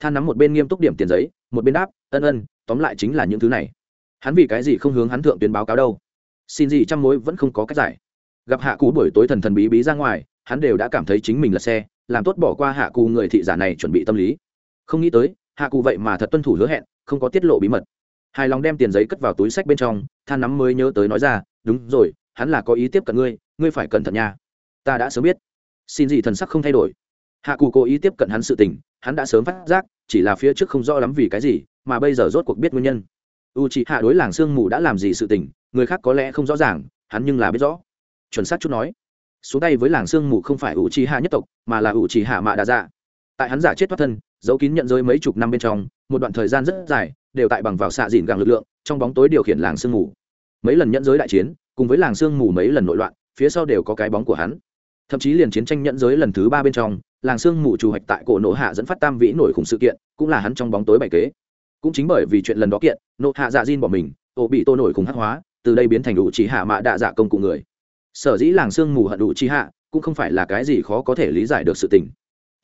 Than nắm một bên nghiêm túc điểm tiền giấy, một bên đáp, ân ân, tóm lại chính là những thứ này. Hắn vì cái gì không hướng hắn thượng tuyến báo cáo đâu? Xin gì trăm mối vẫn không có cách giải. Gặp hạ cú buổi tối thần thần bí bí ra ngoài, hắn đều đã cảm thấy chính mình là xe, làm tốt bỏ qua hạ cù người thị giả này chuẩn bị tâm lý không nghĩ tới, hạ cù vậy mà thật tuân thủ hứa hẹn, không có tiết lộ bí mật. Hài lòng đem tiền giấy cất vào túi sách bên trong, than nắm mới nhớ tới nói ra, đúng rồi, hắn là có ý tiếp cận ngươi ngươi phải cẩn thận nha. Ta đã sớm biết. Xin gì thần sắc không thay đổi. Hạ cù cố ý tiếp cận hắn sự tình, hắn đã sớm phát giác, chỉ là phía trước không rõ lắm vì cái gì, mà bây giờ rốt cuộc biết nguyên nhân. U c h ị hạ đối làng sương mù đã làm gì sự tình, người khác có lẽ không rõ ràng, hắn nhưng là biết rõ. Chuẩn xác chút nói. Xuống tay với làng sương mù không phải u c h ị hạ nhất tộc, mà là u c h ị hạ mạ đa dạ tại hắn giả chết thoát thân, giấu kín nhận giới mấy chục năm bên trong, một đoạn thời gian rất dài, đều tại bằng vào xạ dìn gàng lực lượng, trong bóng tối điều khiển làng sương mù. Mấy lần nhận giới đại chiến, cùng với làng sương mù mấy lần nội loạn, phía sau đều có cái bóng của hắn. Thậm chí liền chiến tranh nhận giới lần thứ ba bên trong, làng sương mù trù hoạch tại cổ nộ hạ dẫn phát tam vĩ nổi khủng sự kiện, cũng là hắn trong bóng tối bày kế. Cũng chính bởi vì chuyện lần đó kiện, nộ hạ dạ diên bỏ mình ổ bị tô nổi khủng hắc hóa, từ đây biến thành đủ chỉ hạ mạ đạ dạ công cụ người. Sở dĩ làng sương mù hận đủ chỉ hạ, cũng không phải là cái gì khó có thể lý giải được sự tình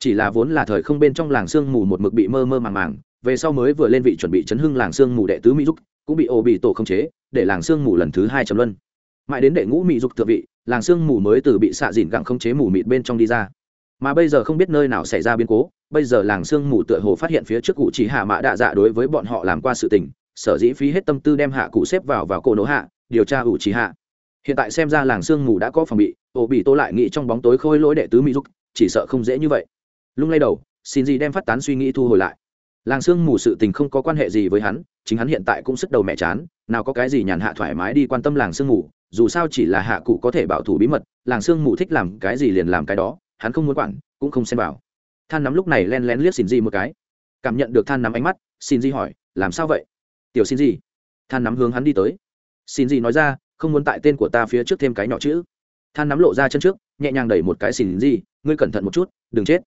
chỉ là vốn là thời không bên trong làng sương mù một mực bị mơ mơ màng màng, về sau mới vừa lên vị chuẩn bị chấn hưng làng sương mù đệ tứ mỹ dục, cũng bị ô bị tổ không chế, để làng sương mù lần thứ hai chấm luân. Mãi đến đệ ngũ mỹ dục thượng vị, làng sương mù mới từ bị xạ dìn gặng không chế mù mịt bên trong đi ra. Mà bây giờ không biết nơi nào xảy ra biến cố, bây giờ làng sương mù tựa hồ phát hiện phía trước cụ chỉ hạ mã đạ dạ đối với bọn họ làm qua sự tình, sở dĩ phí hết tâm tư đem hạ cụ xếp vào vào cổ nỗ hạ, điều tra ủ chỉ hạ. Hiện tại xem ra làng sương mù đã có phòng bị ổ bị tô lại nghĩ trong bóng tối khôi lỗi đệ tứ mỹ dục, chỉ sợ không dễ như vậy lung lay đầu xin gì đem phát tán suy nghĩ thu hồi lại. Làng sương mù sự tình không có quan hệ gì với hắn chính hắn hiện tại cũng sức đầu mẹ chán nào có cái gì nhàn hạ thoải mái đi quan tâm làng sương mù dù sao chỉ là hạ cụ có thể bảo thủ bí mật làng sương mù thích làm cái gì liền làm cái đó hắn không muốn quản cũng không xem vào. Than nắm lúc này len lén liếc xin gì một cái. Cảm nhận được than nắm ánh mắt xin gì hỏi làm sao vậy? Tiểu xin gì? than nắm hướng hắn đi tới. Xin gì nói ra không muốn tại tên của ta phía trước thêm cái nhỏ chữ. Than nắm lộ ra chân trước nhẹ nhàng đẩy một cái xin gì, ngươi cẩn thận một chút đừng chết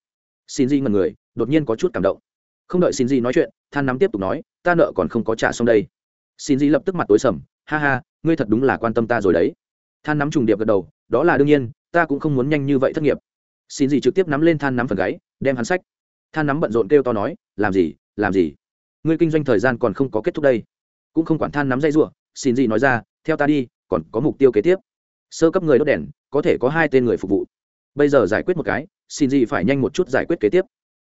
xin di ngần người, đột nhiên có chút cảm động. Không đợi xin di nói chuyện, than nắm tiếp tục nói, ta nợ còn không có trả xong đây. Xin di lập tức mặt tối sầm, ha ha, ngươi thật đúng là quan tâm ta rồi đấy. Than nắm trùng điệp gật đầu, đó là đương nhiên, ta cũng không muốn nhanh như vậy thất nghiệp. Xin gì trực tiếp nắm lên than nắm phần gáy, đem hắn sách. Than nắm bận rộn kêu to nói, làm gì làm gì? Ngươi kinh doanh thời gian còn không có kết thúc đây. Cũng không quản than nắm dây r xin gì nói ra, theo ta đi, còn có mục tiêu kế tiếp. Sơ cấp người đốt đèn, có thể có hai tên người phục vụ. Bây giờ giải quyết một cái xin gì phải nhanh một chút giải quyết kế tiếp.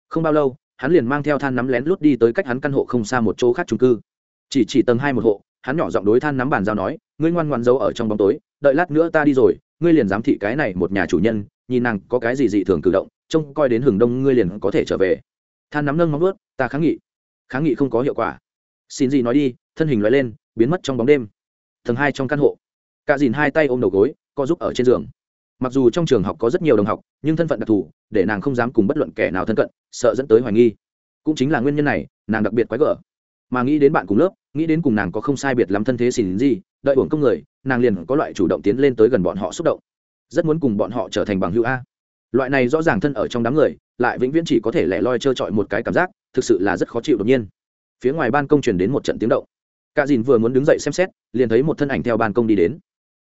Không bao lâu, hắn liền mang theo than nắm lén lút đi tới cách hắn căn hộ không xa một chỗ khác trung cư. Chỉ chỉ tầng hai một hộ, hắn nhỏ giọng đối than nắm bàn giao nói, ngươi ngoan ngoan giấu ở trong bóng tối, đợi lát nữa ta đi rồi, ngươi liền giám thị cái này một nhà chủ nhân, nhìn nàng có cái gì dị thường cử động, trông coi đến hừng đông ngươi liền có thể trở về. Than nắm nâng móng ướt ta kháng nghị. Kháng nghị không có hiệu quả. Xin gì nói đi, thân hình loại lên, biến mất trong bóng đêm. Tầng hai trong căn hộ, cả dìn hai tay ôm đầu gối, co giúp ở trên giường mặc dù trong trường học có rất nhiều đồng học, nhưng thân phận đặc thù, để nàng không dám cùng bất luận kẻ nào thân cận, sợ dẫn tới hoài nghi. Cũng chính là nguyên nhân này, nàng đặc biệt quái gở. Mà nghĩ đến bạn cùng lớp, nghĩ đến cùng nàng có không sai biệt lắm thân thế xỉn gì, đợi uổng công người, nàng liền có loại chủ động tiến lên tới gần bọn họ xúc động. Rất muốn cùng bọn họ trở thành bằng hữu a. Loại này rõ ràng thân ở trong đám người, lại vĩnh viễn chỉ có thể lẻ loi trơ trọi một cái cảm giác, thực sự là rất khó chịu đột nhiên. Phía ngoài ban công truyền đến một trận tiếng động. Cả dìn vừa muốn đứng dậy xem xét, liền thấy một thân ảnh theo ban công đi đến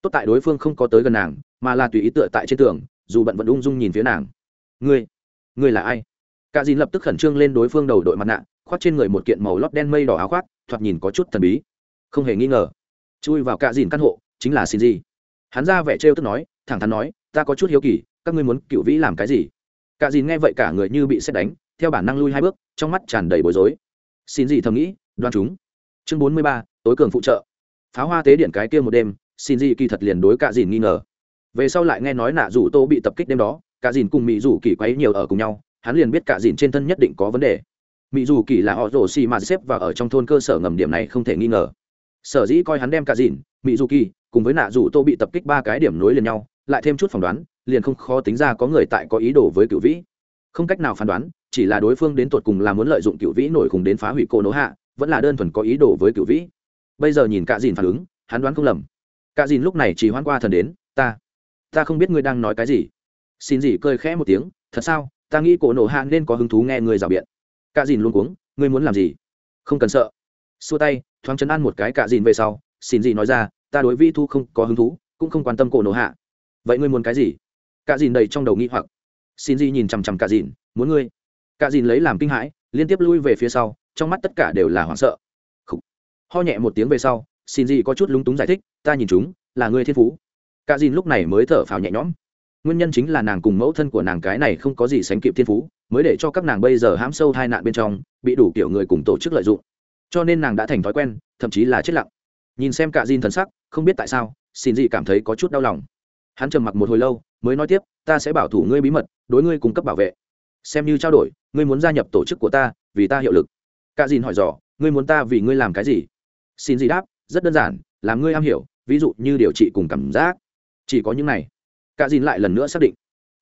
tốt tại đối phương không có tới gần nàng, mà là tùy ý tựa tại trên tường, dù bận vẫn ung dung nhìn phía nàng. Ngươi ngươi là ai? Cả dìn lập tức khẩn trương lên đối phương đầu đội mặt nạ, khoác trên người một kiện màu lót đen mây đỏ áo khoác, thoạt nhìn có chút thần bí. Không hề nghi ngờ. Chui vào cả dìn căn hộ, chính là xin gì hắn ra vẻ trêu tức nói, thẳng thắn nói, ta có chút hiếu kỳ, các ngươi muốn cựu vĩ làm cái gì? Cả dìn nghe vậy cả người như bị xét đánh, theo bản năng lui hai bước, trong mắt tràn đầy bối rối. Xin gì thầm nghĩ, đoan chúng. Chương bốn mươi ba, tối cường phụ trợ. Pháo hoa tế điện cái kia một đêm xin gì kỳ thật liền đối cả dìn nghi ngờ. Về sau lại nghe nói nạ rủ tô bị tập kích đêm đó, cả dìn cùng mỹ rủ kỳ quấy nhiều ở cùng nhau, hắn liền biết cả dìn trên thân nhất định có vấn đề. Mỹ dù kỳ là họ rổ xì mà xếp và ở trong thôn cơ sở ngầm điểm này không thể nghi ngờ. Sở dĩ coi hắn đem cả dìn mỹ dù kỳ cùng với nạ dù tô bị tập kích ba cái điểm nối liền nhau, lại thêm chút phỏng đoán, liền không khó tính ra có người tại có ý đồ với cựu vĩ. Không cách nào phán đoán, chỉ là đối phương đến tột cùng là muốn lợi dụng cựu vĩ nổi cùng đến phá hủy cô nỗ hạ, vẫn là đơn thuần có ý đồ với cựu vĩ. Bây giờ nhìn cả dìn phản ứng, hắn đoán không lầm cả dìn lúc này chỉ hoan qua thần đến, ta ta không biết ngươi đang nói cái gì. Xin gì cười khẽ một tiếng, thật sao? Ta nghĩ cổ nổ hạ nên có hứng thú nghe người rào biện. Cả dìn luôn cuống, ngươi muốn làm gì? Không cần sợ. Xua tay, thoáng chấn an một cái cả dìn về sau, xin gì nói ra, ta đối vi thu không có hứng thú, cũng không quan tâm cổ nổ hạ. Vậy ngươi muốn cái gì? Cả dìn đầy trong đầu nghi hoặc. Xin gì nhìn chằm chằm cả dìn, muốn ngươi. Cả dìn lấy làm kinh hãi, liên tiếp lui về phía sau, trong mắt tất cả đều là hoảng sợ. Khủ. ho nhẹ một tiếng về sau xin gì có chút lúng túng giải thích, ta nhìn chúng, là ngươi thiên phú. Cả dìn lúc này mới thở phào nhẹ nhõm. Nguyên nhân chính là nàng cùng mẫu thân của nàng cái này không có gì sánh kịp thiên phú, mới để cho các nàng bây giờ hãm sâu hai nạn bên trong, bị đủ kiểu người cùng tổ chức lợi dụng. Cho nên nàng đã thành thói quen, thậm chí là chết lặng. Nhìn xem cả Jin thần sắc, không biết tại sao, xin gì cảm thấy có chút đau lòng. Hắn trầm mặc một hồi lâu, mới nói tiếp, ta sẽ bảo thủ ngươi bí mật, đối ngươi cung cấp bảo vệ. Xem như trao đổi, ngươi muốn gia nhập tổ chức của ta, vì ta hiệu lực. Cả Jin hỏi dò, ngươi muốn ta vì ngươi làm cái gì? Xin gì đáp rất đơn giản làm ngươi am hiểu, ví dụ như điều trị cùng cảm giác. Chỉ có những này. Cả dìn lại lần nữa xác định.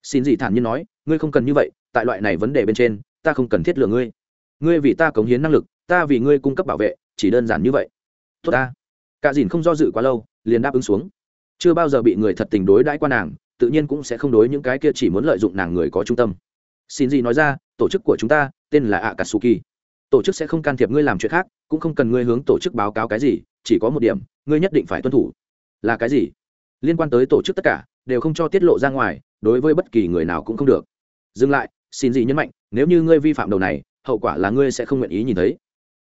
Xin gì thản nhiên nói, ngươi không cần như vậy, tại loại này vấn đề bên trên, ta không cần thiết lừa ngươi. Ngươi vì ta cống hiến năng lực, ta vì ngươi cung cấp bảo vệ, chỉ đơn giản như vậy. Tốt ta. Cả dìn không do dự quá lâu, liền đáp ứng xuống. Chưa bao giờ bị người thật tình đối đãi qua nàng, tự nhiên cũng sẽ không đối những cái kia chỉ muốn lợi dụng nàng người có trung tâm. Xin gì nói ra, tổ chức của chúng ta, tên là akatsuki. Tổ chức sẽ không can thiệp ngươi làm chuyện khác, cũng không cần ngươi hướng tổ chức báo cáo cái gì chỉ có một điểm, ngươi nhất định phải tuân thủ. Là cái gì? Liên quan tới tổ chức tất cả, đều không cho tiết lộ ra ngoài, đối với bất kỳ người nào cũng không được. Dừng lại, xin gì nhấn mạnh, nếu như ngươi vi phạm đầu này, hậu quả là ngươi sẽ không nguyện ý nhìn thấy.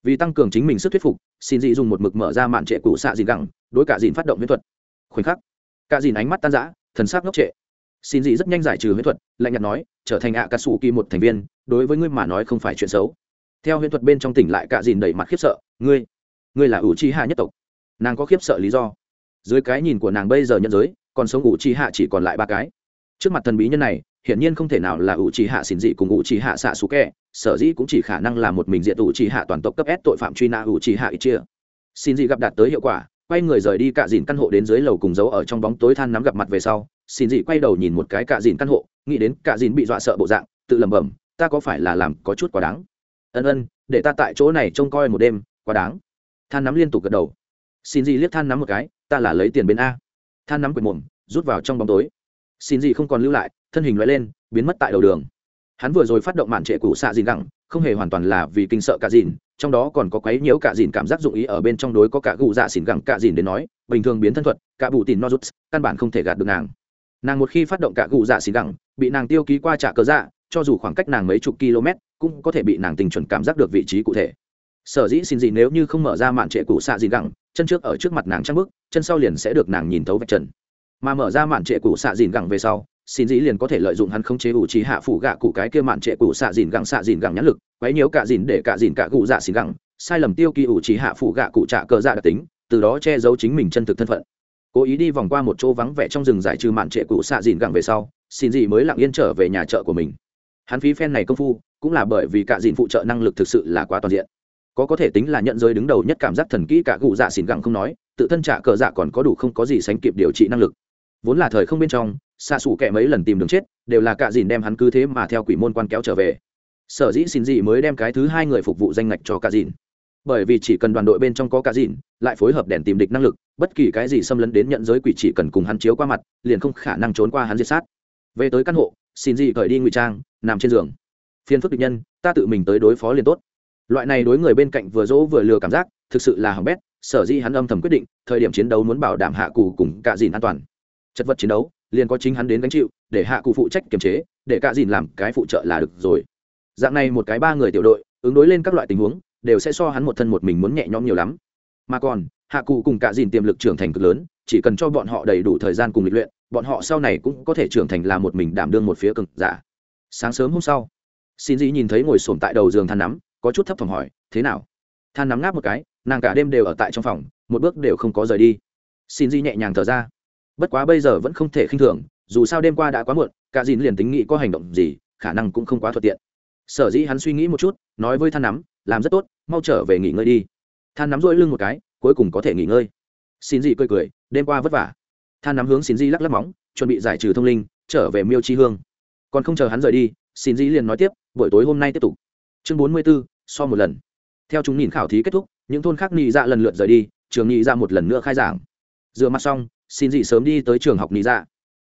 Vì tăng cường chính mình sức thuyết phục, xin dị dùng một mực mở ra mạn trệ cụ xạ dìn gẳng, đối cả dìn phát động huyễn thuật. Khoảnh khắc, cả dìn ánh mắt tan rã, thần sắc ngốc trệ. Xin dị rất nhanh giải trừ huyễn thuật, lạnh nhạt nói, trở thành ạ cà sủ kỳ một thành viên, đối với ngươi mà nói không phải chuyện xấu. Theo huyễn thuật bên trong tỉnh lại, cả dìn đẩy mặt khiếp sợ, ngươi ngươi là ủ chi hạ nhất tộc. Nàng có khiếp sợ lý do. Dưới cái nhìn của nàng bây giờ nhân giới, còn sống ủ chi hạ chỉ còn lại ba cái. Trước mặt thần bí nhân này, hiển nhiên không thể nào là ủ chi hạ xỉn dị cùng ủ chi hạ xạ xú kẹ, sở dĩ cũng chỉ khả năng là một mình diện ủ chi hạ toàn tộc cấp s tội phạm truy nã ủ chi hạ ít chia. Xin dị gặp đạt tới hiệu quả, quay người rời đi cạ dìn căn hộ đến dưới lầu cùng giấu ở trong bóng tối than nắm gặp mặt về sau xin dị quay đầu nhìn một cái cạ dìn căn hộ, nghĩ đến cạ dìn bị dọa sợ bộ dạng, tự lẩm bẩm, ta có phải là làm có chút quá đáng? Ân ân, để ta tại chỗ này trông coi một đêm, quá đáng than nắm liên tục gật đầu. Xin gì liếc than nắm một cái, ta là lấy tiền bên a. Than nắm quyền mồm, rút vào trong bóng tối. Xin gì không còn lưu lại, thân hình loại lên, biến mất tại đầu đường. Hắn vừa rồi phát động màn trệ cũ xạ dìn gẳng không hề hoàn toàn là vì kinh sợ cả dìn, trong đó còn có quấy nhiễu cả dìn cảm giác dụng ý ở bên trong đối có cả cụ dạ xỉn gẳng cả dìn đến nói, bình thường biến thân thuật, cả bụ tìm nozuts căn bản không thể gạt được nàng. Nàng một khi phát động cả cụ dạ xỉn gẳng bị nàng tiêu ký qua trả cờ dạ cho dù khoảng cách nàng mấy chục km, cũng có thể bị nàng tình chuẩn cảm giác được vị trí cụ thể sở dĩ xin gì nếu như không mở ra mạn trệ cũ xạ dìn gẳng, chân trước ở trước mặt nàng trăng bước, chân sau liền sẽ được nàng nhìn thấu vạch trần. Mà mở ra mạn trệ cũ xạ dìn gẳng về sau, xin dĩ liền có thể lợi dụng hắn không chế ủ trí hạ phủ gạ cụ cái kia mạn trệ cũ xạ dìn gẳng xạ dìn gẳng nhãn lực, quấy nhiễu cả dìn để cả dìn cả cụ dạ xìn gẳng, sai lầm tiêu kỳ ủ trí hạ phủ gạ cụ trả cờ dạ đặc tính, từ đó che giấu chính mình chân thực thân phận. Cố ý đi vòng qua một chỗ vắng vẻ trong rừng giải trừ mạn trệ cũ xạ dìn gẳng về sau, xin dĩ mới lặng yên trở về nhà chợ của mình. Hắn phí phen này công phu, cũng là bởi vì cả dìn phụ trợ năng lực thực sự là quá toàn diện có có thể tính là nhận giới đứng đầu nhất cảm giác thần kỹ cả cụ dạ xỉn gẳng không nói, tự thân trả cờ dạ còn có đủ không có gì sánh kịp điều trị năng lực. Vốn là thời không bên trong xa xù kẻ mấy lần tìm đường chết, đều là cạ dìn đem hắn cứ thế mà theo quỷ môn quan kéo trở về. Sở dĩ xin dị mới đem cái thứ hai người phục vụ danh ngạch cho cạ dìn. Bởi vì chỉ cần đoàn đội bên trong có cạ dìn, lại phối hợp đèn tìm địch năng lực, bất kỳ cái gì xâm lấn đến nhận giới quỷ chỉ cần cùng hắn chiếu qua mặt, liền không khả năng trốn qua hắn diệt sát. Về tới căn hộ xin dị cởi đi ngụy trang, nằm trên giường. Phiên phức địch nhân, ta tự mình tới đối phó liền tốt loại này đối người bên cạnh vừa dỗ vừa lừa cảm giác, thực sự là hỏng bét, sở Di hắn âm thầm quyết định, thời điểm chiến đấu muốn bảo đảm hạ cù cùng cạ dìn an toàn. Chất vật chiến đấu, liền có chính hắn đến gánh chịu, để hạ cụ phụ trách kiềm chế, để cả dìn làm cái phụ trợ là được rồi. Dạng này một cái ba người tiểu đội, ứng đối lên các loại tình huống, đều sẽ so hắn một thân một mình muốn nhẹ nhõm nhiều lắm. Mà còn, hạ cụ cùng cả dìn tiềm lực trưởng thành cực lớn, chỉ cần cho bọn họ đầy đủ thời gian cùng lịch luyện, bọn họ sau này cũng có thể trưởng thành là một mình đảm đương một phía cực giả. Sáng sớm hôm sau, xin dĩ nhìn thấy ngồi sồn tại đầu giường than nắm có chút thấp thỏm hỏi, thế nào? Than nắm ngáp một cái, nàng cả đêm đều ở tại trong phòng, một bước đều không có rời đi. Xin Di nhẹ nhàng thở ra. Bất quá bây giờ vẫn không thể khinh thường, dù sao đêm qua đã quá muộn, cả dìn liền tính nghĩ có hành động gì, khả năng cũng không quá thuận tiện. Sở dĩ hắn suy nghĩ một chút, nói với than nắm, làm rất tốt, mau trở về nghỉ ngơi đi. Than nắm rỗi lưng một cái, cuối cùng có thể nghỉ ngơi. Xin di cười cười, đêm qua vất vả. Than nắm hướng xin di lắc lắc móng, chuẩn bị giải trừ thông linh, trở về miêu chi hương. Còn không chờ hắn rời đi, xin di liền nói tiếp, buổi tối hôm nay tiếp tục. Chương bốn mươi b ố so một lần. Theo chúng nhìn khảo thí kết thúc, những thôn khác nghị dạ lần lượt rời đi, trường nghị ra dạ một lần nữa khai giảng. Dựa mặt xong, xin dị sớm đi tới trường học lý dạ.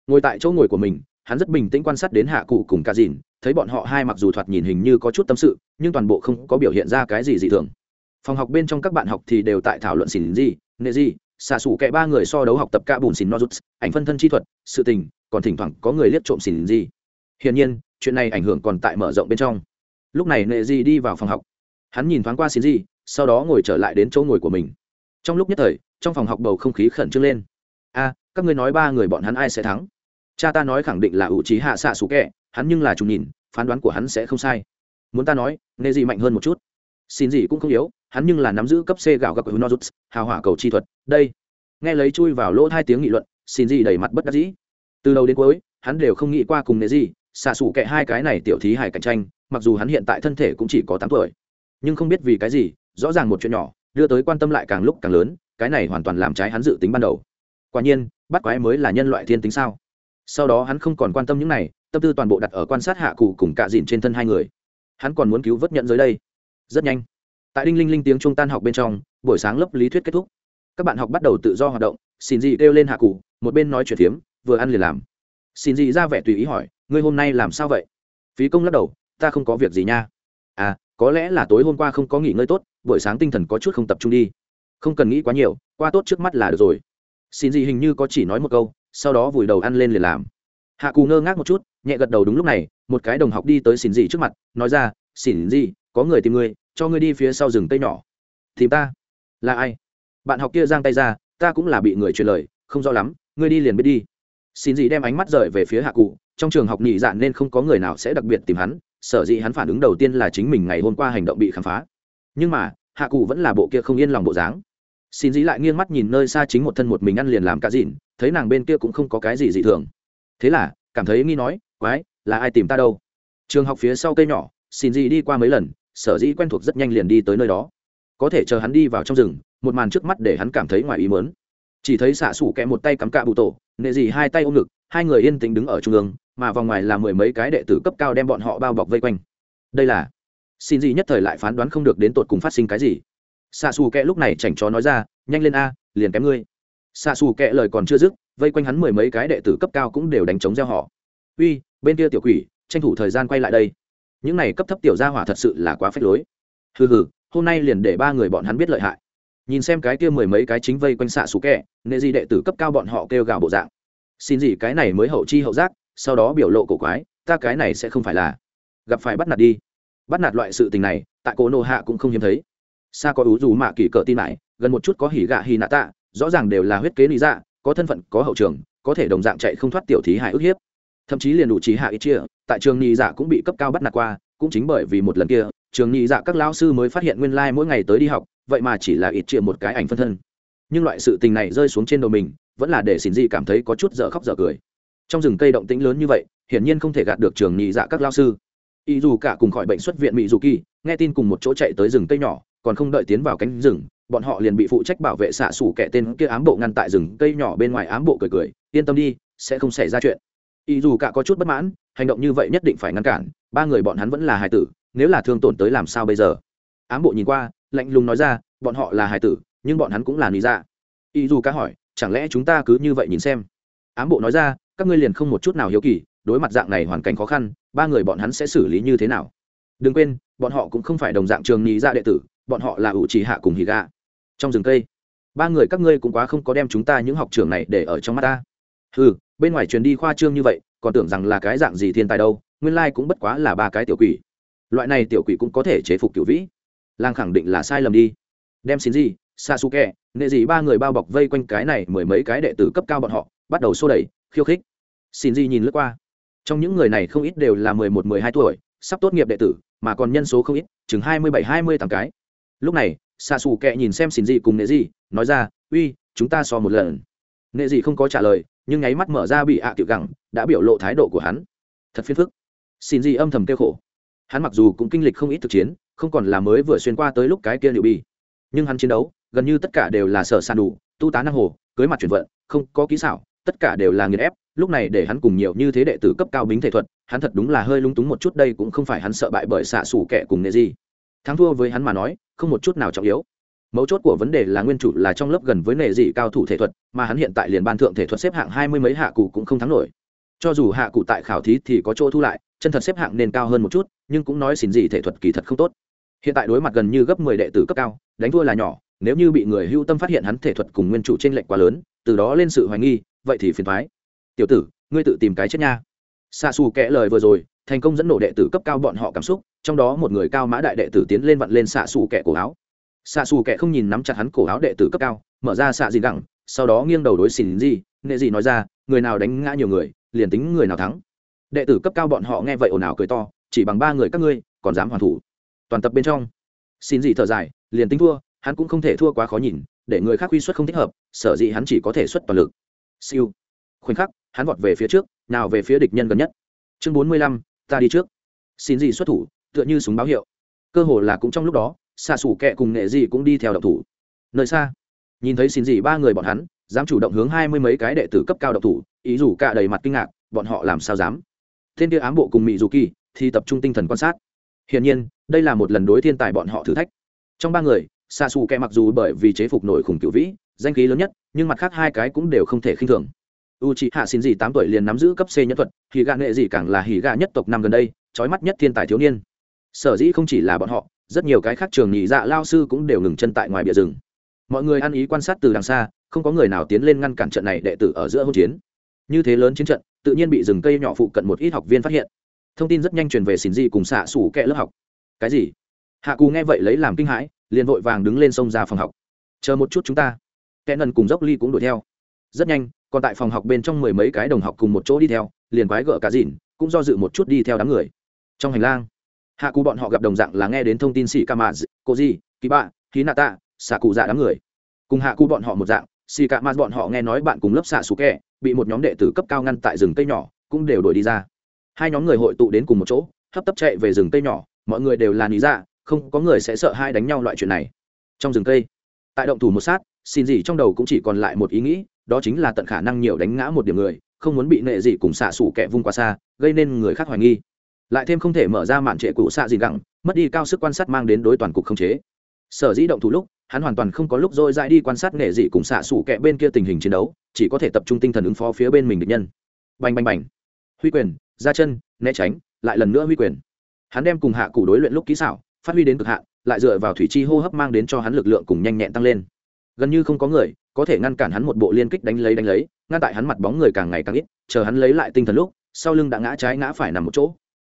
ngồi tại chỗ ngồi của mình, hắn rất bình tĩnh quan sát đến hạ cụ cùng cả dìn, thấy bọn họ hai mặc dù thoạt nhìn hình như có chút tâm sự, nhưng toàn bộ không có biểu hiện ra cái gì dị thường. Phòng học bên trong các bạn học thì đều tại thảo luận xỉn gì nệ gì xả sủ kệ ba người so đấu học tập cả bùn xỉn nozuts, ảnh phân thân chi thuật, sự tình, còn thỉnh thoảng có người liếc trộm xỉn gì hiển nhiên, chuyện này ảnh hưởng còn tại mở rộng bên trong. Lúc này nệ gì đi vào phòng học hắn nhìn thoáng qua xin gì sau đó ngồi trở lại đến chỗ ngồi của mình. Trong lúc nhất thời, trong phòng học bầu không khí khẩn trương lên. A, các ngươi nói ba người bọn hắn ai sẽ thắng? Cha ta nói khẳng định là ủ trí hạ xạ sủ kẹ, hắn nhưng là trùng nhìn, phán đoán của hắn sẽ không sai. Muốn ta nói nệ gì mạnh hơn một chút. Xin gì cũng không yếu, hắn nhưng là nắm giữ cấp c gạo gặp của nozuts hào hỏa cầu chi thuật, đây. Nghe lấy chui vào lỗ hai tiếng nghị luận xin gì đầy mặt bất đắc dĩ. Từ đầu đến cuối, hắn đều không nghĩ qua cùng nệ gì xạ sủ kệ hai cái này tiểu thí hài cạnh tranh, mặc dù hắn hiện tại thân thể cũng chỉ có tám tuổi nhưng không biết vì cái gì, rõ ràng một chuyện nhỏ, đưa tới quan tâm lại càng lúc càng lớn, cái này hoàn toàn làm trái hắn dự tính ban đầu. Quả nhiên, bắt quái mới là nhân loại thiên tính sao? Sau đó hắn không còn quan tâm những này, tâm tư toàn bộ đặt ở quan sát hạ cụ cùng cạ dìn trên thân hai người. Hắn còn muốn cứu vớt nhận dưới đây. Rất nhanh, tại đinh linh linh tiếng trung tan học bên trong, buổi sáng lớp lý thuyết kết thúc. Các bạn học bắt đầu tự do hoạt động, xin dị kêu lên hạ cụ, một bên nói chuyện phiếm, vừa ăn liền làm. Xin dị ra vẻ tùy ý hỏi, ngươi hôm nay làm sao vậy? Phí công lắc đầu, ta không có việc gì nha. À có lẽ là tối hôm qua không có nghỉ ngơi tốt, buổi sáng tinh thần có chút không tập trung đi. Không cần nghĩ quá nhiều, qua tốt trước mắt là được rồi. Xin gì hình như có chỉ nói một câu, sau đó vùi đầu ăn lên liền làm. Hạ cù ngơ ngác một chút, nhẹ gật đầu đúng lúc này, một cái đồng học đi tới xin gì trước mặt, nói ra, xin gì, có người tìm ngươi, cho ngươi đi phía sau rừng cây nhỏ. Tìm ta? Là ai? Bạn học kia giang tay ra, ta cũng là bị người truyền lời, không rõ lắm, ngươi đi liền biết đi xin dị đem ánh mắt rời về phía hạ cụ, trong trường học nhị dạn nên không có người nào sẽ đặc biệt tìm hắn, sở dĩ hắn phản ứng đầu tiên là chính mình ngày hôm qua hành động bị khám phá. Nhưng mà, hạ cụ vẫn là bộ kia không yên lòng bộ dáng. Xin dĩ lại nghiêng mắt nhìn nơi xa chính một thân một mình ăn liền làm cả dịn, thấy nàng bên kia cũng không có cái gì dị thường. Thế là, cảm thấy nghi nói, quái, là ai tìm ta đâu? Trường học phía sau cây nhỏ, xin dĩ đi qua mấy lần, sở dĩ quen thuộc rất nhanh liền đi tới nơi đó. Có thể chờ hắn đi vào trong rừng, một màn trước mắt để hắn cảm thấy ngoài ý mớn chỉ thấy xạ xủ kẹ một tay cắm cạ bụ tổ nệ gì hai tay ôm ngực, hai người yên tĩnh đứng ở trung ương, mà vòng ngoài là mười mấy cái đệ tử cấp cao đem bọn họ bao bọc vây quanh. Đây là, xin gì nhất thời lại phán đoán không được đến tột cùng phát sinh cái gì. Xạ xù kẹ lúc này chảnh chó nói ra, nhanh lên a, liền kém ngươi. Xạ xù kẹ lời còn chưa dứt, vây quanh hắn mười mấy cái đệ tử cấp cao cũng đều đánh chống gieo họ. Uy, bên kia tiểu quỷ, tranh thủ thời gian quay lại đây. Những này cấp thấp tiểu gia hỏa thật sự là quá phép lối. Hừ hừ, hôm nay liền để ba người bọn hắn biết lợi hại nhìn xem cái kia mười mấy cái chính vây quanh xạ xù kẹ, nệ gì đệ tử cấp cao bọn họ kêu gào bộ dạng. Xin gì cái này mới hậu chi hậu giác, sau đó biểu lộ cổ quái, ta cái này sẽ không phải là gặp phải bắt nạt đi. Bắt nạt loại sự tình này, tại cổ nô hạ cũng không hiếm thấy. Xa có ú dù mạ kỳ cỡ tin lại, gần một chút có hỉ gạ hỉ nạ tạ, rõ ràng đều là huyết kế lý dạ có thân phận, có hậu trường, có thể đồng dạng chạy không thoát tiểu thí hại ức hiếp. Thậm chí liền đủ trí hạ ít chia, tại trường nhị dạ cũng bị cấp cao bắt nạt qua, cũng chính bởi vì một lần kia, trường nhị dạ các lao sư mới phát hiện nguyên lai mỗi ngày tới đi học vậy mà chỉ là ít chia một cái ảnh phân thân. Nhưng loại sự tình này rơi xuống trên đầu mình, vẫn là để xin gì cảm thấy có chút dở khóc dở cười. Trong rừng cây động tĩnh lớn như vậy, hiển nhiên không thể gạt được trường nhị dạ các lao sư. Y dù cả cùng khỏi bệnh xuất viện mỹ dù kỳ, nghe tin cùng một chỗ chạy tới rừng cây nhỏ, còn không đợi tiến vào cánh rừng, bọn họ liền bị phụ trách bảo vệ xạ xủ kẻ tên kia ám bộ ngăn tại rừng cây nhỏ bên ngoài ám bộ cười cười, yên tâm đi, sẽ không xảy ra chuyện. Y dù cả có chút bất mãn, hành động như vậy nhất định phải ngăn cản, ba người bọn hắn vẫn là hài tử, nếu là thương tổn tới làm sao bây giờ? Ám bộ nhìn qua lạnh lùng nói ra, bọn họ là hải tử, nhưng bọn hắn cũng là lý dạ. Y dù ca hỏi, chẳng lẽ chúng ta cứ như vậy nhìn xem? Ám bộ nói ra, các ngươi liền không một chút nào hiếu kỳ, đối mặt dạng này hoàn cảnh khó khăn, ba người bọn hắn sẽ xử lý như thế nào? Đừng quên, bọn họ cũng không phải đồng dạng trường nhị dạ đệ tử, bọn họ là ủ trì hạ cùng hì gà. Trong rừng cây, ba người các ngươi cũng quá không có đem chúng ta những học trường này để ở trong mắt ta. Ừ bên ngoài truyền đi khoa trương như vậy, còn tưởng rằng là cái dạng gì thiên tài đâu, nguyên lai cũng bất quá là ba cái tiểu quỷ. Loại này tiểu quỷ cũng có thể chế phục cựu vĩ lang khẳng định là sai lầm đi. Đem xin gì, sasuke nghệ gì ba người bao bọc vây quanh cái này mười mấy cái đệ tử cấp cao bọn họ, bắt đầu xô đẩy, khiêu khích. Xin gì nhìn lướt qua. Trong những người này không ít đều là mười một, mười hai tuổi, sắp tốt nghiệp đệ tử, mà còn nhân số không ít, chừng hai mươi bảy, hai mươi tám cái. Lúc này xa xù kệ nhìn xem xin gì cùng nệ gì, nói ra, uy, chúng ta so một lần. Nệ gì không có trả lời, nhưng nháy mắt mở ra bị ạ à tiểu gẳng, đã biểu lộ thái độ của hắn. Thật phiền phức. Xin gì âm thầm kêu khổ. Hắn mặc dù cũng kinh lịch không ít thực chiến không còn là mới vừa xuyên qua tới lúc cái kia liệu bi. Nhưng hắn chiến đấu, gần như tất cả đều là sở sàn đủ, tu tá năng hồ, cưới mặt chuyển vận, không có kỹ xảo, tất cả đều là nghiền ép. Lúc này để hắn cùng nhiều như thế đệ tử cấp cao bính thể thuật, hắn thật đúng là hơi lung túng một chút, đây cũng không phải hắn sợ bại bởi xạ xủ kẻ cùng nệ gì. Thắng thua với hắn mà nói, không một chút nào trọng yếu. Mấu chốt của vấn đề là nguyên chủ là trong lớp gần với nệ dị cao thủ thể thuật, mà hắn hiện tại liền ban thượng thể thuật xếp hạng hai mươi mấy hạ cụ cũng không thắng nổi. Cho dù hạ cụ tại khảo thí thì có chỗ thu lại, chân thật xếp hạng nên cao hơn một chút, nhưng cũng nói xin gì thể thuật kỳ thật không tốt hiện tại đối mặt gần như gấp mười đệ tử cấp cao, đánh thua là nhỏ, nếu như bị người hưu tâm phát hiện hắn thể thuật cùng nguyên chủ t r ê n lệch quá lớn, từ đó lên sự hoài nghi, vậy thì phiền thoái tiểu tử, ngươi tự tìm cái chết nha. Xa xù kẽ lời vừa rồi, thành công dẫn nổ đệ tử cấp cao bọn họ cảm xúc, trong đó một người cao mã đại đệ tử tiến lên vặn lên xạ xù kẻ cổ áo. Xạ xù kẻ không nhìn nắm chặt hắn cổ áo đệ tử cấp cao, mở ra xạ gì gẳng sau đó nghiêng đầu đối xỉn gì nghệ gì nói ra, người nào đánh ngã nhiều người, liền tính người nào thắng. Đệ tử cấp cao bọn họ nghe vậy ồn ào cười to, chỉ bằng ba người các ngươi, còn dám hoàn thủ toàn tập bên trong. Xin gì thở dài, liền tính thua, hắn cũng không thể thua quá khó nhìn, để người khác quy xuất không thích hợp, sở dĩ hắn chỉ có thể xuất toàn lực. Siêu. Khoảnh khắc, hắn vọt về phía trước, nào về phía địch nhân gần nhất. Chương bốn mươi lăm, ta đi trước. Xin gì xuất thủ, tựa như súng báo hiệu. Cơ hồ là cũng trong lúc đó xa xủ kẹ cùng nghệ gì cũng đi theo động thủ. Nơi xa, nhìn thấy xin gì ba người bọn hắn, dám chủ động hướng hai mươi mấy cái đệ tử cấp cao động thủ, ý dù cả đầy mặt kinh ngạc, bọn họ làm sao dám? Thiên kia ám bộ cùng mỹ dù kỳ thì tập trung tinh thần quan sát hiển nhiên, đây là một lần đối thiên tài bọn họ thử thách. Trong ba người xa xù kẹ mặc dù bởi vì chế phục nổi khủng cựu vĩ, danh khí lớn nhất, nhưng mặt khác hai cái cũng đều không thể khinh thường. U c h ị hạ xin gì tám tuổi liền nắm giữ cấp c nhân thuật hỉ gạ nghệ gì càng là hỉ gạ nhất tộc năm gần đây, trói mắt nhất thiên tài thiếu niên. Sở dĩ không chỉ là bọn họ, rất nhiều cái khác trường nhị dạ lao sư cũng đều ngừng chân tại ngoài bìa rừng. Mọi người ăn ý quan sát từ đằng xa, không có người nào tiến lên ngăn cản trận này đệ tử ở giữa hỗn chiến. Như thế lớn chiến trận, tự nhiên bị rừng cây nhỏ phụ cận một ít học viên phát hiện thông tin rất nhanh truyền về xin di cùng xạ xủ kẹ lớp học. Cái gì? Hạ cù nghe vậy lấy làm kinh hãi, liền vội vàng đứng lên sông ra phòng học. Chờ một chút chúng ta. Kẻ nần cùng dốc ly cũng đuổi theo. Rất nhanh, còn tại phòng học bên trong mười mấy cái đồng học cùng một chỗ đi theo, liền quái gỡ cả dìn cũng do dự một chút đi theo đám người. Trong hành lang, hạ cù bọn họ gặp đồng dạng là nghe đến thông tin sĩ ca mạ cô di ký bạ ký nạ tạ xạ cụ dạ đám người. Cùng hạ cù bọn họ một dạng sĩ ca mạ bọn họ nghe nói bạn cùng lớp xạ xù kẹ, bị một nhóm đệ tử cấp cao ngăn tại rừng cây nhỏ, cũng đều đuổi đi ra hai nhóm người hội tụ đến cùng một chỗ, hấp tấp chạy về rừng cây nhỏ, mọi người đều là lý dạ không có người sẽ sợ hai đánh nhau loại chuyện này. Trong rừng cây, tại động thủ một sát, xin gì trong đầu cũng chỉ còn lại một ý nghĩ, đó chính là tận khả năng nhiều đánh ngã một điểm người, không muốn bị nệ gì cùng xạ sủ kẻ vung qua xa, gây nên người khác hoài nghi. Lại thêm không thể mở ra màn trệ cụ xạ gì gẳng, mất đi cao sức quan sát mang đến đối toàn cục không chế. Sở dĩ động thủ lúc, hắn hoàn toàn không có lúc dôi dãi đi quan sát nghệ dị cùng xạ sủ kẹ bên kia tình hình chiến đấu, chỉ có thể tập trung tinh thần ứng phó phía bên mình địch nhân. Bành bành bành. Huy quyền ra chân, né tránh, lại lần nữa huy quyền. Hắn đem cùng hạ cụ đối luyện lúc kỹ xảo, phát huy đến cực hạn, lại dựa vào thủy chi hô hấp mang đến cho hắn lực lượng cùng nhanh nhẹn tăng lên. Gần như không có người có thể ngăn cản hắn một bộ liên kích đánh lấy đánh lấy, ngăn tại hắn mặt bóng người càng ngày càng ít, chờ hắn lấy lại tinh thần lúc, sau lưng đã ngã trái ngã phải nằm một chỗ.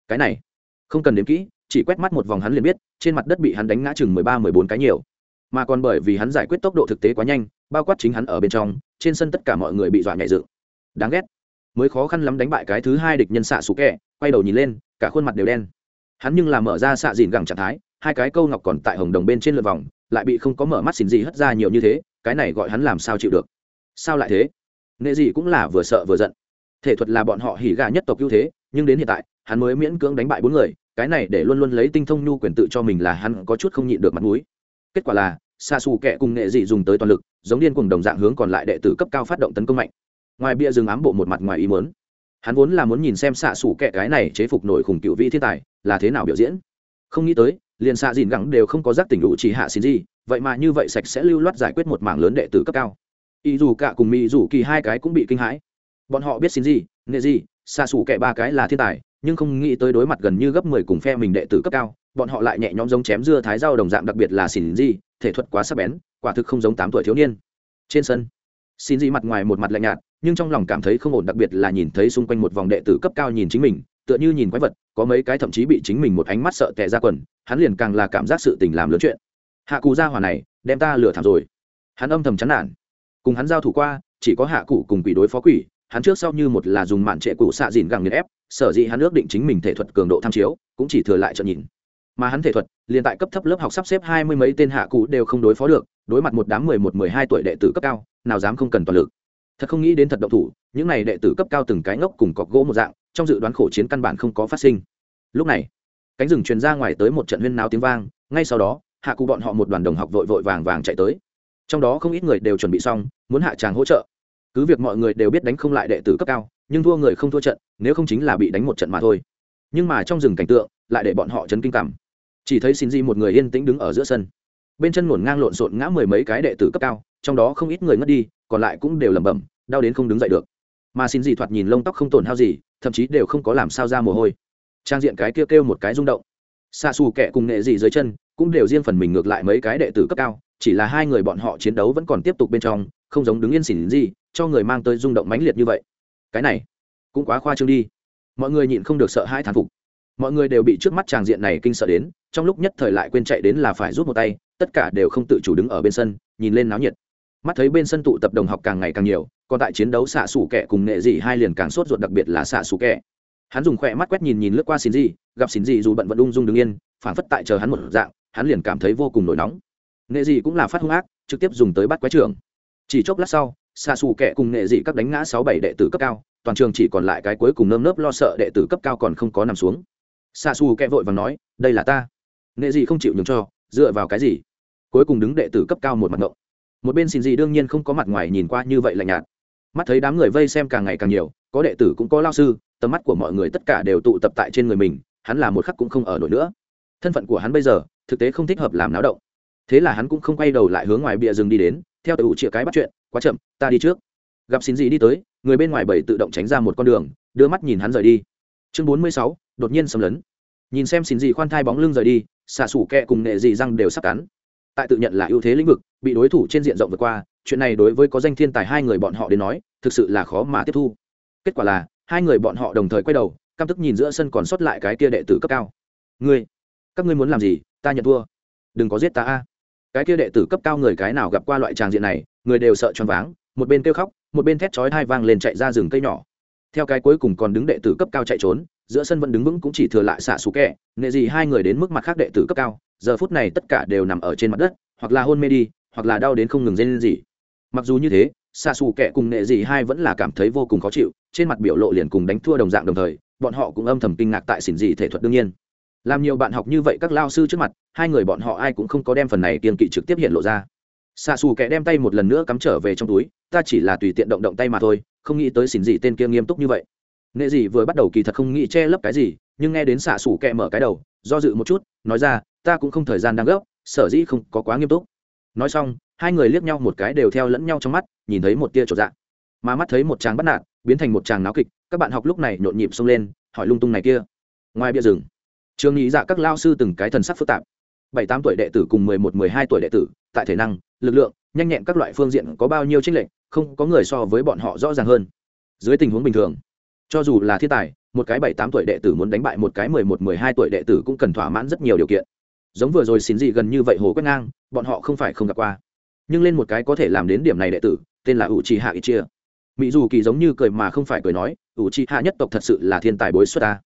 Cái này, không cần đếm kỹ, chỉ quét mắt một vòng hắn liền biết, trên mặt đất bị hắn đánh ngã chừng mười ba, mười bốn cái nhiều. Mà còn bởi vì hắn giải quyết tốc độ thực tế quá nhanh, bao quát chính hắn ở bên trong, trên sân tất cả mọi người bị dọa nhảy dựng. Đáng ghét mới khó khăn lắm đánh bại cái thứ hai địch nhân xạ sủ kẹ, quay đầu nhìn lên, cả khuôn mặt đều đen. Hắn nhưng là mở ra xạ dìn gẳng trạng thái, hai cái câu ngọc còn tại hồng đồng bên trên lượt vòng, lại bị không có mở mắt xỉn gì hất ra nhiều như thế, cái này gọi hắn làm sao chịu được? Sao lại thế? Nghệ gì cũng là vừa sợ vừa giận. Thể thuật là bọn họ hỉ gà nhất tộc ưu thế, nhưng đến hiện tại, hắn mới miễn cưỡng đánh bại bốn người, cái này để luôn luôn lấy tinh thông nhu quyền tự cho mình là hắn có chút không nhịn được mặt mũi. Kết quả là xa xù kẹ cùng nghệ dị dùng tới toàn lực, giống điên cùng đồng dạng hướng còn lại đệ tử cấp cao phát động tấn công mạnh ngoài bia rừng ám bộ một mặt ngoài ý muốn. Hắn vốn là muốn nhìn xem xạ xủ kẹ cái này chế phục nổi khủng cựu vị thiên tài, là thế nào biểu diễn. Không nghĩ tới, liền xạ dìn gắng đều không có giác tỉnh đủ chỉ hạ xin gì, vậy mà như vậy sạch sẽ lưu loát giải quyết một mảng lớn đệ tử cấp cao. Ý dù cả cùng mỹ dù kỳ hai cái cũng bị kinh hãi. Bọn họ biết xin gì nghệ gì, xạ xủ kẹ ba cái là thiên tài, nhưng không nghĩ tới đối mặt gần như gấp mười cùng phe mình đệ tử cấp cao, bọn họ lại nhẹ nhõm giống chém dưa thái dao đồng dạng đặc biệt là xin gì, thể thuật quá sắc bén, quả thực không giống tám tuổi thiếu niên. Trên sân xin dị mặt ngoài một mặt lạnh nhạt, nhưng trong lòng cảm thấy không ổn, đặc biệt là nhìn thấy xung quanh một vòng đệ tử cấp cao nhìn chính mình, tựa như nhìn quái vật, có mấy cái thậm chí bị chính mình một ánh mắt sợ tệ ra quần, hắn liền càng là cảm giác sự tình làm lớn chuyện. Hạ cụ gia hỏa này, đem ta lừa thảm rồi. Hắn âm thầm chán nản. Cùng hắn giao thủ qua, chỉ có hạ cụ cùng quỷ đối phó quỷ, hắn trước sau như một là dùng mạn trệ cụ xạ dìn gẳng nghiền ép, sở dĩ hắn ước định chính mình thể thuật cường độ tham chiếu, cũng chỉ thừa lại trận nhìn mà hắn thể thuật, liền tại cấp thấp lớp học sắp xếp hai mươi mấy tên hạ cụ đều không đối phó được, đối mặt một đám mười một, mười hai tuổi đệ tử cấp cao, nào dám không cần toàn lực. Thật không nghĩ đến thật động thủ, những n à y đệ tử cấp cao từng cái ngốc cùng cọc gỗ một dạng, trong dự đoán khổ chiến căn bản không có phát sinh. Lúc này, cánh rừng truyền ra ngoài tới một trận huyên náo tiếng vang, ngay sau đó, hạ cụ bọn họ một đoàn đồng học vội vội vàng vàng chạy tới. Trong đó không ít người đều chuẩn bị xong, muốn hạ tràng hỗ trợ. Cứ việc mọi người đều biết đánh không lại đệ tử cấp cao, nhưng thua người không thua trận, nếu không chính là bị đánh một trận mà thôi. Nhưng mà trong rừng cảnh tượng, lại để bọn họ chấn kinh cảm chỉ thấy xin di một người yên tĩnh đứng ở giữa sân. Bên chân ngổn ngang lộn xộn ngã mười mấy cái đệ tử cấp cao trong đó không ít người ngất đi còn lại cũng đều lẩm bẩm đau đến không đứng dậy được. Mà xin gì thoạt nhìn lông tóc không tổn hao gì thậm chí đều không có làm sao ra mồ hôi. Trang diện cái kia kêu, kêu một cái rung động. Xa xù kẻ cùng nghệ gì dưới chân cũng đều riêng phần mình ngược lại mấy cái đệ tử cấp cao chỉ là hai người bọn họ chiến đấu vẫn còn tiếp tục bên trong không giống đứng yên xỉn gì cho người mang tới rung động mãnh liệt như vậy. Cái này cũng quá khoa trương đi. Mọi người nhịn không được sợ hãi thán phục mọi người đều bị trước mắt tràng diện này kinh sợ đến, trong lúc nhất thời lại quên chạy đến là phải rút một tay, tất cả đều không tự chủ đứng ở bên sân, nhìn lên náo nhiệt. Mắt thấy bên sân tụ tập đồng học càng ngày càng nhiều, còn tại chiến đấu xạ xủ kẻ cùng nghệ dị hai liền càng sốt ruột đặc biệt là xạ xủ kẻ. Hắn dùng khỏe mắt quét nhìn nhìn lướt qua xin gì gặp xin gì dù bận vẫn ung dung đứng yên phản phất tại chờ hắn một dạng, hắn liền cảm thấy vô cùng nổi nóng. Nghệ dị cũng là phát hung ác, trực tiếp dùng tới bắt quái trưởng. Chỉ chốc lát sau, xạ xù kẻ cùng nghệ dị các đánh ngã sáu bảy đệ tử cấp cao, toàn trường chỉ còn lại cái cuối cùng nơm nớp lo sợ đệ tử cấp cao còn không có nằm xuống xa xù kẹ vội và nói, đây là ta. Nghệ dị không chịu nhường cho, dựa vào cái gì? Cuối cùng đứng đệ tử cấp cao một mặt ngộng. Một bên xin gì đương nhiên không có mặt ngoài nhìn qua như vậy lạnh nhạt. Mắt thấy đám người vây xem càng ngày càng nhiều, có đệ tử cũng có lao sư, tầm mắt của mọi người tất cả đều tụ tập tại trên người mình, hắn là một khắc cũng không ở nổi nữa. Thân phận của hắn bây giờ, thực tế không thích hợp làm náo động. Thế là hắn cũng không quay đầu lại hướng ngoài bìa rừng đi đến, theo tự chĩa cái bắt chuyện, quá chậm, ta đi trước. Gặp xin gì đi tới, người bên ngoài bảy tự động tránh ra một con đường, đưa mắt nhìn hắn rời đi chương bốn mươi sáu, đột nhiên xâm lấn. Nhìn xem xin gì khoan thai bóng lưng rời đi, xạ xủ kẹ cùng nệ gì răng đều sắp cắn tại tự nhận là ưu thế lĩnh vực, bị đối thủ trên diện rộng vượt qua, chuyện này đối với có danh thiên tài hai người bọn họ đến nói, thực sự là khó mà tiếp thu. Kết quả là, hai người bọn họ đồng thời quay đầu, căm tức nhìn giữa sân còn sót lại cái kia đệ tử cấp cao. Ngươi, các ngươi muốn làm gì? Ta nhận thua. Đừng có giết ta a. Cái kia đệ tử cấp cao người cái nào gặp qua loại tràng diện này, người đều sợ choáng váng, một bên kêu khóc, một bên thét chói hai vang lên chạy ra rừng cây nhỏ theo cái cuối cùng còn đứng đệ tử cấp cao chạy trốn, giữa sân vẫn đứng vững cũng chỉ thừa lại xạ xù kẹ nệ gì hai người đến mức mặt khác đệ tử cấp cao, giờ phút này tất cả đều nằm ở trên mặt đất, hoặc là hôn mê đi, hoặc là đau đến không ngừng dây lên gì mặc dù như thế, xạ xù kẹ cùng nệ gì hai vẫn là cảm thấy vô cùng khó chịu, trên mặt biểu lộ liền cùng đánh thua đồng dạng đồng thời, bọn họ cũng âm thầm kinh ngạc tại xỉn dị thể thuật đương nhiên. Làm nhiều bạn học như vậy các lao sư trước mặt, hai người bọn họ ai cũng không có đem phần này kiên kỵ trực tiếp hiện lộ ra. Xạ xù kẻ đem tay một lần nữa cắm trở về trong túi, ta chỉ là tùy tiện động động tay mà thôi không nghĩ tới xỉn dị tên kia nghiêm túc như vậy. Nệ dị vừa bắt đầu kỳ thật không nghĩ che lấp cái gì, nhưng nghe đến xạ xủ kẹ mở cái đầu, do dự một chút, nói ra, ta cũng không thời gian đang gấp, sở dĩ không có quá nghiêm túc. Nói xong, hai người liếc nhau một cái đều theo lẫn nhau trong mắt, nhìn thấy một tia trột dạ. Mà mắt thấy một tràng bắt nạt, biến thành một tràng náo kịch, các bạn học lúc này nhộn nhịp xông lên, hỏi lung tung này kia. Ngoài bia rừng trường nghĩ dạ các lao sư từng cái thần sắc phức tạp. Bảy tám tuổi đệ tử cùng mười một, mười hai tuổi đệ tử, tại thể năng, lực lượng, nhanh nhẹn các loại phương diện có bao nhiêu tranh lệch không có người so với bọn họ rõ ràng hơn. Dưới tình huống bình thường, cho dù là thiên tài, một cái bảy tám tuổi đệ tử muốn đánh bại một cái mười một, mười hai tuổi đệ tử cũng cần thỏa mãn rất nhiều điều kiện. Giống vừa rồi xin gì gần như vậy hồ quét ngang, bọn họ không phải không gặp qua. Nhưng lên một cái có thể làm đến điểm này đệ tử, tên là u chi hạ ít chia mỹ dù kỳ giống như cười mà không phải cười nói u chi hạ nhất tộc thật sự là thiên tài bối xuất ta.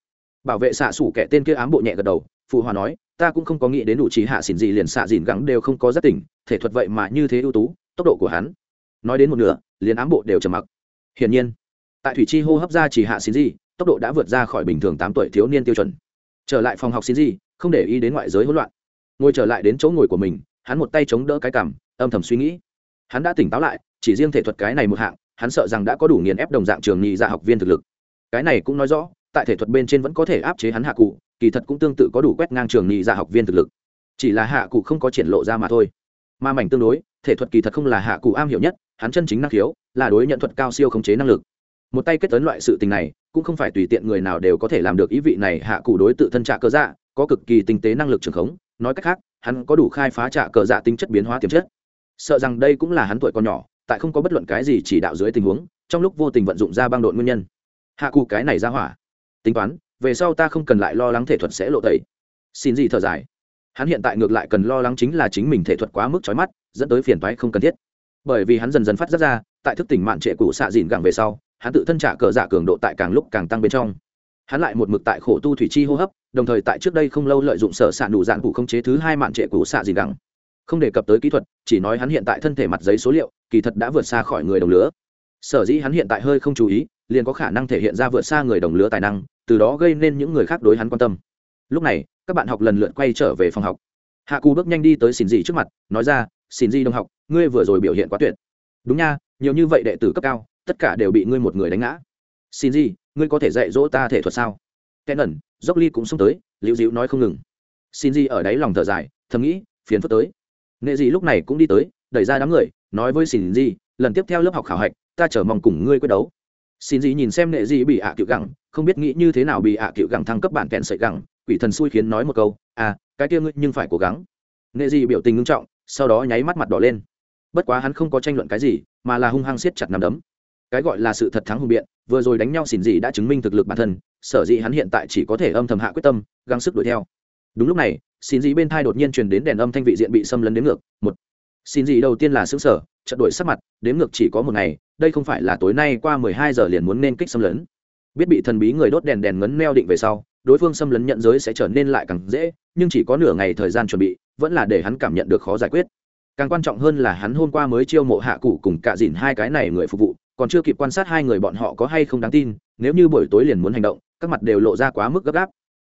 Bảo vệ xạ sủ kẻ tên kia ám bộ nhẹ gật đầu, phụ hòa nói, ta cũng không có nghĩ đến đủ trí hạ xỉn gì liền xạ dìn gắng đều không có rất tỉnh, thể thuật vậy mà như thế ưu tú, tốc độ của hắn nói đến một nửa, liền ám bộ đều trầm mặc. Hiển nhiên, tại thủy chi hô hấp ra chỉ hạ xin gì tốc độ đã vượt ra khỏi bình thường tám tuổi thiếu niên tiêu chuẩn. Trở lại phòng học xin gì không để ý đến ngoại giới hỗn loạn. Ngồi trở lại đến chỗ ngồi của mình, hắn một tay chống đỡ cái cằm, âm thầm suy nghĩ. Hắn đã tỉnh táo lại, chỉ riêng thể thuật cái này một hạng, hắn sợ rằng đã có đủ nghiền ép đồng dạng trường nhị ra học viên thực lực. Cái này cũng nói rõ, tại thể thuật bên trên vẫn có thể áp chế hắn hạ cụ, kỳ thật cũng tương tự có đủ quét ngang trường nhị ra học viên thực lực. Chỉ là hạ cụ không có triển lộ ra mà thôi. Ma mảnh tương đối, thể thuật kỳ thật không là hạ cụ am hiểu nhất hắn chân chính năng khiếu là đối nhận thuật cao siêu khống chế năng lực. Một tay kết tấn loại sự tình này, cũng không phải tùy tiện người nào đều có thể làm được ý vị này hạ cụ đối tự thân trạ cơ dạ có cực kỳ tinh tế năng lực trường khống. Nói cách khác, hắn có đủ khai phá trạ cờ dạ tính chất biến hóa tiềm chất. Sợ rằng đây cũng là hắn tuổi còn nhỏ, tại không có bất luận cái gì chỉ đạo dưới tình huống, trong lúc vô tình vận dụng ra băng đội nguyên nhân. Hạ cụ cái này ra hỏa. Tính toán, về sau ta không cần lại lo lắng thể thuật sẽ lộ tẩy. Xin gì thở dài. Hắn hiện tại ngược lại cần lo lắng chính là chính mình thể thuật quá mức trói mắt, dẫn tới phiền toái không cần thiết bởi vì hắn dần dần phát giác ra, tại thức tỉnh mạn trệ cũ xạ dìn gẳng về sau, hắn tự thân trả cờ dạ cường độ tại càng lúc càng tăng bên trong. Hắn lại một mực tại khổ tu thủy chi hô hấp, đồng thời tại trước đây không lâu lợi dụng sở s ạ đủ dạng cụ không chế thứ hai mạn trệ cũ xạ dìn gẳng không đề cập tới kỹ thuật, chỉ nói hắn hiện tại thân thể mặt giấy số liệu, kỳ thật đã vượt xa khỏi người đồng lứa. Sở dĩ hắn hiện tại hơi không chú ý, liền có khả năng thể hiện ra vượt xa người đồng lứa tài năng, từ đó gây nên những người khác đối hắn quan tâm. Lúc này, các bạn học lần lượt quay trở về phòng học. Hạ cù bước nhanh đi tới xin dị trước mặt, nói ra xin di đồng học, ngươi vừa rồi biểu hiện quá tuyệt. Đúng nha, nhiều như vậy đệ tử cấp cao, tất cả đều bị ngươi một người đánh ngã. Xin di, ngươi có thể dạy dỗ ta thể thuật sao? Kẻ ẩn dốc ly cũng xông tới liễu dịu nói không ngừng. Xin di ở đáy lòng thở dài, thầm nghĩ, phiền phức tới. Nghệ dị lúc này cũng đi tới, đẩy ra đám người, nói với xin di, lần tiếp theo lớp học khảo hạch, ta chờ mong cùng ngươi quyết đấu. Xin dị nhìn xem nghệ dị bị ạ à cựu gẳng, không biết nghĩ như thế nào bị ạ à cựu gẳng thăng cấp bản kẹn sợi gẳng, quỷ thần xui khiến nói một câu à cái kia ngươi nhưng phải cố gắng. Nghệ dị biểu tình ngưng trọng sau đó nháy mắt mặt đỏ lên. Bất quá hắn không có tranh luận cái gì, mà là hung hăng siết chặt nằm đấm. Cái gọi là sự thật thắng hùng biện, vừa rồi đánh nhau xỉn dị đã chứng minh thực lực bản thân, sở dĩ hắn hiện tại chỉ có thể âm thầm hạ quyết tâm, gắng sức đuổi theo. Đúng lúc này, xỉn dị bên thai đột nhiên truyền đến đèn âm thanh vị diện bị xâm lấn đến ngược, một. Xỉn dị đầu tiên là xứng sở trận đổi sắc mặt đếm ngược chỉ có một ngày, đây không phải là tối nay qua mười hai giờ liền muốn nên kích xâm lấn. Biết bị thần bí người đốt đèn đèn ngấn neo định về sau, đối phương xâm lấn nhận giới sẽ trở nên lại càng dễ, nhưng chỉ có nửa ngày thời gian chuẩn bị vẫn là để hắn cảm nhận được khó giải quyết. Càng quan trọng hơn là hắn hôm qua mới chiêu mộ hạ cụ cùng cạ dìn hai cái này người phục vụ, còn chưa kịp quan sát hai người bọn họ có hay không đáng tin, nếu như buổi tối liền muốn hành động, các mặt đều lộ ra quá mức gấp gáp.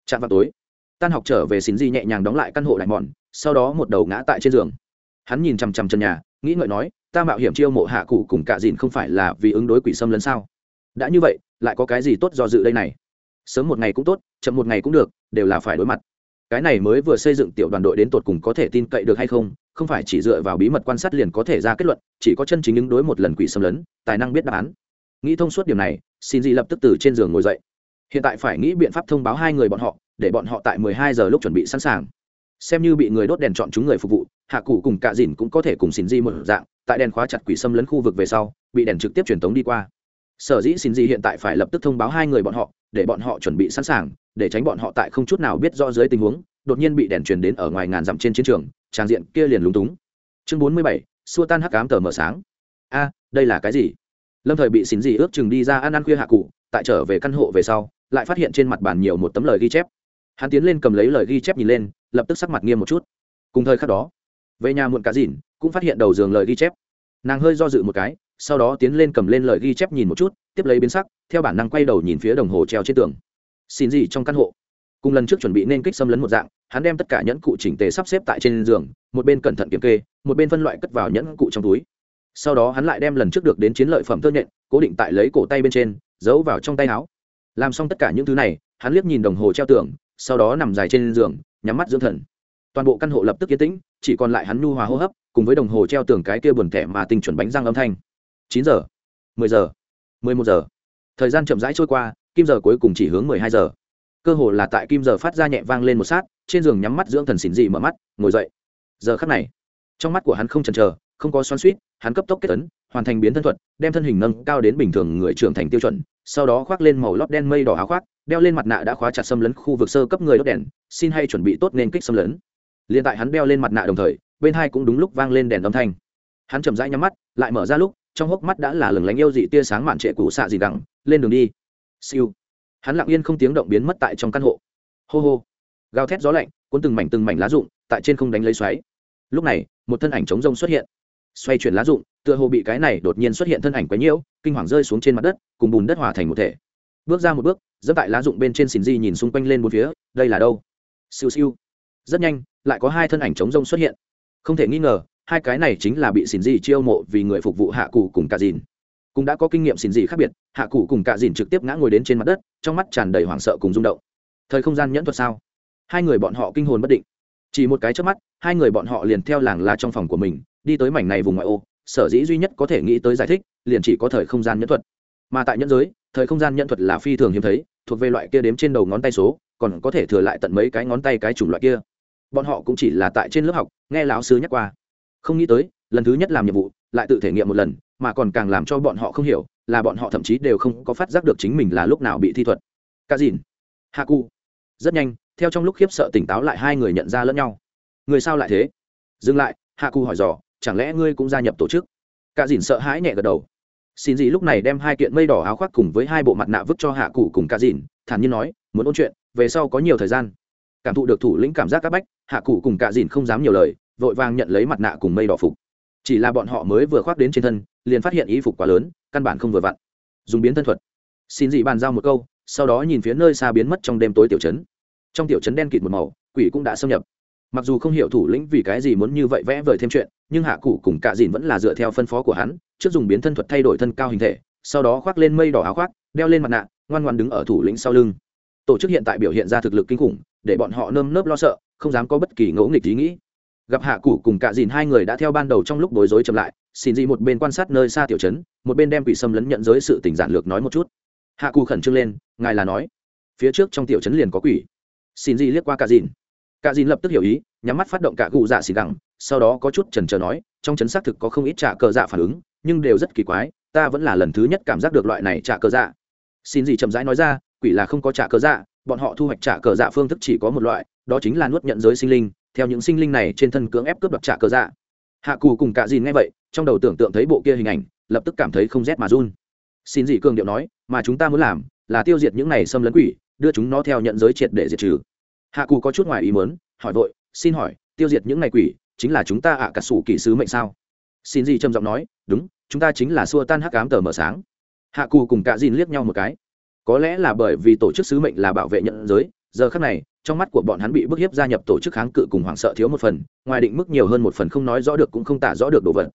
Chạm vào tối, tan học trở về xin di nhẹ nhàng đóng lại căn hộ đại mòn, sau đó một đầu ngã tại trên giường. Hắn nhìn chằm chằm chân nhà, nghĩ ngợi nói, ta mạo hiểm chiêu mộ hạ cụ cùng cạ dìn không phải là vì ứng đối quỷ xâm lấn sao? Đã như vậy, lại có cái gì tốt do dự đây này? Sớm một ngày cũng tốt, chậm một ngày cũng được, đều là phải đối mặt cái này mới vừa xây dựng tiểu đoàn đội đến tột cùng có thể tin cậy được hay không không phải chỉ dựa vào bí mật quan sát liền có thể ra kết luận, chỉ có chân chính ứng đối một lần quỷ xâm lấn, tài năng biết đáp án. Nghĩ thông suốt điểm này xin Di lập tức từ trên giường ngồi dậy. Hiện tại phải nghĩ biện pháp thông báo hai người bọn họ, để bọn họ tại mười hai giờ lúc chuẩn bị sẵn sàng. Xem như bị người đốt đèn chọn chúng người phục vụ, hạ cụ cùng cạ dìn cũng có thể cùng xin di một dạng, tại đèn khóa chặt quỷ xâm lấn khu vực về sau, bị đèn trực tiếp truyền tống đi qua. Sở dĩ xin di hiện tại phải lập tức thông báo hai người bọn họ, để bọn họ chuẩn bị sẵn sàng để tránh bọn họ tại không chút nào biết rõ dưới tình huống, đột nhiên bị đèn truyền đến ở ngoài ngàn dặm trên chiến trường, trang diện kia liền lúng túng. Chương bốn mươi bảy, xua tan hắc cám tờ mờ sáng. A, đây là cái gì? Lâm thời bị xín gì ước chừng đi ra ăn ăn khuya hạ cụ, tại trở về căn hộ về sau, lại phát hiện trên mặt bàn nhiều một tấm lời ghi chép. Hắn tiến lên cầm lấy lời ghi chép nhìn lên, lập tức sắc mặt nghiêm một chút. Cùng thời khắc đó, về nhà muộn cá dìn cũng phát hiện đầu giường lời ghi chép. Nàng hơi do dự một cái, sau đó tiến lên cầm lên lời ghi chép nhìn một chút, tiếp lấy biến sắc, theo bản năng quay đầu nhìn phía đồng hồ treo trên tường xin gì trong căn hộ. Cùng lần trước chuẩn bị nên kích xâm lấn một dạng, hắn đem tất cả nhẫn cụ chỉnh tề sắp xếp tại trên giường, một bên cẩn thận kiểm kê, một bên phân loại cất vào nhẫn cụ trong túi. Sau đó hắn lại đem lần trước được đến chiến lợi phẩm tơ nhện, cố định tại lấy cổ tay bên trên, giấu vào trong tay áo. Làm xong tất cả những thứ này, hắn liếc nhìn đồng hồ treo tường, sau đó nằm dài trên giường, nhắm mắt dưỡng thần. Toàn bộ căn hộ lập tức yên tĩnh, chỉ còn lại hắn nhu hòa hô hấp, cùng với đồng hồ treo tường cái kia buồn thẻ mà tinh chuẩn bánh răng âm thanh. Chín giờ, mười giờ, mười một giờ. Thời gian chậm rãi trôi qua kim giờ cuối cùng chỉ hướng mười hai giờ. Cơ hồ là tại kim giờ phát ra nhẹ vang lên một sát trên giường nhắm mắt dưỡng thần xỉn dị mở mắt ngồi dậy. Giờ khắc này trong mắt của hắn không chần chờ không có xoắn suýt hắn cấp tốc kết tấn hoàn thành biến thân thuật đem thân hình nâng cao đến bình thường người trưởng thành tiêu chuẩn sau đó khoác lên màu lót đen mây đỏ áo khoác đeo lên mặt nạ đã khóa chặt xâm lấn khu vực sơ cấp người đốt đèn xin hay chuẩn bị tốt nên kích xâm lấn. Liền tại hắn đeo lên mặt nạ đồng thời bên hai cũng đúng lúc vang lên đèn âm thanh. Hắn chậm rãi nhắm mắt lại mở ra lúc trong hốc mắt đã là lừng lánh yêu dị tia sáng mạn trệ cũ xạ gì đẳng, lên đường đi siêu. Hắn lặng yên không tiếng động biến mất tại trong căn hộ. Hô hô. Gào thét gió lạnh, cuốn từng mảnh từng mảnh lá rụng, tại trên không đánh lấy xoáy. Lúc này, một thân ảnh chống rông xuất hiện. Xoay chuyển lá rụng, tựa hồ bị cái này đột nhiên xuất hiện thân ảnh quấy nhiễu, kinh hoàng rơi xuống trên mặt đất, cùng bùn đất hòa thành một thể. Bước ra một bước dẫm tại lá rụng bên trên xìn di nhìn xung quanh lên một phía, đây là đâu? Siêu siêu. Rất nhanh, lại có hai thân ảnh chống rông xuất hiện. Không thể nghi ngờ, hai cái này chính là bị xìn di chiêu mộ vì người phục vụ hạ cụ cùng cả dìn cũng đã có kinh nghiệm xin gì khác biệt, hạ cụ cùng cả dìn trực tiếp ngã ngồi đến trên mặt đất, trong mắt tràn đầy hoảng sợ cùng rung động. Thời không gian nhẫn thuật sao? Hai người bọn họ kinh hồn bất định. Chỉ một cái trước mắt, hai người bọn họ liền theo làng lá trong phòng của mình, đi tới mảnh này vùng ngoại ô, sở dĩ duy nhất có thể nghĩ tới giải thích, liền chỉ có thời không gian nhẫn thuật. Mà tại nhẫn giới, thời không gian nhẫn thuật là phi thường hiếm thấy, thuộc về loại kia đếm trên đầu ngón tay số, còn có thể thừa lại tận mấy cái ngón tay cái chủng loại kia. Bọn họ cũng chỉ là tại trên lớp học, nghe lão sư nhắc qua. Không nghĩ tới, lần thứ nhất làm nhiệm vụ, lại tự thể nghiệm một lần mà còn càng làm cho bọn họ không hiểu, là bọn họ thậm chí đều không có phát giác được chính mình là lúc nào bị thi thuật. Ca dìn. Hạ cu rất nhanh, theo trong lúc khiếp sợ tỉnh táo lại hai người nhận ra lẫn nhau. Người sao lại thế? Dừng lại, hạ cu hỏi dò, chẳng lẽ ngươi cũng gia nhập tổ chức? Cả dìn sợ hãi nhẹ gật đầu. Xin gì lúc này đem hai kiện mây đỏ áo khoác cùng với hai bộ mặt nạ vứt cho hạ cụ cùng cả dìn, thản nhiên nói, muốn ôn chuyện, về sau có nhiều thời gian. Cảm thụ được thủ lĩnh cảm giác các bách, hạ cụ cùng cả dìn không dám nhiều lời, vội vàng nhận lấy mặt nạ cùng mây đỏ phục chỉ là bọn họ mới vừa khoác đến trên thân, liền phát hiện y phục quá lớn, căn bản không vừa vặn. Dùng biến thân thuật. Xin dị bàn giao một câu, sau đó nhìn phía nơi xa biến mất trong đêm tối tiểu trấn. Trong tiểu trấn đen kịt một màu, quỷ cũng đã xâm nhập. Mặc dù không hiểu thủ lĩnh vì cái gì muốn như vậy vẽ vời thêm chuyện, nhưng hạ cụ cùng cạ dìn vẫn là dựa theo phân phó của hắn, trước dùng biến thân thuật thay đổi thân cao hình thể, sau đó khoác lên mây đỏ áo khoác, đeo lên mặt nạ, ngoan ngoan đứng ở thủ lĩnh sau lưng. Tổ chức hiện tại biểu hiện ra thực lực kinh khủng, để bọn họ nơm nớp lo sợ, không dám có bất kỳ ngẫu nghịch ý nghĩ gặp hạ cụ cùng cạ dìn hai người đã theo ban đầu trong lúc bối rối chậm lại, xin Dị một bên quan sát nơi xa tiểu trấn, một bên đem quỷ xâm lấn nhận giới sự tình giản lược nói một chút. Hạ cụ khẩn trương lên, ngài là nói, phía trước trong tiểu trấn liền có quỷ. Xin Dị liếc qua cạ dìn. Cạ dìn lập tức hiểu ý, nhắm mắt phát động cả cụ dạ xì đẳng sau đó có chút chần trờ nói, trong trấn xác thực có không ít trả cờ dạ phản ứng, nhưng đều rất kỳ quái, ta vẫn là lần thứ nhất cảm giác được loại này trả cờ dạ. Xin Dị chậm rãi nói ra, quỷ là không có trả cờ dạ bọn họ thu hoạch trả cờ dạ phương thức chỉ có một loại, đó chính là nuốt nhận giới sinh linh theo những sinh linh này trên thân cưỡng ép cướp đoạt trả cờ dạ. Hạ cù cùng cả dìn nghe vậy, trong đầu tưởng tượng thấy bộ kia hình ảnh, lập tức cảm thấy không rét mà run. Xin dị cường điệu nói, mà chúng ta muốn làm là tiêu diệt những này xâm lấn quỷ, đưa chúng nó theo nhận giới triệt để diệt trừ. Hạ cù có chút ngoài ý mớn hỏi vội, xin hỏi, tiêu diệt những này quỷ chính là chúng ta ạ à cả sủ kỳ sứ mệnh sao? Xin dị trầm giọng nói, đúng, chúng ta chính là xua tan hắc ám tờ mờ sáng. Hạ cù cùng cả dìn liếc nhau một cái, có lẽ là bởi vì tổ chức sứ mệnh là bảo vệ nhận giới giờ khắc này, trong mắt của bọn hắn bị bức hiếp gia nhập tổ chức kháng cự cùng hoảng sợ thiếu một phần, ngoài định mức nhiều hơn một phần không nói rõ được cũng không tả rõ được đồ vật.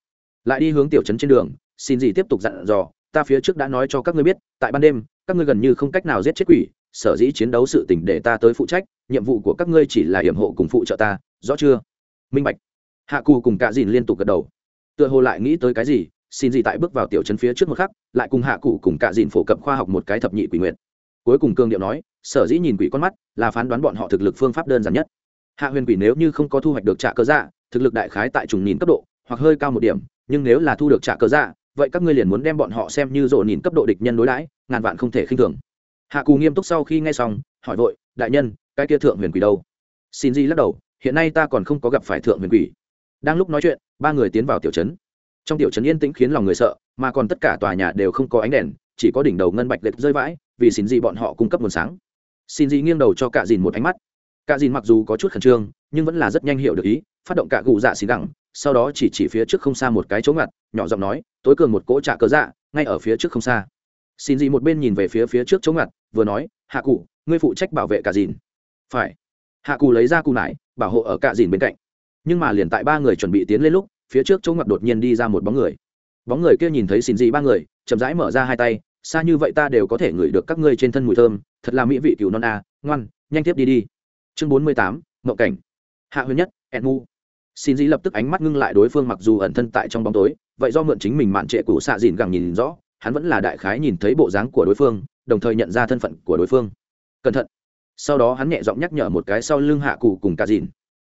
Lại đi hướng tiểu trấn trên đường, xin gì tiếp tục dặn dò, ta phía trước đã nói cho các ngươi biết, tại ban đêm, các ngươi gần như không cách nào giết chết quỷ, sở dĩ chiến đấu sự tình để ta tới phụ trách, nhiệm vụ của các ngươi chỉ là hiểm hộ cùng phụ trợ ta, rõ chưa? Minh bạch. Hạ cù cùng cạ dìn liên tục gật đầu. Tựa hồ lại nghĩ tới cái gì, xin gì tại bước vào tiểu trấn phía trước một khắc, lại cùng hạ cụ cùng cạ dìn phổ cập khoa học một cái thập nhị quỷ nguyện cuối cùng cương điệu nói sở dĩ nhìn quỷ con mắt là phán đoán bọn họ thực lực phương pháp đơn giản nhất. Hạ huyền quỷ nếu như không có thu hoạch được trả cơ dạ thực lực đại khái tại trùng nhìn cấp độ, hoặc hơi cao một điểm, nhưng nếu là thu được trả cơ dạ vậy các ngươi liền muốn đem bọn họ xem như rộ nhìn cấp độ địch nhân đối đãi, ngàn vạn không thể khinh thường. Hạ cù nghiêm túc sau khi nghe xong, hỏi vội, đại nhân, cái kia thượng huyền quỷ đâu? Xin di lắc đầu, hiện nay ta còn không có gặp phải thượng huyền quỷ. Đang lúc nói chuyện, ba người tiến vào tiểu trấn. Trong tiểu trấn yên tĩnh khiến lòng người sợ, mà còn tất cả tòa nhà đều không có ánh đèn, chỉ có đỉnh đầu ngân bạch lệch rơi vãi, vì xin di bọn họ cung cấp nguồn sáng xin dị nghiêng đầu cho cả dìn một ánh mắt. Cả dìn mặc dù có chút khẩn trương, nhưng vẫn là rất nhanh hiểu được ý, phát động cạ gù dạ xì gẳng sau đó chỉ chỉ phía trước không xa một cái chỗ ngặt, nhỏ giọng nói, tối cường một cỗ trả cớ dạ ngay ở phía trước không xa. Xin dị một bên nhìn về phía phía trước chỗ ngặt, vừa nói, hạ cụ, ngươi phụ trách bảo vệ cả dìn. Phải. Hạ cụ lấy ra cụ nải, bảo hộ ở cả dìn bên cạnh. Nhưng mà liền tại ba người chuẩn bị tiến lên lúc, phía trước chỗ ngặt đột nhiên đi ra một bóng người. Bóng người kia nhìn thấy xin dị ba người, chậm rãi mở ra hai tay, xa như vậy ta đều có thể ngửi được các ngươi trên thân mùi thơm thật là mỹ vị cừu non a à, ngoan nhanh tiếp đi đi. Chương bốn mươi tám mậu cảnh. Hạ huyền nhất ẹn mu xin dĩ lập tức ánh mắt ngưng lại đối phương mặc dù ẩn thân tại trong bóng tối vậy do mượn chính mình mạn trệ của xạ dìn gẳng nhìn rõ hắn vẫn là đại khái nhìn thấy bộ dáng của đối phương đồng thời nhận ra thân phận của đối phương. Cẩn thận. Sau đó hắn nhẹ giọng nhắc nhở một cái sau lưng hạ cụ cùng cả dìn.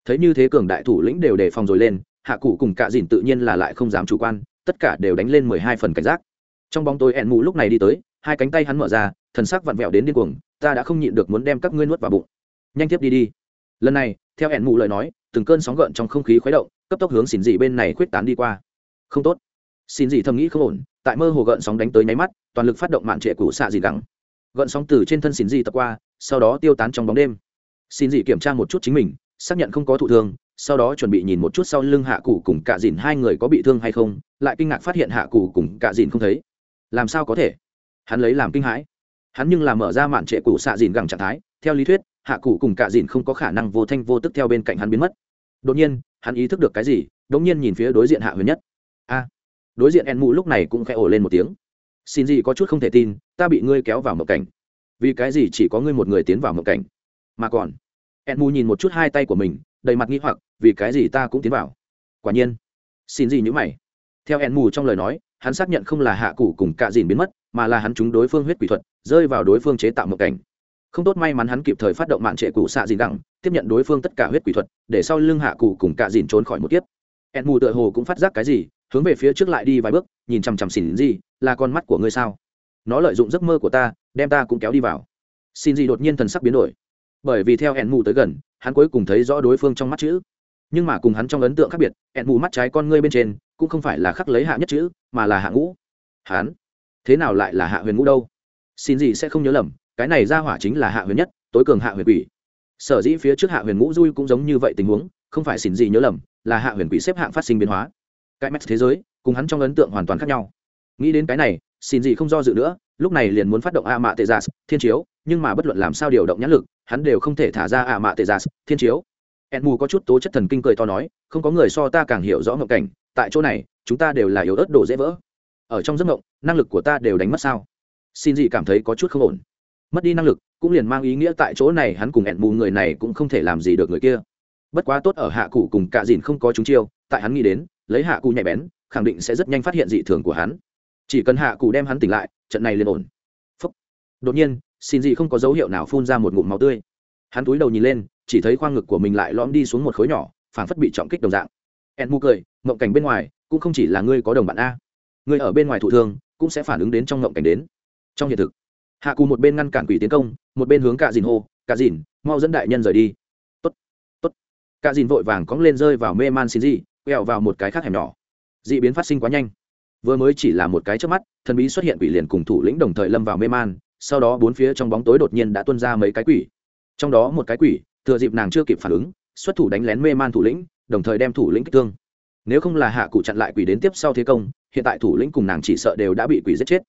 Thấy như thế cường đại thủ lĩnh đều đề phòng rồi lên hạ cụ cùng cả dìn tự nhiên là lại không dám chủ quan tất cả đều đánh lên mười hai phần cảnh giác. Trong bóng tối ẹn mù lúc này đi tới hai cánh tay hắn mở ra thần sắc vặn vẹo đến điên cuồng, ta đã không nhịn được muốn đem các ngươi nuốt vào bụng. Nhanh tiếp đi đi. Lần này, theo ẹn mụ lời nói, từng cơn sóng gợn trong không khí khuấy động, cấp tốc hướng xin dị bên này khuyết tán đi qua. Không tốt. Xin dị thầm nghĩ không ổn, tại mơ hồ gợn sóng đánh tới nháy mắt, toàn lực phát động mạn trệ cũ xạ dị gắng. Gợn sóng từ trên thân xin dị tập qua, sau đó tiêu tán trong bóng đêm. Xin dị kiểm tra một chút chính mình, xác nhận không có thụ thương, sau đó chuẩn bị nhìn một chút sau lưng hạ cụ cùng cạ dìn hai người có bị thương hay không, lại kinh ngạc phát hiện hạ cụ cùng cạ dìn không thấy. Làm sao có thể? Hắn lấy làm kinh hãi hắn nhưng là mở ra mạn trệ cũ xạ dìn gẳng trạng thái, theo lý thuyết, hạ cụ cùng cạ dìn không có khả năng vô thanh vô tức theo bên cạnh hắn biến mất. Đột nhiên, hắn ý thức được cái gì đ ỗ n g nhiên nhìn phía đối diện hạ huyền nhất. A, đối diện en mụ lúc này cũng khẽ ổ lên một tiếng. Xin gì có chút không thể tin, ta bị ngươi kéo vào mộng cảnh. Vì cái gì chỉ có ngươi một người tiến vào mộng cảnh? Mà còn en mụ nhìn một chút hai tay của mình, đầy mặt nghĩ hoặc, vì cái gì ta cũng tiến vào? Quả nhiên, xin gì nhữ mày. Theo en mù trong lời nói hắn xác nhận không là hạ cụ cùng cạ dìn biến mất, mà là hắn trúng đối phương huyết quỷ thuật, rơi vào đối phương chế tạo một cảnh. Không tốt may mắn hắn kịp thời phát động mạng trệ cụ xạ dìn đẳng tiếp nhận đối phương tất cả huyết quỷ thuật, để sau lưng hạ cụ cùng cạ dìn trốn khỏi một kiếp. Ẹn mù tựa hồ cũng phát giác cái gì, hướng về phía trước lại đi vài bước, nhìn chằm chằm xỉn gì là con mắt của ngươi sao? Nó lợi dụng giấc mơ của ta, đem ta cũng kéo đi vào. Xin gì đột nhiên thần sắc biến đổi. Bởi vì theo ẹn mù tới gần, hắn cuối cùng thấy rõ đối phương trong mắt chữ. Nhưng mà cùng hắn trong ấn tượng khác biệt ẹn mù mắt trái con ngươi bên trên, cũng không phải là khắc lấy hạ nhất chữ mà là hạ ngũ. Hán. Thế nào lại là hạ huyền ngũ đâu? Xin gì sẽ không nhớ lầm, cái này ra hỏa chính là hạ huyền nhất, tối cường hạ huyền quỷ. Sở dĩ phía trước hạ huyền ngũ dui cũng giống như vậy tình huống, không phải xin gì nhớ lầm, là hạ huyền quỷ xếp hạng phát sinh biến hóa. Cái mét thế giới, cùng hắn trong ấn tượng hoàn toàn khác nhau. Nghĩ đến cái này, xin gì không do dự nữa, lúc này liền muốn phát động a mạ tê gia thiên chiếu, nhưng mà bất luận làm sao điều động nhãn lực, hắn đều không thể thả ra a mạ tê gia thiên chiếu. En mù có chút tố chất thần kinh cười to nói, không có người so ta càng hiểu rõ ngộng cảnh, tại chỗ này chúng ta đều là yếu ớt đổ dễ vỡ. Ở trong giấc mộng, năng lực của ta đều đánh mất sao? Xin gì cảm thấy có chút không ổn. Mất đi năng lực, cũng liền mang ý nghĩa tại chỗ này hắn cùng ẹn mù người này cũng không thể làm gì được người kia. Bất quá tốt ở hạ cụ cùng cạ dìn không có chúng chiêu, tại hắn nghĩ đến, lấy hạ cụ nhạy bén, khẳng định sẽ rất nhanh phát hiện dị thường của hắn. Chỉ cần hạ cụ đem hắn tỉnh lại, trận này liền ổn. Phúc. đột nhiên, xin gì không có dấu hiệu nào phun ra một ngụm máu tươi. Hắn túi đầu nhìn lên, chỉ thấy khoang ngực của mình lại lõm đi xuống một khối nhỏ, phảng phất bị trọng kích đồng dạng. En mù cười, mộng cảnh bên ngoài cũng không chỉ là ngươi có đồng bạn a. Ngươi ở bên ngoài thụ thương, cũng sẽ phản ứng đến trong ngộng cảnh đến. Trong hiện thực, hạ cù một bên ngăn cản quỷ tiến công, một bên hướng cả dìn hô cả dìn, mau dẫn đại nhân rời đi. Tốt tốt. Cả dìn vội vàng cóng lên rơi vào mê man xin gì quẹo vào một cái khác hẻm nhỏ. D ị biến phát sinh quá nhanh. Vừa mới chỉ là một cái trước mắt, thần bí xuất hiện quỷ liền cùng thủ lĩnh đồng thời lâm vào mê man, sau đó bốn phía trong bóng tối đột nhiên đã tuân ra mấy cái quỷ. Trong đó một cái quỷ, thừa dịp nàng chưa kịp phản ứng, xuất thủ đánh lén mê man thủ lĩnh, đồng thời đem thủ lĩnh kích thương nếu không là hạ cụ chặn lại quỷ đến tiếp sau thế công, hiện tại thủ lĩnh cùng nàng chỉ sợ đều đã bị quỷ giết chết.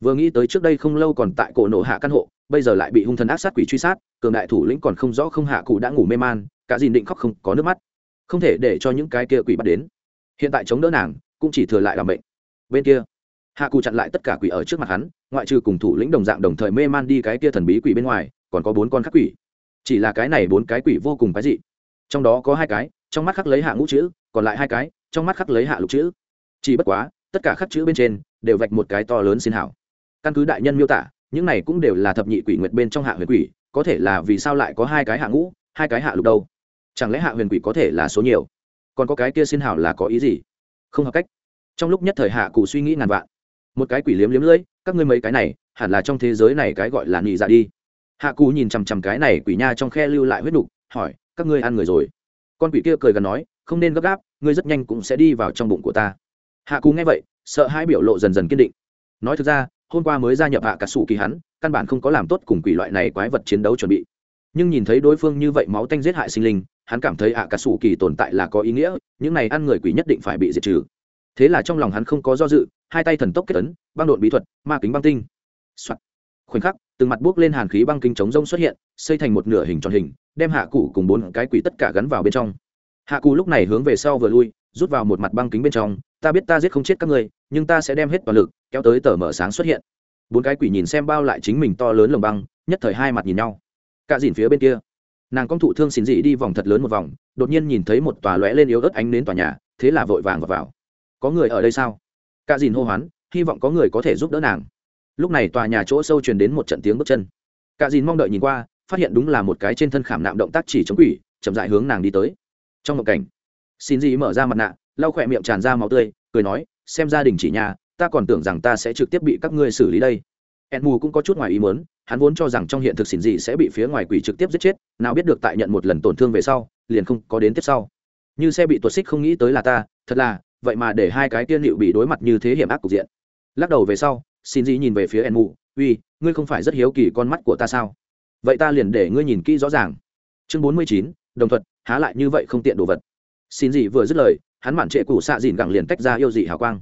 Vừa nghĩ tới trước đây không lâu còn tại cổ nổ hạ căn hộ, bây giờ lại bị hung thần ác sát quỷ truy sát, cường đại thủ lĩnh còn không rõ không hạ cụ đã ngủ mê man, cả dìn định khóc không có nước mắt. Không thể để cho những cái kia quỷ bắt đến. Hiện tại chống đỡ nàng, cũng chỉ thừa lại làm bệnh bên kia, hạ cụ chặn lại tất cả quỷ ở trước mặt hắn, ngoại trừ cùng thủ lĩnh đồng dạng đồng thời mê man đi cái kia thần bí quỷ bên ngoài, còn có bốn con khắc quỷ. Chỉ là cái này bốn cái quỷ vô cùng cái dị. Trong đó có hai cái, trong mắt khắc lấy hạ ngũ chữ, còn lại hai cái trong mắt khắc lấy hạ lục chữ. Chỉ bất quá, tất cả khắc chữ bên trên đều vạch một cái to lớn xin hảo. Căn cứ đại nhân miêu tả, những này cũng đều là thập nhị quỷ nguyệt bên trong hạ huyền quỷ, có thể là vì sao lại có hai cái hạ ngũ, hai cái hạ lục đâu? Chẳng lẽ hạ huyền quỷ có thể là số nhiều? Còn có cái kia xin hảo là có ý gì? Không hợp cách. Trong lúc nhất thời hạ cụ suy nghĩ ngàn vạn. Một cái quỷ liếm liếm lưỡi, các ngươi mấy cái này, hẳn là trong thế giới này cái gọi là nị dạ đi. Hạ cụ nhìn chằm chằm cái này quỷ nha trong khe lưu lại huyết đục, hỏi, các ngươi ăn người rồi? Con quỷ kia cười gần nói không nên gấp gáp, ngươi rất nhanh cũng sẽ đi vào trong bụng của ta. Hạ cụ nghe vậy, sợ hai biểu lộ dần dần kiên định. Nói thực ra, hôm qua mới gia nhập hạ cả sủ kỳ hắn, căn bản không có làm tốt cùng quỷ loại này quái vật chiến đấu chuẩn bị. Nhưng nhìn thấy đối phương như vậy máu tanh giết hại sinh linh, hắn cảm thấy hạ cả sủ kỳ tồn tại là có ý nghĩa, những này ăn người quỷ nhất định phải bị diệt trừ. Thế là trong lòng hắn không có do dự, hai tay thần tốc kết tấn băng đột bí thuật, ma kính băng tinh、Soạn. khoảnh khắc, từng mặt buốc lên hàn khí băng kinh chống rông xuất hiện, xây thành một nửa hình tròn hình, đem hạ cụ cùng bốn cái quỷ tất cả gắn vào bên trong hạ cù lúc này hướng về sau vừa lui rút vào một mặt băng kính bên trong ta biết ta giết không chết các ngươi nhưng ta sẽ đem hết toàn lực kéo tới tờ mở sáng xuất hiện. Bốn cái quỷ nhìn xem bao lại chính mình to lớn lồng băng nhất thời hai mặt nhìn nhau. Cả dìn phía bên kia nàng công thụ thương xin dị đi vòng thật lớn một vòng đột nhiên nhìn thấy một tòa lóe lên yếu ớt ánh đến tòa nhà thế là vội vàng vào, vào. có người ở đây sao? Cả dìn hô hoán hy vọng có người có thể giúp đỡ nàng. Lúc này tòa nhà chỗ sâu truyền đến một trận tiếng bước chân. Cả dìn mong đợi nhìn qua phát hiện đúng là một cái trên thân khảm nạm động tác chỉ chống quỷ chậm dại hướng nàng đi tới trong một cảnh. Xin dị mở ra mặt nạ, lau khỏe miệng tràn ra máu tươi, cười nói, xem gia đình chỉ nhà, ta còn tưởng rằng ta sẽ trực tiếp bị các ngươi xử lý đây. Ed mù cũng có chút ngoài ý muốn, hắn vốn cho rằng trong hiện thực xin dị sẽ bị phía ngoài quỷ trực tiếp giết chết, nào biết được tại nhận một lần tổn thương về sau, liền không có đến tiếp sau. Như xe bị tuột xích không nghĩ tới là ta, thật là, vậy mà để hai cái tiên liệu bị đối mặt như thế hiểm ác cục diện. Lắc đầu về sau, xin dị nhìn về phía ed mù, uy, ngươi không phải rất hiếu kỳ con mắt của ta sao? Vậy ta liền để ngươi nhìn kỹ rõ ràng. Chương bốn mươi chín, đồng thuận há lại như vậy không tiện đồ vật. Xin gì vừa dứt lời, hắn mạn trệ củ xạ dìn gẳng liền tách ra yêu dị hào quang.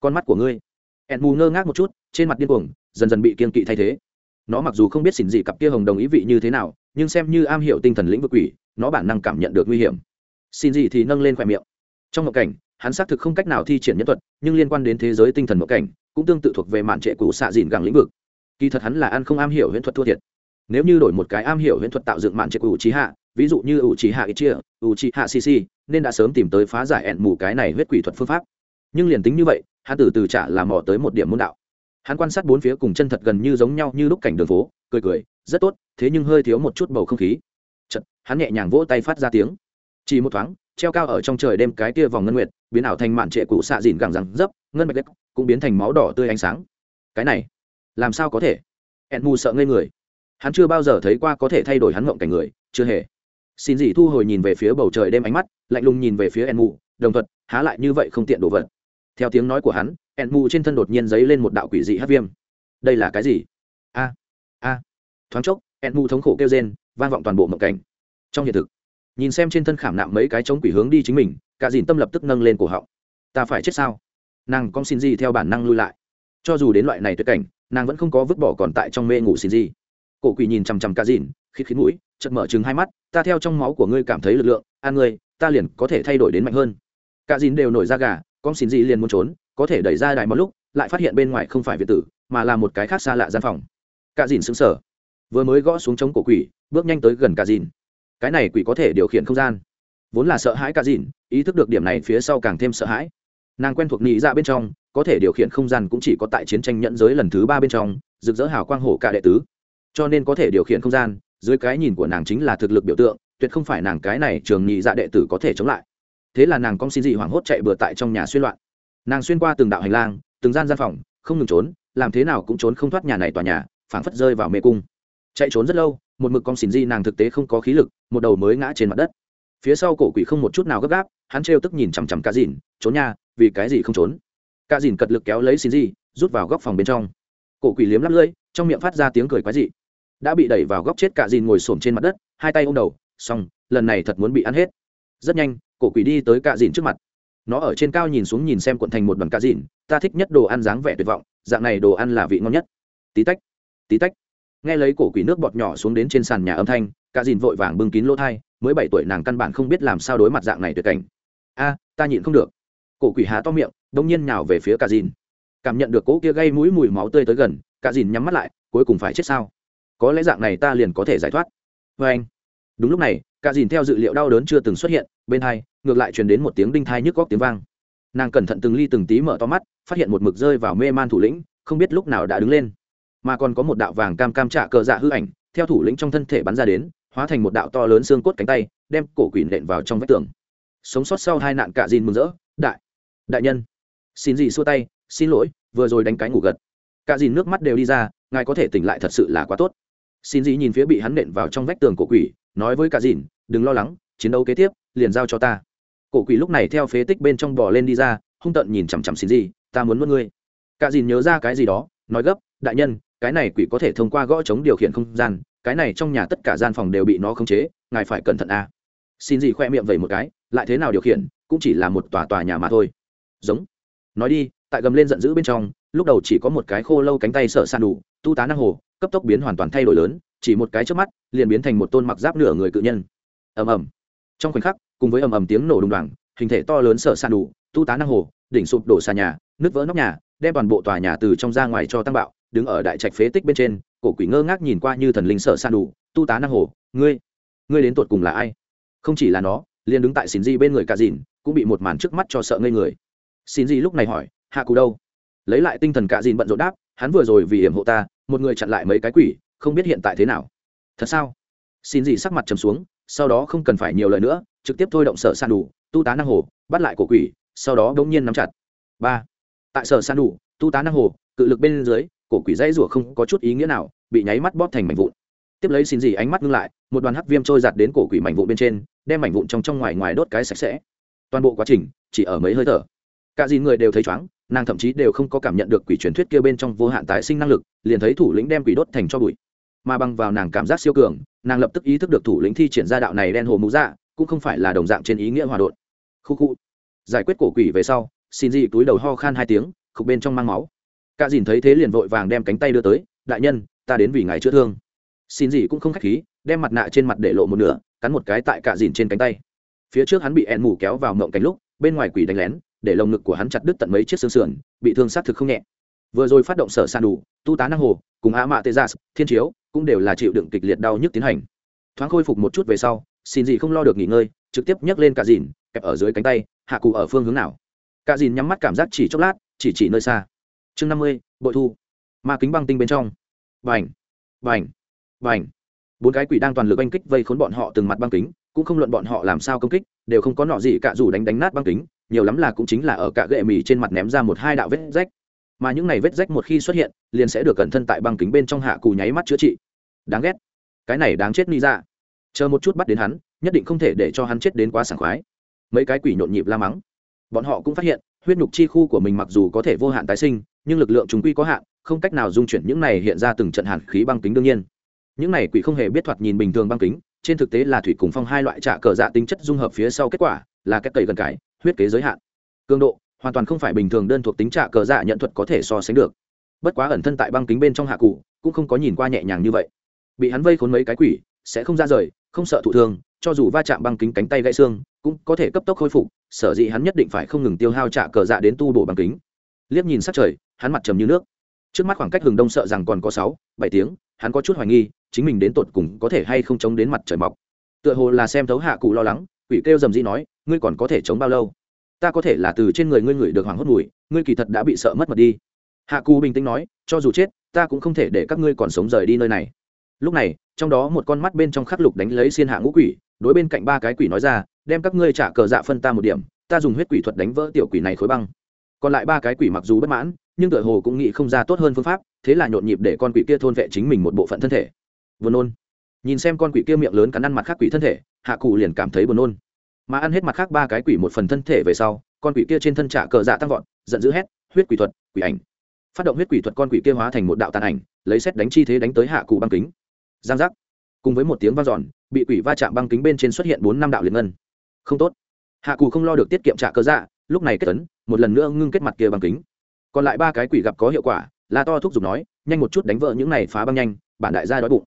Con mắt của ngươi. Ẹn mù ngơ ngác một chút, trên mặt điên cuồng, dần dần bị kiên kỵ thay thế. Nó mặc dù không biết xin gì cặp kia hồng đồng ý vị như thế nào, nhưng xem như am hiểu tinh thần lĩnh vực quỷ, nó bản năng cảm nhận được nguy hiểm. Xin gì thì nâng lên khoe miệng. Trong ngộ cảnh, hắn xác thực không cách nào thi triển nhân thuật, nhưng liên quan đến thế giới tinh thần ngộ cảnh, cũng tương tự thuộc về mạn trệ cũ xạ dìn gẳng lĩnh vực. Kỳ thật hắn là ăn không am hiểu huyễn thuật thua thiệt. Nếu như đổi một cái am hiểu huyễn thuật tạo dựng mạn trệ cũ trí hạ ví dụ như ủ trí hạ ít chia ủ trí hạ sisi nên đã sớm tìm tới phá giải ẹn mù cái này huyết quỷ thuật phương pháp. Nhưng liền tính như vậy hắn từ từ trả làm mò tới một điểm môn đạo. Hắn quan sát bốn phía cùng chân thật gần như giống nhau như lúc cảnh đường phố cười cười rất tốt thế nhưng hơi thiếu một chút bầu không khí. Chật, hắn nhẹ nhàng vỗ tay phát ra tiếng. Chỉ một thoáng treo cao ở trong trời đêm cái tia vòng ngân nguyệt biến ảo thành mạn trệ cụ xạ dìn gẳng rằng dấp ngân mạch đất cũng biến thành máu đỏ tươi ánh sáng. Cái này làm sao có thể? Ẹn mù sợ ngây người. Hắn chưa bao giờ thấy qua có thể thay đổi hắn ngộng cảnh người chưa hề xin dị thu hồi nhìn về phía bầu trời đêm ánh mắt, lạnh lùng nhìn về phía en mù đồng thuật há lại như vậy không tiện đổ vật. Theo tiếng nói của hắn en mù trên thân đột nhiên dấy lên một đạo quỷ dị hát viêm. Đây là cái gì? A a. Thoáng chốc en mù thống khổ kêu rên, vang vọng toàn bộ mộng cảnh. Trong hiện thực, nhìn xem trên thân khảm nạm mấy cái chống quỷ hướng đi chính mình, cả dìn tâm lập tức nâng lên cổ họng. Ta phải chết sao? Nàng con xin gì theo bản năng lui lại. Cho dù đến loại này tuyệt cảnh, nàng vẫn không có vứt bỏ còn tại trong mê ngủ xin gì. Cổ quỷ nhìn chằm chằm cả dìn, khít khít mũi chợt mở chừng hai mắt ta theo trong máu của ngươi cảm thấy lực lượng an ngươi ta liền có thể thay đổi đến mạnh hơn. Cả dìn đều nổi ra gà con xin gì liền muốn trốn có thể đẩy ra đài một lúc lại phát hiện bên ngoài không phải việt tử mà là một cái khác xa lạ gian phòng. Cả dìn sững sờ, vừa mới gõ xuống chống cổ quỷ bước nhanh tới gần cả dìn. Cái này quỷ có thể điều khiển không gian. Vốn là sợ hãi cả dìn ý thức được điểm này phía sau càng thêm sợ hãi. Nàng quen thuộc nghĩ ra dạ bên trong có thể điều khiển không gian cũng chỉ có tại chiến tranh nhẫn giới lần thứ ba bên trong rực rỡ hào quang hổ cả đệ tứ. Cho nên có thể điều khiển không gian dưới cái nhìn của nàng chính là thực lực biểu tượng, tuyệt không phải nàng cái này trường nhị dạ đệ tử có thể chống lại. Thế là nàng con xin dị hoảng hốt chạy bừa tại trong nhà xuyên loạn. Nàng xuyên qua từng đạo hành lang, từng gian gian phòng, không ngừng trốn, làm thế nào cũng trốn không thoát nhà này tòa nhà, phảng phất rơi vào mê cung. Chạy trốn rất lâu, một mực con xin dị nàng thực tế không có khí lực, một đầu mới ngã trên mặt đất. Phía sau cổ quỷ không một chút nào gấp gáp, hắn trêu tức nhìn chằm chằm cá dìn, trốn nha, vì cái gì không trốn? Cá dìn cật lực kéo lấy xin dị, rút vào góc phòng bên trong. Cổ quỷ liếm lắp lưỡi, trong miệng phát ra tiếng cười quái dị đã bị đẩy vào góc chết cả dìn ngồi xổm trên mặt đất, hai tay ôm đầu, xong, lần này thật muốn bị ăn hết. Rất nhanh, cổ quỷ đi tới cạ dìn trước mặt. Nó ở trên cao nhìn xuống nhìn xem cuộn thành một đoàn cạ dìn, ta thích nhất đồ ăn dáng vẻ tuyệt vọng, dạng này đồ ăn là vị ngon nhất. Tí tách tí tách. Nghe lấy cổ quỷ nước bọt nhỏ xuống đến trên sàn nhà âm thanh cạ dìn vội vàng bưng kín lỗ thai, mới bảy tuổi nàng căn bản không biết làm sao đối mặt dạng này tuyệt cảnh. A, ta nhịn không được. Cổ quỷ há to miệng, đông nhiên nhào về phía cạ dìn. Cảm nhận được cỗ kia gây mũi mùi máu tươi tới gần cạ dìn nhắm mắt lại, cuối cùng phải chết sao? Có lẽ dạng này ta liền có thể giải thoát. Vê anh, đúng lúc này, cả dìn theo dự liệu đau đớn chưa từng xuất hiện, bên hai, ngược lại truyền đến một tiếng đinh thai nhức góc tiếng vang. Nàng cẩn thận từng ly từng tí mở to mắt, phát hiện một mực rơi vào mê man thủ lĩnh, không biết lúc nào đã đứng lên. Mà còn có một đạo vàng cam cam trạ cờ dạ hư ảnh, theo thủ lĩnh trong thân thể bắn ra đến, hóa thành một đạo to lớn xương cốt cánh tay, đem cổ quỷ nện vào trong vách tường. Sống sót sau hai nạn cả dìn mừng rỡ, đại đại nhân, xin gì xua tay, xin lỗi, vừa rồi đánh cái ngủ gật. Cả dìn nước mắt đều đi ra, ngài có thể tỉnh lại thật sự là quá tốt xin dị nhìn phía bị hắn nện vào trong vách tường cổ quỷ nói với cả dìn đừng lo lắng chiến đấu kế tiếp liền giao cho ta. Cổ quỷ lúc này theo phế tích bên trong bò lên đi ra hung tợn nhìn chằm chằm xin dị, ta muốn mất ngươi. Cả dìn nhớ ra cái gì đó nói gấp đại nhân cái này quỷ có thể thông qua gõ chống điều khiển không gian cái này trong nhà tất cả gian phòng đều bị nó khống chế ngài phải cẩn thận a. À. xin dị khoe miệng vậy một cái lại thế nào điều khiển cũng chỉ là một tòa tòa nhà mà thôi. Giống. Nói đi tại gầm lên giận dữ bên trong lúc đầu chỉ có một cái khô lâu cánh tay sợ san đủ tu tá năng hồ, cấp tốc biến hoàn toàn thay đổi lớn, chỉ một cái trước mắt, liền biến thành một tôn mặc giáp nửa người cự nhân. Ầm ầm. Trong khoảnh khắc, cùng với ầm ầm tiếng nổ đùng đoàng hình thể to lớn sợ sàn đủ, tu tá năng hồ, đỉnh sụp đổ xà nhà, nứt vỡ nóc nhà, đem toàn bộ tòa nhà từ trong ra ngoài cho tăng bạo, đứng ở đại trạch phế tích bên trên, cổ quỷ ngơ ngác nhìn qua như thần linh sợ san đủ, tu tá năng hồ, ngươi ngươi đến tột cùng là ai? Không chỉ là nó, liền đứng tại xin di bên người cả dìn, cũng bị một màn trước mắt cho sợ ngây người. Xin di lúc này hỏi, hạ cụ đâu? Lấy lại tinh thần cả dìn bận rộn đáp hắn vừa rồi vì hiểm hộ ta, một người chặn lại mấy cái quỷ, không biết hiện tại thế nào. Thật sao? Xin gì sắc mặt trầm xuống, sau đó không cần phải nhiều lời nữa, trực tiếp thôi động sở san đủ, tu tá năng hồ, bắt lại cổ quỷ, sau đó đống nhiên nắm chặt. Ba. Tại sở san đủ, tu tá năng hồ, cự lực bên dưới, cổ quỷ dây rủa không có chút ý nghĩa nào, bị nháy mắt bóp thành mảnh vụn. Tiếp lấy xin gì ánh mắt ngưng lại, một đoàn hắc viêm trôi giặt đến cổ quỷ mảnh vụn bên trên, đem mảnh vụn trong trong ngoài ngoài đốt cái sạch sẽ. Toàn bộ quá trình, chỉ ở mấy hơi thở cả gì người đều thấy chóng nàng thậm chí đều không có cảm nhận được quỷ truyền thuyết kia bên trong vô hạn tái sinh năng lực, liền thấy thủ lĩnh đem quỷ đốt thành cho bụi. Mà bằng vào nàng cảm giác siêu cường, nàng lập tức ý thức được thủ lĩnh thi triển ra đạo này đen hồ mũ dạ cũng không phải là đồng dạng trên ý nghĩa hòa đột khu khu. Giải quyết cổ quỷ về sau, xin dị túi đầu ho khan hai tiếng, khục bên trong mang máu. Cả dìn thấy thế liền vội vàng đem cánh tay đưa tới, đại nhân, ta đến vì ngài chữa thương. Xin dị cũng không khách khí, đem mặt nạ trên mặt để lộ một nửa, cắn một cái tại cả dìn trên cánh tay. Phía trước hắn bị ẹn mù kéo vào mộng cánh lúc, bên ngoài quỷ đánh lén để lồng ngực của hắn chặt đứt tận mấy chiếc xương sườn, bị thương xác thực không nhẹ. Vừa rồi phát động sở san đủ, tu tá năng hồ, cùng a mạ tê gia thiên chiếu, cũng đều là chịu đựng kịch liệt đau nhức tiến hành. Thoáng khôi phục một chút về sau, xin gì không lo được nghỉ ngơi, trực tiếp nhấc lên cả dìn, kẹp ở dưới cánh tay, hạ cụ ở phương hướng nào. Cả dìn nhắm mắt cảm giác chỉ chốc lát, chỉ chỉ nơi xa. Chương năm mươi, bội thu. Ma kính băng tinh bên trong. Vành vành vành bốn cái quỷ đang toàn lực oanh kích vây khốn bọn họ từng mặt băng kính, cũng không luận bọn họ làm sao công kích, đều không có nọ gì cả dù đánh đánh nát băng kính nhiều lắm là cũng chính là ở cả gệ mì trên mặt ném ra một hai đạo vết rách. Mà những này vết rách một khi xuất hiện, liền sẽ được cẩn thân tại băng kính bên trong hạ cù nháy mắt chữa trị. Đáng ghét. Cái này đáng chết ni ra chờ một chút bắt đến hắn, nhất định không thể để cho hắn chết đến quá sảng khoái. Mấy cái quỷ nhộn nhịp la mắng. Bọn họ cũng phát hiện, huyết nhục chi khu của mình mặc dù có thể vô hạn tái sinh, nhưng lực lượng chúng quy có hạn, không cách nào dung chuyển những này hiện ra từng trận hàn khí băng kính đương nhiên. Những này quỷ không hề biết thoạt nhìn bình thường băng kính, trên thực tế là thủy cùng phong hai loại trạ cờ dạ tính chất dung hợp phía sau kết quả, là cách cậy gần cái huyết kế giới hạn. Cường độ, hoàn toàn không phải bình thường đơn thuộc tính trạ cờ dạ nhận thuật có thể so sánh được. Bất quá ẩn thân tại băng kính bên trong hạ cụ, cũng không có nhìn qua nhẹ nhàng như vậy. Bị hắn vây khốn mấy cái quỷ, sẽ không ra rời, không sợ thụ thương, cho dù va chạm băng kính cánh tay gãy xương, cũng có thể cấp tốc khôi phục, sở dĩ hắn nhất định phải không ngừng tiêu hao trạ cờ dạ đến tu bổ băng kính. Liếc nhìn sát trời, hắn mặt trầm như nước. Trước mắt khoảng cách hừng đông sợ rằng còn có sáu, bảy tiếng, hắn có chút hoài nghi, chính mình đến tột cùng có thể hay không chống đến mặt trời mọc. Tựa hồ là xem thấu hạ cụ lo lắng quỷ kêu dầm dĩ nói, ngươi còn có thể chống bao lâu? Ta có thể là từ trên người ngươi ngửi được hoàng hốt mùi, ngươi kỳ thật đã bị sợ mất mật đi. Hạ cù bình tĩnh nói, cho dù chết, ta cũng không thể để các ngươi còn sống rời đi nơi này. Lúc này, trong đó một con mắt bên trong khắc lục đánh lấy xiên hạ ngũ quỷ, đối bên cạnh ba cái quỷ nói ra, đem các ngươi trả cờ dạ phân ta một điểm, ta dùng huyết quỷ thuật đánh vỡ tiểu quỷ này khối băng. Còn lại ba cái quỷ mặc dù bất mãn, nhưng tựa hồ cũng nghĩ không ra tốt hơn phương pháp, thế là nhộn nhịp để con quỷ kia thôn vệ chính mình một bộ phận thân thể. Buồn nôn nhìn xem con quỷ kia miệng lớn cắn ăn mặt khác quỷ thân thể, hạ cụ liền cảm thấy buồn nôn. Mà ăn hết mặt khác ba cái quỷ một phần thân thể về sau, con quỷ kia trên thân trả cờ dạ tăng vọt, giận dữ hét, huyết quỷ thuật, quỷ ảnh. Phát động huyết quỷ thuật con quỷ kia hóa thành một đạo tàn ảnh, lấy xét đánh chi thế đánh tới hạ cụ băng kính. Giang giác. Cùng với một tiếng vang giòn bị quỷ va chạm băng kính bên trên xuất hiện bốn năm đạo liền ngân. Không tốt. Hạ cụ không lo được tiết kiệm trả cơ dạ lúc này kết tấn một lần nữa ngưng kết mặt kia băng kính. Còn lại ba cái quỷ gặp có hiệu quả là to thúc giục nói, nhanh một chút đánh vỡ những này phá băng nhanh, bản đại gia đói bụng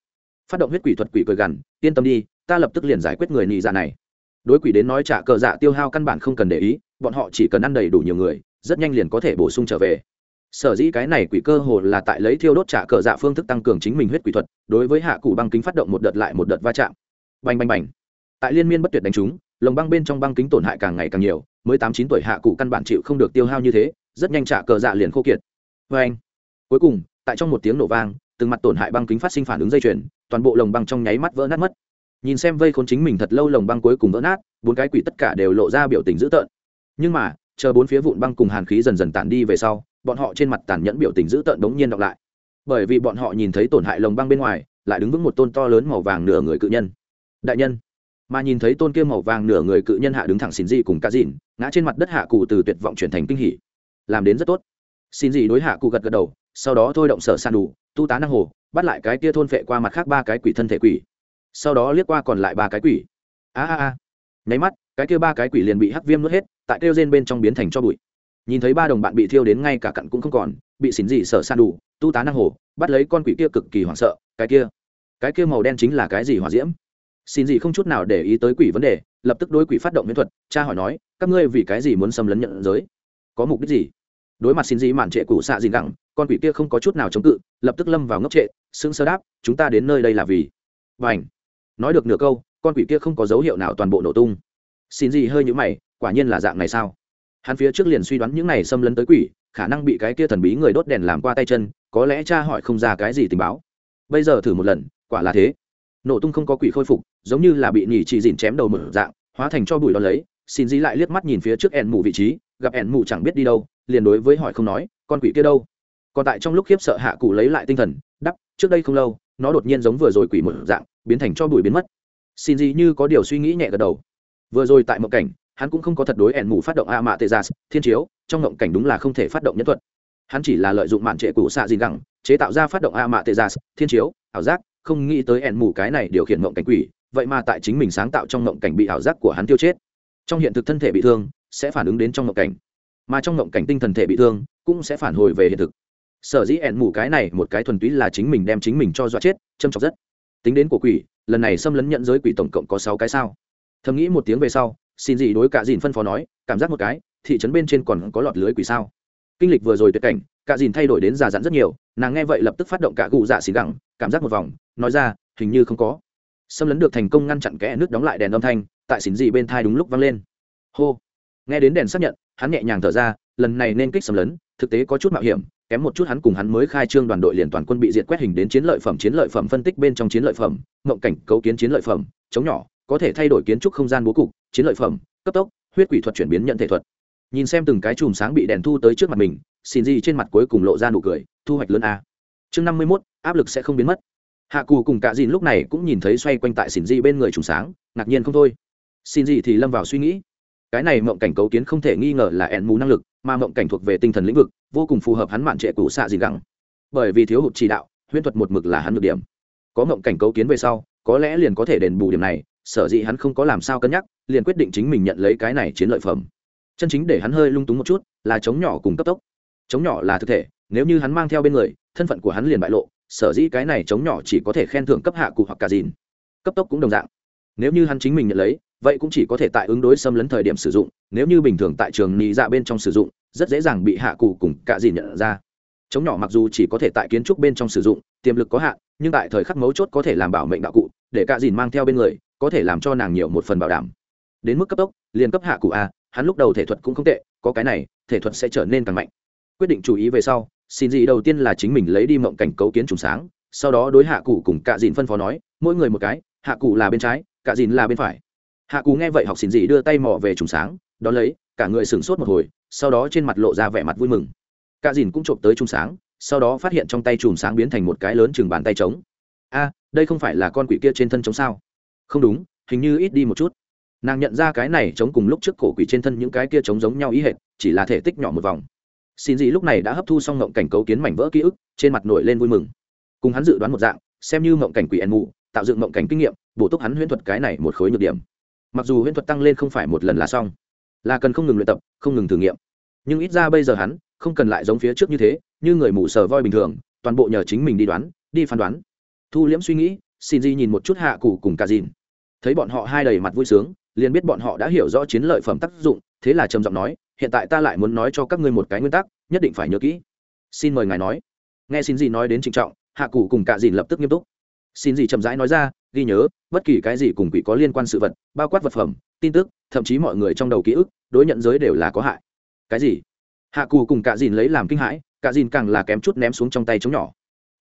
phát động huyết quỷ thuật quỷ cười gằn, yên tâm đi, ta lập tức liền giải quyết người nị dạ này. Đối quỷ đến nói trả cờ dạ tiêu hao căn bản không cần để ý, bọn họ chỉ cần ăn đầy đủ nhiều người, rất nhanh liền có thể bổ sung trở về. Sở dĩ cái này quỷ cơ hồ là tại lấy thiêu đốt trả cờ dạ phương thức tăng cường chính mình huyết quỷ thuật, đối với hạ cụ băng kính phát động một đợt lại một đợt va chạm. Bành bành bành. Tại liên miên bất tuyệt đánh chúng, lồng băng bên trong băng kính tổn hại càng ngày càng nhiều, mới tám chín tuổi hạ cụ căn bản chịu không được tiêu hao như thế, rất nhanh trả cờ dạ liền khô kiệt. Vê anh cuối cùng, tại trong một tiếng nổ vang từng mặt tổn hại băng kính phát sinh phản ứng dây chuyền, toàn bộ lồng băng trong nháy mắt vỡ nát mất. Nhìn xem vây khốn chính mình thật lâu lồng băng cuối cùng vỡ nát, bốn cái quỷ tất cả đều lộ ra biểu tình dữ tợn. Nhưng mà, chờ bốn phía vụn băng cùng hàn khí dần dần tản đi về sau, bọn họ trên mặt tàn nhẫn biểu tình dữ tợn đống nhiên đọc lại. Bởi vì bọn họ nhìn thấy tổn hại lồng băng bên ngoài, lại đứng vững một tôn to lớn màu vàng nửa người cự nhân. Đại nhân, mà nhìn thấy tôn kia màu vàng nửa người cự nhân hạ đứng thẳng xin dị cùng cá dìn ngã trên mặt đất hạ cụ từ tuyệt vọng chuyển thành kinh hỉ. Làm đến rất tốt. Xin dị đối hạ cụ gật gật đầu, sau đó thôi động sở san đủ tu tá năng hồ, bắt lại cái kia thôn phệ qua mặt khác ba cái quỷ thân thể quỷ. Sau đó liếc qua còn lại ba cái quỷ. A a a. Nháy mắt, cái kia ba cái quỷ liền bị hắc viêm nuốt hết, tại kêu rên bên trong biến thành cho bụi. Nhìn thấy ba đồng bạn bị thiêu đến ngay cả cặn cũng không còn, bị xỉn dị sợ san đủ, tu tá năng hồ, bắt lấy con quỷ kia cực kỳ hoảng sợ, cái kia. Cái kia màu đen chính là cái gì hỏa diễm? Xin gì không chút nào để ý tới quỷ vấn đề, lập tức đối quỷ phát động miễn thuật cha hỏi nói, các ngươi vì cái gì muốn xâm lấn nhận giới? Có mục đích gì? Đối mặt xin gì mạn trệ cụ xạ gì gẳng, con quỷ kia không có chút nào chống cự, lập tức lâm vào ngốc trệ, sững sơ đáp, chúng ta đến nơi đây là vì và ảnh nói được nửa câu, con quỷ kia không có dấu hiệu nào toàn bộ nổ tung. Xin gì hơi nhũ mày, quả nhiên là dạng này sao? Hắn phía trước liền suy đoán những này xâm lấn tới quỷ, khả năng bị cái kia thần bí người đốt đèn làm qua tay chân, có lẽ cha hỏi không ra cái gì tình báo. Bây giờ thử một lần, quả là thế. Nổ tung không có quỷ khôi phục, giống như là bị nhỉ chỉ dìn chém đầu mở dạng, hóa thành cho bụi đón lấy, xin dĩ lại liếc mắt nhìn phía trước ẻn mù vị trí, gặp ẻn mù chẳng biết đi đâu liền đối với hỏi không nói, con quỷ kia đâu? Còn tại trong lúc khiếp sợ hạ cụ lấy lại tinh thần, đắp, trước đây không lâu, nó đột nhiên giống vừa rồi quỷ một dạng, biến thành cho bụi biến mất. Xin gì như có điều suy nghĩ nhẹ gật đầu. Vừa rồi tại mộng cảnh, hắn cũng không có thật đối ẻn mù phát động a mạ tê gia thiên chiếu, trong mộng cảnh đúng là không thể phát động nhân thuật. Hắn chỉ là lợi dụng mạn trệ cụ xạ gì gẳng, chế tạo ra phát động a mạ tê gia thiên chiếu, ảo giác, không nghĩ tới ẻn mù cái này điều khiển mộng cảnh quỷ, vậy mà tại chính mình sáng tạo trong mộng cảnh bị ảo giác của hắn tiêu chết. Trong hiện thực thân thể bị thương, sẽ phản ứng đến trong mộng cảnh mà trong mộng cảnh tinh thần thể bị thương, cũng sẽ phản hồi về hiện thực. Sở dĩ ẹn mù cái này một cái thuần túy là chính mình đem chính mình cho dọa chết, châm trọc rất. Tính đến của quỷ, lần này xâm lấn nhận giới quỷ tổng cộng có sáu cái sao. Thầm nghĩ một tiếng về sau, xin gì đối cả dìn phân phó nói, cảm giác một cái, thị trấn bên trên còn có lọt lưới quỷ sao. Kinh lịch vừa rồi tuyệt cảnh, cả dìn thay đổi đến già dặn rất nhiều, nàng nghe vậy lập tức phát động cả gù dạ xì gẳng, cảm giác một vòng, nói ra, hình như không có. Xâm lấn được thành công ngăn chặn kẽ nước đóng lại đèn âm thanh, tại xỉn dị bên thai đúng lúc vang lên. Hô. Nghe đến đèn xác nhận hắn nhẹ nhàng thở ra, lần này nên kích xâm lấn, thực tế có chút mạo hiểm, kém một chút hắn cùng hắn mới khai trương đoàn đội liền toàn quân bị diệt quét hình đến chiến lợi phẩm, chiến lợi phẩm phân tích bên trong chiến lợi phẩm, mộng cảnh cấu kiến chiến lợi phẩm, chống nhỏ, có thể thay đổi kiến trúc không gian bố cục, chiến lợi phẩm, cấp tốc, huyết quỷ thuật chuyển biến nhận thể thuật. Nhìn xem từng cái chùm sáng bị đèn thu tới trước mặt mình, xin gì trên mặt cuối cùng lộ ra nụ cười, thu hoạch lớn a. Chương năm mươi mốt, áp lực sẽ không biến mất. Hạ cù cùng cả dìn lúc này cũng nhìn thấy xoay quanh tại xin di bên người trùng sáng, ngạc nhiên không thôi. Xin gì thì lâm vào suy nghĩ cái này mộng cảnh cấu kiến không thể nghi ngờ là ẻn mù năng lực, mà mộng cảnh thuộc về tinh thần lĩnh vực, vô cùng phù hợp hắn mạn trệ cũ xạ gì gẳng. Bởi vì thiếu hụt chỉ đạo, huyễn thuật một mực là hắn được điểm. Có mộng cảnh cấu kiến về sau, có lẽ liền có thể đền bù điểm này, sở dĩ hắn không có làm sao cân nhắc, liền quyết định chính mình nhận lấy cái này chiến lợi phẩm. Chân chính để hắn hơi lung túng một chút, là chống nhỏ cùng cấp tốc. Chống nhỏ là thực thể, nếu như hắn mang theo bên người, thân phận của hắn liền bại lộ, sở dĩ cái này chống nhỏ chỉ có thể khen thưởng cấp hạ cụ hoặc cả dìn. Cấp tốc cũng đồng dạng. Nếu như hắn chính mình nhận lấy vậy cũng chỉ có thể tại ứng đối xâm lấn thời điểm sử dụng, nếu như bình thường tại trường nị dạ bên trong sử dụng, rất dễ dàng bị hạ cụ cùng cả dìn nhận ra. Chống nhỏ mặc dù chỉ có thể tại kiến trúc bên trong sử dụng, tiềm lực có hạn, nhưng tại thời khắc mấu chốt có thể làm bảo mệnh đạo cụ, để cả dìn mang theo bên người, có thể làm cho nàng nhiều một phần bảo đảm. Đến mức cấp tốc, liền cấp hạ cụ a, hắn lúc đầu thể thuật cũng không tệ, có cái này, thể thuật sẽ trở nên càng mạnh. Quyết định chú ý về sau, xin gì đầu tiên là chính mình lấy đi mộng cảnh cấu kiến trùng sáng, sau đó đối hạ cụ cùng cạ dìn phân phó nói, mỗi người một cái, hạ cụ là bên trái cạ dìn là bên phải hạ cù nghe vậy học xin gì đưa tay mò về trùng sáng, đón lấy, cả người sửng sốt một hồi, sau đó trên mặt lộ ra vẻ mặt vui mừng. Cả dìn cũng trộm tới trùng sáng, sau đó phát hiện trong tay chùm sáng biến thành một cái lớn chừng bàn tay trống. A, đây không phải là con quỷ kia trên thân trống sao? Không đúng, hình như ít đi một chút. Nàng nhận ra cái này trống cùng lúc trước cổ quỷ trên thân những cái kia trống giống nhau ý hệt, chỉ là thể tích nhỏ một vòng. Xin gì lúc này đã hấp thu xong ngộng cảnh cấu kiến mảnh vỡ ký ức, trên mặt nổi lên vui mừng. Cùng hắn dự đoán một dạng, xem như ngộng cảnh quỷ ẩn mù, tạo dựng ngộng cảnh kinh nghiệm, bổ túc hắn huyễn thuật cái này một khối nhược điểm mặc dù huyễn thuật tăng lên không phải một lần là xong, là cần không ngừng luyện tập, không ngừng thử nghiệm. Nhưng ít ra bây giờ hắn không cần lại giống phía trước như thế, như người mù sờ voi bình thường, toàn bộ nhờ chính mình đi đoán, đi phán đoán. Thu liễm suy nghĩ, xin di nhìn một chút hạ cụ cùng cả dìn. Thấy bọn họ hai đầy mặt vui sướng, liền biết bọn họ đã hiểu rõ chiến lợi phẩm tác dụng, thế là trầm giọng nói, hiện tại ta lại muốn nói cho các ngươi một cái nguyên tắc, nhất định phải nhớ kỹ. Xin mời ngài nói. Nghe xin di nói đến trịnh trọng, hạ cụ cùng cả dìn lập tức nghiêm túc xin gì chậm rãi nói ra, ghi nhớ, bất kỳ cái gì cùng quỷ có liên quan sự vật, bao quát vật phẩm, tin tức, thậm chí mọi người trong đầu ký ức, đối nhận giới đều là có hại. Cái gì? Hạ cù cùng cả dìn lấy làm kinh hãi cả dìn càng là kém chút ném xuống trong tay chống nhỏ.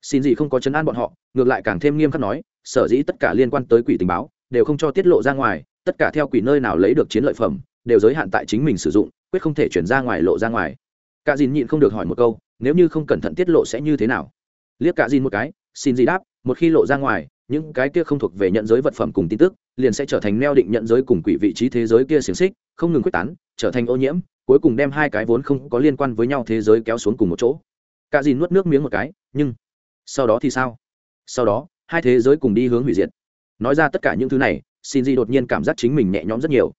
Xin gì không có chấn an bọn họ, ngược lại càng thêm nghiêm khắc nói, sở dĩ tất cả liên quan tới quỷ tình báo, đều không cho tiết lộ ra ngoài, tất cả theo quỷ nơi nào lấy được chiến lợi phẩm, đều giới hạn tại chính mình sử dụng, quyết không thể chuyển ra ngoài lộ ra ngoài. Cả dìn nhịn không được hỏi một câu, nếu như không cẩn thận tiết lộ sẽ như thế nào? Liếc cả dìn một cái, xin gì đáp một khi lộ ra ngoài, những cái kia không thuộc về nhận giới vật phẩm cùng tin tức, liền sẽ trở thành neo định nhận giới cùng quỷ vị trí thế giới kia xiềng xích, không ngừng quyết tán, trở thành ô nhiễm, cuối cùng đem hai cái vốn không có liên quan với nhau thế giới kéo xuống cùng một chỗ. Cả dìn nuốt nước miếng một cái, nhưng sau đó thì sao? Sau đó, hai thế giới cùng đi hướng hủy diệt. Nói ra tất cả những thứ này xin gì đột nhiên cảm giác chính mình nhẹ nhõm rất nhiều.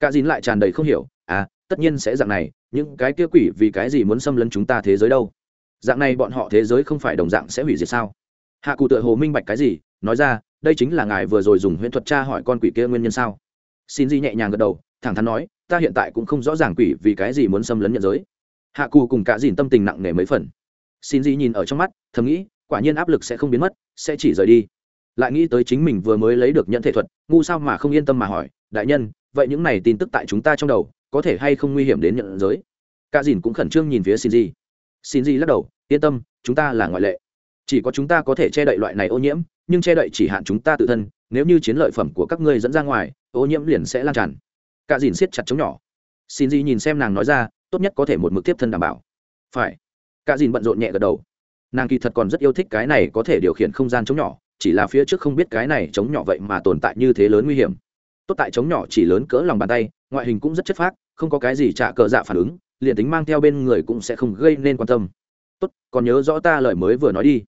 Cả dìn lại tràn đầy không hiểu à tất nhiên sẽ dạng này, những cái kia quỷ vì cái gì muốn xâm lấn chúng ta thế giới đâu? Dạng này bọn họ thế giới không phải đồng dạng sẽ hủy diệt sao? Hạ cụ tựa hồ minh bạch cái gì, nói ra, đây chính là ngài vừa rồi dùng huyễn thuật tra hỏi con quỷ kia nguyên nhân sao? Xin di nhẹ nhàng gật đầu, thẳng thắn nói, ta hiện tại cũng không rõ ràng quỷ vì cái gì muốn xâm lấn nhận giới. Hạ cụ cùng cả dìn tâm tình nặng nề mấy phần. Xin di nhìn ở trong mắt, thầm nghĩ, quả nhiên áp lực sẽ không biến mất, sẽ chỉ rời đi. Lại nghĩ tới chính mình vừa mới lấy được nhận thể thuật, ngu sao mà không yên tâm mà hỏi, đại nhân, vậy những này tin tức tại chúng ta trong đầu, có thể hay không nguy hiểm đến nhận giới? Cả dìn cũng khẩn trương nhìn phía xin di. Xin di lắc đầu, yên tâm, chúng ta là ngoại lệ chỉ có chúng ta có thể che đậy loại này ô nhiễm, nhưng che đậy chỉ hạn chúng ta tự thân, nếu như chiến lợi phẩm của các ngươi dẫn ra ngoài, ô nhiễm liền sẽ lan tràn. Cả dìn siết chặt chống nhỏ. Xin gì nhìn xem nàng nói ra, tốt nhất có thể một mực tiếp thân đảm bảo. Phải. Cả dìn bận rộn nhẹ gật đầu. Nàng kỳ thật còn rất yêu thích cái này có thể điều khiển không gian chống nhỏ, chỉ là phía trước không biết cái này chống nhỏ vậy mà tồn tại như thế lớn nguy hiểm. Tốt tại chống nhỏ chỉ lớn cỡ lòng bàn tay, ngoại hình cũng rất chất phác, không có cái gì trả cờ dạ phản ứng, liền tính mang theo bên người cũng sẽ không gây nên quan tâm. Tốt, còn nhớ rõ ta lời mới vừa nói đi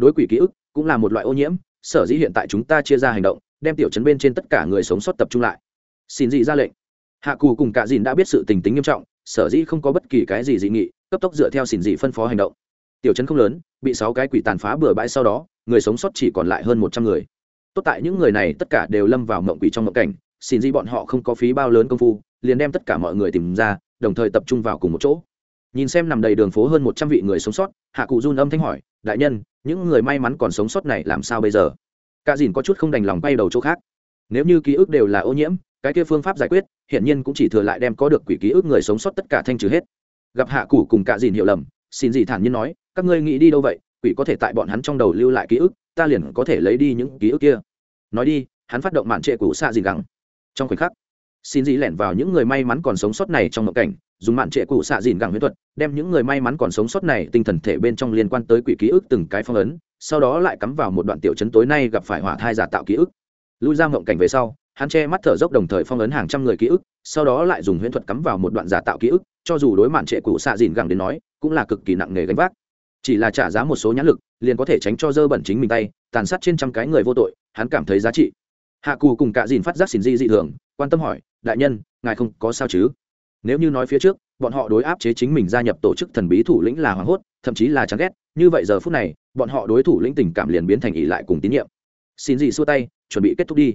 đối quỷ ký ức cũng là một loại ô nhiễm, sở dĩ hiện tại chúng ta chia ra hành động, đem tiểu chấn bên trên tất cả người sống sót tập trung lại. Xin dị ra lệnh. Hạ cù cùng cả dìn đã biết sự tình tính nghiêm trọng, sở dĩ không có bất kỳ cái gì dị nghị, cấp tốc dựa theo xin dị phân phó hành động. Tiểu chấn không lớn, bị sáu cái quỷ tàn phá bừa bãi sau đó, người sống sót chỉ còn lại hơn một trăm người. Tốt tại những người này tất cả đều lâm vào mộng quỷ trong mộng cảnh, xin dị bọn họ không có phí bao lớn công phu, liền đem tất cả mọi người tìm ra, đồng thời tập trung vào cùng một chỗ. Nhìn xem nằm đầy đường phố hơn một trăm vị người sống sót, hạ cụ run âm thanh hỏi, đại nhân những người may mắn còn sống sót này làm sao bây giờ? Cả dìn có chút không đành lòng bay đầu chỗ khác. Nếu như ký ức đều là ô nhiễm, cái kia phương pháp giải quyết hiện nhiên cũng chỉ thừa lại đem có được quỷ ký ức người sống sót tất cả thanh trừ hết. Gặp hạ củ cùng cả dìn hiểu lầm, xin gì thản nhiên nói, các ngươi nghĩ đi đâu vậy? Quỷ có thể tại bọn hắn trong đầu lưu lại ký ức, ta liền có thể lấy đi những ký ức kia. Nói đi, hắn phát động mạn trệ của xạ dìn gắng. Trong khoảnh khắc, xin gì lẻn vào những người may mắn còn sống sót này trong mộng cảnh dùng mạn trệ cụ xạ dìn gẳng huyễn thuật, đem những người may mắn còn sống sót này tinh thần thể bên trong liên quan tới quỷ ký ức từng cái phong ấn, sau đó lại cắm vào một đoạn tiểu chấn tối nay gặp phải hỏa thai giả tạo ký ức. Lui ra mộng cảnh về sau, hắn che mắt thở dốc đồng thời phong ấn hàng trăm người ký ức, sau đó lại dùng huyễn thuật cắm vào một đoạn giả tạo ký ức, cho dù đối mạn trệ cụ xạ dìn gẳng đến nói, cũng là cực kỳ nặng nề gánh vác. Chỉ là trả giá một số nhãn lực, liền có thể tránh cho dơ bẩn chính mình tay, tàn sát trên trăm cái người vô tội, hắn cảm thấy giá trị. Hạ cù cùng cả dìn phát giác xin di dị thường, quan tâm hỏi, đại nhân, ngài không có sao chứ? Nếu như nói phía trước, bọn họ đối áp chế chính mình gia nhập tổ chức thần bí thủ lĩnh là hoảng hốt, thậm chí là chán ghét, như vậy giờ phút này, bọn họ đối thủ lĩnh tình cảm liền biến thành ỉ lại cùng tín nhiệm. Xin gì xua tay, chuẩn bị kết thúc đi.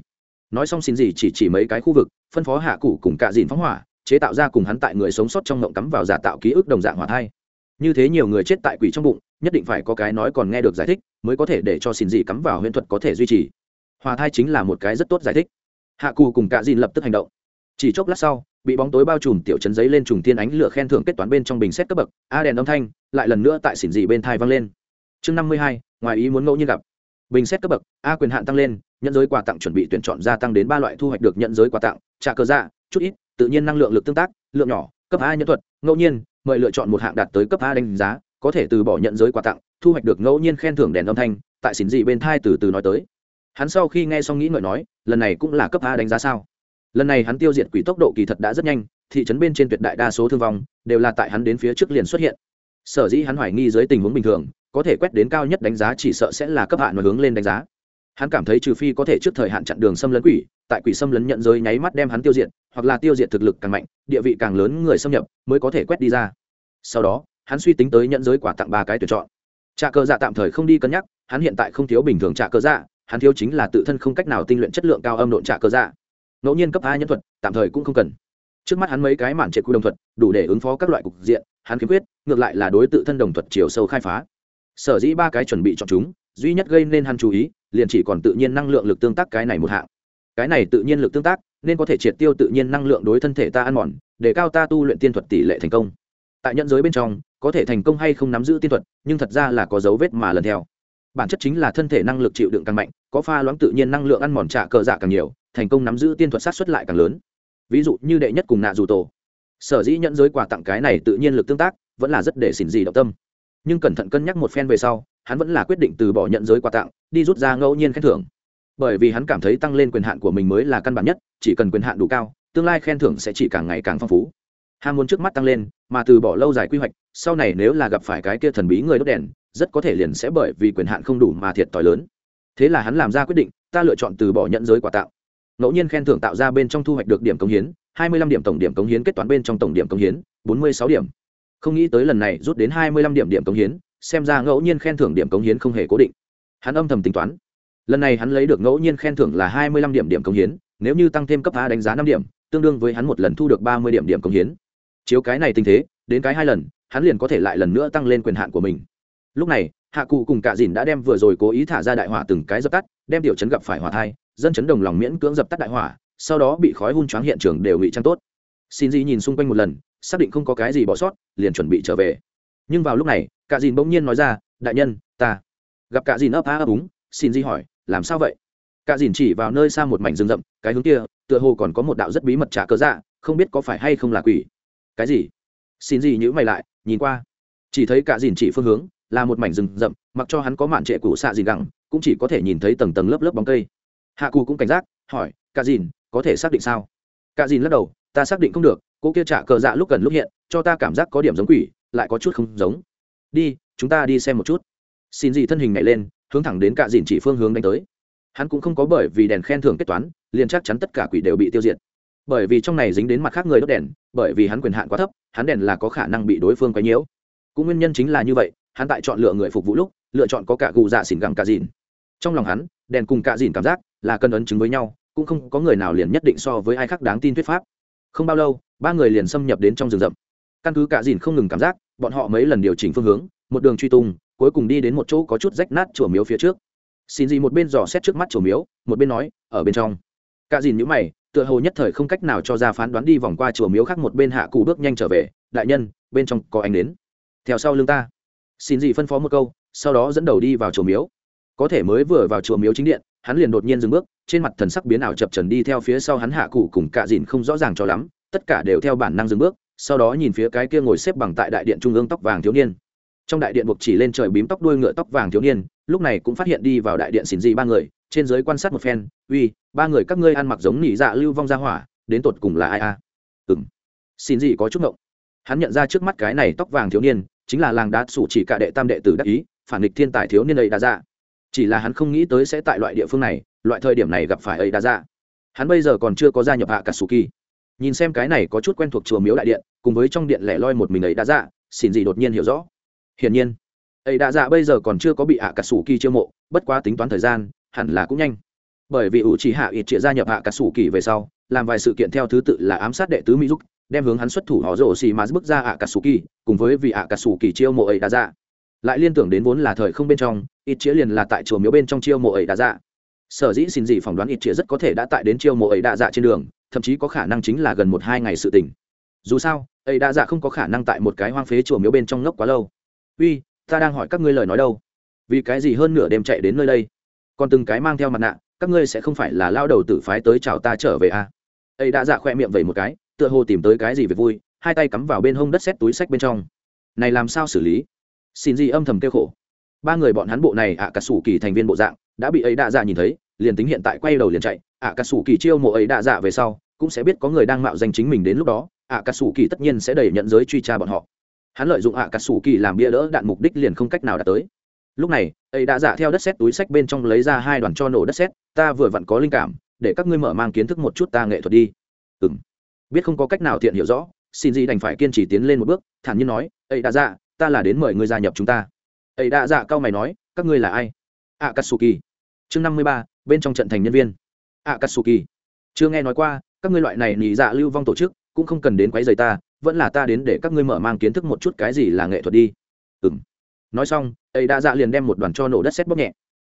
Nói xong xin gì chỉ chỉ mấy cái khu vực, phân phó hạ cụ cùng cạ dìn phóng hỏa, chế tạo ra cùng hắn tại người sống sót trong ngộng cắm vào giả tạo ký ức đồng dạng hỏa thai. Như thế nhiều người chết tại quỷ trong bụng, nhất định phải có cái nói còn nghe được giải thích, mới có thể để cho xin gì cắm vào huyễn thuật có thể duy trì. Hòa thai chính là một cái rất tốt giải thích. Hạ cù cùng cạ dìn lập tức hành động chỉ chốc lát sau, bị bóng tối bao trùm tiểu chấn giấy lên trùng thiên ánh lửa khen thưởng kết toán bên trong bình xét cấp bậc, a đèn âm thanh, lại lần nữa tại xỉn dị bên thai vang lên. Chương năm mươi hai, ngoài ý muốn ngẫu nhiên gặp. Bình xét cấp bậc, a quyền hạn tăng lên, nhận giới quà tặng chuẩn bị tuyển chọn gia tăng đến ba loại thu hoạch được nhận giới quà tặng, trả cơ dạ chút ít, tự nhiên năng lượng lực tương tác, lượng nhỏ, cấp a nhân thuật, ngẫu nhiên, mời lựa chọn một hạng đạt tới cấp a đánh giá, có thể từ bỏ nhận giới quà tặng, thu hoạch được ngẫu nhiên khen thưởng đèn âm thanh, tại xỉn dị bên thai từ từ nói tới. Hắn sau khi nghe xong nghĩ ngợi nói, lần này cũng là cấp a đánh giá sao? Lần này hắn tiêu diệt quỷ tốc độ kỳ thật đã rất nhanh, thị trấn bên trên tuyệt đại đa số thương vong đều là tại hắn đến phía trước liền xuất hiện. Sở dĩ hắn hoài nghi dưới tình huống bình thường, có thể quét đến cao nhất đánh giá chỉ sợ sẽ là cấp hạn nó hướng lên đánh giá. Hắn cảm thấy trừ phi có thể trước thời hạn chặn đường xâm lấn quỷ, tại quỷ xâm lấn nhận giới nháy mắt đem hắn tiêu diệt, hoặc là tiêu diệt thực lực càng mạnh, địa vị càng lớn người xâm nhập mới có thể quét đi ra. Sau đó, hắn suy tính tới nhận giới quả tặng ba cái tuyển chọn. Trà cơ dạ tạm thời không đi cân nhắc, hắn hiện tại không thiếu bình thường trà cơ dạ hắn thiếu chính là tự thân không cách nào tinh luyện chất lượng cao âm độn trà cơ dạ ngẫu nhiên cấp hai nhân thuật, tạm thời cũng không cần. Trước mắt hắn mấy cái mản trệ quy đồng thuật, đủ để ứng phó các loại cục diện, hắn khiếm khuyết, ngược lại là đối tự thân đồng thuật chiều sâu khai phá. Sở dĩ ba cái chuẩn bị chọn chúng, duy nhất gây nên hắn chú ý, liền chỉ còn tự nhiên năng lượng lực tương tác cái này một hạng. Cái này tự nhiên lực tương tác, nên có thể triệt tiêu tự nhiên năng lượng đối thân thể ta ăn mòn, để cao ta tu luyện tiên thuật tỷ lệ thành công. Tại nhận giới bên trong, có thể thành công hay không nắm giữ tiên thuật, nhưng thật ra là có dấu vết mà lần theo. Bản chất chính là thân thể năng lực chịu đựng càng mạnh, có pha loãng tự nhiên năng lượng ăn mòn trả cờ dạ càng nhiều thành công nắm giữ tiên thuật sát xuất lại càng lớn. Ví dụ như đệ nhất cùng nạ dù tổ. Sở dĩ nhận giới quà tặng cái này tự nhiên lực tương tác, vẫn là rất để xỉn gì động tâm. Nhưng cẩn thận cân nhắc một phen về sau, hắn vẫn là quyết định từ bỏ nhận giới quà tặng, đi rút ra ngẫu nhiên khen thưởng. Bởi vì hắn cảm thấy tăng lên quyền hạn của mình mới là căn bản nhất, chỉ cần quyền hạn đủ cao, tương lai khen thưởng sẽ chỉ càng ngày càng phong phú. Ham muốn trước mắt tăng lên, mà từ bỏ lâu dài quy hoạch, sau này nếu là gặp phải cái kia thần bí người đốt đèn, rất có thể liền sẽ bởi vì quyền hạn không đủ mà thiệt t lớn. Thế là hắn làm ra quyết định, ta lựa chọn từ bỏ nhận giới quà tặng ngẫu nhiên khen thưởng tạo ra bên trong thu hoạch được điểm công hiến, hai mươi lăm điểm tổng điểm công hiến kết toán bên trong tổng điểm công hiến, bốn mươi sáu điểm. Không nghĩ tới lần này rút đến hai mươi lăm điểm điểm công hiến, xem ra ngẫu nhiên khen thưởng điểm công hiến không hề cố định. Hắn âm thầm tính toán, lần này hắn lấy được ngẫu nhiên khen thưởng là hai mươi lăm điểm điểm công hiến, nếu như tăng thêm cấp a đánh giá năm điểm, tương đương với hắn một lần thu được ba mươi điểm điểm công hiến. Chiếu cái này tình thế, đến cái hai lần, hắn liền có thể lại lần nữa tăng lên quyền hạn của mình. Lúc này hạ cụ cùng cả dìn đã đem vừa rồi cố ý thả ra đại hỏa từng cái dập tắt, đem tiểu chấn gặp phải hỏa thai, dân chấn đồng lòng miễn cưỡng dập tắt đại hỏa, sau đó bị khói hun choáng hiện trường đều ngụy trang tốt. Xin gì nhìn xung quanh một lần, xác định không có cái gì bỏ sót, liền chuẩn bị trở về. Nhưng vào lúc này, cả dìn bỗng nhiên nói ra, đại nhân, ta. Gặp cả dìn ấp á ấp úng, xin gì hỏi, làm sao vậy? Cả dìn chỉ vào nơi xa một mảnh rừng rậm, cái hướng kia, tựa hồ còn có một đạo rất bí mật trả cớ dạ không biết có phải hay không là quỷ. Cái gì? Xin gì nhữ mày lại, nhìn qua, chỉ thấy cả dìn chỉ phương hướng là một mảnh rừng rậm, mặc cho hắn có mạn trệ cũ xạ gì gẳng cũng chỉ có thể nhìn thấy tầng tầng lớp lớp bóng cây. Hạ cù cũng cảnh giác, hỏi cả dìn, có thể xác định sao? Cả dìn lắc đầu, ta xác định không được, cô kia trả cờ dạ lúc gần lúc hiện, cho ta cảm giác có điểm giống quỷ, lại có chút không giống. Đi, chúng ta đi xem một chút. Xin gì thân hình nhảy lên, hướng thẳng đến cả dìn chỉ phương hướng đánh tới. Hắn cũng không có bởi vì đèn khen thưởng kết toán, liền chắc chắn tất cả quỷ đều bị tiêu diệt. Bởi vì trong này dính đến mặt khác người đốt đèn, bởi vì hắn quyền hạn quá thấp, hắn đèn là có khả năng bị đối phương quấy nhiễu. Cũng nguyên nhân chính là như vậy hắn tại chọn lựa người phục vụ lúc, lựa chọn có cả gù dạ xỉn gẳng cả dìn. Trong lòng hắn, đèn cùng cả dìn cảm giác là cân ấn chứng với nhau, cũng không có người nào liền nhất định so với ai khác đáng tin thuyết pháp. Không bao lâu, ba người liền xâm nhập đến trong rừng rậm. Căn cứ cả dìn không ngừng cảm giác, bọn họ mấy lần điều chỉnh phương hướng, một đường truy tung, cuối cùng đi đến một chỗ có chút rách nát chùa miếu phía trước. Xin gì một bên dò xét trước mắt chùa miếu, một bên nói, ở bên trong. Cả dìn nhữ mày, tựa hồ nhất thời không cách nào cho ra phán đoán đi vòng qua chùa miếu khác một bên hạ cụ bước nhanh trở về, đại nhân, bên trong có ánh đến theo sau lưng ta xin gì phân phó một câu, sau đó dẫn đầu đi vào chùa miếu. Có thể mới vừa vào chùa miếu chính điện, hắn liền đột nhiên dừng bước, trên mặt thần sắc biến ảo chập trần đi theo phía sau hắn hạ cụ cùng cạ dìn không rõ ràng cho lắm, tất cả đều theo bản năng dừng bước, sau đó nhìn phía cái kia ngồi xếp bằng tại đại điện trung ương tóc vàng thiếu niên. Trong đại điện buộc chỉ lên trời bím tóc đuôi ngựa tóc vàng thiếu niên, lúc này cũng phát hiện đi vào đại điện xin gì ba người, trên giới quan sát một phen, uy, ba người các ngươi ăn mặc giống nỉ dạ lưu vong ra hỏa, đến tột cùng là ai a? À? ừng xin gì có chút ngộng. Hắn nhận ra trước mắt cái này tóc vàng thiếu niên chính là làng đá sủ chỉ cả đệ tam đệ tử đắc ý, phản nghịch thiên tài thiếu niên ấy đã ra. Chỉ là hắn không nghĩ tới sẽ tại loại địa phương này, loại thời điểm này gặp phải ấy đã ra. Hắn bây giờ còn chưa có gia nhập hạ cả sủ kỳ. Nhìn xem cái này có chút quen thuộc chùa miếu đại điện, cùng với trong điện lẻ loi một mình ấy đã ra, xin gì đột nhiên hiểu rõ. Hiển nhiên, ấy đã dạ bây giờ còn chưa có bị hạ cả sủ kỳ chiêu mộ, bất quá tính toán thời gian, hẳn là cũng nhanh. Bởi vì ủ chỉ hạ ít trịa gia nhập hạ cả sủ kỳ về sau, làm vài sự kiện theo thứ tự là ám sát đệ tứ mỹ giúp đem hướng hắn xuất thủ họ rổ xì mà bước ra ạ cà sù kỳ cùng với vị ạ cà sù kỳ chiêu mộ ấy đã ra lại liên tưởng đến vốn là thời không bên trong, ít chĩa liền là tại chùa miếu bên trong chiêu mộ ấy đã ra sở dĩ xin gì phỏng đoán ít chĩa rất có thể đã tại đến chiêu mộ ấy đã dạ trên đường, thậm chí có khả năng chính là gần một hai ngày sự tình. Dù sao ấy đã dạ không có khả năng tại một cái hoang phế chùa miếu bên trong ngốc quá lâu. Uy, ta đang hỏi các ngươi lời nói đâu? Vì cái gì hơn nửa đêm chạy đến nơi đây? Còn từng cái mang theo mặt nạ, các ngươi sẽ không phải là lao đầu tử phái tới chào ta trở về à? ấy đã dạ khoe miệng vẩy một cái tựa hồ tìm tới cái gì việc vui hai tay cắm vào bên hông đất xét túi sách bên trong. Này làm sao xử lý? Xin gì âm thầm kêu khổ. Ba người bọn hắn bộ này ạ à, cả sủ kỳ thành viên bộ dạng đã bị ấy đạ dạ nhìn thấy liền tính hiện tại quay đầu liền chạy ạ à, cả sủ kỳ chiêu mộ ấy đạ dạ về sau cũng sẽ biết có người đang mạo danh chính mình đến lúc đó ạ à, cả sủ kỳ tất nhiên sẽ đẩy nhận giới truy tra bọn họ. Hắn lợi dụng ạ cà sủ kỳ làm bia đỡ đạn mục đích liền không cách nào đạt tới. Lúc này ấy đã dạ theo đất xét túi sách bên trong lấy ra hai đoàn cho nổ đất xét ta vừa vặn có linh cảm để các ngươi mở mang kiến thức một chút ta nghệ thuật đi. Ừ m biết không có cách nào thiện hiểu rõ, xin gì đành phải kiên trì tiến lên một bước, thản nhiên nói ấy đã dạ ta là đến mời ngươi gia nhập chúng ta. Ấy đã dạ cao mày nói, các ngươi là ai? A katsuki chương năm mươi ba, bên trong trận thành nhân viên. A katsuki chưa nghe nói qua, các ngươi loại này nhị dạ lưu vong tổ chức, cũng không cần đến quấy giày ta, vẫn là ta đến để các ngươi mở mang kiến thức một chút cái gì là nghệ thuật đi. Ừ m nói xong ấy đã dạ liền đem một đoàn cho nổ đất xét bóp nhẹ.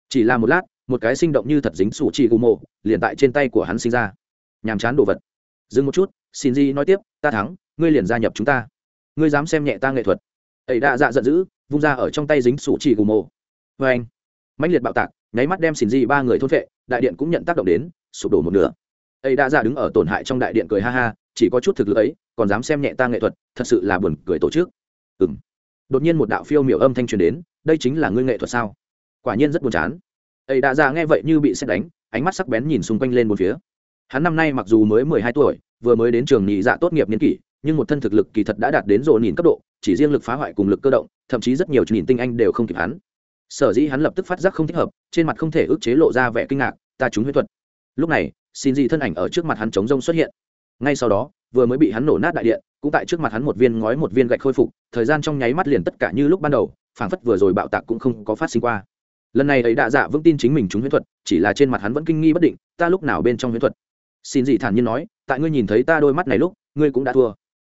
Chỉ là một lát, một cái sinh động như thật dính sủ chỉ gù mộ, liền tại trên tay của hắn sinh ra. Nhàm chán đồ vật. Dừng một chút xin di nói tiếp, ta thắng, ngươi liền gia nhập chúng ta. Ngươi dám xem nhẹ ta nghệ thuật. Ấy đã dạ giận dữ, vung ra ở trong tay dính sủ chỉ gù mộ vê anh, mãnh liệt bạo tạc, nháy mắt đem xin di ba người thôn vệ đại điện cũng nhận tác động đến, sụp đổ một nửa. Ấy đã dạ đứng ở tổn hại trong đại điện cười ha ha, chỉ có chút thực lực ấy, còn dám xem nhẹ ta nghệ thuật, thật sự là buồn cười tổ chức. Ừng đột nhiên một đạo phiêu miểu âm thanh truyền đến, đây chính là ngươi nghệ thuật sao? Quả nhiên rất buồn chán. Ấy đã Dạ nghe vậy như bị xét đánh, ánh mắt sắc bén nhìn xung quanh lên một phía hắn năm nay mặc dù mới mười hai tuổi, vừa mới đến trường nhị dạ tốt nghiệp niên kỷ, nhưng một thân thực lực kỳ thật đã đạt đến rộ nhìn cấp độ, chỉ riêng lực phá hoại cùng lực cơ động, thậm chí rất nhiều nhìn tinh anh đều không kịp hắn. Sở dĩ hắn lập tức phát giác không thích hợp, trên mặt không thể ức chế lộ ra vẻ kinh ngạc, ta trúng huyết thuật. Lúc này, xin dị thân ảnh ở trước mặt hắn chống rông xuất hiện. Ngay sau đó, vừa mới bị hắn nổ nát đại điện, cũng tại trước mặt hắn một viên ngói một viên gạch khôi phục, thời gian trong nháy mắt liền tất cả như lúc ban đầu, phảng phất vừa rồi bạo tạc cũng không có phát sinh qua. Lần này ấy đã dạ vững tin chính mình trúng huyết thuật, chỉ là trên mặt hắn vẫn kinh nghi bất định, ta lúc nào bên trong huyết thuật? Xin dị thản nhiên nói, tại ngươi nhìn thấy ta đôi mắt này lúc, ngươi cũng đã thua.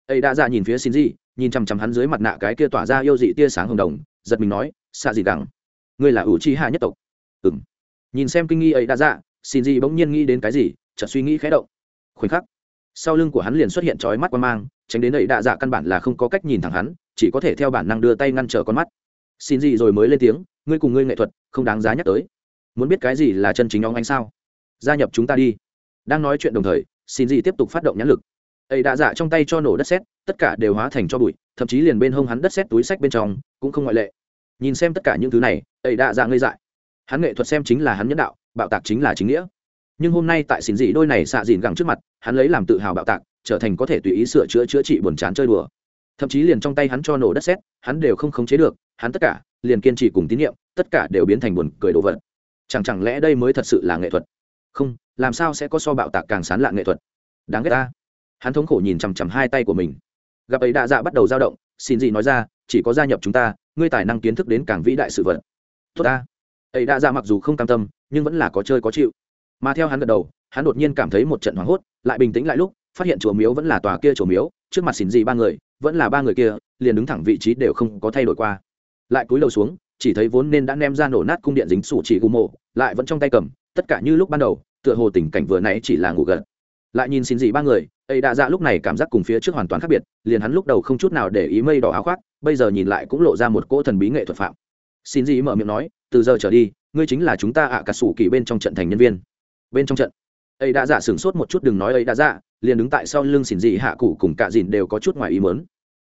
Ấy đã ra dạ nhìn phía xin dị nhìn chằm chằm hắn dưới mặt nạ cái kia tỏa ra yêu dị tia sáng hồng đồng, giật mình nói, xạ dị gẳng? Ngươi là ủ chi hạ nhất tộc. Ừng nhìn xem kinh nghi ấy đã ra dạ, xin dị bỗng nhiên nghĩ đến cái gì, chợt suy nghĩ khẽ động. Khoảnh khắc, sau lưng của hắn liền xuất hiện trói mắt quan mang, tránh đến ấy đã dạ căn bản là không có cách nhìn thẳng hắn, chỉ có thể theo bản năng đưa tay ngăn trở con mắt. Xin dị rồi mới lên tiếng, ngươi cùng ngươi nghệ thuật, không đáng giá nhắc tới. Muốn biết cái gì là chân chính ông anh sao? Gia nhập chúng ta đi đang nói chuyện đồng thời, xin gì tiếp tục phát động nhãn lực. Ấy đã dạ trong tay cho nổ đất sét, tất cả đều hóa thành cho bụi, thậm chí liền bên hông hắn đất sét túi sách bên trong cũng không ngoại lệ. Nhìn xem tất cả những thứ này ấy đã dạ ngây dại. Hắn nghệ thuật xem chính là hắn nhân đạo, bạo tạc chính là chính nghĩa. Nhưng hôm nay tại xin dị đôi này xạ dìn gẳng trước mặt, hắn lấy làm tự hào bạo tạc, trở thành có thể tùy ý sửa chữa chữa trị buồn chán chơi đùa. Thậm chí liền trong tay hắn cho nổ đất sét, hắn đều không khống chế được, hắn tất cả, liền kiên trì cùng tín nhiệm tất cả đều biến thành buồn cười đồ vật. Chẳng chẳng lẽ đây mới thật sự là nghệ thuật? Không làm sao sẽ có so bạo tạc càng sán lạ nghệ thuật? Đáng ghét ta. Hắn thống khổ nhìn chằm chằm hai tay của mình. Gặp ấy đạ dạ bắt đầu dao động, xin gì nói ra, chỉ có gia nhập chúng ta, ngươi tài năng kiến thức đến càng vĩ đại sự vật. Tốt ta. Ấy đạ dạ mặc dù không cam tâm, nhưng vẫn là có chơi có chịu. Mà theo hắn gật đầu, hắn đột nhiên cảm thấy một trận hoảng hốt, lại bình tĩnh lại lúc, phát hiện chùa miếu vẫn là tòa kia chùa miếu, trước mặt xin gì ba người, vẫn là ba người kia, liền đứng thẳng vị trí đều không có thay đổi qua. Lại cúi đầu xuống, chỉ thấy vốn nên đã ném ra nổ nát cung điện dính sủ chỉ gù mộ, lại vẫn trong tay cầm, tất cả như lúc ban đầu tựa hồ tình cảnh vừa nãy chỉ là ngủ gật. Lại nhìn xin gì ba người, ấy đã dạ lúc này cảm giác cùng phía trước hoàn toàn khác biệt, liền hắn lúc đầu không chút nào để ý mây đỏ áo khoác, bây giờ nhìn lại cũng lộ ra một cỗ thần bí nghệ thuật phạm. Xin gì mở miệng nói, từ giờ trở đi, ngươi chính là chúng ta ạ cả sủ kỳ bên trong trận thành nhân viên. Bên trong trận, ấy đã dạ sửng sốt một chút đừng nói ấy đã dạ liền đứng tại sau lưng xin gì hạ cụ cùng cả dìn đều có chút ngoài ý mớn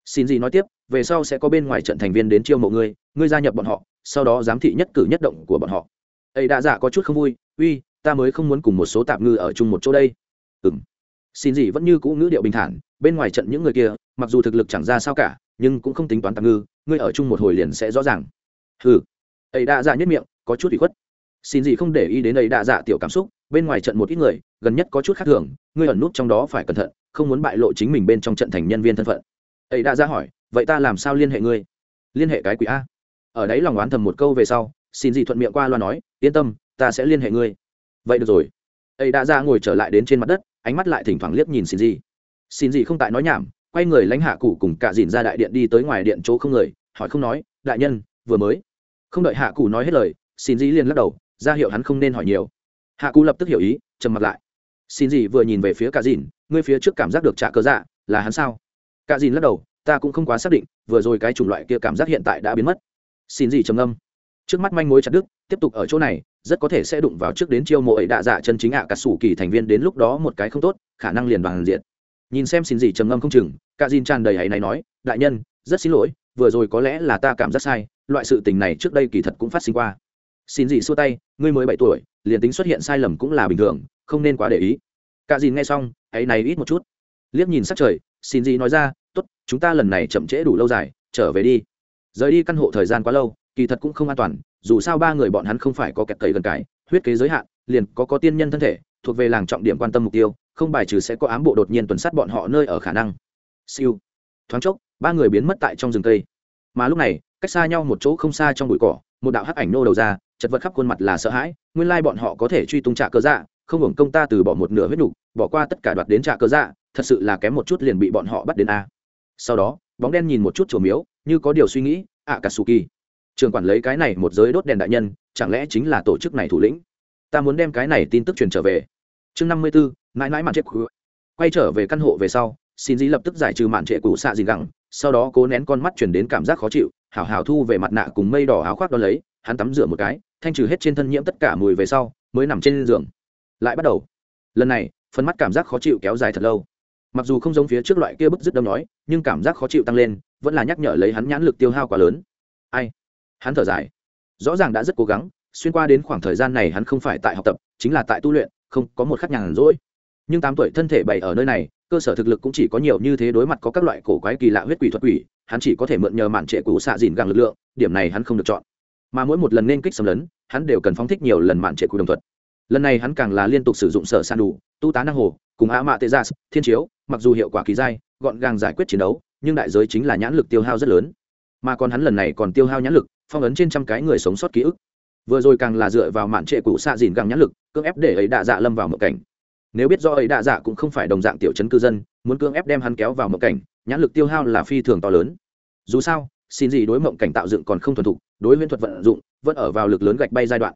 xin gì nói tiếp, về sau sẽ có bên ngoài trận thành viên đến chiêu mộ ngươi ngươi gia nhập bọn họ, sau đó giám thị nhất cử nhất động của bọn họ. Ấy đã dạ có chút không vui, uy ta mới không muốn cùng một số tạp ngư ở chung một chỗ đây. Ừng xin gì vẫn như cũ ngữ điệu bình thản, bên ngoài trận những người kia, mặc dù thực lực chẳng ra sao cả, nhưng cũng không tính toán tạp ngư, ngươi ở chung một hồi liền sẽ rõ ràng. Ừ ấy đã dạ nhất miệng, có chút bị khuất. Xin gì không để ý đến ấy đã dạ tiểu cảm xúc, bên ngoài trận một ít người, gần nhất có chút khác thường, ngươi ẩn nút trong đó phải cẩn thận, không muốn bại lộ chính mình bên trong trận thành nhân viên thân phận. Ấy đã ra dạ hỏi, vậy ta làm sao liên hệ ngươi? Liên hệ cái quỷ a. Ở đấy lòng oán thầm một câu về sau, xin gì thuận miệng qua loa nói, yên tâm, ta sẽ liên hệ ngươi vậy được rồi. Ấy đã ra ngồi trở lại đến trên mặt đất, ánh mắt lại thỉnh thoảng liếc nhìn xin gì xin gì không tại nói nhảm, quay người lãnh hạ cụ cùng cả dìn ra đại điện đi tới ngoài điện chỗ không người, hỏi không nói, đại nhân, vừa mới? Không đợi hạ cụ nói hết lời xin gì liền lắc đầu, ra hiệu hắn không nên hỏi nhiều. Hạ cụ lập tức hiểu ý, trầm mặt lại. Xin gì vừa nhìn về phía cả dìn, ngươi phía trước cảm giác được trả cớ dạ là hắn sao? Cả dìn lắc đầu, ta cũng không quá xác định, vừa rồi cái chủng loại kia cảm giác hiện tại đã biến mất. Xin gì trầm âm trước mắt manh mối chặt đứt tiếp tục ở chỗ này, rất có thể sẽ đụng vào trước đến chiêu mộ ấy đạ dạ chân chính ạ cả sủ kỳ thành viên đến lúc đó một cái không tốt, khả năng liền bằng diện. Nhìn xem xin gì trầm ngâm không chừng, cả dìn tràn đầy hãy này nói, đại nhân, rất xin lỗi, vừa rồi có lẽ là ta cảm giác sai, loại sự tình này trước đây kỳ thật cũng phát sinh qua. Xin gì xua tay, ngươi mới bảy tuổi, liền tính xuất hiện sai lầm cũng là bình thường, không nên quá để ý. Cả dìn nghe xong ấy này ít một chút. Liếc nhìn sắc trời, xin gì nói ra, tốt, chúng ta lần này chậm trễ đủ lâu dài, trở về đi. Rời đi căn hộ thời gian quá lâu, kỳ thật cũng không an toàn dù sao ba người bọn hắn không phải có kẹt cầy gần cái, huyết kế giới hạn, liền có có tiên nhân thân thể, thuộc về làng trọng điểm quan tâm mục tiêu, không bài trừ sẽ có ám bộ đột nhiên tuần sát bọn họ nơi ở khả năng. Siêu. Thoáng chốc, ba người biến mất tại trong rừng cây. Mà lúc này, cách xa nhau một chỗ không xa trong bụi cỏ, một đạo hắc ảnh nô đầu ra, chật vật khắp khuôn mặt là sợ hãi, nguyên lai bọn họ có thể truy tung trạ cơ dạ không hưởng công ta từ bỏ một nửa huyết nhục, bỏ qua tất cả đoạt đến trạ cơ dạ thật sự là kém một chút liền bị bọn họ bắt đến a. Sau đó, bóng đen nhìn một chút chùa miếu, như có điều suy nghĩ ạ cả suki trường quản lấy cái này một giới đốt đèn đại nhân, chẳng lẽ chính là tổ chức này thủ lĩnh? Ta muốn đem cái này tin tức truyền trở về. Chương năm mươi bốn mãi mãi mạn chết quay trở về căn hộ về sau, xin dĩ lập tức giải trừ mạn trệ cụ xạ gì gẳng, sau đó cố nén con mắt chuyển đến cảm giác khó chịu hảo hảo thu về mặt nạ cùng mây đỏ áo khoác đ ó lấy, hắn tắm rửa một cái, thanh trừ hết trên thân nhiễm tất cả mùi về sau, mới nằm trên giường. Lại bắt đầu. Lần này, phần mắt cảm giác khó chịu kéo dài thật lâu. Mặc dù không giống phía trước loại kia bức dứt đâm nói, nhưng cảm giác khó chịu tăng lên, vẫn là nhắc nhở lấy hắn nhãn lực tiêu hao quá lớn. Ai? Hắn thở dài. Rõ ràng đã rất cố gắng, xuyên qua đến khoảng thời gian này hắn không phải tại học tập, chính là tại tu luyện, không có một khắc nhàn rỗi. Nhưng tám tuổi thân thể bày ở nơi này, cơ sở thực lực cũng chỉ có nhiều như thế đối mặt có các loại cổ quái kỳ lạ huyết quỷ thuật quỷ, hắn chỉ có thể mượn nhờ mạn trệ cũ xạ dìn gàng lực lượng, điểm này hắn không được chọn. Mà mỗi một lần nên kích xâm lấn, hắn đều cần phóng thích nhiều lần mạn trệ cũ đồng thuật. Lần này hắn càng là liên tục sử dụng sở san đủ, tu tá năng hồ, cùng a mạ tê gia, thiên chiếu, mặc dù hiệu quả kỳ dai, gọn gàng giải quyết chiến đấu, nhưng đại giới chính là nhãn lực tiêu hao rất lớn mà còn hắn lần này còn tiêu hao nhãn lực, phong ấn trên trăm cái người sống sót ký ức. Vừa rồi càng là dựa vào mạn trệ cụ xạ dìn găng nhãn lực, cưỡng ép để ấy đạ dạ lâm vào một cảnh. Nếu biết do ấy đạ dạ cũng không phải đồng dạng tiểu chấn cư dân, muốn cưỡng ép đem hắn kéo vào một cảnh, nhãn lực tiêu hao là phi thường to lớn. Dù sao, xin gì đối mộng cảnh tạo dựng còn không thuần thục, đối huyễn thuật vận dụng, vẫn ở vào lực lớn gạch bay giai đoạn.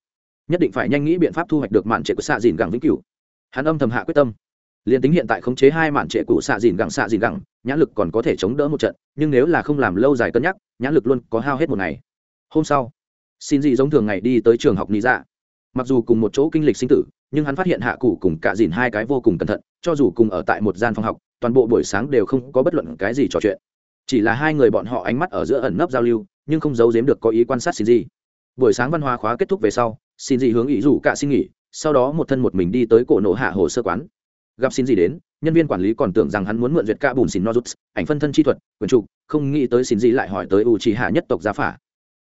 Nhất định phải nhanh nghĩ biện pháp thu hoạch được mạn trệ của xạ dìn gẳng vĩnh cửu. Hắn âm thầm hạ quyết tâm. Liền tính hiện tại khống chế hai mạn trệ của xạ dìn gẳng xạ dìn gẳng nhãn lực còn có thể chống đỡ một trận, nhưng nếu là không làm lâu dài cân nhắc, nhãn lực luôn có hao hết một ngày. Hôm sau, xin Dị giống thường ngày đi tới trường học lý dạ. Mặc dù cùng một chỗ kinh lịch sinh tử, nhưng hắn phát hiện hạ cụ cùng cả dìn hai cái vô cùng cẩn thận, cho dù cùng ở tại một gian phòng học, toàn bộ buổi sáng đều không có bất luận cái gì trò chuyện. Chỉ là hai người bọn họ ánh mắt ở giữa ẩn nấp giao lưu, nhưng không giấu giếm được có ý quan sát xin gì buổi sáng văn hóa khóa kết thúc về sau, xin gì hướng ý rủ cả xin nghỉ, sau đó một thân một mình đi tới cổ nổ hạ hồ sơ quán. Gặp xin gì đến nhân viên quản lý còn tưởng rằng hắn muốn mượn duyệt ca bùn xin nozuts, ảnh phân thân chi thuật, quyền trục không nghĩ tới xin gì lại hỏi tới u trí hạ nhất tộc gia phả.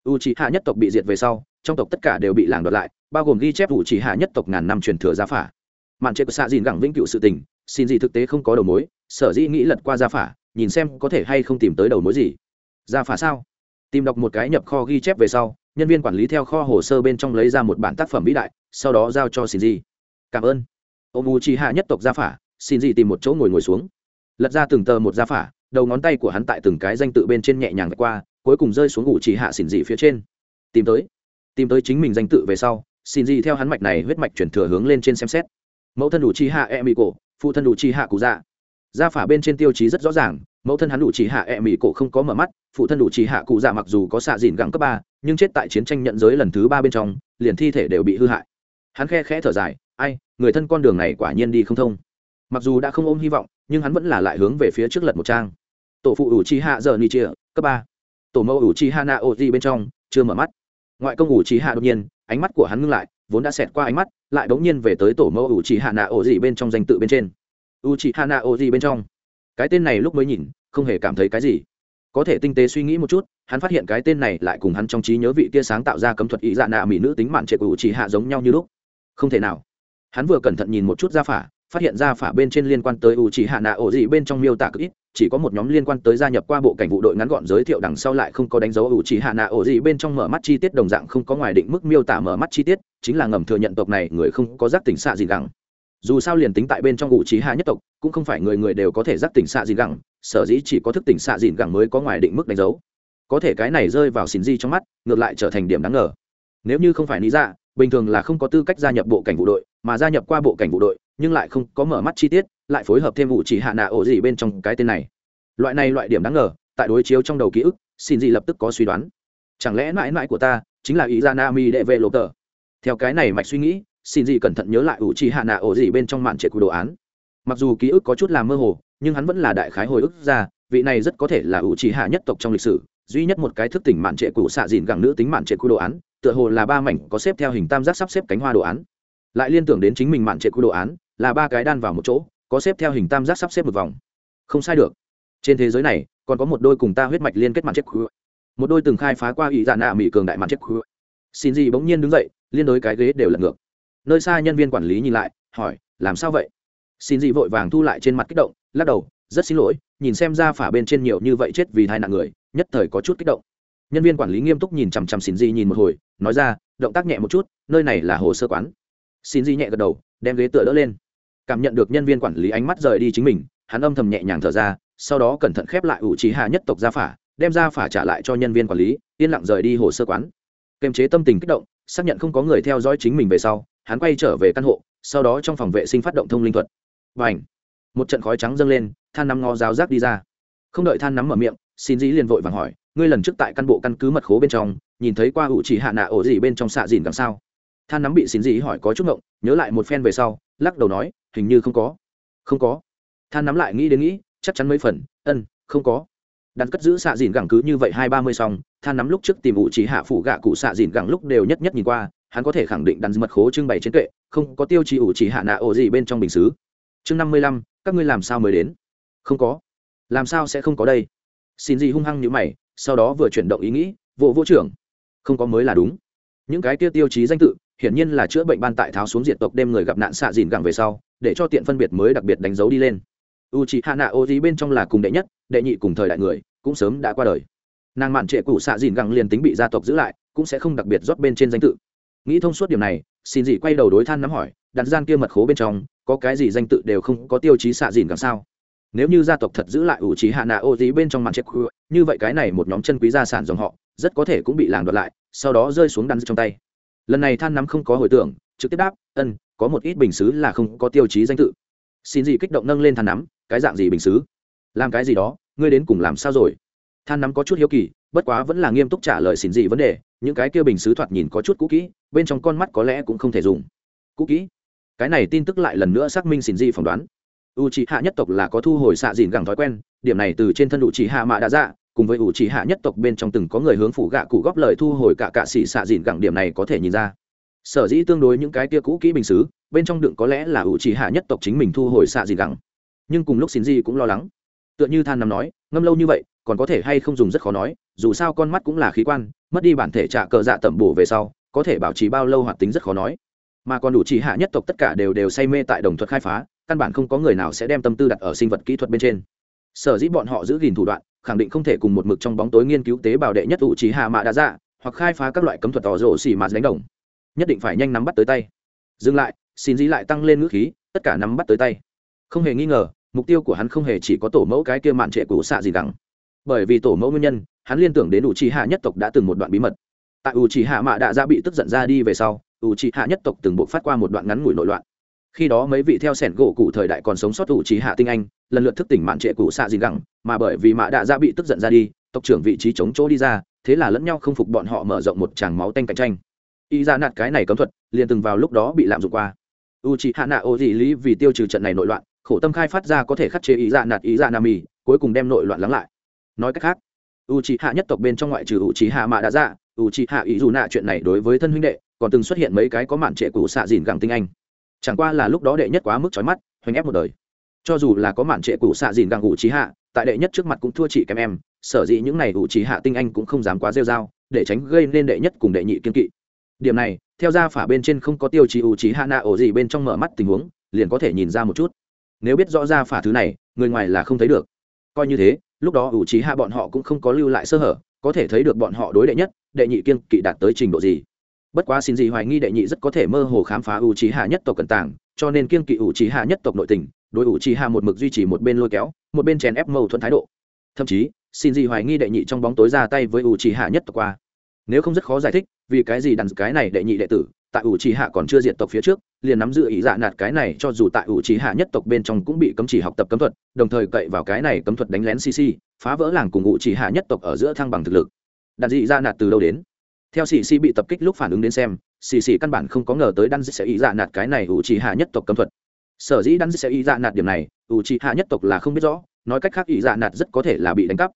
U trí hạ nhất tộc bị diệt về sau, trong tộc tất cả đều bị làng đoạt lại, bao gồm ghi chép u trí hạ nhất tộc ngàn năm truyền thừa gia phả. Mạn chế của xạ dìn gẳng vĩnh cựu sự tình xin gì thực tế không có đầu mối, sở dĩ nghĩ lật qua gia phả, nhìn xem có thể hay không tìm tới đầu mối gì. Gia phả sao? Tìm đọc một cái nhập kho ghi chép về sau, nhân viên quản lý theo kho hồ sơ bên trong lấy ra một bản tác phẩm vĩ đại, sau đó giao cho xin gì. Cảm ơn. Ông u trí hạ nhất tộc gia phả xin gì tìm một chỗ ngồi ngồi xuống. Lật ra từng tờ một gia phả, đầu ngón tay của hắn tại từng cái danh tự bên trên nhẹ nhàng qua, cuối cùng rơi xuống ngụ chỉ hạ xin gì phía trên. Tìm tới. Tìm tới chính mình danh tự về sau, xin gì theo hắn mạch này huyết mạch chuyển thừa hướng lên trên xem xét. Mẫu thân đủ chi hạ e mỹ cổ phụ thân đủ chi hạ cụ dạ. Gia phả bên trên tiêu chí rất rõ ràng, mẫu thân hắn đủ chỉ hạ e mỹ cổ không có mở mắt, phụ thân đủ chỉ hạ cụ dạ mặc dù có xạ dìn gẳng cấp ba, nhưng chết tại chiến tranh nhận giới lần thứ ba bên trong, liền thi thể đều bị hư hại. Hắn khe khẽ thở dài, ai, người thân con đường này quả nhiên đi không thông mặc dù đã không ôm hy vọng, nhưng hắn vẫn là lại hướng về phía trước lật một trang. Tổ phụ ủ chi hạ giờ ni chia cấp ba. Tổ mẫu ủ chi hạ na ô di bên trong, chưa mở mắt. Ngoại công ủ chi hạ đột nhiên, ánh mắt của hắn ngưng lại, vốn đã xẹt qua ánh mắt, lại bỗng nhiên về tới tổ mẫu ủ chi hạ na ô di bên trong danh tự bên trên. Ủ chi hạ na ô di bên trong. Cái tên này lúc mới nhìn, không hề cảm thấy cái gì. Có thể tinh tế suy nghĩ một chút, hắn phát hiện cái tên này lại cùng hắn trong trí nhớ vị kia sáng tạo ra cấm thuật ý dạ nạ mỹ nữ tính mạn trệ của ủ chỉ hạ giống nhau như lúc. Không thể nào. Hắn vừa cẩn thận nhìn một chút ra phả phát hiện ra phả bên trên liên quan tới U chỉ hạ nạ ổ Dị bên trong miêu tả cực ít, chỉ có một nhóm liên quan tới gia nhập qua bộ cảnh vụ đội ngắn gọn giới thiệu đằng sau lại không có đánh dấu ủ chỉ hạ nạ ổ gì bên trong mở mắt chi tiết đồng dạng không có ngoài định mức miêu tả mở mắt chi tiết, chính là ngầm thừa nhận tộc này người không có giác tỉnh xạ gì gẳng. Dù sao liền tính tại bên trong ủ Chỉ hạ nhất tộc, cũng không phải người người đều có thể giác tỉnh xạ gì gẳng, sở dĩ chỉ có thức tỉnh xạ gì gẳng mới có ngoài định mức đánh dấu. Có thể cái này rơi vào xin di trong mắt, ngược lại trở thành điểm đáng ngờ. Nếu như không phải lý dạ bình thường là không có tư cách gia nhập bộ cảnh vụ đội, mà gia nhập qua bộ cảnh vụ đội nhưng lại không có mở mắt chi tiết, lại phối hợp thêm vụ chỉ hạ nạ ổ gì bên trong cái tên này. Loại này loại điểm đáng ngờ, tại đối chiếu trong đầu ký ức, xin gì lập tức có suy đoán. Chẳng lẽ mãi mãi của ta chính là ý ra na mi đệ vệ lộ tờ theo cái này mạch suy nghĩ, xin gì cẩn thận nhớ lại ủ trì hạ nạ ổ gì bên trong mạn trệ của đồ án. Mặc dù ký ức có chút làm mơ hồ, nhưng hắn vẫn là đại khái hồi ức ra, vị này rất có thể là ủ trì hạ nhất tộc trong lịch sử, duy nhất một cái thức tỉnh mạn trệ của xạ dìn gẳng nữ tính mạn trệ của đồ án, tựa hồ là ba mảnh có xếp theo hình tam giác sắp xếp cánh hoa đồ án. Lại liên tưởng đến chính mình mạn trệ của đồ án là ba cái đan vào một chỗ, có xếp theo hình tam giác sắp xếp một vòng. Không sai được. Trên thế giới này, còn có một đôi cùng ta huyết mạch liên kết mặt chết khứa một đôi từng khai phá qua ý dạ nạ mỹ cường đại mặt chết khứa xin gì bỗng nhiên đứng dậy, liên đối cái ghế đều lật ngược. Nơi xa nhân viên quản lý nhìn lại, hỏi, làm sao vậy? Xin gì vội vàng thu lại trên mặt kích động, lắc đầu, rất xin lỗi, nhìn xem ra phả bên trên nhiều như vậy chết vì hai nạn người, nhất thời có chút kích động. Nhân viên quản lý nghiêm túc nhìn chằm chằm xin gì nhìn một hồi, nói ra, động tác nhẹ một chút, nơi này là hồ sơ quán. Xin gì nhẹ gật đầu, đem ghế tựa đỡ lên cảm nhận được nhân viên quản lý ánh mắt rời đi chính mình, hắn âm thầm nhẹ nhàng thở ra, sau đó cẩn thận khép lại ủ trí hạ nhất tộc gia phả, đem gia phả trả lại cho nhân viên quản lý, yên lặng rời đi hồ sơ quán. Kềm chế tâm tình kích động, xác nhận không có người theo dõi chính mình về sau, hắn quay trở về căn hộ, sau đó trong phòng vệ sinh phát động thông linh thuật. Và ảnh một trận khói trắng dâng lên, than nắm ngó ráo rác đi ra. Không đợi than nắm mở miệng, xin dĩ liền vội vàng hỏi, ngươi lần trước tại căn bộ căn cứ mật khố bên trong, nhìn thấy qua ủ chỉ hạ nạ ổ gì bên trong xạ dìn đằng sau than nắm bị xin dĩ hỏi có chút ngộng, nhớ lại một phen về sau, lắc đầu nói hình như không có. Không có. Than nắm lại nghĩ đến nghĩ, chắc chắn mấy phần, ân, không có. Đặt cất giữ xạ dìn gẳng cứ như vậy hai ba mươi xong, than nắm lúc trước tìm vụ chỉ hạ phủ gạ cụ xạ dìn gẳng lúc đều nhất nhất nhìn qua, hắn có thể khẳng định đặt mật khố trưng bày trên kệ, không có tiêu chí ủ chỉ hạ nạ ổ gì bên trong bình xứ. Chương năm mươi lăm, các ngươi làm sao mới đến? Không có. Làm sao sẽ không có đây? Xin gì hung hăng như mày, sau đó vừa chuyển động ý nghĩ vụ vô trưởng, không có mới là đúng. Những cái kia tiêu chí danh tự hiển nhiên là chữa bệnh ban tại tháo xuống diệt tộc đêm người gặp nạn xạ dìn gẳng về sau, để cho tiện phân biệt mới đặc biệt đánh dấu đi lên. U chị hạ nạ ô gì bên trong là cùng đệ nhất, đệ nhị cùng thời đại người, cũng sớm đã qua đời. Nàng mạn trệ cụ xạ dìn gẳng liền tính bị gia tộc giữ lại, cũng sẽ không đặc biệt rót bên trên danh tự. Nghĩ thông suốt điểm này, xin dị quay đầu đối than nắm hỏi, đặt gian kia mật khố bên trong, có cái gì danh tự đều không có tiêu chí xạ dìn gẳng sao? Nếu như gia tộc thật giữ lại ủ trí hạ nạ ô dí bên trong màn chết khu như vậy cái này một nhóm chân quý gia sản dòng họ, rất có thể cũng bị làng đoạt lại, sau đó rơi xuống đắn trong tay lần này than nắm không có hồi tưởng, trực tiếp đáp, ân, có một ít bình xứ là không có tiêu chí danh tự. Xin gì kích động nâng lên than nắm, cái dạng gì bình xứ? Làm cái gì đó, ngươi đến cùng làm sao rồi? Than nắm có chút hiếu kỳ, bất quá vẫn là nghiêm túc trả lời xin gì vấn đề, những cái kia bình xứ thoạt nhìn có chút cũ kỹ, bên trong con mắt có lẽ cũng không thể dùng. Cũ kỹ? Cái này tin tức lại lần nữa xác minh xin gì phỏng đoán. U c hạ nhất tộc là có thu hồi xạ dìn gẳng thói quen, điểm này từ trên thân u c hạ mạ đã ra cùng với ủ trì hạ nhất tộc bên trong từng có người hướng phủ gạ cụ góp lời thu hồi cả cạ xỉ xạ dìn gẳng điểm này có thể nhìn ra. Sở dĩ tương đối những cái kia cũ kỹ bình xứ, bên trong đựng có lẽ là ủ trì hạ nhất tộc chính mình thu hồi xạ dìn gẳng. Nhưng cùng lúc xin di cũng lo lắng. Tựa như than nằm nói, ngâm lâu như vậy, còn có thể hay không dùng rất khó nói, dù sao con mắt cũng là khí quan, mất đi bản thể trả cờ dạ tẩm bổ về sau, có thể bảo trì bao lâu hoạt tính rất khó nói. Mà còn đủ chỉ hạ nhất tộc tất cả đều đều say mê tại đồng thuật khai phá, căn bản không có người nào sẽ đem tâm tư đặt ở sinh vật kỹ thuật bên trên. Sở dĩ bọn họ giữ gìn thủ đoạn khẳng định không thể cùng một mực trong bóng tối nghiên cứu tế bào đệ nhất ủ trí hạ mạ đã dạ hoặc khai phá các loại cấm thuật tỏ rổ xỉ mạt đánh đồng. Nhất định phải nhanh nắm bắt tới tay. Dừng lại, xin dĩ lại tăng lên ngữ khí, tất cả nắm bắt tới tay. Không hề nghi ngờ, mục tiêu của hắn không hề chỉ có tổ mẫu cái kia mạn trệ cũ xạ gì đắng bởi vì tổ mẫu nguyên nhân, hắn liên tưởng đến ủ trì hạ nhất tộc đã từng một đoạn bí mật. Tại ủ trì hạ mạ đã ra dạ bị tức giận ra đi về sau, ủ trì hạ nhất tộc từng buộc phát qua một đoạn ngắn ngủi nội loạn khi đó mấy vị theo sẻn gỗ cụ thời đại còn sống sót ủ trí hạ tinh anh, lần lượt thức tỉnh mạn trệ cụ xạ dìn gẳng, mà bởi vì mạ đạ ra bị tức giận ra đi, tộc trưởng vị trí chống chỗ đi ra, thế là lẫn nhau không phục bọn họ mở rộng một tràng máu tanh cạnh tranh. Y ra nạt cái này cấm thuật, liền từng vào lúc đó bị lạm dụng qua. U c hạ nạ ô dị lý vì tiêu trừ trận này nội loạn, khổ tâm khai phát ra có thể khắc chế ý dạ nạt ý dạ nam mì, cuối cùng đem nội loạn lắng lại. Nói cách khác, u c hạ nhất tộc bên trong ngoại trừ u c hạ mạ đã ra dạ, u c hạ ý dù nạ chuyện này đối với thân huynh đệ, còn từng xuất hiện mấy cái có mạn trệ cụ xạ dìn gẳng tinh anh chẳng qua là lúc đó đệ nhất quá mức trói mắt, hoành ép một đời. Cho dù là có mạn trệ cụ xạ dìn gẳng ủ trí hạ, tại đệ nhất trước mặt cũng thua chỉ kém em, sở dĩ những này ủ trí hạ tinh anh cũng không dám quá rêu r a o để tránh gây nên đệ nhất cùng đệ nhị kiên kỵ. Điểm này, theo ra phả bên trên không có tiêu chí ủ trí hạ nạ ổ gì bên trong mở mắt tình huống, liền có thể nhìn ra một chút. Nếu biết rõ ra phả thứ này, người ngoài là không thấy được. Coi như thế, lúc đó ủ trí hạ bọn họ cũng không có lưu lại sơ hở, có thể thấy được bọn họ đối đệ nhất, đệ nhị kiên kỵ đạt tới trình độ gì bất quá xin gì hoài nghi đệ nhị rất có thể mơ hồ khám phá ủ trí hạ nhất tộc cẩn tàng, cho nên kiên kỵ ủ trí hạ nhất tộc nội tình, đối ủ trí hạ một mực duy trì một bên lôi kéo, một bên chèn ép mâu thuẫn thái độ. Thậm chí, xin gì hoài nghi đệ nhị trong bóng tối ra tay với ủ trí hạ nhất tộc qua. Nếu không rất khó giải thích, vì cái gì đàn cái này đệ nhị đệ tử, tại ủ trí hạ còn chưa diệt tộc phía trước, liền nắm giữ ý dạ nạt cái này cho dù tại ủ trí hạ nhất tộc bên trong cũng bị cấm chỉ học tập cấm thuật, đồng thời cậy vào cái này cấm thuật đánh lén cc phá vỡ làng cùng ủ trí hạ nhất tộc ở giữa thăng bằng thực lực. Đàn dị dạ nạt từ đâu đến? Theo xì xì bị tập kích lúc phản ứng đến xem xì xì căn bản không có ngờ tới đan sẽ ý dạ nạt cái này ủ trì hạ nhất tộc cấm thuật. Sở dĩ đan sẽ ý dạ nạt điểm này ủ trì hạ nhất tộc là không biết rõ, nói cách khác ý dạ nạt rất có thể là bị đánh cắp.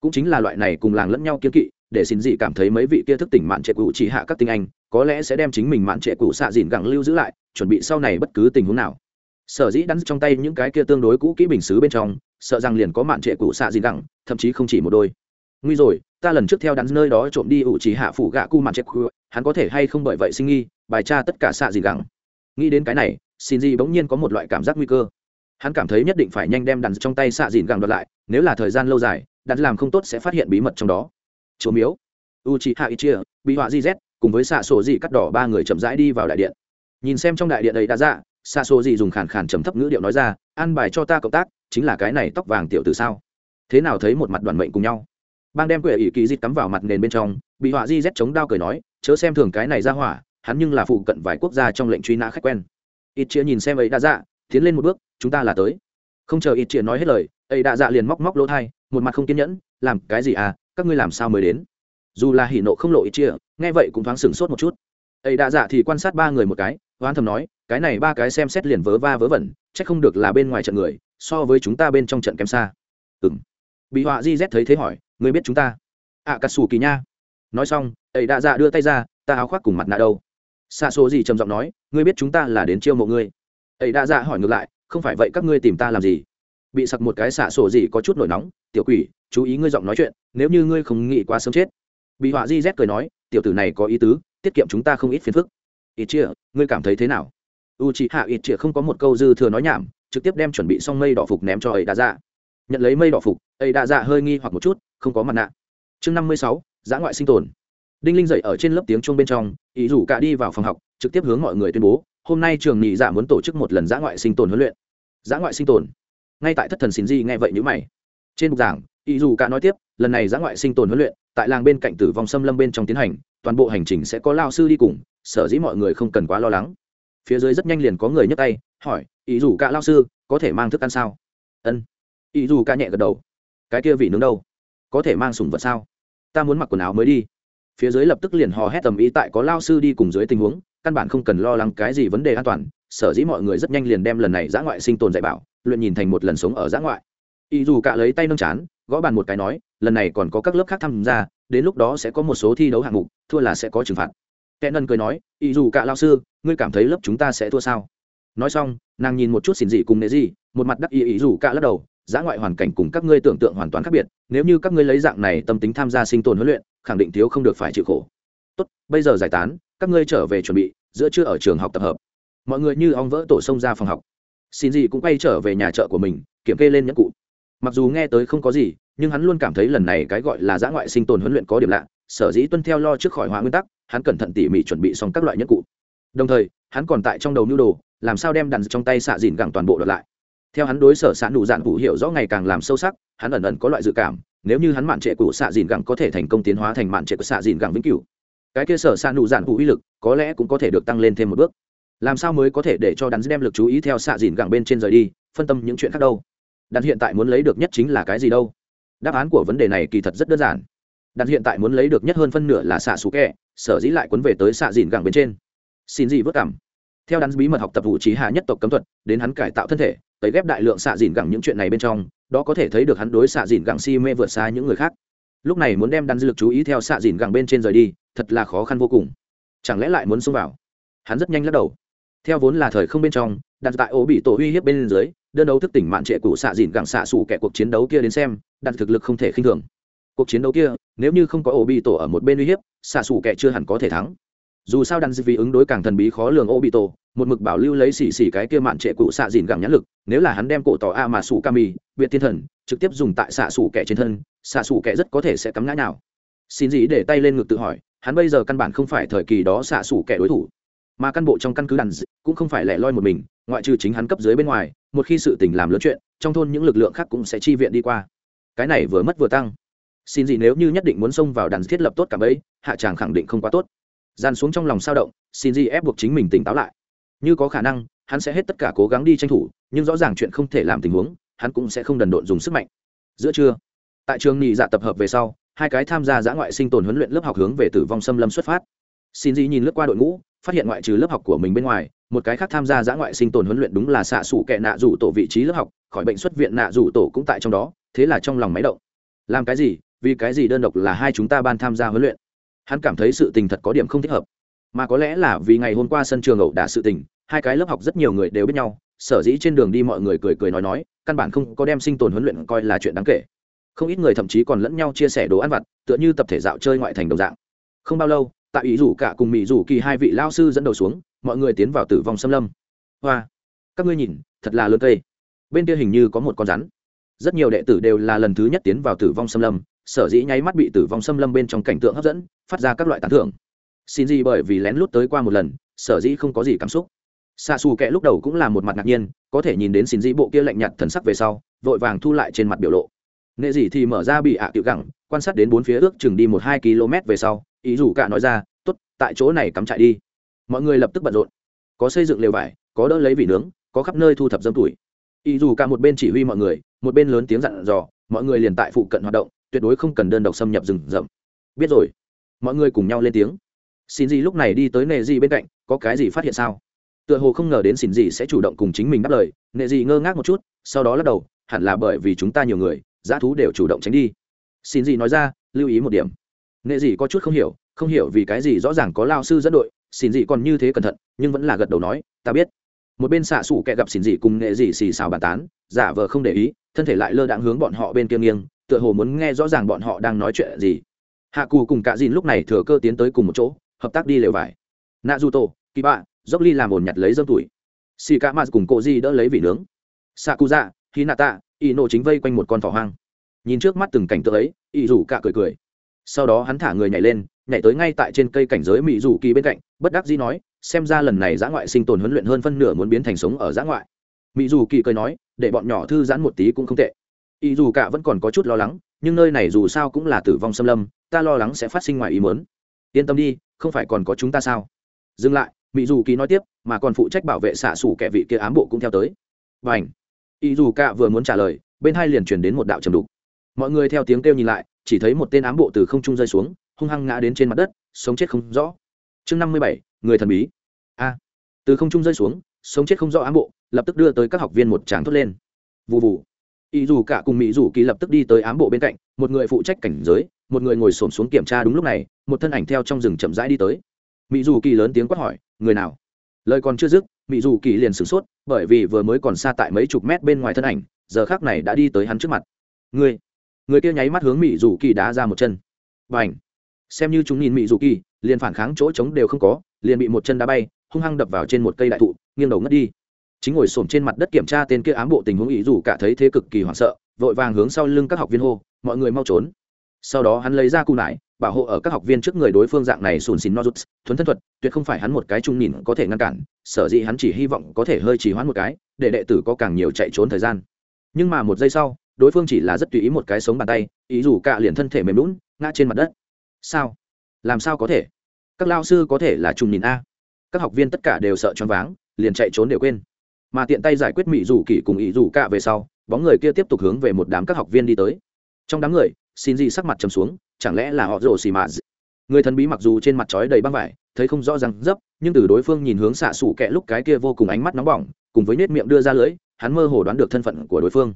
Cũng chính là loại này cùng làng lẫn nhau kiên kỵ, để xin dị cảm thấy mấy vị kia thức tỉnh mạn trệ cụ chỉ hạ các tinh anh, có lẽ sẽ đem chính mình mạn trệ cụ xạ dìn gẳng lưu giữ lại, chuẩn bị sau này bất cứ tình huống nào. Sở dĩ đắn trong tay những cái kia tương đối cũ kỹ bình xứ bên trong, sợ rằng liền có mạn trệ cụ xạ dìn gẳng thậm chí không chỉ một đôi. Nguy rồi ta lần trước theo đắn nơi đó trộm đi ủ chỉ hạ phủ gạ cu mạn chết khứa hắn có thể hay không bởi vậy sinh nghi bài tra tất cả xạ gì gẳng. Nghĩ đến cái này xin gì bỗng nhiên có một loại cảm giác nguy cơ. Hắn cảm thấy nhất định phải nhanh đem đắn trong tay xạ dìn gẳng đoạt lại nếu là thời gian lâu dài đắn làm không tốt sẽ phát hiện bí mật trong đó. Chúa miếu u chị hạ ít chia bị họa di z cùng với xạ sổ dị cắt đỏ ba người chậm rãi đi vào đại điện. Nhìn xem trong đại điện ấy đã ra, dạ, xạ sổ dị dùng khàn khàn trầm thấp ngữ điệu nói ra an bài cho ta cộng tác chính là cái này tóc vàng tiểu từ sao? Thế nào thấy một mặt đoàn mệnh cùng nhau? Bang đem quệ ỷ kỳ dịt cắm vào mặt nền bên trong, bị họa di z chống đao cười nói, chớ xem thường cái này ra hỏa, hắn nhưng là phụ cận vài quốc gia trong lệnh truy nã khách quen. Ít chĩa nhìn xem ấy đã dạ tiến lên một bước, chúng ta là tới. Không chờ ít chĩa nói hết lời, ấy đã dạ liền móc móc lỗ thai, một mặt không kiên nhẫn, làm cái gì à các ngươi làm sao mới đến? Dù là hỉ nộ không lộ ít chĩa, nghe vậy cũng thoáng sửng sốt một chút. Ấy đã dạ thì quan sát ba người một cái oán thầm nói, cái này ba cái xem xét liền vớ va vớ vẩn, chắc không được là bên ngoài trận người, so với chúng ta bên trong trận kém xa. Ừ m bị họa di z thấy thế hỏi người biết chúng ta ạ à, cà sù kỳ nha nói xong ấy đã dạ đưa tay ra ta áo khoác cùng mặt nạ đâu xa số gì trầm giọng nói ngươi biết chúng ta là đến chiêu mộ ngươi ấy đã dạ hỏi ngược lại không phải vậy các ngươi tìm ta làm gì bị sặc một cái xạ sổ gì có chút nổi nóng tiểu quỷ chú ý ngươi giọng nói chuyện nếu như ngươi không nghĩ quá sớm chết bị họa di z cười nói tiểu tử này có ý tứ tiết kiệm chúng ta không ít phiền phức ít chia ngươi cảm thấy thế nào u chị hạ ít chia không có một câu dư thừa nói nhảm trực tiếp đem chuẩn bị xong mây đỏ phục ném cho ấy đa dạ nhận lấy mây đỏ phục, ấy đã dạ hơi nghi hoặc một chút, không có mặt nạ. Chương năm mươi sáu, giã ngoại sinh tồn. Đinh linh dậy ở trên lớp tiếng chuông bên trong, ý rủ cả đi vào phòng học, trực tiếp hướng mọi người tuyên bố, hôm nay trường nghị dạ muốn tổ chức một lần giã ngoại sinh tồn huấn luyện. Giã ngoại sinh tồn. Ngay tại thất thần xin di nghe vậy nhữ mày. Trên bục giảng, ý dù cả nói tiếp, lần này giã ngoại sinh tồn huấn luyện, tại làng bên cạnh tử vong xâm lâm bên trong tiến hành, toàn bộ hành trình sẽ có lao sư đi cùng, sở dĩ mọi người không cần quá lo lắng. Phía dưới rất nhanh liền có người nhấc tay, hỏi, ý dù cả lao sư, có thể mang thức ăn sao? Ân ý dù ca nhẹ gật đầu. Cái kia vị nướng đâu? Có thể mang sùng vật sao? Ta muốn mặc quần áo mới đi. Phía dưới lập tức liền hò hét tầm ý tại có lao sư đi cùng dưới tình huống căn bản không cần lo lắng cái gì vấn đề an toàn sở dĩ mọi người rất nhanh liền đem lần này giã ngoại sinh tồn dạy bảo luyện nhìn thành một lần sống ở giã ngoại. Ý dù cả lấy tay nâng chán gõ bàn một cái nói lần này còn có các lớp khác tham gia đến lúc đó sẽ có một số thi đấu hạng mục thua là sẽ có trừng phạt. Kẻ nân cười nói ý dù cả lao sư ngươi cảm thấy lớp chúng ta sẽ thua sao? Nói xong nàng nhìn một chút xỉn dị cùng nệ dị, một mặt đắc ý ý dù cả lắc đầu giã ngoại hoàn cảnh cùng các ngươi tưởng tượng hoàn toàn khác biệt, nếu như các ngươi lấy dạng này tâm tính tham gia sinh tồn huấn luyện, khẳng định thiếu không được phải chịu khổ. Tốt, bây giờ giải tán, các ngươi trở về chuẩn bị, giữa trưa ở trường học tập hợp. Mọi người như ong vỡ tổ sông ra phòng học. Xin gì cũng quay trở về nhà chợ của mình, kiểm kê lên nhẫn cụ. Mặc dù nghe tới không có gì, nhưng hắn luôn cảm thấy lần này cái gọi là giã ngoại sinh tồn huấn luyện có điểm lạ, sở dĩ tuân theo lo trước khỏi hóa nguyên tắc, hắn cẩn thận tỉ mỉ chuẩn bị xong các loại nhẫn cụ. Đồng thời, hắn còn tại trong đầu nhu đồ, làm sao đem đàn trong tay xạ dìn gẳng toàn bộ đợt lại theo hắn đối sở xã đủ dạn cụ hiểu rõ ngày càng làm sâu sắc, hắn ẩn ẩn có loại dự cảm, nếu như hắn mạn trệ cụ xạ dìn gẳng có thể thành công tiến hóa thành mạn trệ của xạ dìn gẳng vĩnh cửu, cái kia sở xã đủ dạn cụ uy lực có lẽ cũng có thể được tăng lên thêm một bước. Làm sao mới có thể để cho đắn đem lực chú ý theo xạ dìn gẳng bên trên rời đi, phân tâm những chuyện khác đâu? Đắn hiện tại muốn lấy được nhất chính là cái gì đâu? Đáp án của vấn đề này kỳ thật rất đơn giản. Đắn hiện tại muốn lấy được nhất hơn phân nửa là xạ xú kẹ, sở dĩ lại quấn về tới xạ dìn gẳng bên trên. Xin gì vất cảm theo đắn bí mật học tập vụ trí hạ nhất tộc cấm thuật, đến hắn cải tạo thân thể tới ghép đại lượng xạ dìn gẳng những chuyện này bên trong, đó có thể thấy được hắn đối xạ dìn gẳng si mê vượt xa những người khác. Lúc này muốn đem đắn dư lực chú ý theo xạ dìn gẳng bên trên rời đi, thật là khó khăn vô cùng. Chẳng lẽ lại muốn xông vào? Hắn rất nhanh lắc đầu. Theo vốn là thời không bên trong, đặt tại ố bị tổ uy hiếp bên dưới, đơn đấu thức tỉnh mạn trệ cụ xạ dìn gẳng xạ xủ kẻ cuộc chiến đấu kia đến xem, đặt thực lực không thể khinh thường. Cuộc chiến đấu kia, nếu như không có ổ bị tổ ở một bên uy hiếp, xạ xủ kẻ chưa hẳn có thể thắng dù sao đàn vì ứng đối càng thần bí khó lường ô bị tổ một mực bảo lưu lấy xì xì cái kia mạn trệ cụ xạ dìn gẳng nhãn lực nếu là hắn đem cổ tỏ a mà sủ cami, viện thiên thần trực tiếp dùng tại xạ sủ kẻ trên thân xạ sủ kẻ rất có thể sẽ cắm ngã nào xin gì để tay lên ngực tự hỏi hắn bây giờ căn bản không phải thời kỳ đó xạ sủ kẻ đối thủ mà căn bộ trong căn cứ đàn cũng không phải lẻ loi một mình ngoại trừ chính hắn cấp dưới bên ngoài một khi sự tình làm lớn chuyện trong thôn những lực lượng khác cũng sẽ chi viện đi qua. Cái này vừa mất vừa tăng. Xin gì nếu như nhất định muốn xông vào đàn thiết lập tốt cả bấy hạ tràng khẳng định không quá tốt dàn xuống trong lòng sao động, xin di ép buộc chính mình tỉnh táo lại. Như có khả năng, hắn sẽ hết tất cả cố gắng đi tranh thủ, nhưng rõ ràng chuyện không thể làm tình huống, hắn cũng sẽ không đần độn dùng sức mạnh. Giữa trưa, tại trường nghị dạ tập hợp về sau, hai cái tham gia giã ngoại sinh tồn huấn luyện lớp học hướng về tử vong xâm lâm xuất phát. Xin di nhìn lướt qua đội ngũ, phát hiện ngoại trừ lớp học của mình bên ngoài, một cái khác tham gia giã ngoại sinh tồn huấn luyện đúng là xạ xủ kệ nạ rủ tổ vị trí lớp học, khỏi bệnh xuất viện nạ rủ tổ cũng tại trong đó, thế là trong lòng máy động. Làm cái gì? Vì cái gì đơn độc là hai chúng ta ban tham gia huấn luyện? Hắn cảm thấy sự tình thật có điểm không thích hợp. Mà có lẽ là vì ngày hôm qua sân trường ẩu đả sự tình, hai cái lớp học rất nhiều người đều biết nhau, sở dĩ trên đường đi mọi người cười cười nói nói, căn bản không có đem sinh tồn huấn luyện coi là chuyện đáng kể. Không ít người thậm chí còn lẫn nhau chia sẻ đồ ăn vặt, tựa như tập thể dạo chơi ngoại thành đồng dạng. Không bao lâu, tại ý rủ cả cùng mỹ rủ kỳ hai vị lao sư dẫn đầu xuống, mọi người tiến vào tử vong xâm lâm. Hoa, các ngươi nhìn, thật là lớn cây. Bên kia hình như có một con rắn. Rất nhiều đệ tử đều là lần thứ nhất tiến vào tử vong xâm lâm sở dĩ nháy mắt bị tử vong xâm lâm bên trong cảnh tượng hấp dẫn, phát ra các loại tán thưởng. Xin gì bởi vì lén lút tới qua một lần, sở dĩ không có gì cảm xúc. Xa xù kệ lúc đầu cũng là một mặt ngạc nhiên, có thể nhìn đến xin dĩ bộ kia lạnh nhạt thần sắc về sau, vội vàng thu lại trên mặt biểu lộ. Nghệ gì thì mở ra bị ạ à tiểu gẳng, quan sát đến bốn phía ước chừng đi một hai km về sau, ý rủ cả nói ra t ố t tại chỗ này cắm trại đi. Mọi người lập tức bận rộn. Có xây dựng lều vải, có đỡ lấy vỉ nướng, có khắp nơi thu thập dâm tuổi ý dù cả một bên chỉ huy mọi người, một bên lớn tiếng dặn dò, mọi người liền tại phụ cận hoạt động tuyệt đối không cần đơn độc xâm nhập rừng rậm. Biết rồi. Mọi người cùng nhau lên tiếng. Xin gì lúc này đi tới nệ gì bên cạnh, có cái gì phát hiện sao? Tựa hồ không ngờ đến xin gì sẽ chủ động cùng chính mình đáp lời. Nệ gì ngơ ngác một chút, sau đó lắc đầu, hẳn là bởi vì chúng ta nhiều người, giá thú đều chủ động tránh đi. Xin gì nói ra, lưu ý một điểm. Nệ gì có chút không hiểu không hiểu vì cái gì rõ ràng có lao sư dẫn đội, xin gì còn như thế cẩn thận, nhưng vẫn là gật đầu nói, ta biết. Một bên xạ xủ kẹ gặp xin gì cùng nệ gì xì xào bàn tán, giả vờ không để ý, thân thể lại lơ đãng hướng bọn họ bên kia nghiêng tựa hồ muốn nghe rõ ràng bọn họ đang nói chuyện gì. Hạ cù cùng cả dìn lúc này thừa cơ tiến tới cùng một chỗ, hợp tác đi lều vải. Nạ du tô kỳ bạ dốc ly làm ồn nhặt lấy dâm tuổi xì cả mạt cùng cộ di đỡ lấy vị nướng. Xạ cụ dạ khi nạ tạ y nộ chính vây quanh một con thỏ hoang. Nhìn trước mắt từng cảnh tượng ấy y rủ cả cười cười. Sau đó hắn thả người nhảy lên, nhảy tới ngay tại trên cây cảnh giới mỹ rủ kỳ bên cạnh, bất đắc dĩ nói, xem ra lần này giã ngoại sinh tồn huấn luyện hơn phân nửa muốn biến thành sống ở giã ngoại. Mỹ dù kỳ cười nói, để bọn nhỏ thư giãn một tí cũng không tệ ý dù cả vẫn còn có chút lo lắng, nhưng nơi này dù sao cũng là tử vong xâm lâm, ta lo lắng sẽ phát sinh ngoài ý muốn. Yên tâm đi, không phải còn có chúng ta sao? Dừng lại mỹ dù kỳ nói tiếp, mà còn phụ trách bảo vệ xạ xủ kẻ vị kia ám bộ cũng theo tới. Và ảnh ý dù cả vừa muốn trả lời, bên hai liền truyền đến một đạo trầm đục. Mọi người theo tiếng kêu nhìn lại, chỉ thấy một tên ám bộ từ không trung rơi xuống, hung hăng ngã đến trên mặt đất, sống chết không rõ. Chương năm mươi bảy, người thần bí. A! Từ không trung rơi xuống, sống chết không rõ ám bộ, lập tức đưa tới các học viên một tràng thốt lên. Vụ vụ ý dù cả cùng mỹ dù kỳ lập tức đi tới ám bộ bên cạnh, một người phụ trách cảnh giới, một người ngồi xổm xuống kiểm tra đúng lúc này, một thân ảnh theo trong rừng chậm rãi đi tới. Mỹ dù kỳ lớn tiếng quát hỏi, người nào? Lời còn chưa dứt, mỹ dù kỳ liền sửng sốt, bởi vì vừa mới còn xa tại mấy chục mét bên ngoài thân ảnh, giờ khác này đã đi tới hắn trước mặt. Người người kia nháy mắt hướng mỹ dù kỳ đá ra một chân. Và ảnh xem như chúng nhìn mỹ dù kỳ, liền phản kháng chỗ trống đều không có, liền bị một chân đá bay, hung hăng đập vào trên một cây đại thụ, nghiêng đầu ngất đi chính ngồi xổm trên mặt đất kiểm tra tên kia ám bộ tình huống ý dù cả thấy thế cực kỳ hoảng sợ, vội vàng hướng sau lưng các học viên hô, mọi người mau trốn. Sau đó hắn lấy ra cung nải, bảo hộ ở các học viên trước người đối phương dạng này sùn xìn nozuts, thuấn thân thuật, tuyệt không phải hắn một cái trung nhìn có thể ngăn cản, sở dĩ hắn chỉ hy vọng có thể hơi trì hoãn một cái, để đệ tử có càng nhiều chạy trốn thời gian. Nhưng mà một giây sau, đối phương chỉ là rất tùy ý một cái sống bàn tay, ý dù cả liền thân thể mềm lún ngã trên mặt đất. Sao? Làm sao có thể? Các lao sư có thể là trung nhìn a? Các học viên tất cả đều sợ choáng váng, liền chạy trốn đều quên mà tiện tay giải quyết mỹ rủ kỳ cùng ý rủ cạ về sau, bóng người kia tiếp tục hướng về một đám các học viên đi tới. Trong đám người, xin gì sắc mặt trầm xuống, chẳng lẽ là họ rồ xì mà người thần bí mặc dù trên mặt trói đầy băng vải, thấy không rõ ràng dấp, nhưng từ đối phương nhìn hướng xạ xủ kẹ lúc cái kia vô cùng ánh mắt nóng bỏng, cùng với nết miệng đưa ra lưới hắn mơ hồ đoán được thân phận của đối phương.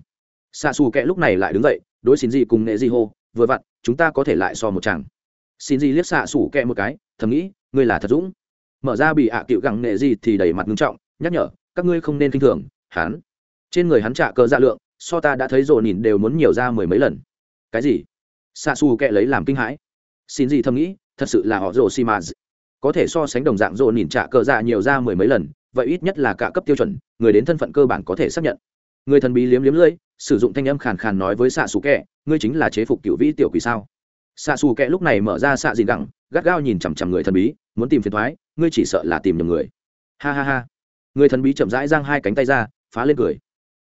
Xạ xù kẹ lúc này lại đứng dậy, đối xin gì cùng nệ di hô, vừa vặn, chúng ta có thể lại so một chàng. Xin gì liếc xạ xủ kẹ một cái, thầm nghĩ, ngươi là thật dũng. Mở ra bị ạ à cựu gẳng nệ di thì đầy mặt ngưng trọng, nhắc nhở các ngươi không nên kinh thường, hắn. Trên người hắn trả cờ dạ lượng, so ta đã thấy rồi nhìn đều muốn nhiều ra mười mấy lần. Cái gì? Xa xù kệ lấy làm kinh hãi. Xin gì thầm nghĩ, thật sự là họ rồ xi mã có thể so sánh đồng dạng rồ nhìn trả cờ dạ nhiều ra mười mấy lần, vậy ít nhất là cả cấp tiêu chuẩn, người đến thân phận cơ bản có thể xác nhận. Người thần bí liếm liếm lưỡi, sử dụng thanh âm khàn khàn nói với xạ xù kệ ngươi chính là chế phục cựu vĩ tiểu quỷ sao? Xạ xù kệ lúc này mở ra xạ dìn gẳng gắt gao nhìn chằm chằm người thần bí, muốn tìm phiền thoái, ngươi chỉ sợ là tìm nhầm người. Ha ha ha người thần bí chậm rãi giang hai cánh tay ra, phá lên cười.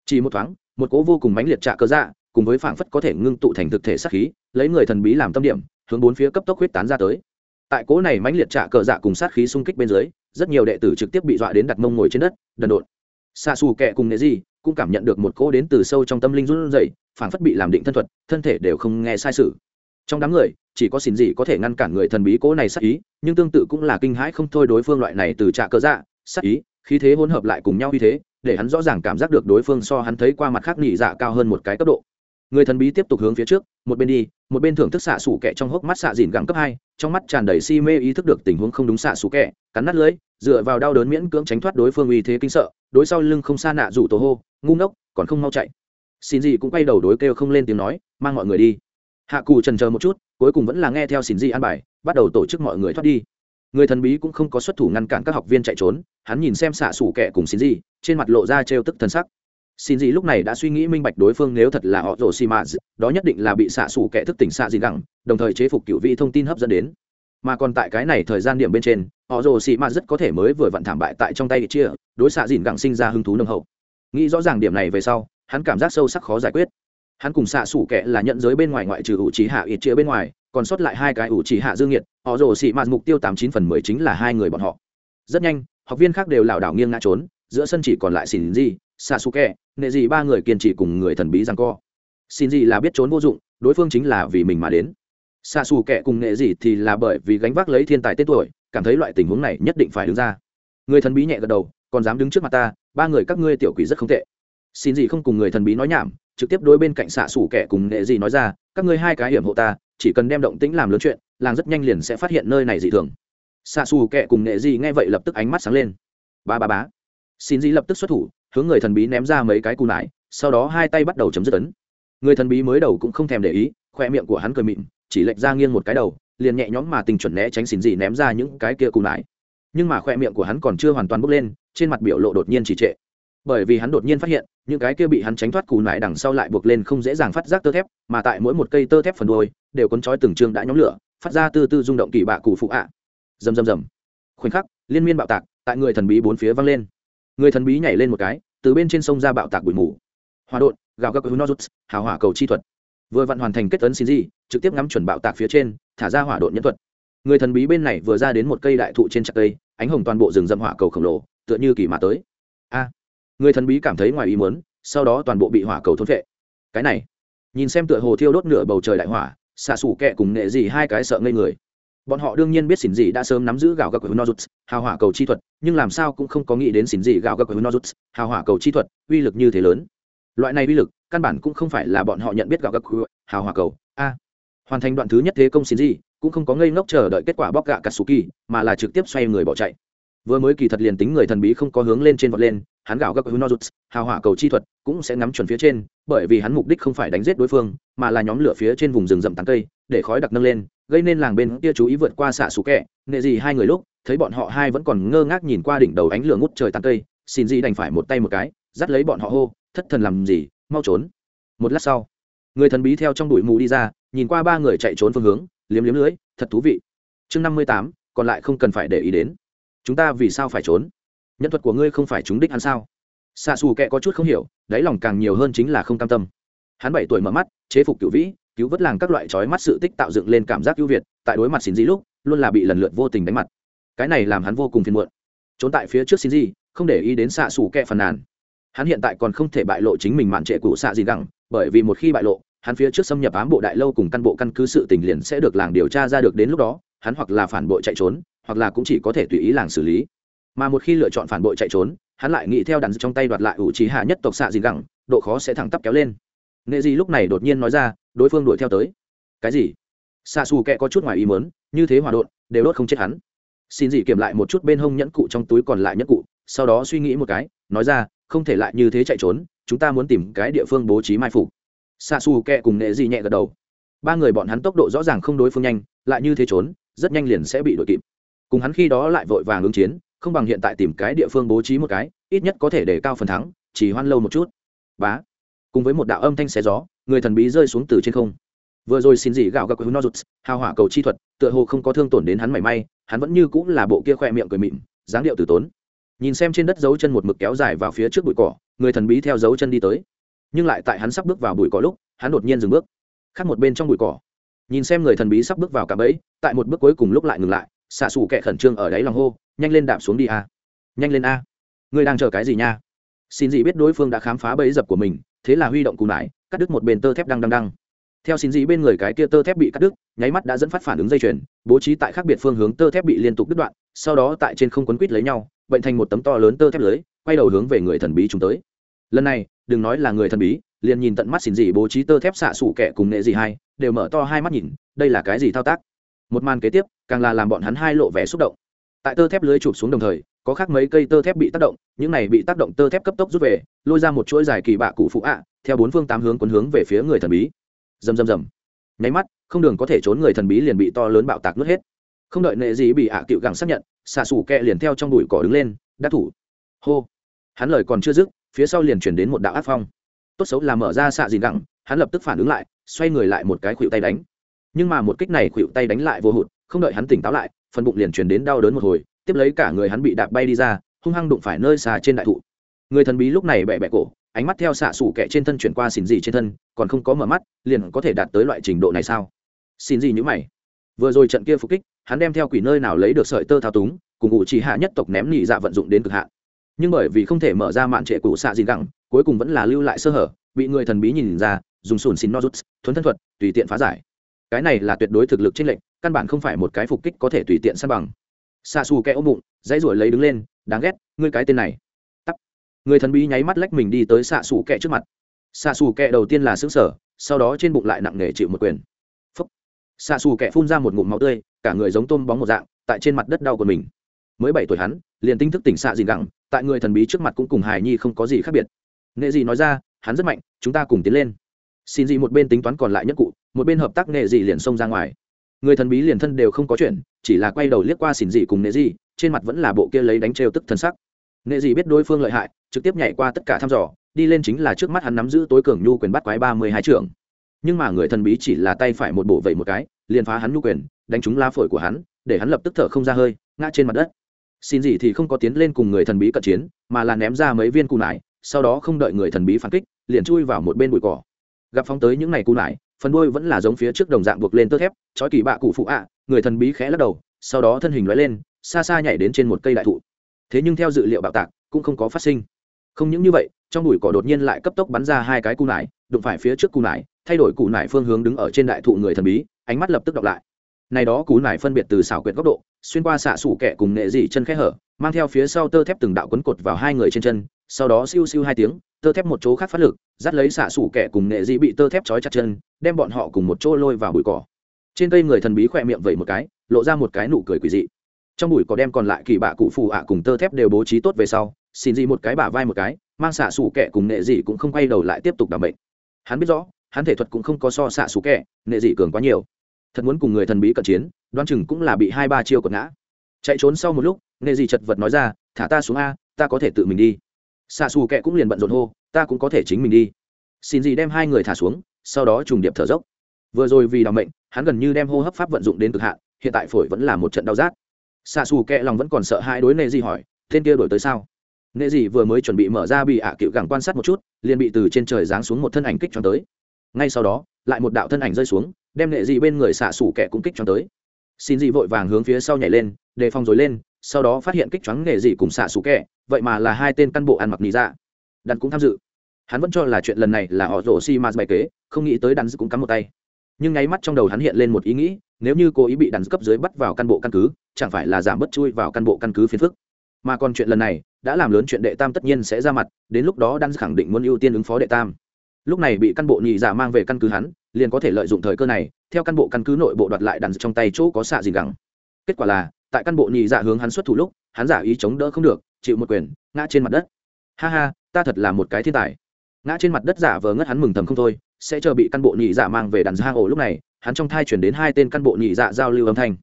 Chỉ một thoáng, một cỗ vô cùng mãnh liệt trạ cơ dạ cùng với phảng phất có thể ngưng tụ thành thực thể sát khí, lấy người thần bí làm tâm điểm, hướng bốn phía cấp tốc huyết tán ra tới. Tại cỗ này mãnh liệt trạ cờ dạ cùng sát khí xung kích bên dưới, rất nhiều đệ tử trực tiếp bị dọa đến đặt mông ngồi trên đất, đần độn. Xa xù kẹ cùng nệ gì cũng cảm nhận được một cỗ đến từ sâu trong tâm linh run rẩy, phảng phất bị làm định thân thuật, thân thể đều không nghe sai sự. Trong đám người, chỉ có xin gì có thể ngăn cản người thần bí cỗ này sắc ý, nhưng tương tự cũng là kinh hãi không thôi đối phương loại này từ trạ cơ dạ sắc ý khí thế hỗn hợp lại cùng nhau như thế, để hắn rõ ràng cảm giác được đối phương so hắn thấy qua mặt khác nhị dạ cao hơn một cái cấp độ. Người thần bí tiếp tục hướng phía trước, một bên đi, một bên thưởng thức xạ xủ kẹ trong hốc mắt xạ dìn gẳng cấp hai, trong mắt tràn đầy si mê ý thức được tình huống không đúng xạ xủ kẹ, cắn nát lưới, dựa vào đau đớn miễn cưỡng tránh thoát đối phương uy thế kinh sợ, đối sau lưng không xa nạ rủ tổ hô, ngu ngốc, còn không mau chạy. Xin gì cũng quay đầu đối kêu không lên tiếng nói, mang mọi người đi. Hạ cù trần chờ một chút, cuối cùng vẫn là nghe theo xin gì an bài, bắt đầu tổ chức mọi người thoát đi người thần bí cũng không có xuất thủ ngăn cản các học viên chạy trốn, hắn nhìn xem xạ xủ kẻ cùng xin gì trên mặt lộ ra trêu tức thân sắc. Xin gì lúc này đã suy nghĩ minh bạch đối phương nếu thật là họ rồ xì mã đó nhất định là bị xạ xủ kẻ thức tỉnh xạ gì gẳng, đồng thời chế phục cựu vị thông tin hấp dẫn đến. Mà còn tại cái này thời gian điểm bên trên, họ rồ xì mã rất có thể mới vừa vặn thảm bại tại trong tay chia đối xạ dìn gẳng sinh ra hứng thú nồng hậu. Nghĩ rõ ràng điểm này về sau, hắn cảm giác sâu sắc khó giải quyết. Hắn cùng xạ xủ kẻ là nhận giới bên ngoài ngoại trừ ủ trí hạ ít chia bên ngoài, còn sót lại hai cái ủ trí hạ dương nhiệt họ rồ xị mạt mục tiêu tám chín phần mười chính là hai người bọn họ. Rất nhanh, học viên khác đều lảo đảo nghiêng ngã trốn, giữa sân chỉ còn lại xin gì xa su kẹ nệ gì ba người kiên trì cùng người thần bí rằng co. Xin gì là biết trốn vô dụng, đối phương chính là vì mình mà đến. Xa xù kẹ cùng nệ gì thì là bởi vì gánh vác lấy thiên tài tên tuổi, cảm thấy loại tình huống này nhất định phải đứng ra. Người thần bí nhẹ gật đầu, còn dám đứng trước mặt ta, ba người các ngươi tiểu quỷ rất không tệ. Xin gì không cùng người thần bí nói nhảm, trực tiếp đối bên cạnh xạ xù kẹ cùng nệ gì nói ra, các ngươi hai cái hiểm hộ ta chỉ cần đem động tĩnh làm lớn chuyện, làng rất nhanh liền sẽ phát hiện nơi này dị thường. Xa xù kẹ cùng nệ dị nghe vậy lập tức ánh mắt sáng lên. Ba ba bá xin dị lập tức xuất thủ, hướng người thần bí ném ra mấy cái cù nải, sau đó hai tay bắt đầu chấm dứt ấn. Người thần bí mới đầu cũng không thèm để ý, khoe miệng của hắn cười mịn, chỉ lệch ra nghiêng một cái đầu, liền nhẹ nhõm mà tình chuẩn né tránh xỉn gì ném ra những cái kia cù nải. Nhưng mà khoe miệng của hắn còn chưa hoàn toàn bốc lên, trên mặt biểu lộ đột nhiên chỉ trệ bởi vì hắn đột nhiên phát hiện, những cái kia bị hắn tránh thoát cù nải đằng sau lại buộc lên không dễ dàng phát giác tơ thép, mà tại mỗi một cây tơ thép phần đuôi, đều cuốn trói từng chương đã nhóm lửa, phát ra từ từ rung động kỳ bạ cụ phụ ạ. À. rầm rầm rầm. Khoảnh khắc, liên miên bạo tạc tại người thần bí bốn phía vang lên. Người thần bí nhảy lên một cái, từ bên trên sông ra bạo tạc bụi mù. Hòa đột gạo các nozuts hào hỏa cầu chi thuật. Vừa vặn hoàn thành kết tấn xin gì trực tiếp ngắm chuẩn bạo tạc phía trên, thả ra hỏa đột nhân thuật. Người thần bí bên này vừa ra đến một cây đại thụ trên chặt cây, ánh hồng toàn bộ rừng rậm hỏa cầu khổng lồ, tựa như kỳ mã tới. A người thần bí cảm thấy ngoài ý muốn, sau đó toàn bộ bị hỏa cầu thôn vệ cái này, nhìn xem tựa hồ thiêu đốt nửa bầu trời đại hỏa, xạ xủ kẹ cùng nghệ gì hai cái sợ ngây người. Bọn họ đương nhiên biết xỉn dị đã sớm nắm giữ gạo gạc của nozuts, hào hỏa cầu chi thuật, nhưng làm sao cũng không có nghĩ đến xỉn dị gạo gạc của nozuts, hào hỏa cầu chi thuật, uy lực như thế lớn. Loại này uy lực, căn bản cũng không phải là bọn họ nhận biết gạo gạc của hào hỏa cầu. A, hoàn thành đoạn thứ nhất thế công xỉn dị cũng không có ngây ngốc chờ đợi kết quả bóc gạ katsuki, mà là trực tiếp xoay người bỏ chạy. Vừa mới kỳ thật liền tính người thần bí không có hướng lên trên vọt lên hắn gạo gấp hunozuts, hào hỏa cầu chi thuật cũng sẽ ngắm chuẩn phía trên, bởi vì hắn mục đích không phải đánh giết đối phương, mà là nhóm lửa phía trên vùng rừng rậm tán cây, để khói đặc nâng lên, gây nên làng bên kia chú ý vượt qua xạ xù kẹ. Nệ gì hai người lúc, thấy bọn họ hai vẫn còn ngơ ngác nhìn qua đỉnh đầu ánh lửa ngút trời tán cây, xin gì đành phải một tay một cái, dắt lấy bọn họ hô, thất thần làm gì? Mau trốn. Một lát sau, người thần bí theo trong đuổi mù đi ra, nhìn qua ba người chạy trốn phương hướng, liếm liếm lưới, thật thú vị. Chương năm mươi tám, còn lại không cần phải để ý đến. Chúng ta vì sao phải trốn? Nhân thuật của ngươi không phải chúng đích hắn sao? Xạ xù kệ có chút không hiểu, đáy lòng càng nhiều hơn chính là không cam tâm. Hắn bảy tuổi mở mắt, chế phục cựu vĩ, cứu vớt làng các loại trói mắt sự tích tạo dựng lên cảm giác ưu việt, tại đối mặt xin di lúc, luôn là bị lần lượt vô tình đánh mặt. Cái này làm hắn vô cùng phiền muộn. Trốn tại phía trước xin di không để ý đến xạ xù kệ phàn nàn. Hắn hiện tại còn không thể bại lộ chính mình mạn trệ cụ xạ gì gẳng, bởi vì một khi bại lộ, hắn phía trước xâm nhập ám bộ đại lâu cùng căn bộ căn cứ sự tình liền sẽ được làng điều tra ra được đến lúc đó, hắn hoặc là phản bội chạy trốn, hoặc là cũng chỉ có thể tùy ý làng xử lý mà một khi lựa chọn phản bội chạy trốn, hắn lại nghĩ theo đàn trong tay đoạt lại ủ trí hạ nhất tộc xạ gì gẳng, độ khó sẽ thẳng tắp kéo lên. Nghệ gì lúc này đột nhiên nói ra, đối phương đuổi theo tới. Cái gì? Xạ xù kẹ có chút ngoài ý mớn như thế hòa đột đều đốt không chết hắn. Xin gì kiểm lại một chút bên hông nhẫn cụ trong túi còn lại nhẫn cụ, sau đó suy nghĩ một cái, nói ra, không thể lại như thế chạy trốn, chúng ta muốn tìm cái địa phương bố trí mai phục. Xạ xù kẹ cùng nghệ gì nhẹ gật đầu. Ba người bọn hắn tốc độ rõ ràng không đối phương nhanh, lại như thế trốn, rất nhanh liền sẽ bị đội kịp. Cùng hắn khi đó lại vội vàng ứng chiến không bằng hiện tại tìm cái địa phương bố trí một cái, ít nhất có thể để cao phần thắng, chỉ hoan lâu một chút. Bá. Cùng với một đạo âm thanh xé gió, người thần bí rơi xuống từ trên không. Vừa rồi xin gì gạo gặp hữu nozuts hào hỏa cầu chi thuật, tựa hồ không có thương tổn đến hắn mảy may, hắn vẫn như cũng là bộ kia khoe miệng cười mịn, dáng điệu từ tốn. Nhìn xem trên đất dấu chân một mực kéo dài vào phía trước bụi cỏ, người thần bí theo dấu chân đi tới. Nhưng lại tại hắn sắp bước vào bụi cỏ lúc, hắn đột nhiên dừng bước. Khác một bên trong bụi cỏ. Nhìn xem người thần bí sắp bước vào cả bẫy, tại một bước cuối cùng lúc lại ngừng lại, xạ xù kẹ khẩn trương ở đáy lòng hô nhanh lên đạp xuống đi a. Nhanh lên a. Ngươi đang chờ cái gì nha? Xin dị biết đối phương đã khám phá bẫy dập của mình, thế là huy động cù nải cắt đứt một bên tơ thép đang đang đang. Theo xin dị bên người cái kia tơ thép bị cắt đứt, nháy mắt đã dẫn phát phản ứng dây chuyền, bố trí tại khác biệt phương hướng tơ thép bị liên tục đứt đoạn, sau đó tại trên không quấn quít lấy nhau, bệnh thành một tấm to lớn tơ thép lưới, quay đầu hướng về người thần bí chúng tới. Lần này, đừng nói là người thần bí, liền nhìn tận mắt xin dị bố trí tơ thép xạ sủ kẻ cùng nệ dị hai, đều mở to hai mắt nhìn, đây là cái gì thao tác? Một màn kế tiếp, càng là làm bọn hắn hai lộ vẻ xúc động tại tơ thép lưới chụp xuống đồng thời, có khác mấy cây tơ thép bị tác động, những này bị tác động tơ thép cấp tốc rút về, lôi ra một chuỗi dài kỳ bạ cụ phụ ạ, theo bốn phương tám hướng quấn hướng về phía người thần bí. Rầm rầm rầm. Nháy mắt, không đường có thể trốn người thần bí liền bị to lớn bạo tạc nuốt hết. Không đợi nệ gì bị ạ à cựu gẳng xác nhận, xạ xù kẹ liền theo trong bụi cỏ đứng lên, đắc thủ. Hô. Hắn lời còn chưa dứt, phía sau liền chuyển đến một đạo áp phong. Tốt xấu là mở ra xạ dìn gẳng, hắn lập tức phản ứng lại, xoay người lại một cái khuỵu tay đánh. Nhưng mà một kích này khuỵu tay đánh lại vô hụt, không đợi hắn tỉnh táo lại phần bụng liền truyền đến đau đớn một hồi, tiếp lấy cả người hắn bị đạp bay đi ra, hung hăng đụng phải nơi xà trên đại thụ. Người thần bí lúc này bẹ bẹ cổ, ánh mắt theo xạ xủ kẻ trên thân chuyển qua xỉn gì trên thân, còn không có mở mắt, liền có thể đạt tới loại trình độ này sao? Xin gì nhữ mày. Vừa rồi trận kia phục kích, hắn đem theo quỷ nơi nào lấy được sợi tơ thao túng, cùng ngụ chỉ hạ nhất tộc ném nhị dạ vận dụng đến cực hạn. Nhưng bởi vì không thể mở ra mạn trệ cụ xạ gì gẳng, cuối cùng vẫn là lưu lại sơ hở, bị người thần bí nhìn ra, dùng sùn xin nozuts, thuấn thân thuật, tùy tiện phá giải. Cái này là tuyệt đối thực lực trên lệnh căn bản không phải một cái phục kích có thể tùy tiện san bằng. Xa xù kẽ ôm bụng, dãy ruổi lấy đứng lên, đáng ghét, ngươi cái tên này. Tắt. Người thần bí nháy mắt lách mình đi tới xạ xù kẹ trước mặt. Xạ xù kẹ đầu tiên là xứng sở sau đó trên bụng lại nặng nề chịu một quyền. Phúc. xạ xù kẹ phun ra một ngụm máu tươi, cả người giống tôm bóng một dạng, tại trên mặt đất đau của mình. Mới bảy tuổi hắn, liền tinh thức tỉnh xạ gì gẳng tại người thần bí trước mặt cũng cùng hài nhi không có gì khác biệt. Nghệ gì nói ra, hắn rất mạnh, chúng ta cùng tiến lên. Xin gì một bên tính toán còn lại nhất cụ, một bên hợp tác nghệ gì liền xông ra ngoài người thần bí liền thân đều không có chuyện, chỉ là quay đầu liếc qua xỉn dị cùng nệ dị, trên mặt vẫn là bộ kia lấy đánh trêu tức thân sắc. Nệ dị biết đối phương lợi hại, trực tiếp nhảy qua tất cả thăm dò, đi lên chính là trước mắt hắn nắm giữ tối cường nhu quyền bắt quái ba mươi hai trưởng. Nhưng mà người thần bí chỉ là tay phải một bộ vậy một cái, liền phá hắn nhu quyền, đánh trúng la phổi của hắn, để hắn lập tức thở không ra hơi, ngã trên mặt đất. Xin gì thì không có tiến lên cùng người thần bí cận chiến, mà là ném ra mấy viên cù nải, sau đó không đợi người thần bí phản kích, liền chui vào một bên bụi cỏ. Gặp phóng tới những ngày cù nải phần đuôi vẫn là giống phía trước đồng dạng buộc lên tơ thép, trói kỳ bạ cụ phụ ạ, người thần bí khẽ lắc đầu, sau đó thân hình lóe lên, xa xa nhảy đến trên một cây đại thụ. Thế nhưng theo dự liệu bạo tạc, cũng không có phát sinh. Không những như vậy, trong bụi cỏ đột nhiên lại cấp tốc bắn ra hai cái cù nải, đụng phải phía trước cù nải, thay đổi cù nải phương hướng đứng ở trên đại thụ người thần bí, ánh mắt lập tức đọc lại. Này đó cú nải phân biệt từ xảo quyệt góc độ, xuyên qua xạ sủ kẹ cùng nghệ dị chân khẽ hở, mang theo phía sau tơ thép từng đạo quấn cột vào hai người trên chân, sau đó siêu siêu hai tiếng tơ thép một chỗ khác phát lực, dắt lấy xạ sủ kẹ cùng nghệ dị bị tơ thép trói chặt chân, đem bọn họ cùng một chỗ lôi vào bụi cỏ. Trên cây người thần bí khỏe miệng vẩy một cái, lộ ra một cái nụ cười quỷ dị. Trong bụi cỏ đem còn lại kỳ bạ cụ phù ạ à cùng tơ thép đều bố trí tốt về sau, xin gì một cái bả vai một cái, mang xạ sủ kẹ cùng nghệ dị cũng không quay đầu lại tiếp tục đảm bệnh hắn biết rõ, hắn thể thuật cũng không có so xạ sủ kẹ nghệ dị cường quá nhiều. Thật muốn cùng người thần bí cận chiến đoan chừng cũng là bị hai ba chiêu cột ngã. Chạy trốn sau một lúc, nghệ dị chật vật nói ra, thả ta xuống a, ta có thể tự mình đi xạ xù kẹ cũng liền bận rộn hô, ta cũng có thể chính mình đi. Xin gì đem hai người thả xuống, sau đó trùng điệp thở dốc. Vừa rồi vì đ mệnh, hắn gần như đem hô hấp pháp vận dụng đến cực hạn, hiện tại phổi vẫn là một trận đau rát. Xạ xù kẹ lòng vẫn còn sợ hai đối nệ gì hỏi, tên kia đổi tới sao? Nệ gì vừa mới chuẩn bị mở ra bị ạ à cựu gẳng quan sát một chút, liền bị từ trên trời giáng xuống một thân ảnh kích cho tới. Ngay sau đó, lại một đạo thân ảnh rơi xuống, đem nệ gì bên người xạ xù kệ cũng kích cho tới. Xin gì vội vàng hướng phía sau nhảy lên, đề phòng rồi lên sau đó phát hiện kích choáng nghề gì cùng xạ xù kẹ, vậy mà là hai tên căn bộ ăn mặc nị dạ. Đàn cũng tham dự. Hắn vẫn cho là chuyện lần này là họ rổ xi mạt bày kế, không nghĩ tới đàn cũng cắm một tay. Nhưng nháy mắt trong đầu hắn hiện lên một ý nghĩ, nếu như cô ý bị đàn cấp dưới bắt vào căn bộ căn cứ, chẳng phải là giảm bớt chui vào căn bộ căn cứ phiền phức. Mà còn chuyện lần này, đã làm lớn chuyện đệ tam tất nhiên sẽ ra mặt, đến lúc đó đan khẳng định muốn ưu tiên ứng phó đệ tam. Lúc này bị căn bộ nhị giả dạ mang về căn cứ hắn, liền có thể lợi dụng thời cơ này, theo căn bộ căn cứ nội bộ đoạt lại đàn trong tay chỗ có xạ gì gắng. Kết quả là tại căn bộ nhị dạ hướng hắn xuất thủ lúc, hắn giả ý chống đỡ không được, chịu một quyền, ngã trên mặt đất. Ha ha, ta thật là một cái thiên tài. Ngã trên mặt đất giả vờ ngất hắn mừng thầm không thôi, sẽ chờ bị căn bộ nhị dạ mang về đàn hang ổ lúc này, hắn trong thai chuyển đến hai tên căn bộ nhị dạ giao lưu âm thanh.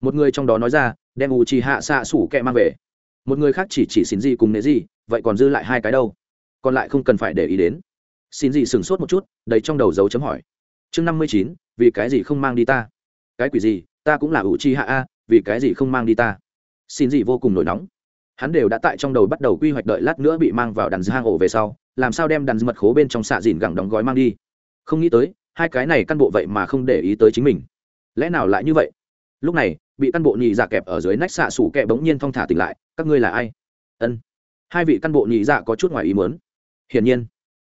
Một người trong đó nói ra, đem u trì hạ xạ sủ kẹ mang về. Một người khác chỉ chỉ xin gì cùng nế gì, vậy còn dư lại hai cái đâu? Còn lại không cần phải để ý đến. Xin gì sửng sốt một chút, đầy trong đầu dấu chấm hỏi. Chương năm mươi chín, vì cái gì không mang đi ta? Cái quỷ gì? Ta cũng là u chi hạ a vì cái gì không mang đi ta? Xin gì vô cùng nổi nóng. Hắn đều đã tại trong đầu bắt đầu quy hoạch đợi lát nữa bị mang vào đàn hang ổ về sau, làm sao đem đàn mật khố bên trong xạ dìn gẳng đóng gói mang đi? Không nghĩ tới, hai cái này căn bộ vậy mà không để ý tới chính mình. Lẽ nào lại như vậy? Lúc này, bị căn bộ nhị dạ kẹp ở dưới nách xạ sủ kẹ bỗng nhiên thong thả tỉnh lại, các ngươi là ai? Ân. Hai vị căn bộ nhị dạ có chút ngoài ý muốn. Hiển nhiên,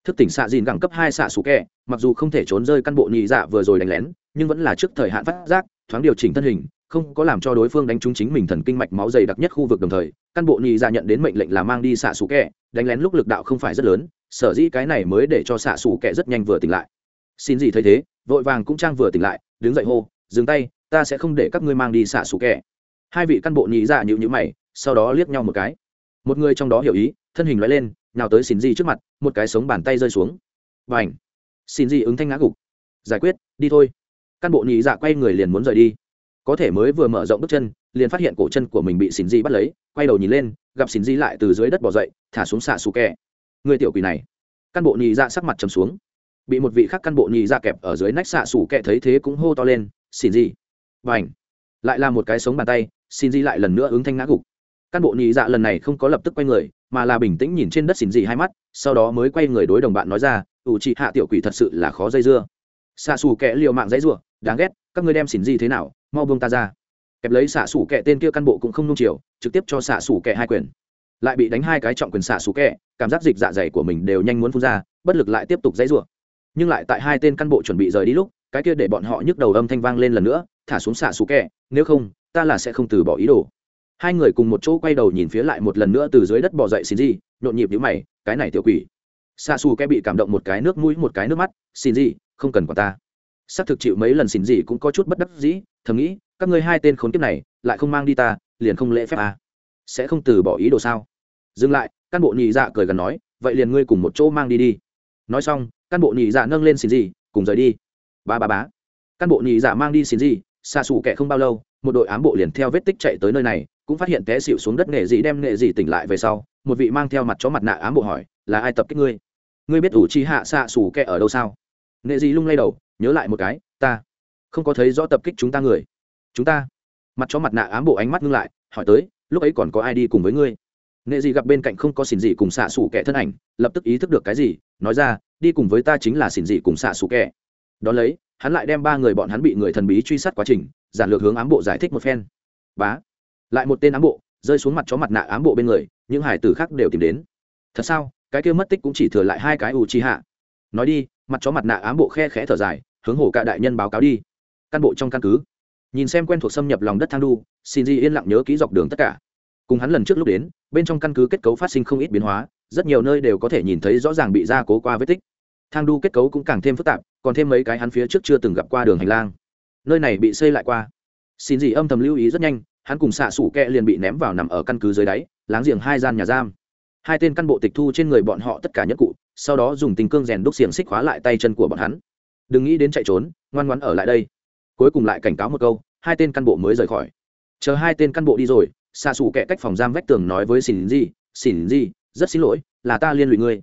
thức tỉnh xạ dìn gẳng cấp hai xạ sủ kẹ, mặc dù không thể trốn rơi căn bộ nhị dạ vừa rồi đánh lén, nhưng vẫn là trước thời hạn phát giác, thoáng điều chỉnh thân hình không có làm cho đối phương đánh trúng chính mình thần kinh mạch máu dày đặc nhất khu vực đồng thời, căn bộ nhị ra nhận đến mệnh lệnh là mang đi xạ xù kẹ, đánh lén lúc lực đạo không phải rất lớn, sở dĩ cái này mới để cho xạ xù kẹ rất nhanh vừa tỉnh lại. Xin gì thấy thế, vội vàng cũng trang vừa tỉnh lại, đứng dậy hô, dừng tay, ta sẽ không để các ngươi mang đi xạ xù kẹ. Hai vị căn bộ nhị dạ ra nhịu nhữ mày, sau đó liếc nhau một cái. Một người trong đó hiểu ý, thân hình loại lên nào tới xin gì trước mặt, một cái sống bàn tay rơi xuống. Và ảnh xin gì ứng thanh ngã gục. Giải quyết, đi thôi. Căn bộ nhị dạ quay người liền muốn rời đi có thể mới vừa mở rộng bước chân liền phát hiện cổ chân của mình bị xin di bắt lấy quay đầu nhìn lên gặp xin di lại từ dưới đất bỏ dậy thả xuống xạ xù kẹ. Người tiểu quỷ này. Căn bộ nhì ra dạ sắc mặt trầm xuống. Bị một vị khác căn bộ nhì ra dạ kẹp ở dưới nách xạ xù kẹ thấy thế cũng hô to lên xin di, và ảnh lại là một cái sống bàn tay xin di lại lần nữa ứng thanh ngã gục. Căn bộ nhì dạ lần này không có lập tức quay người mà là bình tĩnh nhìn trên đất xin di hai mắt sau đó mới quay người đối đồng bạn nói ra ủ chị hạ tiểu quỷ thật sự là khó dây dưa. Xạ xù kẹ liều mạng dãy rủa đáng ghét các ngươi đem xỉn gì thế nào, mau buông ta ra. Kẹp lấy xạ sủ kẹ tên kia căn bộ cũng không nung chiều, trực tiếp cho xạ sủ kẹ hai quyền. Lại bị đánh hai cái trọng quyền xạ sủ kẹ, cảm giác dịch dạ dày của mình đều nhanh muốn phun ra, bất lực lại tiếp tục dãy rủa. Nhưng lại tại hai tên căn bộ chuẩn bị rời đi lúc, cái kia để bọn họ nhức đầu âm thanh vang lên lần nữa, thả xuống xạ xù kẹ, nếu không, ta là sẽ không từ bỏ ý đồ. Hai người cùng một chỗ quay đầu nhìn phía lại một lần nữa từ dưới đất bỏ dậy xin gì, nhộn nhịp nhữ mày, cái này tiểu quỷ. Xạ xù kẹ bị cảm động một cái nước mũi, một cái nước mắt xin gì, không cần quả ta xác thực chịu mấy lần xỉn gì cũng có chút bất đắc dĩ, thầm nghĩ, các ngươi hai tên khốn kiếp này, lại không mang đi ta, liền không lễ phép à. sẽ không từ bỏ ý đồ sao? Dừng lại, cán bộ nhị dạ cười gần nói, vậy liền ngươi cùng một chỗ mang đi đi. Nói xong, cán bộ nhị dạ nâng lên xỉn gì cùng rời đi. Ba ba bá cán bộ nhị dạ mang đi xỉn gì xa xù kẻ không bao lâu, một đội ám bộ liền theo vết tích chạy tới nơi này, cũng phát hiện té xịu xuống đất nghệ dị đem nghệ dị tỉnh lại về sau, một vị mang theo mặt chó mặt nạ ám bộ hỏi, là ai tập kích ngươi? Ngươi biết ủ chi hạ xạ xù kẻ ở đâu sao? Nghệ dị lung lay đầu, nhớ lại một cái, ta không có thấy rõ tập kích chúng ta người. Chúng ta. Mặt chó mặt nạ ám bộ ánh mắt ngưng lại, hỏi tới, lúc ấy còn có ai đi cùng với ngươi? Nghệ dị gặp bên cạnh không có xỉn dị cùng xạ xủ kẻ thân ảnh, lập tức ý thức được cái gì, nói ra, đi cùng với ta chính là xỉn dị cùng xạ xủ kẻ. Đón lấy, hắn lại đem ba người bọn hắn bị người thần bí truy sát quá trình, giản lược hướng ám bộ giải thích một phen. Bá. Lại một tên ám bộ, rơi xuống mặt chó mặt nạ ám bộ bên người, những hải tử khác đều tìm đến. Thật sao? Cái kia mất tích cũng chỉ thừa lại hai cái u chi hạ nói đi mặt chó mặt nạ ám bộ khe khẽ thở dài, hướng hổ cả đại nhân báo cáo đi. Căn bộ trong căn cứ. Nhìn xem quen thuộc xâm nhập lòng đất thang đu, xin di yên lặng nhớ ký dọc đường tất cả. Cùng hắn lần trước lúc đến, bên trong căn cứ kết cấu phát sinh không ít biến hóa, rất nhiều nơi đều có thể nhìn thấy rõ ràng bị gia cố qua vết tích. Thang đu kết cấu cũng càng thêm phức tạp, còn thêm mấy cái hắn phía trước chưa từng gặp qua đường hành lang. Nơi này bị xây lại qua. Xin gì âm thầm lưu ý rất nhanh, hắn cùng xạ sủ kẹ liền bị ném vào nằm ở căn cứ dưới đáy, láng giềng hai gian nhà giam. Hai tên căn bộ tịch thu trên người bọn họ tất cả nhất cụ sau đó dùng tình cương rèn đúc xiềng xích khóa lại tay chân của bọn hắn. Đừng nghĩ đến chạy trốn, ngoan ngoãn ở lại đây. Cuối cùng lại cảnh cáo một câu, hai tên căn bộ mới rời khỏi. Chờ hai tên căn bộ đi rồi xa xù kẹ cách phòng giam vách tường nói với xin gì xin gì rất xin lỗi, là ta liên lụy ngươi.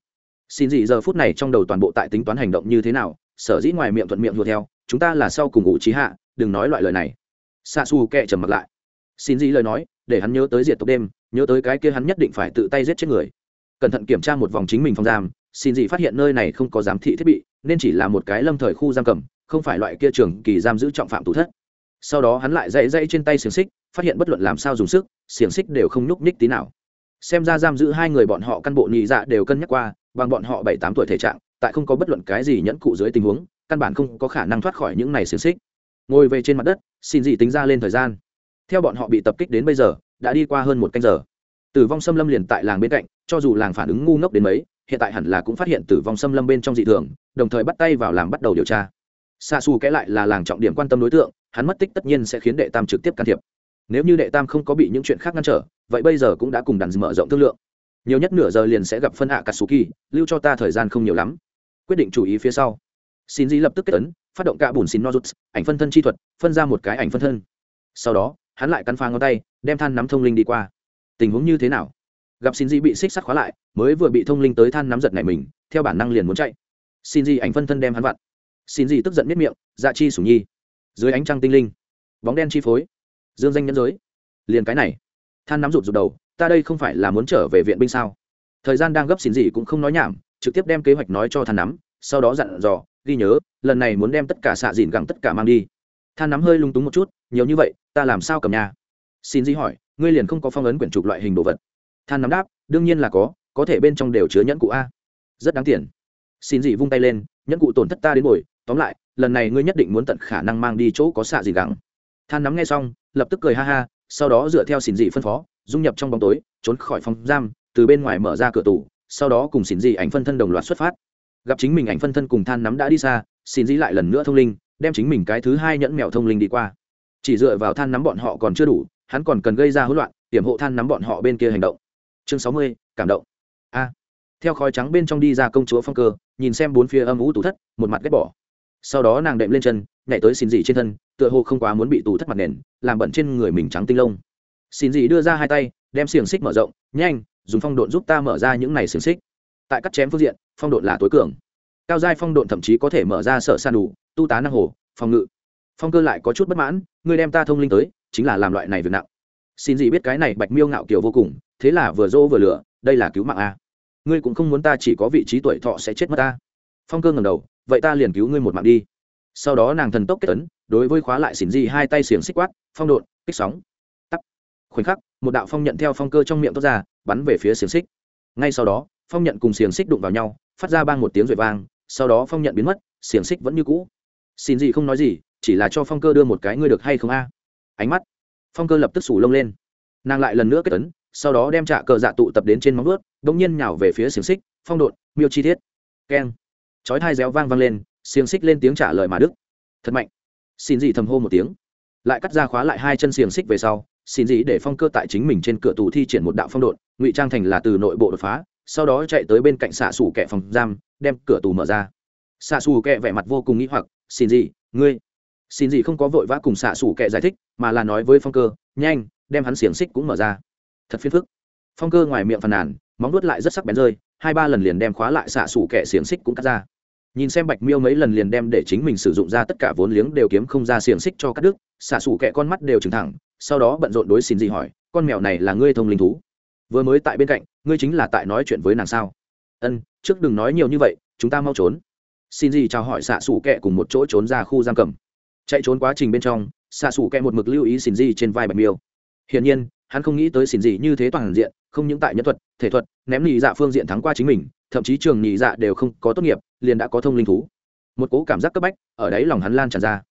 Xin gì giờ phút này trong đầu toàn bộ tại tính toán hành động như thế nào, sở dĩ ngoài miệng thuận miệng đùa theo, chúng ta là sau cùng ngụ trí hạ, đừng nói loại lời này. Xa xù kẹ trầm mặt lại. Xin gì lời nói, để hắn nhớ tới diệt tộc đêm, nhớ tới cái kia hắn nhất định phải tự tay giết chết người cẩn thận kiểm tra một vòng chính mình phòng giam, xin gì phát hiện nơi này không có giám thị thiết bị, nên chỉ là một cái lâm thời khu giam cầm, không phải loại kia trường kỳ giam giữ trọng phạm tù thất. Sau đó hắn lại dãy dãy trên tay xiềng xích, phát hiện bất luận làm sao dùng sức, xiềng xích đều không nhúc nhích tí nào. Xem ra giam giữ hai người bọn họ căn bộ nhị dạ đều cân nhắc qua, bằng bọn họ bảy tám tuổi thể trạng, tại không có bất luận cái gì nhẫn cụ dưới tình huống, căn bản không có khả năng thoát khỏi những này xiềng xích. Ngồi về trên mặt đất, xin gì tính ra lên thời gian. Theo bọn họ bị tập kích đến bây giờ, đã đi qua hơn một canh giờ tử vong xâm lâm liền tại làng bên cạnh, cho dù làng phản ứng ngu ngốc đến mấy, hiện tại hẳn là cũng phát hiện tử vong xâm lâm bên trong dị thường, đồng thời bắt tay vào làm bắt đầu điều tra. Xa xù kẽ lại là làng trọng điểm quan tâm đối tượng, hắn mất tích tất nhiên sẽ khiến đệ tam trực tiếp can thiệp. Nếu như đệ tam không có bị những chuyện khác ngăn trở, vậy bây giờ cũng đã cùng đàn mở rộng thương lượng. Nhiều nhất nửa giờ liền sẽ gặp phân hạ katsuki lưu cho ta thời gian không nhiều lắm. Quyết định chú ý phía sau. Xin di lập tức kết ấn, phát động cả bùn xin nozuts, ảnh phân thân chi thuật, phân ra một cái ảnh phân thân. Sau đó, hắn lại cắn phá ngón tay, đem than nắm thông linh đi qua tình huống như thế nào? Gặp xin di bị xích sắt khóa lại, mới vừa bị thông linh tới than nắm giật này mình, theo bản năng liền muốn chạy. Xin di ảnh phân thân đem hắn vặn. Xin di tức giận miết miệng dạ chi sủng nhi. Dưới ánh trăng tinh linh, bóng đen chi phối, dương danh nhân giới. Liền cái này, than nắm rụt rụt đầu, ta đây không phải là muốn trở về viện binh sao? Thời gian đang gấp xin gì cũng không nói nhảm, trực tiếp đem kế hoạch nói cho than nắm, sau đó dặn dò, ghi nhớ, lần này muốn đem tất cả xạ dìn gẳng tất cả mang đi. Than nắm hơi lung túng một chút, nhiều như vậy, ta làm sao cầm nhà? Xin di hỏi ngươi liền không có phong ấn quyển trục loại hình đồ vật. Than nắm đáp, đương nhiên là có có thể bên trong đều chứa nhẫn cụ a. Rất đáng tiền. Xin dị vung tay lên, nhẫn cụ tổn thất ta đến ngồi tóm lại, lần này ngươi nhất định muốn tận khả năng mang đi chỗ có xạ gì gắng. Than nắm nghe xong, lập tức cười ha ha, sau đó dựa theo xin dị phân phó, dung nhập trong bóng tối, trốn khỏi phòng giam, từ bên ngoài mở ra cửa tủ, sau đó cùng xin dị ảnh phân thân đồng loạt xuất phát. Gặp chính mình ảnh phân thân cùng than nắm đã đi xa, xin dị lại lần nữa thông linh, đem chính mình cái thứ hai nhẫn mèo thông linh đi qua. Chỉ dựa vào than nắm bọn họ còn chưa đủ hắn còn cần gây ra hỗn loạn tiềm hộ than nắm bọn họ bên kia hành động. Chương sáu mươi, cảm động. A. Theo khói trắng bên trong đi ra công chúa phong cơ, nhìn xem bốn phía âm ú tủ thất, một mặt ghét bỏ. Sau đó nàng đệm lên chân, nhảy tới xin dị trên thân, tựa hồ không quá muốn bị tủ thất mặt nền, làm bẩn trên người mình trắng tinh lông. Xin dị đưa ra hai tay, đem xiềng xích mở rộng, nhanh, dùng phong độn giúp ta mở ra những này xiềng xích. Tại cắt chém phương diện, phong độn là tối cường. Cao giai phong độn thậm chí có thể mở ra sở san đủ tu tá năng hồ, phòng ngự. Phong cơ lại có chút bất mãn, ngươi đem ta thông linh tới chính là làm loại này việc nặng. Xin gì biết cái này bạch miêu ngạo kiểu vô cùng, thế là vừa dỗ vừa lửa, đây là cứu mạng a. Ngươi cũng không muốn ta chỉ có vị trí tuổi thọ sẽ chết mất ta. Phong cơ ngầm đầu, vậy ta liền cứu ngươi một mạng đi. Sau đó nàng thần tốc kết tấn đối với khóa lại xỉn di hai tay xiềng xích quát, phong độn, kích sóng. Tắt khoảnh khắc, một đạo phong nhận theo phong cơ trong miệng tốt ra, bắn về phía xiềng xích. Ngay sau đó, phong nhận cùng xiềng xích đụng vào nhau, phát ra bang một tiếng rội vang, sau đó phong nhận biến mất, xiềng xích vẫn như cũ. Xin gì không nói gì, chỉ là cho phong cơ đưa một cái ngươi được hay không a? Ánh mắt. Phong cơ lập tức sủ lông lên. Nàng lại lần nữa kết tấn sau đó đem trạ cờ dạ tụ tập đến trên móng ướt đ ỗ n g nhiên nhào về phía xiềng xích, phong độn, miêu chi thiết. Keng. Chói hai réo vang vang lên, xiềng xích lên tiếng trả lời mà đức. Thật mạnh. Xin dị thầm hô một tiếng. Lại cắt ra khóa lại hai chân xiềng xích về sau, xin dị để phong cơ tại chính mình trên cửa tù thi triển một đạo phong độn, ngụy trang thành là từ nội bộ đột phá, sau đó chạy tới bên cạnh xạ xủ kẹ phòng giam, đem cửa tù mở ra. Xạ xù kẹ vẻ mặt vô cùng nghĩ hoặc, xin dị ngươi xin gì không có vội vã cùng xạ xủ kệ giải thích, mà là nói với phong cơ, nhanh, đem hắn xiềng xích cũng mở ra. Thật phiền phức. Phong cơ ngoài miệng phàn nàn, móng nuốt lại rất sắc bén rơi, hai ba lần liền đem khóa lại xạ xủ kệ xiềng xích cũng cắt ra. Nhìn xem bạch miêu mấy lần liền đem để chính mình sử dụng ra tất cả vốn liếng đều kiếm không ra xiềng xích cho cắt đức xạ xủ kệ con mắt đều trừng thẳng, sau đó bận rộn đối xin gì hỏi, con mèo này là ngươi thông linh thú? Vừa mới tại bên cạnh, ngươi chính là tại nói chuyện với nàng sao? Ân, trước đừng nói nhiều như vậy, chúng ta mau trốn. Xin gì chào hỏi xạ xủ kệ cùng một chỗ trốn ra khu giam cầm chạy trốn quá trình bên trong, xạ xủ kẹ một mực lưu ý xin gì trên vai bạch miêu. Hiển nhiên, hắn không nghĩ tới xin gì như thế toàn diện, không những tại nhân thuật, thể thuật, ném nhị dạ phương diện thắng qua chính mình, thậm chí trường nhị dạ đều không có tốt nghiệp, liền đã có thông linh thú. Một cố cảm giác cấp bách ở đấy lòng hắn lan tràn ra.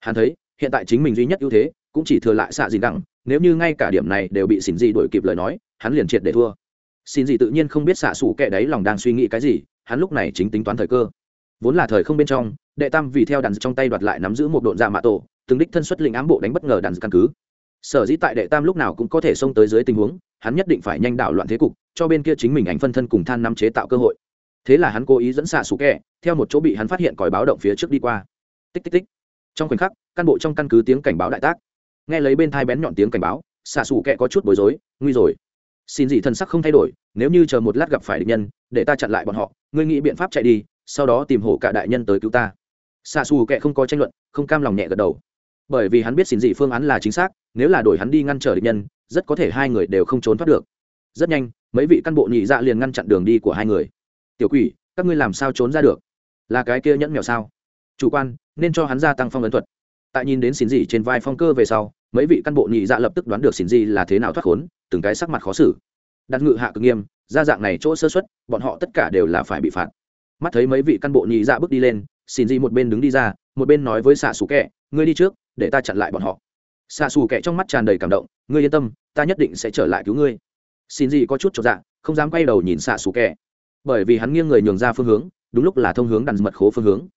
Hắn thấy, hiện tại chính mình duy nhất ưu thế cũng chỉ thừa lại xạ gì đẳng nếu như ngay cả điểm này đều bị xin gì đuổi kịp lời nói, hắn liền triệt để thua. Xin gì tự nhiên không biết xạ xủ kẹ đấy lòng đang suy nghĩ cái gì, hắn lúc này chính tính toán thời cơ. Vốn là thời không bên trong đệ tam vì theo đàn trong tay đoạt lại nắm giữ một độn dạ mạ tổ, từng đích thân xuất lĩnh ám bộ đánh bất ngờ đàn căn cứ. Sở dĩ tại đệ tam lúc nào cũng có thể xông tới dưới tình huống, hắn nhất định phải nhanh đảo loạn thế cục, cho bên kia chính mình ảnh phân thân cùng than năm chế tạo cơ hội. Thế là hắn cố ý dẫn xạ sủ kẹ, theo một chỗ bị hắn phát hiện còi báo động phía trước đi qua. Tích tích tích. Trong khoảnh khắc, căn bộ trong căn cứ tiếng cảnh báo đại tác. Nghe lấy bên thai bén nhọn tiếng cảnh báo, xạ sủ kẹ có chút bối rối, nguy rồi. Xin gì thân sắc không thay đổi, nếu như chờ một lát gặp phải địch nhân, để ta chặn lại bọn họ, ngươi nghĩ biện pháp chạy đi, sau đó tìm hổ cả đại nhân tới cứu ta xa xù kệ không có tranh luận, không cam lòng nhẹ gật đầu. Bởi vì hắn biết xin dị phương án là chính xác, nếu là đổi hắn đi ngăn trở địch nhân, rất có thể hai người đều không trốn thoát được. Rất nhanh, mấy vị căn bộ nhị dạ liền ngăn chặn đường đi của hai người. Tiểu quỷ, các ngươi làm sao trốn ra được? Là cái kia nhẫn mèo sao? Chủ quan, nên cho hắn gia tăng phong ấn thuật. Tại nhìn đến xin dị trên vai phong cơ về sau, mấy vị căn bộ nhị dạ lập tức đoán được xin dị là thế nào thoát khốn, từng cái sắc mặt khó xử. Đặt ngự hạ cực nghiêm, ra dạng này chỗ sơ xuất bọn họ tất cả đều là phải bị phạt. Mắt thấy mấy vị căn bộ nhị dạ bước đi lên xin gì một bên đứng đi ra, một bên nói với xạ xù kẹ, ngươi đi trước, để ta chặn lại bọn họ. Xạ xù kẹ trong mắt tràn đầy cảm động, ngươi yên tâm, ta nhất định sẽ trở lại cứu ngươi. Xin gì có chút cho dạ không dám quay đầu nhìn xạ xù kẹ. Bởi vì hắn nghiêng người nhường ra phương hướng, đúng lúc là thông hướng đàn mật khố phương hướng.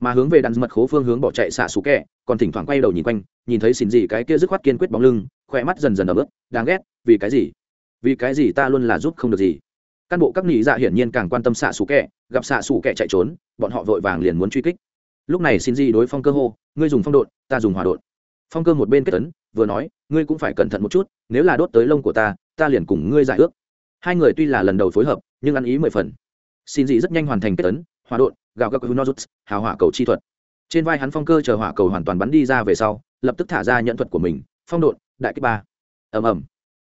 Mà hướng về đàn mật khố phương hướng bỏ chạy xạ xù kẹ, còn thỉnh thoảng quay đầu nhìn quanh, nhìn thấy xin gì cái kia dứt khoát kiên quyết bóng lưng, khỏe mắt dần dần ấm ướt, đáng ghét, vì cái gì? Vì cái gì ta luôn là giúp không được gì? Căn bộ các nhị dạ hiển nhiên càng quan tâm xạ xù kẹ gặp xạ xù kẹ chạy trốn bọn họ vội vàng liền muốn truy kích lúc này xin di đối phong cơ hô ngươi dùng phong độn ta dùng hỏa độn phong cơ một bên kết tấn vừa nói ngươi cũng phải cẩn thận một chút nếu là đốt tới lông của ta ta liền cùng ngươi giải ước hai người tuy là lần đầu phối hợp nhưng ăn ý mười phần xin dị rất nhanh hoàn thành kết tấn hỏa độn gạo gạo nozuts hào hỏa cầu chi thuật trên vai hắn phong cơ chờ hỏa cầu hoàn toàn bắn đi ra về sau lập tức thả ra nhận thuật của mình phong độn đại kích ba ầm ầm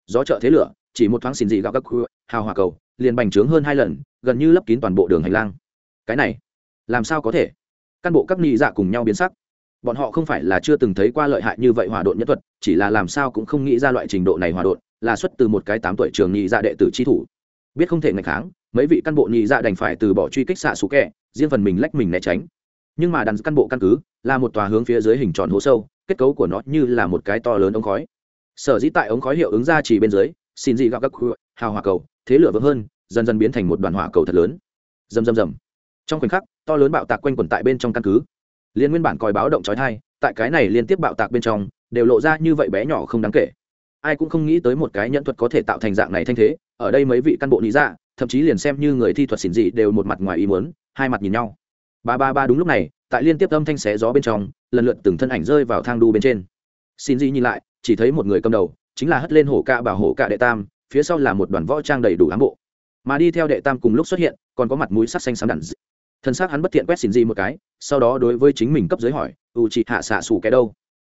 gió trợ thế lửa chỉ một thoáng xin dị gạo gạo hào hỏa cầu liền bành trướng hơn hai lần, gần như lấp kín toàn bộ đường hành lang. Cái này, làm sao có thể? Căn bộ các nhị dạ cùng nhau biến sắc. Bọn họ không phải là chưa từng thấy qua lợi hại như vậy hỏa độn nhất thuật, chỉ là làm sao cũng không nghĩ ra loại trình độ này hỏa độn, là xuất từ một cái tám tuổi trường nhị dạ đệ tử chi thủ. Biết không thể ngày kháng, mấy vị căn bộ nhị dạ đành phải từ bỏ truy kích xạ sủ kẹ, riêng phần mình lách mình né tránh. Nhưng mà đàn căn bộ căn cứ, là một tòa hướng phía dưới hình tròn hố sâu, kết cấu của nó như là một cái to lớn ống khói. Sở dĩ tại ống khói hiệu ứng ra chỉ bên dưới, xin dị gặp các hào hòa cầu thế lửa vững hơn, dần dần biến thành một đoàn hỏa cầu thật lớn. Rầm rầm rầm. Trong khoảnh khắc, to lớn bạo tạc quanh quẩn tại bên trong căn cứ. Liên nguyên bản còi báo động trói thai tại cái này liên tiếp bạo tạc bên trong, đều lộ ra như vậy bé nhỏ không đáng kể. Ai cũng không nghĩ tới một cái nhẫn thuật có thể tạo thành dạng này thanh thế, ở đây mấy vị căn bộ lý ra thậm chí liền xem như người thi thuật xỉn dị đều một mặt ngoài ý muốn, hai mặt nhìn nhau. Ba ba ba đúng lúc này, tại liên tiếp âm thanh xé gió bên trong, lần lượt từng thân ảnh rơi vào thang đu bên trên. Xin dị nhìn lại, chỉ thấy một người cầm đầu, chính là hất lên hổ cạ bảo hổ cạ đệ tam phía sau là một đoàn võ trang đầy đủ ám bộ. Mà đi theo đệ tam cùng lúc xuất hiện, còn có mặt mũi sắc xanh xám đặn. Thân xác hắn bất thiện quét xin dị một cái, sau đó đối với chính mình cấp dưới hỏi u chị hạ xạ xù cái đâu?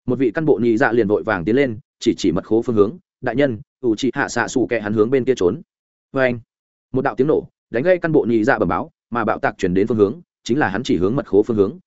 Một vị căn bộ nhị dạ liền vội vàng tiến lên, chỉ chỉ mật khố phương hướng, đại nhân u chị hạ xạ xù kẹ hắn hướng bên kia trốn. Vê anh, một đạo tiếng nổ, đánh gây căn bộ nhị dạ bẩm báo, mà bạo tạc chuyển đến phương hướng, chính là hắn chỉ hướng mật khố phương hướng.